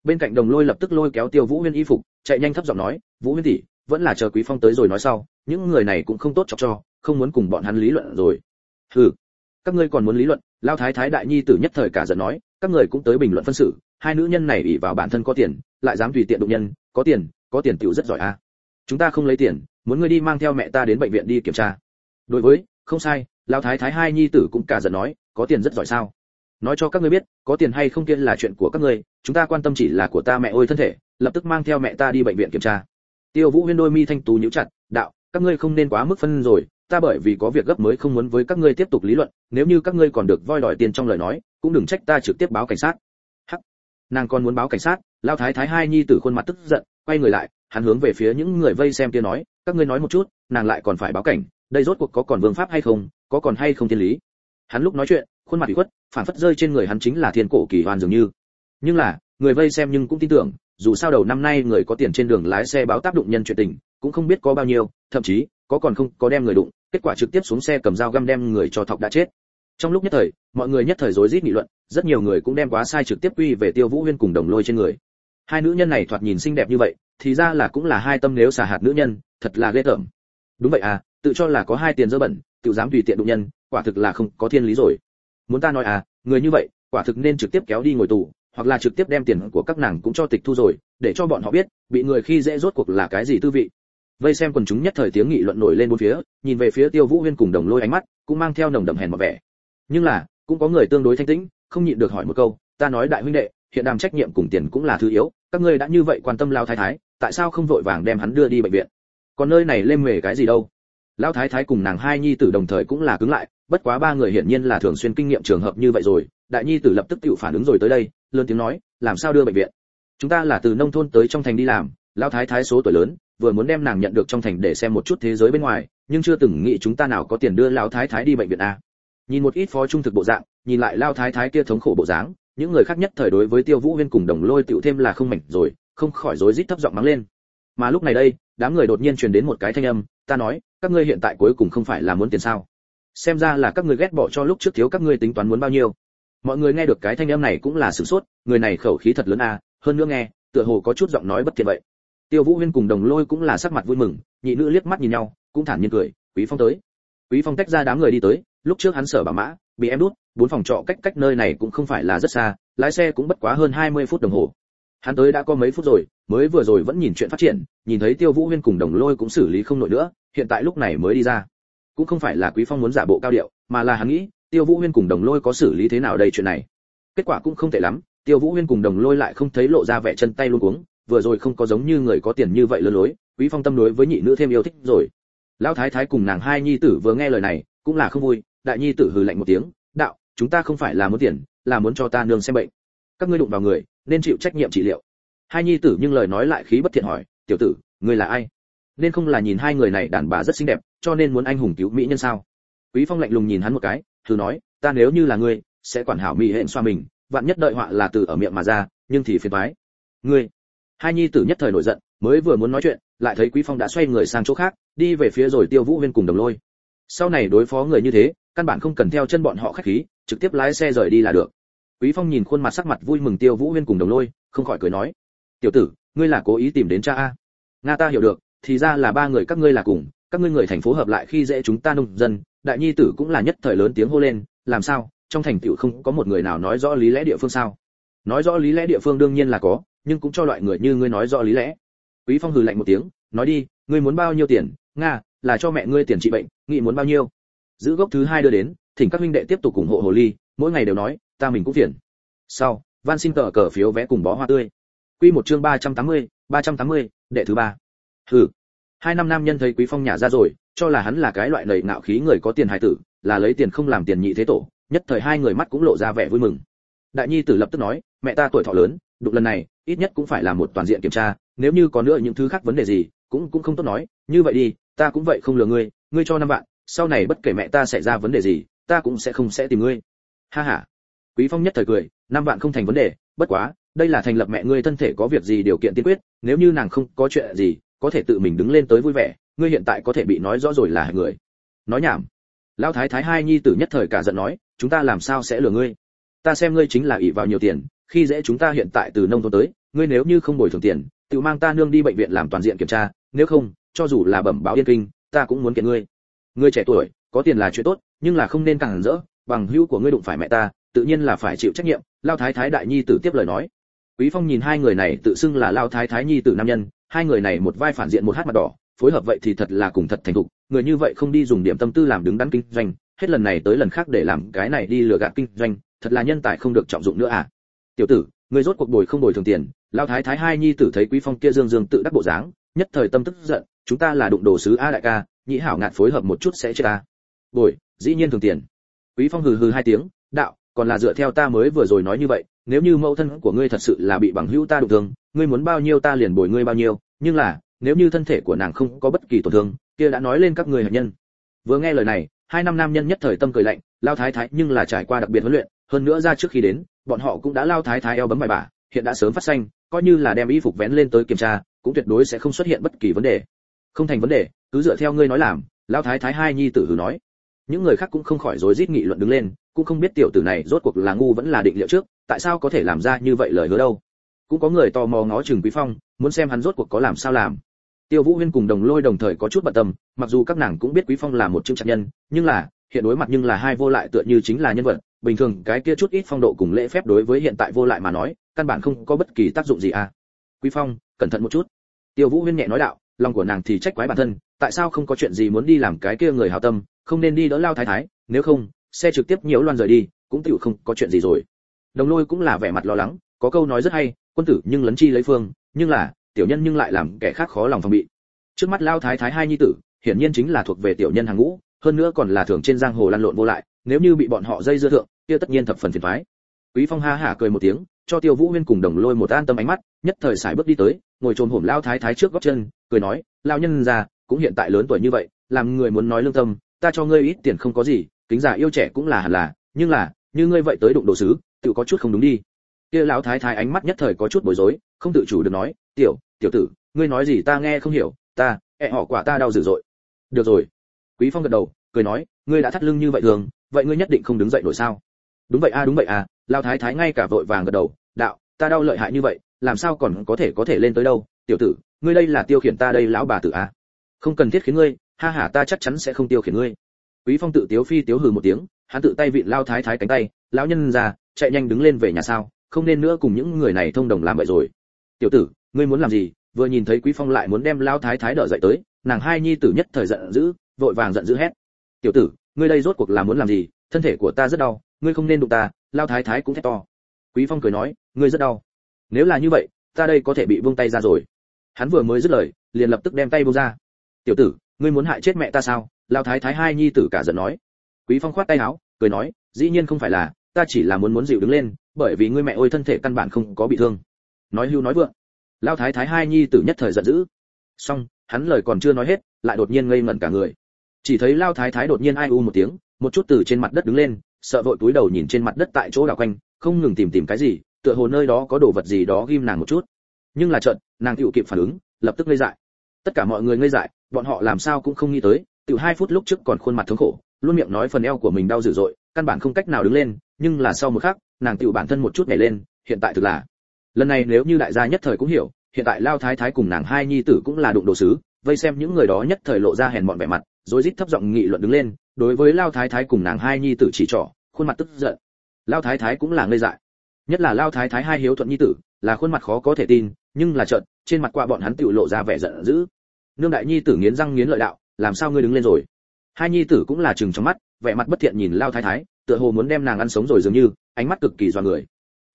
Bên cạnh đồng lôi lập tức lôi kéo tiêu vũ huyên y phục, chạy nhanh thấp giọng nói, vũ huyên tỷ, vẫn là chờ quý phong tới rồi nói sau, những người này cũng không tốt chọc cho, không muốn cùng bọn hắn lý luận rồi. Hừ, các ngươi còn muốn lý luận? Lao thái thái đại nhi tử nhất thời cả giận nói, các người cũng tới bình luận phân xử hai nữ nhân này ủy vào bản thân có tiền, lại dám tùy tiện đụng nhân, có tiền có tiền tiểu rất giỏi à chúng ta không lấy tiền, muốn ngươi đi mang theo mẹ ta đến bệnh viện đi kiểm tra. Đối với không sai lao thái thái hai nhi tử cũng cả giận nói, có tiền rất giỏi sao? Nói cho các ngươi biết, có tiền hay không kia là chuyện của các ngươi, chúng ta quan tâm chỉ là của ta mẹ ôi thân thể, lập tức mang theo mẹ ta đi bệnh viện kiểm tra. Tiêu vũ huyên đôi mi thanh tú nhíu chặt, đạo, các ngươi không nên quá mức phân rồi, ta bởi vì có việc gấp mới không muốn với các ngươi tiếp tục lý luận, nếu như các ngươi còn được voi đòi tiền trong lời nói, cũng đừng trách ta trực tiếp báo cảnh sát. Hắc. Nàng còn muốn báo cảnh sát lao thái thái hai nhi tử khuôn mặt tức giận, quay người lại, hắn hướng về phía những người vây xem kia nói, các ngươi nói một chút, nàng lại còn phải báo cảnh đây rốt cuộc có còn vương pháp hay không, có còn hay không thiên lý? Hắn lúc nói chuyện, khuôn mặt bị khuất phản phất rơi trên người hắn chính là thiên cổ kỳ hoàn dường như. Nhưng là, người vây xem nhưng cũng tin tưởng, dù sao đầu năm nay người có tiền trên đường lái xe báo tác đụng nhân chuyện tình, cũng không biết có bao nhiêu, thậm chí, có còn không, có đem người đụng, kết quả trực tiếp xuống xe cầm dao găm đem người cho thọc đã chết. Trong lúc nhất thời, mọi người nhất thời rối rít nghị luận, rất nhiều người cũng đem quá sai trực tiếp quy về tiêu vũ huyên cùng đồng lôi trên người. Hai nữ nhân này thoạt nhìn xinh đẹp như vậy, thì ra là cũng là hai tâm nếu xả hạt nữ nhân, thật là ghê tởm. Đúng vậy à tự cho là có hai tiền dơ bẩn tự dám tùy tiện đụng nhân, quả thực là không có thiên lý rồi. Muốn ta nói à người như vậy, quả thực nên trực tiếp kéo đi ngồi tù, hoặc là trực tiếp đem tiền của các nàng cũng cho tịch thu rồi, để cho bọn họ biết, bị người khi dễ rốt cuộc là cái gì tư vị. Vây xem quần chúng nhất thời tiếng nghị luận nổi lên bốn phía, nhìn về phía tiêu vũ huyên cùng đồng lôi ánh mắt, cũng mang theo nồng đậm hèn một vẻ. Nhưng là, cũng có người tương đối thanh tĩnh, không nhịn được hỏi một câu, ta nói đại huynh đệ, hiện đàm trách nhiệm cùng tiền cũng là thứ yếu, các ngươi đã như vậy quan tâm lao thái thái, tại sao không vội vàng đem hắn đưa đi bệnh viện? Còn nơi này lên mề cái gì đâu? Lão thái thái cùng nàng hai nhi tử đồng thời cũng là cứng lại, bất quá ba người hiển nhiên là thường xuyên kinh nghiệm trường hợp như vậy rồi. Đại nhi tử lập tức tự phản ứng rồi tới đây, lớn tiếng nói, làm sao đưa bệnh viện? Chúng ta là từ nông thôn tới trong thành đi làm, Lão thái thái số tuổi lớn, vừa muốn đem nàng nhận được trong thành để xem một chút thế giới bên ngoài, nhưng chưa từng nghĩ chúng ta nào có tiền đưa Lão thái thái đi bệnh viện a nhìn một ít phó trung thực bộ dạng, nhìn lại lao thái thái kia thống khổ bộ dáng, những người khác nhất thời đối với tiêu vũ huyên cùng đồng lôi tựu thêm là không mảnh rồi, không khỏi rối rít thấp giọng mắng lên. Mà lúc này đây, đám người đột nhiên truyền đến một cái thanh âm, ta nói các ngươi hiện tại cuối cùng không phải là muốn tiền sao? Xem ra là các ngươi ghét bỏ cho lúc trước thiếu các ngươi tính toán muốn bao nhiêu. Mọi người nghe được cái thanh âm này cũng là sửng sốt, người này khẩu khí thật lớn a hơn nữa nghe, tựa hồ có chút giọng nói bất thiện vậy. Tiêu vũ huyên cùng đồng lôi cũng là sắc mặt vui mừng, nhị nữ liếc mắt nhìn nhau, cũng thản nhiên cười, quý phong tới. Quý phong tách ra đám người đi tới, lúc trước hắn sở bà mã, bị em đút, bốn phòng trọ cách cách nơi này cũng không phải là rất xa, lái xe cũng bất quá hơn 20 phút đồng hồ hắn tới đã có mấy phút rồi, mới vừa rồi vẫn nhìn chuyện phát triển, nhìn thấy tiêu vũ huyên cùng đồng lôi cũng xử lý không nổi nữa, hiện tại lúc này mới đi ra. Cũng không phải là quý phong muốn giả bộ cao điệu, mà là hắn nghĩ, tiêu vũ huyên cùng đồng lôi có xử lý thế nào đây chuyện này? Kết quả cũng không tệ lắm, tiêu vũ huyên cùng đồng lôi lại không thấy lộ ra vẻ chân tay luôn cuống, vừa rồi không có giống như người có tiền như vậy lơ lối, quý phong tâm đối với nhị nữ thêm yêu thích rồi. Lão thái thái cùng nàng hai nhi tử vừa nghe lời này, cũng là không vui, đại nhi tử hừ lạnh một tiếng, đạo, chúng ta không phải là muốn tiền, là muốn cho ta nương xem bệnh. Các ngươi đụng vào người nên chịu trách nhiệm trị liệu. Hai nhi tử nhưng lời nói lại khí bất thiện hỏi, tiểu tử, ngươi là ai? Nên không là nhìn hai người này đàn bà rất xinh đẹp, cho nên muốn anh hùng cứu mỹ nhân sao? Quý phong lạnh lùng nhìn hắn một cái, thử nói, ta nếu như là ngươi, sẽ quản hảo mỹ hẹn xoa mình, vạn nhất đợi họa là từ ở miệng mà ra, nhưng thì phiền toái. Ngươi? Hai nhi tử nhất thời nổi giận, mới vừa muốn nói chuyện, lại thấy quý phong đã xoay người sang chỗ khác, đi về phía rồi tiêu vũ huyên cùng đồng lôi. Sau này đối phó người như thế, căn bản không cần theo chân bọn họ khách khí, trực tiếp lái xe rời đi là được quý phong nhìn khuôn mặt sắc mặt vui mừng tiêu vũ huyên cùng đồng lôi, không khỏi cười nói. Tiểu tử, ngươi là cố ý tìm đến cha a? Nga ta hiểu được, thì ra là ba người các ngươi là cùng, các ngươi người thành phố hợp lại khi dễ chúng ta nông dân, đại nhi tử cũng là nhất thời lớn tiếng hô lên, làm sao, trong thành tựu không có một người nào nói rõ lý lẽ địa phương sao? Nói rõ lý lẽ địa phương đương nhiên là có, nhưng cũng cho loại người như ngươi nói rõ lý lẽ. Quý phong hừ lạnh một tiếng, nói đi, ngươi muốn bao nhiêu tiền? Nga, là cho mẹ ngươi tiền trị bệnh nghĩ muốn bao nhiêu? Giữ gốc thứ hai đưa đến, thỉnh các huynh đệ tiếp tục ủng hộ hồ ly mỗi ngày đều nói ta mình cũng phiền. Sau van xin tờ cờ phiếu vé cùng bó hoa tươi. Quy một chương 380, 380, đệ thứ ba. Hừ. Hai năm nam nhân thấy quý phong nhà ra rồi cho là hắn là cái loại lầy ngạo khí người có tiền hài tử là lấy tiền không làm tiền nhị thế tổ nhất thời hai người mắt cũng lộ ra vẻ vui mừng. Đại nhi tử lập tức nói mẹ ta tuổi thọ lớn đụng lần này ít nhất cũng phải là một toàn diện kiểm tra nếu như có nữa những thứ khác vấn đề gì cũng cũng không tốt nói như vậy đi ta cũng vậy không lừa ngươi ngươi cho năm vạn sau này bất kể mẹ ta xảy ra vấn đề gì ta cũng sẽ không sẽ tìm ngươi ha ha. Quý phong nhất thời cười, năm vạn không thành vấn đề, bất quá, đây là thành lập mẹ ngươi thân thể có việc gì điều kiện tiên quyết, nếu như nàng không có chuyện gì, có thể tự mình đứng lên tới vui vẻ, ngươi hiện tại có thể bị nói rõ rồi là người. Nói nhảm. Lão thái thái hai nhi tử nhất thời cả giận nói, chúng ta làm sao sẽ lừa ngươi? Ta xem ngươi chính là ỷ vào nhiều tiền, khi dễ chúng ta hiện tại từ nông thôn tới, ngươi nếu như không bồi thường tiền, tự mang ta nương đi bệnh viện làm toàn diện kiểm tra, nếu không, cho dù là bẩm báo yên kinh, ta cũng muốn kiện ngươi. Ngươi trẻ tuổi, có tiền là chuyện tốt, nhưng là không nên càng rỡ bằng hữu của ngươi đụng phải mẹ ta, tự nhiên là phải chịu trách nhiệm, lao thái thái đại nhi tử tiếp lời nói. Quý phong nhìn hai người này tự xưng là lao thái thái nhi tử nam nhân, hai người này một vai phản diện một hát mặt đỏ, phối hợp vậy thì thật là cùng thật thành thục, người như vậy không đi dùng điểm tâm tư làm đứng đắn kinh doanh, hết lần này tới lần khác để làm cái này đi lừa gạt kinh doanh, thật là nhân tài không được trọng dụng nữa à. Tiểu tử ngươi rốt cuộc bồi không bồi thường tiền, lao thái thái hai nhi tử thấy quý phong kia dương dương tự đắc bộ dáng, nhất thời tâm tức giận, chúng ta là đụng đồ sứ a đại ca nhĩ hảo ngạn phối hợp một chút sẽ chết ta. Bồi, dĩ nhiên thường tiền quý phong hừ hừ hai tiếng, đạo, còn là dựa theo ta mới vừa rồi nói như vậy, nếu như mẫu thân của ngươi thật sự là bị bằng hữu ta đụng thương, ngươi muốn bao nhiêu ta liền bồi ngươi bao nhiêu, nhưng là, nếu như thân thể của nàng không có bất kỳ tổn thương, kia đã nói lên các người hạt nhân. Vừa nghe lời này, hai năm nam nhân nhất thời tâm cười lạnh, lao thái thái nhưng là trải qua đặc biệt huấn luyện, hơn nữa ra trước khi đến, bọn họ cũng đã lao thái thái eo bấm bài bả, hiện đã sớm phát xanh, coi như là đem y phục vén lên tới kiểm tra, cũng tuyệt đối sẽ không xuất hiện bất kỳ vấn đề. Không thành vấn đề, cứ dựa theo ngươi nói làm, lao thái thái hai nhi tử hử nói những người khác cũng không khỏi rối rít nghị luận đứng lên, cũng không biết tiểu tử này rốt cuộc là ngu vẫn là định liệu trước, tại sao có thể làm ra như vậy lời hứa đâu. Cũng có người tò mò ngó chừng quý phong, muốn xem hắn rốt cuộc có làm sao làm. Tiêu vũ huyên cùng đồng lôi đồng thời có chút bận tâm, mặc dù các nàng cũng biết quý phong là một chương trạng nhân, nhưng là, hiện đối mặt nhưng là hai vô lại tựa như chính là nhân vật, bình thường cái kia chút ít phong độ cùng lễ phép đối với hiện tại vô lại mà nói, căn bản không có bất kỳ tác dụng gì à. Quý phong, cẩn thận một chút. Tiêu vũ huyên nhẹ nói đạo, lòng của nàng thì trách quái bản thân, tại sao không có chuyện gì muốn đi làm cái kia người hào tâm không nên đi đỡ lao thái thái, nếu không, xe trực tiếp nhiễu loan rời đi, cũng tựu không có chuyện gì rồi đồng lôi cũng là vẻ mặt lo lắng, có câu nói rất hay, quân tử nhưng lấn chi lấy phương, nhưng là, tiểu nhân nhưng lại làm kẻ khác khó lòng phòng bị trước mắt lao thái thái hai nhi tử, hiển nhiên chính là thuộc về tiểu nhân hàng ngũ, hơn nữa còn là thường trên giang hồ lăn lộn vô lại, nếu như bị bọn họ dây dưa thượng, kia tất nhiên thập phần phiền phái. quý phong ha hả cười một tiếng, cho tiêu vũ huyên cùng đồng lôi một an tâm ánh mắt, nhất thời sải bước đi tới, ngồi trồm hổm lao thái thái trước góc chân, cười nói lao nhân già, cũng hiện tại lớn tuổi như vậy, làm người muốn nói lương tâm ta cho ngươi ít tiền không có gì, kính giả yêu trẻ cũng là hẳn là, nhưng là, như ngươi vậy tới đụng đồ sứ, tự có chút không đúng đi. Kia lão thái thái ánh mắt nhất thời có chút bối rối, không tự chủ được nói, tiểu tiểu tử, ngươi nói gì ta nghe không hiểu, ta, ẹ họ quả ta đau dữ dội. Được rồi. Quý phong gật đầu, cười nói, ngươi đã thắt lưng như vậy thường, vậy ngươi nhất định không đứng dậy nổi sao? Đúng vậy a, đúng vậy à lão thái thái ngay cả vội vàng gật đầu, đạo, ta đau lợi hại như vậy, làm sao còn có thể có thể lên tới đâu? Tiểu tử, ngươi đây là tiêu khiển ta đây, lão bà tử à không cần thiết khiến ngươi ha ha, ta chắc chắn sẽ không tiêu khiển ngươi. Quý phong tự tiếu phi tiếu hừ một tiếng, hắn tự tay vịn lao thái thái cánh tay, lão nhân già, chạy nhanh đứng lên về nhà sao không nên nữa cùng những người này thông đồng làm vậy rồi. Tiểu tử, ngươi muốn làm gì? Vừa nhìn thấy quý phong lại muốn đem lao thái thái đỡ dậy tới, nàng hai nhi tử nhất thời giận dữ, vội vàng giận dữ hét. Tiểu tử, ngươi đây rốt cuộc là muốn làm gì? Thân thể của ta rất đau, ngươi không nên đụng ta lao thái thái cũng thét to. Quý phong cười nói, ngươi rất đau. Nếu là như vậy, ta đây có thể bị buông tay ra rồi. Hắn vừa mới dứt lời, liền lập tức đem tay buông ra. Tiểu tử ngươi muốn hại chết mẹ ta sao? Lao thái thái hai nhi tử cả giận nói. Quý phong khoát tay áo, cười nói, dĩ nhiên không phải là, ta chỉ là muốn muốn dịu đứng lên, bởi vì ngươi mẹ ôi thân thể căn bản không có bị thương. Nói hưu nói vượng. Lao thái thái hai nhi tử nhất thời giận dữ. Xong, hắn lời còn chưa nói hết, lại đột nhiên ngây ngẩn cả người. Chỉ thấy lao thái thái đột nhiên ai u một tiếng, một chút từ trên mặt đất đứng lên, sợ vội túi đầu nhìn trên mặt đất tại chỗ đảo quanh, không ngừng tìm tìm cái gì, tựa hồ nơi đó có đồ vật gì đó ghim nàng một chút. Nhưng là trận nàng tựu kịp phản ứng, lập tức lây dại tất cả mọi người ngây dại, bọn họ làm sao cũng không nghĩ tới tựu hai phút lúc trước còn khuôn mặt thống khổ, luôn miệng nói phần eo của mình đau dữ dội, căn bản không cách nào đứng lên, nhưng là sau một khắc, nàng tự bản thân một chút nhảy lên, hiện tại thực là. Lần này nếu như đại gia nhất thời cũng hiểu, hiện tại lao thái thái cùng nàng hai nhi tử cũng là đụng đồ sứ, vây xem những người đó nhất thời lộ ra hèn mọn vẻ mặt rồi rít thấp giọng nghị luận đứng lên, đối với lao thái thái cùng nàng hai nhi tử chỉ trỏ, khuôn mặt tức giận. Lao thái thái cũng là ngây dại. Nhất là lao thái thái hai hiếu thuận nhi tử, là khuôn mặt khó có thể tin, nhưng là trợn trên mặt qua bọn hắn tự lộ ra vẻ giận dữ nương đại nhi tử nghiến răng nghiến lợi đạo, làm sao ngươi đứng lên rồi? Hai nhi tử cũng là chừng trong mắt, vẻ mặt bất thiện nhìn lao thái thái, tựa hồ muốn đem nàng ăn sống rồi dường như, ánh mắt cực kỳ do người.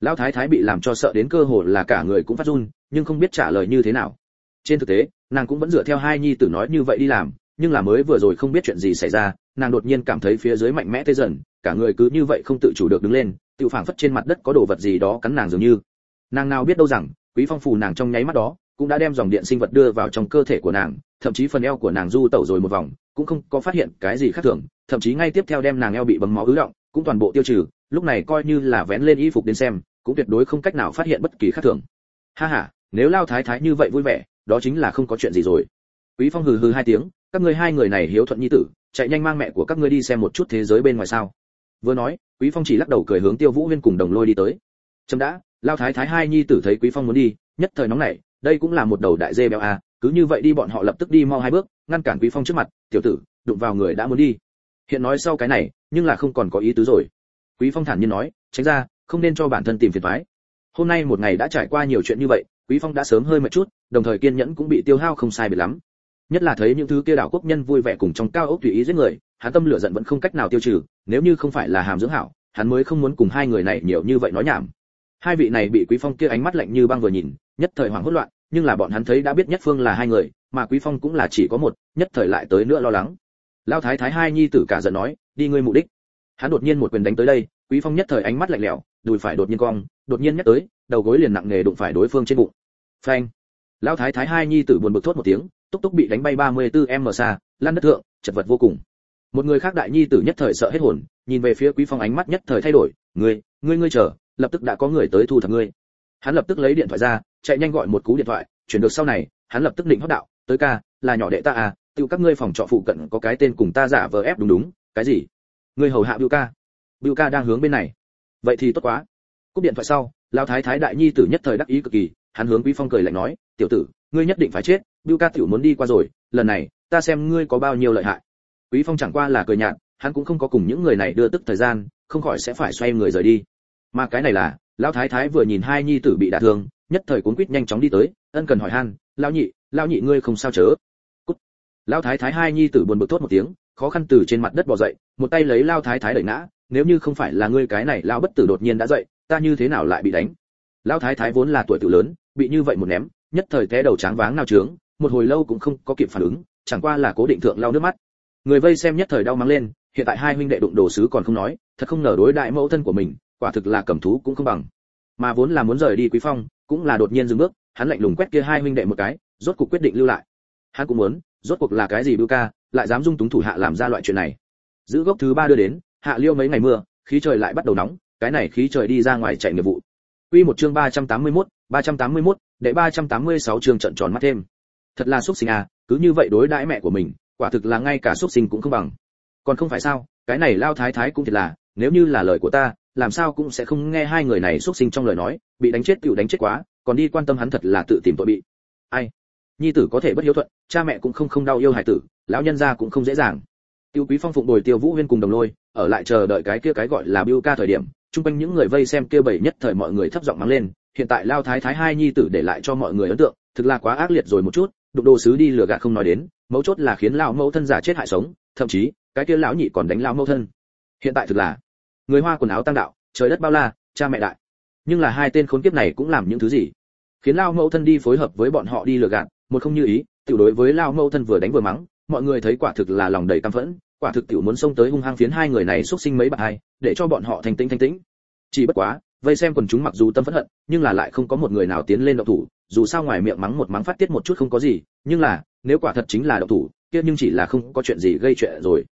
Lao thái thái bị làm cho sợ đến cơ hồ là cả người cũng phát run, nhưng không biết trả lời như thế nào. Trên thực tế, nàng cũng vẫn dựa theo hai nhi tử nói như vậy đi làm, nhưng là mới vừa rồi không biết chuyện gì xảy ra, nàng đột nhiên cảm thấy phía dưới mạnh mẽ tê dần, cả người cứ như vậy không tự chủ được đứng lên, tự phảng phất trên mặt đất có đồ vật gì đó cắn nàng dường như. Nàng nào biết đâu rằng, quý phong phù nàng trong nháy mắt đó cũng đã đem dòng điện sinh vật đưa vào trong cơ thể của nàng, thậm chí phần eo của nàng du tẩu rồi một vòng, cũng không có phát hiện cái gì khác thường, thậm chí ngay tiếp theo đem nàng eo bị bấm máu ứ động, cũng toàn bộ tiêu trừ, lúc này coi như là vén lên y phục đến xem, cũng tuyệt đối không cách nào phát hiện bất kỳ khác thường. Ha ha, nếu lao thái thái như vậy vui vẻ, đó chính là không có chuyện gì rồi. Quý phong hừ hừ hai tiếng, các ngươi hai người này hiếu thuận nhi tử, chạy nhanh mang mẹ của các ngươi đi xem một chút thế giới bên ngoài sao. Vừa nói, quý phong chỉ lắc đầu cười hướng tiêu vũ huyên cùng đồng lôi đi tới. Chấm đã, lao thái thái hai nhi tử thấy quý phong muốn đi, nhất thời nóng nảy đây cũng là một đầu đại dê béo à cứ như vậy đi bọn họ lập tức đi mau hai bước, ngăn cản quý phong trước mặt, tiểu tử, đụng vào người đã muốn đi. Hiện nói sau cái này, nhưng là không còn có ý tứ rồi. Quý phong thản nhiên nói, tránh ra, không nên cho bản thân tìm phiền toái. Hôm nay một ngày đã trải qua nhiều chuyện như vậy, quý phong đã sớm hơi mệt chút, đồng thời kiên nhẫn cũng bị tiêu hao không sai biệt lắm. Nhất là thấy những thứ kia đảo quốc nhân vui vẻ cùng trong cao ốc tùy ý giết người, hắn tâm lửa giận vẫn không cách nào tiêu trừ, nếu như không phải là hàm dưỡng hảo, hắn mới không muốn cùng hai người này nhiều như vậy nói nhảm hai vị này bị quý phong kia ánh mắt lạnh như băng vừa nhìn, nhất thời hoảng hốt loạn, nhưng là bọn hắn thấy đã biết nhất phương là hai người, mà quý phong cũng là chỉ có một, nhất thời lại tới nữa lo lắng. Lao thái thái hai nhi tử cả giận nói, đi ngươi mục đích. Hắn đột nhiên một quyền đánh tới đây, quý phong nhất thời ánh mắt lạnh lẽo, đùi phải đột nhiên cong, đột nhiên nhắc tới, đầu gối liền nặng nề đụng phải đối phương trên bụng. Phanh! Lao thái thái hai nhi tử buồn bực thốt một tiếng, túc túc bị đánh bay 34 m xa, lăn đất thượng, chật vật vô cùng. Một người khác đại nhi tử nhất thời sợ hết hồn, nhìn về phía quý phong ánh mắt nhất thời thay đổi, ngươi ngươi ngươi chờ lập tức đã có người tới thu thập ngươi. Hắn lập tức lấy điện thoại ra, chạy nhanh gọi một cú điện thoại, chuyển được sau này, hắn lập tức định hót đạo, tới ca, là nhỏ đệ ta à tiêu các ngươi phòng trọ phụ cận có cái tên cùng ta giả vờ ép đúng đúng, cái gì? Ngươi hầu hạ bưu ca. Bưu ca đang hướng bên này. Vậy thì tốt quá. Cúp điện thoại sau, Lão thái thái đại nhi tử nhất thời đắc ý cực kỳ, hắn hướng quý phong cười lạnh nói, tiểu tử, ngươi nhất định phải chết, bưu ca tiểu muốn đi qua rồi, lần này, ta xem ngươi có bao nhiêu lợi hại. Quý phong chẳng qua là cười nhạt, hắn cũng không có cùng những người này đưa tức thời gian, không khỏi sẽ phải xoay người rời đi mà cái này là, lão thái thái vừa nhìn hai nhi tử bị đả thương, nhất thời cuốn quýt nhanh chóng đi tới, ân cần hỏi han, lão nhị lão nhị ngươi không sao chớ? Cút. Lão thái thái hai nhi tử buồn bực thốt một tiếng, khó khăn từ trên mặt đất bò dậy, một tay lấy lão thái thái đẩy ngã, nếu như không phải là ngươi cái này, lão bất tử đột nhiên đã dậy, ta như thế nào lại bị đánh? Lão thái thái vốn là tuổi tự lớn, bị như vậy một ném, nhất thời té đầu tráng váng nao trướng, một hồi lâu cũng không có kịp phản ứng, chẳng qua là cố định thượng lau nước mắt. Người vây xem nhất thời đau mắng lên, hiện tại hai huynh đệ đụng đồ sứ còn không nói, thật không ngờ đối đại mẫu thân của mình quả thực là cầm thú cũng không bằng mà vốn là muốn rời đi quý phong cũng là đột nhiên dừng bước hắn lạnh lùng quét kia hai huynh đệ một cái rốt cuộc quyết định lưu lại hắn cũng muốn rốt cuộc là cái gì bưu ca lại dám dung túng thủ hạ làm ra loại chuyện này giữ gốc thứ ba đưa đến hạ liêu mấy ngày mưa khí trời lại bắt đầu nóng cái này khí trời đi ra ngoài chạy nghiệp vụ Quy một chương 381, 381, đệ 386 chương trận tròn mắt thêm. Thật là xuất sinh à, cứ như vậy đối đãi mẹ của mình, quả thực là ngay cả xuất sinh cũng không bằng. Còn không phải sao, cái này lao thái thái cũng thiệt là, nếu như là lời của ta, làm sao cũng sẽ không nghe hai người này xuất sinh trong lời nói, bị đánh chết tiểu đánh chết quá, còn đi quan tâm hắn thật là tự tìm tội bị. Ai? Nhi tử có thể bất hiếu thuận, cha mẹ cũng không không đau yêu hải tử, lão nhân gia cũng không dễ dàng. Tiêu Quý Phong phụng bồi Tiêu Vũ Huyên cùng đồng lôi, ở lại chờ đợi cái kia cái gọi là biêu ca thời điểm, chung quanh những người vây xem kia bảy nhất thời mọi người thấp giọng mắng lên, hiện tại Lao Thái Thái hai nhi tử để lại cho mọi người ấn tượng, thực là quá ác liệt rồi một chút, đụng đồ sứ đi lừa gạt không nói đến, mấu chốt là khiến lão mẫu thân giả chết hại sống, thậm chí, cái kia lão nhị còn đánh lão mẫu thân. Hiện tại thực là người hoa quần áo tăng đạo, trời đất bao la, cha mẹ đại. Nhưng là hai tên khốn kiếp này cũng làm những thứ gì? Khiến lão mẫu thân đi phối hợp với bọn họ đi lừa gạt, một không như ý, tiểu đối với lão mẫu thân vừa đánh vừa mắng, mọi người thấy quả thực là lòng đầy căm phẫn, quả thực tiểu muốn xông tới hung hăng phiến hai người này xuất sinh mấy bậc hai, để cho bọn họ thanh tĩnh thanh tĩnh. Chỉ bất quá, vây xem quần chúng mặc dù tâm phẫn hận, nhưng là lại không có một người nào tiến lên động thủ, dù sao ngoài miệng mắng một mắng phát tiết một chút không có gì, nhưng là, nếu quả thật chính là động thủ, kia nhưng chỉ là không có chuyện gì gây chuyện rồi.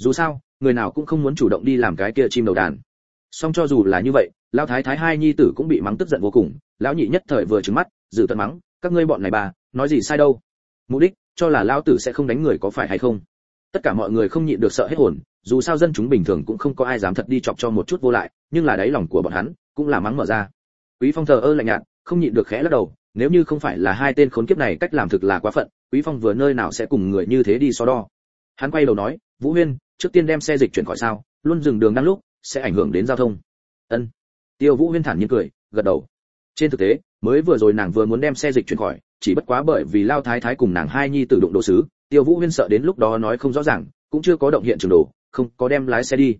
Dù sao, người nào cũng không muốn chủ động đi làm cái kia chim đầu đàn. Song cho dù là như vậy, lão thái thái hai nhi tử cũng bị mắng tức giận vô cùng, lão nhị nhất thời vừa trừng mắt, dự tận mắng, các ngươi bọn này bà, nói gì sai đâu? Mục đích, cho là lão tử sẽ không đánh người có phải hay không? tất cả mọi người không nhịn được sợ hết hồn dù sao dân chúng bình thường cũng không có ai dám thật đi chọc cho một chút vô lại nhưng là đáy lòng của bọn hắn cũng là mắng mở ra quý phong thờ ơ lạnh nhạt không nhịn được khẽ lắc đầu nếu như không phải là hai tên khốn kiếp này cách làm thực là quá phận quý phong vừa nơi nào sẽ cùng người như thế đi so đo hắn quay đầu nói vũ huyên trước tiên đem xe dịch chuyển khỏi sao, luôn dừng đường đang lúc, sẽ ảnh hưởng đến giao thông. Ân. Tiêu vũ huyên thản nhiên cười, gật đầu. Trên thực tế, mới vừa rồi nàng vừa muốn đem xe dịch chuyển khỏi, chỉ bất quá bởi vì lao thái thái cùng nàng hai nhi tự đụng đồ sứ, tiêu vũ huyên sợ đến lúc đó nói không rõ ràng, cũng chưa có động hiện trường đồ, không có đem lái xe đi.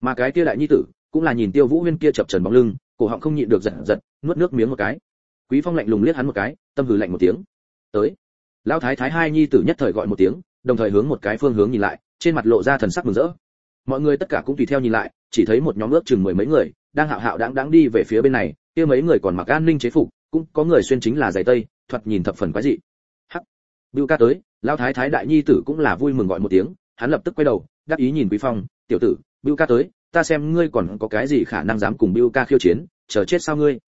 Mà cái kia đại nhi tử, cũng là nhìn tiêu vũ huyên kia chập trần bóng lưng, cổ họng không nhịn được giật giật, nuốt nước miếng một cái. Quý phong lạnh lùng liếc hắn một cái, tâm hừ lạnh một tiếng. Tới. Lão thái thái hai nhi tử nhất thời gọi một tiếng, đồng thời hướng một cái phương hướng nhìn lại trên mặt lộ ra thần sắc mừng rỡ. Mọi người tất cả cũng tùy theo nhìn lại, chỉ thấy một nhóm ước chừng mười mấy người, đang hạo hạo đáng đáng đi về phía bên này, kia mấy người còn mặc an ninh chế phục, cũng có người xuyên chính là giày tây, thoạt nhìn thập phần quái dị. Hắc! Bưu ca tới, Lão thái thái đại nhi tử cũng là vui mừng gọi một tiếng, hắn lập tức quay đầu, đáp ý nhìn quý phong, tiểu tử bưu ca tới, ta xem ngươi còn có cái gì khả năng dám cùng bưu ca khiêu chiến, chờ chết sao ngươi?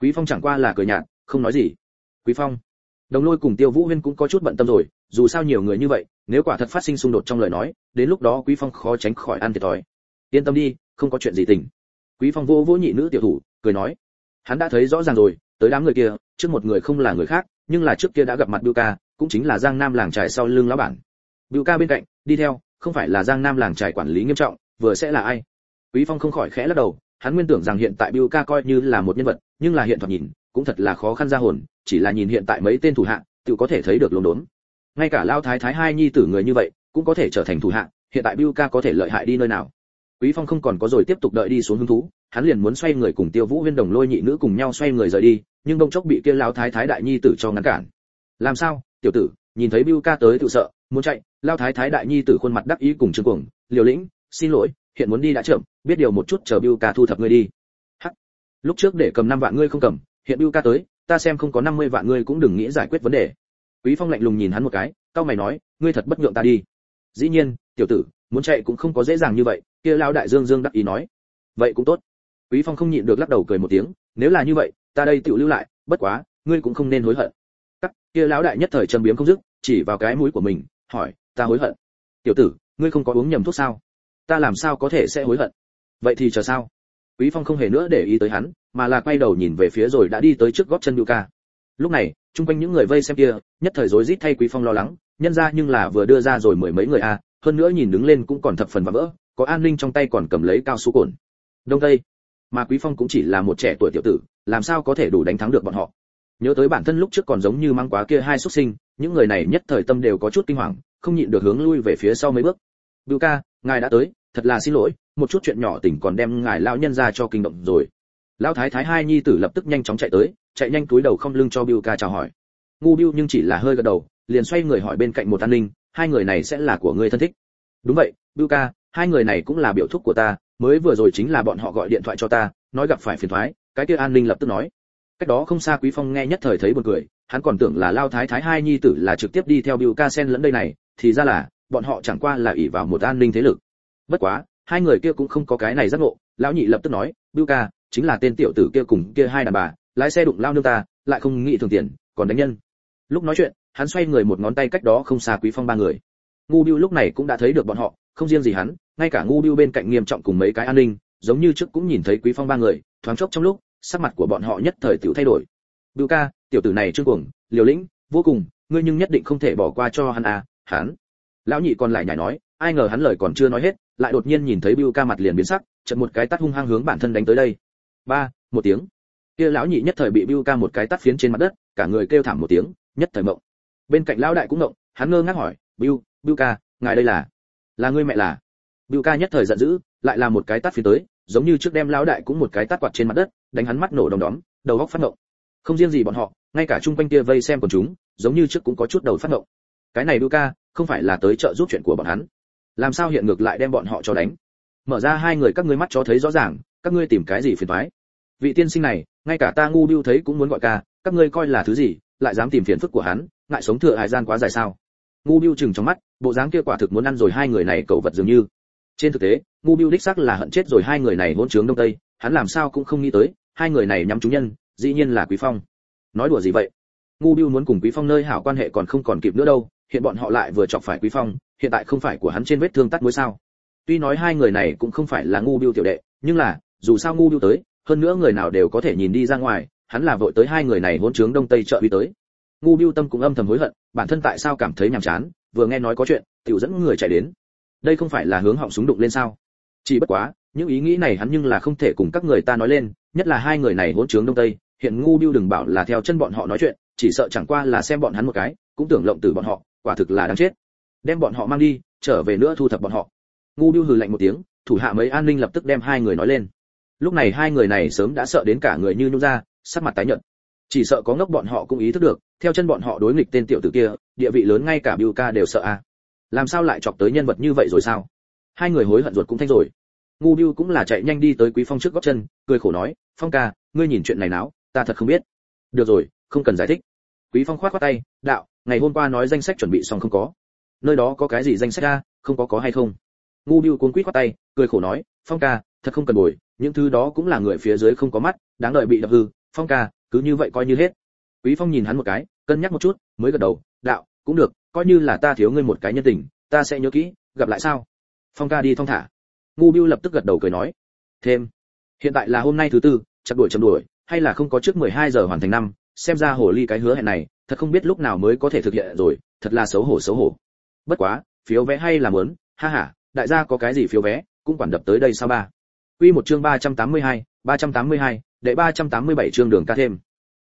Quý phong chẳng qua là cười nhạt, không nói gì. Quý phong. Đồng lôi cùng tiêu vũ huyên cũng có chút bận tâm rồi, dù sao nhiều người như vậy nếu quả thật phát sinh xung đột trong lời nói đến lúc đó quý phong khó tránh khỏi ăn thiệt thòi yên tâm đi không có chuyện gì tình quý phong vô vô nhị nữ tiểu thủ cười nói hắn đã thấy rõ ràng rồi tới đám người kia trước một người không là người khác nhưng là trước kia đã gặp mặt Bưu ca, cũng chính là Giang Nam làng trài sau lưng lão bản. Bưu ca bên cạnh, đi theo, không phải là Giang Nam làng trài quản lý nghiêm trọng, vừa sẽ là ai? Quý Phong không khỏi khẽ lắc đầu, hắn nguyên tưởng rằng hiện tại Bưu ca coi như là một nhân vật, nhưng là hiện thoạt nhìn, cũng thật là khó khăn ra hồn, chỉ là nhìn hiện tại mấy tên thủ hạ, tự có thể thấy được luống đốn. Ngay cả Lao Thái Thái hai nhi tử người như vậy, cũng có thể trở thành thủ hạ, hiện tại Bưu ca có thể lợi hại đi nơi nào? Quý Phong không còn có rồi tiếp tục đợi đi xuống hứng thú, hắn liền muốn xoay người cùng Tiêu Vũ Huyên đồng lôi nhị nữ cùng nhau xoay người rời đi, nhưng đông chốc bị kia lão thái thái đại nhi tử cho ngăn cản. Làm sao, tiểu tử, nhìn thấy Bưu ca tới tự sợ, muốn chạy, lão thái thái đại nhi tử khuôn mặt đắc ý cùng trương cuồng, liều lĩnh, xin lỗi, hiện muốn đi đã chậm, biết điều một chút chờ Bưu ca thu thập ngươi đi. Hắc. Lúc trước để cầm năm vạn ngươi không cầm, hiện Bưu ca tới, ta xem không có 50 vạn ngươi cũng đừng nghĩ giải quyết vấn đề. Quý Phong lạnh lùng nhìn hắn một cái, cao mày nói, ngươi thật bất nhượng ta đi. Dĩ nhiên, tiểu tử, muốn chạy cũng không có dễ dàng như vậy, kia lão đại dương dương đắc ý nói. Vậy cũng tốt. Quý Phong không nhịn được lắc đầu cười một tiếng, nếu là như vậy, ta đây tự lưu lại, bất quá, ngươi cũng không nên hối hận. Các kia lão đại nhất thời trầm biếm không dứt, chỉ vào cái mũi của mình, hỏi, ta hối hận. Tiểu tử, ngươi không có uống nhầm thuốc sao? Ta làm sao có thể sẽ hối hận? Vậy thì chờ sao? Quý Phong không hề nữa để ý tới hắn, mà là quay đầu nhìn về phía rồi đã đi tới trước gót chân Ca. Lúc này, chung quanh những người vây xem kia, nhất thời rối rít thay Quý Phong lo lắng, nhân ra nhưng là vừa đưa ra rồi mười mấy người a, hơn nữa nhìn đứng lên cũng còn thập phần và vỡ, có an ninh trong tay còn cầm lấy cao su cồn. Đông Tây, mà Quý Phong cũng chỉ là một trẻ tuổi tiểu tử, làm sao có thể đủ đánh thắng được bọn họ? Nhớ tới bản thân lúc trước còn giống như mang quá kia hai xuất sinh những người này nhất thời tâm đều có chút kinh hoàng không nhịn được hướng lui về phía sau mấy bước. Bưu ca ngài đã tới thật là xin lỗi một chút chuyện nhỏ tỉnh còn đem ngài lão nhân ra cho kinh động rồi. Lão thái thái hai nhi tử lập tức nhanh chóng chạy tới chạy nhanh túi đầu không lưng cho Biu ca chào hỏi. Ngu Biu nhưng chỉ là hơi gật đầu, liền xoay người hỏi bên cạnh một an ninh, hai người này sẽ là của ngươi thân thích. Đúng vậy Biu ca, hai người này cũng là biểu thúc của ta, mới vừa rồi chính là bọn họ gọi điện thoại cho ta, nói gặp phải phiền toái cái kia an ninh lập tức nói. Cách đó không xa quý phong nghe nhất thời thấy buồn cười, hắn còn tưởng là lao thái thái hai nhi tử là trực tiếp đi theo Bill ca sen lẫn đây này, thì ra là, bọn họ chẳng qua là ỷ vào một an ninh thế lực. Bất quá, hai người kia cũng không có cái này giác ngộ, lão nhị lập tức nói, Bill ca, chính là tên tiểu tử kia cùng kia hai đàn bà lái xe đụng lao nương ta, lại không nghĩ thường tiền, còn đánh nhân. Lúc nói chuyện, hắn xoay người một ngón tay cách đó không xa quý phong ba người. Ngu biêu lúc này cũng đã thấy được bọn họ, không riêng gì hắn, ngay cả ngu biêu bên cạnh nghiêm trọng cùng mấy cái an ninh, giống như trước cũng nhìn thấy quý phong ba người, thoáng chốc trong lúc, sắc mặt của bọn họ nhất thời tiểu thay đổi. Biêu ca, tiểu tử này trương cuồng, liều lĩnh, vô cùng, ngươi nhưng nhất định không thể bỏ qua cho hắn à hắn. Lão nhị còn lại nhảy nói, ai ngờ hắn lời còn chưa nói hết, lại đột nhiên nhìn thấy Biêu ca mặt liền biến sắc, chợt một cái tát hung hăng hướng bản thân đánh tới đây. Ba, một tiếng kia lão nhị nhất thời bị bưu ca một cái tát phiến trên mặt đất, cả người kêu thảm một tiếng, nhất thời mộng. Bên cạnh lão đại cũng mộng, hắn ngơ ngác hỏi, bưu bưu ca, ngài đây là? Là ngươi mẹ là. Bưu ca nhất thời giận dữ, lại là một cái tát phiến tới, giống như trước đem lão đại cũng một cái tát quạt trên mặt đất, đánh hắn mắt nổ đồng đóm, đầu góc phát nộ. không riêng gì bọn họ, ngay cả chung quanh kia vây xem còn chúng, giống như trước cũng có chút đầu phát nộ. cái này Luca không phải là tới trợ giúp chuyện của bọn hắn. Làm sao hiện ngược lại đem bọn họ cho đánh? Mở ra hai người các ngươi mắt cho thấy rõ ràng, các ngươi tìm cái gì phiền toái? Vị tiên sinh này ngay cả ta ngu biêu thấy cũng muốn gọi ca, các ngươi coi là thứ gì, lại dám tìm phiền phức của hắn, ngại sống thừa hải gian quá dài sao? Ngu biêu chừng trong mắt, bộ dáng kia quả thực muốn ăn rồi hai người này cậu vật dường như. Trên thực tế, ngu biêu đích xác là hận chết rồi hai người này hỗn trướng đông tây, hắn làm sao cũng không nghĩ tới, hai người này nhắm chúng nhân, dĩ nhiên là quý phong. Nói đùa gì vậy? Ngu biêu muốn cùng quý phong nơi hảo quan hệ còn không còn kịp nữa đâu, hiện bọn họ lại vừa chọc phải quý phong, hiện tại không phải của hắn trên vết thương tắt mũi sao? Tuy nói hai người này cũng không phải là ngu biêu tiểu đệ, nhưng là, dù sao ngu biêu tới hơn nữa người nào đều có thể nhìn đi ra ngoài, hắn là vội tới hai người này hỗn trướng đông tây trợ uy tới. Ngu biêu tâm cũng âm thầm hối hận, bản thân tại sao cảm thấy nhàm chán, vừa nghe nói có chuyện, tiểu dẫn người chạy đến. Đây không phải là hướng họng súng đụng lên sao? Chỉ bất quá, những ý nghĩ này hắn nhưng là không thể cùng các người ta nói lên, nhất là hai người này hỗn trướng đông tây, hiện ngu biêu đừng bảo là theo chân bọn họ nói chuyện, chỉ sợ chẳng qua là xem bọn hắn một cái, cũng tưởng lộng từ bọn họ, quả thực là đáng chết. Đem bọn họ mang đi, trở về nữa thu thập bọn họ. Ngu biêu hừ lạnh một tiếng, thủ hạ mấy an ninh lập tức đem hai người nói lên lúc này hai người này sớm đã sợ đến cả người như nhung ra, sắc mặt tái nhợt. Chỉ sợ có ngốc bọn họ cũng ý thức được, theo chân bọn họ đối nghịch tên tiểu tử kia, địa vị lớn ngay cả Biu ca đều sợ a. À. làm sao lại chọc tới nhân vật như vậy rồi sao? Hai người hối hận ruột cũng thanh rồi. Ngu Biu cũng là chạy nhanh đi tới quý phong trước gót chân, cười khổ nói, phong ca, ngươi nhìn chuyện này náo, ta thật không biết. Được rồi, không cần giải thích. Quý phong khoát khoát tay, đạo, ngày hôm qua nói danh sách chuẩn bị xong không có. Nơi đó có cái gì danh sách a, không có có hay không? Ngu Biu cuốn quýt khoát tay, cười khổ nói, phong ca, thật không cần bồi những thứ đó cũng là người phía dưới không có mắt, đáng đợi bị đập hư, phong ca, cứ như vậy coi như hết. Quý phong nhìn hắn một cái, cân nhắc một chút, mới gật đầu, đạo, cũng được, coi như là ta thiếu ngươi một cái nhân tình, ta sẽ nhớ kỹ, gặp lại sao? Phong ca đi thong thả. Ngu biêu lập tức gật đầu cười nói, thêm. Hiện tại là hôm nay thứ tư chặt đuổi chậm đuổi, hay là không có trước 12 giờ hoàn thành năm, xem ra hồ ly cái hứa hẹn này, thật không biết lúc nào mới có thể thực hiện rồi, thật là xấu hổ xấu hổ. Bất quá, phiếu vé hay là muốn, ha ha, đại gia có cái gì phiếu vé, cũng quản đập tới đây sao ba. Quy một chương 382, 382, đệ 387 chương đường ca thêm.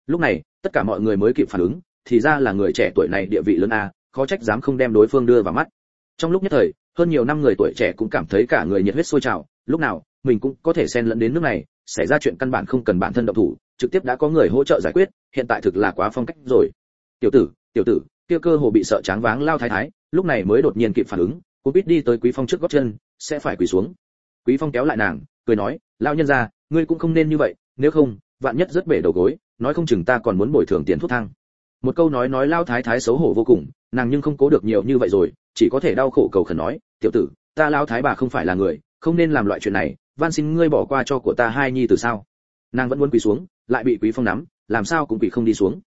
Lúc này, tất cả mọi người mới kịp phản ứng, thì ra là người trẻ tuổi này địa vị lớn a, khó trách dám không đem đối phương đưa vào mắt. Trong lúc nhất thời, hơn nhiều năm người tuổi trẻ cũng cảm thấy cả người nhiệt huyết sôi trào, lúc nào mình cũng có thể xen lẫn đến nước này, xảy ra chuyện căn bản không cần bản thân động thủ, trực tiếp đã có người hỗ trợ giải quyết, hiện tại thực là quá phong cách rồi. Tiểu tử, tiểu tử, kia cơ hồ bị sợ tráng váng lao thái thái, lúc này mới đột nhiên kịp phản ứng, cô biết đi tới Quý Phong trước gót chân, sẽ phải quỳ xuống. Quý Phong kéo lại nàng, cười nói, lão nhân gia, ngươi cũng không nên như vậy, nếu không, vạn nhất rất bể đầu gối, nói không chừng ta còn muốn bồi thường tiền thuốc thang. Một câu nói nói lao thái thái xấu hổ vô cùng, nàng nhưng không cố được nhiều như vậy rồi, chỉ có thể đau khổ cầu khẩn nói, tiểu tử, ta lao thái bà không phải là người, không nên làm loại chuyện này, van xin ngươi bỏ qua cho của ta hai nhi từ sao? Nàng vẫn muốn quỳ xuống, lại bị Quý Phong nắm, làm sao cũng quỳ không đi xuống.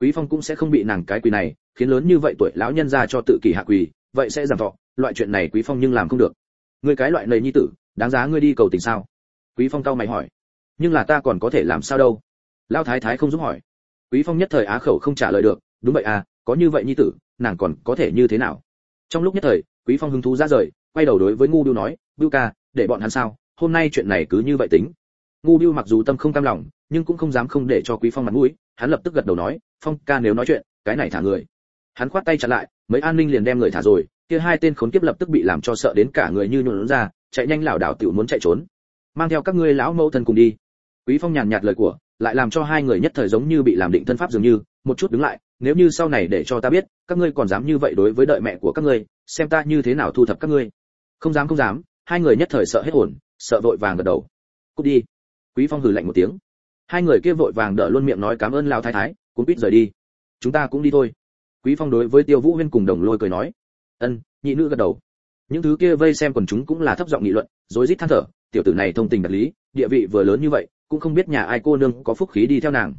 Quý Phong cũng sẽ không bị nàng cái quỳ này, khiến lớn như vậy tuổi lão nhân gia cho tự kỷ hạ quỳ, vậy sẽ giảm thọ, loại chuyện này Quý Phong nhưng làm không được. người cái loại này nhi tử, đáng giá ngươi đi cầu tình sao? Quý Phong cao mày hỏi. Nhưng là ta còn có thể làm sao đâu? Lão thái thái không giúp hỏi. Quý Phong nhất thời á khẩu không trả lời được, đúng vậy à, có như vậy nhi tử, nàng còn có thể như thế nào? Trong lúc nhất thời, Quý Phong hứng thú ra rời, quay đầu đối với Ngu Biêu nói, "Biêu ca, để bọn hắn sao? Hôm nay chuyện này cứ như vậy tính." Ngu Biêu mặc dù tâm không cam lòng, nhưng cũng không dám không để cho Quý Phong mặt mũi, hắn lập tức gật đầu nói, "Phong ca nếu nói chuyện, cái này thả người." Hắn khoát tay chặn lại, mấy an ninh liền đem người thả rồi, kia hai tên khốn kiếp lập tức bị làm cho sợ đến cả người như nhũn ra, chạy nhanh lảo đảo tiểu muốn chạy trốn. Mang theo các ngươi lão mẫu thân cùng đi. Quý Phong nhàn nhạt lời của, lại làm cho hai người nhất thời giống như bị làm định thân pháp dường như, một chút đứng lại, nếu như sau này để cho ta biết, các ngươi còn dám như vậy đối với đợi mẹ của các ngươi, xem ta như thế nào thu thập các ngươi. Không dám không dám, hai người nhất thời sợ hết hồn, sợ vội vàng gật đầu. Cút đi. Quý Phong hừ lạnh một tiếng. Hai người kia vội vàng đỡ luôn miệng nói cảm ơn lão thái thái, cũng biết rời đi. Chúng ta cũng đi thôi. Quý Phong đối với Tiêu Vũ Huyên cùng Đồng Lôi cười nói. Ân, nhị nữ gật đầu. Những thứ kia vây xem quần chúng cũng là thấp giọng nghị luận, rối rít than thở, tiểu tử này thông tình đạt lý, địa vị vừa lớn như vậy, cũng không biết nhà ai cô nương có phúc khí đi theo nàng.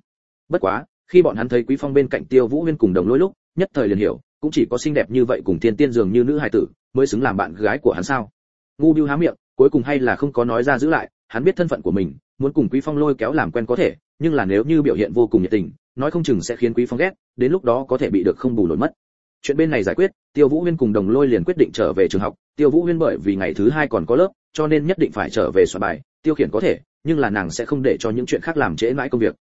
Bất quá, khi bọn hắn thấy Quý Phong bên cạnh Tiêu Vũ Huyên cùng Đồng lối lúc, nhất thời liền hiểu, cũng chỉ có xinh đẹp như vậy cùng tiên tiên dường như nữ hài tử, mới xứng làm bạn gái của hắn sao? Ngu Bưu há miệng, cuối cùng hay là không có nói ra giữ lại, hắn biết thân phận của mình, muốn cùng Quý Phong lôi kéo làm quen có thể, nhưng là nếu như biểu hiện vô cùng nhiệt tình, nói không chừng sẽ khiến Quý Phong ghét, đến lúc đó có thể bị được không bù nổi mất. Chuyện bên này giải quyết, Tiêu Vũ Huyên cùng Đồng Lôi liền quyết định trở về trường học, Tiêu Vũ Huyên bởi vì ngày thứ hai còn có lớp, cho nên nhất định phải trở về soạn bài, Tiêu Khiển có thể, nhưng là nàng sẽ không để cho những chuyện khác làm trễ mãi công việc.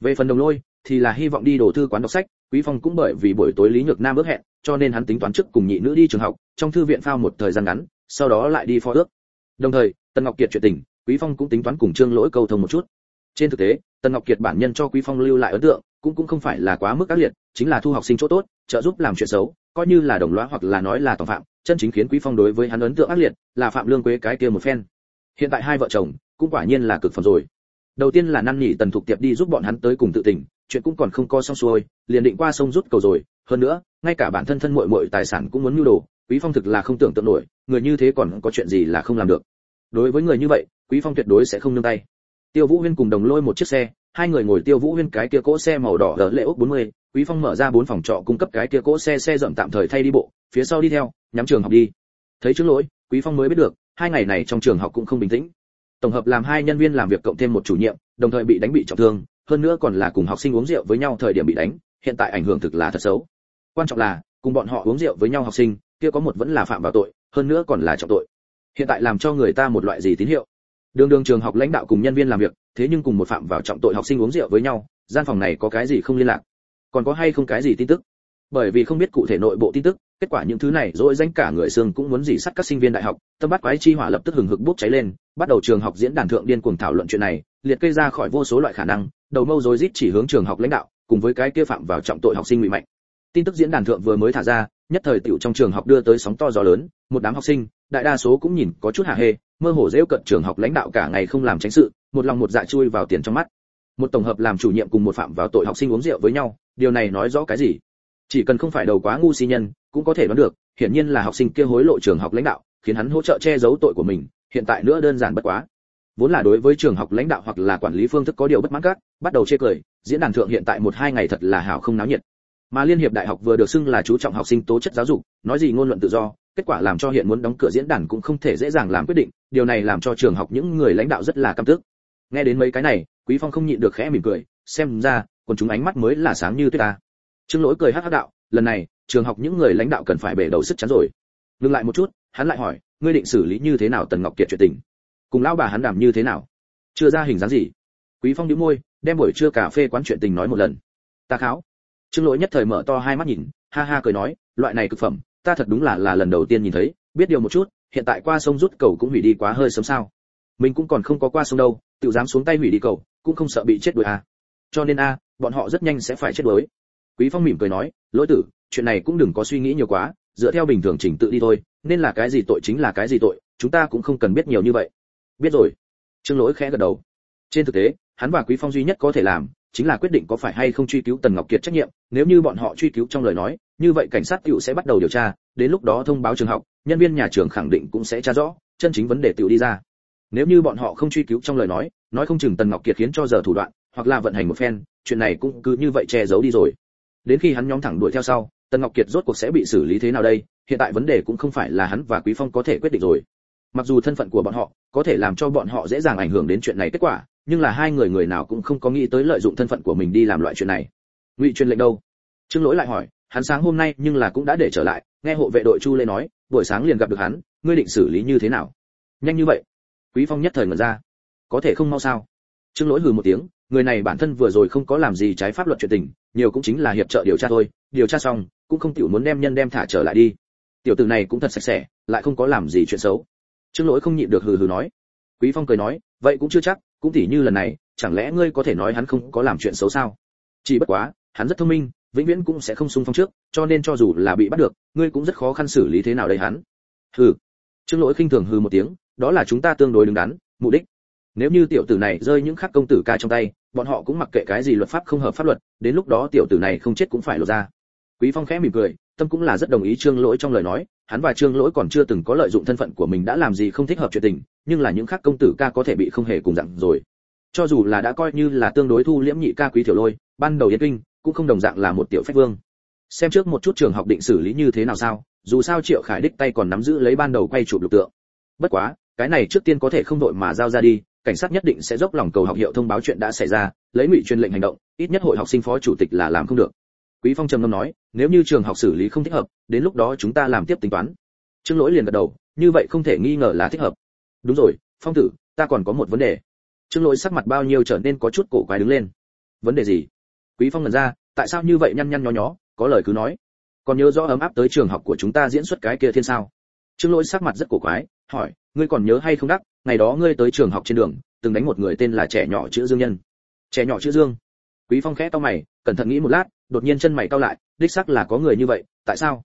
Về phần Đồng Lôi, thì là hy vọng đi đồ thư quán đọc sách, Quý Phong cũng bởi vì buổi tối Lý Nhược Nam ước hẹn, cho nên hắn tính toán trước cùng nhị nữ đi trường học, trong thư viện phao một thời gian ngắn, sau đó lại đi phó ước. Đồng thời, Tần Ngọc Kiệt chuyện tình, Quý Phong cũng tính toán cùng Trương Lỗi cầu thông một chút. Trên thực tế, Tần Ngọc Kiệt bản nhân cho Quý Phong lưu lại ấn tượng, cũng cũng không phải là quá mức ác liệt, chính là thu học sinh chỗ tốt, trợ giúp làm chuyện xấu, coi như là đồng lõa hoặc là nói là tòng phạm, chân chính khiến Quý Phong đối với hắn ấn tượng ác liệt, là Phạm Lương Quế cái kia một phen. Hiện tại hai vợ chồng, cũng quả nhiên là cực phẩm rồi. Đầu tiên là năn nỉ Tần Thục Tiệp đi giúp bọn hắn tới cùng tự tình, chuyện cũng còn không co xong xuôi, liền định qua sông rút cầu rồi, hơn nữa, ngay cả bản thân thân muội muội tài sản cũng muốn nhu đồ, Quý Phong thực là không tưởng tượng nổi, người như thế còn có chuyện gì là không làm được. Đối với người như vậy, Quý Phong tuyệt đối sẽ không nương tay. Tiêu Vũ Huyên cùng đồng lôi một chiếc xe, hai người ngồi Tiêu Vũ Huyên cái kia cỗ xe màu đỏ ở lệ ốc 40, Quý Phong mở ra bốn phòng trọ cung cấp cái kia cỗ xe xe rậm tạm thời thay đi bộ, phía sau đi theo, nhắm trường học đi. Thấy chứng lỗi, Quý Phong mới biết được, hai ngày này trong trường học cũng không bình tĩnh. Tổng hợp làm hai nhân viên làm việc cộng thêm một chủ nhiệm, đồng thời bị đánh bị trọng thương, hơn nữa còn là cùng học sinh uống rượu với nhau thời điểm bị đánh, hiện tại ảnh hưởng thực là thật xấu. Quan trọng là, cùng bọn họ uống rượu với nhau học sinh, kia có một vẫn là phạm vào tội, hơn nữa còn là trọng tội. Hiện tại làm cho người ta một loại gì tín hiệu? Đường đường trường học lãnh đạo cùng nhân viên làm việc, thế nhưng cùng một phạm vào trọng tội học sinh uống rượu với nhau, gian phòng này có cái gì không liên lạc? Còn có hay không cái gì tin tức? Bởi vì không biết cụ thể nội bộ tin tức, kết quả những thứ này dỗi danh cả người xương cũng muốn dỉ sắt các sinh viên đại học, tâm bắt quái chi hỏa lập tức hừng hực bốc cháy lên, bắt đầu trường học diễn đàn thượng điên cuồng thảo luận chuyện này, liệt kê ra khỏi vô số loại khả năng, đầu mâu rối rít chỉ hướng trường học lãnh đạo, cùng với cái kia phạm vào trọng tội học sinh ngụy mạnh. Tin tức diễn đàn thượng vừa mới thả ra, nhất thời tiểu trong trường học đưa tới sóng to gió lớn, một đám học sinh, đại đa số cũng nhìn có chút hạ hê mơ hồ dễ cận trường học lãnh đạo cả ngày không làm tránh sự một lòng một dạ chui vào tiền trong mắt một tổng hợp làm chủ nhiệm cùng một phạm vào tội học sinh uống rượu với nhau, điều này nói rõ cái gì? Chỉ cần không phải đầu quá ngu si nhân, cũng có thể đoán được, hiển nhiên là học sinh kia hối lộ trường học lãnh đạo, khiến hắn hỗ trợ che giấu tội của mình, hiện tại nữa đơn giản bất quá. Vốn là đối với trường học lãnh đạo hoặc là quản lý phương thức có điều bất mãn các, bắt đầu chê cười, diễn đàn thượng hiện tại một hai ngày thật là hảo không náo nhiệt. Mà liên hiệp đại học vừa được xưng là chú trọng học sinh tố chất giáo dục, nói gì ngôn luận tự do, kết quả làm cho hiện muốn đóng cửa diễn đàn cũng không thể dễ dàng làm quyết định, điều này làm cho trường học những người lãnh đạo rất là căm tức. Nghe đến mấy cái này quý phong không nhịn được khẽ mỉm cười, xem ra còn chúng ánh mắt mới là sáng như tuyết ta. Trương lỗi cười hắc hắc đạo, lần này, trường học những người lãnh đạo cần phải bể đầu sức chắn rồi. Ngừng lại một chút, hắn lại hỏi, ngươi định xử lý như thế nào tần ngọc kiệt chuyện tình? Cùng lão bà hắn đảm như thế nào? Chưa ra hình dáng gì? Quý phong nhíu môi, đem buổi trưa cà phê quán chuyện tình nói một lần. Ta kháo. Trương lỗi nhất thời mở to hai mắt nhìn, ha ha cười nói, loại này cực phẩm, ta thật đúng là là lần đầu tiên nhìn thấy, biết điều một chút, hiện tại qua sông rút cầu cũng hủy đi quá hơi sớm sao. Mình cũng còn không có qua sông đâu tự dám xuống tay hủy đi cầu, cũng không sợ bị chết đuổi à. Cho nên a, bọn họ rất nhanh sẽ phải chết đuối. Quý phong mỉm cười nói, lỗi tử, chuyện này cũng đừng có suy nghĩ nhiều quá, dựa theo bình thường trình tự đi thôi, nên là cái gì tội chính là cái gì tội, chúng ta cũng không cần biết nhiều như vậy. Biết rồi. Trương lỗi khẽ gật đầu. Trên thực tế, hắn và quý phong duy nhất có thể làm, chính là quyết định có phải hay không truy cứu tần ngọc kiệt trách nhiệm, nếu như bọn họ truy cứu trong lời nói, như vậy cảnh sát cựu sẽ bắt đầu điều tra, đến lúc đó thông báo trường học, nhân viên nhà trường khẳng định cũng sẽ tra rõ, chân chính vấn đề tiểu đi ra nếu như bọn họ không truy cứu trong lời nói nói không chừng tần ngọc kiệt khiến cho giờ thủ đoạn, hoặc là vận hành một phen, chuyện này cũng cứ như vậy che giấu đi rồi. Đến khi hắn nhóm thẳng đuổi theo sau, tần ngọc kiệt rốt cuộc sẽ bị xử lý thế nào đây? Hiện tại vấn đề cũng không phải là hắn và quý phong có thể quyết định rồi. Mặc dù thân phận của bọn họ có thể làm cho bọn họ dễ dàng ảnh hưởng đến chuyện này kết quả, nhưng là hai người người nào cũng không có nghĩ tới lợi dụng thân phận của mình đi làm loại chuyện này. Ngụy truyền lệnh đâu? Trương lỗi lại hỏi, hắn sáng hôm nay nhưng là cũng đã để trở lại, nghe hộ vệ đội chu lê nói, buổi sáng liền gặp được hắn, ngươi định xử lý như thế nào? Nhanh như vậy quý phong nhất thời ngẩn ra. Có thể không mau sao? Trương lỗi hừ một tiếng, người này bản thân vừa rồi không có làm gì trái pháp luật chuyện tình, nhiều cũng chính là hiệp trợ điều tra thôi, điều tra xong, cũng không tiểu muốn đem nhân đem thả trở lại đi. Tiểu tử này cũng thật sạch sẽ, lại không có làm gì chuyện xấu. Trương lỗi không nhịn được hừ hừ nói. Quý phong cười nói, vậy cũng chưa chắc, cũng tỉ như lần này, chẳng lẽ ngươi có thể nói hắn không có làm chuyện xấu sao? Chỉ bất quá, hắn rất thông minh, vĩnh viễn cũng sẽ không xung phong trước, cho nên cho dù là bị bắt được, ngươi cũng rất khó khăn xử lý thế nào đây hắn. Hừ. Trương lỗi khinh thường hừ một tiếng đó là chúng ta tương đối đứng đắn, mục đích. Nếu như tiểu tử này rơi những khắc công tử ca trong tay, bọn họ cũng mặc kệ cái gì luật pháp không hợp pháp luật, đến lúc đó tiểu tử này không chết cũng phải lột ra. Quý phong khẽ mỉm cười, tâm cũng là rất đồng ý trương lỗi trong lời nói, hắn và trương lỗi còn chưa từng có lợi dụng thân phận của mình đã làm gì không thích hợp chuyện tình, nhưng là những khắc công tử ca có thể bị không hề cùng dạng rồi. Cho dù là đã coi như là tương đối thu liễm nhị ca quý tiểu lôi, ban đầu yên kinh, cũng không đồng dạng là một tiểu phách vương. Xem trước một chút trường học định xử lý như thế nào sao, dù sao triệu khải đích tay còn nắm giữ lấy ban đầu quay chụp lục tượng. Bất quá cái này trước tiên có thể không đội mà giao ra đi, cảnh sát nhất định sẽ dốc lòng cầu học hiệu thông báo chuyện đã xảy ra, lấy ngụy truyền lệnh hành động, ít nhất hội học sinh phó chủ tịch là làm không được. Quý phong trầm ngâm nói, nếu như trường học xử lý không thích hợp, đến lúc đó chúng ta làm tiếp tính toán. Trương lỗi liền gật đầu, như vậy không thể nghi ngờ là thích hợp. Đúng rồi, phong tử, ta còn có một vấn đề. Trương lỗi sắc mặt bao nhiêu trở nên có chút cổ quái đứng lên. Vấn đề gì? Quý phong lần ra, tại sao như vậy nhăn nhăn nhó nhó, có lời cứ nói. Còn nhớ rõ ấm áp tới trường học của chúng ta diễn xuất cái kia thiên sao? Trương lỗi sắc mặt rất cổ quái hỏi, ngươi còn nhớ hay không đắc, ngày đó ngươi tới trường học trên đường, từng đánh một người tên là trẻ nhỏ chữ dương nhân? Trẻ nhỏ chữ dương? Quý phong khẽ to mày, cẩn thận nghĩ một lát, đột nhiên chân mày cau lại, đích xác là có người như vậy, tại sao?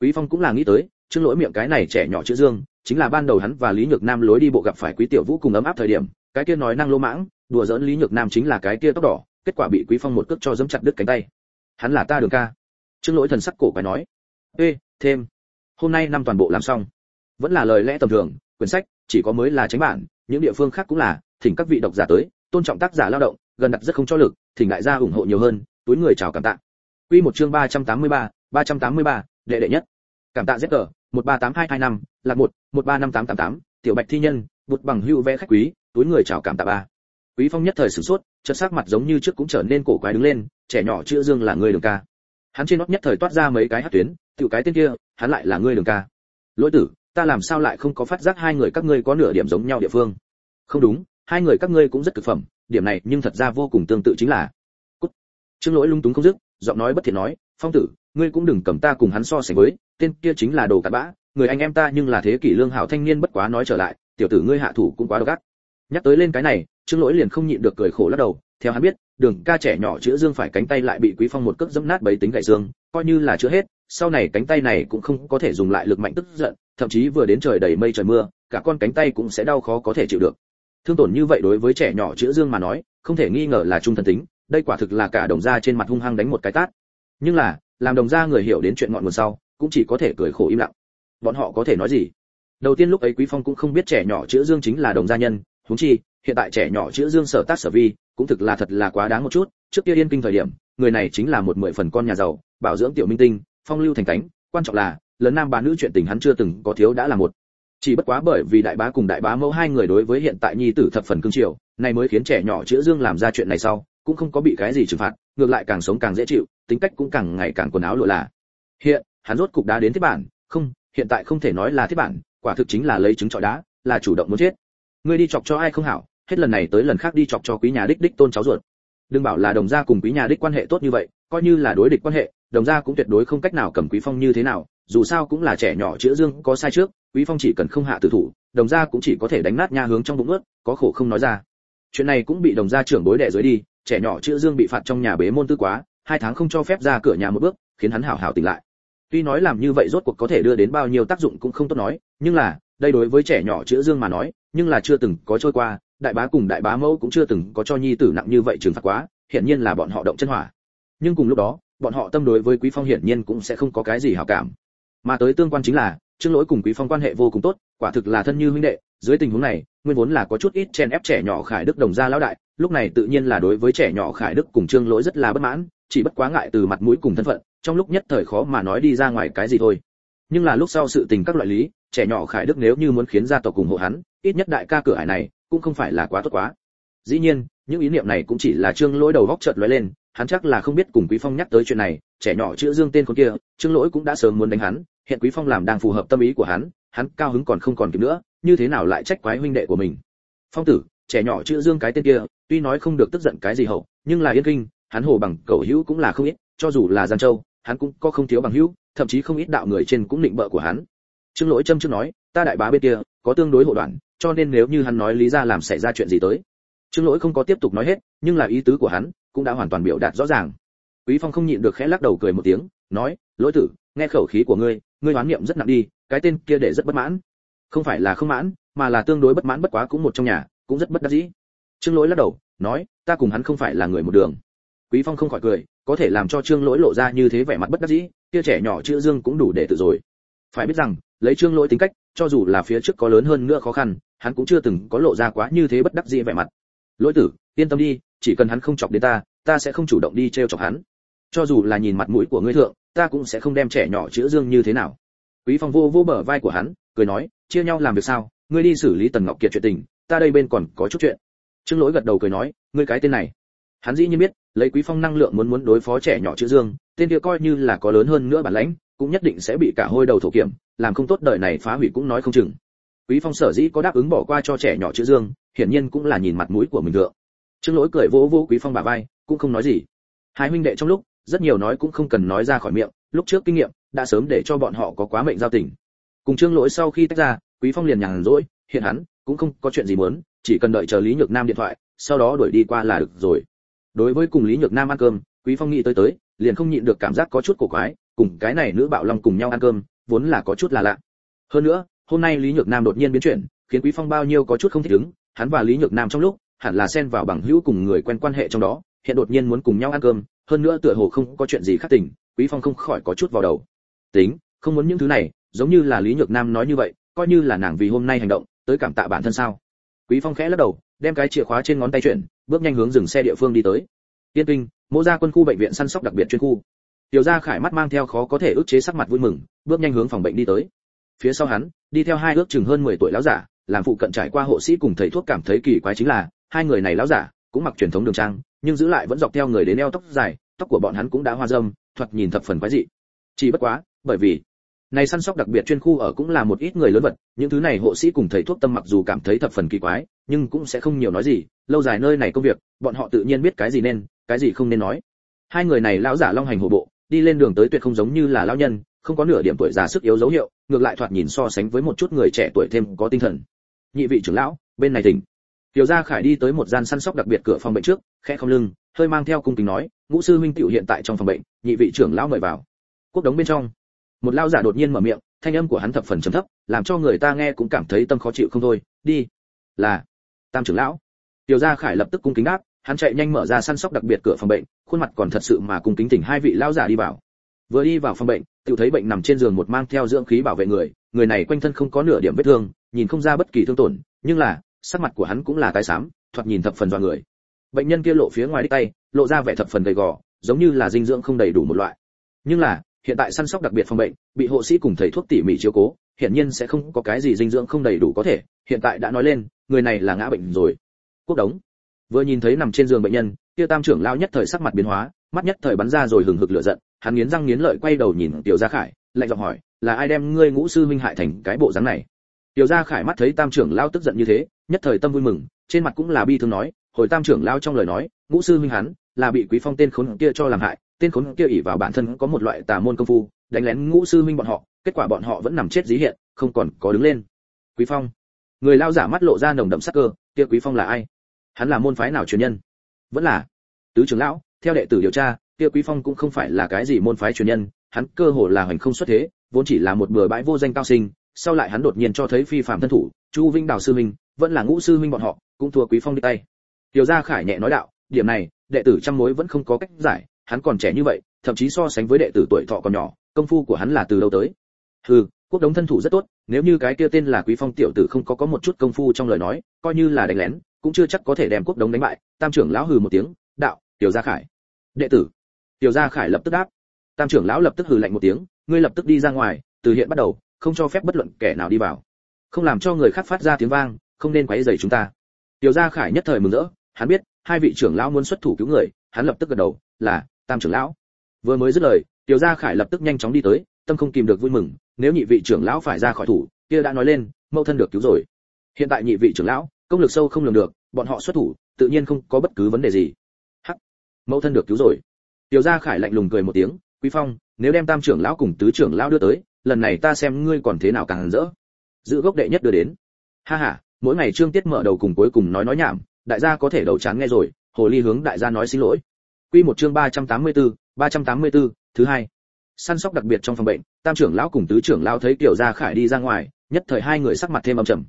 Quý phong cũng là nghĩ tới, trương lỗi miệng cái này trẻ nhỏ chữ dương, chính là ban đầu hắn và lý nhược nam lối đi bộ gặp phải quý tiểu vũ cùng ấm áp thời điểm, cái kia nói năng lô mãng, đùa giỡn lý nhược nam chính là cái kia tóc đỏ, kết quả bị quý phong một cước cho dẫm chặt đứt cánh tay. Hắn là ta đường ca. Trương lỗi thần sắc cổ quái nói. Ê, thêm, hôm nay năm toàn bộ làm xong vẫn là lời lẽ tầm thường quyển sách chỉ có mới là tránh bản những địa phương khác cũng là thỉnh các vị độc giả tới tôn trọng tác giả lao động gần đặt rất không cho lực thỉnh đại gia ủng hộ nhiều hơn túi người chào cảm tạ. Quy một chương 383, 383, đệ đệ nhất. Cảm tạ zg một ba tám hai hai năm lạc một một ba năm tám tám tám tiểu bạch thi nhân bụt bằng hưu vẽ khách quý túi người chào cảm tạ ba. Quý phong nhất thời sửng sốt chất sắc mặt giống như trước cũng trở nên cổ quái đứng lên trẻ nhỏ chữ dương là người đường ca. Hắn trên nót nhất thời toát ra mấy cái hát tuyến tiểu cái tên kia hắn lại là người đường ca. Lỗi tử ta làm sao lại không có phát giác hai người các ngươi có nửa điểm giống nhau địa phương? Không đúng, hai người các ngươi cũng rất cực phẩm, điểm này nhưng thật ra vô cùng tương tự chính là. Cút. trương lỗi lung túng không dứt, giọng nói bất thiện nói, phong tử, ngươi cũng đừng cầm ta cùng hắn so sánh với, tên kia chính là đồ cặn bã, người anh em ta nhưng là thế kỷ lương hảo thanh niên bất quá nói trở lại, tiểu tử ngươi hạ thủ cũng quá độc ác. Nhắc tới lên cái này, trương lỗi liền không nhịn được cười khổ lắc đầu, theo hắn biết, đường ca trẻ nhỏ chữa dương phải cánh tay lại bị quý phong một cước dẫm nát bấy tính gãy xương, coi như là chữa hết, sau này cánh tay này cũng không có thể dùng lại lực mạnh tức giận thậm chí vừa đến trời đầy mây trời mưa, cả con cánh tay cũng sẽ đau khó có thể chịu được. Thương tổn như vậy đối với trẻ nhỏ chữa dương mà nói, không thể nghi ngờ là trung thần tính, đây quả thực là cả đồng gia trên mặt hung hăng đánh một cái tát. Nhưng là, làm đồng gia người hiểu đến chuyện ngọn nguồn sau, cũng chỉ có thể cười khổ im lặng. Bọn họ có thể nói gì? Đầu tiên lúc ấy quý phong cũng không biết trẻ nhỏ chữa dương chính là đồng gia nhân, huống chi, hiện tại trẻ nhỏ chữa dương sở tác sở vi, cũng thực là thật là quá đáng một chút. Trước kia yên kinh thời điểm, người này chính là một mười phần con nhà giàu, bảo dưỡng tiểu minh tinh, phong lưu thành cánh, quan trọng là lớn nam bá nữ chuyện tình hắn chưa từng có thiếu đã là một. Chỉ bất quá bởi vì đại bá cùng đại bá mẫu hai người đối với hiện tại nhi tử thập phần cương triều này mới khiến trẻ nhỏ chữa dương làm ra chuyện này sau, cũng không có bị cái gì trừng phạt, ngược lại càng sống càng dễ chịu, tính cách cũng càng ngày càng quần áo lụa là. Hiện, hắn rốt cục đá đến thiết bản, không, hiện tại không thể nói là thiết bản, quả thực chính là lấy trứng trọi đá, là chủ động muốn chết. Ngươi đi chọc cho ai không hảo, hết lần này tới lần khác đi chọc cho quý nhà đích đích tôn cháu ruột. Đừng bảo là đồng gia cùng quý nhà đích quan hệ tốt như vậy, coi như là đối địch quan hệ, đồng gia cũng tuyệt đối không cách nào cầm quý phong như thế nào dù sao cũng là trẻ nhỏ chữa dương, có sai trước, quý phong chỉ cần không hạ tử thủ, đồng gia cũng chỉ có thể đánh nát nha hướng trong bụng ướt, có khổ không nói ra. Chuyện này cũng bị đồng gia trưởng bối đẻ dưới đi, trẻ nhỏ chữa dương bị phạt trong nhà bế môn tư quá, hai tháng không cho phép ra cửa nhà một bước, khiến hắn hảo hảo tỉnh lại. Tuy nói làm như vậy rốt cuộc có thể đưa đến bao nhiêu tác dụng cũng không tốt nói, nhưng là, đây đối với trẻ nhỏ chữa dương mà nói, nhưng là chưa từng có trôi qua, đại bá cùng đại bá mẫu cũng chưa từng có cho nhi tử nặng như vậy trừng phạt quá, hiển nhiên là bọn họ động chân hỏa. Nhưng cùng lúc đó, bọn họ tâm đối với quý phong hiển nhiên cũng sẽ không có cái gì hảo cảm mà tới tương quan chính là, trương lỗi cùng quý phong quan hệ vô cùng tốt, quả thực là thân như huynh đệ, dưới tình huống này, nguyên vốn là có chút ít chen ép trẻ nhỏ khải đức đồng gia lão đại, lúc này tự nhiên là đối với trẻ nhỏ khải đức cùng trương lỗi rất là bất mãn, chỉ bất quá ngại từ mặt mũi cùng thân phận, trong lúc nhất thời khó mà nói đi ra ngoài cái gì thôi. Nhưng là lúc sau sự tình các loại lý, trẻ nhỏ khải đức nếu như muốn khiến gia tộc cùng hộ hắn, ít nhất đại ca cửa hải này, cũng không phải là quá tốt quá. Dĩ nhiên, những ý niệm này cũng chỉ là trương lỗi đầu góc chợt lóe lên, hắn chắc là không biết cùng quý phong nhắc tới chuyện này, trẻ nhỏ chữ dương tên con kia, trương lỗi cũng đã sớm muốn đánh hắn hiện quý phong làm đang phù hợp tâm ý của hắn hắn cao hứng còn không còn kịp nữa, như thế nào lại trách quái huynh đệ của mình? Phong tử, trẻ nhỏ chữ dương cái tên kia, tuy nói không được tức giận cái gì hậu, nhưng là yên kinh, hắn hồ bằng cầu hữu cũng là không ít, cho dù là giang châu, hắn cũng có không thiếu bằng hữu, thậm chí không ít đạo người trên cũng định bợ của hắn. Trương lỗi châm trước nói, ta đại bá bên kia, có tương đối hộ đoạn, cho nên nếu như hắn nói lý ra làm xảy ra chuyện gì tới. Trương lỗi không có tiếp tục nói hết, nhưng là ý tứ của hắn cũng đã hoàn toàn biểu đạt rõ ràng. Quý phong không nhịn được khẽ lắc đầu cười một tiếng nói, lỗi tử, nghe khẩu khí của ngươi ngươi hoán niệm rất nặng đi, cái tên kia để rất bất mãn. Không phải là không mãn, mà là tương đối bất mãn bất quá cũng một trong nhà, cũng rất bất đắc dĩ. Trương lỗi lắc đầu, nói, ta cùng hắn không phải là người một đường. Quý phong không khỏi cười, có thể làm cho trương lỗi lộ ra như thế vẻ mặt bất đắc dĩ, kia trẻ nhỏ chữ dương cũng đủ để tự rồi. Phải biết rằng, lấy trương lỗi tính cách, cho dù là phía trước có lớn hơn nữa khó khăn, hắn cũng chưa từng có lộ ra quá như thế bất đắc dĩ vẻ mặt. Lỗi tử, yên tâm đi, chỉ cần hắn không chọc đến ta ta sẽ không chủ động đi trêu chọc hắn. Cho dù là nhìn mặt mũi của ngươi thượng ta cũng sẽ không đem trẻ nhỏ chữa dương như thế nào. Quý phong vô vô bờ vai của hắn, cười nói, chia nhau làm việc sao? Ngươi đi xử lý tần ngọc kiệt chuyện tình, ta đây bên còn có chút chuyện. Trương lỗi gật đầu cười nói, ngươi cái tên này. Hắn dĩ nhiên biết, lấy quý phong năng lượng muốn muốn đối phó trẻ nhỏ chữa dương, tên kia coi như là có lớn hơn nữa bản lãnh, cũng nhất định sẽ bị cả hôi đầu thổ kiểm, làm không tốt đời này phá hủy cũng nói không chừng. Quý phong sở dĩ có đáp ứng bỏ qua cho trẻ nhỏ chữa dương, hiển nhiên cũng là nhìn mặt mũi của mình được trương lỗi cười vỗ vỗ quý phong bả vai, cũng không nói gì. Hai huynh đệ trong lúc rất nhiều nói cũng không cần nói ra khỏi miệng, lúc trước kinh nghiệm, đã sớm để cho bọn họ có quá mệnh giao tình. Cùng trương lỗi sau khi tách ra, quý phong liền nhàn rỗi, hiện hắn, cũng không có chuyện gì muốn, chỉ cần đợi chờ lý nhược nam điện thoại, sau đó đuổi đi qua là được rồi. Đối với cùng lý nhược nam ăn cơm, quý phong nghĩ tới tới, liền không nhịn được cảm giác có chút cổ quái, cùng cái này nữ bạo long cùng nhau ăn cơm, vốn là có chút là lạ. Hơn nữa, hôm nay lý nhược nam đột nhiên biến chuyển, khiến quý phong bao nhiêu có chút không thích ứng, hắn và lý nhược nam trong lúc, hẳn là xen vào bằng hữu cùng người quen quan hệ trong đó, hiện đột nhiên muốn cùng nhau ăn cơm hơn nữa tựa hồ không có chuyện gì khác tình, quý phong không khỏi có chút vào đầu. Tính, không muốn những thứ này, giống như là lý nhược nam nói như vậy, coi như là nàng vì hôm nay hành động, tới cảm tạ bản thân sao? Quý phong khẽ lắc đầu, đem cái chìa khóa trên ngón tay chuyển, bước nhanh hướng dừng xe địa phương đi tới. Tiên kinh, mỗ gia quân khu bệnh viện săn sóc đặc biệt chuyên khu. Tiểu gia khải mắt mang theo khó có thể ức chế sắc mặt vui mừng, bước nhanh hướng phòng bệnh đi tới. Phía sau hắn, đi theo hai ước chừng hơn 10 tuổi lão giả, làm phụ cận trải qua hộ sĩ cùng thầy thuốc cảm thấy kỳ quái chính là, hai người này lão giả, cũng mặc truyền thống đường trang nhưng giữ lại vẫn dọc theo người đến eo tóc dài, tóc của bọn hắn cũng đã hoa râm thoạt nhìn thập phần quái dị. Chỉ bất quá, bởi vì, này săn sóc đặc biệt chuyên khu ở cũng là một ít người lớn vật, những thứ này hộ sĩ cùng thầy thuốc tâm mặc dù cảm thấy thập phần kỳ quái, nhưng cũng sẽ không nhiều nói gì, lâu dài nơi này công việc, bọn họ tự nhiên biết cái gì nên, cái gì không nên nói. Hai người này lão giả long hành hộ bộ, đi lên đường tới tuyệt không giống như là lão nhân, không có nửa điểm tuổi già sức yếu dấu hiệu, ngược lại thoạt nhìn so sánh với một chút người trẻ tuổi thêm có tinh thần. Nhị vị trưởng lão, bên này tỉnh tiểu gia khải đi tới một gian săn sóc đặc biệt cửa phòng bệnh trước, khẽ không lưng, hơi mang theo cung kính nói, ngũ sư minh tiểu hiện tại trong phòng bệnh, nhị vị trưởng lão mời vào. Quốc đống bên trong, một lão giả đột nhiên mở miệng, thanh âm của hắn thập phần trầm thấp, làm cho người ta nghe cũng cảm thấy tâm khó chịu không thôi. Đi. Là, tam trưởng lão. Tiểu gia khải lập tức cung kính đáp, hắn chạy nhanh mở ra săn sóc đặc biệt cửa phòng bệnh, khuôn mặt còn thật sự mà cung kính tỉnh hai vị lão giả đi vào. Vừa đi vào phòng bệnh, tiểu thấy bệnh nằm trên giường một mang theo dưỡng khí bảo vệ người người này quanh thân không có nửa điểm vết thương, nhìn không ra bất kỳ thương tổn, nhưng là sắc mặt của hắn cũng là tái xám, thoạt nhìn thập phần do người. Bệnh nhân kia lộ phía ngoài đích tay, lộ ra vẻ thập phần gầy gò, giống như là dinh dưỡng không đầy đủ một loại. Nhưng là, hiện tại săn sóc đặc biệt phòng bệnh, bị hộ sĩ cùng thầy thuốc tỉ mỉ chiếu cố, hiển nhiên sẽ không có cái gì dinh dưỡng không đầy đủ có thể. Hiện tại đã nói lên, người này là ngã bệnh rồi. Quốc đống. Vừa nhìn thấy nằm trên giường bệnh nhân, kia tam trưởng lao nhất thời sắc mặt biến hóa, mắt nhất thời bắn ra rồi hừng hực lửa giận. Hắn nghiến răng nghiến lợi quay đầu nhìn tiểu gia khải, lạnh giọng hỏi, là ai đem ngươi ngũ sư minh hại thành cái bộ dáng này? Tiểu gia khải mắt thấy tam trưởng lao tức giận như thế nhất thời tâm vui mừng, trên mặt cũng là bi thương nói, hồi tam trưởng lao trong lời nói, ngũ sư minh hắn là bị quý phong tên khốn kia cho làm hại, tên khốn kia ỷ vào bản thân có một loại tà môn công phu, đánh lén ngũ sư minh bọn họ, kết quả bọn họ vẫn nằm chết dí hiện, không còn có đứng lên. Quý phong, người lao giả mắt lộ ra nồng đậm sắc cơ, kia quý phong là ai? Hắn là môn phái nào truyền nhân? Vẫn là tứ trưởng lão, theo đệ tử điều tra, kia quý phong cũng không phải là cái gì môn phái truyền nhân, hắn cơ hồ là hành không xuất thế, vốn chỉ là một bừa bãi vô danh cao sinh, sau lại hắn đột nhiên cho thấy phi phạm thân thủ, chu vinh đào sư minh vẫn là ngũ sư minh bọn họ, cũng thua quý phong đi tay. Tiểu gia khải nhẹ nói đạo, điểm này, đệ tử trăm mối vẫn không có cách giải, hắn còn trẻ như vậy, thậm chí so sánh với đệ tử tuổi thọ còn nhỏ, công phu của hắn là từ đâu tới? Hừ, quốc đống thân thủ rất tốt, nếu như cái kia tên là quý phong tiểu tử không có có một chút công phu trong lời nói, coi như là đánh lén, cũng chưa chắc có thể đem quốc đống đánh bại, tam trưởng lão hừ một tiếng, đạo, tiểu gia khải. Đệ tử. Tiểu gia khải lập tức đáp. Tam trưởng lão lập tức hừ lạnh một tiếng, ngươi lập tức đi ra ngoài, từ hiện bắt đầu, không cho phép bất luận kẻ nào đi vào. Không làm cho người khác phát ra tiếng vang không nên quấy rầy chúng ta. Tiểu gia khải nhất thời mừng rỡ, hắn biết, hai vị trưởng lão muốn xuất thủ cứu người, hắn lập tức gật đầu, là, tam trưởng lão. Vừa mới dứt lời, tiểu gia khải lập tức nhanh chóng đi tới, tâm không kìm được vui mừng, nếu nhị vị trưởng lão phải ra khỏi thủ, kia đã nói lên mâu thân được cứu rồi. Hiện tại nhị vị trưởng lão, công lực sâu không lường được, bọn họ xuất thủ, tự nhiên không có bất cứ vấn đề gì. Hắc! Mâu thân được cứu rồi. Tiểu gia khải lạnh lùng cười một tiếng, quý phong, nếu đem tam trưởng lão cùng tứ trưởng lão đưa tới, lần này ta xem ngươi còn thế nào càng rỡ. Giữ gốc đệ nhất đưa đến. Ha ha mỗi ngày trương tiết mở đầu cùng cuối cùng nói nói nhảm đại gia có thể đầu chán nghe rồi hồ ly hướng đại gia nói xin lỗi. Quy một chương 384, 384, thứ hai. Săn sóc đặc biệt trong phòng bệnh tam trưởng lão cùng tứ trưởng lão thấy tiểu gia khải đi ra ngoài nhất thời hai người sắc mặt thêm âm trầm.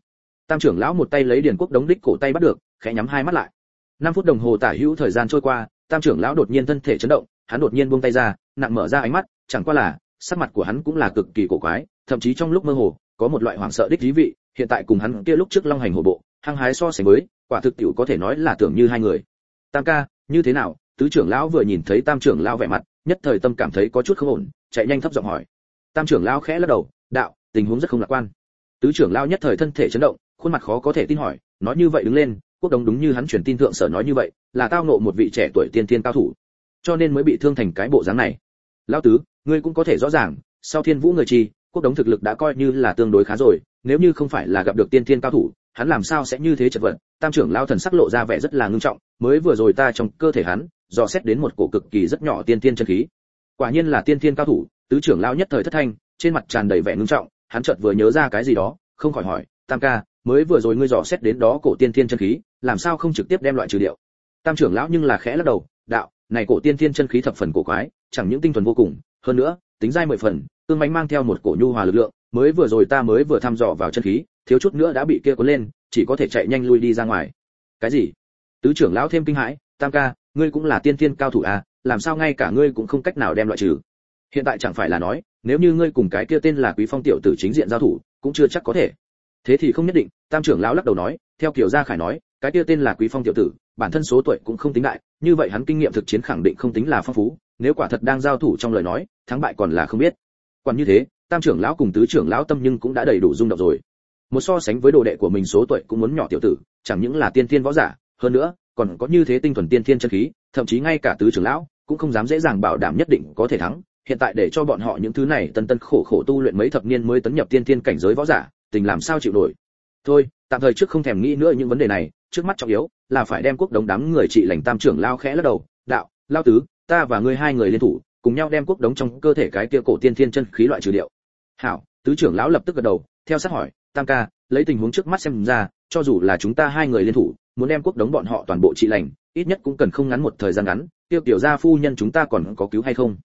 Tam trưởng lão một tay lấy điền quốc đống đích cổ tay bắt được khẽ nhắm hai mắt lại. Năm phút đồng hồ tả hữu thời gian trôi qua tam trưởng lão đột nhiên thân thể chấn động hắn đột nhiên buông tay ra nặng mở ra ánh mắt chẳng qua là sắc mặt của hắn cũng là cực kỳ cổ quái thậm chí trong lúc mơ hồ có một loại hoảng sợ đích thú vị hiện tại cùng hắn kia lúc trước long hành hổ bộ, hăng hái so sánh với, quả thực tiểu có thể nói là tưởng như hai người. Tam ca, như thế nào? Tứ trưởng lão vừa nhìn thấy tam trưởng lão vẻ mặt, nhất thời tâm cảm thấy có chút không ổn, chạy nhanh thấp giọng hỏi. Tam trưởng lão khẽ lắc đầu, đạo, tình huống rất không lạc quan. Tứ trưởng lão nhất thời thân thể chấn động, khuôn mặt khó có thể tin hỏi, nói như vậy đứng lên, quốc đồng đúng như hắn truyền tin thượng sở nói như vậy, là tao nộ một vị trẻ tuổi tiên thiên cao thủ, cho nên mới bị thương thành cái bộ dáng này. Lão tứ, ngươi cũng có thể rõ ràng, sau thiên vũ người chi quốc đống thực lực đã coi như là tương đối khá rồi, nếu như không phải là gặp được tiên thiên cao thủ, hắn làm sao sẽ như thế chật vật? Tam trưởng lao thần sắc lộ ra vẻ rất là ngưng trọng, mới vừa rồi ta trong cơ thể hắn, dò xét đến một cổ cực kỳ rất nhỏ tiên thiên chân khí. Quả nhiên là tiên thiên cao thủ, tứ trưởng lao nhất thời thất thanh, trên mặt tràn đầy vẻ ngưng trọng, hắn chợt vừa nhớ ra cái gì đó, không khỏi hỏi, tam ca, mới vừa rồi ngươi dò xét đến đó cổ tiên thiên chân khí, làm sao không trực tiếp đem loại trừ điệu? Tam trưởng lão nhưng là khẽ lắc đầu, đạo, này cổ tiên thiên chân khí thập phần cổ quái, chẳng những tinh thuần vô cùng, hơn nữa, tính dai mười phần tương mánh mang theo một cổ nhu hòa lực lượng, mới vừa rồi ta mới vừa thăm dò vào chân khí, thiếu chút nữa đã bị kia cuốn lên, chỉ có thể chạy nhanh lui đi ra ngoài. Cái gì? Tứ trưởng lão thêm kinh hãi, tam ca, ngươi cũng là tiên thiên cao thủ à làm sao ngay cả ngươi cũng không cách nào đem loại trừ? Hiện tại chẳng phải là nói, nếu như ngươi cùng cái kia tên là quý phong tiểu tử chính diện giao thủ, cũng chưa chắc có thể. Thế thì không nhất định, tam trưởng lão lắc đầu nói, theo kiểu gia khải nói, cái kia tên là quý phong tiểu tử, bản thân số tuổi cũng không tính đại, như vậy hắn kinh nghiệm thực chiến khẳng định không tính là phong phú, nếu quả thật đang giao thủ trong lời nói, thắng bại còn là không biết còn như thế, tam trưởng lão cùng tứ trưởng lão tâm nhưng cũng đã đầy đủ rung động rồi. Một so sánh với đồ đệ của mình số tuổi cũng muốn nhỏ tiểu tử, chẳng những là tiên thiên võ giả, hơn nữa, còn có như thế tinh thuần tiên thiên chân khí, thậm chí ngay cả tứ trưởng lão cũng không dám dễ dàng bảo đảm nhất định có thể thắng. Hiện tại để cho bọn họ những thứ này tân tân khổ khổ tu luyện mấy thập niên mới tấn nhập tiên thiên cảnh giới võ giả, tình làm sao chịu nổi? Thôi, tạm thời trước không thèm nghĩ nữa những vấn đề này, trước mắt trọng yếu là phải đem quốc đống đám người trị lành tam trưởng lao khẽ lắc đầu. Đạo lao tứ, ta và ngươi hai người liên thủ cùng nhau đem quốc đống trong cơ thể cái kia cổ tiên thiên chân khí loại trừ điệu. Hảo, tứ trưởng lão lập tức gật đầu, theo sát hỏi, tam ca, lấy tình huống trước mắt xem ra, cho dù là chúng ta hai người liên thủ, muốn đem quốc đống bọn họ toàn bộ trị lành, ít nhất cũng cần không ngắn một thời gian ngắn, tiêu tiểu gia phu nhân chúng ta còn có cứu hay không?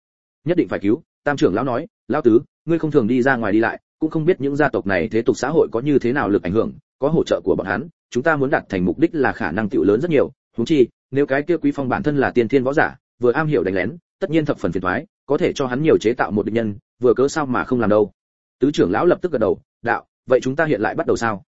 Nhất định phải cứu, tam trưởng lão nói, lão tứ, ngươi không thường đi ra ngoài đi lại, cũng không biết những gia tộc này thế tục xã hội có như thế nào lực ảnh hưởng, có hỗ trợ của bọn hắn, chúng ta muốn đạt thành mục đích là khả năng tiểu lớn rất nhiều, huống chi, nếu cái kia quý phong bản thân là tiên thiên võ giả, vừa am hiểu đánh lén tất nhiên thập phần phiền toái có thể cho hắn nhiều chế tạo một địch nhân, vừa cớ sao mà không làm đâu. Tứ trưởng lão lập tức gật đầu, đạo, vậy chúng ta hiện lại bắt đầu sao?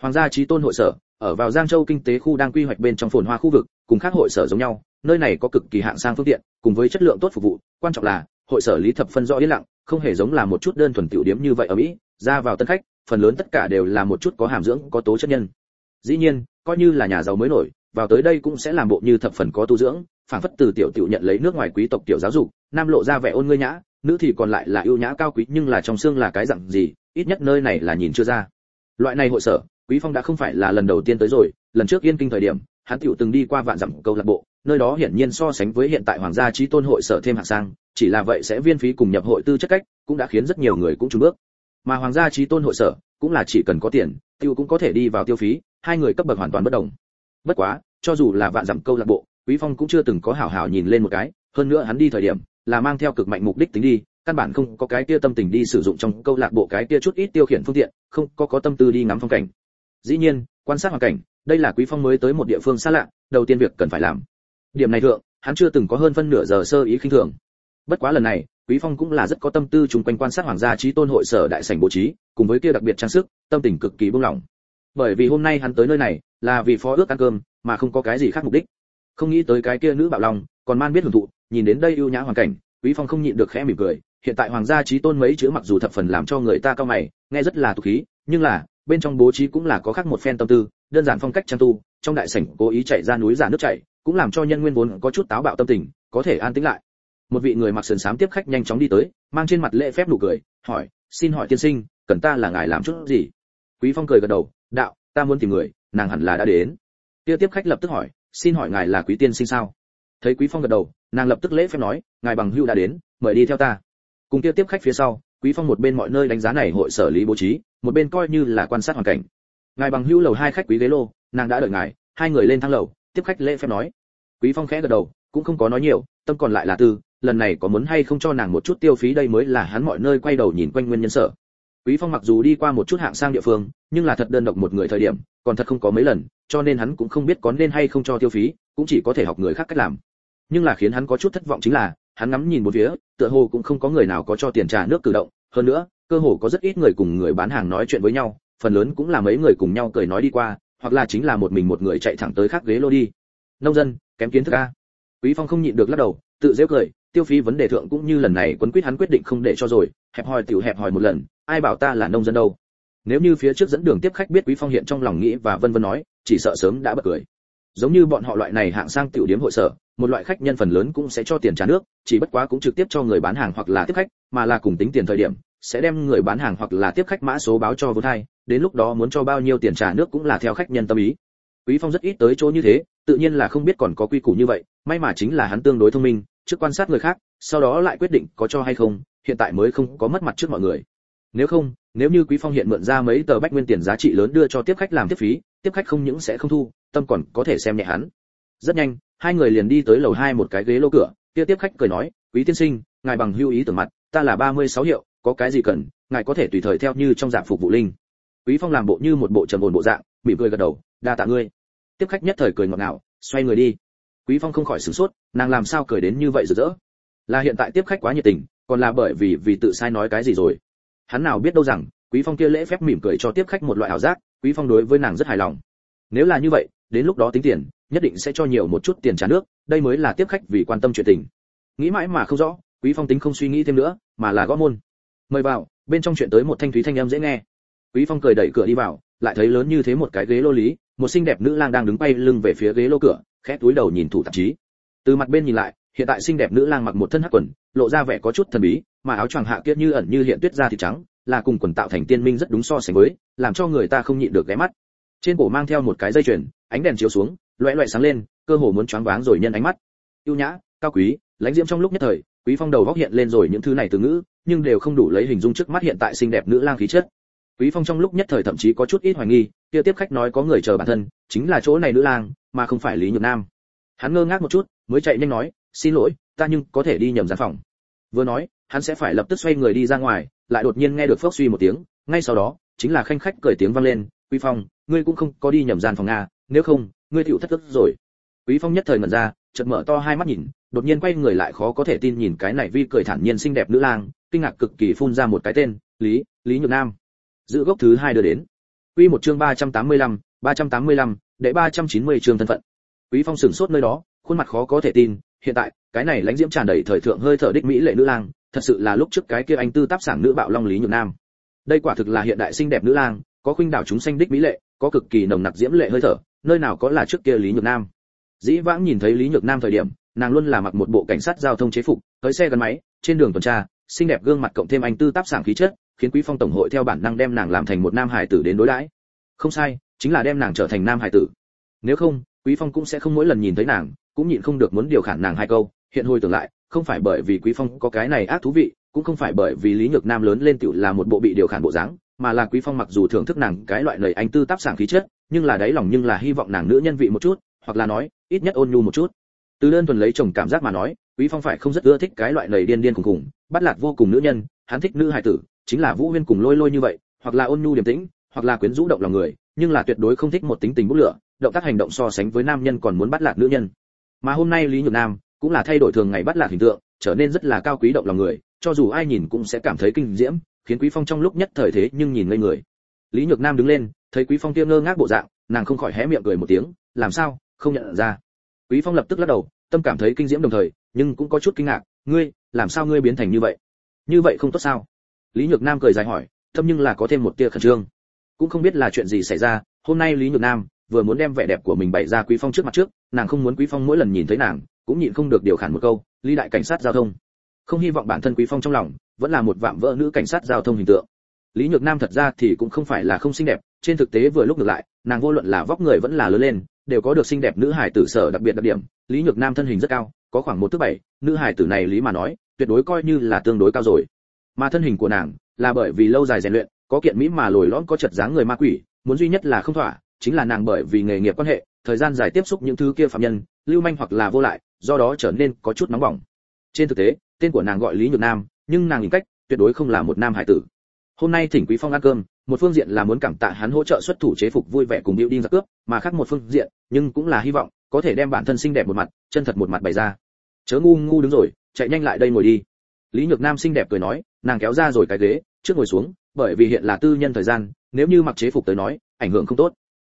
Hoàng gia trí tôn hội sở, ở vào giang châu kinh tế khu đang quy hoạch bên trong phồn hoa khu vực, cùng các hội sở giống nhau, nơi này có cực kỳ hạng sang phương tiện, cùng với chất lượng tốt phục vụ, quan trọng là, hội sở lý thập phân rõ yên lặng, không hề giống là một chút đơn thuần tiểu điểm như vậy ở mỹ, ra vào tân khách, phần lớn tất cả đều là một chút có hàm dưỡng, có tố chất nhân. Dĩ nhiên, coi như là nhà giàu mới nổi vào tới đây cũng sẽ làm bộ như thập phần có tu dưỡng phản phất từ tiểu tiểu nhận lấy nước ngoài quý tộc tiểu giáo dục, nam lộ ra vẻ ôn ngươi nhã, nữ thì còn lại là yêu nhã cao quý, nhưng là trong xương là cái dạng gì, ít nhất nơi này là nhìn chưa ra. Loại này hội sở, quý phong đã không phải là lần đầu tiên tới rồi, lần trước yên kinh thời điểm, hắn tiểu từng đi qua vạn dặm câu lạc bộ, nơi đó hiển nhiên so sánh với hiện tại hoàng gia trí tôn hội sở thêm hạng sang, chỉ là vậy sẽ viên phí cùng nhập hội tư chất cách, cũng đã khiến rất nhiều người cũng trúng bước. Mà hoàng gia trí tôn hội sở, cũng là chỉ cần có tiền tiêu cũng có thể đi vào tiêu phí, hai người cấp bậc hoàn toàn bất đồng bất quá, cho dù là vạn dặm câu lạc bộ, quý phong cũng chưa từng có hảo hảo nhìn lên một cái, hơn nữa hắn đi thời điểm, là mang theo cực mạnh mục đích tính đi, căn bản không có cái kia tâm tình đi sử dụng trong câu lạc bộ cái kia chút ít tiêu khiển phương tiện, không có có tâm tư đi ngắm phong cảnh. Dĩ nhiên, quan sát hoàn cảnh, đây là quý phong mới tới một địa phương xa lạ, đầu tiên việc cần phải làm. Điểm này thượng, hắn chưa từng có hơn phân nửa giờ sơ ý khinh thường. Bất quá lần này, quý phong cũng là rất có tâm tư chung quanh quan sát hoàng gia trí tôn hội sở đại sảnh bố trí, cùng với kia đặc biệt trang sức, tâm tình cực kỳ buông lỏng. Bởi vì hôm nay hắn tới nơi này là vì phó ước ăn cơm, mà không có cái gì khác mục đích. Không nghĩ tới cái kia nữ bạo long còn man biết hưởng thụ, nhìn đến đây ưu nhã hoàn cảnh, quý phong không nhịn được khẽ mỉm cười. Hiện tại hoàng gia trí tôn mấy chữ mặc dù thập phần làm cho người ta cao mày, nghe rất là tục khí, nhưng là, bên trong bố trí cũng là có khác một phen tâm tư, đơn giản phong cách trang tu, trong đại sảnh cố ý chạy ra núi giả nước chảy, cũng làm cho nhân nguyên vốn có chút táo bạo tâm tình, có thể an tĩnh lại. Một vị người mặc sườn xám tiếp khách nhanh chóng đi tới, mang trên mặt lễ phép nụ cười, hỏi, xin hỏi tiên sinh, cần ta là ngài làm chút gì? Quý phong cười gật đầu, đạo, ta muốn tìm người nàng hẳn là đã đến. Kia tiếp khách lập tức hỏi, xin hỏi ngài là quý tiên sinh sao? Thấy quý phong gật đầu, nàng lập tức lễ phép nói, ngài bằng hưu đã đến, mời đi theo ta. Cùng kia tiếp khách phía sau, quý phong một bên mọi nơi đánh giá này hội sở lý bố trí, một bên coi như là quan sát hoàn cảnh. Ngài bằng hưu lầu hai khách quý ghế lô, nàng đã đợi ngài. Hai người lên thang lầu, tiếp khách lễ phép nói. Quý phong khẽ gật đầu, cũng không có nói nhiều, tâm còn lại là tư, lần này có muốn hay không cho nàng một chút tiêu phí đây mới là hắn mọi nơi quay đầu nhìn quanh nguyên nhân sở quý phong mặc dù đi qua một chút hạng sang địa phương, nhưng là thật đơn độc một người thời điểm, còn thật không có mấy lần, cho nên hắn cũng không biết có nên hay không cho tiêu phí, cũng chỉ có thể học người khác cách làm. Nhưng là khiến hắn có chút thất vọng chính là, hắn ngắm nhìn một phía, tựa hồ cũng không có người nào có cho tiền trả nước cử động. Hơn nữa, cơ hồ có rất ít người cùng người bán hàng nói chuyện với nhau, phần lớn cũng là mấy người cùng nhau cười nói đi qua, hoặc là chính là một mình một người chạy thẳng tới khác ghế lô đi. Nông dân, kém kiến thức a. Quý phong không nhịn được lắc đầu, tự dễ cười, tiêu phí vấn đề thượng cũng như lần này quấn quyết hắn quyết định không để cho rồi, hẹp hòi tiểu hẹp hòi một lần ai bảo ta là nông dân đâu? Nếu như phía trước dẫn đường tiếp khách biết quý phong hiện trong lòng nghĩ và vân vân nói, chỉ sợ sớm đã bật cười. Giống như bọn họ loại này hạng sang tiểu điểm hội sở, một loại khách nhân phần lớn cũng sẽ cho tiền trả nước, chỉ bất quá cũng trực tiếp cho người bán hàng hoặc là tiếp khách, mà là cùng tính tiền thời điểm, sẽ đem người bán hàng hoặc là tiếp khách mã số báo cho vốn thay đến lúc đó muốn cho bao nhiêu tiền trả nước cũng là theo khách nhân tâm ý. Quý phong rất ít tới chỗ như thế, tự nhiên là không biết còn có quy củ như vậy, may mà chính là hắn tương đối thông minh, trước quan sát người khác, sau đó lại quyết định có cho hay không, hiện tại mới không có mất mặt trước mọi người nếu không, nếu như quý phong hiện mượn ra mấy tờ bách nguyên tiền giá trị lớn đưa cho tiếp khách làm tiếp phí, tiếp khách không những sẽ không thu, tâm còn có thể xem nhẹ hắn. Rất nhanh, hai người liền đi tới lầu hai một cái ghế lô cửa, kia tiếp khách cười nói, quý tiên sinh, ngài bằng hưu ý tưởng mặt, ta là 36 hiệu, có cái gì cần, ngài có thể tùy thời theo như trong dạng phục vụ linh. Quý phong làm bộ như một bộ trầm ổn bộ dạng, mỉm cười gật đầu, đa tạ ngươi. Tiếp khách nhất thời cười ngọt ngào, xoay người đi. Quý phong không khỏi sửng sốt, nàng làm sao cười đến như vậy rực rỡ? Là hiện tại tiếp khách quá nhiệt tình, còn là bởi vì vì tự sai nói cái gì rồi? Hắn nào biết đâu rằng, quý phong kia lễ phép mỉm cười cho tiếp khách một loại ảo giác, quý phong đối với nàng rất hài lòng. Nếu là như vậy, đến lúc đó tính tiền, nhất định sẽ cho nhiều một chút tiền trả nước, đây mới là tiếp khách vì quan tâm chuyện tình. Nghĩ mãi mà không rõ, quý phong tính không suy nghĩ thêm nữa, mà là gõ môn. Mời vào, bên trong chuyện tới một thanh thúy thanh âm dễ nghe. Quý phong cười đẩy cửa đi vào, lại thấy lớn như thế một cái ghế lô lý, một xinh đẹp nữ lang đang đứng bay lưng về phía ghế lô cửa, khẽ túi đầu nhìn thủ tạp chí. Từ mặt bên nhìn lại hiện tại xinh đẹp nữ lang mặc một thân hắc quần, lộ ra vẻ có chút thần bí, mà áo choàng hạ kia như ẩn như hiện tuyết ra thì trắng, là cùng quần tạo thành tiên minh rất đúng so sánh với, làm cho người ta không nhịn được ghé mắt. Trên cổ mang theo một cái dây chuyền, ánh đèn chiếu xuống, loẹ loẹ sáng lên, cơ hồ muốn choáng váng rồi nhân ánh mắt. Yêu nhã, cao quý, lãnh diễm trong lúc nhất thời, quý phong đầu góc hiện lên rồi những thứ này từ ngữ, nhưng đều không đủ lấy hình dung trước mắt hiện tại xinh đẹp nữ lang khí chất. Quý phong trong lúc nhất thời thậm chí có chút ít hoài nghi, kia tiếp khách nói có người chờ bản thân, chính là chỗ này nữ lang, mà không phải lý nhược nam. Hắn ngơ ngác một chút, mới chạy nhanh nói xin lỗi ta nhưng có thể đi nhầm gian phòng. Vừa nói hắn sẽ phải lập tức xoay người đi ra ngoài lại đột nhiên nghe được phốc suy một tiếng ngay sau đó chính là khanh khách cười tiếng vang lên quý phong ngươi cũng không có đi nhầm gian phòng nga nếu không ngươi thiệu thất tức rồi. Quý phong nhất thời ngẩn ra chợt mở to hai mắt nhìn đột nhiên quay người lại khó có thể tin nhìn cái này vi cười thản nhiên xinh đẹp nữ lang kinh ngạc cực kỳ phun ra một cái tên lý lý nhược nam. Giữ gốc thứ hai đưa đến. Quy một chương 385, 385, đệ 390 chương thân phận. Quý phong sửng sốt nơi đó khuôn mặt khó có thể tin hiện tại, cái này lãnh diễm tràn đầy thời thượng hơi thở đích mỹ lệ nữ lang, thật sự là lúc trước cái kia anh tư táp sảng nữ bạo long lý nhược nam. Đây quả thực là hiện đại xinh đẹp nữ lang, có khuynh đảo chúng sanh đích mỹ lệ, có cực kỳ nồng nặc diễm lệ hơi thở, nơi nào có là trước kia lý nhược nam. Dĩ vãng nhìn thấy lý nhược nam thời điểm, nàng luôn là mặc một bộ cảnh sát giao thông chế phục, tới xe gắn máy, trên đường tuần tra, xinh đẹp gương mặt cộng thêm anh tư táp sảng khí chất, khiến quý phong tổng hội theo bản năng đem nàng làm thành một nam hải tử đến đối đãi. Không sai, chính là đem nàng trở thành nam hải tử. Nếu không, quý phong cũng sẽ không mỗi lần nhìn thấy nàng cũng nhịn không được muốn điều khản nàng hai câu, hiện hồi tưởng lại, không phải bởi vì quý phong có cái này ác thú vị, cũng không phải bởi vì lý nhược nam lớn lên tiểu là một bộ bị điều khản bộ dáng, mà là quý phong mặc dù thưởng thức nàng cái loại lời anh tư tác sảng khí chất, nhưng là đáy lòng nhưng là hy vọng nàng nữ nhân vị một chút, hoặc là nói, ít nhất ôn nhu một chút. Từ đơn thuần lấy chồng cảm giác mà nói, quý phong phải không rất ưa thích cái loại lời điên điên cùng cùng bắt lạc vô cùng nữ nhân, hắn thích nữ hài tử, chính là vũ huyên cùng lôi lôi như vậy, hoặc là ôn nhu điềm tĩnh, hoặc là quyến rũ động lòng người, nhưng là tuyệt đối không thích một tính tình bút lửa, động tác hành động so sánh với nam nhân còn muốn bắt lạc nữ nhân mà hôm nay lý nhược nam cũng là thay đổi thường ngày bắt lạc hình tượng, trở nên rất là cao quý động lòng người, cho dù ai nhìn cũng sẽ cảm thấy kinh diễm, khiến quý phong trong lúc nhất thời thế nhưng nhìn ngây người. Lý nhược nam đứng lên, thấy quý phong kia ngơ ngác bộ dạng, nàng không khỏi hé miệng cười một tiếng, làm sao? Không nhận ra? Quý phong lập tức lắc đầu, tâm cảm thấy kinh diễm đồng thời, nhưng cũng có chút kinh ngạc, ngươi, làm sao ngươi biến thành như vậy? Như vậy không tốt sao? Lý nhược nam cười dài hỏi tâm nhưng là có thêm một tia khẩn trương. Cũng không biết là chuyện gì xảy ra, hôm nay lý nhược nam vừa muốn đem vẻ đẹp của mình bày ra quý phong trước mặt trước, nàng không muốn quý phong mỗi lần nhìn thấy nàng, cũng nhịn không được điều khản một câu, lý đại cảnh sát giao thông. Không hy vọng bản thân quý phong trong lòng vẫn là một vạm vỡ nữ cảnh sát giao thông hình tượng. Lý nhược nam thật ra thì cũng không phải là không xinh đẹp, trên thực tế vừa lúc ngược lại, nàng vô luận là vóc người vẫn là lớn lên, đều có được xinh đẹp nữ hải tử sở đặc biệt đặc điểm. Lý nhược nam thân hình rất cao, có khoảng một thước bảy, nữ hải tử này lý mà nói, tuyệt đối coi như là tương đối cao rồi. Mà thân hình của nàng là bởi vì lâu dài rèn luyện, có kiện mỹ mà lồi lõm, có chật dáng người ma quỷ, muốn duy nhất là không thỏa chính là nàng bởi vì nghề nghiệp quan hệ, thời gian dài tiếp xúc những thứ kia phạm nhân, lưu manh hoặc là vô lại, do đó trở nên có chút nóng bỏng. Trên thực tế, tên của nàng gọi lý nhược nam, nhưng nàng nhìn cách, tuyệt đối không là một nam hải tử. Hôm nay thỉnh quý phong ăn cơm, một phương diện là muốn cảm tạ hắn hỗ trợ xuất thủ chế phục vui vẻ cùng điệu đi giặc cướp, mà khác một phương diện, nhưng cũng là hy vọng, có thể đem bản thân xinh đẹp một mặt, chân thật một mặt bày ra. Chớ ngu ngu đứng rồi, chạy nhanh lại đây ngồi đi. Lý nhược nam xinh đẹp cười nói, nàng kéo ra rồi cái ghế, trước ngồi xuống, bởi vì hiện là tư nhân thời gian, nếu như mặc chế phục tới nói, ảnh hưởng không tốt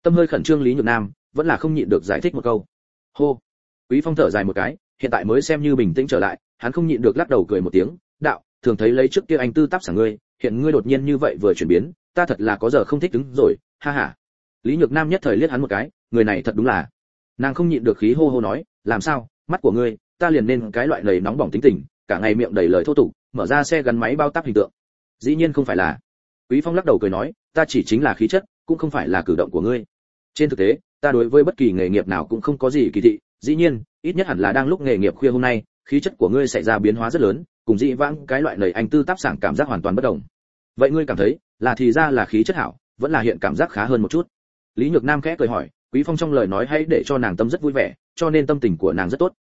tâm hơi khẩn trương lý nhược nam, vẫn là không nhịn được giải thích một câu. Hô. Quý phong thở dài một cái, hiện tại mới xem như bình tĩnh trở lại, hắn không nhịn được lắc đầu cười một tiếng, đạo, thường thấy lấy trước kia anh tư táp sảng ngươi, hiện ngươi đột nhiên như vậy vừa chuyển biến, ta thật là có giờ không thích đứng rồi, ha ha. Lý nhược nam nhất thời liếc hắn một cái, người này thật đúng là. Nàng không nhịn được khí hô hô nói, làm sao? Mắt của ngươi, ta liền nên cái loại lầy nóng bỏng tính tình, cả ngày miệng đầy lời thô tục, mở ra xe gắn máy bao tắp hình tượng. Dĩ nhiên không phải là. Quý phong lắc đầu cười nói, ta chỉ chính là khí chất, cũng không phải là cử động của ngươi trên thực tế, ta đối với bất kỳ nghề nghiệp nào cũng không có gì kỳ thị, dĩ nhiên, ít nhất hẳn là đang lúc nghề nghiệp khuya hôm nay, khí chất của ngươi xảy ra biến hóa rất lớn, cùng dĩ vãng cái loại lời anh tư tác sảng cảm giác hoàn toàn bất đồng. Vậy ngươi cảm thấy, là thì ra là khí chất hảo, vẫn là hiện cảm giác khá hơn một chút? Lý nhược nam khẽ cười hỏi, quý phong trong lời nói hãy để cho nàng tâm rất vui vẻ, cho nên tâm tình của nàng rất tốt.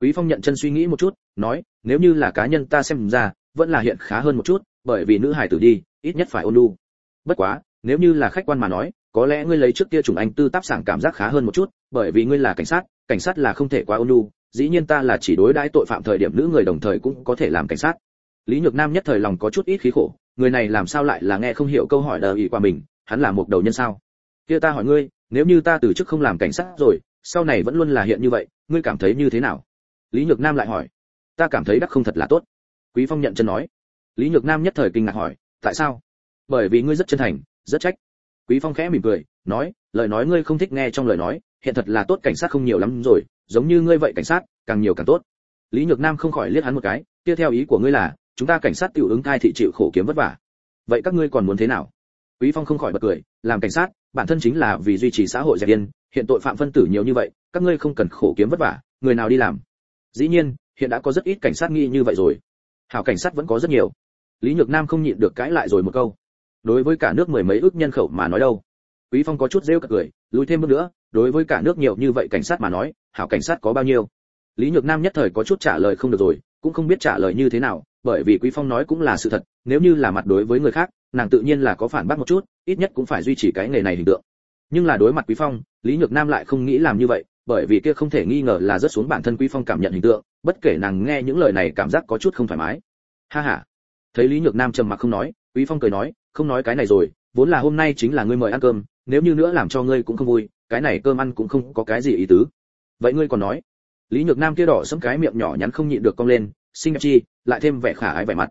Quý phong nhận chân suy nghĩ một chút, nói, nếu như là cá nhân ta xem ra, vẫn là hiện khá hơn một chút, bởi vì nữ hải tử đi, ít nhất phải ôn nhu. Bất quá, nếu như là khách quan mà nói có lẽ ngươi lấy trước kia chủng anh tư táp sảng cảm giác khá hơn một chút, bởi vì ngươi là cảnh sát cảnh sát là không thể quá ôn nhu, dĩ nhiên ta là chỉ đối đãi tội phạm thời điểm nữ người đồng thời cũng có thể làm cảnh sát. Lý nhược nam nhất thời lòng có chút ít khí khổ, người này làm sao lại là nghe không hiểu câu hỏi đờ ý qua mình, hắn là một đầu nhân sao? Kia ta hỏi ngươi, nếu như ta từ chức không làm cảnh sát rồi, sau này vẫn luôn là hiện như vậy, ngươi cảm thấy như thế nào? Lý nhược nam lại hỏi. Ta cảm thấy đắc không thật là tốt. Quý phong nhận chân nói. Lý nhược nam nhất thời kinh ngạc hỏi, tại sao? Bởi vì ngươi rất chân thành, rất trách quý phong khẽ mỉm cười, nói, lời nói ngươi không thích nghe trong lời nói, hiện thật là tốt cảnh sát không nhiều lắm rồi, giống như ngươi vậy cảnh sát, càng nhiều càng tốt. Lý nhược nam không khỏi liếc hắn một cái, tiếp theo ý của ngươi là, chúng ta cảnh sát tiểu ứng thai thị chịu khổ kiếm vất vả. Vậy các ngươi còn muốn thế nào? Quý phong không khỏi bật cười, làm cảnh sát, bản thân chính là vì duy trì xã hội dẹp yên hiện tội phạm phân tử nhiều như vậy, các ngươi không cần khổ kiếm vất vả, người nào đi làm? Dĩ nhiên, hiện đã có rất ít cảnh sát nghi như vậy rồi. Hảo cảnh sát vẫn có rất nhiều. Lý nhược nam không nhịn được cãi lại rồi một câu đối với cả nước mười mấy ước nhân khẩu mà nói đâu. Quý phong có chút rêu cả cười, lùi thêm bước nữa, đối với cả nước nhiều như vậy cảnh sát mà nói, hảo cảnh sát có bao nhiêu? Lý nhược nam nhất thời có chút trả lời không được rồi, cũng không biết trả lời như thế nào, bởi vì quý phong nói cũng là sự thật, nếu như là mặt đối với người khác, nàng tự nhiên là có phản bác một chút, ít nhất cũng phải duy trì cái nghề này hình tượng. Nhưng là đối mặt quý phong, lý nhược nam lại không nghĩ làm như vậy, bởi vì kia không thể nghi ngờ là rất xuống bản thân quý phong cảm nhận hình tượng, bất kể nàng nghe những lời này cảm giác có chút không thoải mái. Ha ha. Thấy lý nhược nam trầm mặc không nói, quý phong cười nói không nói cái này rồi, vốn là hôm nay chính là ngươi mời ăn cơm, nếu như nữa làm cho ngươi cũng không vui, cái này cơm ăn cũng không có cái gì ý tứ. Vậy ngươi còn nói? Lý nhược nam kia đỏ sẫm cái miệng nhỏ nhắn không nhịn được cong lên, xinh đẹp chi, lại thêm vẻ khả ái vẻ mặt.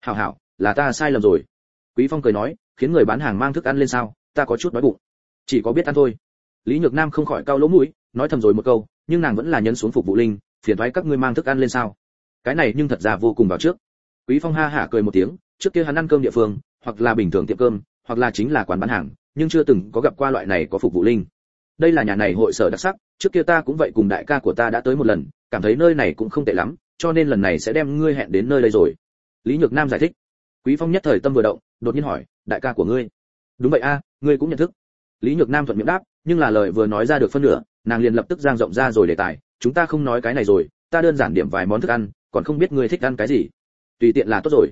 Hảo hảo, là ta sai lầm rồi. Quý phong cười nói, khiến người bán hàng mang thức ăn lên sao, ta có chút đói bụng. Chỉ có biết ăn thôi. Lý nhược nam không khỏi cau lỗ mũi, nói thầm rồi một câu, nhưng nàng vẫn là nhấn xuống phục vụ linh, phiền thoái các ngươi mang thức ăn lên sao. Cái này nhưng thật ra vô cùng vào trước. Quý phong ha hả cười một tiếng, trước kia hắn ăn cơm địa phương hoặc là bình thường tiệm cơm, hoặc là chính là quán bán hàng, nhưng chưa từng có gặp qua loại này có phục vụ linh. Đây là nhà này hội sở đặc sắc, trước kia ta cũng vậy cùng đại ca của ta đã tới một lần, cảm thấy nơi này cũng không tệ lắm, cho nên lần này sẽ đem ngươi hẹn đến nơi đây rồi. Lý nhược nam giải thích. Quý phong nhất thời tâm vừa động, đột nhiên hỏi, đại ca của ngươi? Đúng vậy a, ngươi cũng nhận thức. Lý nhược nam thuận miệng đáp, nhưng là lời vừa nói ra được phân nửa, nàng liền lập tức giang rộng ra rồi đề tài, chúng ta không nói cái này rồi, ta đơn giản điểm vài món thức ăn, còn không biết ngươi thích ăn cái gì. Tùy tiện là tốt rồi.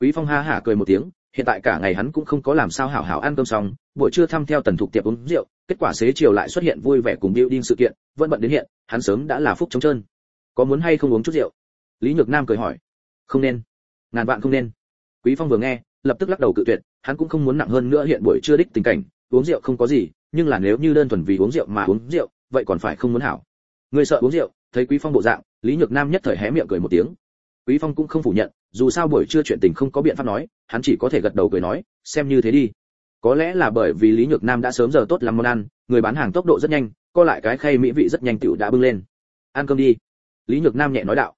Quý phong ha hả cười một tiếng hiện tại cả ngày hắn cũng không có làm sao hảo hảo ăn cơm xong, buổi trưa thăm theo tần thục tiệp uống rượu, kết quả xế chiều lại xuất hiện vui vẻ cùng building sự kiện, vẫn bận đến hiện, hắn sớm đã là phúc trống trơn. Có muốn hay không uống chút rượu? Lý nhược nam cười hỏi. Không nên. Ngàn vạn không nên. Quý phong vừa nghe, lập tức lắc đầu cự tuyệt, hắn cũng không muốn nặng hơn nữa hiện buổi trưa đích tình cảnh, uống rượu không có gì, nhưng là nếu như đơn thuần vì uống rượu mà uống rượu, vậy còn phải không muốn hảo. Người sợ uống rượu, thấy quý phong bộ dạng, lý nhược nam nhất thời hé miệng cười một tiếng. Quý phong cũng không phủ nhận, dù sao buổi trưa chuyện tình không có biện pháp nói hắn chỉ có thể gật đầu cười nói, xem như thế đi. Có lẽ là bởi vì lý nhược nam đã sớm giờ tốt làm món ăn, người bán hàng tốc độ rất nhanh, co lại cái khay mỹ vị rất nhanh tựu đã bưng lên. Ăn cơm đi. Lý nhược nam nhẹ nói đạo.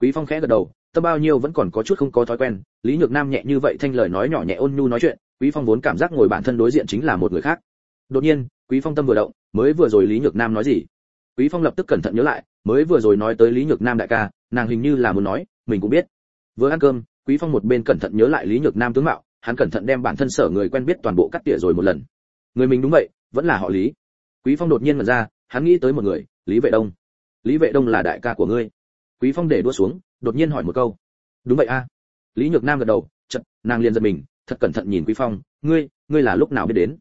Quý phong khẽ gật đầu, tâm bao nhiêu vẫn còn có chút không có thói quen, lý nhược nam nhẹ như vậy thanh lời nói nhỏ nhẹ ôn nhu nói chuyện, quý phong vốn cảm giác ngồi bản thân đối diện chính là một người khác. Đột nhiên, quý phong tâm vừa động, mới vừa rồi lý nhược nam nói gì? Quý phong lập tức cẩn thận nhớ lại, mới vừa rồi nói tới lý nhược nam đại ca, nàng hình như là muốn nói, mình cũng biết. Vừa ăn cơm quý phong một bên cẩn thận nhớ lại lý nhược nam tướng mạo, hắn cẩn thận đem bản thân sở người quen biết toàn bộ cắt tỉa rồi một lần. Người mình đúng vậy, vẫn là họ lý. Quý phong đột nhiên mở ra, hắn nghĩ tới một người, lý vệ đông. Lý vệ đông là đại ca của ngươi. Quý phong để đua xuống, đột nhiên hỏi một câu. Đúng vậy a. Lý nhược nam gật đầu chật nàng liền giật mình, thật cẩn thận nhìn quý phong, ngươi ngươi là lúc nào biết đến?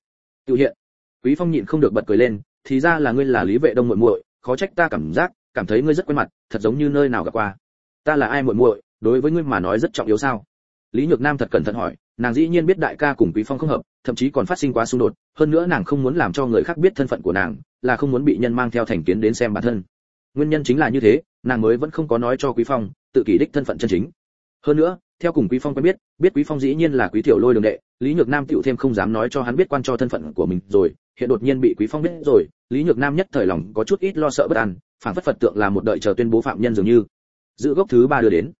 Tiêu hiện. Quý phong nhịn không được bật cười lên, thì ra là ngươi là lý vệ đông muội muội, khó trách ta cảm giác, cảm thấy ngươi rất quen mặt, thật giống như nơi nào gặp qua. Ta là ai muội muội đối với ngươi mà nói rất trọng yếu sao? Lý nhược nam thật cẩn thận hỏi, nàng dĩ nhiên biết đại ca cùng quý phong không hợp, thậm chí còn phát sinh quá xung đột, hơn nữa nàng không muốn làm cho người khác biết thân phận của nàng, là không muốn bị nhân mang theo thành kiến đến xem bản thân. Nguyên nhân chính là như thế, nàng mới vẫn không có nói cho quý phong, tự kỷ đích thân phận chân chính. Hơn nữa, theo cùng quý phong quen biết biết quý phong dĩ nhiên là quý tiểu lôi đường đệ, lý nhược nam tiểu thêm không dám nói cho hắn biết quan cho thân phận của mình rồi, hiện đột nhiên bị quý phong biết rồi, lý nhược nam nhất thời lòng có chút ít lo sợ bất an, phản phất phật tượng là một đợi chờ tuyên bố phạm nhân dường như. Giữ gốc thứ ba đưa đến.